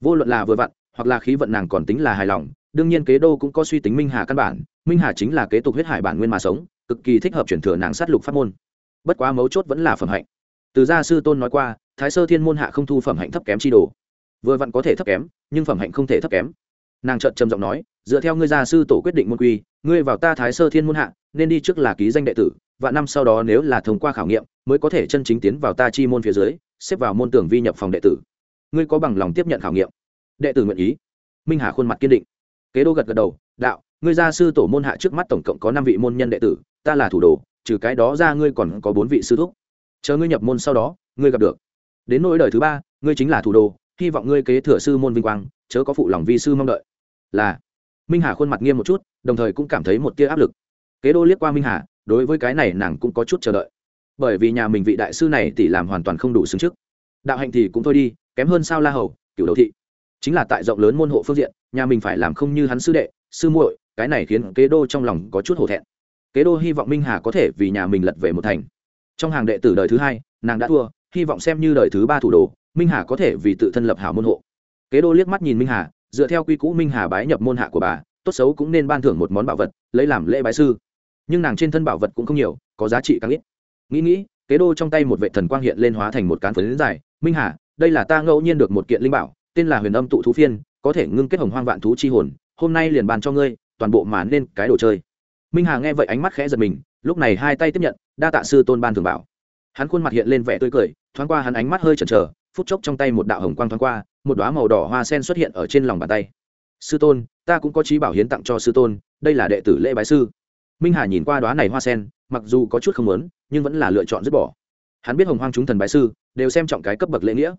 Vô luận là vừa vặn, hoặc là khí vận nàng còn tính là hài lòng, đương nhiên kế đô cũng có suy tính minh hà căn bản, minh hà chính là kế tục huyết hải bản nguyên mà sống, cực kỳ thích hợp chuyển thừa nàng sát lục pháp môn. Bất quá mấu chốt vẫn là phẩm hạnh từ gia sư tôn nói qua, thái sơ thiên môn hạ không thu phẩm hạnh thấp kém chi đồ. Vừa vặn có thể thấp kém, nhưng phẩm hạnh không thể thấp kém. Nàng trợn trầm giọng nói, dựa theo ngươi gia sư tổ quyết định môn quy, ngươi vào ta thái sơ thiên môn hạ, nên đi trước là ký danh đệ tử, và năm sau đó nếu là thông qua khảo nghiệm, mới có thể chân chính tiến vào ta chi môn phía dưới, xếp vào môn tưởng vi nhập phòng đệ tử. Ngươi có bằng lòng tiếp nhận khảo nghiệm? Đệ tử nguyện ý. Minh hà khuôn mặt kiên định. Kế đô gật gật đầu, đạo, ngươi gia sư tổ môn hạ trước mắt tổng cộng có năm vị môn nhân đệ tử, ta là thủ đồ, trừ cái đó ra ngươi còn có bốn vị sư thúc chờ ngươi nhập môn sau đó, ngươi gặp được. Đến nỗi đời thứ ba, ngươi chính là thủ đồ, hy vọng ngươi kế thừa sư môn vinh quang, chớ có phụ lòng vi sư mong đợi. Là, minh hà khuôn mặt nghiêm một chút, đồng thời cũng cảm thấy một tia áp lực. Kế đô liếc qua minh hà, đối với cái này nàng cũng có chút chờ đợi. Bởi vì nhà mình vị đại sư này tỷ làm hoàn toàn không đủ xứng trước. Đạo hạnh thì cũng thôi đi, kém hơn sao la hầu, cửu đầu thị. Chính là tại rộng lớn môn hộ phương diện, nhà mình phải làm không như hắn sư đệ, sư muội, cái này khiến kế đô trong lòng có chút hổ thẹn. Kế đô hy vọng minh hà có thể vì nhà mình lật về một thành trong hàng đệ tử đời thứ hai, nàng đã thua, hy vọng xem như đời thứ ba thủ đồ, minh hà có thể vì tự thân lập hảo môn hộ. Kế đô liếc mắt nhìn minh hà, dựa theo quy cũ minh hà bái nhập môn hạ của bà, tốt xấu cũng nên ban thưởng một món bảo vật, lấy làm lễ bái sư. Nhưng nàng trên thân bảo vật cũng không nhiều, có giá trị càng ít. Nghĩ nghĩ, kế đô trong tay một vệ thần quang hiện lên hóa thành một cán phấn dài. Minh hà, đây là ta ngẫu nhiên được một kiện linh bảo, tên là huyền âm tụ thú phiên, có thể ngưng kết hồng hoang vạn thú chi hồn, hôm nay liền bàn cho ngươi, toàn bộ mà nên cái đồ chơi. Minh hà nghe vậy ánh mắt khẽ giật mình lúc này hai tay tiếp nhận, đa tạ sư tôn ban thường bảo. Hắn khuôn mặt hiện lên vẻ tươi cười, thoáng qua hắn ánh mắt hơi chần chờ, phút chốc trong tay một đạo hồng quang thoáng qua, một đoá màu đỏ hoa sen xuất hiện ở trên lòng bàn tay. Sư tôn, ta cũng có trí bảo hiến tặng cho sư tôn, đây là đệ tử lễ bái sư. Minh hà nhìn qua đoá này hoa sen, mặc dù có chút không lớn nhưng vẫn là lựa chọn dứt bỏ. Hắn biết hồng hoang chúng thần bái sư, đều xem trọng cái cấp bậc lễ nghĩa.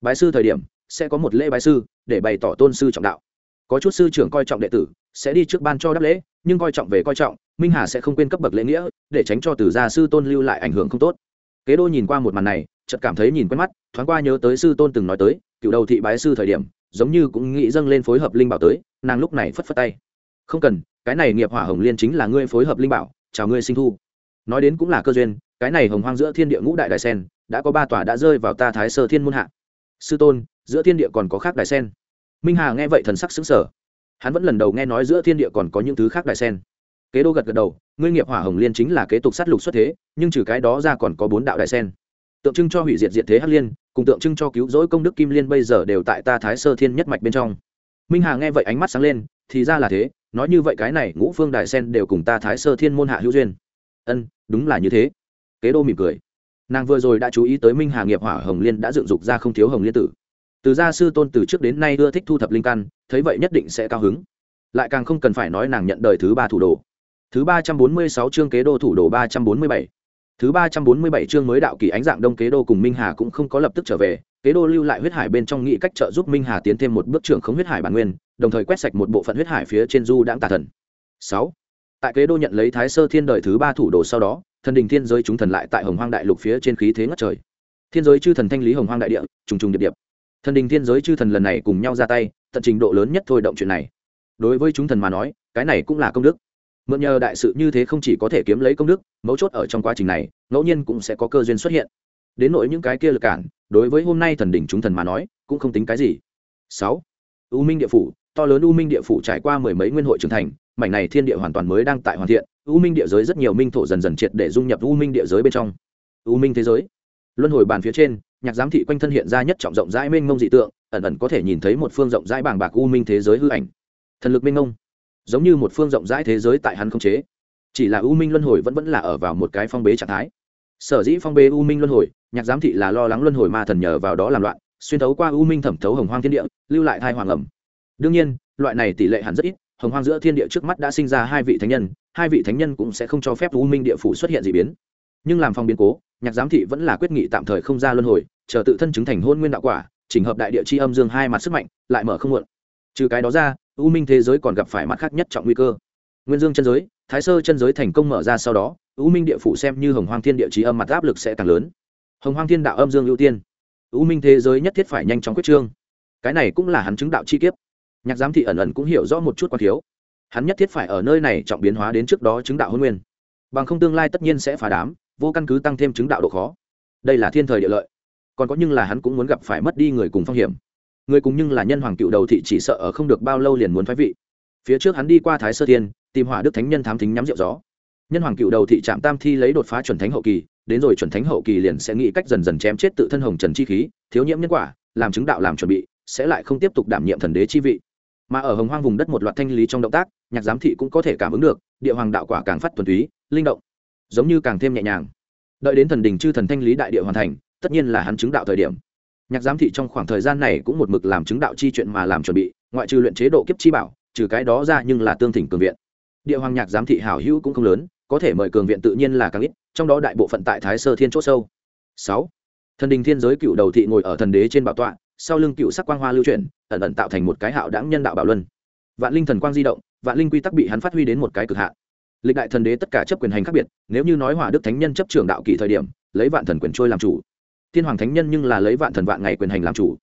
Bái sư thời điểm, sẽ có một lễ bái sư để bày tỏ tôn sư trọng đạo có chút sư trưởng coi trọng đệ tử, sẽ đi trước ban cho đáp lễ, nhưng coi trọng về coi trọng, minh hà sẽ không quên cấp bậc lễ nghĩa, để tránh cho từ gia sư tôn lưu lại ảnh hưởng không tốt. Kế đô nhìn qua một màn này, chợt cảm thấy nhìn quen mắt, thoáng qua nhớ tới sư tôn từng nói tới, cựu đầu thị bái sư thời điểm, giống như cũng nghĩ dâng lên phối hợp linh bảo tới, nàng lúc này phất phất tay. Không cần, cái này nghiệp hỏa hồng liên chính là ngươi phối hợp linh bảo, chào ngươi sinh thu. Nói đến cũng là cơ duyên, cái này hồng hoang giữa thiên địa ngũ đại đại sen, đã có ba tòa đã rơi vào ta thái sơ thiên môn hạ. Sư tôn, giữa thiên địa còn có khác đại sen minh hà nghe vậy thần sắc xứng sở hắn vẫn lần đầu nghe nói giữa thiên địa còn có những thứ khác đại sen. Kế đô gật gật đầu, ngươi nghiệp hỏa hồng liên chính là kế tục sát lục xuất thế, nhưng trừ cái đó ra còn có bốn đạo đại sen. Tượng trưng cho hủy diệt diệt thế hắc liên, cùng tượng trưng cho cứu rỗi công đức kim liên bây giờ đều tại ta thái sơ thiên nhất mạch bên trong. Minh hà nghe vậy ánh mắt sáng lên, thì ra là thế, nói như vậy cái này ngũ phương đại sen đều cùng ta thái sơ thiên môn hạ hữu duyên. Ân, đúng là như thế. Kế đô mỉm cười. Nàng vừa rồi đã chú ý tới minh hà nghiệp hỏa hồng liên đã dựng dục ra không thiếu hồng liên tử từ gia sư tôn từ trước đến nay ưa thích thu thập linh căn, thấy vậy nhất định sẽ cao hứng. Lại càng không cần phải nói nàng nhận đời thứ ba thủ đồ. Thứ ba trăm bốn mươi sáu chương kế đô thủ đồ ba trăm bốn mươi bảy. Thứ ba trăm bốn mươi bảy chương mới đạo kỳ ánh dạng đông kế đô cùng minh hà cũng không có lập tức trở về, kế đô lưu lại huyết hải bên trong nghĩ cách trợ giúp minh hà tiến thêm một bước trưởng không huyết hải bản nguyên, đồng thời quét sạch một bộ phận huyết hải phía trên du đãng tà thần. Sáu. Tại kế đô nhận lấy thái sơ thiên đời thứ ba thủ đồ sau đó, thần đình thiên giới chúng thần lại tại hồng hoang đại lục phía trên khí thế ngất trời. Thiên giới chư thần thanh lý hồng hoang đại địa, trùng trùng điệp điệp thần đình thiên giới chư thần lần này cùng nhau ra tay, tận trình độ lớn nhất thôi động chuyện này. Đối với chúng thần mà nói, cái này cũng là công đức. Mượn nhờ đại sự như thế không chỉ có thể kiếm lấy công đức, mấu chốt ở trong quá trình này, ngẫu nhiên cũng sẽ có cơ duyên xuất hiện. Đến nỗi những cái kia lực cản, đối với hôm nay thần đỉnh chúng thần mà nói, cũng không tính cái gì. Sáu, u minh địa phủ, to lớn u minh địa phủ trải qua mười mấy nguyên hội trưởng thành, mảnh này thiên địa hoàn toàn mới đang tại hoàn thiện, u minh địa giới rất nhiều minh thổ dần dần triệt để dung nhập u minh địa giới bên trong. U minh thế giới luân hồi bàn phía trên, nhạc giám thị quanh thân hiện ra nhất trọng rộng rãi mênh mông dị tượng, ẩn ẩn có thể nhìn thấy một phương rộng rãi bàng bạc u minh thế giới hư ảnh. Thần lực mênh mông, giống như một phương rộng rãi thế giới tại hắn không chế. Chỉ là u minh luân hồi vẫn vẫn là ở vào một cái phong bế trạng thái. Sở dĩ phong bế u minh luân hồi, nhạc giám thị là lo lắng luân hồi ma thần nhờ vào đó làm loạn, xuyên thấu qua u minh thẩm thấu hồng hoang thiên địa, lưu lại thai hoàng ẩm. Đương nhiên, loại này tỷ lệ hẳn rất ít, hồng hoang giữa thiên địa trước mắt đã sinh ra hai vị thánh nhân, hai vị thánh nhân cũng sẽ không cho phép u minh địa phủ xuất hiện d ị biến. Nhưng làm phong biến cố nhạc giám thị vẫn là quyết nghị tạm thời không ra luân hồi, chờ tự thân chứng thành hôn nguyên đạo quả, chỉnh hợp đại địa chi âm dương hai mặt sức mạnh, lại mở không muộn. Trừ cái đó ra, u minh thế giới còn gặp phải mặt khác nhất trọng nguy cơ. Nguyên dương chân giới, thái sơ chân giới thành công mở ra sau đó, u minh địa phủ xem như hồng hoang thiên địa trí âm mặt áp lực sẽ càng lớn. Hồng hoang thiên đạo âm dương ưu tiên. U minh thế giới nhất thiết phải nhanh chóng quyết trương. Cái này cũng là hắn chứng đạo chi kiếp. Nhạc giám thị ẩn ẩn cũng hiểu rõ một chút quan thiếu. Hắn nhất thiết phải ở nơi này trọng biến hóa đến trước đó chứng đạo hôn nguyên. Bằng không tương lai tất nhiên sẽ phá đám vô căn cứ tăng thêm chứng đạo độ khó. Đây là thiên thời địa lợi. Còn có nhưng là hắn cũng muốn gặp phải mất đi người cùng phong hiểm. Người cùng nhưng là nhân hoàng cựu đầu thị chỉ sợ ở không được bao lâu liền muốn thoái vị. Phía trước hắn đi qua thái sơ tiên tìm hỏa đức thánh nhân thám thính nhắm rượu gió. Nhân hoàng cựu đầu thị trạm tam thi lấy đột phá chuẩn thánh hậu kỳ, đến rồi chuẩn thánh hậu kỳ liền sẽ nghĩ cách dần dần chém chết tự thân hồng trần chi khí, thiếu nhiễm nhân quả, làm chứng đạo làm chuẩn bị, sẽ lại không tiếp tục đảm nhiệm thần đế chi vị. Mà ở hồng hoang vùng đất một loạt thanh lý trong động tác, nhạc giám thị cũng có thể cảm ứng được, địa hoàng đạo quả càng phát thuần túy, linh động giống như càng thêm nhẹ nhàng. Đợi đến thần đình chư thần thanh lý đại địa hoàn thành, tất nhiên là hắn chứng đạo thời điểm. Nhạc giám thị trong khoảng thời gian này cũng một mực làm chứng đạo chi chuyện mà làm chuẩn bị, ngoại trừ luyện chế độ kiếp chi bảo, trừ cái đó ra nhưng là tương thỉnh cường viện. Địa hoàng nhạc giám thị hảo hữu cũng không lớn, có thể mời cường viện tự nhiên là càng ít, trong đó đại bộ phận tại thái sơ thiên c h ỗ sâu. Sáu. Thần đình thiên giới cựu đầu thị ngồi ở thần đế trên bảo tọa, sau lưng cựu sắc quang hoa lưu chuyển, ẩn ẩn tạo thành một cái hạo đáng nhân đạo bảo luân. Vạn linh thần quang di động, vạn linh quy tắc bị hắn phát huy đến một cái cực hạn lịch đại thần đế tất cả chấp quyền hành khác biệt, nếu như nói hỏa đức thánh nhân chấp trưởng đạo kỳ thời điểm, lấy vạn thần quyền trôi làm chủ. Thiên hoàng thánh nhân nhưng là lấy vạn thần vạn ngày quyền hành làm chủ.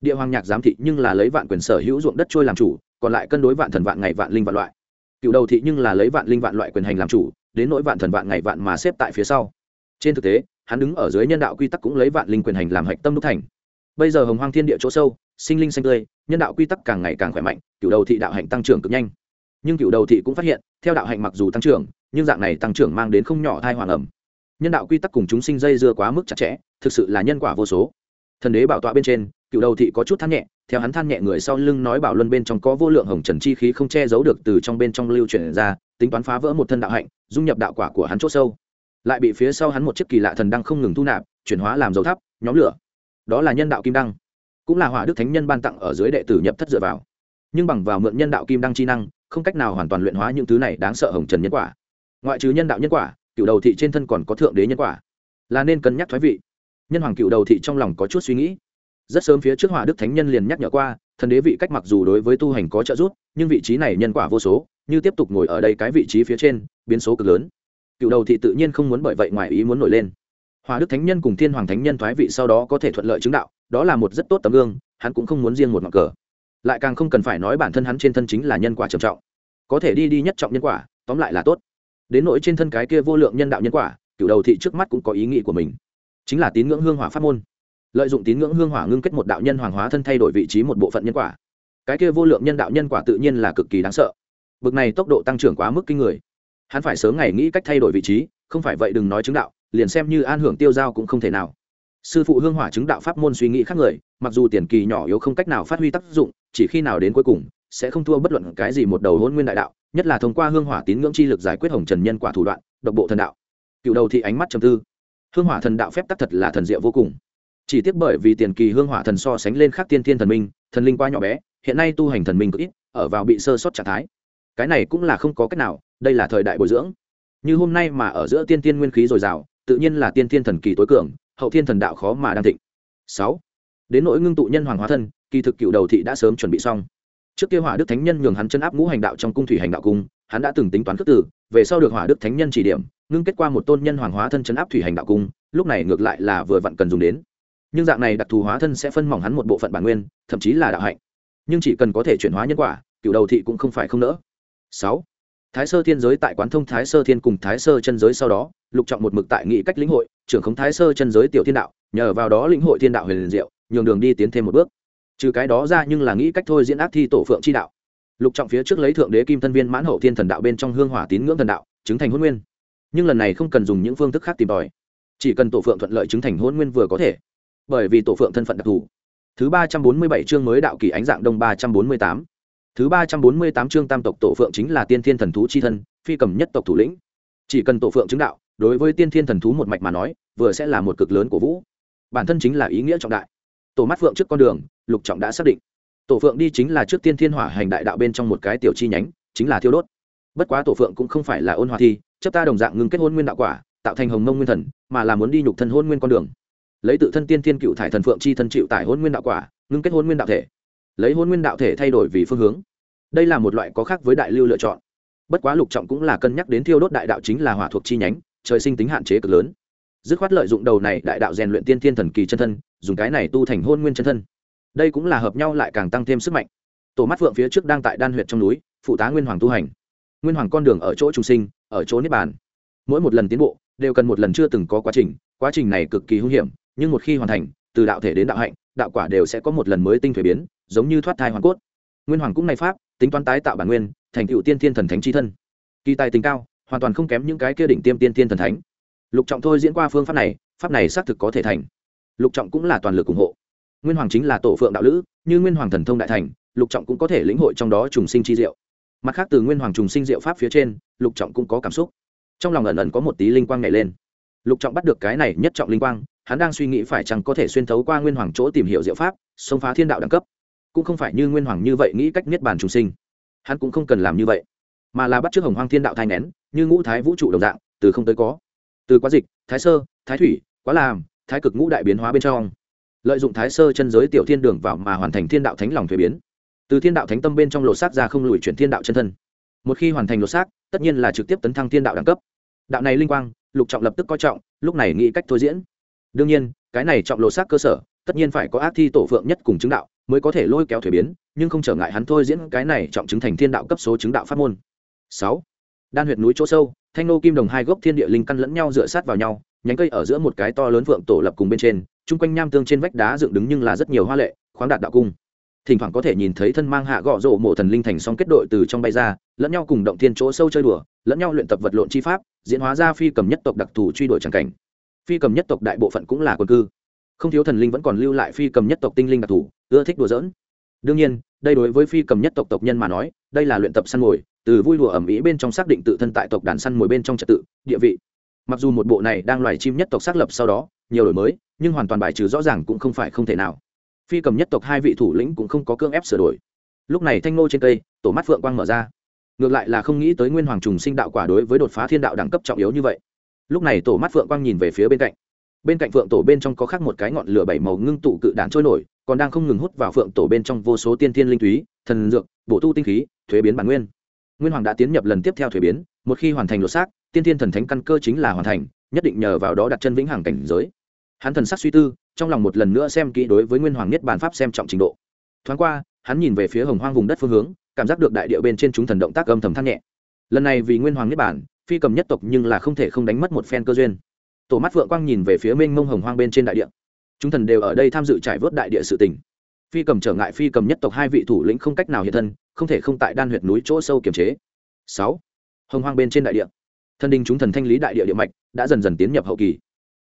Địa hoàng nhạc giám thị nhưng là lấy vạn quyền sở hữu ruộng đất trôi làm chủ, còn lại cân đối vạn thần vạn ngày vạn linh vạn loại. Cựu đầu thị nhưng là lấy vạn linh vạn loại quyền hành làm chủ, đến nỗi vạn thần vạn ngày vạn mà xếp tại phía sau. Trên thực tế, hắn đứng ở dưới nhân đạo quy tắc cũng lấy vạn linh quyền hành làm hạch tâm đúc thành. Bây giờ hồng hoang thiên địa chỗ sâu, sinh linh xanh tươi, nhân đạo quy tắc càng ngày càng khỏe mạnh, cựu đầu thị đạo hạnh tăng trưởng cực nhanh nhưng cựu đầu thị cũng phát hiện, theo đạo hạnh mặc dù tăng trưởng, nhưng dạng này tăng trưởng mang đến không nhỏ thai hoàng ẩm. Nhân đạo quy tắc cùng chúng sinh dây dưa quá mức chặt chẽ, thực sự là nhân quả vô số. Thần đế bảo tọa bên trên, cựu đầu thị có chút than nhẹ, theo hắn than nhẹ người sau lưng nói bảo luân bên trong có vô lượng hồng trần chi khí không che giấu được từ trong bên trong lưu chuyển ra, tính toán phá vỡ một thân đạo hạnh, dung nhập đạo quả của hắn c h ỗ sâu. Lại bị phía sau hắn một chiếc kỳ lạ thần đăng không ngừng thu nạp, chuyển hóa làm dầu thắp, nhóm lửa. Đó là nhân đạo kim đăng. Cũng là hỏa đức thánh nhân ban tặng ở dưới đệ tử nhập thất dựa vào. Nhưng bằng vào mượn nhân đạo kim đăng chi năng không cách nào hoàn toàn luyện hóa những thứ này đáng sợ hồng trần nhân quả. Ngoại trừ nhân đạo nhân quả, cựu đầu thị trên thân còn có thượng đế nhân quả. Là nên cân nhắc thoái vị. Nhân hoàng cựu đầu thị trong lòng có chút suy nghĩ. Rất sớm phía trước hỏa đức thánh nhân liền nhắc nhở qua, thần đế vị cách mặc dù đối với tu hành có trợ giúp, nhưng vị trí này nhân quả vô số, như tiếp tục ngồi ở đây cái vị trí phía trên, biến số cực lớn. Cựu đầu thị tự nhiên không muốn bởi vậy ngoài ý muốn nổi lên. Hòa đức thánh nhân cùng thiên hoàng thánh nhân thoái vị sau đó có thể thuận lợi chứng đạo, đó là một rất tốt tấm gương, hắn cũng không muốn riêng một ngọn cờ lại càng không cần phải nói bản thân hắn trên thân chính là nhân quả trầm trọng. Có thể đi đi nhất trọng nhân quả, tóm lại là tốt. Đến nỗi trên thân cái kia vô lượng nhân đạo nhân quả cựu đầu thị trước mắt cũng có ý nghĩ của mình. Chính là tín ngưỡng hương hỏa pháp môn. Lợi dụng tín ngưỡng hương hỏa ngưng kết một đạo nhân hoàng hóa thân thay đổi vị trí một bộ phận nhân quả. Cái kia vô lượng nhân đạo nhân quả tự nhiên là cực kỳ đáng sợ. Bực này tốc độ tăng trưởng quá mức kinh người. Hắn phải sớm ngày nghĩ cách thay đổi vị trí, không phải vậy đừng nói chứng đạo, liền xem như an hưởng tiêu giao cũng không thể nào. Sư phụ hương hỏa chứng đạo pháp môn suy nghĩ khác người, mặc dù tiền kỳ nhỏ yếu không cách nào phát huy tác dụng chỉ khi nào đến cuối cùng, sẽ không thua bất luận cái gì một đầu hôn nguyên đại đạo, nhất là thông qua hương hỏa tín ngưỡng chi lực giải quyết hồng trần nhân quả thủ đoạn, độc bộ thần đạo. Cựu đầu thị ánh mắt trầm tư. Hương hỏa thần đạo phép tắc thật là thần diệu vô cùng. Chỉ tiếc bởi vì tiền kỳ hương hỏa thần so sánh lên khắc tiên thiên thần minh, thần linh quá nhỏ bé, hiện nay tu hành thần minh cực ít, ở vào bị sơ sót trạng thái. Cái này cũng là không có cách nào, đây là thời đại bồi dưỡng. Như hôm nay mà ở giữa tiên tiên nguyên khí dồi dào, tự nhiên là tiên thiên thần kỳ tối cường, hậu thiên thần đạo khó mà đang thịnh. Sáu. Đến nỗi ngưng tụ nhân hoàng hóa thân kỳ thực cựu đầu thị đã sớm chuẩn bị xong. Trước kia hỏa đức thánh nhân nhường hắn chân áp ngũ hành đạo trong cung thủy hành đạo cung, hắn đã từng tính toán cước tử về sau được hỏa đức thánh nhân chỉ điểm, ngưng kết qua một tôn nhân hoàng hóa thân chân áp thủy hành đạo cung, lúc này ngược lại là vừa vặn cần dùng đến. Nhưng dạng này đặc thù hóa thân sẽ phân mỏng hắn một bộ phận bản nguyên, thậm chí là đạo hạnh. Nhưng chỉ cần có thể chuyển hóa nhân quả, cựu đầu thị cũng không phải không nỡ. Sáu. Thái sơ thiên giới tại quán thông thái sơ thiên cùng thái sơ chân giới sau đó, lục trọng một mực tại nghị cách lĩnh hội, trưởng khống thái sơ chân giới tiểu thiên đạo, nhờ vào đó lĩnh hội thiên đạo huyền liền diệu, nhường đường đi tiến thêm một bước trừ cái đó ra nhưng là nghĩ cách thôi diễn ác thi tổ phượng chi đạo. Lục trọng phía trước lấy thượng đế kim thân viên mãn hậu thiên thần đạo bên trong hương hỏa tín ngưỡng thần đạo, chứng thành hôn nguyên. Nhưng lần này không cần dùng những phương thức khác tìm tòi. Chỉ cần tổ phượng thuận lợi chứng thành hôn nguyên vừa có thể. Bởi vì tổ phượng thân phận đặc thù. Thứ ba trăm bốn mươi bảy chương mới đạo kỳ ánh dạng đông ba trăm bốn mươi tám. Thứ ba trăm bốn mươi tám chương tam tộc tổ phượng chính là tiên thiên thần thú c h i thân, phi cầm nhất tộc thủ lĩnh. Chỉ cần tổ phượng chứng đạo, đối với tiên thiên thần thú một mạch mà nói, vừa sẽ là một cực lớn của vũ. Bản thân chính là ý nghĩa trọng đại. Tổ mắt phượng trước con đường lục trọng đã xác định. Tổ phượng đi chính là trước tiên thiên hỏa hành đại đạo bên trong một cái tiểu chi nhánh, chính là thiêu đốt. Bất quá tổ phượng cũng không phải là ôn hòa thi, chấp ta đồng dạng ngưng kết hôn nguyên đạo quả, tạo thành hồng mông nguyên thần, mà là muốn đi nhục thân hôn nguyên con đường. Lấy tự thân tiên thiên cựu thải thần phượng chi thân chịu tại hôn nguyên đạo quả, ngưng kết hôn nguyên đạo thể. Lấy hôn nguyên đạo thể thay đổi vì phương hướng. Đây là một loại có khác với đại lưu lựa chọn. Bất quá lục trọng cũng là cân nhắc đến thiêu đốt đại đạo chính là hỏa thuộc chi nhánh, trời sinh tính hạn chế cực lớn. Dứt khoát lợi dụng đầu này đại đạo rèn luyện tiên thiên thần kỳ chân thân, dùng cái này tu thành hôn nguyên chân thân đây cũng là hợp nhau lại càng tăng thêm sức mạnh. Tổ mắt phượng phía trước đang tại đan huyệt trong núi, phụ tá nguyên hoàng tu hành. Nguyên hoàng con đường ở chỗ trung sinh, ở chỗ niết bàn. Mỗi một lần tiến bộ, đều cần một lần chưa từng có quá trình quá trình này cực kỳ hung hiểm, nhưng một khi hoàn thành, từ đạo thể đến đạo hạnh, đạo quả đều sẽ có một lần mới tinh thuế biến, giống như thoát thai hoàn cốt. Nguyên hoàng cũng này pháp, tính toán tái tạo bản nguyên, thành tựu tiên thiên thần thánh chi thân. Kỳ tài tình cao, hoàn toàn không kém những cái kia đỉnh tiêm tiên thiên thần thánh. Lục trọng thôi diễn qua phương pháp này pháp này xác thực có thể thành. Lục trọng cũng là toàn lực ủng hộ nguyên hoàng chính là tổ phượng đạo lữ, như nguyên hoàng thần thông đại thành, lục trọng cũng có thể lĩnh hội trong đó trùng sinh chi diệu. Mặt khác từ nguyên hoàng trùng sinh diệu pháp phía trên, lục trọng cũng có cảm xúc. Trong lòng ẩn ẩn có một tí linh quang nhảy lên. Lục trọng bắt được cái này nhất trọng linh quang, hắn đang suy nghĩ phải chăng có thể xuyên thấu qua nguyên hoàng chỗ tìm hiểu diệu pháp, xông phá thiên đạo đẳng cấp. Cũng không phải như nguyên hoàng như vậy nghĩ cách niết bàn trùng sinh. Hắn cũng không cần làm như vậy, mà là bắt chước hồng hoang thiên đạo thai nén, như ngũ thái vũ trụ đồng dạng, từ không tới có. Từ quá dịch, thái sơ, thái thủy, quá làm, thái cực ngũ đại biến hóa bên trong lợi dụng thái sơ chân giới tiểu thiên đường vào mà hoàn thành thiên đạo thánh lòng thuế biến. Từ thiên đạo thánh tâm bên trong lột xác ra không lùi chuyển thiên đạo chân thân. Một khi hoàn thành lột xác, tất nhiên là trực tiếp tấn thăng thiên đạo đẳng cấp. Đạo này linh quang, lục trọng lập tức coi trọng, lúc này nghĩ cách thôi diễn. Đương nhiên, cái này trọng lột xác cơ sở, tất nhiên phải có ác thi tổ phượng nhất cùng chứng đạo, mới có thể lôi kéo thuế biến, nhưng không trở ngại hắn thôi diễn cái này trọng chứng thành thiên đạo cấp số chứng đạo pháp môn. Sáu. Đan huyệt núi chỗ sâu, thanh nô kim đồng hai gốc thiên địa linh căn lẫn nhau dựa sát vào nhau, nhánh cây ở giữa một cái to lớn phượng tổ lập cùng bên trên chung quanh nham tương trên vách đá dựng đứng nhưng là rất nhiều hoa lệ, khoáng đạt đạo cung. Thỉnh thoảng có thể nhìn thấy thân mang hạ gọ rộ mộ thần linh thành song kết đội từ trong bay ra, lẫn nhau cùng động thiên chỗ sâu chơi đùa, lẫn nhau luyện tập vật lộn chi pháp, diễn hóa ra phi cầm nhất tộc đặc thù truy đuổi tràng cảnh. Phi cầm nhất tộc đại bộ phận cũng là quân cư. Không thiếu thần linh vẫn còn lưu lại phi cầm nhất tộc tinh linh đặc thù, ưa thích đùa dỡn đương nhiên, đây đối với phi cầm nhất tộc tộc nhân mà nói, đây là luyện tập săn mồi, từ vui đùa ẩm ý bên trong xác định tự thân tại tộc đàn săn mồi bên trong trật tự, địa vị. Mặc dù một bộ này đang loài chim nhất tộc xác lập sau đó, nhiều đổi mới nhưng hoàn toàn bài trừ rõ ràng cũng không phải không thể nào. Phi cầm nhất tộc hai vị thủ lĩnh cũng không có cưỡng ép sửa đổi. Lúc này thanh nô trên cây, tổ mắt phượng quang mở ra. Ngược lại là không nghĩ tới nguyên hoàng trùng sinh đạo quả đối với đột phá thiên đạo đẳng cấp trọng yếu như vậy. Lúc này tổ mắt phượng quang nhìn về phía bên cạnh. Bên cạnh phượng tổ bên trong có khác một cái ngọn lửa bảy màu ngưng tụ cự đạn trôi nổi, còn đang không ngừng hút vào phượng tổ bên trong vô số tiên thiên linh túy, thần dược, bổ tu tinh khí, thuế biến bản nguyên. Nguyên hoàng đã tiến nhập lần tiếp theo thuế biến, một khi hoàn thành lột xác, tiên thiên thần thánh căn cơ chính là hoàn thành, nhất định nhờ vào đó đặt chân vĩnh hằng cảnh giới hắn thần sắc suy tư, trong lòng một lần nữa xem kỹ đối với nguyên hoàng nhất bản pháp xem trọng trình độ. Thoáng qua, hắn nhìn về phía hồng hoang vùng đất phương hướng, cảm giác được đại địa bên trên chúng thần động tác âm thầm thắt nhẹ. Lần này vì nguyên hoàng nhất bản phi cầm nhất tộc nhưng là không thể không đánh mất một phen cơ duyên. Tổ mắt vượng quang nhìn về phía mênh mông hồng hoang bên trên đại địa. Chúng thần đều ở đây tham dự trải vớt đại địa sự tình. Phi cầm trở ngại phi cầm nhất tộc hai vị thủ lĩnh không cách nào hiện thân, không thể không tại đan huyệt núi chỗ sâu kiềm chế. Sáu. Hồng hoang bên trên đại địa. Thân đình chúng thần thanh lý đại địa địa mạch đã dần dần tiến nhập hậu kỳ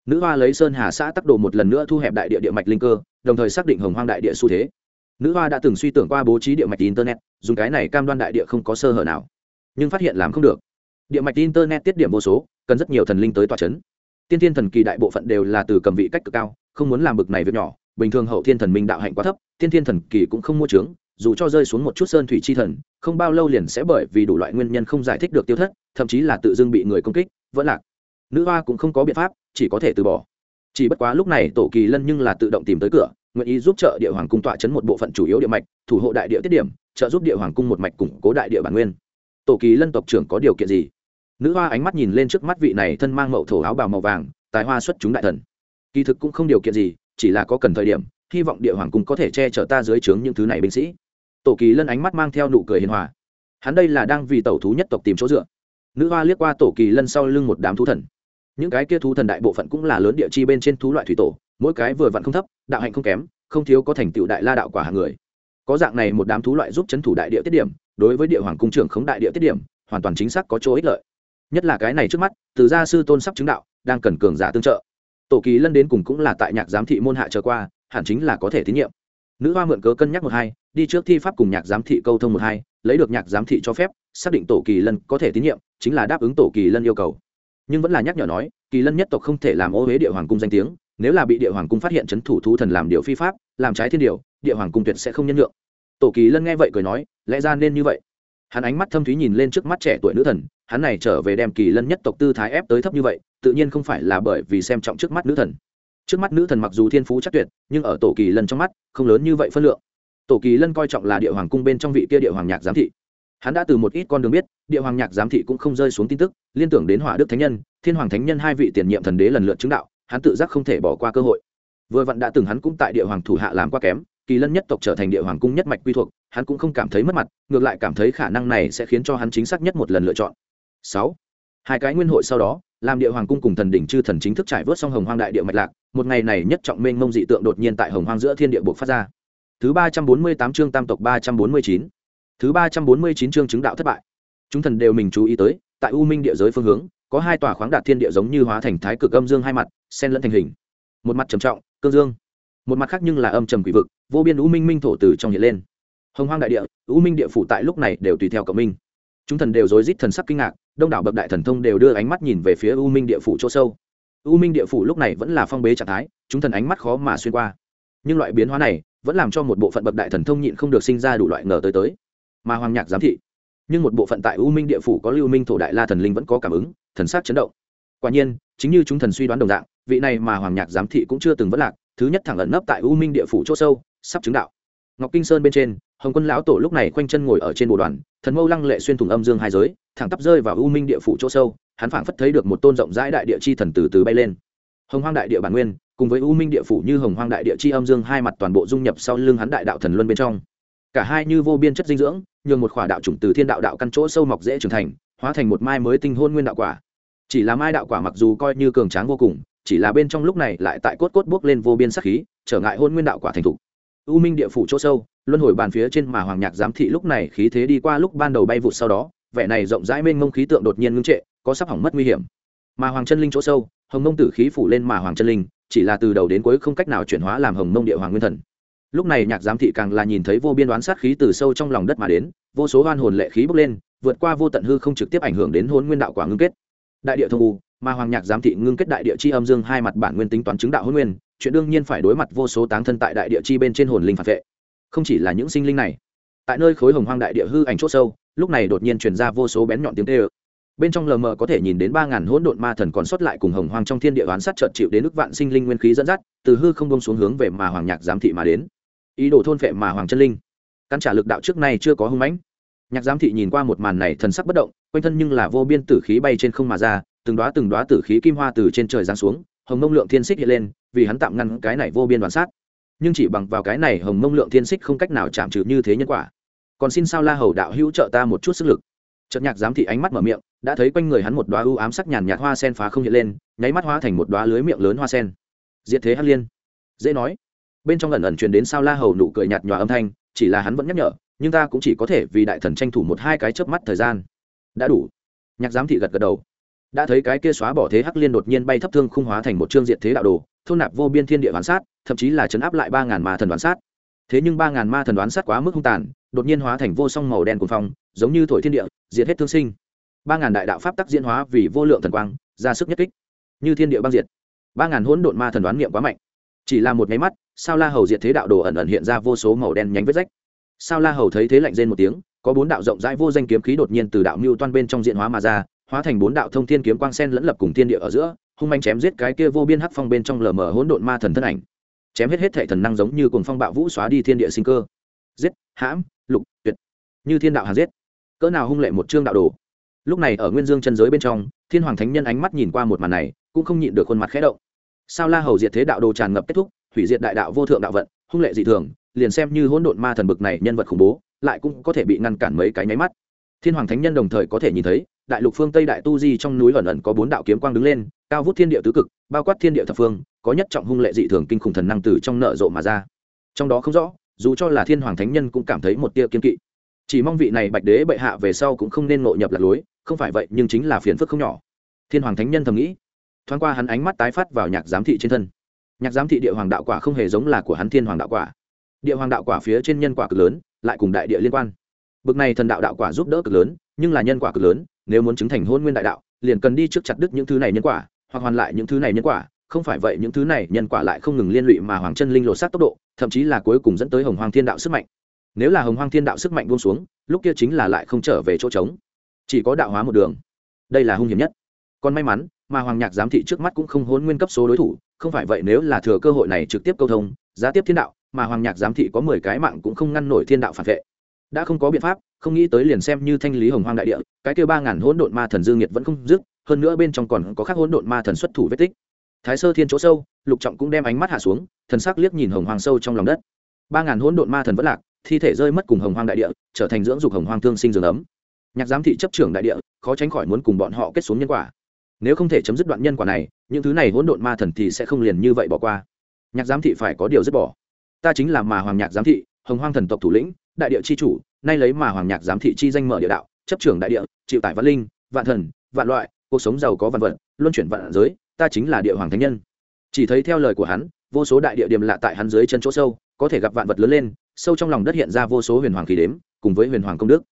nữ hoa lấy sơn hà xã tắc đồ một lần nữa thu hẹp đại địa địa mạch linh cơ, đồng thời xác định hồng hoang đại địa xu thế. Nữ hoa đã từng suy tưởng qua bố trí địa mạch internet, dùng cái này cam đoan đại địa không có sơ hở nào. Nhưng phát hiện làm không được. Địa mạch internet tiết điểm vô số, cần rất nhiều thần linh tới tòa c h ấ n tiên thiên thần kỳ đại bộ phận đều là từ cầm vị cách cực cao, không muốn làm bực này việc nhỏ, bình thường hậu thiên thần minh đạo hạnh quá thấp, tiên thiên thần kỳ cũng không mua trướng dù cho rơi xuống một chút sơn thủy chi thần, không bao lâu liền sẽ bởi vì đủ loại nguyên nhân không giải thích được tiêu thất, thậm chí là tự dưng bị người công kích vẫn lạc. Nữ hoa cũng không có biện pháp chỉ có thể từ bỏ. Chỉ bất quá lúc này tổ kỳ lân nhưng là tự động tìm tới cửa, nguyện ý giúp trợ địa hoàng cung tọa chấn một bộ phận chủ yếu địa mạch, thủ hộ đại địa tiết điểm, trợ giúp địa hoàng cung một mạch củng cố đại địa bản nguyên. Tổ kỳ lân tộc trưởng có điều kiện gì? Nữ hoa ánh mắt nhìn lên trước mắt vị này thân mang mậu thổ áo bào màu vàng, tài hoa xuất chúng đại thần. Kỳ thực cũng không điều kiện gì, chỉ là có cần thời điểm, hy vọng địa hoàng cung có thể che chở ta dưới trướng những thứ này binh sĩ. Tổ kỳ lân ánh mắt mang theo nụ cười hiền hòa. Hắn đây là đang vì tẩu thú nhất tộc tìm chỗ dựa. Nữ hoa liếc qua tổ kỳ lân sau lưng một đám thú thần những cái kia thú thần đại bộ phận cũng là lớn địa chi bên trên thú loại thủy tổ, mỗi cái vừa vặn không thấp, đạo hạnh không kém, không thiếu có thành tựu đại la đạo quả hàng người. Có dạng này một đám thú loại giúp chấn thủ đại địa tiết điểm, đối với địa hoàng cung trưởng khống đại địa tiết điểm, hoàn toàn chính xác có chỗ ích lợi. Nhất là cái này trước mắt, từ gia sư tôn sắp chứng đạo, đang cần cường giả tương trợ. Tổ kỳ lân đến cùng cũng là tại nhạc giám thị môn hạ trở qua, hẳn chính là có thể tín nhiệm. Nữ hoa mượn cớ cân nhắc một hai, đi trước thi pháp cùng nhạc giám thị câu thông một hai, lấy được nhạc giám thị cho phép, xác định tổ kỳ lân có thể tín nhiệm, chính là đáp ứng tổ kỳ lân yêu cầu nhưng vẫn là nhắc nhở nói, kỳ lân nhất tộc không thể làm ô huế địa hoàng cung danh tiếng, nếu là bị địa hoàng cung phát hiện c h ấ n thủ thú thần làm điều phi pháp, làm trái thiên điều, địa hoàng cung tuyệt sẽ không nhân nhượng. Tổ kỳ lân nghe vậy cười nói, lẽ ra nên như vậy. Hắn ánh mắt thâm thúy nhìn lên trước mắt trẻ tuổi nữ thần, hắn này trở về đem kỳ lân nhất tộc tư thái ép tới thấp như vậy, tự nhiên không phải là bởi vì xem trọng trước mắt nữ thần. Trước mắt nữ thần mặc dù thiên phú chắc tuyệt, nhưng ở tổ kỳ lân trong mắt, không lớn như vậy phân lượng. Tổ kỳ lân coi trọng là địa hoàng cung bên trong vị kia địa hoàng nhạc giám thị hắn đã từ một ít con đường biết, địa hoàng nhạc giám thị cũng không rơi xuống tin tức, liên tưởng đến hỏa đức thánh nhân, thiên hoàng thánh nhân hai vị tiền nhiệm thần đế lần lượt chứng đạo, hắn tự giác không thể bỏ qua cơ hội. Vừa vặn đã từng hắn cũng tại địa hoàng thủ hạ làm quá kém, kỳ lân nhất tộc trở thành địa hoàng cung nhất mạch quy thuộc, hắn cũng không cảm thấy mất mặt, ngược lại cảm thấy khả năng này sẽ khiến cho hắn chính xác nhất một lần lựa chọn. Sáu, hai cái nguyên hội sau đó, làm địa hoàng cung cùng thần đỉnh chư thần chính thức trải vớt xong hồng hoang đại địa mạch lạc, một ngày này nhất trọng mênh mông dị tượng đột nhiên tại hồng hoang giữa thiên địa buộc phát ra. Thứ ba trăm bốn mươi tám chương tam tộc ba trăm bốn mươi chín thứ ba trăm bốn mươi chín chương chứng đạo thất bại. Chúng thần đều mình chú ý tới, tại u minh địa giới phương hướng, có hai tòa khoáng đạt thiên địa giống như hóa thành thái cực âm dương hai mặt sen lẫn thành hình. Một mặt trầm trọng, cương dương. Một mặt khác nhưng là âm trầm quỷ vực, vô biên u minh minh thổ từ trong hiện lên. Hồng hoang đại địa, u minh địa phủ tại lúc này đều tùy theo cộng minh. Chúng thần đều rối rít thần sắc kinh ngạc, đông đảo bậc đại thần thông đều đưa ánh mắt nhìn về phía u minh địa phủ chỗ sâu. U minh địa phủ lúc này vẫn là phong bế trạng thái, chúng thần ánh mắt khó mà xuyên qua. Nhưng loại biến hóa này, vẫn làm cho một bộ phận bậc đại thần thông nhịn không được sinh ra đủ loại ngờ tới tới mà hoàng nhạc giám thị. Nhưng một bộ phận tại u minh địa phủ có lưu minh thổ đại la thần linh vẫn có cảm ứng, thần sát chấn động. Quả nhiên, chính như chúng thần suy đoán đồng dạng, vị này mà hoàng nhạc giám thị cũng chưa từng vất lạc, thứ nhất thẳng ẩn nấp tại u minh địa phủ chỗ sâu, sắp chứng đạo. Ngọc kinh sơn bên trên, hồng quân lão tổ lúc này khoanh chân ngồi ở trên bộ đoàn, thần mâu lăng lệ xuyên thủng âm dương hai giới, thẳng tắp rơi vào u minh địa phủ chỗ sâu, hắn phảng phất thấy được một tôn rộng rãi đại địa chi thần từ từ bay lên. Hồng hoang đại địa bản nguyên, cùng với u minh địa phủ như hồng hoang đại địa chi âm dương hai mặt toàn bộ dung nhập sau lưng hắn đại đạo thần luân bên trong cả hai như vô biên chất dinh dưỡng, nhường một khỏa đạo chủng từ thiên đạo đạo căn chỗ sâu mọc dễ trưởng thành, hóa thành một mai mới tinh hôn nguyên đạo quả. Chỉ là mai đạo quả mặc dù coi như cường tráng vô cùng, chỉ là bên trong lúc này lại tại cốt cốt bước lên vô biên sắc khí, trở ngại hôn nguyên đạo quả thành thục. U minh địa phủ chỗ sâu, luân hồi bàn phía trên mà hoàng nhạc giám thị lúc này khí thế đi qua lúc ban đầu bay vụt sau đó, vẻ này rộng rãi mênh mông khí tượng đột nhiên ngưng trệ, có sắp hỏng mất nguy hiểm. Mà hoàng chân linh chỗ sâu, hồng mông tử khí phủ lên mà hoàng chân linh, chỉ là từ đầu đến cuối không cách nào chuyển hóa làm hồng mông địa hoàng nguyên thần lúc này nhạc giám thị càng là nhìn thấy vô biên đoán sát khí từ sâu trong lòng đất mà đến, vô số hoan hồn lệ khí bốc lên, vượt qua vô tận hư không trực tiếp ảnh hưởng đến hôn nguyên đạo quả ngưng kết. Đại địa thông u, mà hoàng nhạc giám thị ngưng kết đại địa chi âm dương hai mặt bản nguyên tính toán chứng đạo hôn nguyên, chuyện đương nhiên phải đối mặt vô số táng thân tại đại địa chi bên trên hồn linh phản vệ. Không chỉ là những sinh linh này, tại nơi khối hồng hoang đại địa hư ảnh c h sâu, lúc này đột nhiên truyền ra vô số bén nhọn tiếng tê ơ bên trong lờ mờ có thể nhìn đến ba ngàn hỗn độn ma thần còn sót lại cùng hồng hoang trong thiên địa oán sát trợt chịu đến ức vạn sinh linh nguyên khí dẫn dắt, từ hư không bông xuống hướng về mà hoàng nhạc giám thị mà đến ý đồ thôn phệ mà hoàng chân linh. Căn trả lực đạo trước nay chưa có hưng mãnh. Nhạc giám thị nhìn qua một màn này thần sắc bất động, quanh thân nhưng là vô biên tử khí bay trên không mà ra, từng đoá từng đoá tử khí kim hoa từ trên trời giáng xuống, hồng mông lượng thiên xích hiện lên, vì hắn tạm ngăn cái này vô biên đoàn sát. Nhưng chỉ bằng vào cái này hồng mông lượng thiên xích không cách nào chạm trừ như thế nhân quả. Còn xin sao la hầu đạo hữu trợ ta một chút sức lực. Chợt nhạc giám thị ánh mắt mở miệng, đã thấy quanh người hắn một đoá ưu ám sắc nhàn nhạt hoa sen phá không hiện lên, nháy mắt hóa thành một đoá lưới miệng lớn hoa sen. Diệt thế hắc liên. Dễ nói bên trong ẩn ẩn truyền đến sao la hầu nụ cười nhạt nhòa âm thanh, chỉ là hắn vẫn nhắc nhở, nhưng ta cũng chỉ có thể vì đại thần tranh thủ một hai cái chớp mắt thời gian. Đã đủ. Nhạc giám thị gật gật đầu. Đã thấy cái kia xóa bỏ thế hắc liên đột nhiên bay thấp thương khung hóa thành một chương diện thế đạo đồ, thôn nạp vô biên thiên địa đoán sát, thậm chí là chấn áp lại ba ngàn ma thần đoán sát. Thế nhưng ba ngàn ma thần đoán sát quá mức hung tàn, đột nhiên hóa thành vô song màu đen cuồng phong, giống như thổi thiên địa, diệt hết thương sinh. Ba ngàn đại đạo pháp tắc diễn hóa vì vô lượng thần quang, ra sức nhất kích. Như thiên địa băng diệt. Ba ngàn hỗn độn ma thần đoán niệm quá mạnh chỉ là một máy mắt, sao la hầu diệt thế đạo đồ ẩn ẩn hiện ra vô số màu đen nhánh vết rách. Sao la hầu thấy thế lạnh rên một tiếng, có bốn đạo rộng rãi vô danh kiếm khí đột nhiên từ đạo mưu toan bên trong diện hóa mà ra, hóa thành bốn đạo thông thiên kiếm quang sen lẫn lập cùng thiên địa ở giữa, hung manh chém giết cái kia vô biên hắc phong bên trong lờ mờ hỗn độn ma thần thân ảnh. Chém hết hết thể thần năng giống như cùng phong bạo vũ xóa đi thiên địa sinh cơ. Giết, hãm, lục, tuyệt. Như thiên đạo hà giết. Cỡ nào hung lệ một chương đạo đồ. Lúc này ở nguyên dương chân giới bên trong, thiên hoàng thánh nhân ánh mắt nhìn qua một màn này, cũng không nhịn được khuôn mặt khẽ động sao la hầu diệt thế đạo đồ tràn ngập kết thúc, hủy diệt đại đạo vô thượng đạo vận, hung lệ dị thường, liền xem như hỗn độn ma thần bực này nhân vật khủng bố, lại cũng có thể bị ngăn cản mấy cái nháy mắt. Thiên hoàng thánh nhân đồng thời có thể nhìn thấy, đại lục phương tây đại tu di trong núi ẩn ẩn có bốn đạo kiếm quang đứng lên, cao vút thiên địa tứ cực, bao quát thiên địa thập phương, có nhất trọng hung lệ dị thường kinh khủng thần năng từ trong nợ rộ mà ra. Trong đó không rõ, dù cho là thiên hoàng thánh nhân cũng cảm thấy một tia kiên kỵ. Chỉ mong vị này bạch đế bệ hạ về sau cũng không nên ngộ nhập lạc lối, không phải vậy nhưng chính là phiền phức không nhỏ. Thiên hoàng thánh nhân thầm nghĩ thoáng qua hắn ánh mắt tái phát vào nhạc giám thị trên thân. Nhạc giám thị địa hoàng đạo quả không hề giống là của hắn thiên hoàng đạo quả. Địa hoàng đạo quả phía trên nhân quả cực lớn, lại cùng đại địa liên quan. Bực này thần đạo đạo quả giúp đỡ cực lớn, nhưng là nhân quả cực lớn, nếu muốn chứng thành hôn nguyên đại đạo, liền cần đi trước chặt đứt những thứ này nhân quả, hoặc hoàn lại những thứ này nhân quả. Không phải vậy những thứ này nhân quả lại không ngừng liên lụy mà hoàng chân linh lột sát tốc độ, thậm chí là cuối cùng dẫn tới hồng hoàng thiên đạo sức mạnh. Nếu là hồng hoàng thiên đạo sức mạnh buông xuống, lúc kia chính là lại không trở về chỗ trống. Chỉ có đạo hóa một đường. Đây là hung hiểm nhất. Còn may mắn mà hoàng nhạc giám thị trước mắt cũng không hôn nguyên cấp số đối thủ, không phải vậy nếu là thừa cơ hội này trực tiếp câu thông, giá tiếp thiên đạo, mà hoàng nhạc giám thị có mười cái mạng cũng không ngăn nổi thiên đạo phản vệ. Đã không có biện pháp, không nghĩ tới liền xem như thanh lý hồng hoang đại địa, cái kêu ba ngàn hỗn độn ma thần dương nhiệt vẫn không dứt, hơn nữa bên trong còn có các hỗn độn ma thần xuất thủ vết tích. Thái sơ thiên chỗ sâu, lục trọng cũng đem ánh mắt hạ xuống, thần sắc liếc nhìn hồng hoang sâu trong lòng đất. ba ngàn hỗn độn ma thần vẫn lạc, thi thể rơi mất cùng hồng hoang đại địa, trở thành dưỡng dục hồng hoang thương sinh dường ấm. Nhạc giám thị chấp trưởng đại địa, khó tránh khỏi muốn cùng bọn họ kết xuống nhân quả nếu không thể chấm dứt đoạn nhân quả này, những thứ này hỗn độn ma thần thì sẽ không liền như vậy bỏ qua. Nhạc giám thị phải có điều dứt bỏ. Ta chính là mà hoàng nhạc giám thị, hồng hoang thần tộc thủ lĩnh, đại địa c h i chủ, nay lấy mà hoàng nhạc giám thị chi danh mở địa đạo, chấp trưởng đại địa, chịu tải văn linh, vạn thần, vạn loại, cuộc sống giàu có vạn vật, luân chuyển vạn giới, ta chính là địa hoàng thánh nhân. Chỉ thấy theo lời của hắn, vô số đại địa điểm lạ tại hắn dưới chân chỗ sâu, có thể gặp vạn vật lớn lên, sâu trong lòng đất hiện ra vô số huyền hoàng khí đếm, cùng với huyền hoàng công đức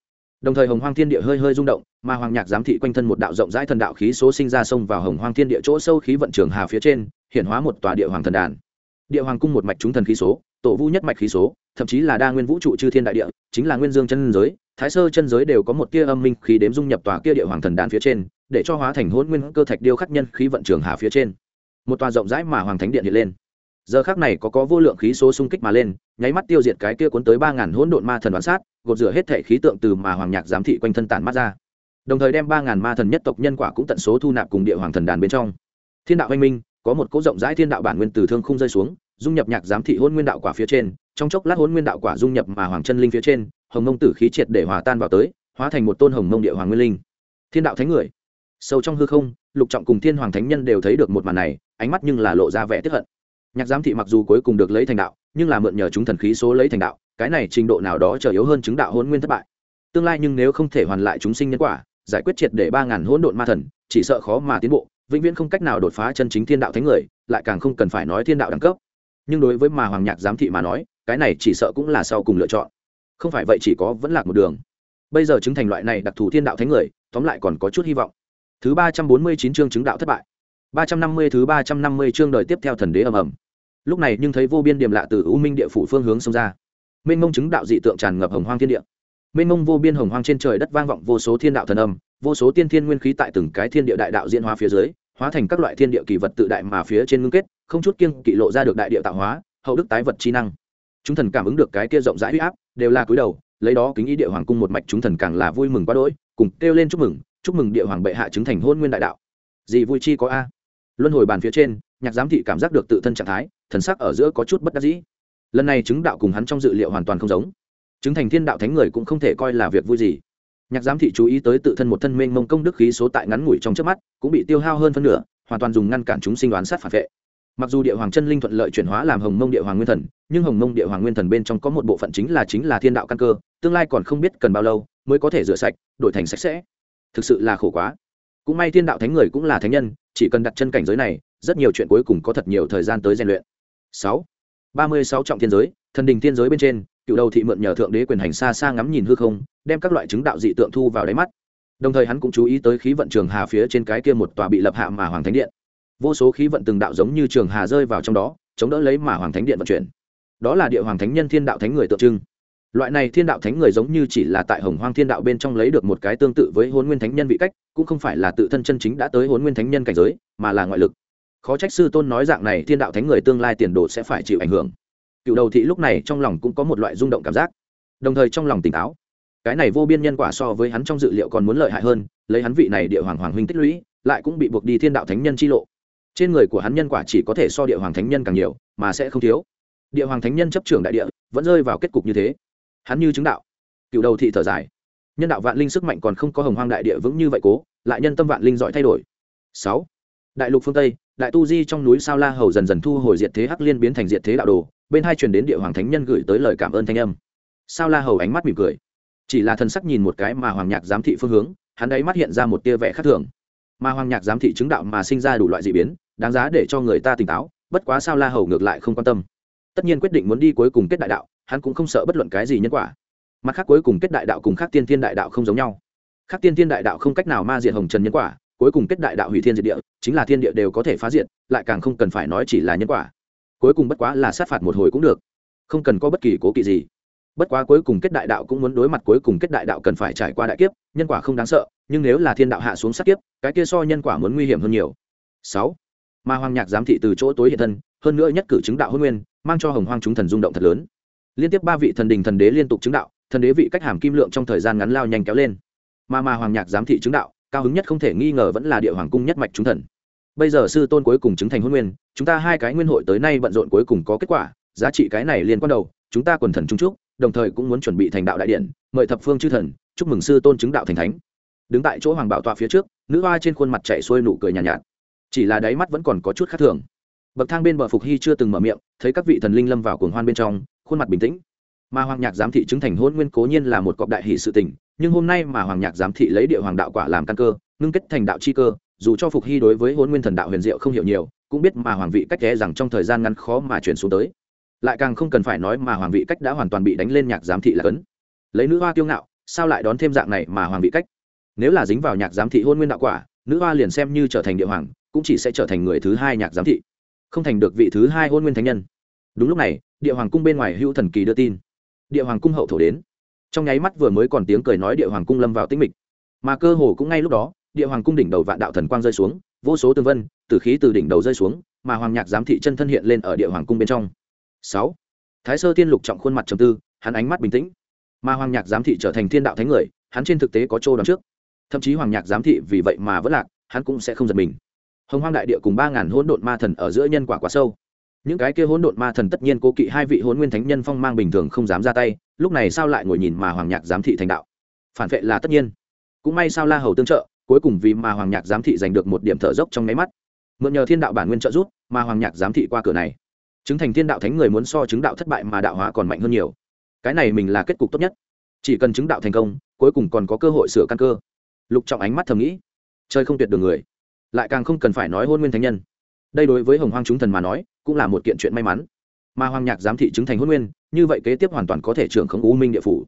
đồng thời hồng hoang thiên địa hơi hơi rung động, mà hoàng nhạc giám thị quanh thân một đạo rộng rãi thần đạo khí số sinh ra sông vào hồng hoang thiên địa chỗ sâu khí vận trường hà phía trên, hiện hóa một tòa địa hoàng thần đàn. Địa hoàng cung một mạch chúng thần khí số, tổ vu nhất mạch khí số, thậm chí là đa nguyên vũ trụ chư thiên đại địa, chính là nguyên dương chân giới, thái sơ chân giới đều có một tia âm minh khí đếm dung nhập tòa kia địa hoàng thần đàn phía trên, để cho hóa thành hôn nguyên cơ thạch điêu khắc nhân khí vận trường hà phía trên. Một tòa rộng rãi mà hoàng thánh điện hiện lên giờ khác này có có vô lượng khí số xung kích mà lên, nháy mắt tiêu diệt cái kia cuốn tới ba ngàn hỗn độn ma thần đoán sát, gột rửa hết thể khí tượng từ mà hoàng nhạc giám thị quanh thân tản mắt ra. Đồng thời đem ba ngàn ma thần nhất tộc nhân quả cũng tận số thu nạp cùng địa hoàng thần đàn bên trong. Thiên đạo anh minh, có một cỗ rộng rãi thiên đạo bản nguyên từ thương không rơi xuống, dung nhập nhạc giám thị hôn nguyên đạo quả phía trên, trong chốc lát hôn nguyên đạo quả dung nhập mà hoàng chân linh phía trên, hồng mông tử khí triệt để hòa tan vào tới, hóa thành một tôn hồng mông địa hoàng nguyên linh. Thiên đạo thánh người. Sâu trong hư không, lục trọng cùng thiên hoàng thánh nhân đều thấy được một màn này, ánh mắt nhưng là lộ ra vẻ tiếp hận nhạc giám thị mặc dù cuối cùng được lấy thành đạo, nhưng là mượn nhờ chúng thần khí số lấy thành đạo, cái này trình độ nào đó trở yếu hơn chứng đạo hôn nguyên thất bại. Tương lai nhưng nếu không thể hoàn lại chúng sinh nhân quả, giải quyết triệt để ba ngàn hỗn độn ma thần, chỉ sợ khó mà tiến bộ, vĩnh viễn không cách nào đột phá chân chính thiên đạo thánh người, lại càng không cần phải nói thiên đạo đẳng cấp. Nhưng đối với mà hoàng nhạc giám thị mà nói, cái này chỉ sợ cũng là sau cùng lựa chọn. Không phải vậy chỉ có vẫn lạc một đường. Bây giờ chứng thành loại này đặc thù thiên đạo thánh người, tóm lại còn có chút hy vọng. Thứ ba trăm bốn mươi chín chương chứng đạo thất bại. Ba trăm năm mươi thứ ba trăm năm mươi chương đời tiếp theo thần đế ầm ầm lúc này nhưng thấy vô biên điểm lạ từ u minh địa phủ phương hướng xông ra. Mênh mông chứng đạo dị tượng tràn ngập hồng hoang thiên địa. Mênh mông vô biên hồng hoang trên trời đất vang vọng vô số thiên đạo thần âm, vô số tiên thiên nguyên khí tại từng cái thiên địa đại đạo diễn hóa phía dưới, hóa thành các loại thiên địa kỳ vật tự đại mà phía trên ngưng kết, không chút kiêng kỵ lộ ra được đại địa tạo hóa, hậu đức tái vật chi năng. Chúng thần cảm ứng được cái kia rộng rãi huy áp, đều là cúi đầu, lấy đó kính ý địa hoàng cung một mạch chúng thần càng là vui mừng quá đỗi, cùng kêu lên chúc mừng chúc mừng địa hoàng bệ hạ chứng thành hôn nguyên đại đạo. Gì vui chi có a? Luân hồi bàn phía trên nhạc giám thị cảm giác được tự thân trạng thái, thần sắc ở giữa có chút bất đắc dĩ. Lần này chứng đạo cùng hắn trong dự liệu hoàn toàn không giống. Chứng thành thiên đạo thánh người cũng không thể coi là việc vui gì. Nhạc giám thị chú ý tới tự thân một thân mênh mông công đức khí số tại ngắn ngủi trong trước mắt, cũng bị tiêu hao hơn phân nửa, hoàn toàn dùng ngăn cản chúng sinh đoán sát phản vệ. Mặc dù địa hoàng chân linh thuận lợi chuyển hóa làm hồng mông địa hoàng nguyên thần, nhưng hồng mông địa hoàng nguyên thần bên trong có một bộ phận chính là chính là thiên đạo căn cơ, tương lai còn không biết cần bao lâu mới có thể rửa sạch, đổi thành sạch sẽ. Thực sự là khổ quá. Cũng may thiên đạo thánh người cũng là thánh nhân chỉ cần đặt chân cảnh giới này, rất nhiều chuyện cuối cùng có thật nhiều thời gian tới rèn luyện. Sáu. Ba mươi sáu trọng thiên giới, thần đình thiên giới bên trên, cựu đầu thị mượn nhờ thượng đế quyền hành xa xa ngắm nhìn hư không, đem các loại chứng đạo dị tượng thu vào đáy mắt. Đồng thời hắn cũng chú ý tới khí vận trường hà phía trên cái kia một tòa bị lập hạ mà hoàng thánh điện. Vô số khí vận từng đạo giống như trường hà rơi vào trong đó, chống đỡ lấy mà hoàng thánh điện vận chuyển. Đó là địa hoàng thánh nhân thiên đạo thánh người tượng trưng. Loại này thiên đạo thánh người giống như chỉ là tại hồng hoang thiên đạo bên trong lấy được một cái tương tự với hôn nguyên thánh nhân vị cách cũng không phải là tự thân chân chính đã tới huấn nguyên thánh nhân cảnh giới, mà là ngoại lực. Khó trách sư tôn nói dạng này, thiên đạo thánh người tương lai tiền đồ sẽ phải chịu ảnh hưởng. Cựu đầu thị lúc này trong lòng cũng có một loại rung động cảm giác. Đồng thời trong lòng tỉnh táo. Cái này vô biên nhân quả so với hắn trong dự liệu còn muốn lợi hại hơn, lấy hắn vị này địa hoàng hoàng huynh tích lũy, lại cũng bị buộc đi thiên đạo thánh nhân chi lộ. Trên người của hắn nhân quả chỉ có thể so địa hoàng thánh nhân càng nhiều, mà sẽ không thiếu. Địa hoàng thánh nhân chấp trưởng đại địa, vẫn rơi vào kết cục như thế. Hắn như chứng đạo. Cựu đầu thị thở dài nhân đạo vạn linh sức mạnh còn không có hồng hoang đại địa vững như vậy cố, lại nhân tâm vạn linh giỏi thay đổi. Sáu, đại lục phương tây, đại tu di trong núi sao la hầu dần dần thu hồi diệt thế hắc liên biến thành diệt thế đạo đồ, bên hai truyền đến địa hoàng thánh nhân gửi tới lời cảm ơn thanh âm. Sao la hầu ánh mắt mỉm cười. Chỉ là thần sắc nhìn một cái mà hoàng nhạc giám thị phương hướng, hắn ấy mắt hiện ra một tia vẻ khác thường. Mà hoàng nhạc giám thị chứng đạo mà sinh ra đủ loại dị biến, đáng giá để cho người ta tỉnh táo, bất quá sao la hầu ngược lại không quan tâm. Tất nhiên quyết định muốn đi cuối cùng kết đại đạo, hắn cũng không sợ bất luận cái gì nhân quả mặt khác cuối cùng kết đại đạo cùng khác tiên thiên đại đạo không giống nhau. Khác tiên thiên đại đạo không cách nào ma diệt hồng trần nhân quả, cuối cùng kết đại đạo hủy thiên diệt địa, chính là thiên địa đều có thể phá diệt, lại càng không cần phải nói chỉ là nhân quả. Cuối cùng bất quá là sát phạt một hồi cũng được. Không cần có bất kỳ cố kỵ gì. Bất quá cuối cùng kết đại đạo cũng muốn đối mặt cuối cùng kết đại đạo cần phải trải qua đại kiếp, nhân quả không đáng sợ, nhưng nếu là thiên đạo hạ xuống sát kiếp, cái kia so nhân quả muốn nguy hiểm hơn nhiều. Sáu mà hoàng nhạc giám thị từ chỗ tối hiện thân, hơn nữa nhất cử chứng đạo hôn nguyên, mang cho hồng hoang chúng thần rung động thật lớn. Liên tiếp ba vị thần đình thần đế liên tục chứng đạo thần đế vị cách hàm kim lượng trong thời gian ngắn lao nhanh kéo lên. Mà mà hoàng nhạc giám thị chứng đạo cao hứng nhất không thể nghi ngờ vẫn là địa hoàng cung nhất mạch chúng thần. Bây giờ sư tôn cuối cùng chứng thành huân nguyên chúng ta hai cái nguyên hội tới nay bận rộn cuối cùng có kết quả giá trị cái này liên quan đầu chúng ta quần thần trung trúc đồng thời cũng muốn chuẩn bị thành đạo đại điện mời thập phương chư thần chúc mừng sư tôn chứng đạo thành thánh. Đứng tại chỗ hoàng bảo tọa phía trước nữ hoa trên khuôn mặt chạy xuôi nụ cười nhàn nhạt, nhạt. Chỉ là đáy mắt vẫn còn có chút khác thường. Bậc thang bên bờ phục hy chưa từng mở miệng thấy các vị thần linh lâm vào cuồng hoan bên trong khuôn mặt bình tĩnh mà hoàng nhạc giám thị chứng thành hôn nguyên cố nhiên là một cọc đại hỷ sự tình, nhưng hôm nay mà hoàng nhạc giám thị lấy địa hoàng đạo quả làm căn cơ, ngưng kết thành đạo chi cơ, dù cho phục hy đối với hôn nguyên thần đạo huyền diệu không hiểu nhiều, cũng biết mà hoàng vị cách thế rằng trong thời gian ngắn khó mà chuyển xuống tới. Lại càng không cần phải nói mà hoàng vị cách đã hoàn toàn bị đánh lên nhạc giám thị là cấn. Lấy nữ hoa tiêu ngạo, sao lại đón thêm dạng này mà hoàng vị cách? Nếu là dính vào nhạc giám thị hôn nguyên đạo quả, nữ hoa liền xem như trở thành địa hoàng, cũng chỉ sẽ trở thành người thứ hai nhạc giám thị, không thành được vị thứ hai hôn nguyên thánh nhân. Đúng lúc này, địa hoàng cung bên ngoài hữu thần kỳ đưa tin địa hoàng cung hậu thổ đến. Trong nháy mắt vừa mới còn tiếng cười nói địa hoàng cung lâm vào tĩnh mịch. Mà cơ hồ cũng ngay lúc đó, địa hoàng cung đỉnh đầu vạn đạo thần quang rơi xuống, vô số tương vân tử khí từ đỉnh đầu rơi xuống, mà hoàng nhạc giám thị chân thân hiện lên ở địa hoàng cung bên trong. Sáu. Thái sơ tiên lục trọng khuôn mặt trầm tư, hắn ánh mắt bình tĩnh. Mà hoàng nhạc giám thị trở thành thiên đạo thánh người, hắn trên thực tế có chỗ đón trước. Thậm chí hoàng nhạc giám thị vì vậy mà vẫn lạc, hắn cũng sẽ không giật mình. Hồng hoang đại địa cùng ba ngàn hỗn độn ma thần ở giữa nhân quả quá sâu những cái kia hỗn độn ma thần tất nhiên cố kỵ hai vị hỗn nguyên thánh nhân phong mang bình thường không dám ra tay, lúc này sao lại ngồi nhìn mà hoàng nhạc giám thị thành đạo? Phản vệ là tất nhiên. Cũng may sao la hầu tương trợ, cuối cùng vì mà hoàng nhạc giám thị giành được một điểm thở dốc trong nháy mắt. Mượn nhờ thiên đạo bản nguyên trợ giúp mà hoàng nhạc giám thị qua cửa này. Chứng thành thiên đạo thánh người muốn so chứng đạo thất bại mà đạo hóa còn mạnh hơn nhiều. Cái này mình là kết cục tốt nhất. Chỉ cần chứng đạo thành công, cuối cùng còn có cơ hội sửa căn cơ. Lục trọng ánh mắt thầm nghĩ. Chơi không tuyệt đường người. Lại càng không cần phải nói hôn nguyên thánh nhân. Đây đối với hồng hoang chúng thần mà nói cũng là một kiện chuyện may mắn. Mà hoàng nhạc giám thị chứng thành hôn nguyên, như vậy kế tiếp hoàn toàn có thể trưởng khống u minh địa phủ.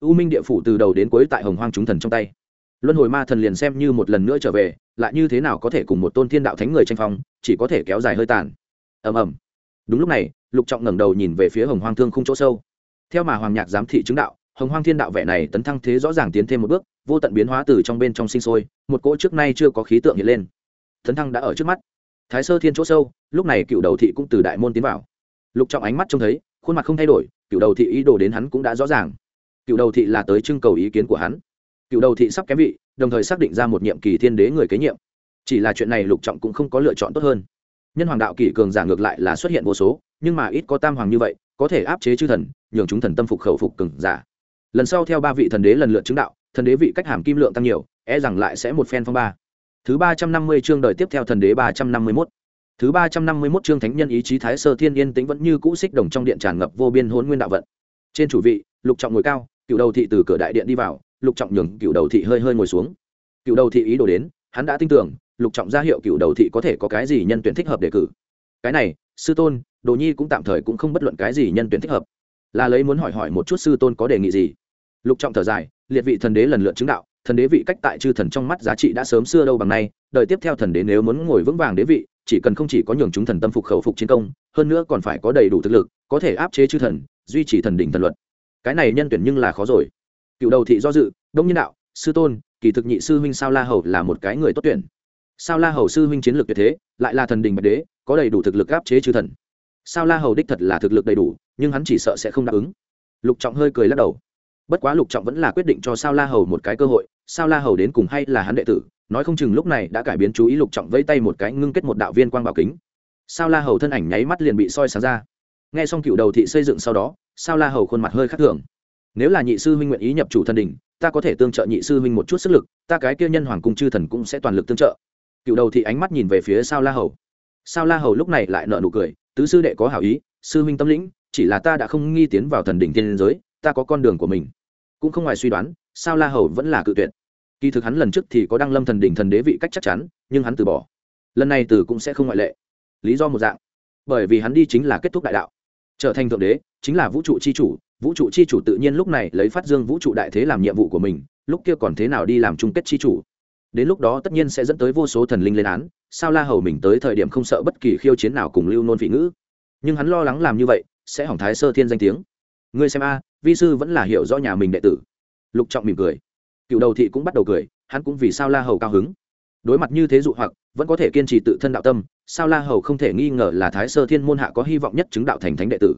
U minh địa phủ từ đầu đến cuối tại hồng hoang chúng thần trong tay. Luân hồi ma thần liền xem như một lần nữa trở về, lại như thế nào có thể cùng một tôn thiên đạo thánh người tranh phong, chỉ có thể kéo dài hơi tàn. Ầm ầm. Đúng lúc này, lục trọng ngẩng đầu nhìn về phía hồng hoang thương không chỗ sâu. Theo mà hoàng nhạc giám thị chứng đạo, hồng hoang thiên đạo vẻ này tấn thăng thế rõ ràng tiến thêm một bước, vô tận biến hóa từ trong bên trong sinh sôi, một cỗ trước nay chưa có khí tượng hiện lên. Tấn thăng đã ở trước mắt thái sơ thiên chỗ sâu, lúc này cựu đầu thị cũng từ đại môn tiến vào. Lục trọng ánh mắt trông thấy, khuôn mặt không thay đổi, cựu đầu thị ý đồ đến hắn cũng đã rõ ràng. Cựu đầu thị là tới trưng cầu ý kiến của hắn. Cựu đầu thị sắp kém vị, đồng thời xác định ra một nhiệm kỳ thiên đế người kế nhiệm. Chỉ là chuyện này lục trọng cũng không có lựa chọn tốt hơn. Nhân hoàng đạo kỷ cường giả ngược lại là xuất hiện vô số, nhưng mà ít có tam hoàng như vậy, có thể áp chế chư thần, nhường chúng thần tâm phục khẩu phục cường giả. Lần sau theo ba vị thần đế lần lượt chứng đạo, thần đế vị cách hàm kim lượng tăng nhiều e rằng lại sẽ một phen phong ba thứ ba trăm năm mươi chương đời tiếp theo thần đế ba trăm năm mươi mốt. Thứ ba trăm năm mươi mốt chương thánh nhân ý chí thái sơ thiên yên tĩnh vẫn như cũ xích đồng trong điện tràn ngập vô biên hỗn nguyên đạo vận. Trên chủ vị, lục trọng ngồi cao, cựu đầu thị từ cửa đại điện đi vào, lục trọng nhường cựu đầu thị hơi hơi ngồi xuống. Cựu đầu thị ý đồ đến, hắn đã tin tưởng, lục trọng ra hiệu cựu đầu thị có thể có cái gì nhân tuyển thích hợp để cử. Cái này, sư tôn, đồ nhi cũng tạm thời cũng không bất luận cái gì nhân tuyển thích hợp. Là lấy muốn hỏi hỏi một chút sư tôn có đề nghị gì? Lục trọng thở dài, liệt vị thần đế lần lượt chứng đạo thần đế vị cách tại chư thần trong mắt giá trị đã sớm xưa đâu bằng nay đợi tiếp theo thần đế nếu muốn ngồi vững vàng đế vị, chỉ cần không chỉ có nhường chúng thần tâm phục khẩu phục chiến công, hơn nữa còn phải có đầy đủ thực lực, có thể áp chế chư thần, duy trì thần đỉnh thần luật. Cái này nhân tuyển nhưng là khó rồi. Cựu đầu thị do dự, đông nhân đạo, sư tôn, kỳ thực nhị sư huynh sao la hầu là một cái người tốt tuyển. Sao la hầu sư huynh chiến lược tuyệt thế, lại là thần đình bạch đế, có đầy đủ thực lực áp chế chư thần. Sao la hầu đích thật là thực lực đầy đủ, nhưng hắn chỉ sợ sẽ không đáp ứng. Lục trọng hơi cười lắc đầu. Bất quá lục trọng vẫn là quyết định cho sao la hầu một cái cơ hội sao la hầu đến cùng hay là hắn đệ tử, nói không chừng lúc này đã cải biến chú ý lục trọng vẫy tay một cái ngưng kết một đạo viên quang bảo kính. Sao la hầu thân ảnh nháy mắt liền bị soi sáng ra. Nghe xong cựu đầu thị xây dựng sau đó, sao la hầu khuôn mặt hơi khác thường. Nếu là nhị sư huynh nguyện ý nhập chủ thần đình ta có thể tương trợ nhị sư huynh một chút sức lực, ta cái kia nhân hoàng cung chư thần cũng sẽ toàn lực tương trợ. Cựu đầu thị ánh mắt nhìn về phía sao la hầu. Sao la hầu lúc này lại nợ nụ cười, tứ sư đệ có hảo ý, sư huynh tâm lĩnh, chỉ là ta đã không nghi tiến vào thần đỉnh thiên giới, ta có con đường của mình. Cũng không ngoài suy đoán sao la hầu vẫn là cự tuyệt? Kỳ thực hắn lần trước thì có đăng lâm thần đỉnh thần đế vị cách chắc chắn, nhưng hắn từ bỏ. Lần này từ cũng sẽ không ngoại lệ. Lý do một dạng. Bởi vì hắn đi chính là kết thúc đại đạo. Trở thành thượng đế, chính là vũ trụ c h i chủ, vũ trụ c h i chủ tự nhiên lúc này lấy phát dương vũ trụ đại thế làm nhiệm vụ của mình, lúc kia còn thế nào đi làm chung kết c h i chủ. Đến lúc đó tất nhiên sẽ dẫn tới vô số thần linh lên án, sao la hầu mình tới thời điểm không sợ bất kỳ khiêu chiến nào cùng lưu nôn vị ngữ. Nhưng hắn lo lắng làm như vậy, sẽ hỏng thái sơ thiên danh tiếng. Ngươi xem a, vi sư vẫn là hiểu rõ nhà mình đệ tử lục trọng mỉm cười. Cựu đầu thị cũng bắt đầu cười, hắn cũng vì sao la hầu cao hứng. Đối mặt như thế dụ hoặc, vẫn có thể kiên trì tự thân đạo tâm, sao la hầu không thể nghi ngờ là thái sơ thiên môn hạ có hy vọng nhất chứng đạo thành thánh đệ tử.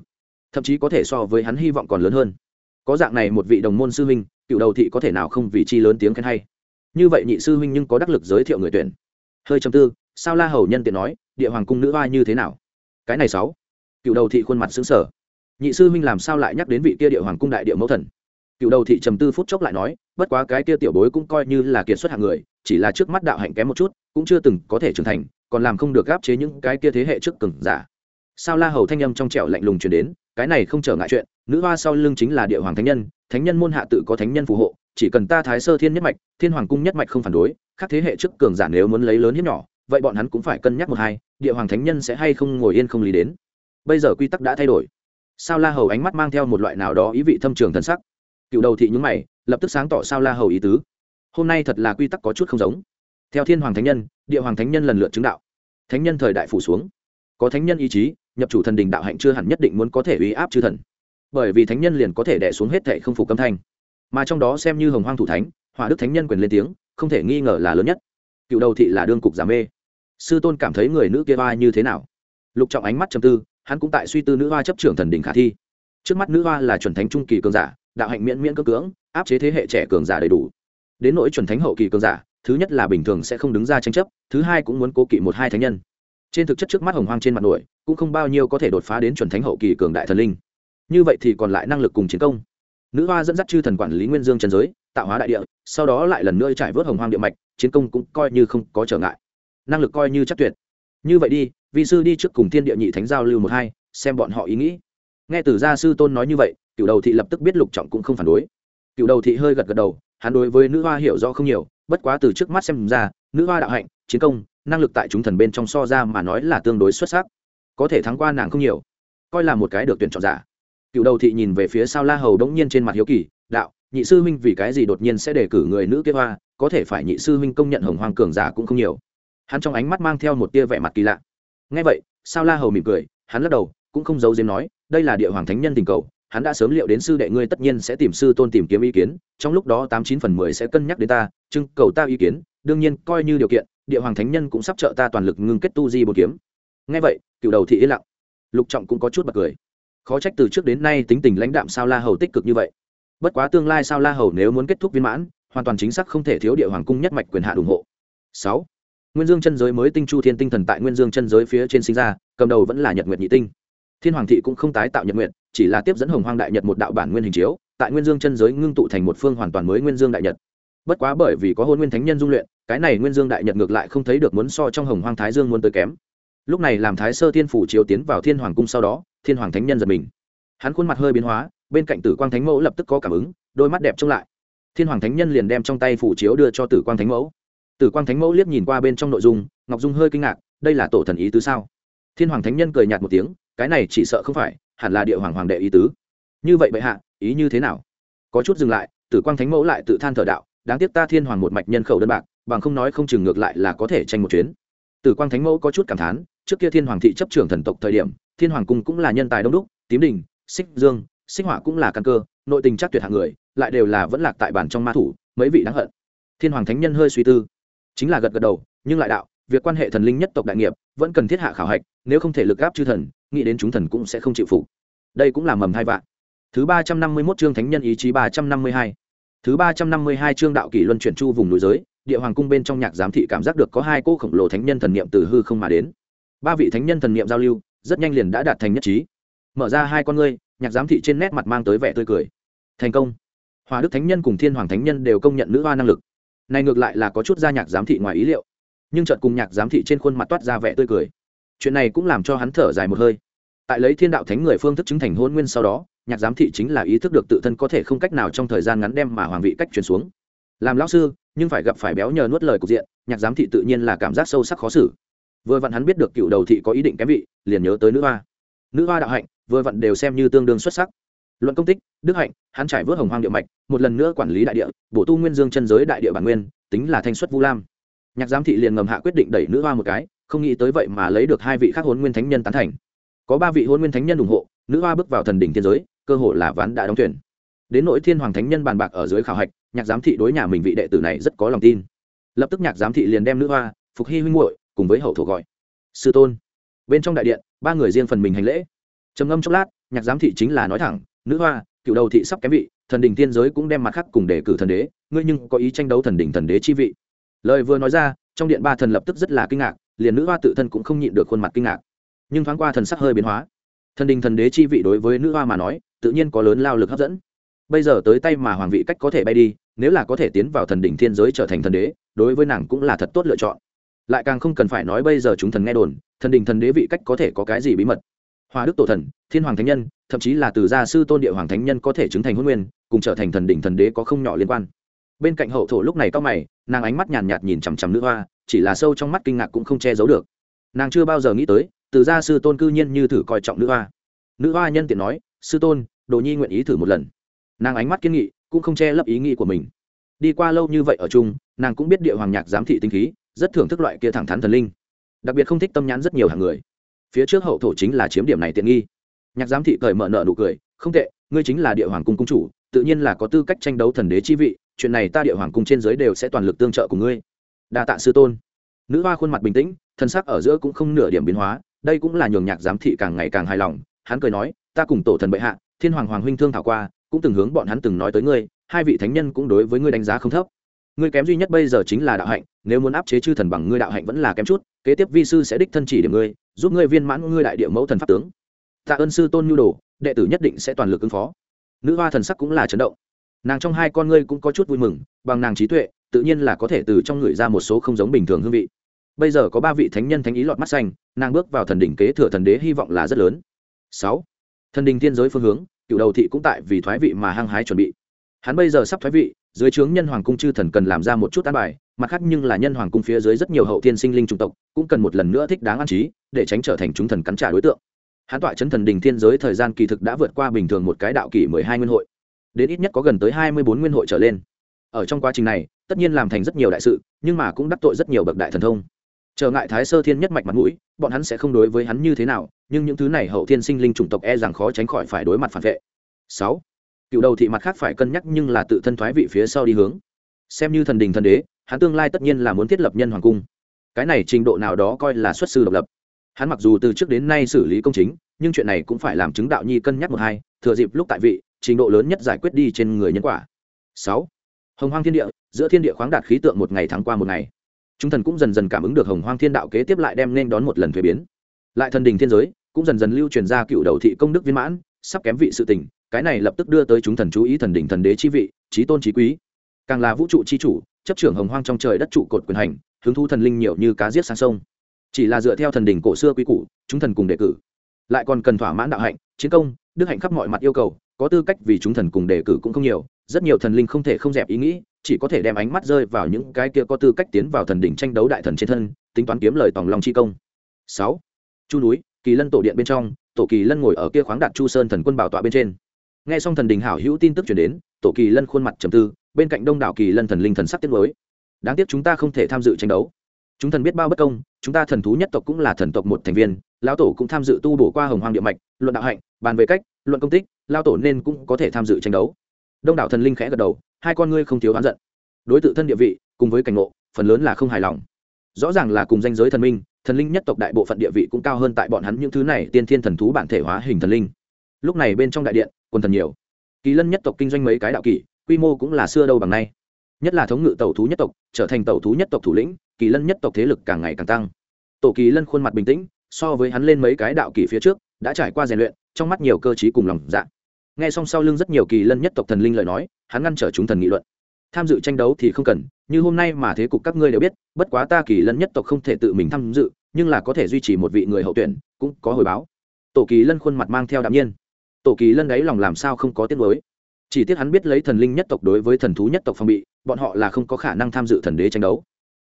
Thậm chí có thể so với hắn hy vọng còn lớn hơn. Có dạng này một vị đồng môn sư huynh, cựu đầu thị có thể nào không vì chi lớn tiếng khen hay? Như vậy nhị sư huynh nhưng có đắc lực giới thiệu người tuyển. Hơi chầm tư, sao la hầu nhân tiện nói, địa hoàng cung nữ oai như thế nào? Cái này sáu. Cựu đầu thị khuôn mặt xứng sở nhị sư huynh làm sao lại nhắc đến vị kia địa hoàng cung đại địa mẫu thần? Cựu đầu thị trầm tư phút chốc lại nói, bất quá cái kia tiểu bối cũng coi như là kiệt xuất hạng người, chỉ là trước mắt đạo hạnh kém một chút, cũng chưa từng có thể trưởng thành, còn làm không được gáp chế những cái kia thế hệ trước cừng giả. Sao la hầu thanh âm trong trẻo lạnh lùng chuyển đến, cái này không trở ngại chuyện, nữ hoa sau lưng chính là địa hoàng thánh nhân thánh nhân môn hạ tự có thánh nhân phù hộ, chỉ cần ta thái sơ thiên nhất mạch, thiên hoàng cung nhất mạch không phản đối, các thế hệ trước cường giả nếu muốn lấy lớn hiếp nhỏ, vậy bọn hắn cũng phải cân nhắc một hai, địa hoàng thánh nhân sẽ hay không ngồi yên không lý đến. Bây giờ quy tắc đã thay đổi. Sao la hầu ánh mắt mang theo một loại nào đó ý vị thâm trường thân sắc cựu đầu thị nhúng mày, lập tức sáng tỏ sao la hầu ý tứ. Hôm nay thật là quy tắc có chút không giống. Theo thiên hoàng thánh nhân, địa hoàng thánh nhân lần lượt chứng đạo. Thánh nhân thời đại phủ xuống. Có thánh nhân ý chí, nhập chủ thần đình đạo hạnh chưa hẳn nhất định muốn có thể uy áp chư thần. Bởi vì thánh nhân liền có thể đẻ xuống hết thệ không phục âm thanh. Mà trong đó xem như hồng hoang thủ thánh, hỏa đức thánh nhân quyền lên tiếng, không thể nghi ngờ là lớn nhất. Cựu đầu thị là đương cục giả mê. Sư tôn cảm thấy người nữ kia vai như thế nào? Lục trọng ánh mắt chầm tư, hắn cũng tại suy tư nữ hoa chấp trưởng thần đình khả thi. Trước mắt nữ hoa là chuẩn thánh trung kỳ cường giả đạo hạnh miễn miễn cơ cưỡng, áp chế thế hệ trẻ cường giả đầy đủ. Đến nỗi chuẩn thánh hậu kỳ cường giả, thứ nhất là bình thường sẽ không đứng ra tranh chấp, thứ hai cũng muốn cố kỵ một hai thánh nhân. Trên thực chất trước mắt hồng hoang trên mặt nổi, cũng không bao nhiêu có thể đột phá đến chuẩn thánh hậu kỳ cường đại thần linh. Như vậy thì còn lại năng lực cùng chiến công. Nữ hoa dẫn dắt chư thần quản lý nguyên dương trần giới, tạo hóa đại địa, sau đó lại lần nữa trải vớt hồng hoang địa mạch, chiến công cũng coi như không có trở ngại. Năng lực coi như chắc tuyệt. Như vậy đi vị sư đi trước cùng thiên địa nhị thánh giao lưu một hai, xem bọn họ ý nghĩ. Nghe từ gia sư tôn nói như vậy cựu đầu thị lập tức biết lục trọng cũng không phản đối. Cựu đầu thị hơi gật gật đầu, hắn đối với nữ hoa hiểu rõ không nhiều, bất quá từ trước mắt xem ra, nữ hoa đạo hạnh, chiến công, năng lực tại chúng thần bên trong so ra mà nói là tương đối xuất sắc. Có thể thắng qua nàng không nhiều, coi là một cái được tuyển chọn giả. Cựu đầu thị nhìn về phía sau la hầu đống nhiên trên mặt hiếu kỳ, đạo, nhị sư huynh vì cái gì đột nhiên sẽ đề cử người nữ kế hoa, có thể phải nhị sư huynh công nhận hồng hoàng cường giả cũng không nhiều. Hắn trong ánh mắt mang theo một tia vẻ mặt kỳ lạ. Ngay vậy, sao la hầu mỉm cười, hắn lắc đầu, cũng không giấu giếm nói, đây là địa hoàng thánh nhân tình cầu hắn đã sớm liệu đến sư đệ ngươi tất nhiên sẽ tìm sư tôn tìm kiếm ý kiến, trong lúc đó tám chín phần mười sẽ cân nhắc đến ta, trưng cầu ta ý kiến, đương nhiên coi như điều kiện, địa hoàng thánh nhân cũng sắp trợ ta toàn lực ngưng kết tu di bột kiếm. Ngay vậy, cựu đầu thị yên lặng. Lục trọng cũng có chút bật cười. Khó trách từ trước đến nay tính tình lãnh đạm sao la hầu tích cực như vậy. Bất quá tương lai sao la hầu nếu muốn kết thúc viên mãn, hoàn toàn chính xác không thể thiếu địa hoàng cung nhất mạch quyền hạ ủng hộ. Sáu. Nguyên dương chân giới mới tinh chu thiên tinh thần tại nguyên dương chân giới phía trên sinh ra, cầm đầu vẫn là nhật nguyệt nhị tinh. Thiên hoàng thị cũng không tái tạo nhật nguyệt chỉ là tiếp dẫn hồng hoang đại nhật một đạo bản nguyên hình chiếu, tại nguyên dương chân giới ngưng tụ thành một phương hoàn toàn mới nguyên dương đại nhật. Bất quá bởi vì có hôn nguyên thánh nhân dung luyện, cái này nguyên dương đại nhật ngược lại không thấy được muốn so trong hồng hoang thái dương muốn tới kém. Lúc này làm thái sơ thiên phủ chiếu tiến vào thiên hoàng cung sau đó, thiên hoàng thánh nhân giật mình. Hắn khuôn mặt hơi biến hóa, bên cạnh tử quang thánh mẫu lập tức có cảm ứng, đôi mắt đẹp trông lại. Thiên hoàng thánh nhân liền đem trong tay phủ chiếu đưa cho tử quang thánh mẫu. Tử quang thánh mẫu liếc nhìn qua bên trong nội dung, ngọc dung hơi kinh ngạc, đây là tổ thần ý tứ sao? Thiên hoàng thánh nhân cười nhạt một tiếng, cái này chỉ sợ không phải hẳn là địa hoàng hoàng đệ ý tứ. Như vậy bệ hạ, ý như thế nào? Có chút dừng lại, tử quang thánh mẫu lại tự than thở đạo, đáng tiếc ta thiên hoàng một mạch nhân khẩu đơn bạc, bằng không nói không chừng ngược lại là có thể tranh một chuyến. Tử quang thánh mẫu có chút cảm thán, trước kia thiên hoàng thị chấp trưởng thần tộc thời điểm, thiên hoàng cung cũng là nhân tài đông đúc, tím đình xích dương, xích họa cũng là căn cơ, nội tình chắc tuyệt hạng người, lại đều là vẫn lạc tại bản trong ma thủ, mấy vị đáng hận. Thiên hoàng thánh nhân hơi suy tư, chính là gật gật đầu, nhưng lại đạo việc quan hệ thần linh nhất tộc đại nghiệp vẫn cần thiết hạ khảo hạch, nếu không thể lực gáp chư thần, nghĩ đến chúng thần cũng sẽ không chịu phục. Đây cũng là mầm hai vạn. Thứ ba trăm năm mươi mốt chương thánh nhân ý chí ba trăm năm mươi hai. Thứ ba trăm năm mươi hai chương đạo kỷ luân chuyển chu vùng núi giới, địa hoàng cung bên trong nhạc giám thị cảm giác được có hai cô khổng lồ thánh nhân thần niệm từ hư không mà đến. Ba vị thánh nhân thần niệm giao lưu, rất nhanh liền đã đạt thành nhất trí. Mở ra hai con ngươi, nhạc giám thị trên nét mặt mang tới vẻ tươi cười. Thành công. Hòa đức thánh nhân cùng thiên hoàng thánh nhân đều công nhận nữ hoa năng lực. Này ngược lại là có chút gia nhạc giám thị ngoài ý liệu nhưng chợt cùng nhạc giám thị trên khuôn mặt toát ra vẻ tươi cười. Chuyện này cũng làm cho hắn thở dài một hơi. Tại lấy thiên đạo thánh người phương thức chứng thành hôn nguyên sau đó, nhạc giám thị chính là ý thức được tự thân có thể không cách nào trong thời gian ngắn đem mà hoàng vị cách truyền xuống. Làm lão sư, nhưng phải gặp phải béo nhờ nuốt lời cục diện, nhạc giám thị tự nhiên là cảm giác sâu sắc khó xử. Vừa vặn hắn biết được cựu đầu thị có ý định kém vị, liền nhớ tới nữ hoa. Nữ hoa đạo hạnh, vừa vặn đều xem như tương đương xuất sắc. Luận công tích, đức hạnh, hắn trải vớt hồng hoang địa mạch, một lần nữa quản lý đại địa, bổ tu nguyên dương chân giới đại địa bản nguyên, tính là thanh xuất vu lam nhạc giám thị liền ngầm hạ quyết định đẩy nữ hoa một cái, không nghĩ tới vậy mà lấy được hai vị khác hôn nguyên thánh nhân tán thành. Có ba vị hôn nguyên thánh nhân ủng hộ, nữ hoa bước vào thần đỉnh thiên giới, cơ hội là ván đã đóng thuyền. đến nội thiên hoàng thánh nhân bàn bạc ở dưới khảo hạch, nhạc giám thị đối nhà mình vị đệ tử này rất có lòng tin. Lập tức nhạc giám thị liền đem nữ hoa, phục hy huynh muội cùng với hậu thổ gọi. Sư tôn. Bên trong đại điện, ba người riêng phần mình hành lễ. Trầm ngâm chốc lát, nhạc giám thị chính là nói thẳng, nữ hoa, cựu đầu thị sắp kém vị, thần đình tiên giới cũng đem mặt khác cùng đề cử thần đế, ngươi nhưng có ý tranh đấu thần đình thần đế chi vị lời vừa nói ra, trong điện ba thần lập tức rất là kinh ngạc, liền nữ hoa tự thân cũng không nhịn được khuôn mặt kinh ngạc. Nhưng thoáng qua thần sắc hơi biến hóa. Thần đình thần đế chi vị đối với nữ hoa mà nói, tự nhiên có lớn lao lực hấp dẫn. Bây giờ tới tay mà hoàng vị cách có thể bay đi, nếu là có thể tiến vào thần đỉnh thiên giới trở thành thần đế, đối với nàng cũng là thật tốt lựa chọn. Lại càng không cần phải nói bây giờ chúng thần nghe đồn, thần đình thần đế vị cách có thể có cái gì bí mật. Hoa đức tổ thần, thiên hoàng thánh nhân, thậm chí là từ gia sư tôn địa hoàng thánh nhân có thể chứng thành huân nguyên, cùng trở thành thần đỉnh thần đế có không nhỏ liên quan bên cạnh hậu thổ lúc này to mày, nàng ánh mắt nhàn nhạt nhìn chằm chằm nữ hoa, chỉ là sâu trong mắt kinh ngạc cũng không che giấu được. Nàng chưa bao giờ nghĩ tới, từ gia sư tôn cư nhiên như thử coi trọng nữ hoa. Nữ hoa nhân tiện nói, sư tôn, đồ nhi nguyện ý thử một lần. Nàng ánh mắt kiên nghị, cũng không che lấp ý nghĩ của mình. Đi qua lâu như vậy ở chung, nàng cũng biết địa hoàng nhạc giám thị tinh khí, rất thưởng thức loại kia thẳng thắn thần linh. Đặc biệt không thích tâm nhãn rất nhiều hàng người. Phía trước hậu thổ chính là chiếm điểm này tiện nghi. Nhạc giám thị cởi mở nợ nụ cười, không tệ, ngươi chính là địa hoàng cung cung chủ, tự nhiên là có tư cách tranh đấu thần đế chi vị chuyện này ta địa hoàng cung trên giới đều sẽ toàn lực tương trợ của ngươi. Đa tạ sư tôn. Nữ hoa khuôn mặt bình tĩnh, thân sắc ở giữa cũng không nửa điểm biến hóa, đây cũng là nhường nhạc giám thị càng ngày càng hài lòng. Hắn cười nói, ta cùng tổ thần bệ hạ, thiên hoàng hoàng huynh thương thảo qua, cũng từng hướng bọn hắn từng nói tới ngươi, hai vị thánh nhân cũng đối với ngươi đánh giá không thấp. Ngươi kém duy nhất bây giờ chính là đạo hạnh, nếu muốn áp chế chư thần bằng ngươi đạo hạnh vẫn là kém chút, kế tiếp vi sư sẽ đích thân chỉ điểm ngươi, giúp ngươi viên mãn ngươi đại địa mẫu thần pháp tướng. Tạ ơn sư tôn nhu đồ, đệ tử nhất định sẽ toàn lực ứng phó. Nữ hoa thần sắc cũng là chấn động nàng trong hai con ngươi cũng có chút vui mừng, bằng nàng trí tuệ, tự nhiên là có thể từ trong người ra một số không giống bình thường hương vị. Bây giờ có ba vị thánh nhân thánh ý lọt mắt xanh, nàng bước vào thần đỉnh kế thừa thần đế hy vọng là rất lớn. Sáu, thần đình thiên giới phương hướng, cựu đầu thị cũng tại vì thoái vị mà hăng hái chuẩn bị. Hắn bây giờ sắp thoái vị, dưới trướng nhân hoàng cung chư thần cần làm ra một chút an bài, mặt khác nhưng là nhân hoàng cung phía dưới rất nhiều hậu tiên sinh linh chủng tộc, cũng cần một lần nữa thích đáng an trí, để tránh trở thành chúng thần cắn trả đối tượng. Hắn tọa chấn thần đình thiên giới thời gian kỳ thực đã vượt qua bình thường một cái đạo kỷ mười hai nguyên hội đến ít nhất có gần tới hai mươi bốn nguyên hội trở lên. Ở trong quá trình này, tất nhiên làm thành rất nhiều đại sự, nhưng mà cũng đắc tội rất nhiều bậc đại thần thông. Trở ngại thái sơ thiên nhất mạch mặt mũi, bọn hắn sẽ không đối với hắn như thế nào, nhưng những thứ này hậu thiên sinh linh chủng tộc e rằng khó tránh khỏi phải đối mặt phản vệ. Sáu, cựu đầu thị mặt khác phải cân nhắc nhưng là tự thân thoái vị phía sau đi hướng. Xem như thần đình thần đế, hắn tương lai tất nhiên là muốn thiết lập nhân hoàng cung. Cái này trình độ nào đó coi là xuất sư độc lập. Hắn mặc dù từ trước đến nay xử lý công chính, nhưng chuyện này cũng phải làm chứng đạo nhi cân nhắc một hai, thừa dịp lúc tại vị trình độ lớn nhất giải quyết đi trên người nhân quả. Sáu, hồng hoang thiên địa, giữa thiên địa khoáng đạt khí tượng một ngày tháng qua một ngày. Chúng thần cũng dần dần cảm ứng được hồng hoang thiên đạo kế tiếp lại đem nên đón một lần thuế biến. Lại thần đình thiên giới, cũng dần dần lưu truyền ra cựu đầu thị công đức viên mãn, sắp kém vị sự tình, cái này lập tức đưa tới chúng thần chú ý thần đỉnh thần đế chi vị trí tôn trí quý. Càng là vũ trụ chi chủ, chấp trưởng hồng hoang trong trời đất trụ cột quyền hành, hứng thu thần linh nhiều như cá giết sang sông. Chỉ là dựa theo thần đỉnh cổ xưa quý cũ chúng thần cùng đề cử. Lại còn cần thỏa mãn đạo hạnh, chiến công, đức hạnh khắp mọi mặt yêu cầu có tư cách vì chúng thần cùng đề cử cũng không nhiều, rất nhiều thần linh không thể không dẹp ý nghĩ, chỉ có thể đem ánh mắt rơi vào những cái kia có tư cách tiến vào thần đỉnh tranh đấu đại thần trên thân, tính toán kiếm lời tòng lòng chi công. Sáu, chu núi, kỳ lân tổ điện bên trong, tổ kỳ lân ngồi ở kia khoáng đạt chu sơn thần quân bảo tọa bên trên. Nghe xong thần đình hảo hữu tin tức chuyển đến, tổ kỳ lân khuôn mặt trầm tư, bên cạnh đông đảo kỳ lân thần linh thần sắc tiết mới đáng tiếc chúng ta không thể tham dự tranh đấu. Chúng thần biết bao bất công, chúng ta thần thú nhất tộc cũng là thần tộc một thành viên, lão tổ cũng tham dự tu bổ qua hồng hoàng địa mạch, luận đạo hạnh, bàn về cách luận công tích, lao tổ nên cũng có thể tham dự tranh đấu. Đông đảo thần linh khẽ gật đầu, hai con ngươi không thiếu oán giận. Đối tượng thân địa vị, cùng với cảnh ngộ, phần lớn là không hài lòng. Rõ ràng là cùng danh giới thần minh, thần linh nhất tộc đại bộ phận địa vị cũng cao hơn tại bọn hắn những thứ này tiên thiên thần thú bản thể hóa hình thần linh. Lúc này bên trong đại điện quân thần nhiều. Kỳ lân nhất tộc kinh doanh mấy cái đạo kỷ, quy mô cũng là xưa đâu bằng nay. Nhất là thống ngự tàu thú nhất tộc, trở thành tàu thú nhất tộc thủ lĩnh, kỳ lân nhất tộc thế lực càng ngày càng tăng. Tổ kỳ lân khuôn mặt bình tĩnh, so với hắn lên mấy cái đạo kỷ phía trước đã trải qua rèn luyện, trong mắt nhiều cơ t cùng lòng dạ. Nghe xong sau lưng rất nhiều kỳ lân nhất tộc thần linh lời nói, hắn ngăn trở chúng thần nghị luận. Tham dự tranh đấu thì không cần, như hôm nay mà thế cục các ngươi đều biết, bất quá ta kỳ lân nhất tộc không thể tự mình tham dự, nhưng là có thể duy trì một vị người hậu tuyển, cũng có hồi báo. Tổ kỳ lân khuôn mặt mang theo đạm nhiên. Tổ kỳ lân đấy lòng làm sao không có tiết mới chỉ tiếc hắn biết lấy thần linh nhất tộc đối với thần thú nhất tộc phong bị, bọn họ là không có khả năng tham dự thần đế tranh đấu.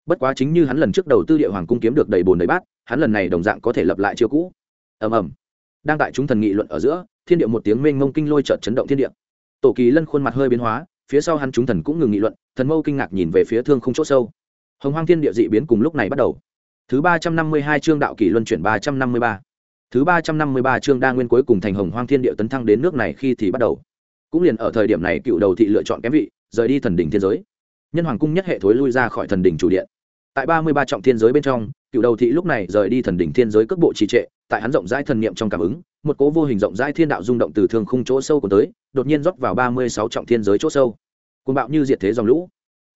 Bất quá chính như hắn lần trước đầu tư địa hoàng cung kiếm được đầy bồn đầy bát, hắn lần này đồng dạng có thể lập lại chiêu cũ. Ầm ầm đang tại chúng thần nghị luận ở giữa, thiên địa một tiếng mênh mông kinh lôi trợt chấn động thiên địa. Tổ kỳ lân khuôn mặt hơi biến hóa, phía sau hắn chúng thần cũng ngừng nghị luận, thần mâu kinh ngạc nhìn về phía thương không chỗ sâu. Hồng hoang thiên địa dị biến cùng lúc này bắt đầu. Thứ ba trăm năm mươi hai chương đạo kỷ luân chuyển ba trăm năm mươi ba. Thứ ba trăm năm mươi ba chương đa nguyên cuối cùng thành hồng hoang thiên địa tấn thăng đến nước này khi thì bắt đầu. Cũng liền ở thời điểm này cựu đầu thị lựa chọn kém vị, rời đi thần đỉnh thiên giới. Nhân hoàng cung nhất hệ thối lui ra khỏi thần đỉnh chủ điện. Tại ba mươi ba trọng thiên giới bên trong, cựu đầu thị lúc này rời đi thần đỉnh thiên giới cước bộ trì trệ tại hắn rộng rãi thần niệm trong cảm ứng, một cố vô hình rộng rãi thiên đạo rung động từ thương khung chỗ sâu của tới, đột nhiên rót vào ba mươi sáu trọng thiên giới chỗ sâu. Cuồng bạo như diệt thế dòng lũ.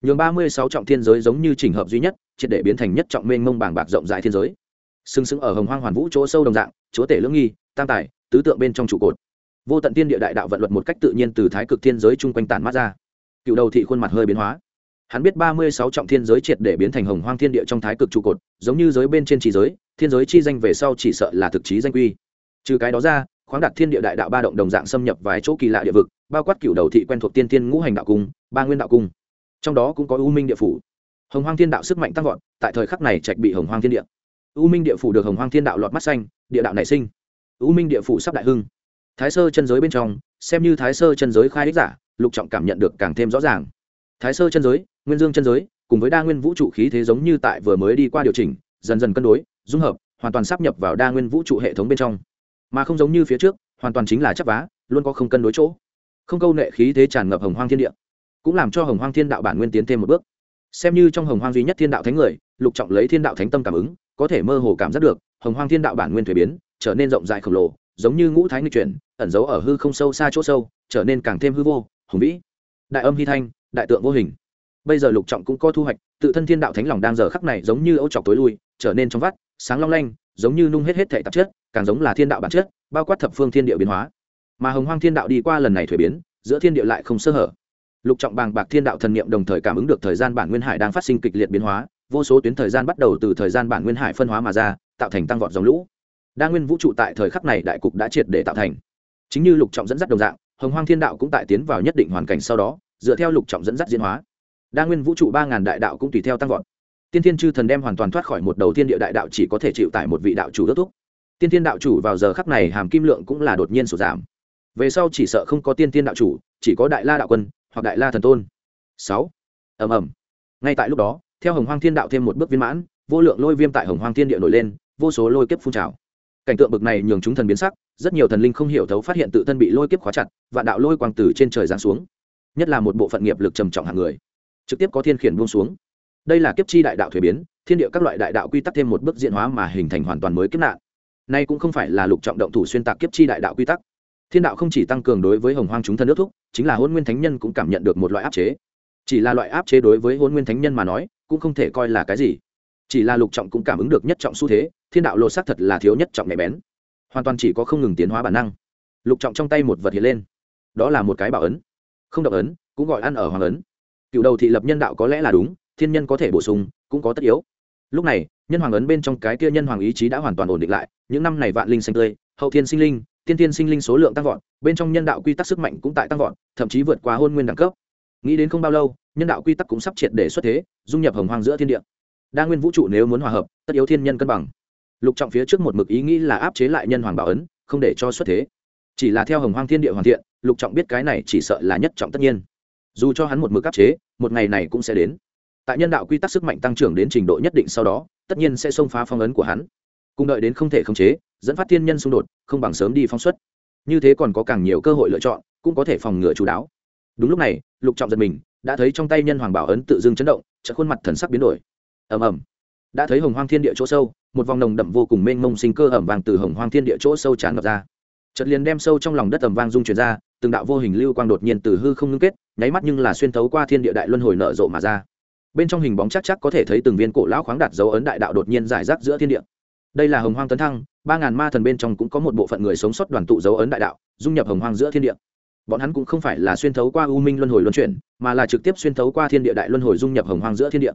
Nhường ba mươi sáu trọng thiên giới giống như chỉnh hợp duy nhất, triệt để biến thành nhất trọng mênh mông bàng bạc rộng rãi thiên giới. Sừng sững ở hồng hoang hoàn vũ chỗ sâu đồng dạng, chúa tể lưỡng nghi, tam tài, tứ tượng bên trong trụ cột. Vô tận tiên địa đại đạo vận luật một cách tự nhiên từ thái cực thiên giới chung quanh tản mát ra. Cựu đầu thị khuôn mặt hơi biến hóa hắn biết ba mươi sáu trọng thiên giới triệt để biến thành hồng hoang thiên địa trong thái cực trụ cột, giống như giới bên trên trí giới, thiên giới chi danh về sau chỉ sợ là thực chí danh quy. Trừ cái đó ra, khoáng đạt thiên địa đại đạo ba động đồng dạng xâm nhập vài chỗ kỳ lạ địa vực, bao quát cựu đầu thị quen thuộc tiên tiên ngũ hành đạo cung, ba nguyên đạo cung. Trong đó cũng có u minh địa phủ. Hồng hoang thiên đạo sức mạnh tăng vọt, tại thời khắc này trạch bị hồng hoang thiên địa. U minh địa phủ được hồng hoang thiên đạo lọt mắt xanh, địa đạo nảy sinh. U minh địa phủ sắp đại hưng. Thái sơ chân giới bên trong, xem như thái sơ chân giới khai ích giả, lục trọng cảm nhận được càng thêm rõ ràng. Thái sơ chân giới nguyên dương chân giới, cùng với đa nguyên vũ trụ khí thế giống như tại vừa mới đi qua điều chỉnh, dần dần cân đối, dung hợp, hoàn toàn sắp nhập vào đa nguyên vũ trụ hệ thống bên trong. Mà không giống như phía trước, hoàn toàn chính là chấp vá, luôn có không cân đối chỗ. Không câu nệ khí thế tràn ngập hồng hoang thiên địa, cũng làm cho hồng hoang thiên đạo bản nguyên tiến thêm một bước. Xem như trong hồng hoang duy nhất thiên đạo thánh người, lục trọng lấy thiên đạo thánh tâm cảm ứng, có thể mơ hồ cảm giác được, hồng hoang thiên đạo bản nguyên thuế biến, trở nên rộng rãi khổng lồ, giống như ngũ thái nghịch chuyển, ẩn giấu ở hư không sâu xa chỗ sâu, trở nên càng thêm hư vô, hùng vĩ. Đại âm hy thanh, đại tượng vô hình bây giờ lục trọng cũng có thu hoạch, tự thân thiên đạo thánh lòng đang giờ khắc này giống như ấu trọc tối lui, trở nên trong vắt, sáng long lanh, giống như nung hết hết thể tạp chất, càng giống là thiên đạo bản chất, bao quát thập phương thiên địa biến hóa. Mà hồng hoang thiên đạo đi qua lần này thuế biến, giữa thiên địa lại không sơ hở. Lục trọng bàng bạc thiên đạo thần niệm đồng thời cảm ứng được thời gian bản nguyên hải đang phát sinh kịch liệt biến hóa, vô số tuyến thời gian bắt đầu từ thời gian bản nguyên hải phân hóa mà ra, tạo thành tăng vọt dòng lũ. Đa nguyên vũ trụ tại thời khắc này đại cục đã triệt để tạo thành. Chính như lục trọng dẫn dắt đồng dạng, hồng hoang thiên đạo cũng tại tiến vào nhất định hoàn cảnh sau đó, dựa theo lục trọng dẫn dắt diễn hóa đa nguyên vũ trụ ba ngàn đại đạo cũng tùy theo tăng vọt. Tiên thiên chư thần đem hoàn toàn thoát khỏi một đầu tiên địa đại đạo chỉ có thể chịu tại một vị đạo chủ đốt thúc. Tiên thiên đạo chủ vào giờ khắc này hàm kim lượng cũng là đột nhiên sụt giảm. Về sau chỉ sợ không có tiên thiên đạo chủ, chỉ có đại la đạo quân hoặc đại la thần tôn. Sáu. Ầm ầm. Ngay tại lúc đó, theo hồng hoang thiên đạo thêm một bước viên mãn, vô lượng lôi viêm tại hồng hoang thiên địa nổi lên, vô số lôi kiếp phun trào. Cảnh tượng bực này nhường chúng thần biến sắc, rất nhiều thần linh không hiểu thấu phát hiện tự thân bị lôi kiếp khóa chặt và đạo lôi quang tử trên trời giáng xuống. Nhất là một bộ phận nghiệp lực trầm trọng hàng người trực tiếp có thiên khiển buông xuống. Đây là kiếp chi đại đạo thuế biến, thiên địa các loại đại đạo quy tắc thêm một bước diện hóa mà hình thành hoàn toàn mới kiếp nạn. Nay cũng không phải là lục trọng động thủ xuyên tạc kiếp chi đại đạo quy tắc. Thiên đạo không chỉ tăng cường đối với hồng hoang chúng thân nước thúc, chính là hôn nguyên thánh nhân cũng cảm nhận được một loại áp chế. Chỉ là loại áp chế đối với hôn nguyên thánh nhân mà nói, cũng không thể coi là cái gì. Chỉ là lục trọng cũng cảm ứng được nhất trọng xu thế, thiên đạo lột xác thật là thiếu nhất trọng nhạy bén. Hoàn toàn chỉ có không ngừng tiến hóa bản năng. Lục trọng trong tay một vật hiện lên. Đó là một cái bảo ấn. Không động ấn, cũng gọi ăn ở hoàng ấn cựu đầu thị lập nhân đạo có lẽ là đúng, thiên nhân có thể bổ sung, cũng có tất yếu. Lúc này, nhân hoàng ấn bên trong cái kia nhân hoàng ý chí đã hoàn toàn ổn định lại, những năm này vạn linh xanh tươi, hậu thiên sinh linh, tiên tiên sinh linh số lượng tăng vọt, bên trong nhân đạo quy tắc sức mạnh cũng tại tăng vọt, thậm chí vượt qua hôn nguyên đẳng cấp. Nghĩ đến không bao lâu, nhân đạo quy tắc cũng sắp triệt để xuất thế, dung nhập hồng hoang giữa thiên địa. Đa nguyên vũ trụ nếu muốn hòa hợp, tất yếu thiên nhân cân bằng. Lục trọng phía trước một mực ý nghĩ là áp chế lại nhân hoàng bảo ấn, không để cho xuất thế. Chỉ là theo hồng hoang thiên địa hoàn thiện, lục trọng biết cái này chỉ sợ là nhất trọng tất nhiên dù cho hắn một mực áp chế, một ngày này cũng sẽ đến. Tại nhân đạo quy tắc sức mạnh tăng trưởng đến trình độ nhất định sau đó, tất nhiên sẽ xông phá phong ấn của hắn. Cùng đợi đến không thể khống chế, dẫn phát thiên nhân xung đột, không bằng sớm đi phóng xuất. Như thế còn có càng nhiều cơ hội lựa chọn, cũng có thể phòng ngừa chú đáo. Đúng lúc này, lục trọng giật mình, đã thấy trong tay nhân hoàng bảo ấn tự dưng chấn động, chợt khuôn mặt thần sắc biến đổi. Ầm ầm. Đã thấy hồng hoang thiên địa chỗ sâu, một vòng nồng đậm vô cùng mênh mông sinh cơ ẩm vàng từ hồng hoang thiên địa chỗ sâu tràn ngập ra. Chợt liền đem sâu trong lòng đất ẩm vang dung chuyển ra từng đạo vô hình lưu quang đột nhiên từ hư không ngưng kết, nháy mắt nhưng là xuyên thấu qua thiên địa đại luân hồi nở rộ mà ra. Bên trong hình bóng chắc chắc có thể thấy từng viên cổ lão khoáng đạt dấu ấn đại đạo đột nhiên giải rác giữa thiên địa. Đây là hồng hoang tấn thăng, ba ngàn ma thần bên trong cũng có một bộ phận người sống sót đoàn tụ dấu ấn đại đạo, dung nhập hồng hoang giữa thiên địa. Bọn hắn cũng không phải là xuyên thấu qua u minh luân hồi luân chuyển, mà là trực tiếp xuyên thấu qua thiên địa đại luân hồi dung nhập hồng hoang giữa thiên địa.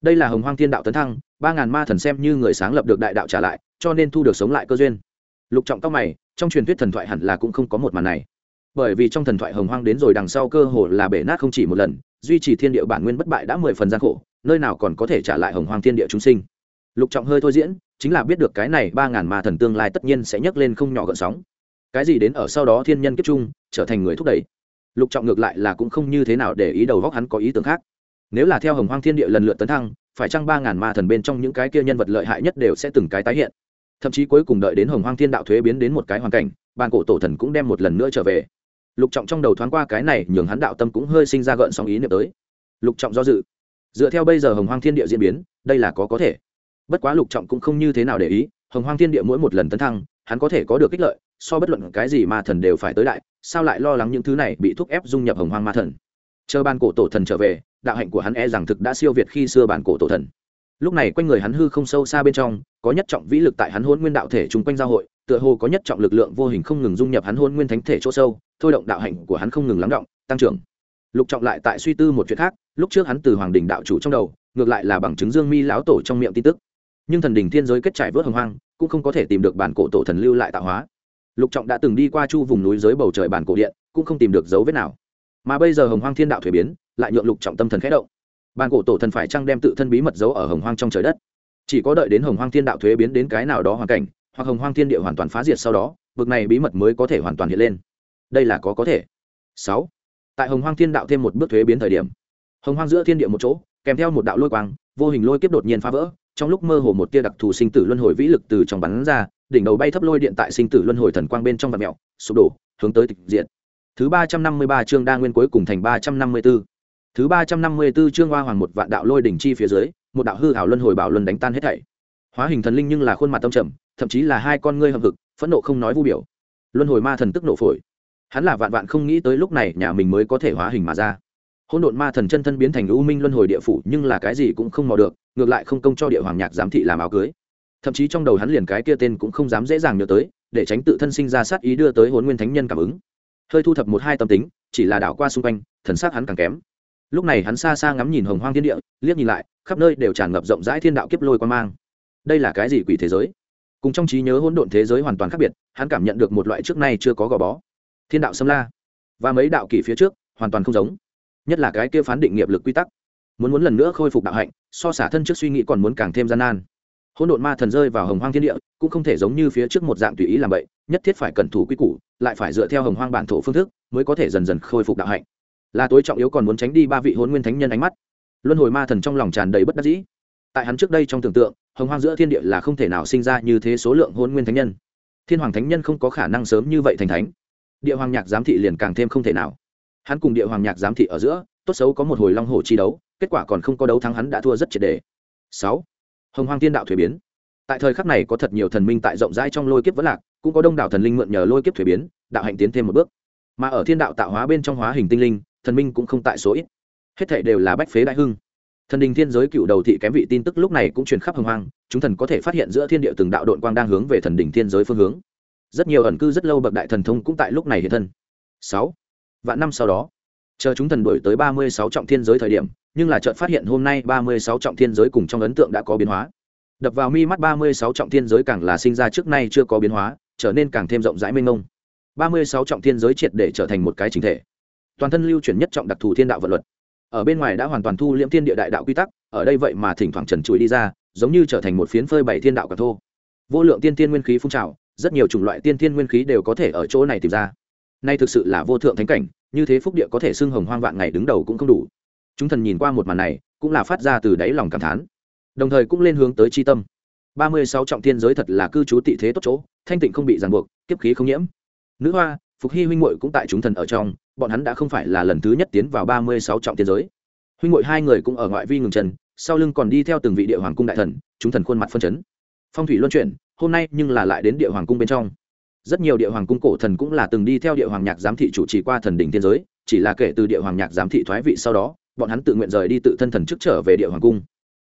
Đây là hồng hoang thiên đạo tấn thăng, ba ngàn ma thần xem như người sáng lập được đại đạo trả lại, cho nên thu được sống lại cơ duyên. Lục trọng tóc mày, trong truyền thuyết thần thoại hẳn là cũng không có một màn này bởi vì trong thần thoại hồng hoang đến rồi đằng sau cơ hồ là bể nát không chỉ một lần, duy trì thiên địa bản nguyên bất bại đã mười phần gian khổ, nơi nào còn có thể trả lại hồng hoang thiên địa chúng sinh. Lục trọng hơi thôi diễn, chính là biết được cái này ba ngàn ma thần tương lai tất nhiên sẽ nhấc lên không nhỏ gợn sóng. Cái gì đến ở sau đó thiên nhân kiếp trung, trở thành người thúc đẩy. Lục trọng ngược lại là cũng không như thế nào để ý đầu góc hắn có ý tưởng khác. Nếu là theo hồng hoang thiên địa lần lượt tấn thăng, phải chăng ba ngàn ma thần bên trong những cái kia nhân vật lợi hại nhất đều sẽ từng cái tái hiện? Thậm chí cuối cùng đợi đến hồng hoang thiên đạo thuế biến đến một cái hoàn cảnh, bàn cổ tổ thần cũng đem một lần nữa trở về lục trọng trong đầu thoáng qua cái này nhường hắn đạo tâm cũng hơi sinh ra gợn sóng ý niệm tới. Lục trọng do dự. Dựa theo bây giờ hồng hoang thiên địa diễn biến, đây là có có thể. Bất quá lục trọng cũng không như thế nào để ý, hồng hoang thiên địa mỗi một lần tấn thăng, hắn có thể có được ích lợi, so bất luận cái gì ma thần đều phải tới đại, sao lại lo lắng những thứ này bị thúc ép dung nhập hồng hoang ma thần? Chờ ban cổ tổ thần trở về, đạo hạnh của hắn e rằng thực đã siêu việt khi xưa bản cổ tổ thần. Lúc này quanh người hắn hư không sâu xa bên trong, có nhất trọng vĩ lực tại hắn hôn nguyên đạo thể chung quanh giao hội, tựa hồ có nhất trọng lực lượng vô hình không ngừng dung nhập hắn hôn nguyên thánh thể chỗ sâu thôi động đạo hạnh của hắn không ngừng lắng động, tăng trưởng. Lục trọng lại tại suy tư một chuyện khác, lúc trước hắn từ hoàng đình đạo chủ trong đầu, ngược lại là bằng chứng dương mi lão tổ trong miệng tin tức. Nhưng thần đình thiên giới kết trải vớt hồng hoang, cũng không có thể tìm được bản cổ tổ thần lưu lại tạo hóa. Lục trọng đã từng đi qua chu vùng núi dưới bầu trời bản cổ điện, cũng không tìm được dấu vết nào. Mà bây giờ hồng hoang thiên đạo thuế biến, lại nhượng lục trọng tâm thần khẽ động. Bản cổ tổ thần phải chăng đem tự thân bí mật giấu ở hồng hoang trong trời đất? Chỉ có đợi đến hồng hoang thiên đạo thuế biến đến cái nào đó hoàn cảnh, hoặc hồng hoang thiên địa hoàn toàn phá diệt sau đó vực này bí mật mới có thể hoàn toàn hiện lên đây là có có thể. Sáu. Tại hồng hoang thiên đạo thêm một bước thuế biến thời điểm, hồng hoang giữa thiên địa một chỗ, kèm theo một đạo lôi quang, vô hình lôi kiếp đột nhiên phá vỡ, trong lúc mơ hồ một tia đặc thù sinh tử luân hồi vĩ lực từ trong bắn ra, đỉnh đầu bay thấp lôi điện tại sinh tử luân hồi thần quang bên trong vật mẹo sụp đổ, hướng tới tịch diện thứ ba trăm năm mươi ba chương đa nguyên cuối cùng thành ba trăm năm mươi b ố thứ ba trăm năm mươi b ố chương hoa hoàng một vạn đạo lôi đỉnh chi phía dưới, một đạo hư hảo luân hồi bảo luân đánh tan hết thảy. Hóa hình thần linh nhưng là khuôn mặt tâm trầm, thậm chí là hai con ngươi hợp hực, phẫn nộ không nói vu biểu. Luân hồi ma thần tức nộ phổi hắn là vạn vạn không nghĩ tới lúc này nhà mình mới có thể hóa hình mà ra. Hôn độn ma thần chân thân biến thành u minh luân hồi địa phủ, nhưng là cái gì cũng không mò được, ngược lại không công cho địa hoàng nhạc giám thị làm áo cưới. Thậm chí trong đầu hắn liền cái kia tên cũng không dám dễ dàng nhớ tới, để tránh tự thân sinh ra sát ý đưa tới hôn nguyên thánh nhân cảm ứng. Hơi thu thập một hai tâm tính, chỉ là đảo qua xung quanh, thần sắc hắn càng kém. Lúc này hắn xa xa ngắm nhìn hồng hoang thiên địa, liếc nhìn lại, khắp nơi đều tràn ngập rộng rãi thiên đạo kiếp lôi quan mang. Đây là cái gì quỷ thế giới? Cùng trong trí nhớ hỗn độn thế giới hoàn toàn khác biệt, hắn cảm nhận được một loại trước nay chưa có gò bó thiên đạo xâm la. Và mấy đạo kỳ phía trước, hoàn toàn không giống. Nhất là cái kia phán định nghiệp lực quy tắc. Muốn muốn lần nữa khôi phục đạo hạnh, so xả thân trước suy nghĩ còn muốn càng thêm gian nan. Hỗn độn ma thần rơi vào hồng hoang thiên địa, cũng không thể giống như phía trước một dạng tùy ý làm vậy, nhất thiết phải cẩn thủ quy củ, lại phải dựa theo hồng hoang bản thổ phương thức, mới có thể dần dần khôi phục đạo hạnh. Là tối trọng yếu còn muốn tránh đi ba vị hôn nguyên thánh nhân ánh mắt. Luân hồi ma thần trong lòng tràn đầy bất đắc dĩ. Tại hắn trước đây trong tưởng tượng, hồng hoang giữa thiên địa là không thể nào sinh ra như thế số lượng hôn nguyên thánh nhân. Thiên hoàng thánh nhân không có khả năng sớm như vậy thành thánh địa hoàng nhạc giám thị liền càng thêm không thể nào. Hắn cùng địa hoàng nhạc giám thị ở giữa, tốt xấu có một hồi long hồ chi đấu, kết quả còn không có đấu thắng hắn đã thua rất triệt đề. Sáu, hồng Hoàng thiên đạo thuế biến. Tại thời khắc này có thật nhiều thần minh tại rộng rãi trong lôi kiếp vẫn lạc, cũng có đông đảo thần linh mượn nhờ lôi kiếp thuế biến, đạo hạnh tiến thêm một bước. Mà ở thiên đạo tạo hóa bên trong hóa hình tinh linh, thần minh cũng không tại số ít. Hết thảy đều là bách phế đại hưng. Thần đình thiên giới cựu đầu thị kém vị tin tức lúc này cũng truyền khắp hồng hoang, chúng thần có thể phát hiện giữa thiên địa từng đạo đội quang đang hướng về thần đình thiên giới phương hướng rất nhiều ẩn cư rất lâu bậc đại thần thông cũng tại lúc này hiện thân. Sáu. Vạn năm sau đó, chờ chúng thần đổi tới ba mươi sáu trọng thiên giới thời điểm, nhưng là chợt phát hiện hôm nay ba mươi sáu trọng thiên giới cùng trong ấn tượng đã có biến hóa. Đập vào mi mắt ba mươi sáu trọng thiên giới càng là sinh ra trước nay chưa có biến hóa, trở nên càng thêm rộng rãi mênh mông. ba mươi sáu trọng thiên giới triệt để trở thành một cái chính thể. Toàn thân lưu chuyển nhất trọng đặc thù thiên đạo vật luật. Ở bên ngoài đã hoàn toàn thu liễm thiên địa đại đạo quy tắc, ở đây vậy mà thỉnh thoảng trần trụi đi ra, giống như trở thành một phiến phơi bày thiên đạo cả thô. Vô lượng tiên tiên nguyên khí phun trào rất nhiều chủng loại tiên thiên nguyên khí đều có thể ở chỗ này tìm ra. Nay thực sự là vô thượng thánh cảnh, như thế phúc địa có thể xưng hồng hoang vạn ngày đứng đầu cũng không đủ. Chúng thần nhìn qua một màn này, cũng là phát ra từ đáy lòng cảm thán. Đồng thời cũng lên hướng tới chi tâm. Ba mươi sáu trọng thiên giới thật là cư trú tị thế tốt chỗ, thanh tịnh không bị ràng buộc, kiếp khí không nhiễm. Nữ hoa, phục hy huynh muội cũng tại chúng thần ở trong, bọn hắn đã không phải là lần thứ nhất tiến vào ba mươi sáu trọng thiên giới. Huynh muội hai người cũng ở ngoại vi ngừng trần sau lưng còn đi theo từng vị địa hoàng cung đại thần, chúng thần khuôn mặt phân chấn. Phong thủy luân chuyển hôm nay nhưng là lại đến địa hoàng cung bên trong. Rất nhiều địa hoàng cung cổ thần cũng là từng đi theo địa hoàng nhạc giám thị chủ trì qua thần đỉnh thiên giới, chỉ là kể từ địa hoàng nhạc giám thị thoái vị sau đó, bọn hắn tự nguyện rời đi tự thân thần chức trở về địa hoàng cung.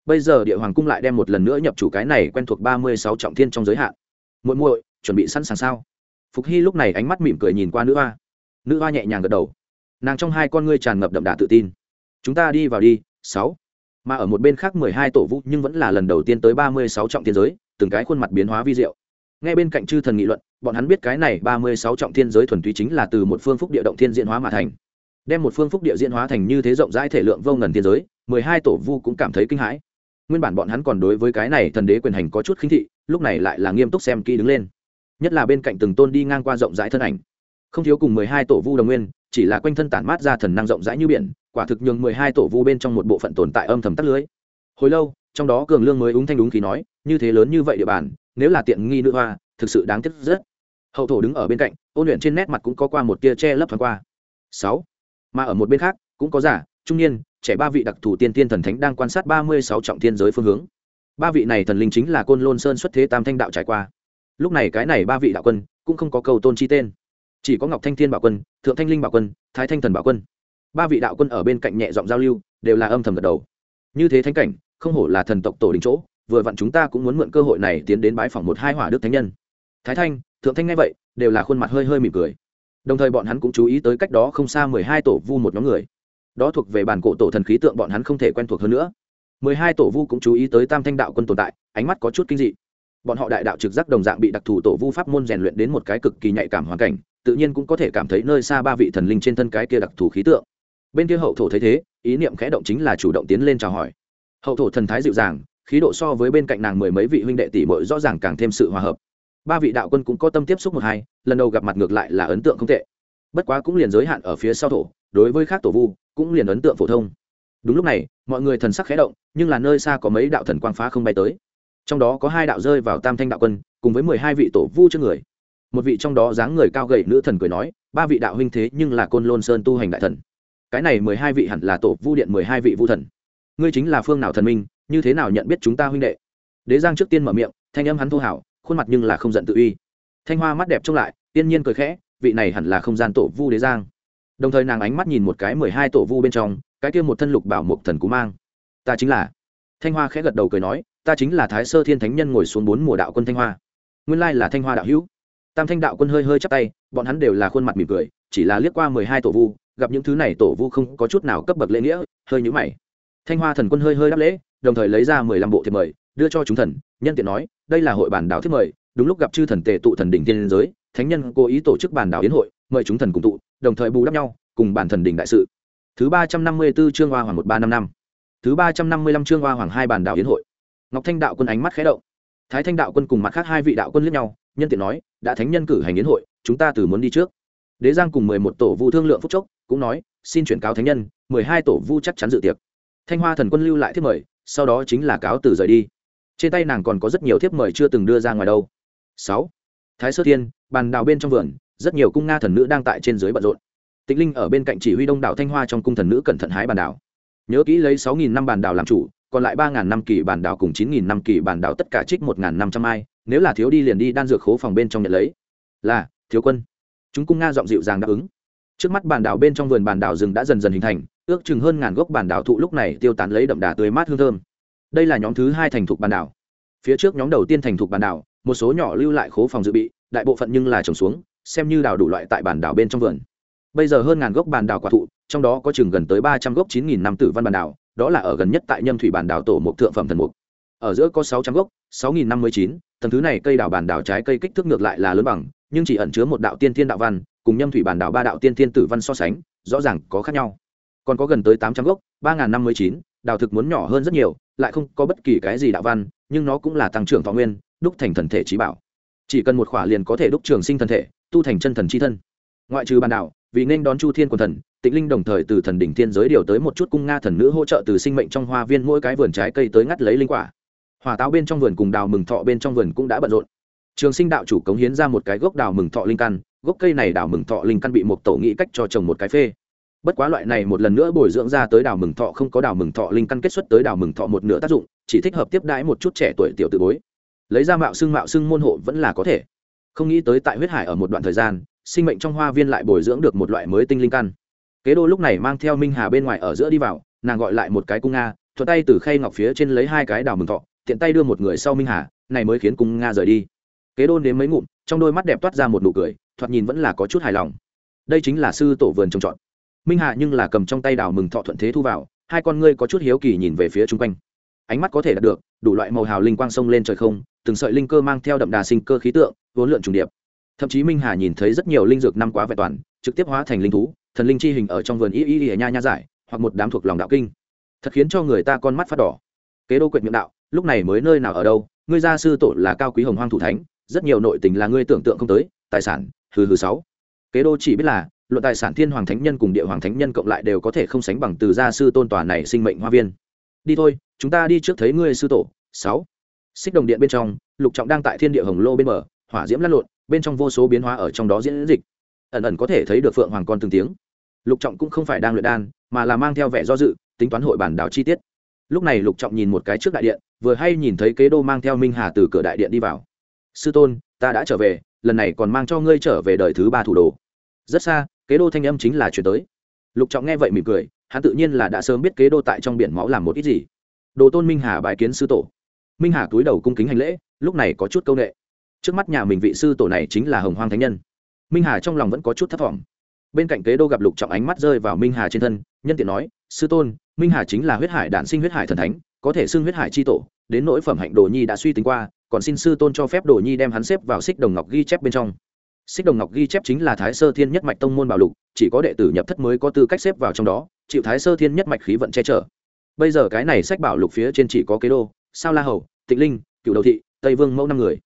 Bây giờ địa hoàng cung lại đem một lần nữa nhập chủ cái này quen thuộc ba mươi sáu trọng thiên trong giới hạn. Muội muội, chuẩn bị sẵn sàng sao? Phục hy lúc này ánh mắt mỉm cười nhìn qua nữ hoa. Nữ hoa nhẹ nhàng gật đầu. Nàng trong hai con ngươi tràn ngập đậm đà tự tin. Chúng ta đi vào đi, sáu. Mà ở một bên khác mười hai tổ vũ nhưng vẫn là lần đầu tiên tới ba mươi sáu trọng thiên giới từng cái khuôn mặt biến hóa vi diệu. Ngay bên cạnh chư thần nghị luận, bọn hắn biết cái này ba mươi sáu trọng thiên giới thuần túy chính là từ một phương phúc địa động thiên diễn hóa mà thành. Đem một phương phúc địa diễn hóa thành như thế rộng rãi thể lượng vô ngần thiên giới, mười hai tổ vu cũng cảm thấy kinh hãi. Nguyên bản bọn hắn còn đối với cái này thần đế quyền hành có chút khinh thị, lúc này lại là nghiêm túc xem kỹ đứng lên. Nhất là bên cạnh từng tôn đi ngang qua rộng rãi thân ảnh. Không thiếu cùng mười hai tổ vu đồng nguyên, chỉ là quanh thân tản mát ra thần năng rộng rãi như biển, quả thực nhường mười hai tổ vu bên trong một bộ phận tồn tại âm thầm tắt lưới. Hồi lâu, trong đó cường lương mới úng thanh đúng khí nói như thế lớn như vậy địa bàn, nếu là tiện nghi nữ hoa, thực sự đáng tiếc rất. Hậu thổ đứng ở bên cạnh, ôn luyện trên nét mặt cũng có qua một tia che lấp thoáng qua. Sáu. Mà ở một bên khác, cũng có giả, trung niên, trẻ ba vị đặc thù tiên tiên thần thánh đang quan sát ba mươi sáu trọng thiên giới phương hướng. Ba vị này thần linh chính là côn lôn sơn xuất thế tam thanh đạo trải qua. Lúc này cái này ba vị đạo quân, cũng không có cầu tôn chi tên. Chỉ có ngọc thanh thiên bảo quân, thượng thanh linh bảo quân, thái thanh thần bảo quân. Ba vị đạo quân ở bên cạnh nhẹ giọng giao lưu, đều là âm thầm gật đầu. Như thế thánh cảnh, không hổ là thần tộc tổ đình chỗ vừa vặn chúng ta cũng muốn mượn cơ hội này tiến đến bái phỏng một hai hỏa đức thánh nhân. Thái thanh, thượng thanh nghe vậy, đều là khuôn mặt hơi hơi mỉm cười. Đồng thời bọn hắn cũng chú ý tới cách đó không xa mười hai tổ vu một nhóm người. Đó thuộc về bản cổ tổ thần khí tượng bọn hắn không thể quen thuộc hơn nữa. mười hai tổ vu cũng chú ý tới tam thanh đạo quân tồn tại, ánh mắt có chút kinh dị. Bọn họ đại đạo trực giác đồng dạng bị đặc thù tổ vu pháp môn rèn luyện đến một cái cực kỳ nhạy cảm hoàn cảnh, tự nhiên cũng có thể cảm thấy nơi xa ba vị thần linh trên thân cái kia đặc thù khí tượng. Bên kia hậu thổ thấy thế, ý niệm khẽ động chính là chủ động tiến lên chào hỏi. Hậu thổ thần thái dịu dàng khí độ so với bên cạnh nàng mười mấy vị huynh đệ tỷ muội rõ ràng càng thêm sự hòa hợp. Ba vị đạo quân cũng có tâm tiếp xúc một hai, lần đầu gặp mặt ngược lại là ấn tượng không tệ. Bất quá cũng liền giới hạn ở phía sau thổ, đối với khác tổ vu, cũng liền ấn tượng phổ thông. Đúng lúc này, mọi người thần sắc khẽ động, nhưng là nơi xa có mấy đạo thần quang phá không bay tới. Trong đó có hai đạo rơi vào tam thanh đạo quân, cùng với mười hai vị tổ vu trước người. Một vị trong đó dáng người cao gầy nữ thần cười nói, ba vị đạo huynh thế nhưng là côn lôn sơn tu hành đại thần. Cái này mười hai vị hẳn là tổ vu điện mười hai vị vu thần. Ngươi chính là phương nào thần minh như thế nào nhận biết chúng ta huynh đệ? Đế giang trước tiên mở miệng, thanh âm hắn thô hảo, khuôn mặt nhưng là không giận tự uy. Thanh hoa mắt đẹp trông lại, tiên nhiên cười khẽ, vị này hẳn là không gian tổ vu đế giang. Đồng thời nàng ánh mắt nhìn một cái mười hai tổ vu bên trong, cái kia một thân lục bảo mục thần cú mang. Ta chính là. Thanh hoa khẽ gật đầu cười nói, ta chính là thái sơ thiên thánh nhân ngồi xuống bốn mùa đạo quân thanh hoa. Nguyên lai là thanh hoa đạo hữu. Tam thanh đạo quân hơi hơi chắp tay, bọn hắn đều là khuôn mặt mỉm cười, chỉ là liếc qua mười hai tổ vu, gặp những thứ này tổ vu không có chút nào cấp bậc lễ nghĩa, hơi nhũ mày. Thanh hoa thần quân hơi hơi đáp lễ đồng thời lấy ra mười lăm bộ thiệp mời, đưa cho chúng thần, nhân tiện nói, đây là hội bản đảo thiệp mời, đúng lúc gặp chư thần tề tụ thần đỉnh tiên giới, thánh nhân cố ý tổ chức bản đảo yến hội, mời chúng thần cùng tụ, đồng thời bù đắp nhau, cùng bản thần đỉnh đại sự. Thứ ba trăm năm mươi 354 chương hoa hoàng một ba năm năm. Thứ ba trăm năm mươi lăm chương hoa hoàng hai bản đảo yến hội. Ngọc thanh đạo quân ánh mắt khẽ động. Thái thanh đạo quân cùng mặt khác hai vị đạo quân liếc nhau, nhân tiện nói, đã thánh nhân cử hành yến hội, chúng ta từ muốn đi trước. Đế giang cùng mười một tổ vu thương lượng phúc chốc, cũng nói, xin chuyển cáo thánh nhân, mười hai tổ vu chắc chắn dự tiệc. Thanh hoa thần quân lưu lại thiệp mời sau đó chính là cáo từ rời đi. Trên tay nàng còn có rất nhiều thiếp mời chưa từng đưa ra ngoài đâu. Sáu, thái sơ thiên, bàn đào bên trong vườn, rất nhiều cung nga thần nữ đang tại trên dưới bận rộn. Tịnh linh ở bên cạnh chỉ huy đông đảo thanh hoa trong cung thần nữ cẩn thận hái bàn đào. nhớ kỹ lấy sáu nghìn năm bàn đào làm chủ, còn lại ba ngàn năm kỳ bàn đảo cùng chín nghìn năm kỳ bàn đảo tất cả trích một ngàn năm trăm ai, nếu là thiếu đi liền đi đan dược khố phòng bên trong nhận lấy. Là, thiếu quân. Chúng cung nga giọng dịu dàng đáp ứng. Trước mắt bàn đảo bên trong vườn bàn đảo rừng đã dần dần hình thành ước chừng hơn ngàn gốc bản đảo thụ lúc này tiêu tán lấy đậm đà tươi mát hương thơm. Đây là nhóm thứ hai thành thục bản đảo. Phía trước nhóm đầu tiên thành thục bản đảo, một số nhỏ lưu lại khố phòng dự bị, đại bộ phận nhưng là trồng xuống, xem như đào đủ loại tại bản đảo bên trong vườn. Bây giờ hơn ngàn gốc bản đảo quả thụ, trong đó có chừng gần tới ba trăm gốc chín nghìn năm tử văn bản đảo, đó là ở gần nhất tại nhâm thủy bản đảo tổ một thượng phẩm thần mục. Ở giữa có sáu trăm gốc, sáu nghìn năm mươi chín, tầng thứ này cây đảo bản đảo trái cây kích thước ngược lại là lớn bằng, nhưng chỉ ẩn chứa một đạo tiên thiên đạo văn, cùng nhâm thủy bản đảo ba đạo tiên thiên tử văn so sánh, rõ ràng có khác nhau còn có gần tới tám trăm gốc, ba nghìn năm mươi chín, đào thực muốn nhỏ hơn rất nhiều, lại không có bất kỳ cái gì đạo văn, nhưng nó cũng là tăng trưởng thọ nguyên, đúc thành thần thể trí bảo. Chỉ cần một khỏa liền có thể đúc trường sinh thần thể, tu thành chân thần c h i thân. Ngoại trừ bàn đảo vì nên đón chu thiên quần thần, tịnh linh đồng thời từ thần đỉnh thiên giới điều tới một chút cung nga thần nữ hỗ trợ từ sinh mệnh trong hoa viên mỗi cái vườn trái cây tới ngắt lấy linh quả. Hỏa táo bên trong vườn cùng đào mừng thọ bên trong vườn cũng đã bận rộn. Trường sinh đạo chủ cống hiến ra một cái gốc đào mừng thọ linh căn, gốc cây này đào mừng thọ linh căn bị một tổ nghĩ cách cho trồng một cái phê bất quá loại này một lần nữa bồi dưỡng ra tới đào mừng thọ không có đào mừng thọ linh căn kết xuất tới đào mừng thọ một nửa tác dụng, chỉ thích hợp tiếp đãi một chút trẻ tuổi tiểu tự bối. Lấy ra mạo xưng mạo xưng môn hộ vẫn là có thể. Không nghĩ tới tại huyết hải ở một đoạn thời gian, sinh mệnh trong hoa viên lại bồi dưỡng được một loại mới tinh linh căn. Kế đô lúc này mang theo minh hà bên ngoài ở giữa đi vào, nàng gọi lại một cái cung nga thuật tay từ khay ngọc phía trên lấy hai cái đào mừng thọ, tiện tay đưa một người sau minh hà, này mới khiến cung nga rời đi. Kế đô đến mấy ngụm, trong đôi mắt đẹp toát ra một nụ cười, thoạt nhìn vẫn là có chút hài lòng. Đây chính là sư tổ vườn trồng trọt minh hà nhưng là cầm trong tay đào mừng thọ thuận thế thu vào, hai con ngươi có chút hiếu kỳ nhìn về phía chung quanh. Ánh mắt có thể đạt được, đủ loại màu hào linh quang sông lên trời không, từng sợi linh cơ mang theo đậm đà sinh cơ khí tượng, vốn lượn trùng điệp. Thậm chí minh hà nhìn thấy rất nhiều linh dược năm quá vẹn toàn, trực tiếp hóa thành linh thú, thần linh chi hình ở trong vườn y y y nha nha giải, hoặc một đám thuộc lòng đạo kinh. Thật khiến cho người ta con mắt phát đỏ. Kế đô quyệt miệng đạo, lúc này mới nơi nào ở đâu? Ngươi gia sư tổ là cao quý hồng hoang thủ thánh, rất nhiều nội tình là ngươi tưởng tượng không tới, tài sản, hừ hừ sáu. Kế đô chỉ biết là luận tài sản thiên hoàng thánh nhân cùng địa hoàng thánh nhân cộng lại đều có thể không sánh bằng từ gia sư tôn tòa này sinh mệnh hoa viên. Đi thôi, chúng ta đi trước thấy ngươi sư tổ. Sáu. Xích đồng điện bên trong, lục trọng đang tại thiên địa hồng lô bên bờ, hỏa diễm lăn lộn, bên trong vô số biến hóa ở trong đó diễn dịch. Ẩn ẩn có thể thấy được phượng hoàng con từng tiếng. Lục trọng cũng không phải đang luyện đan, mà là mang theo vẻ do dự, tính toán hội bản đảo chi tiết. Lúc này lục trọng nhìn một cái trước đại điện, vừa hay nhìn thấy kế đô mang theo minh hà từ cửa đại điện đi vào. Sư tôn, ta đã trở về, lần này còn mang cho ngươi trở về đời thứ ba thủ đồ rất xa, kế đô thanh âm chính là chuyển tới. Lục trọng nghe vậy mỉm cười, hắn tự nhiên là đã sớm biết kế đô tại trong biển máu làm một ít gì. Đồ tôn minh hà bài kiến sư tổ. Minh hà túi đầu cung kính hành lễ, lúc này có chút c â u n ệ trước mắt nhà mình vị sư tổ này chính là hồng hoang thánh nhân. Minh hà trong lòng vẫn có chút thất vọng bên cạnh kế đô gặp lục trọng ánh mắt rơi vào minh hà trên thân, nhân tiện nói, sư tôn, minh hà chính là huyết hải đản sinh huyết hải thần thánh, có thể xưng huyết hải c h i tổ, đến nỗi phẩm hạnh đồ nhi đã suy tính qua, còn xin sư tôn cho phép đồ nhi đem hắn xếp vào xích đồng ngọc ghi chép bên trong xích đồng ngọc ghi chép chính là thái sơ thiên nhất mạch tông môn bảo lục, chỉ có đệ tử nhập thất mới có tư cách xếp vào trong đó, chịu thái sơ thiên nhất mạch khí vận che chở. Bây giờ cái này sách bảo lục phía trên chỉ có kế đô, sao la hầu, tịnh linh cựu đầu thị, tây vương mẫu năm người.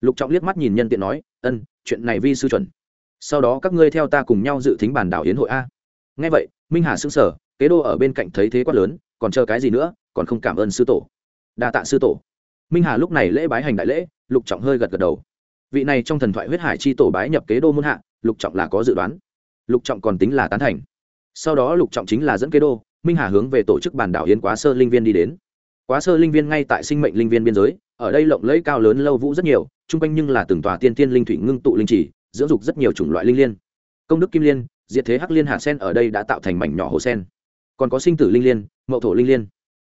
Lục trọng liếc mắt nhìn nhân tiện nói, ân, chuyện này vi sư chuẩn. Sau đó các ngươi theo ta cùng nhau dự thính bản đảo hiến hội a. Ngay vậy, minh hà xưng sở kế đô ở bên cạnh thấy thế quát lớn, còn chờ cái gì nữa? Còn không cảm ơn sư tổ. Đa tạ sư tổ. Minh hà lúc này lễ bái hành đại lễ, lục trọng hơi gật gật đầu vị này trong thần thoại huyết hải chi tổ bái nhập kế đô muôn hạ, lục trọng là có dự đoán. Lục trọng còn tính là tán thành. Sau đó lục trọng chính là dẫn kế đô, minh hà hướng về tổ chức bản đảo hiến quá sơ linh viên đi đến. Quá sơ linh viên ngay tại sinh mệnh linh viên biên giới, ở đây lộng lẫy cao lớn lâu vũ rất nhiều, chung quanh nhưng là từng tòa tiên tiên linh thủy ngưng tụ linh trì, dưỡng dục rất nhiều chủng loại linh liên. Công đức kim liên, diệt thế hắc liên hạ sen ở đây đã tạo thành mảnh nhỏ hồ sen. Còn có sinh tử linh liên, mậu thổ linh liên.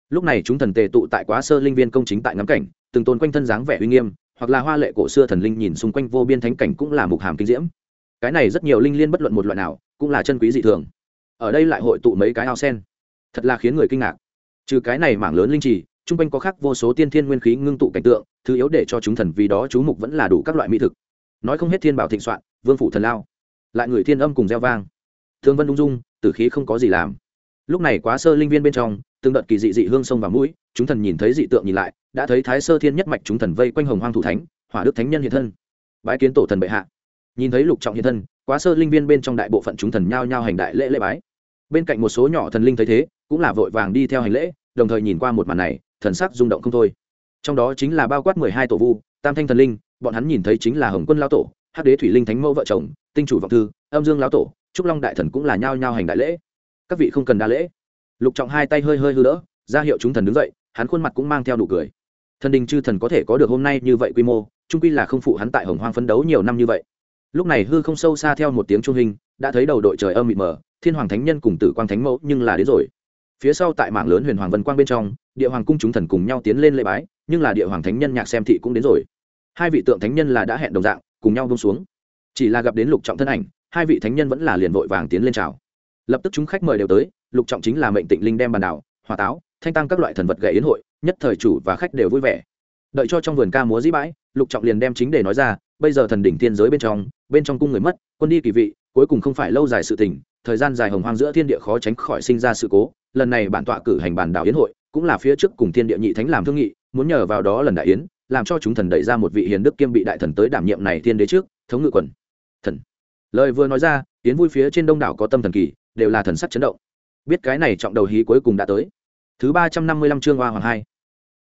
Lúc này chúng thần tề tụ tại quá sơ linh viên công chính tại ngắm cảnh, từng tôn quanh thân dáng vẻ uy nghiêm hoặc là hoa lệ cổ xưa thần linh nhìn xung quanh vô biên thánh cảnh cũng là mục hàm kinh diễm. Cái này rất nhiều linh liên bất luận một loại nào, cũng là chân quý dị thường. Ở đây lại hội tụ mấy cái ao sen. Thật là khiến người kinh ngạc. Trừ cái này mảng lớn linh trì chung quanh có khác vô số tiên thiên nguyên khí ngưng tụ cảnh tượng, thứ yếu để cho chúng thần vì đó chú mục vẫn là đủ các loại mỹ thực. Nói không hết thiên bảo thịnh soạn, vương phủ thần lao. Lại người thiên âm cùng gieo vang. Thương vân ung dung, tử khí không có gì làm lúc này quá sơ linh viên bên trong, từng đợt kỳ dị dị hương sông và mũi, chúng thần nhìn thấy dị tượng nhìn lại, đã thấy thái sơ thiên nhất mạch chúng thần vây quanh hồng hoang thủ thánh, hỏa đức thánh nhân hiện thân. Bái kiến tổ thần bệ hạ. Nhìn thấy lục trọng hiện thân, quá sơ linh viên bên trong đại bộ phận chúng thần nhao nhao hành đại lễ lễ bái. Bên cạnh một số nhỏ thần linh thấy thế, cũng là vội vàng đi theo hành lễ, đồng thời nhìn qua một màn này, thần sắc rung động không thôi. Trong đó chính là bao quát mười hai tổ vu, tam thanh thần linh, bọn hắn nhìn thấy chính là hồng quân lao tổ, hắc đế thủy linh thánh mẫu vợ chồng, tinh chủ vọng thư, âm dương lão tổ, trúc long đại thần cũng là nhao nhao hành đại lễ các vị không cần đa lễ. Lục trọng hai tay hơi hơi hư đỡ, ra hiệu chúng thần đứng dậy, hắn khuôn mặt cũng mang theo đủ cười. Thần đình chư thần có thể có được hôm nay như vậy quy mô trung quy là không phụ hắn tại hồng hoang phấn đấu nhiều năm như vậy. Lúc này hư không sâu xa theo một tiếng trung hình, đã thấy đầu đội trời âm mịt mờ, thiên hoàng thánh nhân cùng tử quang thánh mẫu nhưng là đến rồi. Phía sau tại mảng lớn huyền hoàng vân quang bên trong, địa hoàng cung chúng thần cùng nhau tiến lên lễ bái, nhưng là địa hoàng thánh nhân nhạc xem thị cũng đến rồi. Hai vị tượng thánh nhân là đã hẹn đồng dạng, cùng nhau bông xuống. Chỉ là gặp đến lục trọng thân ảnh, hai vị thánh nhân vẫn là liền vội vàng tiến lên chào lập tức chúng khách mời đều tới, lục trọng chính là mệnh tịnh linh đem bàn đảo hòa táo, thanh tăng các loại thần vật gậy yến hội, nhất thời chủ và khách đều vui vẻ. Đợi cho trong vườn ca múa dĩ bãi, lục trọng liền đem chính để nói ra, bây giờ thần đỉnh thiên giới bên trong bên trong cung người mất, quân đi kỳ vị, cuối cùng không phải lâu dài sự tình, thời gian dài hồng hoang giữa thiên địa khó tránh khỏi sinh ra sự cố, lần này bản tọa cử hành bản đảo yến hội, cũng là phía trước cùng thiên địa nhị thánh làm thương nghị, muốn nhờ vào đó lần đại yến, làm cho chúng thần đẩy ra một vị hiền đức kiêm bị đại thần tới đảm nhiệm này thiên đế trước, thống ngự quần. Thần. Lời vừa nói ra, yến vui phía trên đông đảo có tâm thần kỳ đều là thần sắc chấn động. Biết cái này trọng đầu hí cuối cùng đã tới. Thứ ba trăm năm mươi lăm chương hoa hoàng hai.